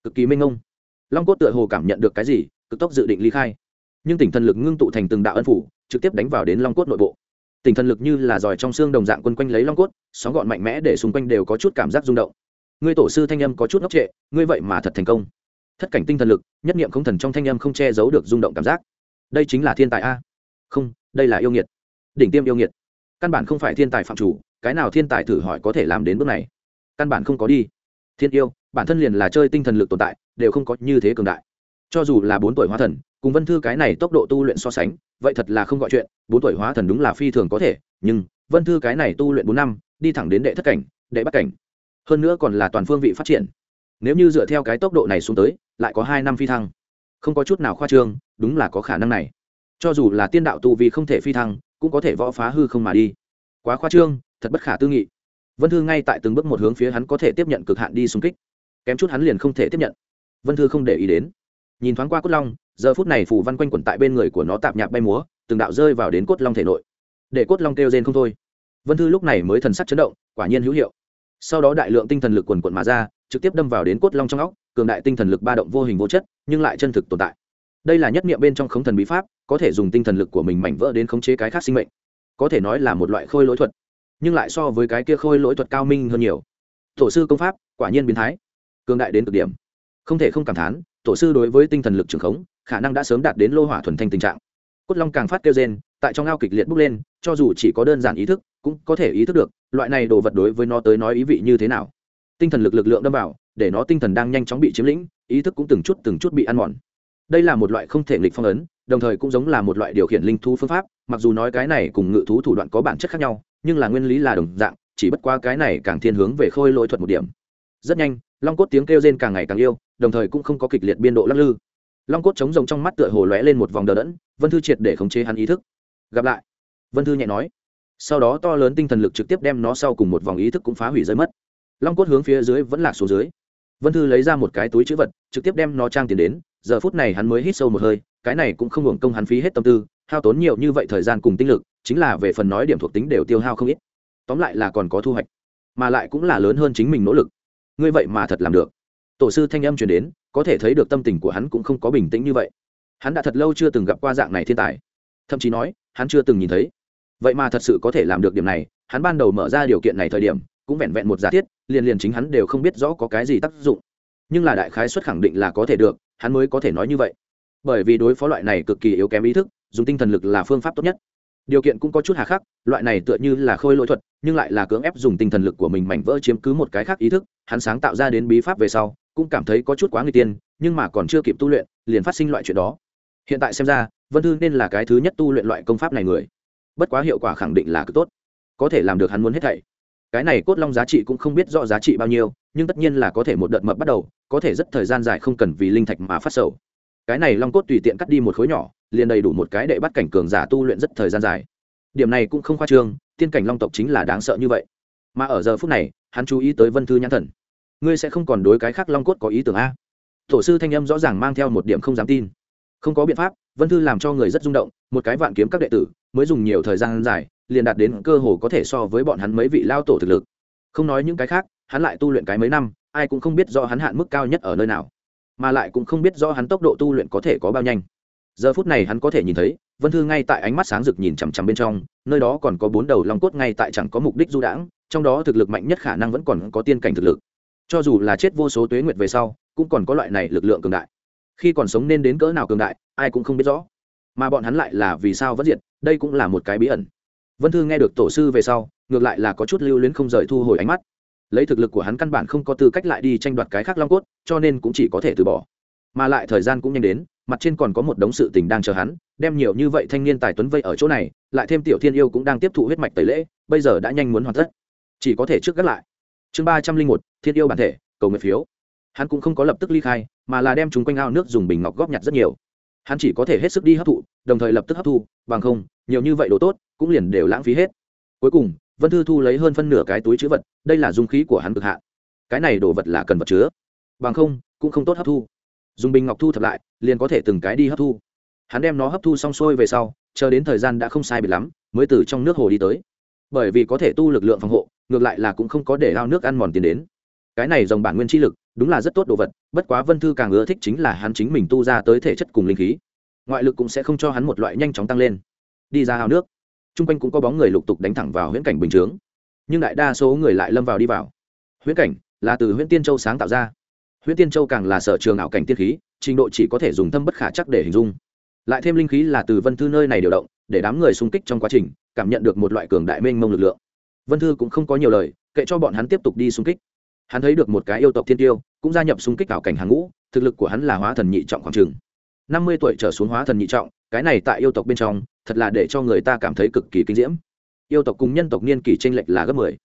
Cực kỳ minh ông long cốt tựa hồ cảm nhận được cái gì, cực tốc dự định ly khai. Nhưng tỉnh thần lực ngưng tụ thành từng đạo ân phủ, trực tiếp đánh vào đến long cốt nội bộ tỉnh thần lực như là giỏi trong xương đồng dạng quân quanh lấy long cốt, sóng gọn mạnh mẽ để xung quanh đều có chút cảm giác rung động. Ngươi tổ sư thanh âm có chút ngốc trệ, ngươi vậy mà thật thành công. Thất cảnh tinh thần lực, nhất niệm không thần trong thanh âm không che giấu được rung động cảm giác. Đây chính là thiên tài a. Không, đây là yêu nghiệt. Đỉnh tiêm yêu nghiệt. Căn bản không phải thiên tài phạm chủ, cái nào thiên tài thử hỏi có thể làm đến bước này? Căn bản không có đi. Thiên yêu, bản thân liền là chơi tinh thần lực tồn tại, đều không có như thế cường đại. Cho dù là bốn tuổi hóa thần cùng vân thư cái này tốc độ tu luyện so sánh, vậy thật là không gọi chuyện, bốn tuổi hóa thần đúng là phi thường có thể, nhưng vân thư cái này tu luyện bốn năm, đi thẳng đến đệ thất cảnh, đệ bắt cảnh. Hơn nữa còn là toàn phương vị phát triển. Nếu như dựa theo cái tốc độ này xuống tới, lại có hai năm phi thăng. Không có chút nào khoa trương, đúng là có khả năng này. Cho dù là tiên đạo tu vì không thể phi thăng, cũng có thể võ phá hư không mà đi. Quá khoa trương, thật bất khả tư nghị. Vân thư ngay tại từng bước một hướng phía hắn có thể tiếp nhận cực hạn đi xung kích. Kém chút hắn liền không thể tiếp nhận. Vân thư không để ý đến nhìn thoáng qua cốt long, giờ phút này phủ văn quanh quẩn tại bên người của nó tạp nhạp bay múa, từng đạo rơi vào đến cốt long thể nội. Để cốt long kêu rên không thôi. Vân thư lúc này mới thần sắc chấn động, quả nhiên hữu hiệu. Sau đó đại lượng tinh thần lực quần quận mà ra, trực tiếp đâm vào đến cốt long trong óc, cường đại tinh thần lực ba động vô hình vô chất, nhưng lại chân thực tồn tại. Đây là nhất niệm bên trong khống thần bí pháp, có thể dùng tinh thần lực của mình mảnh vỡ đến khống chế cái khác sinh mệnh. Có thể nói là một loại khôi lỗi thuật, nhưng lại so với cái kia khôi lỗi thuật cao minh hơn nhiều. Tổ sư công pháp, quả nhiên biến thái, cường đại đến cực điểm. Không thể không cảm thán tổ sư đối với tinh thần lực trường khống, khả năng đã sớm đạt đến lô hỏa thuần thanh tình trạng. Cốt long càng phát kêu gen tại trong ao kịch liệt bốc lên, cho dù chỉ có đơn giản ý thức, cũng có thể ý thức được, loại này đồ vật đối với nó tới nói ý vị như thế nào. Tinh thần lực lực lượng đâm vào, để nó tinh thần đang nhanh chóng bị chiếm lĩnh, ý thức cũng từng chút từng chút bị ăn mòn. Đây là một loại không thể nghịch phong ấn, đồng thời cũng giống là một loại điều khiển linh thú phương pháp, mặc dù nói cái này cùng ngự thú thủ đoạn có bản chất khác nhau, nhưng là nguyên lý là đồng dạng, chỉ bất qua cái này càng thiên hướng về khôi lỗi thuật một điểm. Rất nhanh long cốt tiếng kêu rên càng ngày càng yêu, đồng thời cũng không có kịch liệt biên độ lắc lư. Long cốt chống rồng trong mắt tựa hồ lóe lên một vòng đờ đẫn, vân thư triệt để khống chế hắn ý thức. Gặp lại. Vân thư nhẹ nói. Sau đó to lớn tinh thần lực trực tiếp đem nó sau cùng một vòng ý thức cũng phá hủy rơi mất. Long cốt hướng phía dưới vẫn lạc xuống dưới. Vân thư lấy ra một cái túi chữ vật, trực tiếp đem nó trang tiền đến, giờ phút này hắn mới hít sâu một hơi, cái này cũng không hưởng công hắn phí hết tâm tư, hao tốn nhiều như vậy thời gian cùng tinh lực, chính là về phần nói điểm thuộc tính đều tiêu hao không ít. Tóm lại là còn có thu hoạch, mà lại cũng là lớn hơn chính mình nỗ lực ngươi vậy mà thật làm được. Tổ sư thanh âm truyền đến, có thể thấy được tâm tình của hắn cũng không có bình tĩnh như vậy. Hắn đã thật lâu chưa từng gặp qua dạng này thiên tài. Thậm chí nói, hắn chưa từng nhìn thấy. Vậy mà thật sự có thể làm được điểm này, hắn ban đầu mở ra điều kiện này thời điểm, cũng vẹn vẹn một giả thiết, liền liền chính hắn đều không biết rõ có cái gì tác dụng. Nhưng là đại khái xuất khẳng định là có thể được, hắn mới có thể nói như vậy. Bởi vì đối phó loại này cực kỳ yếu kém ý thức, dùng tinh thần lực là phương pháp tốt nhất điều kiện cũng có chút hà khắc, loại này tựa như là khôi lỗi thuật, nhưng lại là cưỡng ép dùng tinh thần lực của mình mảnh vỡ chiếm cứ một cái khác ý thức, hắn sáng tạo ra đến bí pháp về sau, cũng cảm thấy có chút quá người tiên, nhưng mà còn chưa kịp tu luyện, liền phát sinh loại chuyện đó. Hiện tại xem ra, vân thư nên là cái thứ nhất tu luyện loại công pháp này người. Bất quá hiệu quả khẳng định là cực tốt. Có thể làm được hắn muốn hết thảy. Cái này cốt long giá trị cũng không biết rõ giá trị bao nhiêu, nhưng tất nhiên là có thể một đợt mập bắt đầu, có thể rất thời gian dài không cần vì linh thạch mà phát sầu. Cái này long cốt tùy tiện cắt đi một khối nhỏ liền đầy đủ một cái để bắt cảnh cường giả tu luyện rất thời gian dài. Điểm này cũng không khoa trương, tiên cảnh long tộc chính là đáng sợ như vậy. Mà ở giờ phút này, hắn chú ý tới vân thư nhãn thần. Ngươi sẽ không còn đối cái khác long cốt có ý tưởng a? Tổ sư thanh âm rõ ràng mang theo một điểm không dám tin. Không có biện pháp, vân thư làm cho người rất rung động, một cái vạn kiếm các đệ tử, mới dùng nhiều thời gian dài, liền đạt đến cơ hồ có thể so với bọn hắn mấy vị lao tổ thực lực. Không nói những cái khác, hắn lại tu luyện cái mấy năm, ai cũng không biết do hắn hạn mức cao nhất ở nơi nào, mà lại cũng không biết do hắn tốc độ tu luyện có thể có bao nhanh giờ phút này hắn có thể nhìn thấy, vân thư ngay tại ánh mắt sáng rực nhìn chằm chằm bên trong, nơi đó còn có bốn đầu long cốt ngay tại chẳng có mục đích du đãng, trong đó thực lực mạnh nhất khả năng vẫn còn có tiên cảnh thực lực. Cho dù là chết vô số tuế nguyệt về sau, cũng còn có loại này lực lượng cường đại. Khi còn sống nên đến cỡ nào cường đại, ai cũng không biết rõ. Mà bọn hắn lại là vì sao vẫn diệt, đây cũng là một cái bí ẩn. Vân thư nghe được tổ sư về sau, ngược lại là có chút lưu luyến không rời thu hồi ánh mắt. Lấy thực lực của hắn căn bản không có tư cách lại đi tranh đoạt cái khác long cốt, cho nên cũng chỉ có thể từ bỏ mà lại thời gian cũng nhanh đến, mặt trên còn có một đống sự tình đang chờ hắn, đem nhiều như vậy thanh niên tài tuấn vây ở chỗ này, lại thêm tiểu thiên yêu cũng đang tiếp thụ huyết mạch tẩy lễ, bây giờ đã nhanh muốn hoàn tất. Chỉ có thể trước gác lại. Chương ba trăm linh một, thiên yêu bản thể, cầu nguyện phiếu. Hắn cũng không có lập tức ly khai, mà là đem chúng quanh ao nước dùng bình ngọc góp nhặt rất nhiều. Hắn chỉ có thể hết sức đi hấp thụ, đồng thời lập tức hấp thu, bằng không, nhiều như vậy đồ tốt, cũng liền đều lãng phí hết. Cuối cùng, vân thư thu lấy hơn phân nửa cái túi chữ vật, đây là dung khí của hắn cực hạ. cái này đồ vật là cần vật chứa. Bằng không, cũng không tốt hấp thu dùng bình ngọc thu thập lại, liền có thể từng cái đi hấp thu. Hắn đem nó hấp thu xong xuôi về sau, chờ đến thời gian đã không sai biệt lắm, mới từ trong nước hồ đi tới. Bởi vì có thể tu lực lượng phòng hộ, ngược lại là cũng không có để lao nước ăn mòn tiền đến. Cái này dòng bản nguyên chi lực, đúng là rất tốt đồ vật, bất quá vân thư càng ưa thích chính là hắn chính mình tu ra tới thể chất cùng linh khí. Ngoại lực cũng sẽ không cho hắn một loại nhanh chóng tăng lên. Đi ra hào nước t r u n g quanh cũng có bóng người lục tục đánh thẳng vào huyễn cảnh bình chướng. Nhưng đại đa số người lại lâm vào đi vào. Huyễn cảnh là từ huyễn tiên châu sáng tạo ra huyễn tiên châu càng là sở trường ảo cảnh tiên khí, trình độ chỉ có thể dùng thâm bất khả chắc để hình dung. Lại thêm linh khí là từ vân thư nơi này điều động, để đám người xung kích trong quá trình, cảm nhận được một loại cường đại mênh mông lực lượng. Vân thư cũng không có nhiều lời, kệ cho bọn hắn tiếp tục đi xung kích. Hắn thấy được một cái yêu tộc thiên tiêu, cũng gia nhập xung kích ảo cảnh hàng ngũ, thực lực của hắn là hóa thần nhị trọng khoảng trường năm mươi tuổi trở xuống hóa thần nhị trọng, cái này tại yêu tộc bên trong, thật là để cho người ta cảm thấy cực kỳ kinh diễm. Yêu tộc cùng nhân tộc niên kỷ tranh lệch là gấp mười.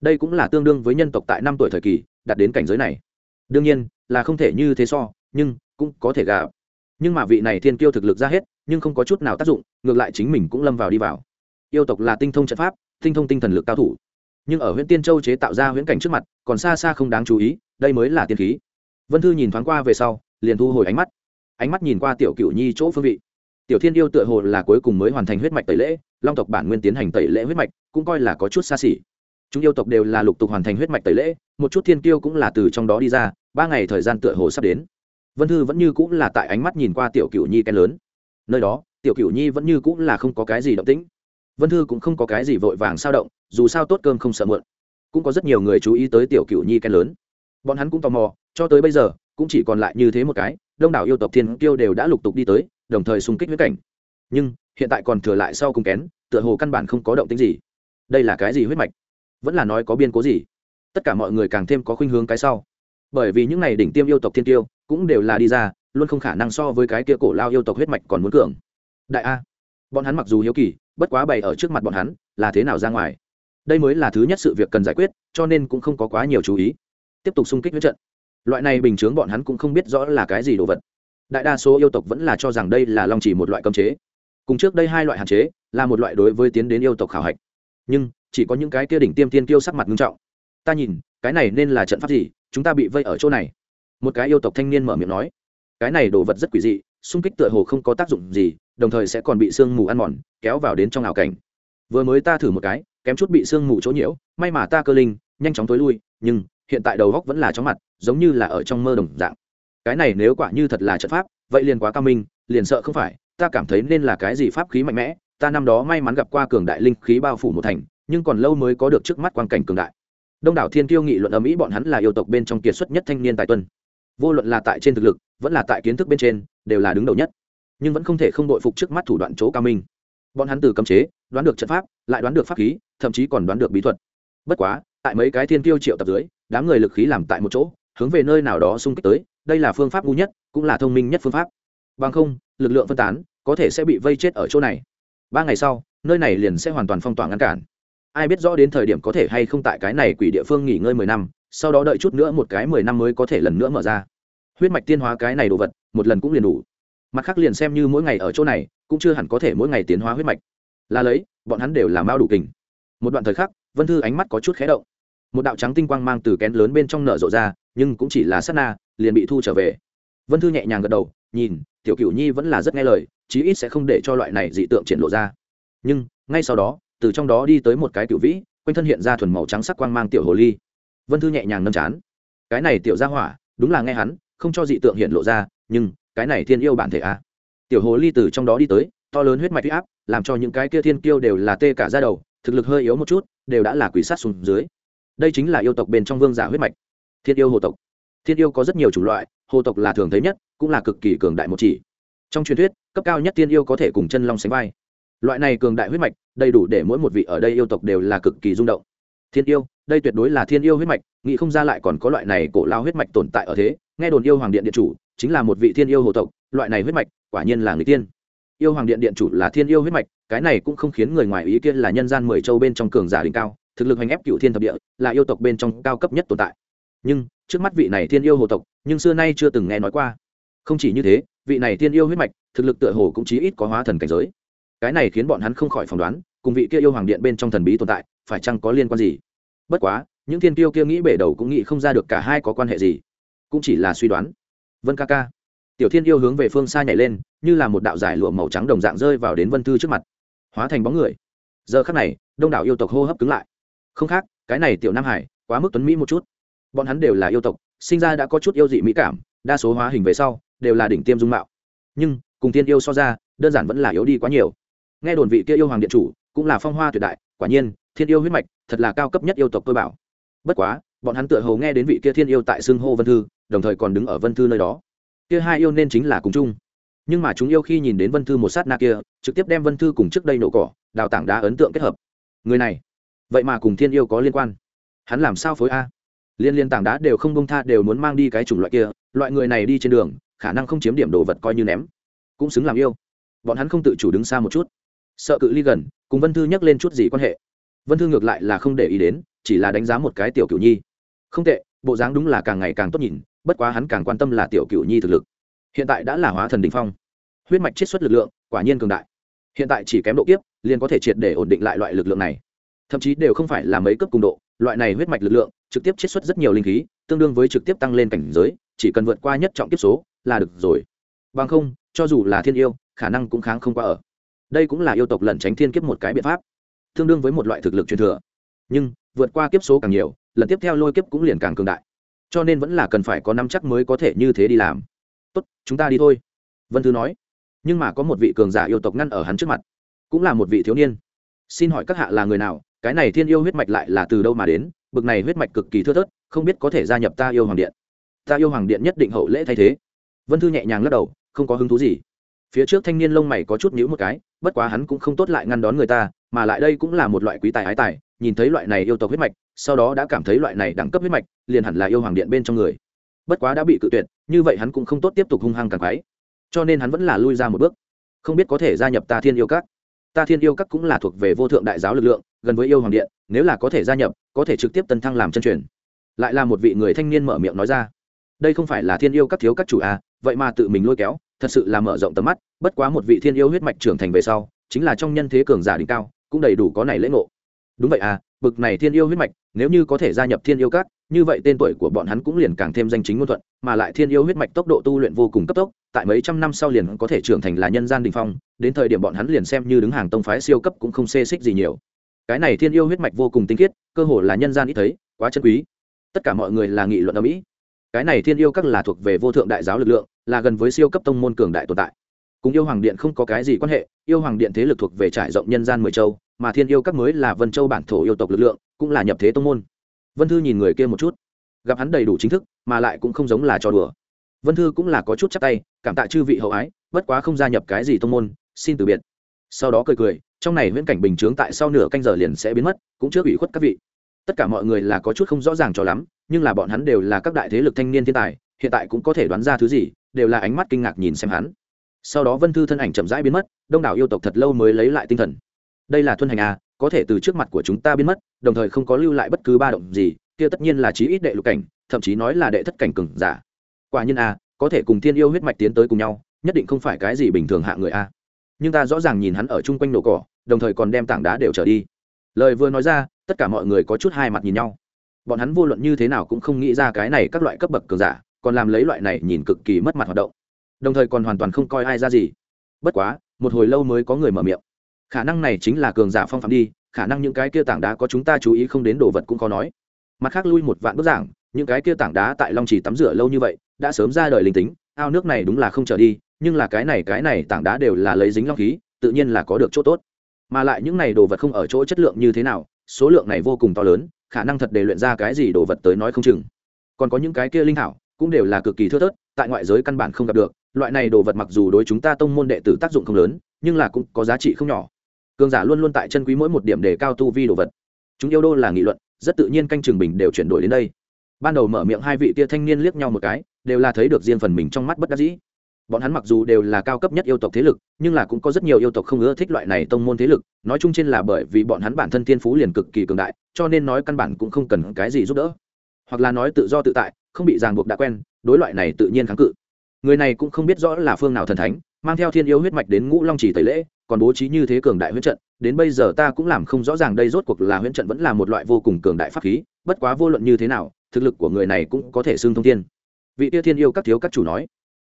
Đây cũng là tương đương với nhân tộc tại năm tuổi thời kỳ, đạt đến cảnh giới này đương nhiên, là không thể như thế so, nhưng cũng có thể gà nhưng mà vị này thiên kiêu thực lực ra hết, nhưng không có chút nào tác dụng, ngược lại chính mình cũng lâm vào đi vào. Yêu tộc là tinh thông trận pháp, tinh thông tinh thần lực cao thủ. Nhưng ở huyện tiên châu chế tạo ra huyễn cảnh trước mặt, còn xa xa không đáng chú ý, đây mới là tiên khí. Vân thư nhìn thoáng qua về sau, liền thu hồi ánh mắt. Ánh mắt nhìn qua tiểu cựu nhi chỗ phương vị. Tiểu thiên yêu tựa hồ là cuối cùng mới hoàn thành huyết mạch tẩy lễ, long tộc bản nguyên tiến hành tẩy lễ huyết mạch, cũng coi là có chút xa xỉ. Chúng yêu tộc đều là lục tục hoàn thành huyết mạch tẩy lễ, một chút thiên kiêu cũng là từ trong đó đi ra ba ngày thời gian tựa hồ sắp đến. Vân thư vẫn như cũng là tại ánh mắt nhìn qua tiểu cựu nhi cái lớn. Nơi đó, tiểu cựu nhi vẫn như cũng là không có cái gì động tĩnh. Vân thư cũng không có cái gì vội vàng sao động, dù sao tốt cơm không sợ muộn. Cũng có rất nhiều người chú ý tới tiểu cựu nhi cái lớn. Bọn hắn cũng tò mò, cho tới bây giờ, cũng chỉ còn lại như thế một cái, đông đảo yêu tộc thiên kiêu đều đã lục tục đi tới, đồng thời xung kích huyết cảnh. Nhưng, hiện tại còn thừa lại sau cùng kén, tựa hồ căn bản không có động tính gì. Đây là cái gì huyết mạch? Vẫn là nói có biên cố gì? Tất cả mọi người càng thêm có khuynh hướng cái sau bởi vì những n à y đỉnh tiêm yêu tộc thiên tiêu cũng đều là đi ra, luôn không khả năng so với cái kia cổ lao yêu tộc huyết mạch còn muốn cường. Đại a. Bọn hắn mặc dù hiếu kỳ, bất quá bày ở trước mặt bọn hắn là thế nào ra ngoài. Đây mới là thứ nhất sự việc cần giải quyết, cho nên cũng không có quá nhiều chú ý. Tiếp tục xung kích huyết trận. Loại này bình chướng bọn hắn cũng không biết rõ là cái gì đồ vật. Đại đa số yêu tộc vẫn là cho rằng đây là long chỉ một loại cấm chế. Cùng trước đây hai loại hạn chế, là một loại đối với tiến đến yêu tộc khảo hạch. Nhưng, chỉ có những cái kia đỉnh tiêm tiên kiêu sắc mặt nghiêm trọng. Ta nhìn, cái này nên là trận pháp gì chúng ta bị vây ở chỗ này. Một cái yêu tộc thanh niên mở miệng nói, cái này đồ vật rất quỷ dị, xung kích tựa hồ không có tác dụng gì, đồng thời sẽ còn bị sương mù ăn mòn, kéo vào đến trong ảo cảnh. Vừa mới ta thử một cái, kém chút bị sương mù chỗ nhiễu, may mà ta cơ linh, nhanh chóng tối lui, nhưng hiện tại đầu góc vẫn là chóng mặt, giống như là ở trong mơ đồng dạng. Cái này nếu quả như thật là trận pháp, vậy liền quá cao minh, liền sợ không phải, ta cảm thấy nên là cái gì pháp khí mạnh mẽ, ta năm đó may mắn gặp qua cường đại linh khí bao phủ một thành, nhưng còn lâu mới có được trước mắt quan cảnh cường đại đông đảo thiên tiêu nghị luận ở mỹ bọn hắn là yêu tộc bên trong kiệt xuất nhất thanh niên tài tuân. Vô luận là tại trên thực lực, vẫn là tại kiến thức bên trên, đều là đứng đầu nhất. Nhưng vẫn không thể không đội phục trước mắt thủ đoạn chỗ cao minh. Bọn hắn từ cấm chế, đoán được trận pháp, lại đoán được pháp khí, thậm chí còn đoán được bí thuật. Bất quá, tại mấy cái thiên tiêu triệu tập dưới, đám người lực khí làm tại một chỗ, hướng về nơi nào đó xung kích tới, đây là phương pháp ngu nhất, cũng là thông minh nhất phương pháp. Bằng không, lực lượng phân tán, có thể sẽ bị vây chết ở chỗ này. Ba ngày sau, nơi này liền sẽ hoàn toàn phong tỏa ngăn cản ai biết rõ đến thời điểm có thể hay không tại cái này quỷ địa phương nghỉ ngơi mười năm, sau đó đợi chút nữa một cái mười năm mới có thể lần nữa mở ra. Huyết mạch tiên hóa cái này đồ vật, một lần cũng liền đủ. Mặt khác liền xem như mỗi ngày ở chỗ này, cũng chưa hẳn có thể mỗi ngày tiến hóa huyết mạch. Là lấy, bọn hắn đều là mao đủ kình. Một đoạn thời khắc, vân thư ánh mắt có chút khé động. Một đạo trắng tinh quang mang từ kén lớn bên trong nở rộ ra, nhưng cũng chỉ là sát na, liền bị thu trở về. Vân thư nhẹ nhàng gật đầu, nhìn, tiểu cửu nhi vẫn là rất nghe lời, chí ít sẽ không để cho loại này dị tượng triển lộ ra. Nhưng, ngay sau đó từ trong đó đi tới một cái tiểu vĩ, quanh thân hiện ra thuần màu trắng sắc quang mang tiểu hồ ly. Vân thư nhẹ nhàng nâm chán. Cái này tiểu ra hỏa, đúng là nghe hắn, không cho dị tượng hiện lộ ra, nhưng, cái này thiên yêu bản thể a. Tiểu hồ ly từ trong đó đi tới, to lớn huyết mạch huy áp, làm cho những cái kia thiên kiêu đều là tê cả ra đầu, thực lực hơi yếu một chút, đều đã là quỷ sát xuống dưới. Đây chính là yêu tộc bên trong vương giả huyết mạch. Thiên yêu hồ tộc. Thiên yêu có rất nhiều chủng loại, hồ tộc là thường thấy nhất, cũng là cực kỳ cường đại một chỉ. Trong truyền thuyết, cấp cao nhất thiên yêu có thể cùng chân long sánh vai loại này cường đại huyết mạch, đầy đủ để mỗi một vị ở đây yêu tộc đều là cực kỳ rung động. Thiên yêu, đây tuyệt đối là thiên yêu huyết mạch, nghĩ không ra lại còn có loại này cổ lao huyết mạch tồn tại ở thế. Nghe đồn yêu hoàng điện điện chủ chính là một vị thiên yêu hồ tộc, loại này huyết mạch quả nhiên là người tiên. Yêu hoàng điện điện chủ là thiên yêu huyết mạch, cái này cũng không khiến người ngoài ý kiến là nhân gian mười châu bên trong cường giả đỉnh cao, thực lực hành ép cựu thiên thập địa, là yêu tộc bên trong cao cấp nhất tồn tại. Nhưng, trước mắt vị này thiên yêu hồ tộc, nhưng xưa nay chưa từng nghe nói qua. Không chỉ như thế, vị này thiên yêu huyết mạch, thực lực tựa hồ cũng chí ít có hóa thần cảnh giới cái này khiến bọn hắn không khỏi phỏng đoán, cùng vị kia yêu hoàng điện bên trong thần bí tồn tại, phải chăng có liên quan gì? Bất quá, những thiên tiêu kia nghĩ bể đầu cũng nghĩ không ra được cả hai có quan hệ gì. Cũng chỉ là suy đoán. Vân ca ca. Tiểu thiên yêu hướng về phương xa nhảy lên, như là một đạo giải lụa màu trắng đồng dạng rơi vào đến vân thư trước mặt. Hóa thành bóng người. Giờ khắc này, đông đảo yêu tộc hô hấp cứng lại. Không khác, cái này tiểu nam hải, quá mức tuấn mỹ một chút. Bọn hắn đều là yêu tộc, sinh ra đã có chút yêu dị mỹ cảm, đa số hóa hình về sau, đều là đỉnh tiêm dung mạo. Nhưng, cùng tiên yêu so ra, đơn giản vẫn là yếu đi quá nhiều nghe đồn vị kia yêu hoàng điện chủ cũng là phong hoa tuyệt đại, quả nhiên, thiên yêu huyết mạch thật là cao cấp nhất yêu tộc tôi bảo. Bất quá, bọn hắn tựa hầu nghe đến vị kia thiên yêu tại xưng hô vân thư, đồng thời còn đứng ở vân thư nơi đó. Kia hai yêu nên chính là cùng chung. Nhưng mà chúng yêu khi nhìn đến vân thư một sát na kia, trực tiếp đem vân thư cùng trước đây nổ cỏ, đào tảng đá ấn tượng kết hợp. Người này, vậy mà cùng thiên yêu có liên quan? Hắn làm sao phối a? Liên liên tảng đá đều không bông tha, đều muốn mang đi cái chủng loại kia, loại người này đi trên đường, khả năng không chiếm điểm đồ vật coi như ném. Cũng xứng làm yêu. Bọn hắn không tự chủ đứng xa một chút sợ cự ly gần, cùng vân thư nhắc lên chút gì quan hệ. Vân thư ngược lại là không để ý đến, chỉ là đánh giá một cái tiểu cựu nhi. Không tệ, bộ dáng đúng là càng ngày càng tốt nhìn, bất quá hắn càng quan tâm là tiểu cựu nhi thực lực. Hiện tại đã là hóa thần đình phong. Huyết mạch chiết xuất lực lượng, quả nhiên cường đại. Hiện tại chỉ kém độ kiếp, liền có thể triệt để ổn định lại loại lực lượng này. Thậm chí đều không phải là mấy cấp cùng độ, loại này huyết mạch lực lượng, trực tiếp chiết xuất rất nhiều linh khí, tương đương với trực tiếp tăng lên cảnh giới, chỉ cần vượt qua nhất trọng kiếp số là được rồi. Bằng không, cho dù là thiên yêu, khả năng cũng kháng không qua ở đây cũng là yêu tộc lẩn tránh thiên kiếp một cái biện pháp, tương đương với một loại thực lực truyền thừa. Nhưng, vượt qua kiếp số càng nhiều, lần tiếp theo lôi kiếp cũng liền càng cường đại. Cho nên vẫn là cần phải có năm chắc mới có thể như thế đi làm. Tốt, chúng ta đi thôi. Vân thư nói. Nhưng mà có một vị cường giả yêu tộc ngăn ở hắn trước mặt, cũng là một vị thiếu niên. Xin hỏi các hạ là người nào? Cái này thiên yêu huyết mạch lại là từ đâu mà đến? Bực này huyết mạch cực kỳ thưa thớt, không biết có thể gia nhập ta yêu hoàng điện. Ta yêu hoàng điện nhất định hậu lễ thay thế. Vân thư nhẹ nhàng lắc đầu, không có hứng thú gì phía trước thanh niên lông mày có chút nhũ một cái, bất quá hắn cũng không tốt lại ngăn đón người ta, mà lại đây cũng là một loại quý tài ái tài, nhìn thấy loại này yêu tộc huyết mạch, sau đó đã cảm thấy loại này đẳng cấp huyết mạch, liền hẳn là yêu hoàng điện bên trong người. Bất quá đã bị cự tuyệt, như vậy hắn cũng không tốt tiếp tục hung hăng càng quái. Cho nên hắn vẫn là lui ra một bước. Không biết có thể gia nhập ta thiên yêu các. Ta thiên yêu các cũng là thuộc về vô thượng đại giáo lực lượng, gần với yêu hoàng điện, nếu là có thể gia nhập, có thể trực tiếp tân thăng làm chân truyền. Lại là một vị người thanh niên mở miệng nói ra đây không phải là thiên yêu các thiếu các chủ à vậy mà tự mình lôi kéo, thật sự là mở rộng tầm mắt, bất quá một vị thiên yêu huyết mạch trưởng thành về sau, chính là trong nhân thế cường giả đỉnh cao, cũng đầy đủ có này lễ ngộ. Đúng vậy à bực này thiên yêu huyết mạch, nếu như có thể gia nhập thiên yêu các, như vậy tên tuổi của bọn hắn cũng liền càng thêm danh chính ngôn thuận, mà lại thiên yêu huyết mạch tốc độ tu luyện vô cùng cấp tốc, tại mấy trăm năm sau liền có thể trưởng thành là nhân gian đình phong, đến thời điểm bọn hắn liền xem như đứng hàng tông phái siêu cấp cũng không xê xích gì nhiều. Cái này thiên yêu huyết mạch vô cùng tinh khiết, cơ hồ là nhân gian ít thấy, quá chân quý. Tất cả mọi người là nghị luận ở mỹ cái này thiên yêu các là thuộc về vô thượng đại giáo lực lượng, là gần với siêu cấp tông môn cường đại tồn tại. Cùng yêu hoàng điện không có cái gì quan hệ, yêu hoàng điện thế lực thuộc về trải rộng nhân gian mười châu, mà thiên yêu các mới là vân châu bản thổ yêu tộc lực lượng, cũng là nhập thế tông môn. Vân thư nhìn người kia một chút. Gặp hắn đầy đủ chính thức, mà lại cũng không giống là trò đùa. Vân thư cũng là có chút chắc tay, cảm tạ chư vị hậu ái, bất quá không gia nhập cái gì tông môn, xin từ biệt. Sau đó cười cười, trong này viễn cảnh bình chướng tại sau nửa canh giờ liền sẽ biến mất, cũng chưa ủy khuất các vị. Tất cả mọi người là có chút không rõ ràng cho lắm nhưng là bọn hắn đều là các đại thế lực thanh niên thiên tài, hiện tại cũng có thể đoán ra thứ gì, đều là ánh mắt kinh ngạc nhìn xem hắn. Sau đó vân thư thân ảnh chậm rãi biến mất, đông đảo yêu tộc thật lâu mới lấy lại tinh thần. Đây là thuân hành à có thể từ trước mặt của chúng ta biến mất, đồng thời không có lưu lại bất cứ ba động gì, kia tất nhiên là chí ít đệ lục cảnh, thậm chí nói là đệ thất cảnh cừng giả. Quả nhiên a có thể cùng thiên yêu huyết mạch tiến tới cùng nhau, nhất định không phải cái gì bình thường hạ người a nhưng ta rõ ràng nhìn hắn ở chung quanh nổ cỏ, đồng thời còn đem tảng đá đều trở đi. Lời vừa nói ra, tất cả mọi người có chút hai mặt nhìn nhau bọn hắn vô luận như thế nào cũng không nghĩ ra cái này các loại cấp bậc cường giả, còn làm lấy loại này nhìn cực kỳ mất mặt hoạt động. Đồng thời còn hoàn toàn không coi ai ra gì. Bất quá, một hồi lâu mới có người mở miệng. Khả năng này chính là cường giả phong phạm đi, khả năng những cái kia tảng đá có chúng ta chú ý không đến đồ vật cũng khó nói. Mặt khác lui một vạn bức giảng, những cái kia tảng đá tại long trì tắm rửa lâu như vậy, đã sớm ra đời linh tính, ao nước này đúng là không trở đi, nhưng là cái này cái này tảng đá đều là lấy dính long khí, tự nhiên là có được chỗ tốt. Mà lại những này đồ vật không ở chỗ chất lượng như thế nào, số lượng này vô cùng to lớn khả năng thật để luyện ra cái gì đồ vật tới nói không chừng. Còn có những cái kia linh thảo, cũng đều là cực kỳ thưa thớt, tại ngoại giới căn bản không gặp được. Loại này đồ vật mặc dù đối chúng ta tông môn đệ tử tác dụng không lớn, nhưng là cũng có giá trị không nhỏ. Cường giả luôn luôn tại chân quý mỗi một điểm để cao tu vi đồ vật. Chúng yêu đô là nghị luận, rất tự nhiên canh trường bình đều chuyển đổi đến đây. Ban đầu mở miệng hai vị tia thanh niên liếc nhau một cái, đều là thấy được riêng phần mình trong mắt bất đắc dĩ. Bọn hắn mặc dù đều là cao cấp nhất yêu tộc thế lực, nhưng là cũng có rất nhiều yêu tộc không ưa thích loại này tông môn thế lực, nói chung trên là bởi vì bọn hắn bản thân tiên phú liền cực kỳ cường đại cho nên nói căn bản cũng không cần cái gì giúp đỡ. Hoặc là nói tự do tự tại, không bị ràng buộc đã quen, đối loại này tự nhiên kháng cự. Người này cũng không biết rõ là phương nào thần thánh, mang theo thiên yêu huyết mạch đến ngũ long chỉ tẩy lễ, còn bố trí như thế cường đại huyết trận, đến bây giờ ta cũng làm không rõ ràng đây rốt cuộc là huyễn trận vẫn là một loại vô cùng cường đại pháp khí, bất quá vô luận như thế nào, thực lực của người này cũng có thể xưng thông thiên. Vị tia thiên yêu các thiếu các chủ nói,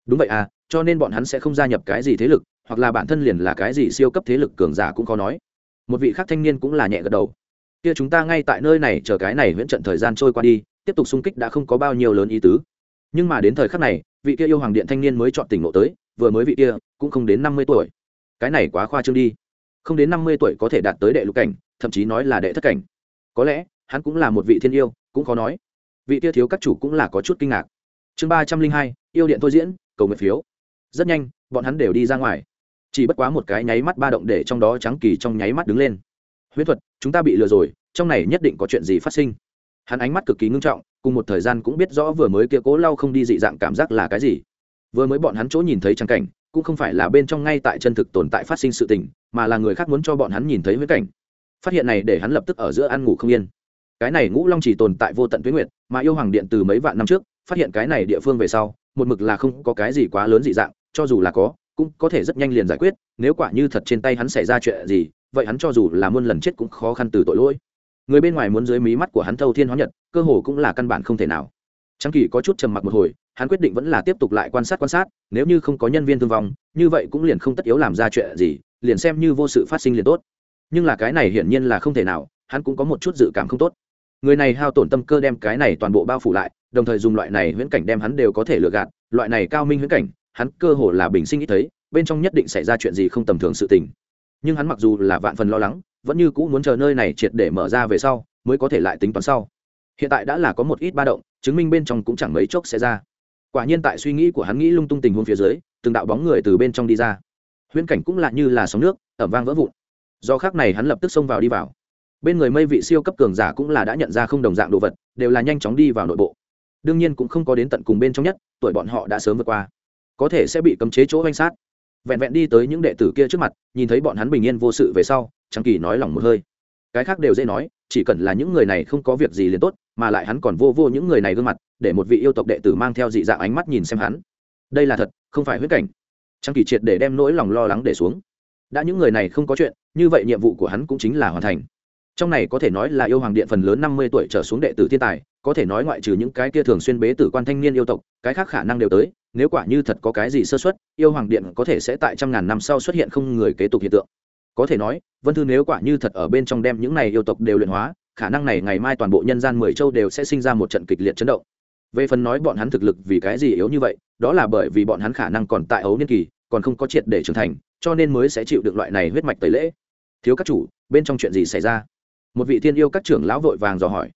đúng vậy à cho nên bọn hắn sẽ không gia nhập cái gì thế lực, hoặc là bản thân liền là cái gì siêu cấp thế lực cường giả cũng khó nói. Một vị khác thanh niên cũng là nhẹ gật đầu kia chúng ta ngay tại nơi này chờ cái này huyễn trận thời gian trôi qua đi, tiếp tục xung kích đã không có bao nhiêu lớn ý tứ. Nhưng mà đến thời khắc này, vị kia yêu hoàng điện thanh niên mới chọn tỉnh ngộ tới, vừa mới vị kia, cũng không đến năm mươi tuổi. Cái này quá khoa trương đi. Không đến năm mươi tuổi có thể đạt tới đệ lục cảnh, thậm chí nói là đệ thất cảnh. Có lẽ, hắn cũng là một vị thiên yêu, cũng khó nói. Vị kia thiếu các chủ cũng là có chút kinh ngạc. Chương ba trăm linh hai, yêu điện thôi diễn, cầu nguyện phiếu. Rất nhanh, bọn hắn đều đi ra ngoài. Chỉ bất quá một cái nháy mắt ba động để trong đó trắng kỳ trong nháy mắt đứng lên huyễn thuật, chúng ta bị lừa rồi, trong này nhất định có chuyện gì phát sinh. Hắn ánh mắt cực kỳ ngưng trọng, cùng một thời gian cũng biết rõ vừa mới kia cố lau không đi dị dạng cảm giác là cái gì. Vừa mới bọn hắn chỗ nhìn thấy trang cảnh, cũng không phải là bên trong ngay tại chân thực tồn tại phát sinh sự tình, mà là người khác muốn cho bọn hắn nhìn thấy huyễn cảnh. Phát hiện này để hắn lập tức ở giữa ăn ngủ không yên. Cái này ngũ long chỉ tồn tại vô tận tuyến nguyệt, mà yêu hoàng điện từ mấy vạn năm trước, phát hiện cái này địa phương về sau, một mực là không có cái gì quá lớn dị dạng, cho dù là có, cũng có thể rất nhanh liền giải quyết, nếu quả như thật trên tay hắn xảy ra chuyện gì vậy hắn cho dù là muôn lần chết cũng khó khăn từ tội lỗi. Người bên ngoài muốn dưới mí mắt của hắn thâu thiên hóa nhật, cơ hồ cũng là căn bản không thể nào. Trang kỳ có chút trầm mặc một hồi, hắn quyết định vẫn là tiếp tục lại quan sát quan sát, nếu như không có nhân viên thương vong, như vậy cũng liền không tất yếu làm ra chuyện gì, liền xem như vô sự phát sinh liền tốt. Nhưng là cái này hiển nhiên là không thể nào, hắn cũng có một chút dự cảm không tốt. Người này hao tổn tâm cơ đem cái này toàn bộ bao phủ lại, đồng thời dùng loại này huyễn cảnh đem hắn đều có thể lừa gạt, loại này cao minh huyễn cảnh, hắn cơ hồ là bình sinh ít thấy, bên trong nhất định xảy ra chuyện gì không tầm thường sự tình nhưng hắn mặc dù là vạn phần lo lắng, vẫn như cũ muốn chờ nơi này triệt để mở ra về sau, mới có thể lại tính toán sau. Hiện tại đã là có một ít ba động, chứng minh bên trong cũng chẳng mấy chốc sẽ ra. Quả nhiên tại suy nghĩ của hắn nghĩ lung tung tình huống phía dưới, từng đạo bóng người từ bên trong đi ra. Huyễn cảnh cũng là như là sóng nước, ẩm vang vỡ vụn. Do khác này hắn lập tức xông vào đi vào. Bên người mây vị siêu cấp cường giả cũng là đã nhận ra không đồng dạng đồ vật, đều là nhanh chóng đi vào nội bộ. Đương nhiên cũng không có đến tận cùng bên trong nhất, tuổi bọn họ đã sớm vượt qua. Có thể sẽ bị cấm chế chỗ oanh sát vẹn vẹn đi tới những đệ tử kia trước mặt, nhìn thấy bọn hắn bình yên vô sự về sau trắng kỳ nói lòng một hơi. Cái khác đều dễ nói, chỉ cần là những người này không có việc gì liền tốt, mà lại hắn còn vô vô những người này gương mặt, để một vị yêu tộc đệ tử mang theo dị dạng ánh mắt nhìn xem hắn. Đây là thật, không phải huyết cảnh. Trắng kỳ triệt để đem nỗi lòng lo lắng để xuống. Đã những người này không có chuyện, như vậy nhiệm vụ của hắn cũng chính là hoàn thành. Trong này có thể nói là yêu hoàng điện phần lớn năm mươi tuổi trở xuống đệ tử thiên tài, có thể nói ngoại trừ những cái kia thường xuyên bế tử quan thanh niên yêu tộc, cái khác khả năng đều tới nếu quả như thật có cái gì sơ xuất yêu hoàng điện có thể sẽ tại trăm ngàn năm sau xuất hiện không người kế tục hiện tượng. Có thể nói, vân thư nếu quả như thật ở bên trong đem những này yêu tộc đều luyện hóa, khả năng này ngày mai toàn bộ nhân gian mười châu đều sẽ sinh ra một trận kịch liệt chấn động. Về phần nói bọn hắn thực lực vì cái gì yếu như vậy, đó là bởi vì bọn hắn khả năng còn tại ấu niên kỳ, còn không có triệt để trưởng thành, cho nên mới sẽ chịu được loại này huyết mạch tẩy lễ. Thiếu các chủ, bên trong chuyện gì xảy ra? Một vị thiên yêu các trưởng lão vội vàng dò hỏi.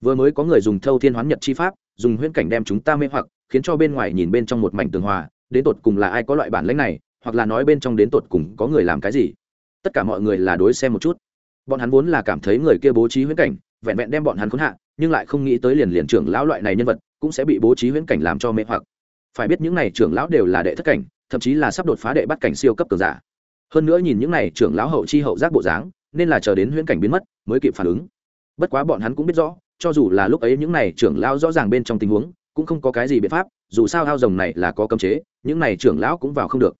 Vừa mới có người dùng thâu thiên hoán nhật chi pháp, dùng huyễn cảnh đem chúng ta mê hoặc khiến cho bên ngoài nhìn bên trong một mảnh tường hòa, đến tột cùng là ai có loại bản lãnh này, hoặc là nói bên trong đến tột cùng có người làm cái gì. Tất cả mọi người là đối xem một chút. Bọn hắn vốn là cảm thấy người kia bố trí huyễn cảnh, vẹn vẹn đem bọn hắn khốn hạ, nhưng lại không nghĩ tới liền liền trưởng lão loại này nhân vật, cũng sẽ bị bố trí huyễn cảnh làm cho mê hoặc. Phải biết những này trưởng lão đều là đệ thất cảnh, thậm chí là sắp đột phá đệ bắt cảnh siêu cấp cường giả. Hơn nữa nhìn những này trưởng lão hậu chi hậu giác bộ dáng, nên là chờ đến huyễn cảnh biến mất mới kịp phản ứng. Bất quá bọn hắn cũng biết rõ, cho dù là lúc ấy những này trưởng lão rõ ràng bên trong tình huống cũng không có cái gì biện pháp, dù sao hao rồng này là có cấm chế, những này trưởng lão cũng vào không được.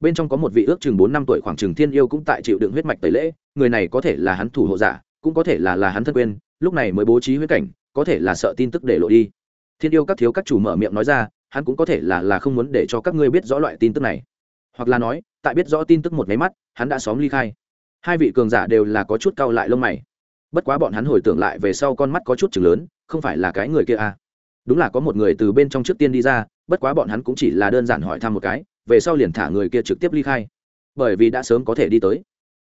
Bên trong có một vị ước chừng bốn năm tuổi khoảng chừng thiên yêu cũng tại chịu đựng huyết mạch tẩy lễ, người này có thể là hắn thủ hộ giả, cũng có thể là là hắn thân quên, lúc này mới bố trí huyết cảnh, có thể là sợ tin tức để lộ đi. Thiên yêu các thiếu các chủ mở miệng nói ra, hắn cũng có thể là là không muốn để cho các ngươi biết rõ loại tin tức này. Hoặc là nói, tại biết rõ tin tức một máy mắt, hắn đã xóm ly khai. Hai vị cường giả đều là có chút cau lại lông mày. Bất quá bọn hắn hồi tưởng lại về sau con mắt có chút chừng lớn, không phải là cái người kia à đúng là có một người từ bên trong trước tiên đi ra, bất quá bọn hắn cũng chỉ là đơn giản hỏi thăm một cái, về sau liền thả người kia trực tiếp ly khai. Bởi vì đã sớm có thể đi tới.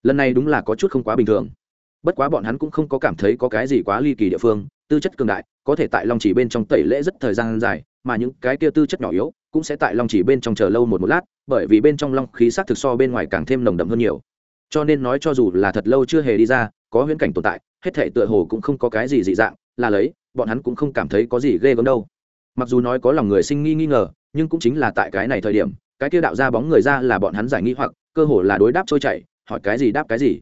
Lần này đúng là có chút không quá bình thường. Bất quá bọn hắn cũng không có cảm thấy có cái gì quá ly kỳ địa phương, tư chất cường đại, có thể tại long chỉ bên trong tẩy lễ rất thời gian dài, mà những cái kia tư chất nhỏ yếu cũng sẽ tại long chỉ bên trong chờ lâu một một lát, bởi vì bên trong long khí sắc thực so bên ngoài càng thêm nồng đậm hơn nhiều. Cho nên nói cho dù là thật lâu chưa hề đi ra, có huyễn cảnh tồn tại, hết thể tựa hồ cũng không có cái gì dị dạng là lấy, bọn hắn cũng không cảm thấy có gì ghê gớm đâu. Mặc dù nói có lòng người sinh nghi nghi ngờ, nhưng cũng chính là tại cái này thời điểm, cái kia đạo ra bóng người ra là bọn hắn giải nghi hoặc, cơ hồ là đối đáp trôi chảy, hỏi cái gì đáp cái gì.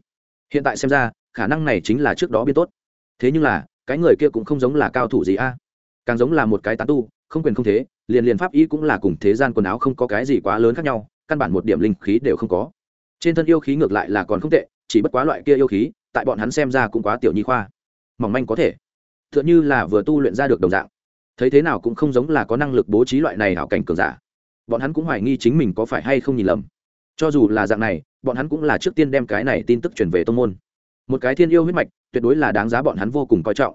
Hiện tại xem ra, khả năng này chính là trước đó biên tốt. Thế nhưng là, cái người kia cũng không giống là cao thủ gì a. Càng giống là một cái tán tu, không quyền không thế, liền liền pháp y cũng là cùng thế gian quần áo không có cái gì quá lớn khác nhau, căn bản một điểm linh khí đều không có. Trên thân yêu khí ngược lại là còn không tệ, chỉ bất quá loại kia yêu khí, tại bọn hắn xem ra cũng quá tiểu nhi khoa. Mỏng manh có thể t h ư ợ n như là vừa tu luyện ra được đồng dạng. Thấy thế nào cũng không giống là có năng lực bố trí loại này hảo cảnh cường giả. Bọn hắn cũng hoài nghi chính mình có phải hay không nhìn lầm. Cho dù là dạng này, bọn hắn cũng là trước tiên đem cái này tin tức truyền về tô n g môn. Một cái thiên yêu huyết mạch, tuyệt đối là đáng giá bọn hắn vô cùng coi trọng.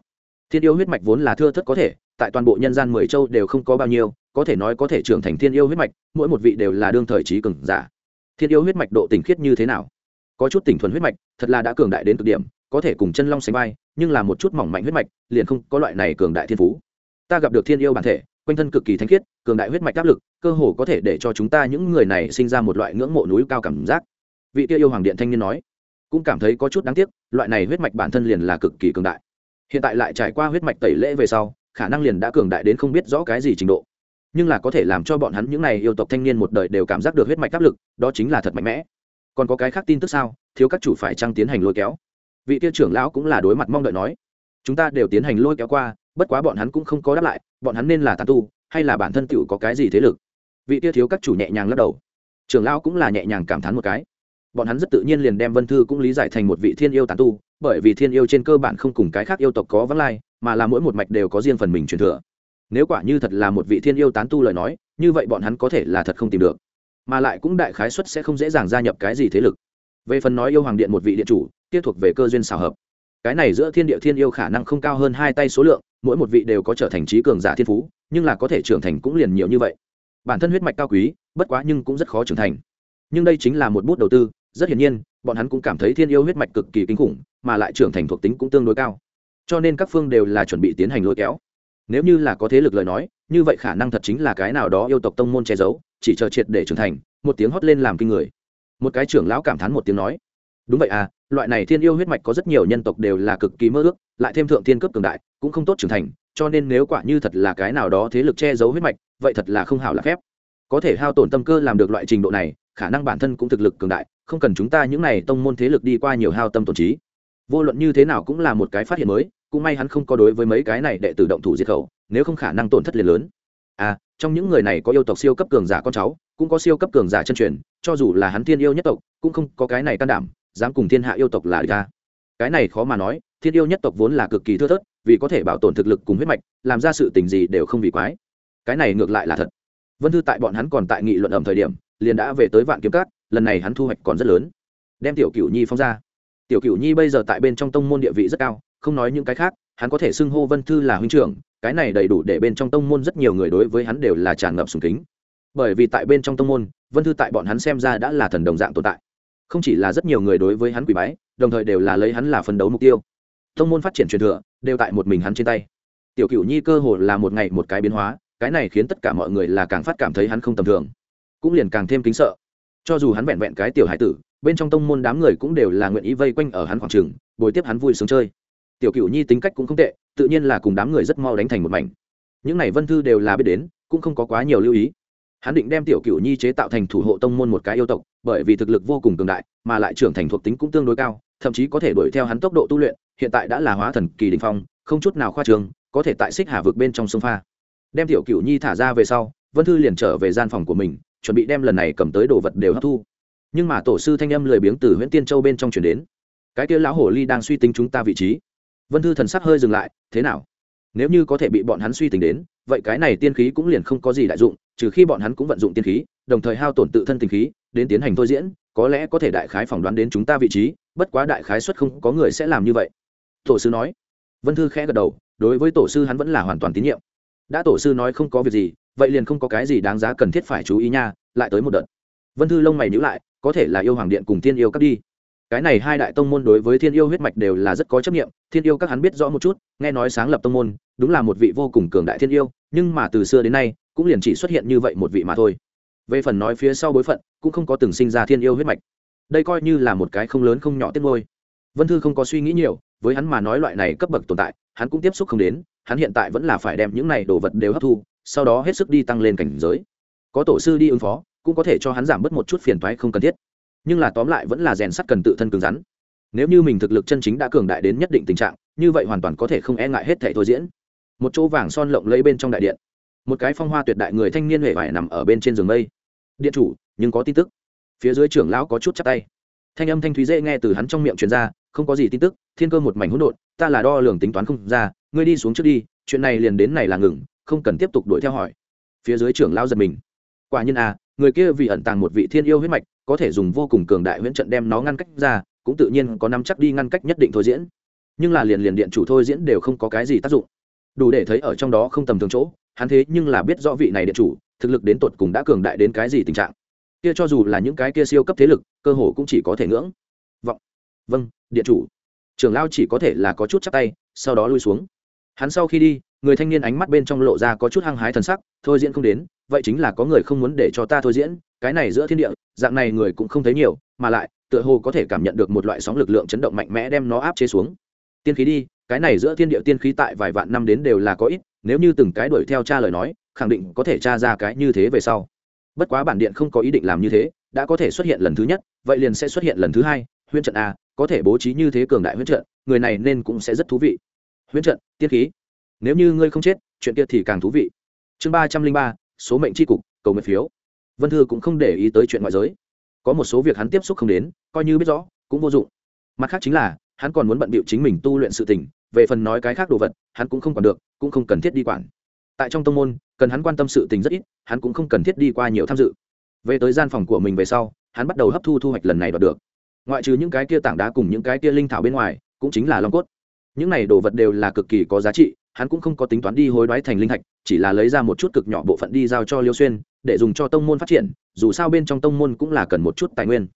Thiên yêu huyết mạch vốn là thưa thất có thể, tại toàn bộ nhân gian mười châu đều không có bao nhiêu, có thể nói có thể trưởng thành thiên yêu huyết mạch, mỗi một vị đều là đương thời trí cường giả. Thiên yêu huyết mạch độ tình khiết như thế nào? Có chút tỉnh thuần huyết mạch, thật là đã cường đại đến cực điểm, có thể cùng chân long sánh vai nhưng là một chút mỏng mạnh huyết mạch, liền không có loại này cường đại thiên phú. Ta gặp được thiên yêu bản thể, quanh thân cực kỳ thanh khiết, cường đại huyết mạch áp lực, cơ hồ có thể để cho chúng ta những người này sinh ra một loại ngưỡng mộ núi cao cảm giác. Vị kia yêu hoàng điện thanh niên nói, cũng cảm thấy có chút đáng tiếc, loại này huyết mạch bản thân liền là cực kỳ cường đại. Hiện tại lại trải qua huyết mạch tẩy lễ về sau, khả năng liền đã cường đại đến không biết rõ cái gì trình độ. Nhưng là có thể làm cho bọn hắn những này yêu tộc thanh niên một đời đều cảm giác được huyết mạch áp lực, đó chính là thật mạnh mẽ. Còn có cái khác tin tức sao? Thiếu các chủ phải trăng tiến hành lôi kéo? Vị tiêu trưởng lão cũng là đối mặt mong đợi nói, chúng ta đều tiến hành lôi kéo qua, bất quá bọn hắn cũng không có đáp lại, bọn hắn nên là tàn tu, hay là bản thân tựu có cái gì thế lực? Vị tiêu thiếu các chủ nhẹ nhàng lắc đầu. Trưởng lão cũng là nhẹ nhàng cảm thán một cái. Bọn hắn rất tự nhiên liền đem vân thư cũng lý giải thành một vị thiên yêu tàn tu, bởi vì thiên yêu trên cơ bản không cùng cái khác yêu tộc có vắng lai, mà là mỗi một mạch đều có riêng phần mình truyền thừa. Nếu quả như thật là một vị thiên yêu tán tu lời nói, như vậy bọn hắn có thể là thật không tìm được. Mà lại cũng đại khái xuất sẽ không dễ dàng gia nhập cái gì thế lực. Về phần nói yêu hoàng điện một vị điện chủ kia thuộc về cơ duyên xào hợp. Cái này giữa thiên địa thiên yêu khả năng không cao hơn hai tay số lượng, mỗi một vị đều có trở thành trí cường giả thiên phú, nhưng là có thể trưởng thành cũng liền nhiều như vậy. Bản thân huyết mạch cao quý, bất quá nhưng cũng rất khó trưởng thành. Nhưng đây chính là một bút đầu tư, rất hiển nhiên, bọn hắn cũng cảm thấy thiên yêu huyết mạch cực kỳ kinh khủng, mà lại trưởng thành thuộc tính cũng tương đối cao. Cho nên các phương đều là chuẩn bị tiến hành lôi kéo. Nếu như là có thế lực lời nói, như vậy khả năng thật chính là cái nào đó yêu tộc tông môn che giấu, chỉ chờ triệt để trưởng thành, một tiếng hót lên làm kinh người. Một cái trưởng lão cảm thán một tiếng nói đúng vậy à loại này thiên yêu huyết mạch có rất nhiều nhân tộc đều là cực kỳ mơ ước, lại thêm thượng thiên cấp cường đại, cũng không tốt trưởng thành, cho nên nếu quả như thật là cái nào đó thế lực che giấu huyết mạch, vậy thật là không hảo là phép. Có thể hao tổn tâm cơ làm được loại trình độ này, khả năng bản thân cũng thực lực cường đại, không cần chúng ta những này tông môn thế lực đi qua nhiều hao tâm tổn trí. Vô luận như thế nào cũng là một cái phát hiện mới, cũng may hắn không có đối với mấy cái này đệ tử động thủ diệt khẩu, nếu không khả năng tổn thất liền lớn. À trong những người này có yêu tộc siêu cấp cường giả con cháu, cũng có siêu cấp cường giả chân truyền, cho dù là hắn thiên yêu nhất tộc, cũng không có cái này can đảm dám cùng thiên hạ yêu tộc là ra à? cái này khó mà nói, thiên yêu nhất tộc vốn là cực kỳ thưa thớt, vì có thể bảo tồn thực lực cùng huyết mạch, làm ra sự tình gì đều không vì quái. Cái này ngược lại là thật. Vân thư tại bọn hắn còn tại nghị luận ẩm thời điểm, liền đã về tới vạn kiếm cát lần này hắn thu hoạch còn rất lớn. Đem tiểu cửu nhi phong ra. Tiểu cửu nhi bây giờ tại bên trong tông môn địa vị rất cao, không nói những cái khác, hắn có thể xưng hô vân thư là huynh trưởng, cái này đầy đủ để bên trong tông môn rất nhiều người đối với hắn đều là tràn ngập sùng kính. Bởi vì tại bên trong tông môn, vân thư tại bọn hắn xem ra đã là thần đồng dạng tồn tại không chỉ là rất nhiều người đối với hắn quỷ bái, đồng thời đều là lấy hắn là phấn đấu mục tiêu. Tông môn phát triển truyền thừa, đều tại một mình hắn trên tay. Tiểu Cựu nhi cơ hồ là một ngày một cái biến hóa, cái này khiến tất cả mọi người là càng phát cảm thấy hắn không tầm thường, cũng liền càng thêm kính sợ. Cho dù hắn vẹn vẹn cái tiểu hải tử, bên trong tông môn đám người cũng đều là nguyện ý vây quanh ở hắn khoảng trường, bồi tiếp hắn vui sướng chơi. Tiểu cựu nhi tính cách cũng không tệ, tự nhiên là cùng đám người rất mau đánh thành một mảnh. Những này vân thư đều là biết đến, cũng không có quá nhiều lưu ý hắn định đem tiểu cửu nhi chế tạo thành thủ hộ tông môn một cái yêu tộc, bởi vì thực lực vô cùng cường đại, mà lại trưởng thành thuộc tính cũng tương đối cao, thậm chí có thể đuổi theo hắn tốc độ tu luyện, hiện tại đã là hóa thần kỳ đình phong, không chút nào khoa trường, có thể tại xích hà vực bên trong sông pha. Đem tiểu cửu nhi thả ra về sau, vân thư liền trở về gian phòng của mình, chuẩn bị đem lần này cầm tới đồ vật đều hấp thu. Nhưng mà tổ sư thanh âm lười biếng từ huyện tiên châu bên trong chuyển đến. Cái kia lão hồ ly đang suy tính chúng ta vị trí. Vân thư thần sắc hơi dừng lại, thế nào? Nếu như có thể bị bọn hắn suy tính đến, vậy cái này tiên khí cũng liền không có gì đại dụng, trừ khi bọn hắn cũng vận dụng tiên khí, đồng thời hao tổn tự thân tình khí, đến tiến hành thôi diễn, có lẽ có thể đại khái phỏng đoán đến chúng ta vị trí, bất quá đại khái suất không có người sẽ làm như vậy. Tổ sư nói. Vân thư khẽ gật đầu, đối với tổ sư hắn vẫn là hoàn toàn tín nhiệm. Đã tổ sư nói không có việc gì, vậy liền không có cái gì đáng giá cần thiết phải chú ý nha, lại tới một đợt. Vân thư lông mày nhữ lại, có thể là yêu hoàng điện cùng thiên yêu các đi cái này hai đại tông môn đối với thiên yêu huyết mạch đều là rất có chấp nghiệm thiên yêu các hắn biết rõ một chút, nghe nói sáng lập tông môn, đúng là một vị vô cùng cường đại thiên yêu, nhưng mà từ xưa đến nay, cũng liền chỉ xuất hiện như vậy một vị mà thôi. Về phần nói phía sau bối phận, cũng không có từng sinh ra thiên yêu huyết mạch. Đây coi như là một cái không lớn không nhỏ tiết ngôi vân thư không có suy nghĩ nhiều, với hắn mà nói loại này cấp bậc tồn tại, hắn cũng tiếp xúc không đến, hắn hiện tại vẫn là phải đem những này đồ vật đều hấp thu, sau đó hết sức đi tăng lên cảnh giới. Có tổ sư đi ứng phó, cũng có thể cho hắn giảm bớt một chút phiền toái không cần thiết nhưng là tóm lại vẫn là rèn sắt cần tự thân cứng rắn. Nếu như mình thực lực chân chính đã cường đại đến nhất định tình trạng, như vậy hoàn toàn có thể không e ngại hết thể thôi diễn. Một chỗ vàng son lộng lấy bên trong đại điện. Một cái phong hoa tuyệt đại người thanh niên huệ vải nằm ở bên trên giường mây. Điện chủ, nhưng có tin tức. Phía dưới trưởng lão có chút chắc tay. Thanh âm thanh thúy dễ nghe từ hắn trong miệng truyền ra, không có gì tin tức, thiên cơ một mảnh hỗn độn, ta là đo lường tính toán không ra, ngươi đi xuống trước đi, chuyện này liền đến này là ngừng, không cần tiếp tục đuổi theo hỏi. Phía dưới trưởng lão giật mình. Quả nhiên à người kia vì ẩn tàng một vị thiên yêu huyết mạch, có thể dùng vô cùng cường đại huyễn trận đem nó ngăn cách ra, cũng tự nhiên có nắm chắc đi ngăn cách nhất định thôi diễn. Nhưng là liền liền điện chủ thôi diễn đều không có cái gì tác dụng. Đủ để thấy ở trong đó không tầm thường chỗ, hắn thế nhưng là biết rõ vị này điện chủ, thực lực đến tột cùng đã cường đại đến cái gì tình trạng. Kia cho dù là những cái kia siêu cấp thế lực, cơ hồ cũng chỉ có thể ngưỡng. Vọng. Vâng điện chủ. Trưởng lao chỉ có thể là có chút chắc tay, sau đó lui xuống hắn sau khi đi, người thanh niên ánh mắt bên trong lộ ra có chút hăng hái thần sắc, thôi diễn không đến, vậy chính là có người không muốn để cho ta thôi diễn, cái này giữa thiên địa, dạng này người cũng không thấy nhiều, mà lại, tựa hồ có thể cảm nhận được một loại sóng lực lượng chấn động mạnh mẽ đem nó áp chế xuống. Tiên khí đi, cái này giữa thiên địa tiên khí tại vài vạn năm đến đều là có ít, nếu như từng cái đuổi theo cha lời nói, khẳng định có thể tra ra cái như thế về sau. Bất quá bản điện không có ý định làm như thế, đã có thể xuất hiện lần thứ nhất, vậy liền sẽ xuất hiện lần thứ hai, huyễn trận a, có thể bố trí như thế cường đại huyễn trận, người này nên cũng sẽ rất thú vị. Huyễn trận tiết khí. Nếu như ngươi không chết, chuyện kia thì càng thú vị. Chương ba trăm linh ba, số mệnh tri cục, cầu nguyện phiếu. Vân thư cũng không để ý tới chuyện ngoại giới. Có một số việc hắn tiếp xúc không đến, coi như biết rõ, cũng vô dụng. Mặt khác chính là, hắn còn muốn bận bịu chính mình tu luyện sự tình, về phần nói cái khác đồ vật, hắn cũng không còn được, cũng không cần thiết đi quản. Tại trong tông môn, cần hắn quan tâm sự tình rất ít, hắn cũng không cần thiết đi qua nhiều tham dự. Về tới gian phòng của mình về sau, hắn bắt đầu hấp thu thu hoạch lần này đoạt được. Ngoại trừ những cái kia tảng đá cùng những cái kia linh thảo bên ngoài, cũng chính là long cốt những này đồ vật đều là cực kỳ có giá trị, hắn cũng không có tính toán đi hối đoái thành linh thạch, chỉ là lấy ra một chút cực nhỏ bộ phận đi giao cho liêu xuyên, để dùng cho tông môn phát triển, dù sao bên trong tông môn cũng là cần một chút tài nguyên.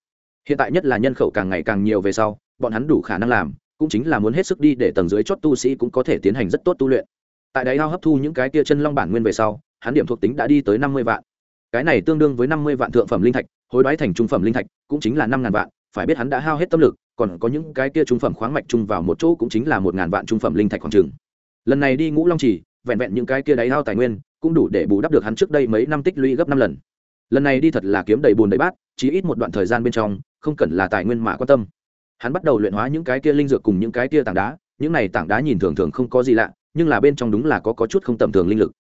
Hiện tại nhất là nhân khẩu càng ngày càng nhiều về sau, bọn hắn đủ khả năng làm, cũng chính là muốn hết sức đi để tầng dưới chót tu sĩ cũng có thể tiến hành rất tốt tu luyện. Tại đáy ao hấp thu những cái tia chân long bản nguyên về sau, hắn điểm thuộc tính đã đi tới năm mươi vạn. Cái này tương đương với năm mươi vạn thượng phẩm linh thạch, hối đoái thành trung phẩm linh thạch cũng chính là năm ngàn vạn, phải biết hắn đã hao hết tâm lực còn có những cái kia trung phẩm khoáng mạch chung vào một chỗ cũng chính là một ngàn vạn trung phẩm linh thạch khoảng trừng lần này đi ngũ long chỉ vẹn vẹn những cái kia đáy ao tài nguyên cũng đủ để bù đắp được hắn trước đây mấy năm tích lũy gấp năm lần. Lần này đi thật là kiếm đầy bùn đầy bát chỉ ít một đoạn thời gian bên trong không cần là tài nguyên mà quan tâm. Hắn bắt đầu luyện hóa những cái kia linh dược cùng những cái kia tảng đá những này tảng đá nhìn thường thường không có gì lạ nhưng là bên trong đúng là có, có chút không tầm thường linh lực.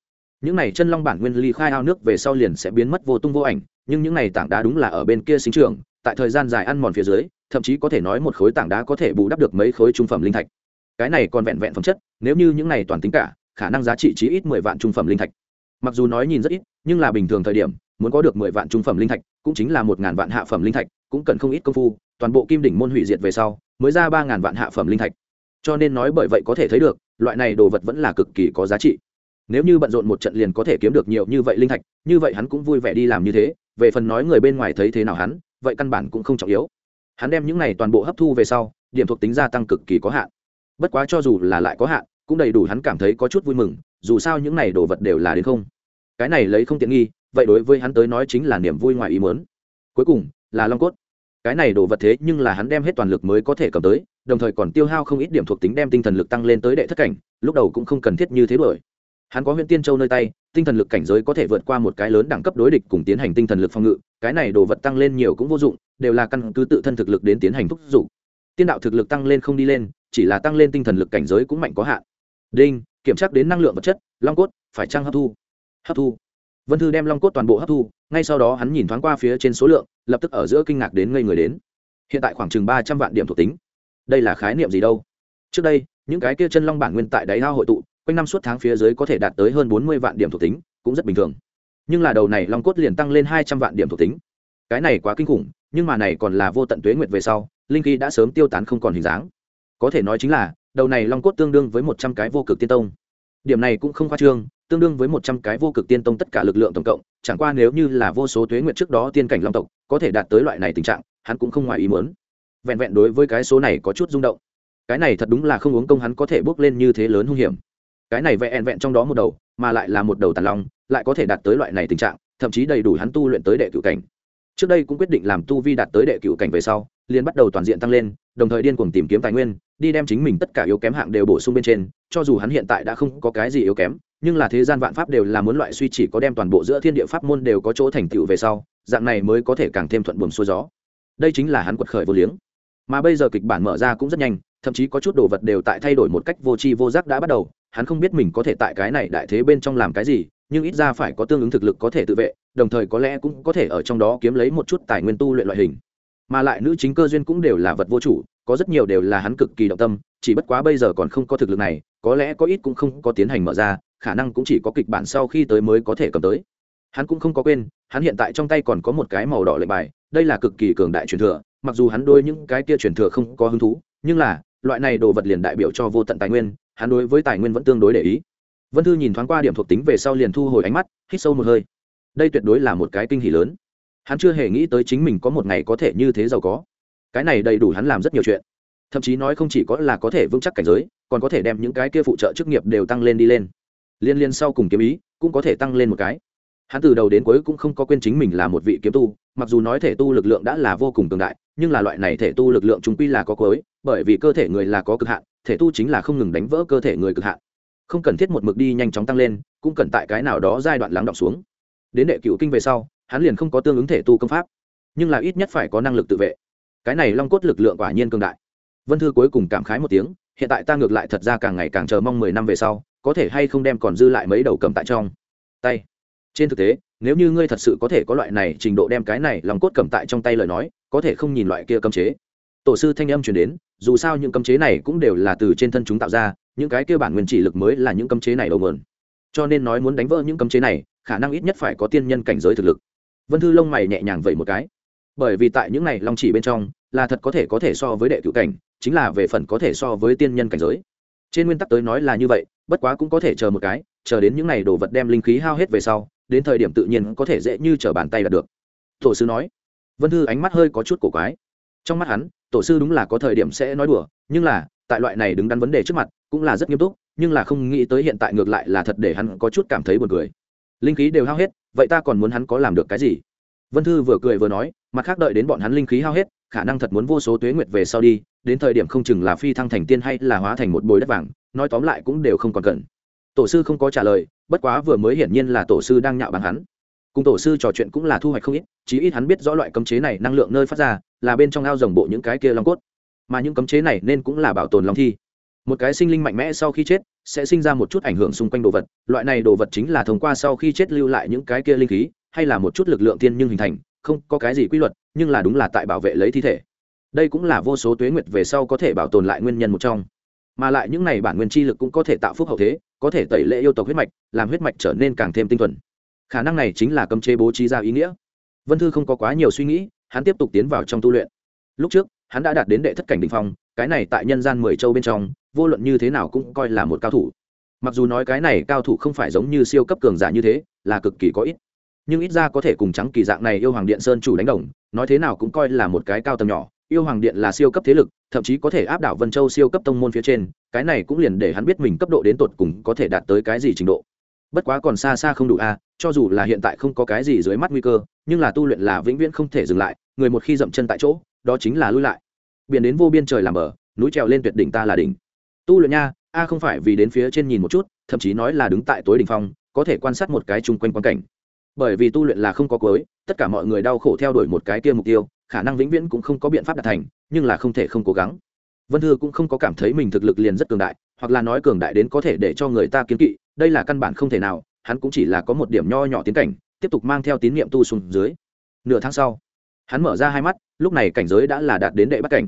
Những này chân long bản nguyên ly khai ao nước về sau liền sẽ biến mất vô tung vô ảnh nhưng những này tảng đá đúng là ở bên kia sinh trường tại thời gian dài ăn mòn phía dưới thậm chí có thể nói một khối tảng đá có thể bù đắp được mấy khối trung phẩm linh thạch. Cái này còn vẹn vẹn phẩm chất, nếu như những này toàn tính cả, khả năng giá trị chí ít mười vạn trung phẩm linh thạch. Mặc dù nói nhìn rất ít, nhưng là bình thường thời điểm, muốn có được mười vạn trung phẩm linh thạch, cũng chính là một ngàn vạn hạ phẩm linh thạch, cũng cần không ít công phu, toàn bộ kim đỉnh môn hủy diệt về sau, mới ra ba ngàn vạn hạ phẩm linh thạch. Cho nên nói bởi vậy có thể thấy được, loại này đồ vật vẫn là cực kỳ có giá trị. Nếu như bận rộn một trận liền có thể kiếm được nhiều như vậy linh thạch, như vậy hắn cũng vui vẻ đi làm như thế, về phần nói người bên ngoài thấy thế nào hắn, vậy căn bản cũng không trọng yếu hắn đem những này toàn bộ hấp thu về sau, điểm thuộc tính gia tăng cực kỳ có hạn. Bất quá cho dù là lại có hạn, cũng đầy đủ hắn cảm thấy có chút vui mừng, dù sao những này đồ vật đều là đến không. Cái này lấy không tiện nghi, vậy đối với hắn tới nói chính là niềm vui ngoài ý muốn. Cuối cùng, là long cốt. Cái này đồ vật thế nhưng là hắn đem hết toàn lực mới có thể cầm tới, đồng thời còn tiêu hao không ít điểm thuộc tính đem tinh thần lực tăng lên tới đệ thất cảnh, lúc đầu cũng không cần thiết như thế bởi hắn có huyện tiên châu nơi tay, tinh thần lực cảnh giới có thể vượt qua một cái lớn đẳng cấp đối địch cùng tiến hành tinh thần lực phòng ngự cái này đồ vật tăng lên nhiều cũng vô dụng, đều là căn cứ tự thân thực lực đến tiến hành thúc giục. Tiên đạo thực lực tăng lên không đi lên, chỉ là tăng lên tinh thần lực cảnh giới cũng mạnh có hạn. Đinh, kiểm tra đến năng lượng vật chất, long cốt, phải trăng hấp thu? Hấp thu. Vân thư đem long cốt toàn bộ hấp thu, ngay sau đó hắn nhìn thoáng qua phía trên số lượng, lập tức ở giữa kinh ngạc đến ngây người đến. Hiện tại khoảng chừng ba trăm vạn điểm thuộc tính. Đây là khái niệm gì đâu? Trước đây, những cái kia chân long bản nguyên tại đáy ao hội tụ, quanh năm suốt tháng phía dưới có thể đạt tới hơn bốn mươi vạn điểm thuộc tính, cũng rất bình thường nhưng là đầu này long cốt liền tăng lên hai trăm vạn điểm thuộc tính. Cái này quá kinh khủng, nhưng mà này còn là vô tận tuế nguyệt về sau, linh khí đã sớm tiêu tán không còn hình dáng. Có thể nói chính là, đầu này long cốt tương đương với một trăm cái vô cực tiên tông. Điểm này cũng không khoa trương, tương đương với một trăm cái vô cực tiên tông tất cả lực lượng tổng cộng, chẳng qua nếu như là vô số tuế nguyệt trước đó tiên cảnh long tộc, có thể đạt tới loại này tình trạng, hắn cũng không ngoài ý muốn. Vẹn vẹn đối với cái số này có chút rung động. Cái này thật đúng là không uống công hắn có thể bước lên như thế lớn hung hiểm. Cái này vẹn vẹn trong đó một đầu mà lại là một đầu tàn long, lại có thể đạt tới loại này tình trạng, thậm chí đầy đủ hắn tu luyện tới đệ cựu cảnh. Trước đây cũng quyết định làm tu vi đạt tới đệ cựu cảnh về sau, liền bắt đầu toàn diện tăng lên, đồng thời điên cuồng tìm kiếm tài nguyên, đi đem chính mình tất cả yếu kém hạng đều bổ sung bên trên, cho dù hắn hiện tại đã không có cái gì yếu kém, nhưng là thế gian vạn pháp đều là muốn loại suy chỉ có đem toàn bộ giữa thiên địa pháp môn đều có chỗ thành tựu về sau, dạng này mới có thể càng thêm thuận buồm xuôi gió. Đây chính là hắn quật khởi vô liếng. Mà bây giờ kịch bản mở ra cũng rất nhanh, thậm chí có chút đồ vật đều tại thay đổi một cách vô tri vô giác đã bắt đầu hắn không biết mình có thể tại cái này đại thế bên trong làm cái gì, nhưng ít ra phải có tương ứng thực lực có thể tự vệ, đồng thời có lẽ cũng có thể ở trong đó kiếm lấy một chút tài nguyên tu luyện loại hình. Mà lại nữ chính cơ duyên cũng đều là vật vô chủ, có rất nhiều đều là hắn cực kỳ động tâm, chỉ bất quá bây giờ còn không có thực lực này, có lẽ có ít cũng không có tiến hành mở ra, khả năng cũng chỉ có kịch bản sau khi tới mới có thể cầm tới. Hắn cũng không có quên, hắn hiện tại trong tay còn có một cái màu đỏ lệnh bài, đây là cực kỳ cường đại truyền thừa, mặc dù hắn đôi những cái kia truyền thừa không có hứng thú, nhưng là, loại này đồ vật liền đại biểu cho vô tận tài nguyên hắn đối với tài nguyên vẫn tương đối để ý. Vân thư nhìn thoáng qua điểm thuộc tính về sau liền thu hồi ánh mắt, hít sâu một hơi. Đây tuyệt đối là một cái kinh hỉ lớn. Hắn chưa hề nghĩ tới chính mình có một ngày có thể như thế giàu có. Cái này đầy đủ hắn làm rất nhiều chuyện. Thậm chí nói không chỉ có là có thể vững chắc cảnh giới, còn có thể đem những cái kia phụ trợ chức nghiệp đều tăng lên đi lên. Liên liên sau cùng kiếm ý cũng có thể tăng lên một cái. Hắn từ đầu đến cuối cũng không có quên chính mình là một vị kiếm tu, mặc dù nói thể tu lực lượng đã là vô cùng cường đại, nhưng là loại này thể tu lực lượng chúng quy là có cuối, bởi vì cơ thể người là có cực hạn thể tu chính là không ngừng đánh vỡ cơ thể người cực hạn. Không cần thiết một mực đi nhanh chóng tăng lên, cũng cần tại cái nào đó giai đoạn lắng động xuống. Đến đệ cựu kinh về sau, hắn liền không có tương ứng thể tu công pháp, nhưng là ít nhất phải có năng lực tự vệ. Cái này long cốt lực lượng quả nhiên cường đại. Vân thư cuối cùng cảm khái một tiếng, hiện tại ta ngược lại thật ra càng ngày càng chờ mong mười năm về sau, có thể hay không đem còn dư lại mấy đầu cầm tại trong. Tay. Trên thực tế, nếu như ngươi thật sự có thể có loại này trình độ đem cái này lòng cốt cầm tại trong tay lời nói, có thể không nhìn loại kia cấm chế tổ sư thanh âm chuyển đến, dù sao những cấm chế này cũng đều là từ trên thân chúng tạo ra, những cái kia bản nguyên chỉ lực mới là những cấm chế này đầu mượn cho nên nói muốn đánh vỡ những cấm chế này, khả năng ít nhất phải có tiên nhân cảnh giới thực lực. Vân thư lông mày nhẹ nhàng vậy một cái. Bởi vì tại những này long chỉ bên trong, là thật có thể có thể so với đệ cựu cảnh, chính là về phần có thể so với tiên nhân cảnh giới. Trên nguyên tắc tới nói là như vậy, bất quá cũng có thể chờ một cái, chờ đến những này đồ vật đem linh khí hao hết về sau, đến thời điểm tự nhiên có thể dễ như t r ở bàn tay đạt được. Tổ sư nói. Vân thư ánh mắt hơi có chút cổ quái. Trong mắt hắn tổ sư đúng là có thời điểm sẽ nói đùa, nhưng là, tại loại này đứng đắn vấn đề trước mặt, cũng là rất nghiêm túc, nhưng là không nghĩ tới hiện tại ngược lại là thật để hắn có chút cảm thấy buồn cười. Linh khí đều hao hết, vậy ta còn muốn hắn có làm được cái gì? Vân thư vừa cười vừa nói, mặt khác đợi đến bọn hắn linh khí hao hết, khả năng thật muốn vô số tuế nguyệt về sau đi, đến thời điểm không chừng là phi thăng thành tiên hay là hóa thành một bồi đất vàng, nói tóm lại cũng đều không còn cần. Tổ sư không có trả lời, bất quá vừa mới hiển nhiên là tổ sư đang nhạo bằng hắn. Cùng tổ sư trò chuyện cũng là thu hoạch không ít, chí ít hắn biết rõ loại cấm chế này năng lượng nơi phát ra là bên trong ao rồng bộ những cái kia long cốt. Mà những cấm chế này nên cũng là bảo tồn long thi. Một cái sinh linh mạnh mẽ sau khi chết, sẽ sinh ra một chút ảnh hưởng xung quanh đồ vật. Loại này đồ vật chính là thông qua sau khi chết lưu lại những cái kia linh khí, hay là một chút lực lượng tiên nhưng hình thành, không có cái gì quy luật, nhưng là đúng là tại bảo vệ lấy thi thể. Đây cũng là vô số tuế nguyệt về sau có thể bảo tồn lại nguyên nhân một trong. Mà lại những này bản nguyên chi lực cũng có thể tạo phúc hậu thế, có thể tẩy lệ yêu tộc huyết mạch, làm huyết mạch trở nên càng thêm tinh thuần. Khả năng này chính là cấm chế bố trí ra ý nghĩa. Vân thư không có quá nhiều suy nghĩ hắn tiếp tục tiến vào trong tu luyện. Lúc trước, hắn đã đạt đến đệ thất cảnh đình phong, cái này tại nhân gian mười châu bên trong, vô luận như thế nào cũng coi là một cao thủ. Mặc dù nói cái này cao thủ không phải giống như siêu cấp cường giả như thế, là cực kỳ có ít. Nhưng ít ra có thể cùng trắng kỳ dạng này yêu hoàng điện sơn chủ đánh đồng, nói thế nào cũng coi là một cái cao tầm nhỏ. Yêu hoàng điện là siêu cấp thế lực, thậm chí có thể áp đảo vân châu siêu cấp tông môn phía trên, cái này cũng liền để hắn biết mình cấp độ đến tột cùng có thể đạt tới cái gì trình độ. Bất quá còn xa xa không đủ a cho dù là hiện tại không có cái gì dưới mắt nguy cơ, nhưng là tu luyện là vĩnh viễn không thể dừng lại, người một khi dậm chân tại chỗ, đó chính là lui lại. Biển đến vô biên trời làm bờ, núi trèo lên tuyệt đỉnh ta là đỉnh. Tu luyện nha, a không phải vì đến phía trên nhìn một chút, thậm chí nói là đứng tại tối đỉnh phong, có thể quan sát một cái chung quanh quan cảnh. Bởi vì tu luyện là không có cuối, tất cả mọi người đau khổ theo đuổi một cái kia mục tiêu, khả năng vĩnh viễn cũng không có biện pháp đạt thành, nhưng là không thể không cố gắng. Vân thư cũng không có cảm thấy mình thực lực liền rất cường đại, hoặc là nói cường đại đến có thể để cho người ta kiến kỵ, đây là căn bản không thể nào hắn cũng chỉ là có một điểm nho nhỏ tiến cảnh, tiếp tục mang theo tín nhiệm tu xuống dưới. Nửa tháng sau, hắn mở ra hai mắt, lúc này cảnh giới đã là đạt đến đệ bắt cảnh.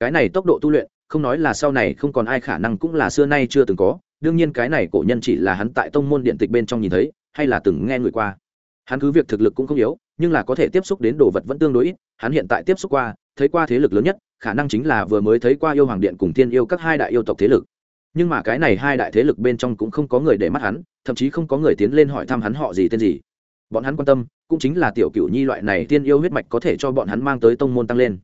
Cái này tốc độ tu luyện, không nói là sau này không còn ai khả năng cũng là xưa nay chưa từng có, đương nhiên cái này cổ nhân chỉ là hắn tại tông môn điện tịch bên trong nhìn thấy, hay là từng nghe người qua. Hắn cứ việc thực lực cũng không yếu, nhưng là có thể tiếp xúc đến đồ vật vẫn tương đối ít, hắn hiện tại tiếp xúc qua, thấy qua thế lực lớn nhất, khả năng chính là vừa mới thấy qua yêu hoàng điện cùng tiên yêu các hai đại yêu tộc thế lực. Nhưng mà cái này hai đại thế lực bên trong cũng không có người để mắt hắn thậm chí không có người tiến lên hỏi thăm hắn họ gì tên gì. Bọn hắn quan tâm, cũng chính là tiểu cựu nhi loại này tiên yêu huyết mạch có thể cho bọn hắn mang tới tông môn tăng lên.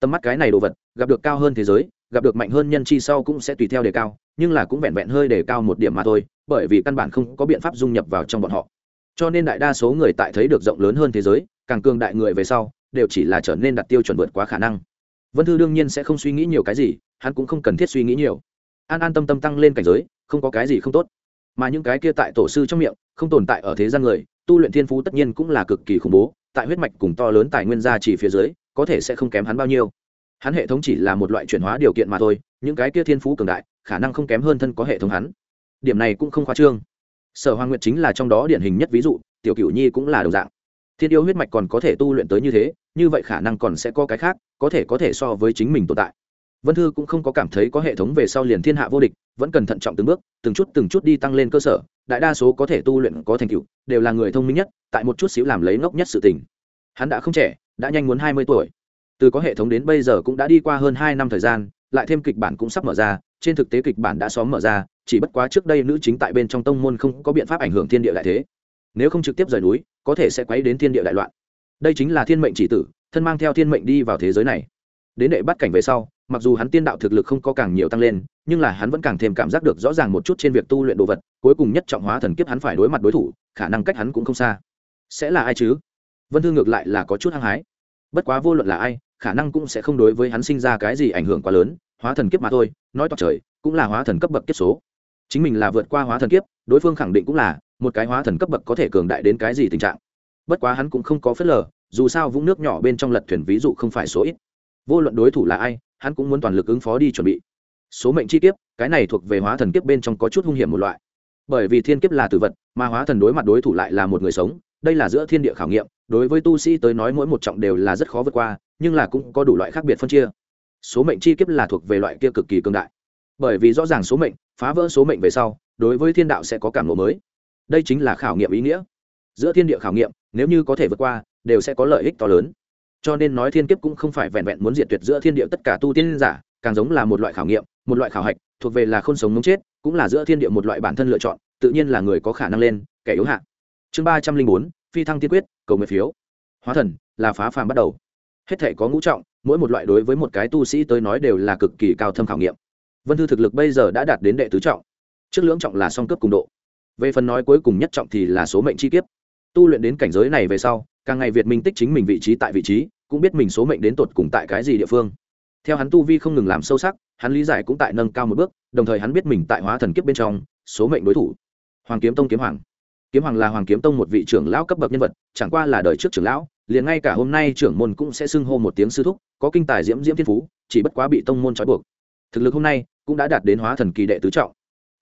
Tầm mắt cái này đồ vật, gặp được cao hơn thế giới, gặp được mạnh hơn nhân chi sau cũng sẽ tùy theo đề cao, nhưng là cũng vẹn vẹn hơi đề cao một điểm mà thôi, bởi vì căn bản không có biện pháp dung nhập vào trong bọn họ. Cho nên đại đa số người tại thấy được rộng lớn hơn thế giới, càng cường đại người về sau, đều chỉ là trở nên đặt tiêu chuẩn vượt quá khả năng. Vân thư đương nhiên sẽ không suy nghĩ nhiều cái gì, hắn cũng không cần thiết suy nghĩ nhiều. An an tâm tâm tăng lên cảnh giới, không có cái gì không tốt mà những cái kia tại tổ sư trong miệng, không tồn tại ở thế gian người, tu luyện thiên phú tất nhiên cũng là cực kỳ khủng bố, tại huyết mạch cùng to lớn tài nguyên gia chỉ phía dưới, có thể sẽ không kém hắn bao nhiêu. Hắn hệ thống chỉ là một loại chuyển hóa điều kiện mà thôi, những cái kia thiên phú cường đại, khả năng không kém hơn thân có hệ thống hắn. Điểm này cũng không khoa trương. Sở hoàng nguyệt chính là trong đó điển hình nhất ví dụ, tiểu cửu nhi cũng là đồng dạng. Thiên yêu huyết mạch còn có thể tu luyện tới như thế, như vậy khả năng còn sẽ có cái khác, có thể có thể so với chính mình tồn tại vân thư cũng không có cảm thấy có hệ thống về sau liền thiên hạ vô địch, vẫn cần thận trọng từng bước, từng chút từng chút đi tăng lên cơ sở, đại đa số có thể tu luyện, có thành tựu, đều là người thông minh nhất, tại một chút xíu làm lấy ngốc nhất sự tình. Hắn đã không trẻ, đã nhanh muốn hai mươi tuổi. Từ có hệ thống đến bây giờ cũng đã đi qua hơn hai năm thời gian, lại thêm kịch bản cũng sắp mở ra, trên thực tế kịch bản đã xóm mở ra, chỉ bất quá trước đây nữ chính tại bên trong tông môn không có biện pháp ảnh hưởng thiên địa đại thế. Nếu không trực tiếp rời núi, có thể sẽ quấy đến thiên địa đại loạn. Đây chính là thiên mệnh chỉ tử, thân mang theo thiên mệnh đi vào thế giới này. Đến đệ bắt cảnh về sau mặc dù hắn tiên đạo thực lực không có càng nhiều tăng lên, nhưng là hắn vẫn càng thêm cảm giác được rõ ràng một chút trên việc tu luyện đồ vật, cuối cùng nhất trọng hóa thần kiếp hắn phải đối mặt đối thủ, khả năng cách hắn cũng không xa. Sẽ là ai chứ? Vân thư ngược lại là có chút hăng hái. Bất quá vô luận là ai, khả năng cũng sẽ không đối với hắn sinh ra cái gì ảnh hưởng quá lớn, hóa thần kiếp mà thôi, nói toạc trời, cũng là hóa thần cấp bậc kiếp số. Chính mình là vượt qua hóa thần kiếp, đối phương khẳng định cũng là, một cái hóa thần cấp bậc có thể cường đại đến cái gì tình trạng. Bất quá hắn cũng không có phớt lờ, dù sao vũng nước nhỏ bên trong lật thuyền ví dụ không phải số ít. Vô luận đối thủ là ai hắn cũng muốn toàn lực ứng phó đi chuẩn bị. Số mệnh chi kiếp, cái này thuộc về hóa thần kiếp bên trong có chút hung hiểm một loại. Bởi vì thiên kiếp là tử vật, mà hóa thần đối mặt đối thủ lại là một người sống, đây là giữa thiên địa khảo nghiệm, đối với tu sĩ tới nói mỗi một trọng đều là rất khó vượt qua, nhưng là cũng có đủ loại khác biệt phân chia. Số mệnh chi kiếp là thuộc về loại kia cực kỳ cương đại. Bởi vì rõ ràng số mệnh, phá vỡ số mệnh về sau, đối với thiên đạo sẽ có cảm lộ mới. Đây chính là khảo nghiệm ý nghĩa. Giữa thiên địa khảo nghiệm, nếu như có thể vượt qua, đều sẽ có lợi ích to lớn cho nên nói thiên kiếp cũng không phải vẹn vẹn muốn diệt tuyệt giữa thiên địa tất cả tu tiên giả, càng giống là một loại khảo nghiệm, một loại khảo hạch, thuộc về là không sống mống chết, cũng là giữa thiên địa một loại bản thân lựa chọn, tự nhiên là người có khả năng lên, kẻ yếu hạ. Chương ba trăm linh bốn, phi thăng tiên quyết, cầu nguyện phiếu. Hóa thần, là phá phàm bắt đầu. Hết thể có ngũ trọng, mỗi một loại đối với một cái tu sĩ tới nói đều là cực kỳ cao thâm khảo nghiệm. Vân thư thực lực bây giờ đã đạt đến đệ tứ trọng. Trước lưỡng trọng là song cấp cùng độ. Về phần nói cuối cùng nhất trọng thì là số mệnh chi kiếp. Tu luyện đến cảnh giới này về sau càng ngày việt minh tích chính mình vị trí tại vị trí, cũng biết mình số mệnh đến tột cùng tại cái gì địa phương. Theo hắn tu vi không ngừng làm sâu sắc, hắn lý giải cũng tại nâng cao một bước, đồng thời hắn biết mình tại hóa thần kiếp bên trong, số mệnh đối thủ. Hoàng kiếm tông kiếm hoàng. Kiếm hoàng là hoàng kiếm tông một vị trưởng lão cấp bậc nhân vật, chẳng qua là đời trước trưởng lão, liền ngay cả hôm nay trưởng môn cũng sẽ xưng hô một tiếng sư thúc, có kinh tài diễm diễm thiên phú, chỉ bất quá bị tông môn trói buộc. Thực lực hôm nay cũng đã đạt đến hóa thần kỳ đệ tứ trọng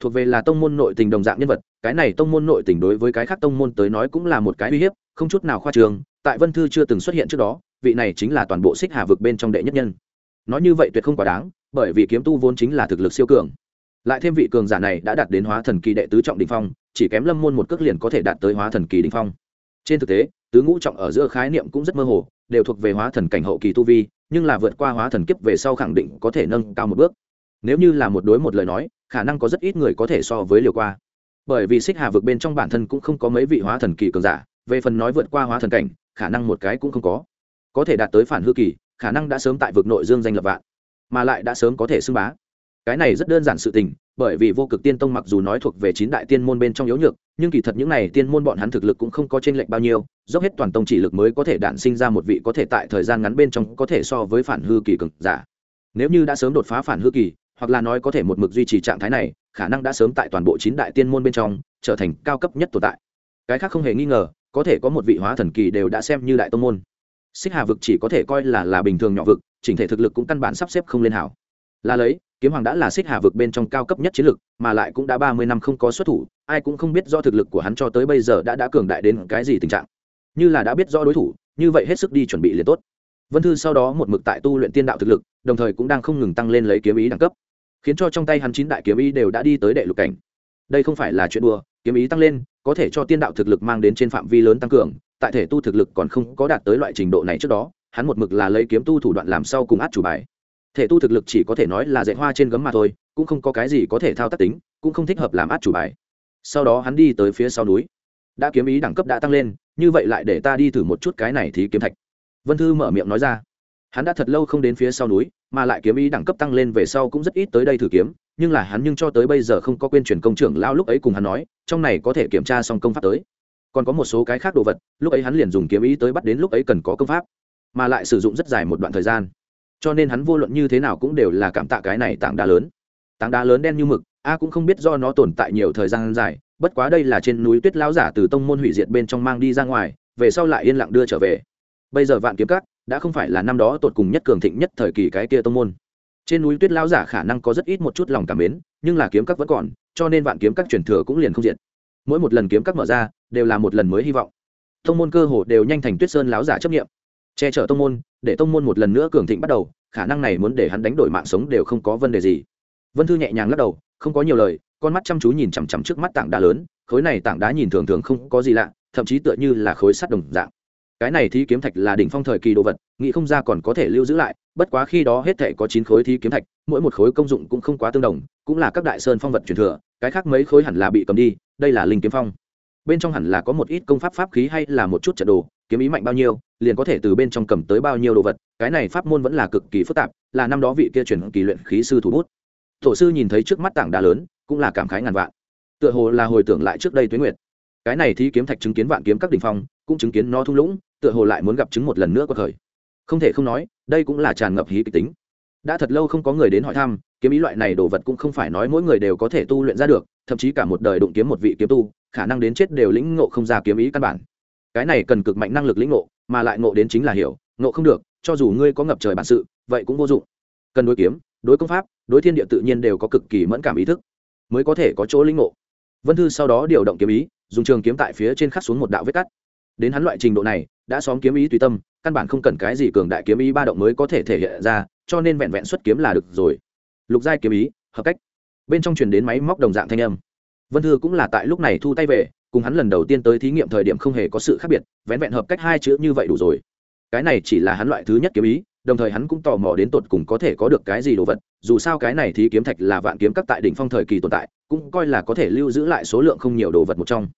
thuộc về là tông môn nội tình đồng dạng nhân vật, cái này tông môn nội tình đối với cái khác tông môn tới nói cũng là một cái uy hiếp, không chút nào khoa trường tại vân thư chưa từng xuất hiện trước đó, vị này chính là toàn bộ xích hà vực bên trong đệ nhất nhân. Nói như vậy tuyệt không quá đáng, bởi vì kiếm tu vốn chính là thực lực siêu cường. Lại thêm vị cường giả này đã đạt đến hóa thần kỳ đệ tứ trọng đình phong, chỉ kém lâm môn một cước liền có thể đạt tới hóa thần kỳ đình phong. Trên thực tế, tứ ngũ trọng ở giữa khái niệm cũng rất mơ hồ, đều thuộc về hóa thần cảnh hậu kỳ tu vi, nhưng là vượt qua hóa thần kiếp về sau khẳng định có thể nâng cao một bước nếu như là một đối một lời nói, khả năng có rất ít người có thể so với liều qua. Bởi vì xích hà vực bên trong bản thân cũng không có mấy vị hóa thần kỳ cường giả, về phần nói vượt qua hóa thần cảnh, khả năng một cái cũng không có. Có thể đạt tới phản hư kỳ, khả năng đã sớm tại vực nội dương danh lập vạn, mà lại đã sớm có thể xưng bá. Cái này rất đơn giản sự tình, bởi vì vô cực tiên tông mặc dù nói thuộc về chín đại tiên môn bên trong yếu nhược, nhưng kỳ thật những này tiên môn bọn hắn thực lực cũng không có chênh lệch bao nhiêu, dốc hết toàn tông chỉ lực mới có thể đản sinh ra một vị có thể tại thời gian ngắn bên trong có thể so với phản hư kỳ cực giả. Nếu như đã sớm đột phá phản hư kỳ hoặc là nói có thể một mực duy trì trạng thái này, khả năng đã sớm tại toàn bộ chín đại tiên môn bên trong trở thành cao cấp nhất tồn tại. Cái khác không hề nghi ngờ, có thể có một vị hóa thần kỳ đều đã xem như đại tông môn. Xích hà vực chỉ có thể coi là là bình thường nhỏ vực, chỉnh thể thực lực cũng căn bản sắp xếp không lên hảo. Là lấy, kiếm hoàng đã là xích hà vực bên trong cao cấp nhất chiến lực mà lại cũng đã ba mươi năm không có xuất thủ, ai cũng không biết do thực lực của hắn cho tới bây giờ đã đã cường đại đến cái gì tình trạng. Như là đã biết do đối thủ, như vậy hết sức đi chuẩn bị liền tốt. Vân thư sau đó một mực tại tu luyện tiên đạo thực lực, đồng thời cũng đang không ngừng tăng lên lấy kiếm ý đẳng cấp khiến cho trong tay hắn chín đại kiếm ý đều đã đi tới đệ lục cảnh. Đây không phải là chuyện đùa, kiếm ý tăng lên, có thể cho tiên đạo thực lực mang đến trên phạm vi lớn tăng cường, tại thể tu thực lực còn không có đạt tới loại trình độ này trước đó, hắn một mực là lấy kiếm tu thủ đoạn làm sau cùng át chủ bài. Thể tu thực lực chỉ có thể nói là dạy hoa trên gấm mà thôi, cũng không có cái gì có thể thao tác tính, cũng không thích hợp làm át chủ bài. Sau đó hắn đi tới phía sau núi. Đã kiếm ý đẳng cấp đã tăng lên, như vậy lại để ta đi thử một chút cái này thì kiếm thạch. Vân thư mở miệng nói ra hắn đã thật lâu không đến phía sau núi, mà lại kiếm ý đẳng cấp tăng lên về sau cũng rất ít tới đây thử kiếm, nhưng là hắn nhưng cho tới bây giờ không có quên truyền công trưởng lao lúc ấy cùng hắn nói, trong này có thể kiểm tra xong công pháp tới. Còn có một số cái khác đồ vật, lúc ấy hắn liền dùng kiếm ý tới bắt đến lúc ấy cần có công pháp, mà lại sử dụng rất dài một đoạn thời gian. Cho nên hắn vô luận như thế nào cũng đều là cảm tạ cái này tảng đá lớn. Tảng đá lớn đen như mực, a cũng không biết do nó tồn tại nhiều thời gian dài, bất quá đây là trên núi tuyết lão giả từ tông môn hủy diệt bên trong mang đi ra ngoài, về sau lại yên lặng đưa trở về bây giờ vạn kiếm các, đã không phải là năm đó tột cùng nhất cường thịnh nhất thời kỳ cái kia tông môn. Trên núi tuyết lão giả khả năng có rất ít một chút lòng cảm mến, nhưng là kiếm các vẫn còn, cho nên vạn kiếm các truyền thừa cũng liền không diện mỗi một lần kiếm các mở ra, đều là một lần mới hy vọng. Tông môn cơ hồ đều nhanh thành tuyết sơn lão giả chấp nghiệm che chở tông môn, để tông môn một lần nữa cường thịnh bắt đầu, khả năng này muốn để hắn đánh đổi mạng sống đều không có vấn đề gì. Vân thư nhẹ nhàng lắc đầu, không có nhiều lời, con mắt chăm chú nhìn chằm chằm trước mắt tảng đá lớn, khối này tảng đá nhìn thường thường không có gì lạ, thậm chí tựa như là khối sắt đồng dạng cái này thi kiếm thạch là đỉnh phong thời kỳ đồ vật, nghĩ không ra còn có thể lưu giữ lại, bất quá khi đó hết thể có chín khối thi kiếm thạch, mỗi một khối công dụng cũng không quá tương đồng, cũng là các đại sơn phong vật truyền thừa, cái khác mấy khối hẳn là bị cầm đi, đây là linh kiếm phong. Bên trong hẳn là có một ít công pháp pháp khí hay là một chút trận đồ, kiếm ý mạnh bao nhiêu, liền có thể từ bên trong cầm tới bao nhiêu đồ vật, cái này pháp môn vẫn là cực kỳ phức tạp, là năm đó vị kia chuyển kỳ luyện khí sư thủ bút. Tổ sư nhìn thấy trước mắt tảng đá lớn, cũng là cảm khái ngàn vạn. Tựa hồ là hồi tưởng lại trước đây tuyến nguyệt. Cái này thi kiếm thạch chứng kiến vạn kiếm các đ ỉ n h phong cũng chứng kiến nó thung lũng, tựa hồ lại muốn gặp chứng một lần nữa có thời. Không thể không nói, đây cũng là tràn ngập hí kịch tính. Đã thật lâu không có người đến hỏi thăm, kiếm ý loại này đồ vật cũng không phải nói mỗi người đều có thể tu luyện ra được, thậm chí cả một đời đụng kiếm một vị kiếm tu, khả năng đến chết đều lĩnh ngộ không ra kiếm ý căn bản. Cái này cần cực mạnh năng lực lĩnh ngộ, mà lại ngộ đến chính là hiểu, ngộ không được, cho dù ngươi có ngập trời bản sự, vậy cũng vô dụng. Cần đối kiếm, đối công pháp, đối thiên địa tự nhiên đều có cực kỳ mẫn cảm ý thức, mới có thể có chỗ lĩnh ngộ. Vân thư sau đó điều động kiếm ý, dùng trường kiếm tại phía trên khắc xuống một đạo vết cắt đến hắn loại trình độ này, đã xóm kiếm ý tùy tâm, căn bản không cần cái gì cường đại kiếm ý ba động mới có thể thể hiện ra, cho nên vẹn vẹn xuất kiếm là được rồi. Lục giai kiếm ý, hợp cách. Bên trong truyền đến máy móc đồng dạng thanh âm. Vân thư cũng là tại lúc này thu tay về, cùng hắn lần đầu tiên tới thí nghiệm thời điểm không hề có sự khác biệt, vẹn vẹn hợp cách hai chữ như vậy đủ rồi. Cái này chỉ là hắn loại thứ nhất kiếm ý, đồng thời hắn cũng tò mò đến tột cùng có thể có được cái gì đồ vật, dù sao cái này thì kiếm thạch là vạn kiếm các tại đỉnh phong thời kỳ tồn tại, cũng coi là có thể lưu giữ lại số lượng không nhiều đồ vật một trong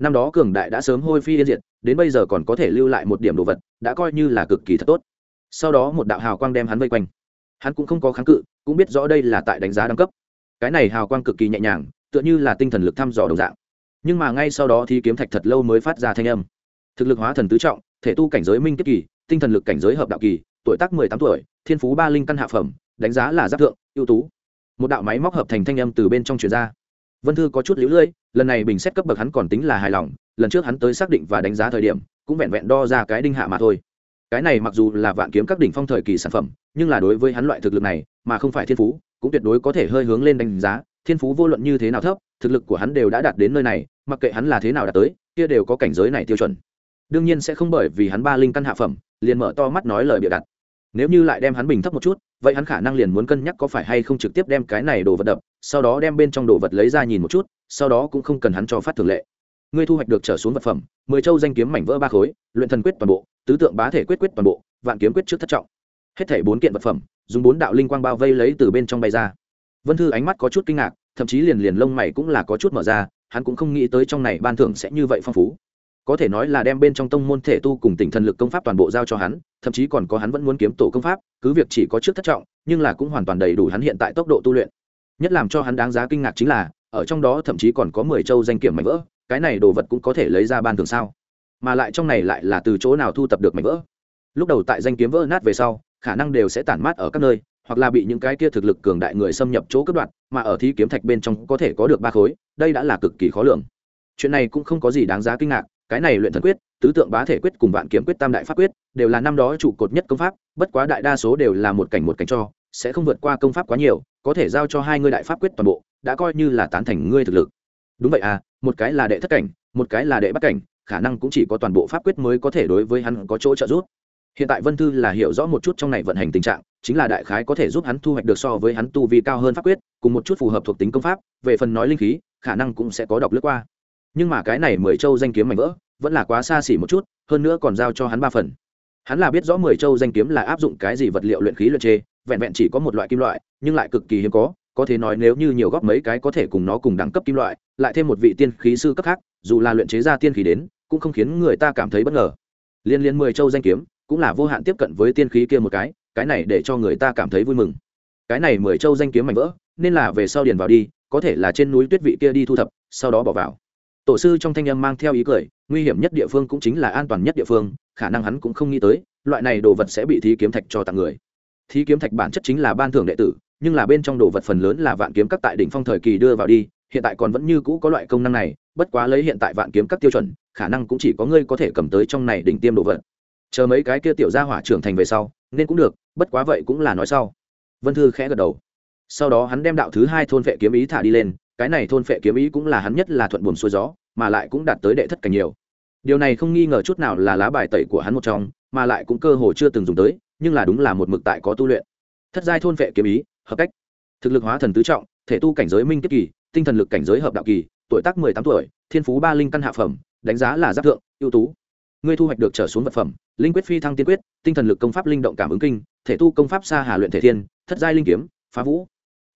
năm đó cường đại đã sớm hôi phi yên diệt, đến bây giờ còn có thể lưu lại một điểm đồ vật, đã coi như là cực kỳ thật tốt. Sau đó một đạo hào quang đem hắn vây quanh. Hắn cũng không có kháng cự, cũng biết rõ đây là tại đánh giá đẳng cấp. Cái này hào quang cực kỳ nhẹ nhàng, tựa như là tinh thần lực thăm dò đồng dạng. Nhưng mà ngay sau đó thì kiếm thạch thật lâu mới phát ra thanh âm. Thực lực hóa thần tứ trọng, thể tu cảnh giới minh kiếp kỳ, tinh thần lực cảnh giới hợp đạo kỳ, tuổi tác mười tám tuổi, thiên phú ba linh căn hạ phẩm, đánh giá là giáp thượng, ưu tú. Một đạo máy móc hợp thành thanh âm từ bên trong truyền ra vân thư có chút lũ lưỡi lần này bình xét cấp bậc hắn còn tính là hài lòng, lần trước hắn tới xác định và đánh giá thời điểm, cũng vẹn vẹn đo ra cái đinh hạ mà thôi. Cái này mặc dù là vạn kiếm các đỉnh phong thời kỳ sản phẩm, nhưng là đối với hắn loại thực lực này, mà không phải thiên phú, cũng tuyệt đối có thể hơi hướng lên đánh giá, thiên phú vô luận như thế nào thấp, thực lực của hắn đều đã đạt đến nơi này, mặc kệ hắn là thế nào đạt tới, kia đều có cảnh giới này tiêu chuẩn. Đương nhiên sẽ không bởi vì hắn ba linh căn hạ phẩm, liền mở to mắt nói lời bịa đặt nếu như lại đem hắn bình thấp một chút, vậy hắn khả năng liền muốn cân nhắc có phải hay không trực tiếp đem cái này đồ vật đập, sau đó đem bên trong đồ vật lấy ra nhìn một chút, sau đó cũng không cần hắn cho phát thường lệ. Ngươi thu hoạch được trở xuống vật phẩm, mười châu danh kiếm mảnh vỡ ba khối, luyện thần quyết toàn bộ, tứ tượng bá thể quyết quyết toàn bộ, vạn kiếm quyết trước thất trọng. Hết thể bốn kiện vật phẩm, dùng bốn đạo linh quang bao vây lấy từ bên trong bay ra. Vân thư ánh mắt có chút kinh ngạc, thậm chí liền liền lông mày cũng là có chút mở ra, hắn cũng không nghĩ tới trong này ban thưởng sẽ như vậy phong phú có thể nói là đem bên trong tông môn thể tu cùng tỉnh thần lực công pháp toàn bộ giao cho hắn, thậm chí còn có hắn vẫn muốn kiếm tổ công pháp, cứ việc chỉ có trước thất trọng, nhưng là cũng hoàn toàn đầy đủ hắn hiện tại tốc độ tu luyện. Nhất làm cho hắn đáng giá kinh ngạc chính là, ở trong đó thậm chí còn có mười châu danh kiểm mảnh vỡ, cái này đồ vật cũng có thể lấy ra ban thường sao? Mà lại trong này lại là từ chỗ nào thu tập được mảnh vỡ? Lúc đầu tại danh kiếm vỡ nát về sau, khả năng đều sẽ tản mát ở các nơi, hoặc là bị những cái kia thực lực cường đại người xâm nhập chỗ cướp đoạt, mà ở thi kiếm thạch bên trong có thể có được ba khối, đây đã là cực kỳ khó lường. Chuyện này cũng không có gì đáng giá kinh ngạc cái này luyện thần quyết, tứ tượng bá thể quyết cùng vạn kiếm quyết tam đại pháp quyết, đều là năm đó trụ cột nhất công pháp, bất quá đại đa số đều là một cảnh một cảnh cho, sẽ không vượt qua công pháp quá nhiều, có thể giao cho hai ngươi đại pháp quyết toàn bộ, đã coi như là tán thành ngươi thực lực. Đúng vậy à một cái là đệ thất cảnh, một cái là đệ bắt cảnh, khả năng cũng chỉ có toàn bộ pháp quyết mới có thể đối với hắn có chỗ trợ giúp. Hiện tại vân thư là hiểu rõ một chút trong này vận hành tình trạng, chính là đại khái có thể giúp hắn thu hoạch được so với hắn tu vi cao hơn pháp quyết, cùng một chút phù hợp thuộc tính công pháp, về phần nói linh khí, khả năng cũng sẽ có đọc lướt qua nhưng mà cái này mười châu danh kiếm mảnh vỡ, vẫn là quá xa xỉ một chút, hơn nữa còn giao cho hắn ba phần. Hắn là biết rõ mười châu danh kiếm là áp dụng cái gì vật liệu luyện khí luyện chê vẹn vẹn chỉ có một loại kim loại, nhưng lại cực kỳ hiếm có có thể nói nếu như nhiều góp mấy cái có thể cùng nó cùng đẳng cấp kim loại, lại thêm một vị tiên khí sư cấp khác, dù là luyện chế ra tiên khí đến, cũng không khiến người ta cảm thấy bất ngờ. Liên liên mười châu danh kiếm, cũng là vô hạn tiếp cận với tiên khí kia một cái cái này để cho người ta cảm thấy vui mừng. Cái này mười châu danh kiếm mảnh vỡ, nên là về sau điền vào đi, có thể là trên núi tuyết vị kia đi thu thập, sau đó bỏ vào tổ sư trong thanh âm mang theo ý cười, nguy hiểm nhất địa phương cũng chính là an toàn nhất địa phương, khả năng hắn cũng không nghĩ tới, loại này đồ vật sẽ bị thí kiếm thạch cho tặng người. Thí kiếm thạch bản chất chính là ban thưởng đệ tử, nhưng là bên trong đồ vật phần lớn là vạn kiếm các tại đỉnh phong thời kỳ đưa vào đi, hiện tại còn vẫn như cũ có loại công năng này, bất quá lấy hiện tại vạn kiếm các tiêu chuẩn, khả năng cũng chỉ có ngươi có thể cầm tới trong này đỉnh tiêm đồ vật. Chờ mấy cái kia tiểu gia hỏa trưởng thành về sau, nên cũng được, bất quá vậy cũng là nói sau. Vân thư khẽ gật đầu. Sau đó hắn đem đạo thứ hai thôn vệ kiếm ý thả đi lên, cái này thôn vệ kiếm ý cũng là hắn nhất là thuận buồm xuôi gió mà lại cũng đạt tới đệ thất cảnh nhiều. Điều này không nghi ngờ chút nào là lá bài tẩy của hắn một trong, mà lại cũng cơ hồ chưa từng dùng tới, nhưng là đúng là một mực tại có tu luyện. Thất giai thôn vệ kiếm ý, hợp cách. Thực lực hóa thần tứ trọng, thể tu cảnh giới minh tiếp kỳ, tinh thần lực cảnh giới hợp đạo kỳ, tuổi tác mười tám tuổi, thiên phú ba linh căn hạ phẩm, đánh giá là giáp thượng, ưu tú. Ngươi thu hoạch được trở xuống vật phẩm, linh quyết phi thăng tiên quyết, tinh thần lực công pháp linh động cảm ứng kinh, thể tu công pháp xa hà luyện thể thiên, thất giai linh kiếm, phá vũ.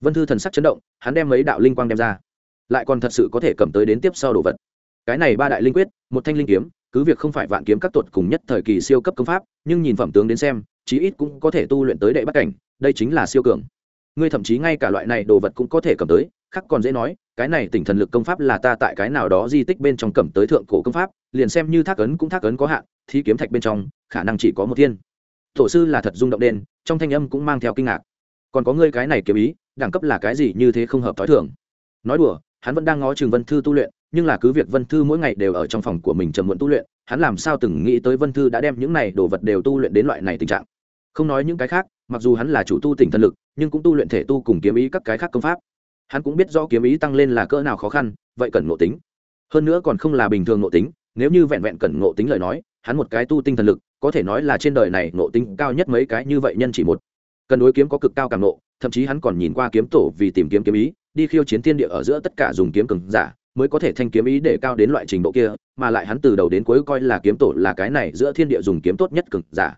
Vân thư thần sắc chấn động, hắn đem mấy đạo linh quang đem ra lại còn thật sự có thể cầm tới đến tiếp sau đồ vật. Cái này ba đại linh quyết, một thanh linh kiếm, cứ việc không phải vạn kiếm các tuột cùng nhất thời kỳ siêu cấp công pháp, nhưng nhìn phẩm tướng đến xem, chí ít cũng có thể tu luyện tới đệ bắt cảnh, đây chính là siêu cường. Ngươi thậm chí ngay cả loại này đồ vật cũng có thể cầm tới khác còn dễ nói, cái này tỉnh thần lực công pháp là ta tại cái nào đó di tích bên trong cầm tới thượng cổ công pháp, liền xem như thác ấn cũng thác ấn có hạn, thi kiếm thạch bên trong, khả năng chỉ có một thiên. Tổ sư là thật rung động đen, trong thanh âm cũng mang theo kinh ngạc. Còn có ngươi cái này kiếm ý, đẳng cấp là cái gì như thế không hợp t h ó i thường. Nói đùa hắn vẫn đang ngó chừng vân thư tu luyện, nhưng là cứ việc vân thư mỗi ngày đều ở trong phòng của mình trầm muộn tu luyện, hắn làm sao từng nghĩ tới vân thư đã đem những này đồ vật đều tu luyện đến loại này tình trạng. Không nói những cái khác, mặc dù hắn là chủ tu tỉnh thần lực, nhưng cũng tu luyện thể tu cùng kiếm ý các cái khác công pháp. Hắn cũng biết do kiếm ý tăng lên là cỡ nào khó khăn, vậy cần ngộ tính. Hơn nữa còn không là bình thường ngộ tính, nếu như vẹn vẹn cần ngộ tính lời nói, hắn một cái tu tinh thần lực, có thể nói là trên đời này ngộ tính cao nhất mấy cái như vậy nhân chỉ một. Cần đối kiếm có cực cao càng ngộ, thậm chí hắn còn nhìn qua kiếm tổ vì tìm kiếm kiếm ý đi khiêu chiến thiên địa ở giữa tất cả dùng kiếm cường giả, mới có thể thanh kiếm ý để cao đến loại trình độ kia, mà lại hắn từ đầu đến cuối coi là kiếm tổ là cái này giữa thiên địa dùng kiếm tốt nhất cường giả.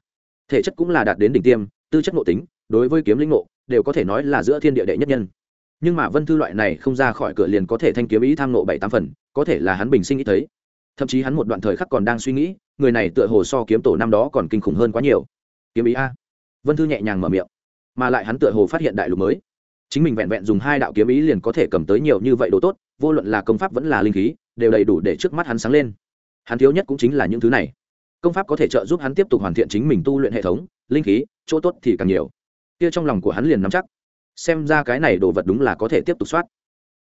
Thể chất cũng là đạt đến đỉnh tiêm, tư chất ngộ tính, đối với kiếm linh ngộ, đều có thể nói là giữa thiên địa đệ nhất nhân. Nhưng mà vân thư loại này không ra khỏi cửa liền có thể thanh kiếm ý tham nộ bảy tám phần, có thể là hắn bình sinh nghĩ thấy. Thậm chí hắn một đoạn thời khắc còn đang suy nghĩ, người này tựa hồ so kiếm tổ năm đó còn kinh khủng hơn quá nhiều. Kiếm ý a. Vân thư nhẹ nhàng mở miệng, mà lại hắn tựa hồ phát hiện đại lục mới chính mình vẹn vẹn dùng hai đạo kiếm ý liền có thể cầm tới nhiều như vậy đồ tốt, vô luận là công pháp vẫn là linh khí, đều đầy đủ để trước mắt hắn sáng lên. Hắn thiếu nhất cũng chính là những thứ này. Công pháp có thể trợ giúp hắn tiếp tục hoàn thiện chính mình tu luyện hệ thống, linh khí, chỗ tốt thì càng nhiều. Kia trong lòng của hắn liền nắm chắc. Xem ra cái này đồ vật đúng là có thể tiếp tục soát.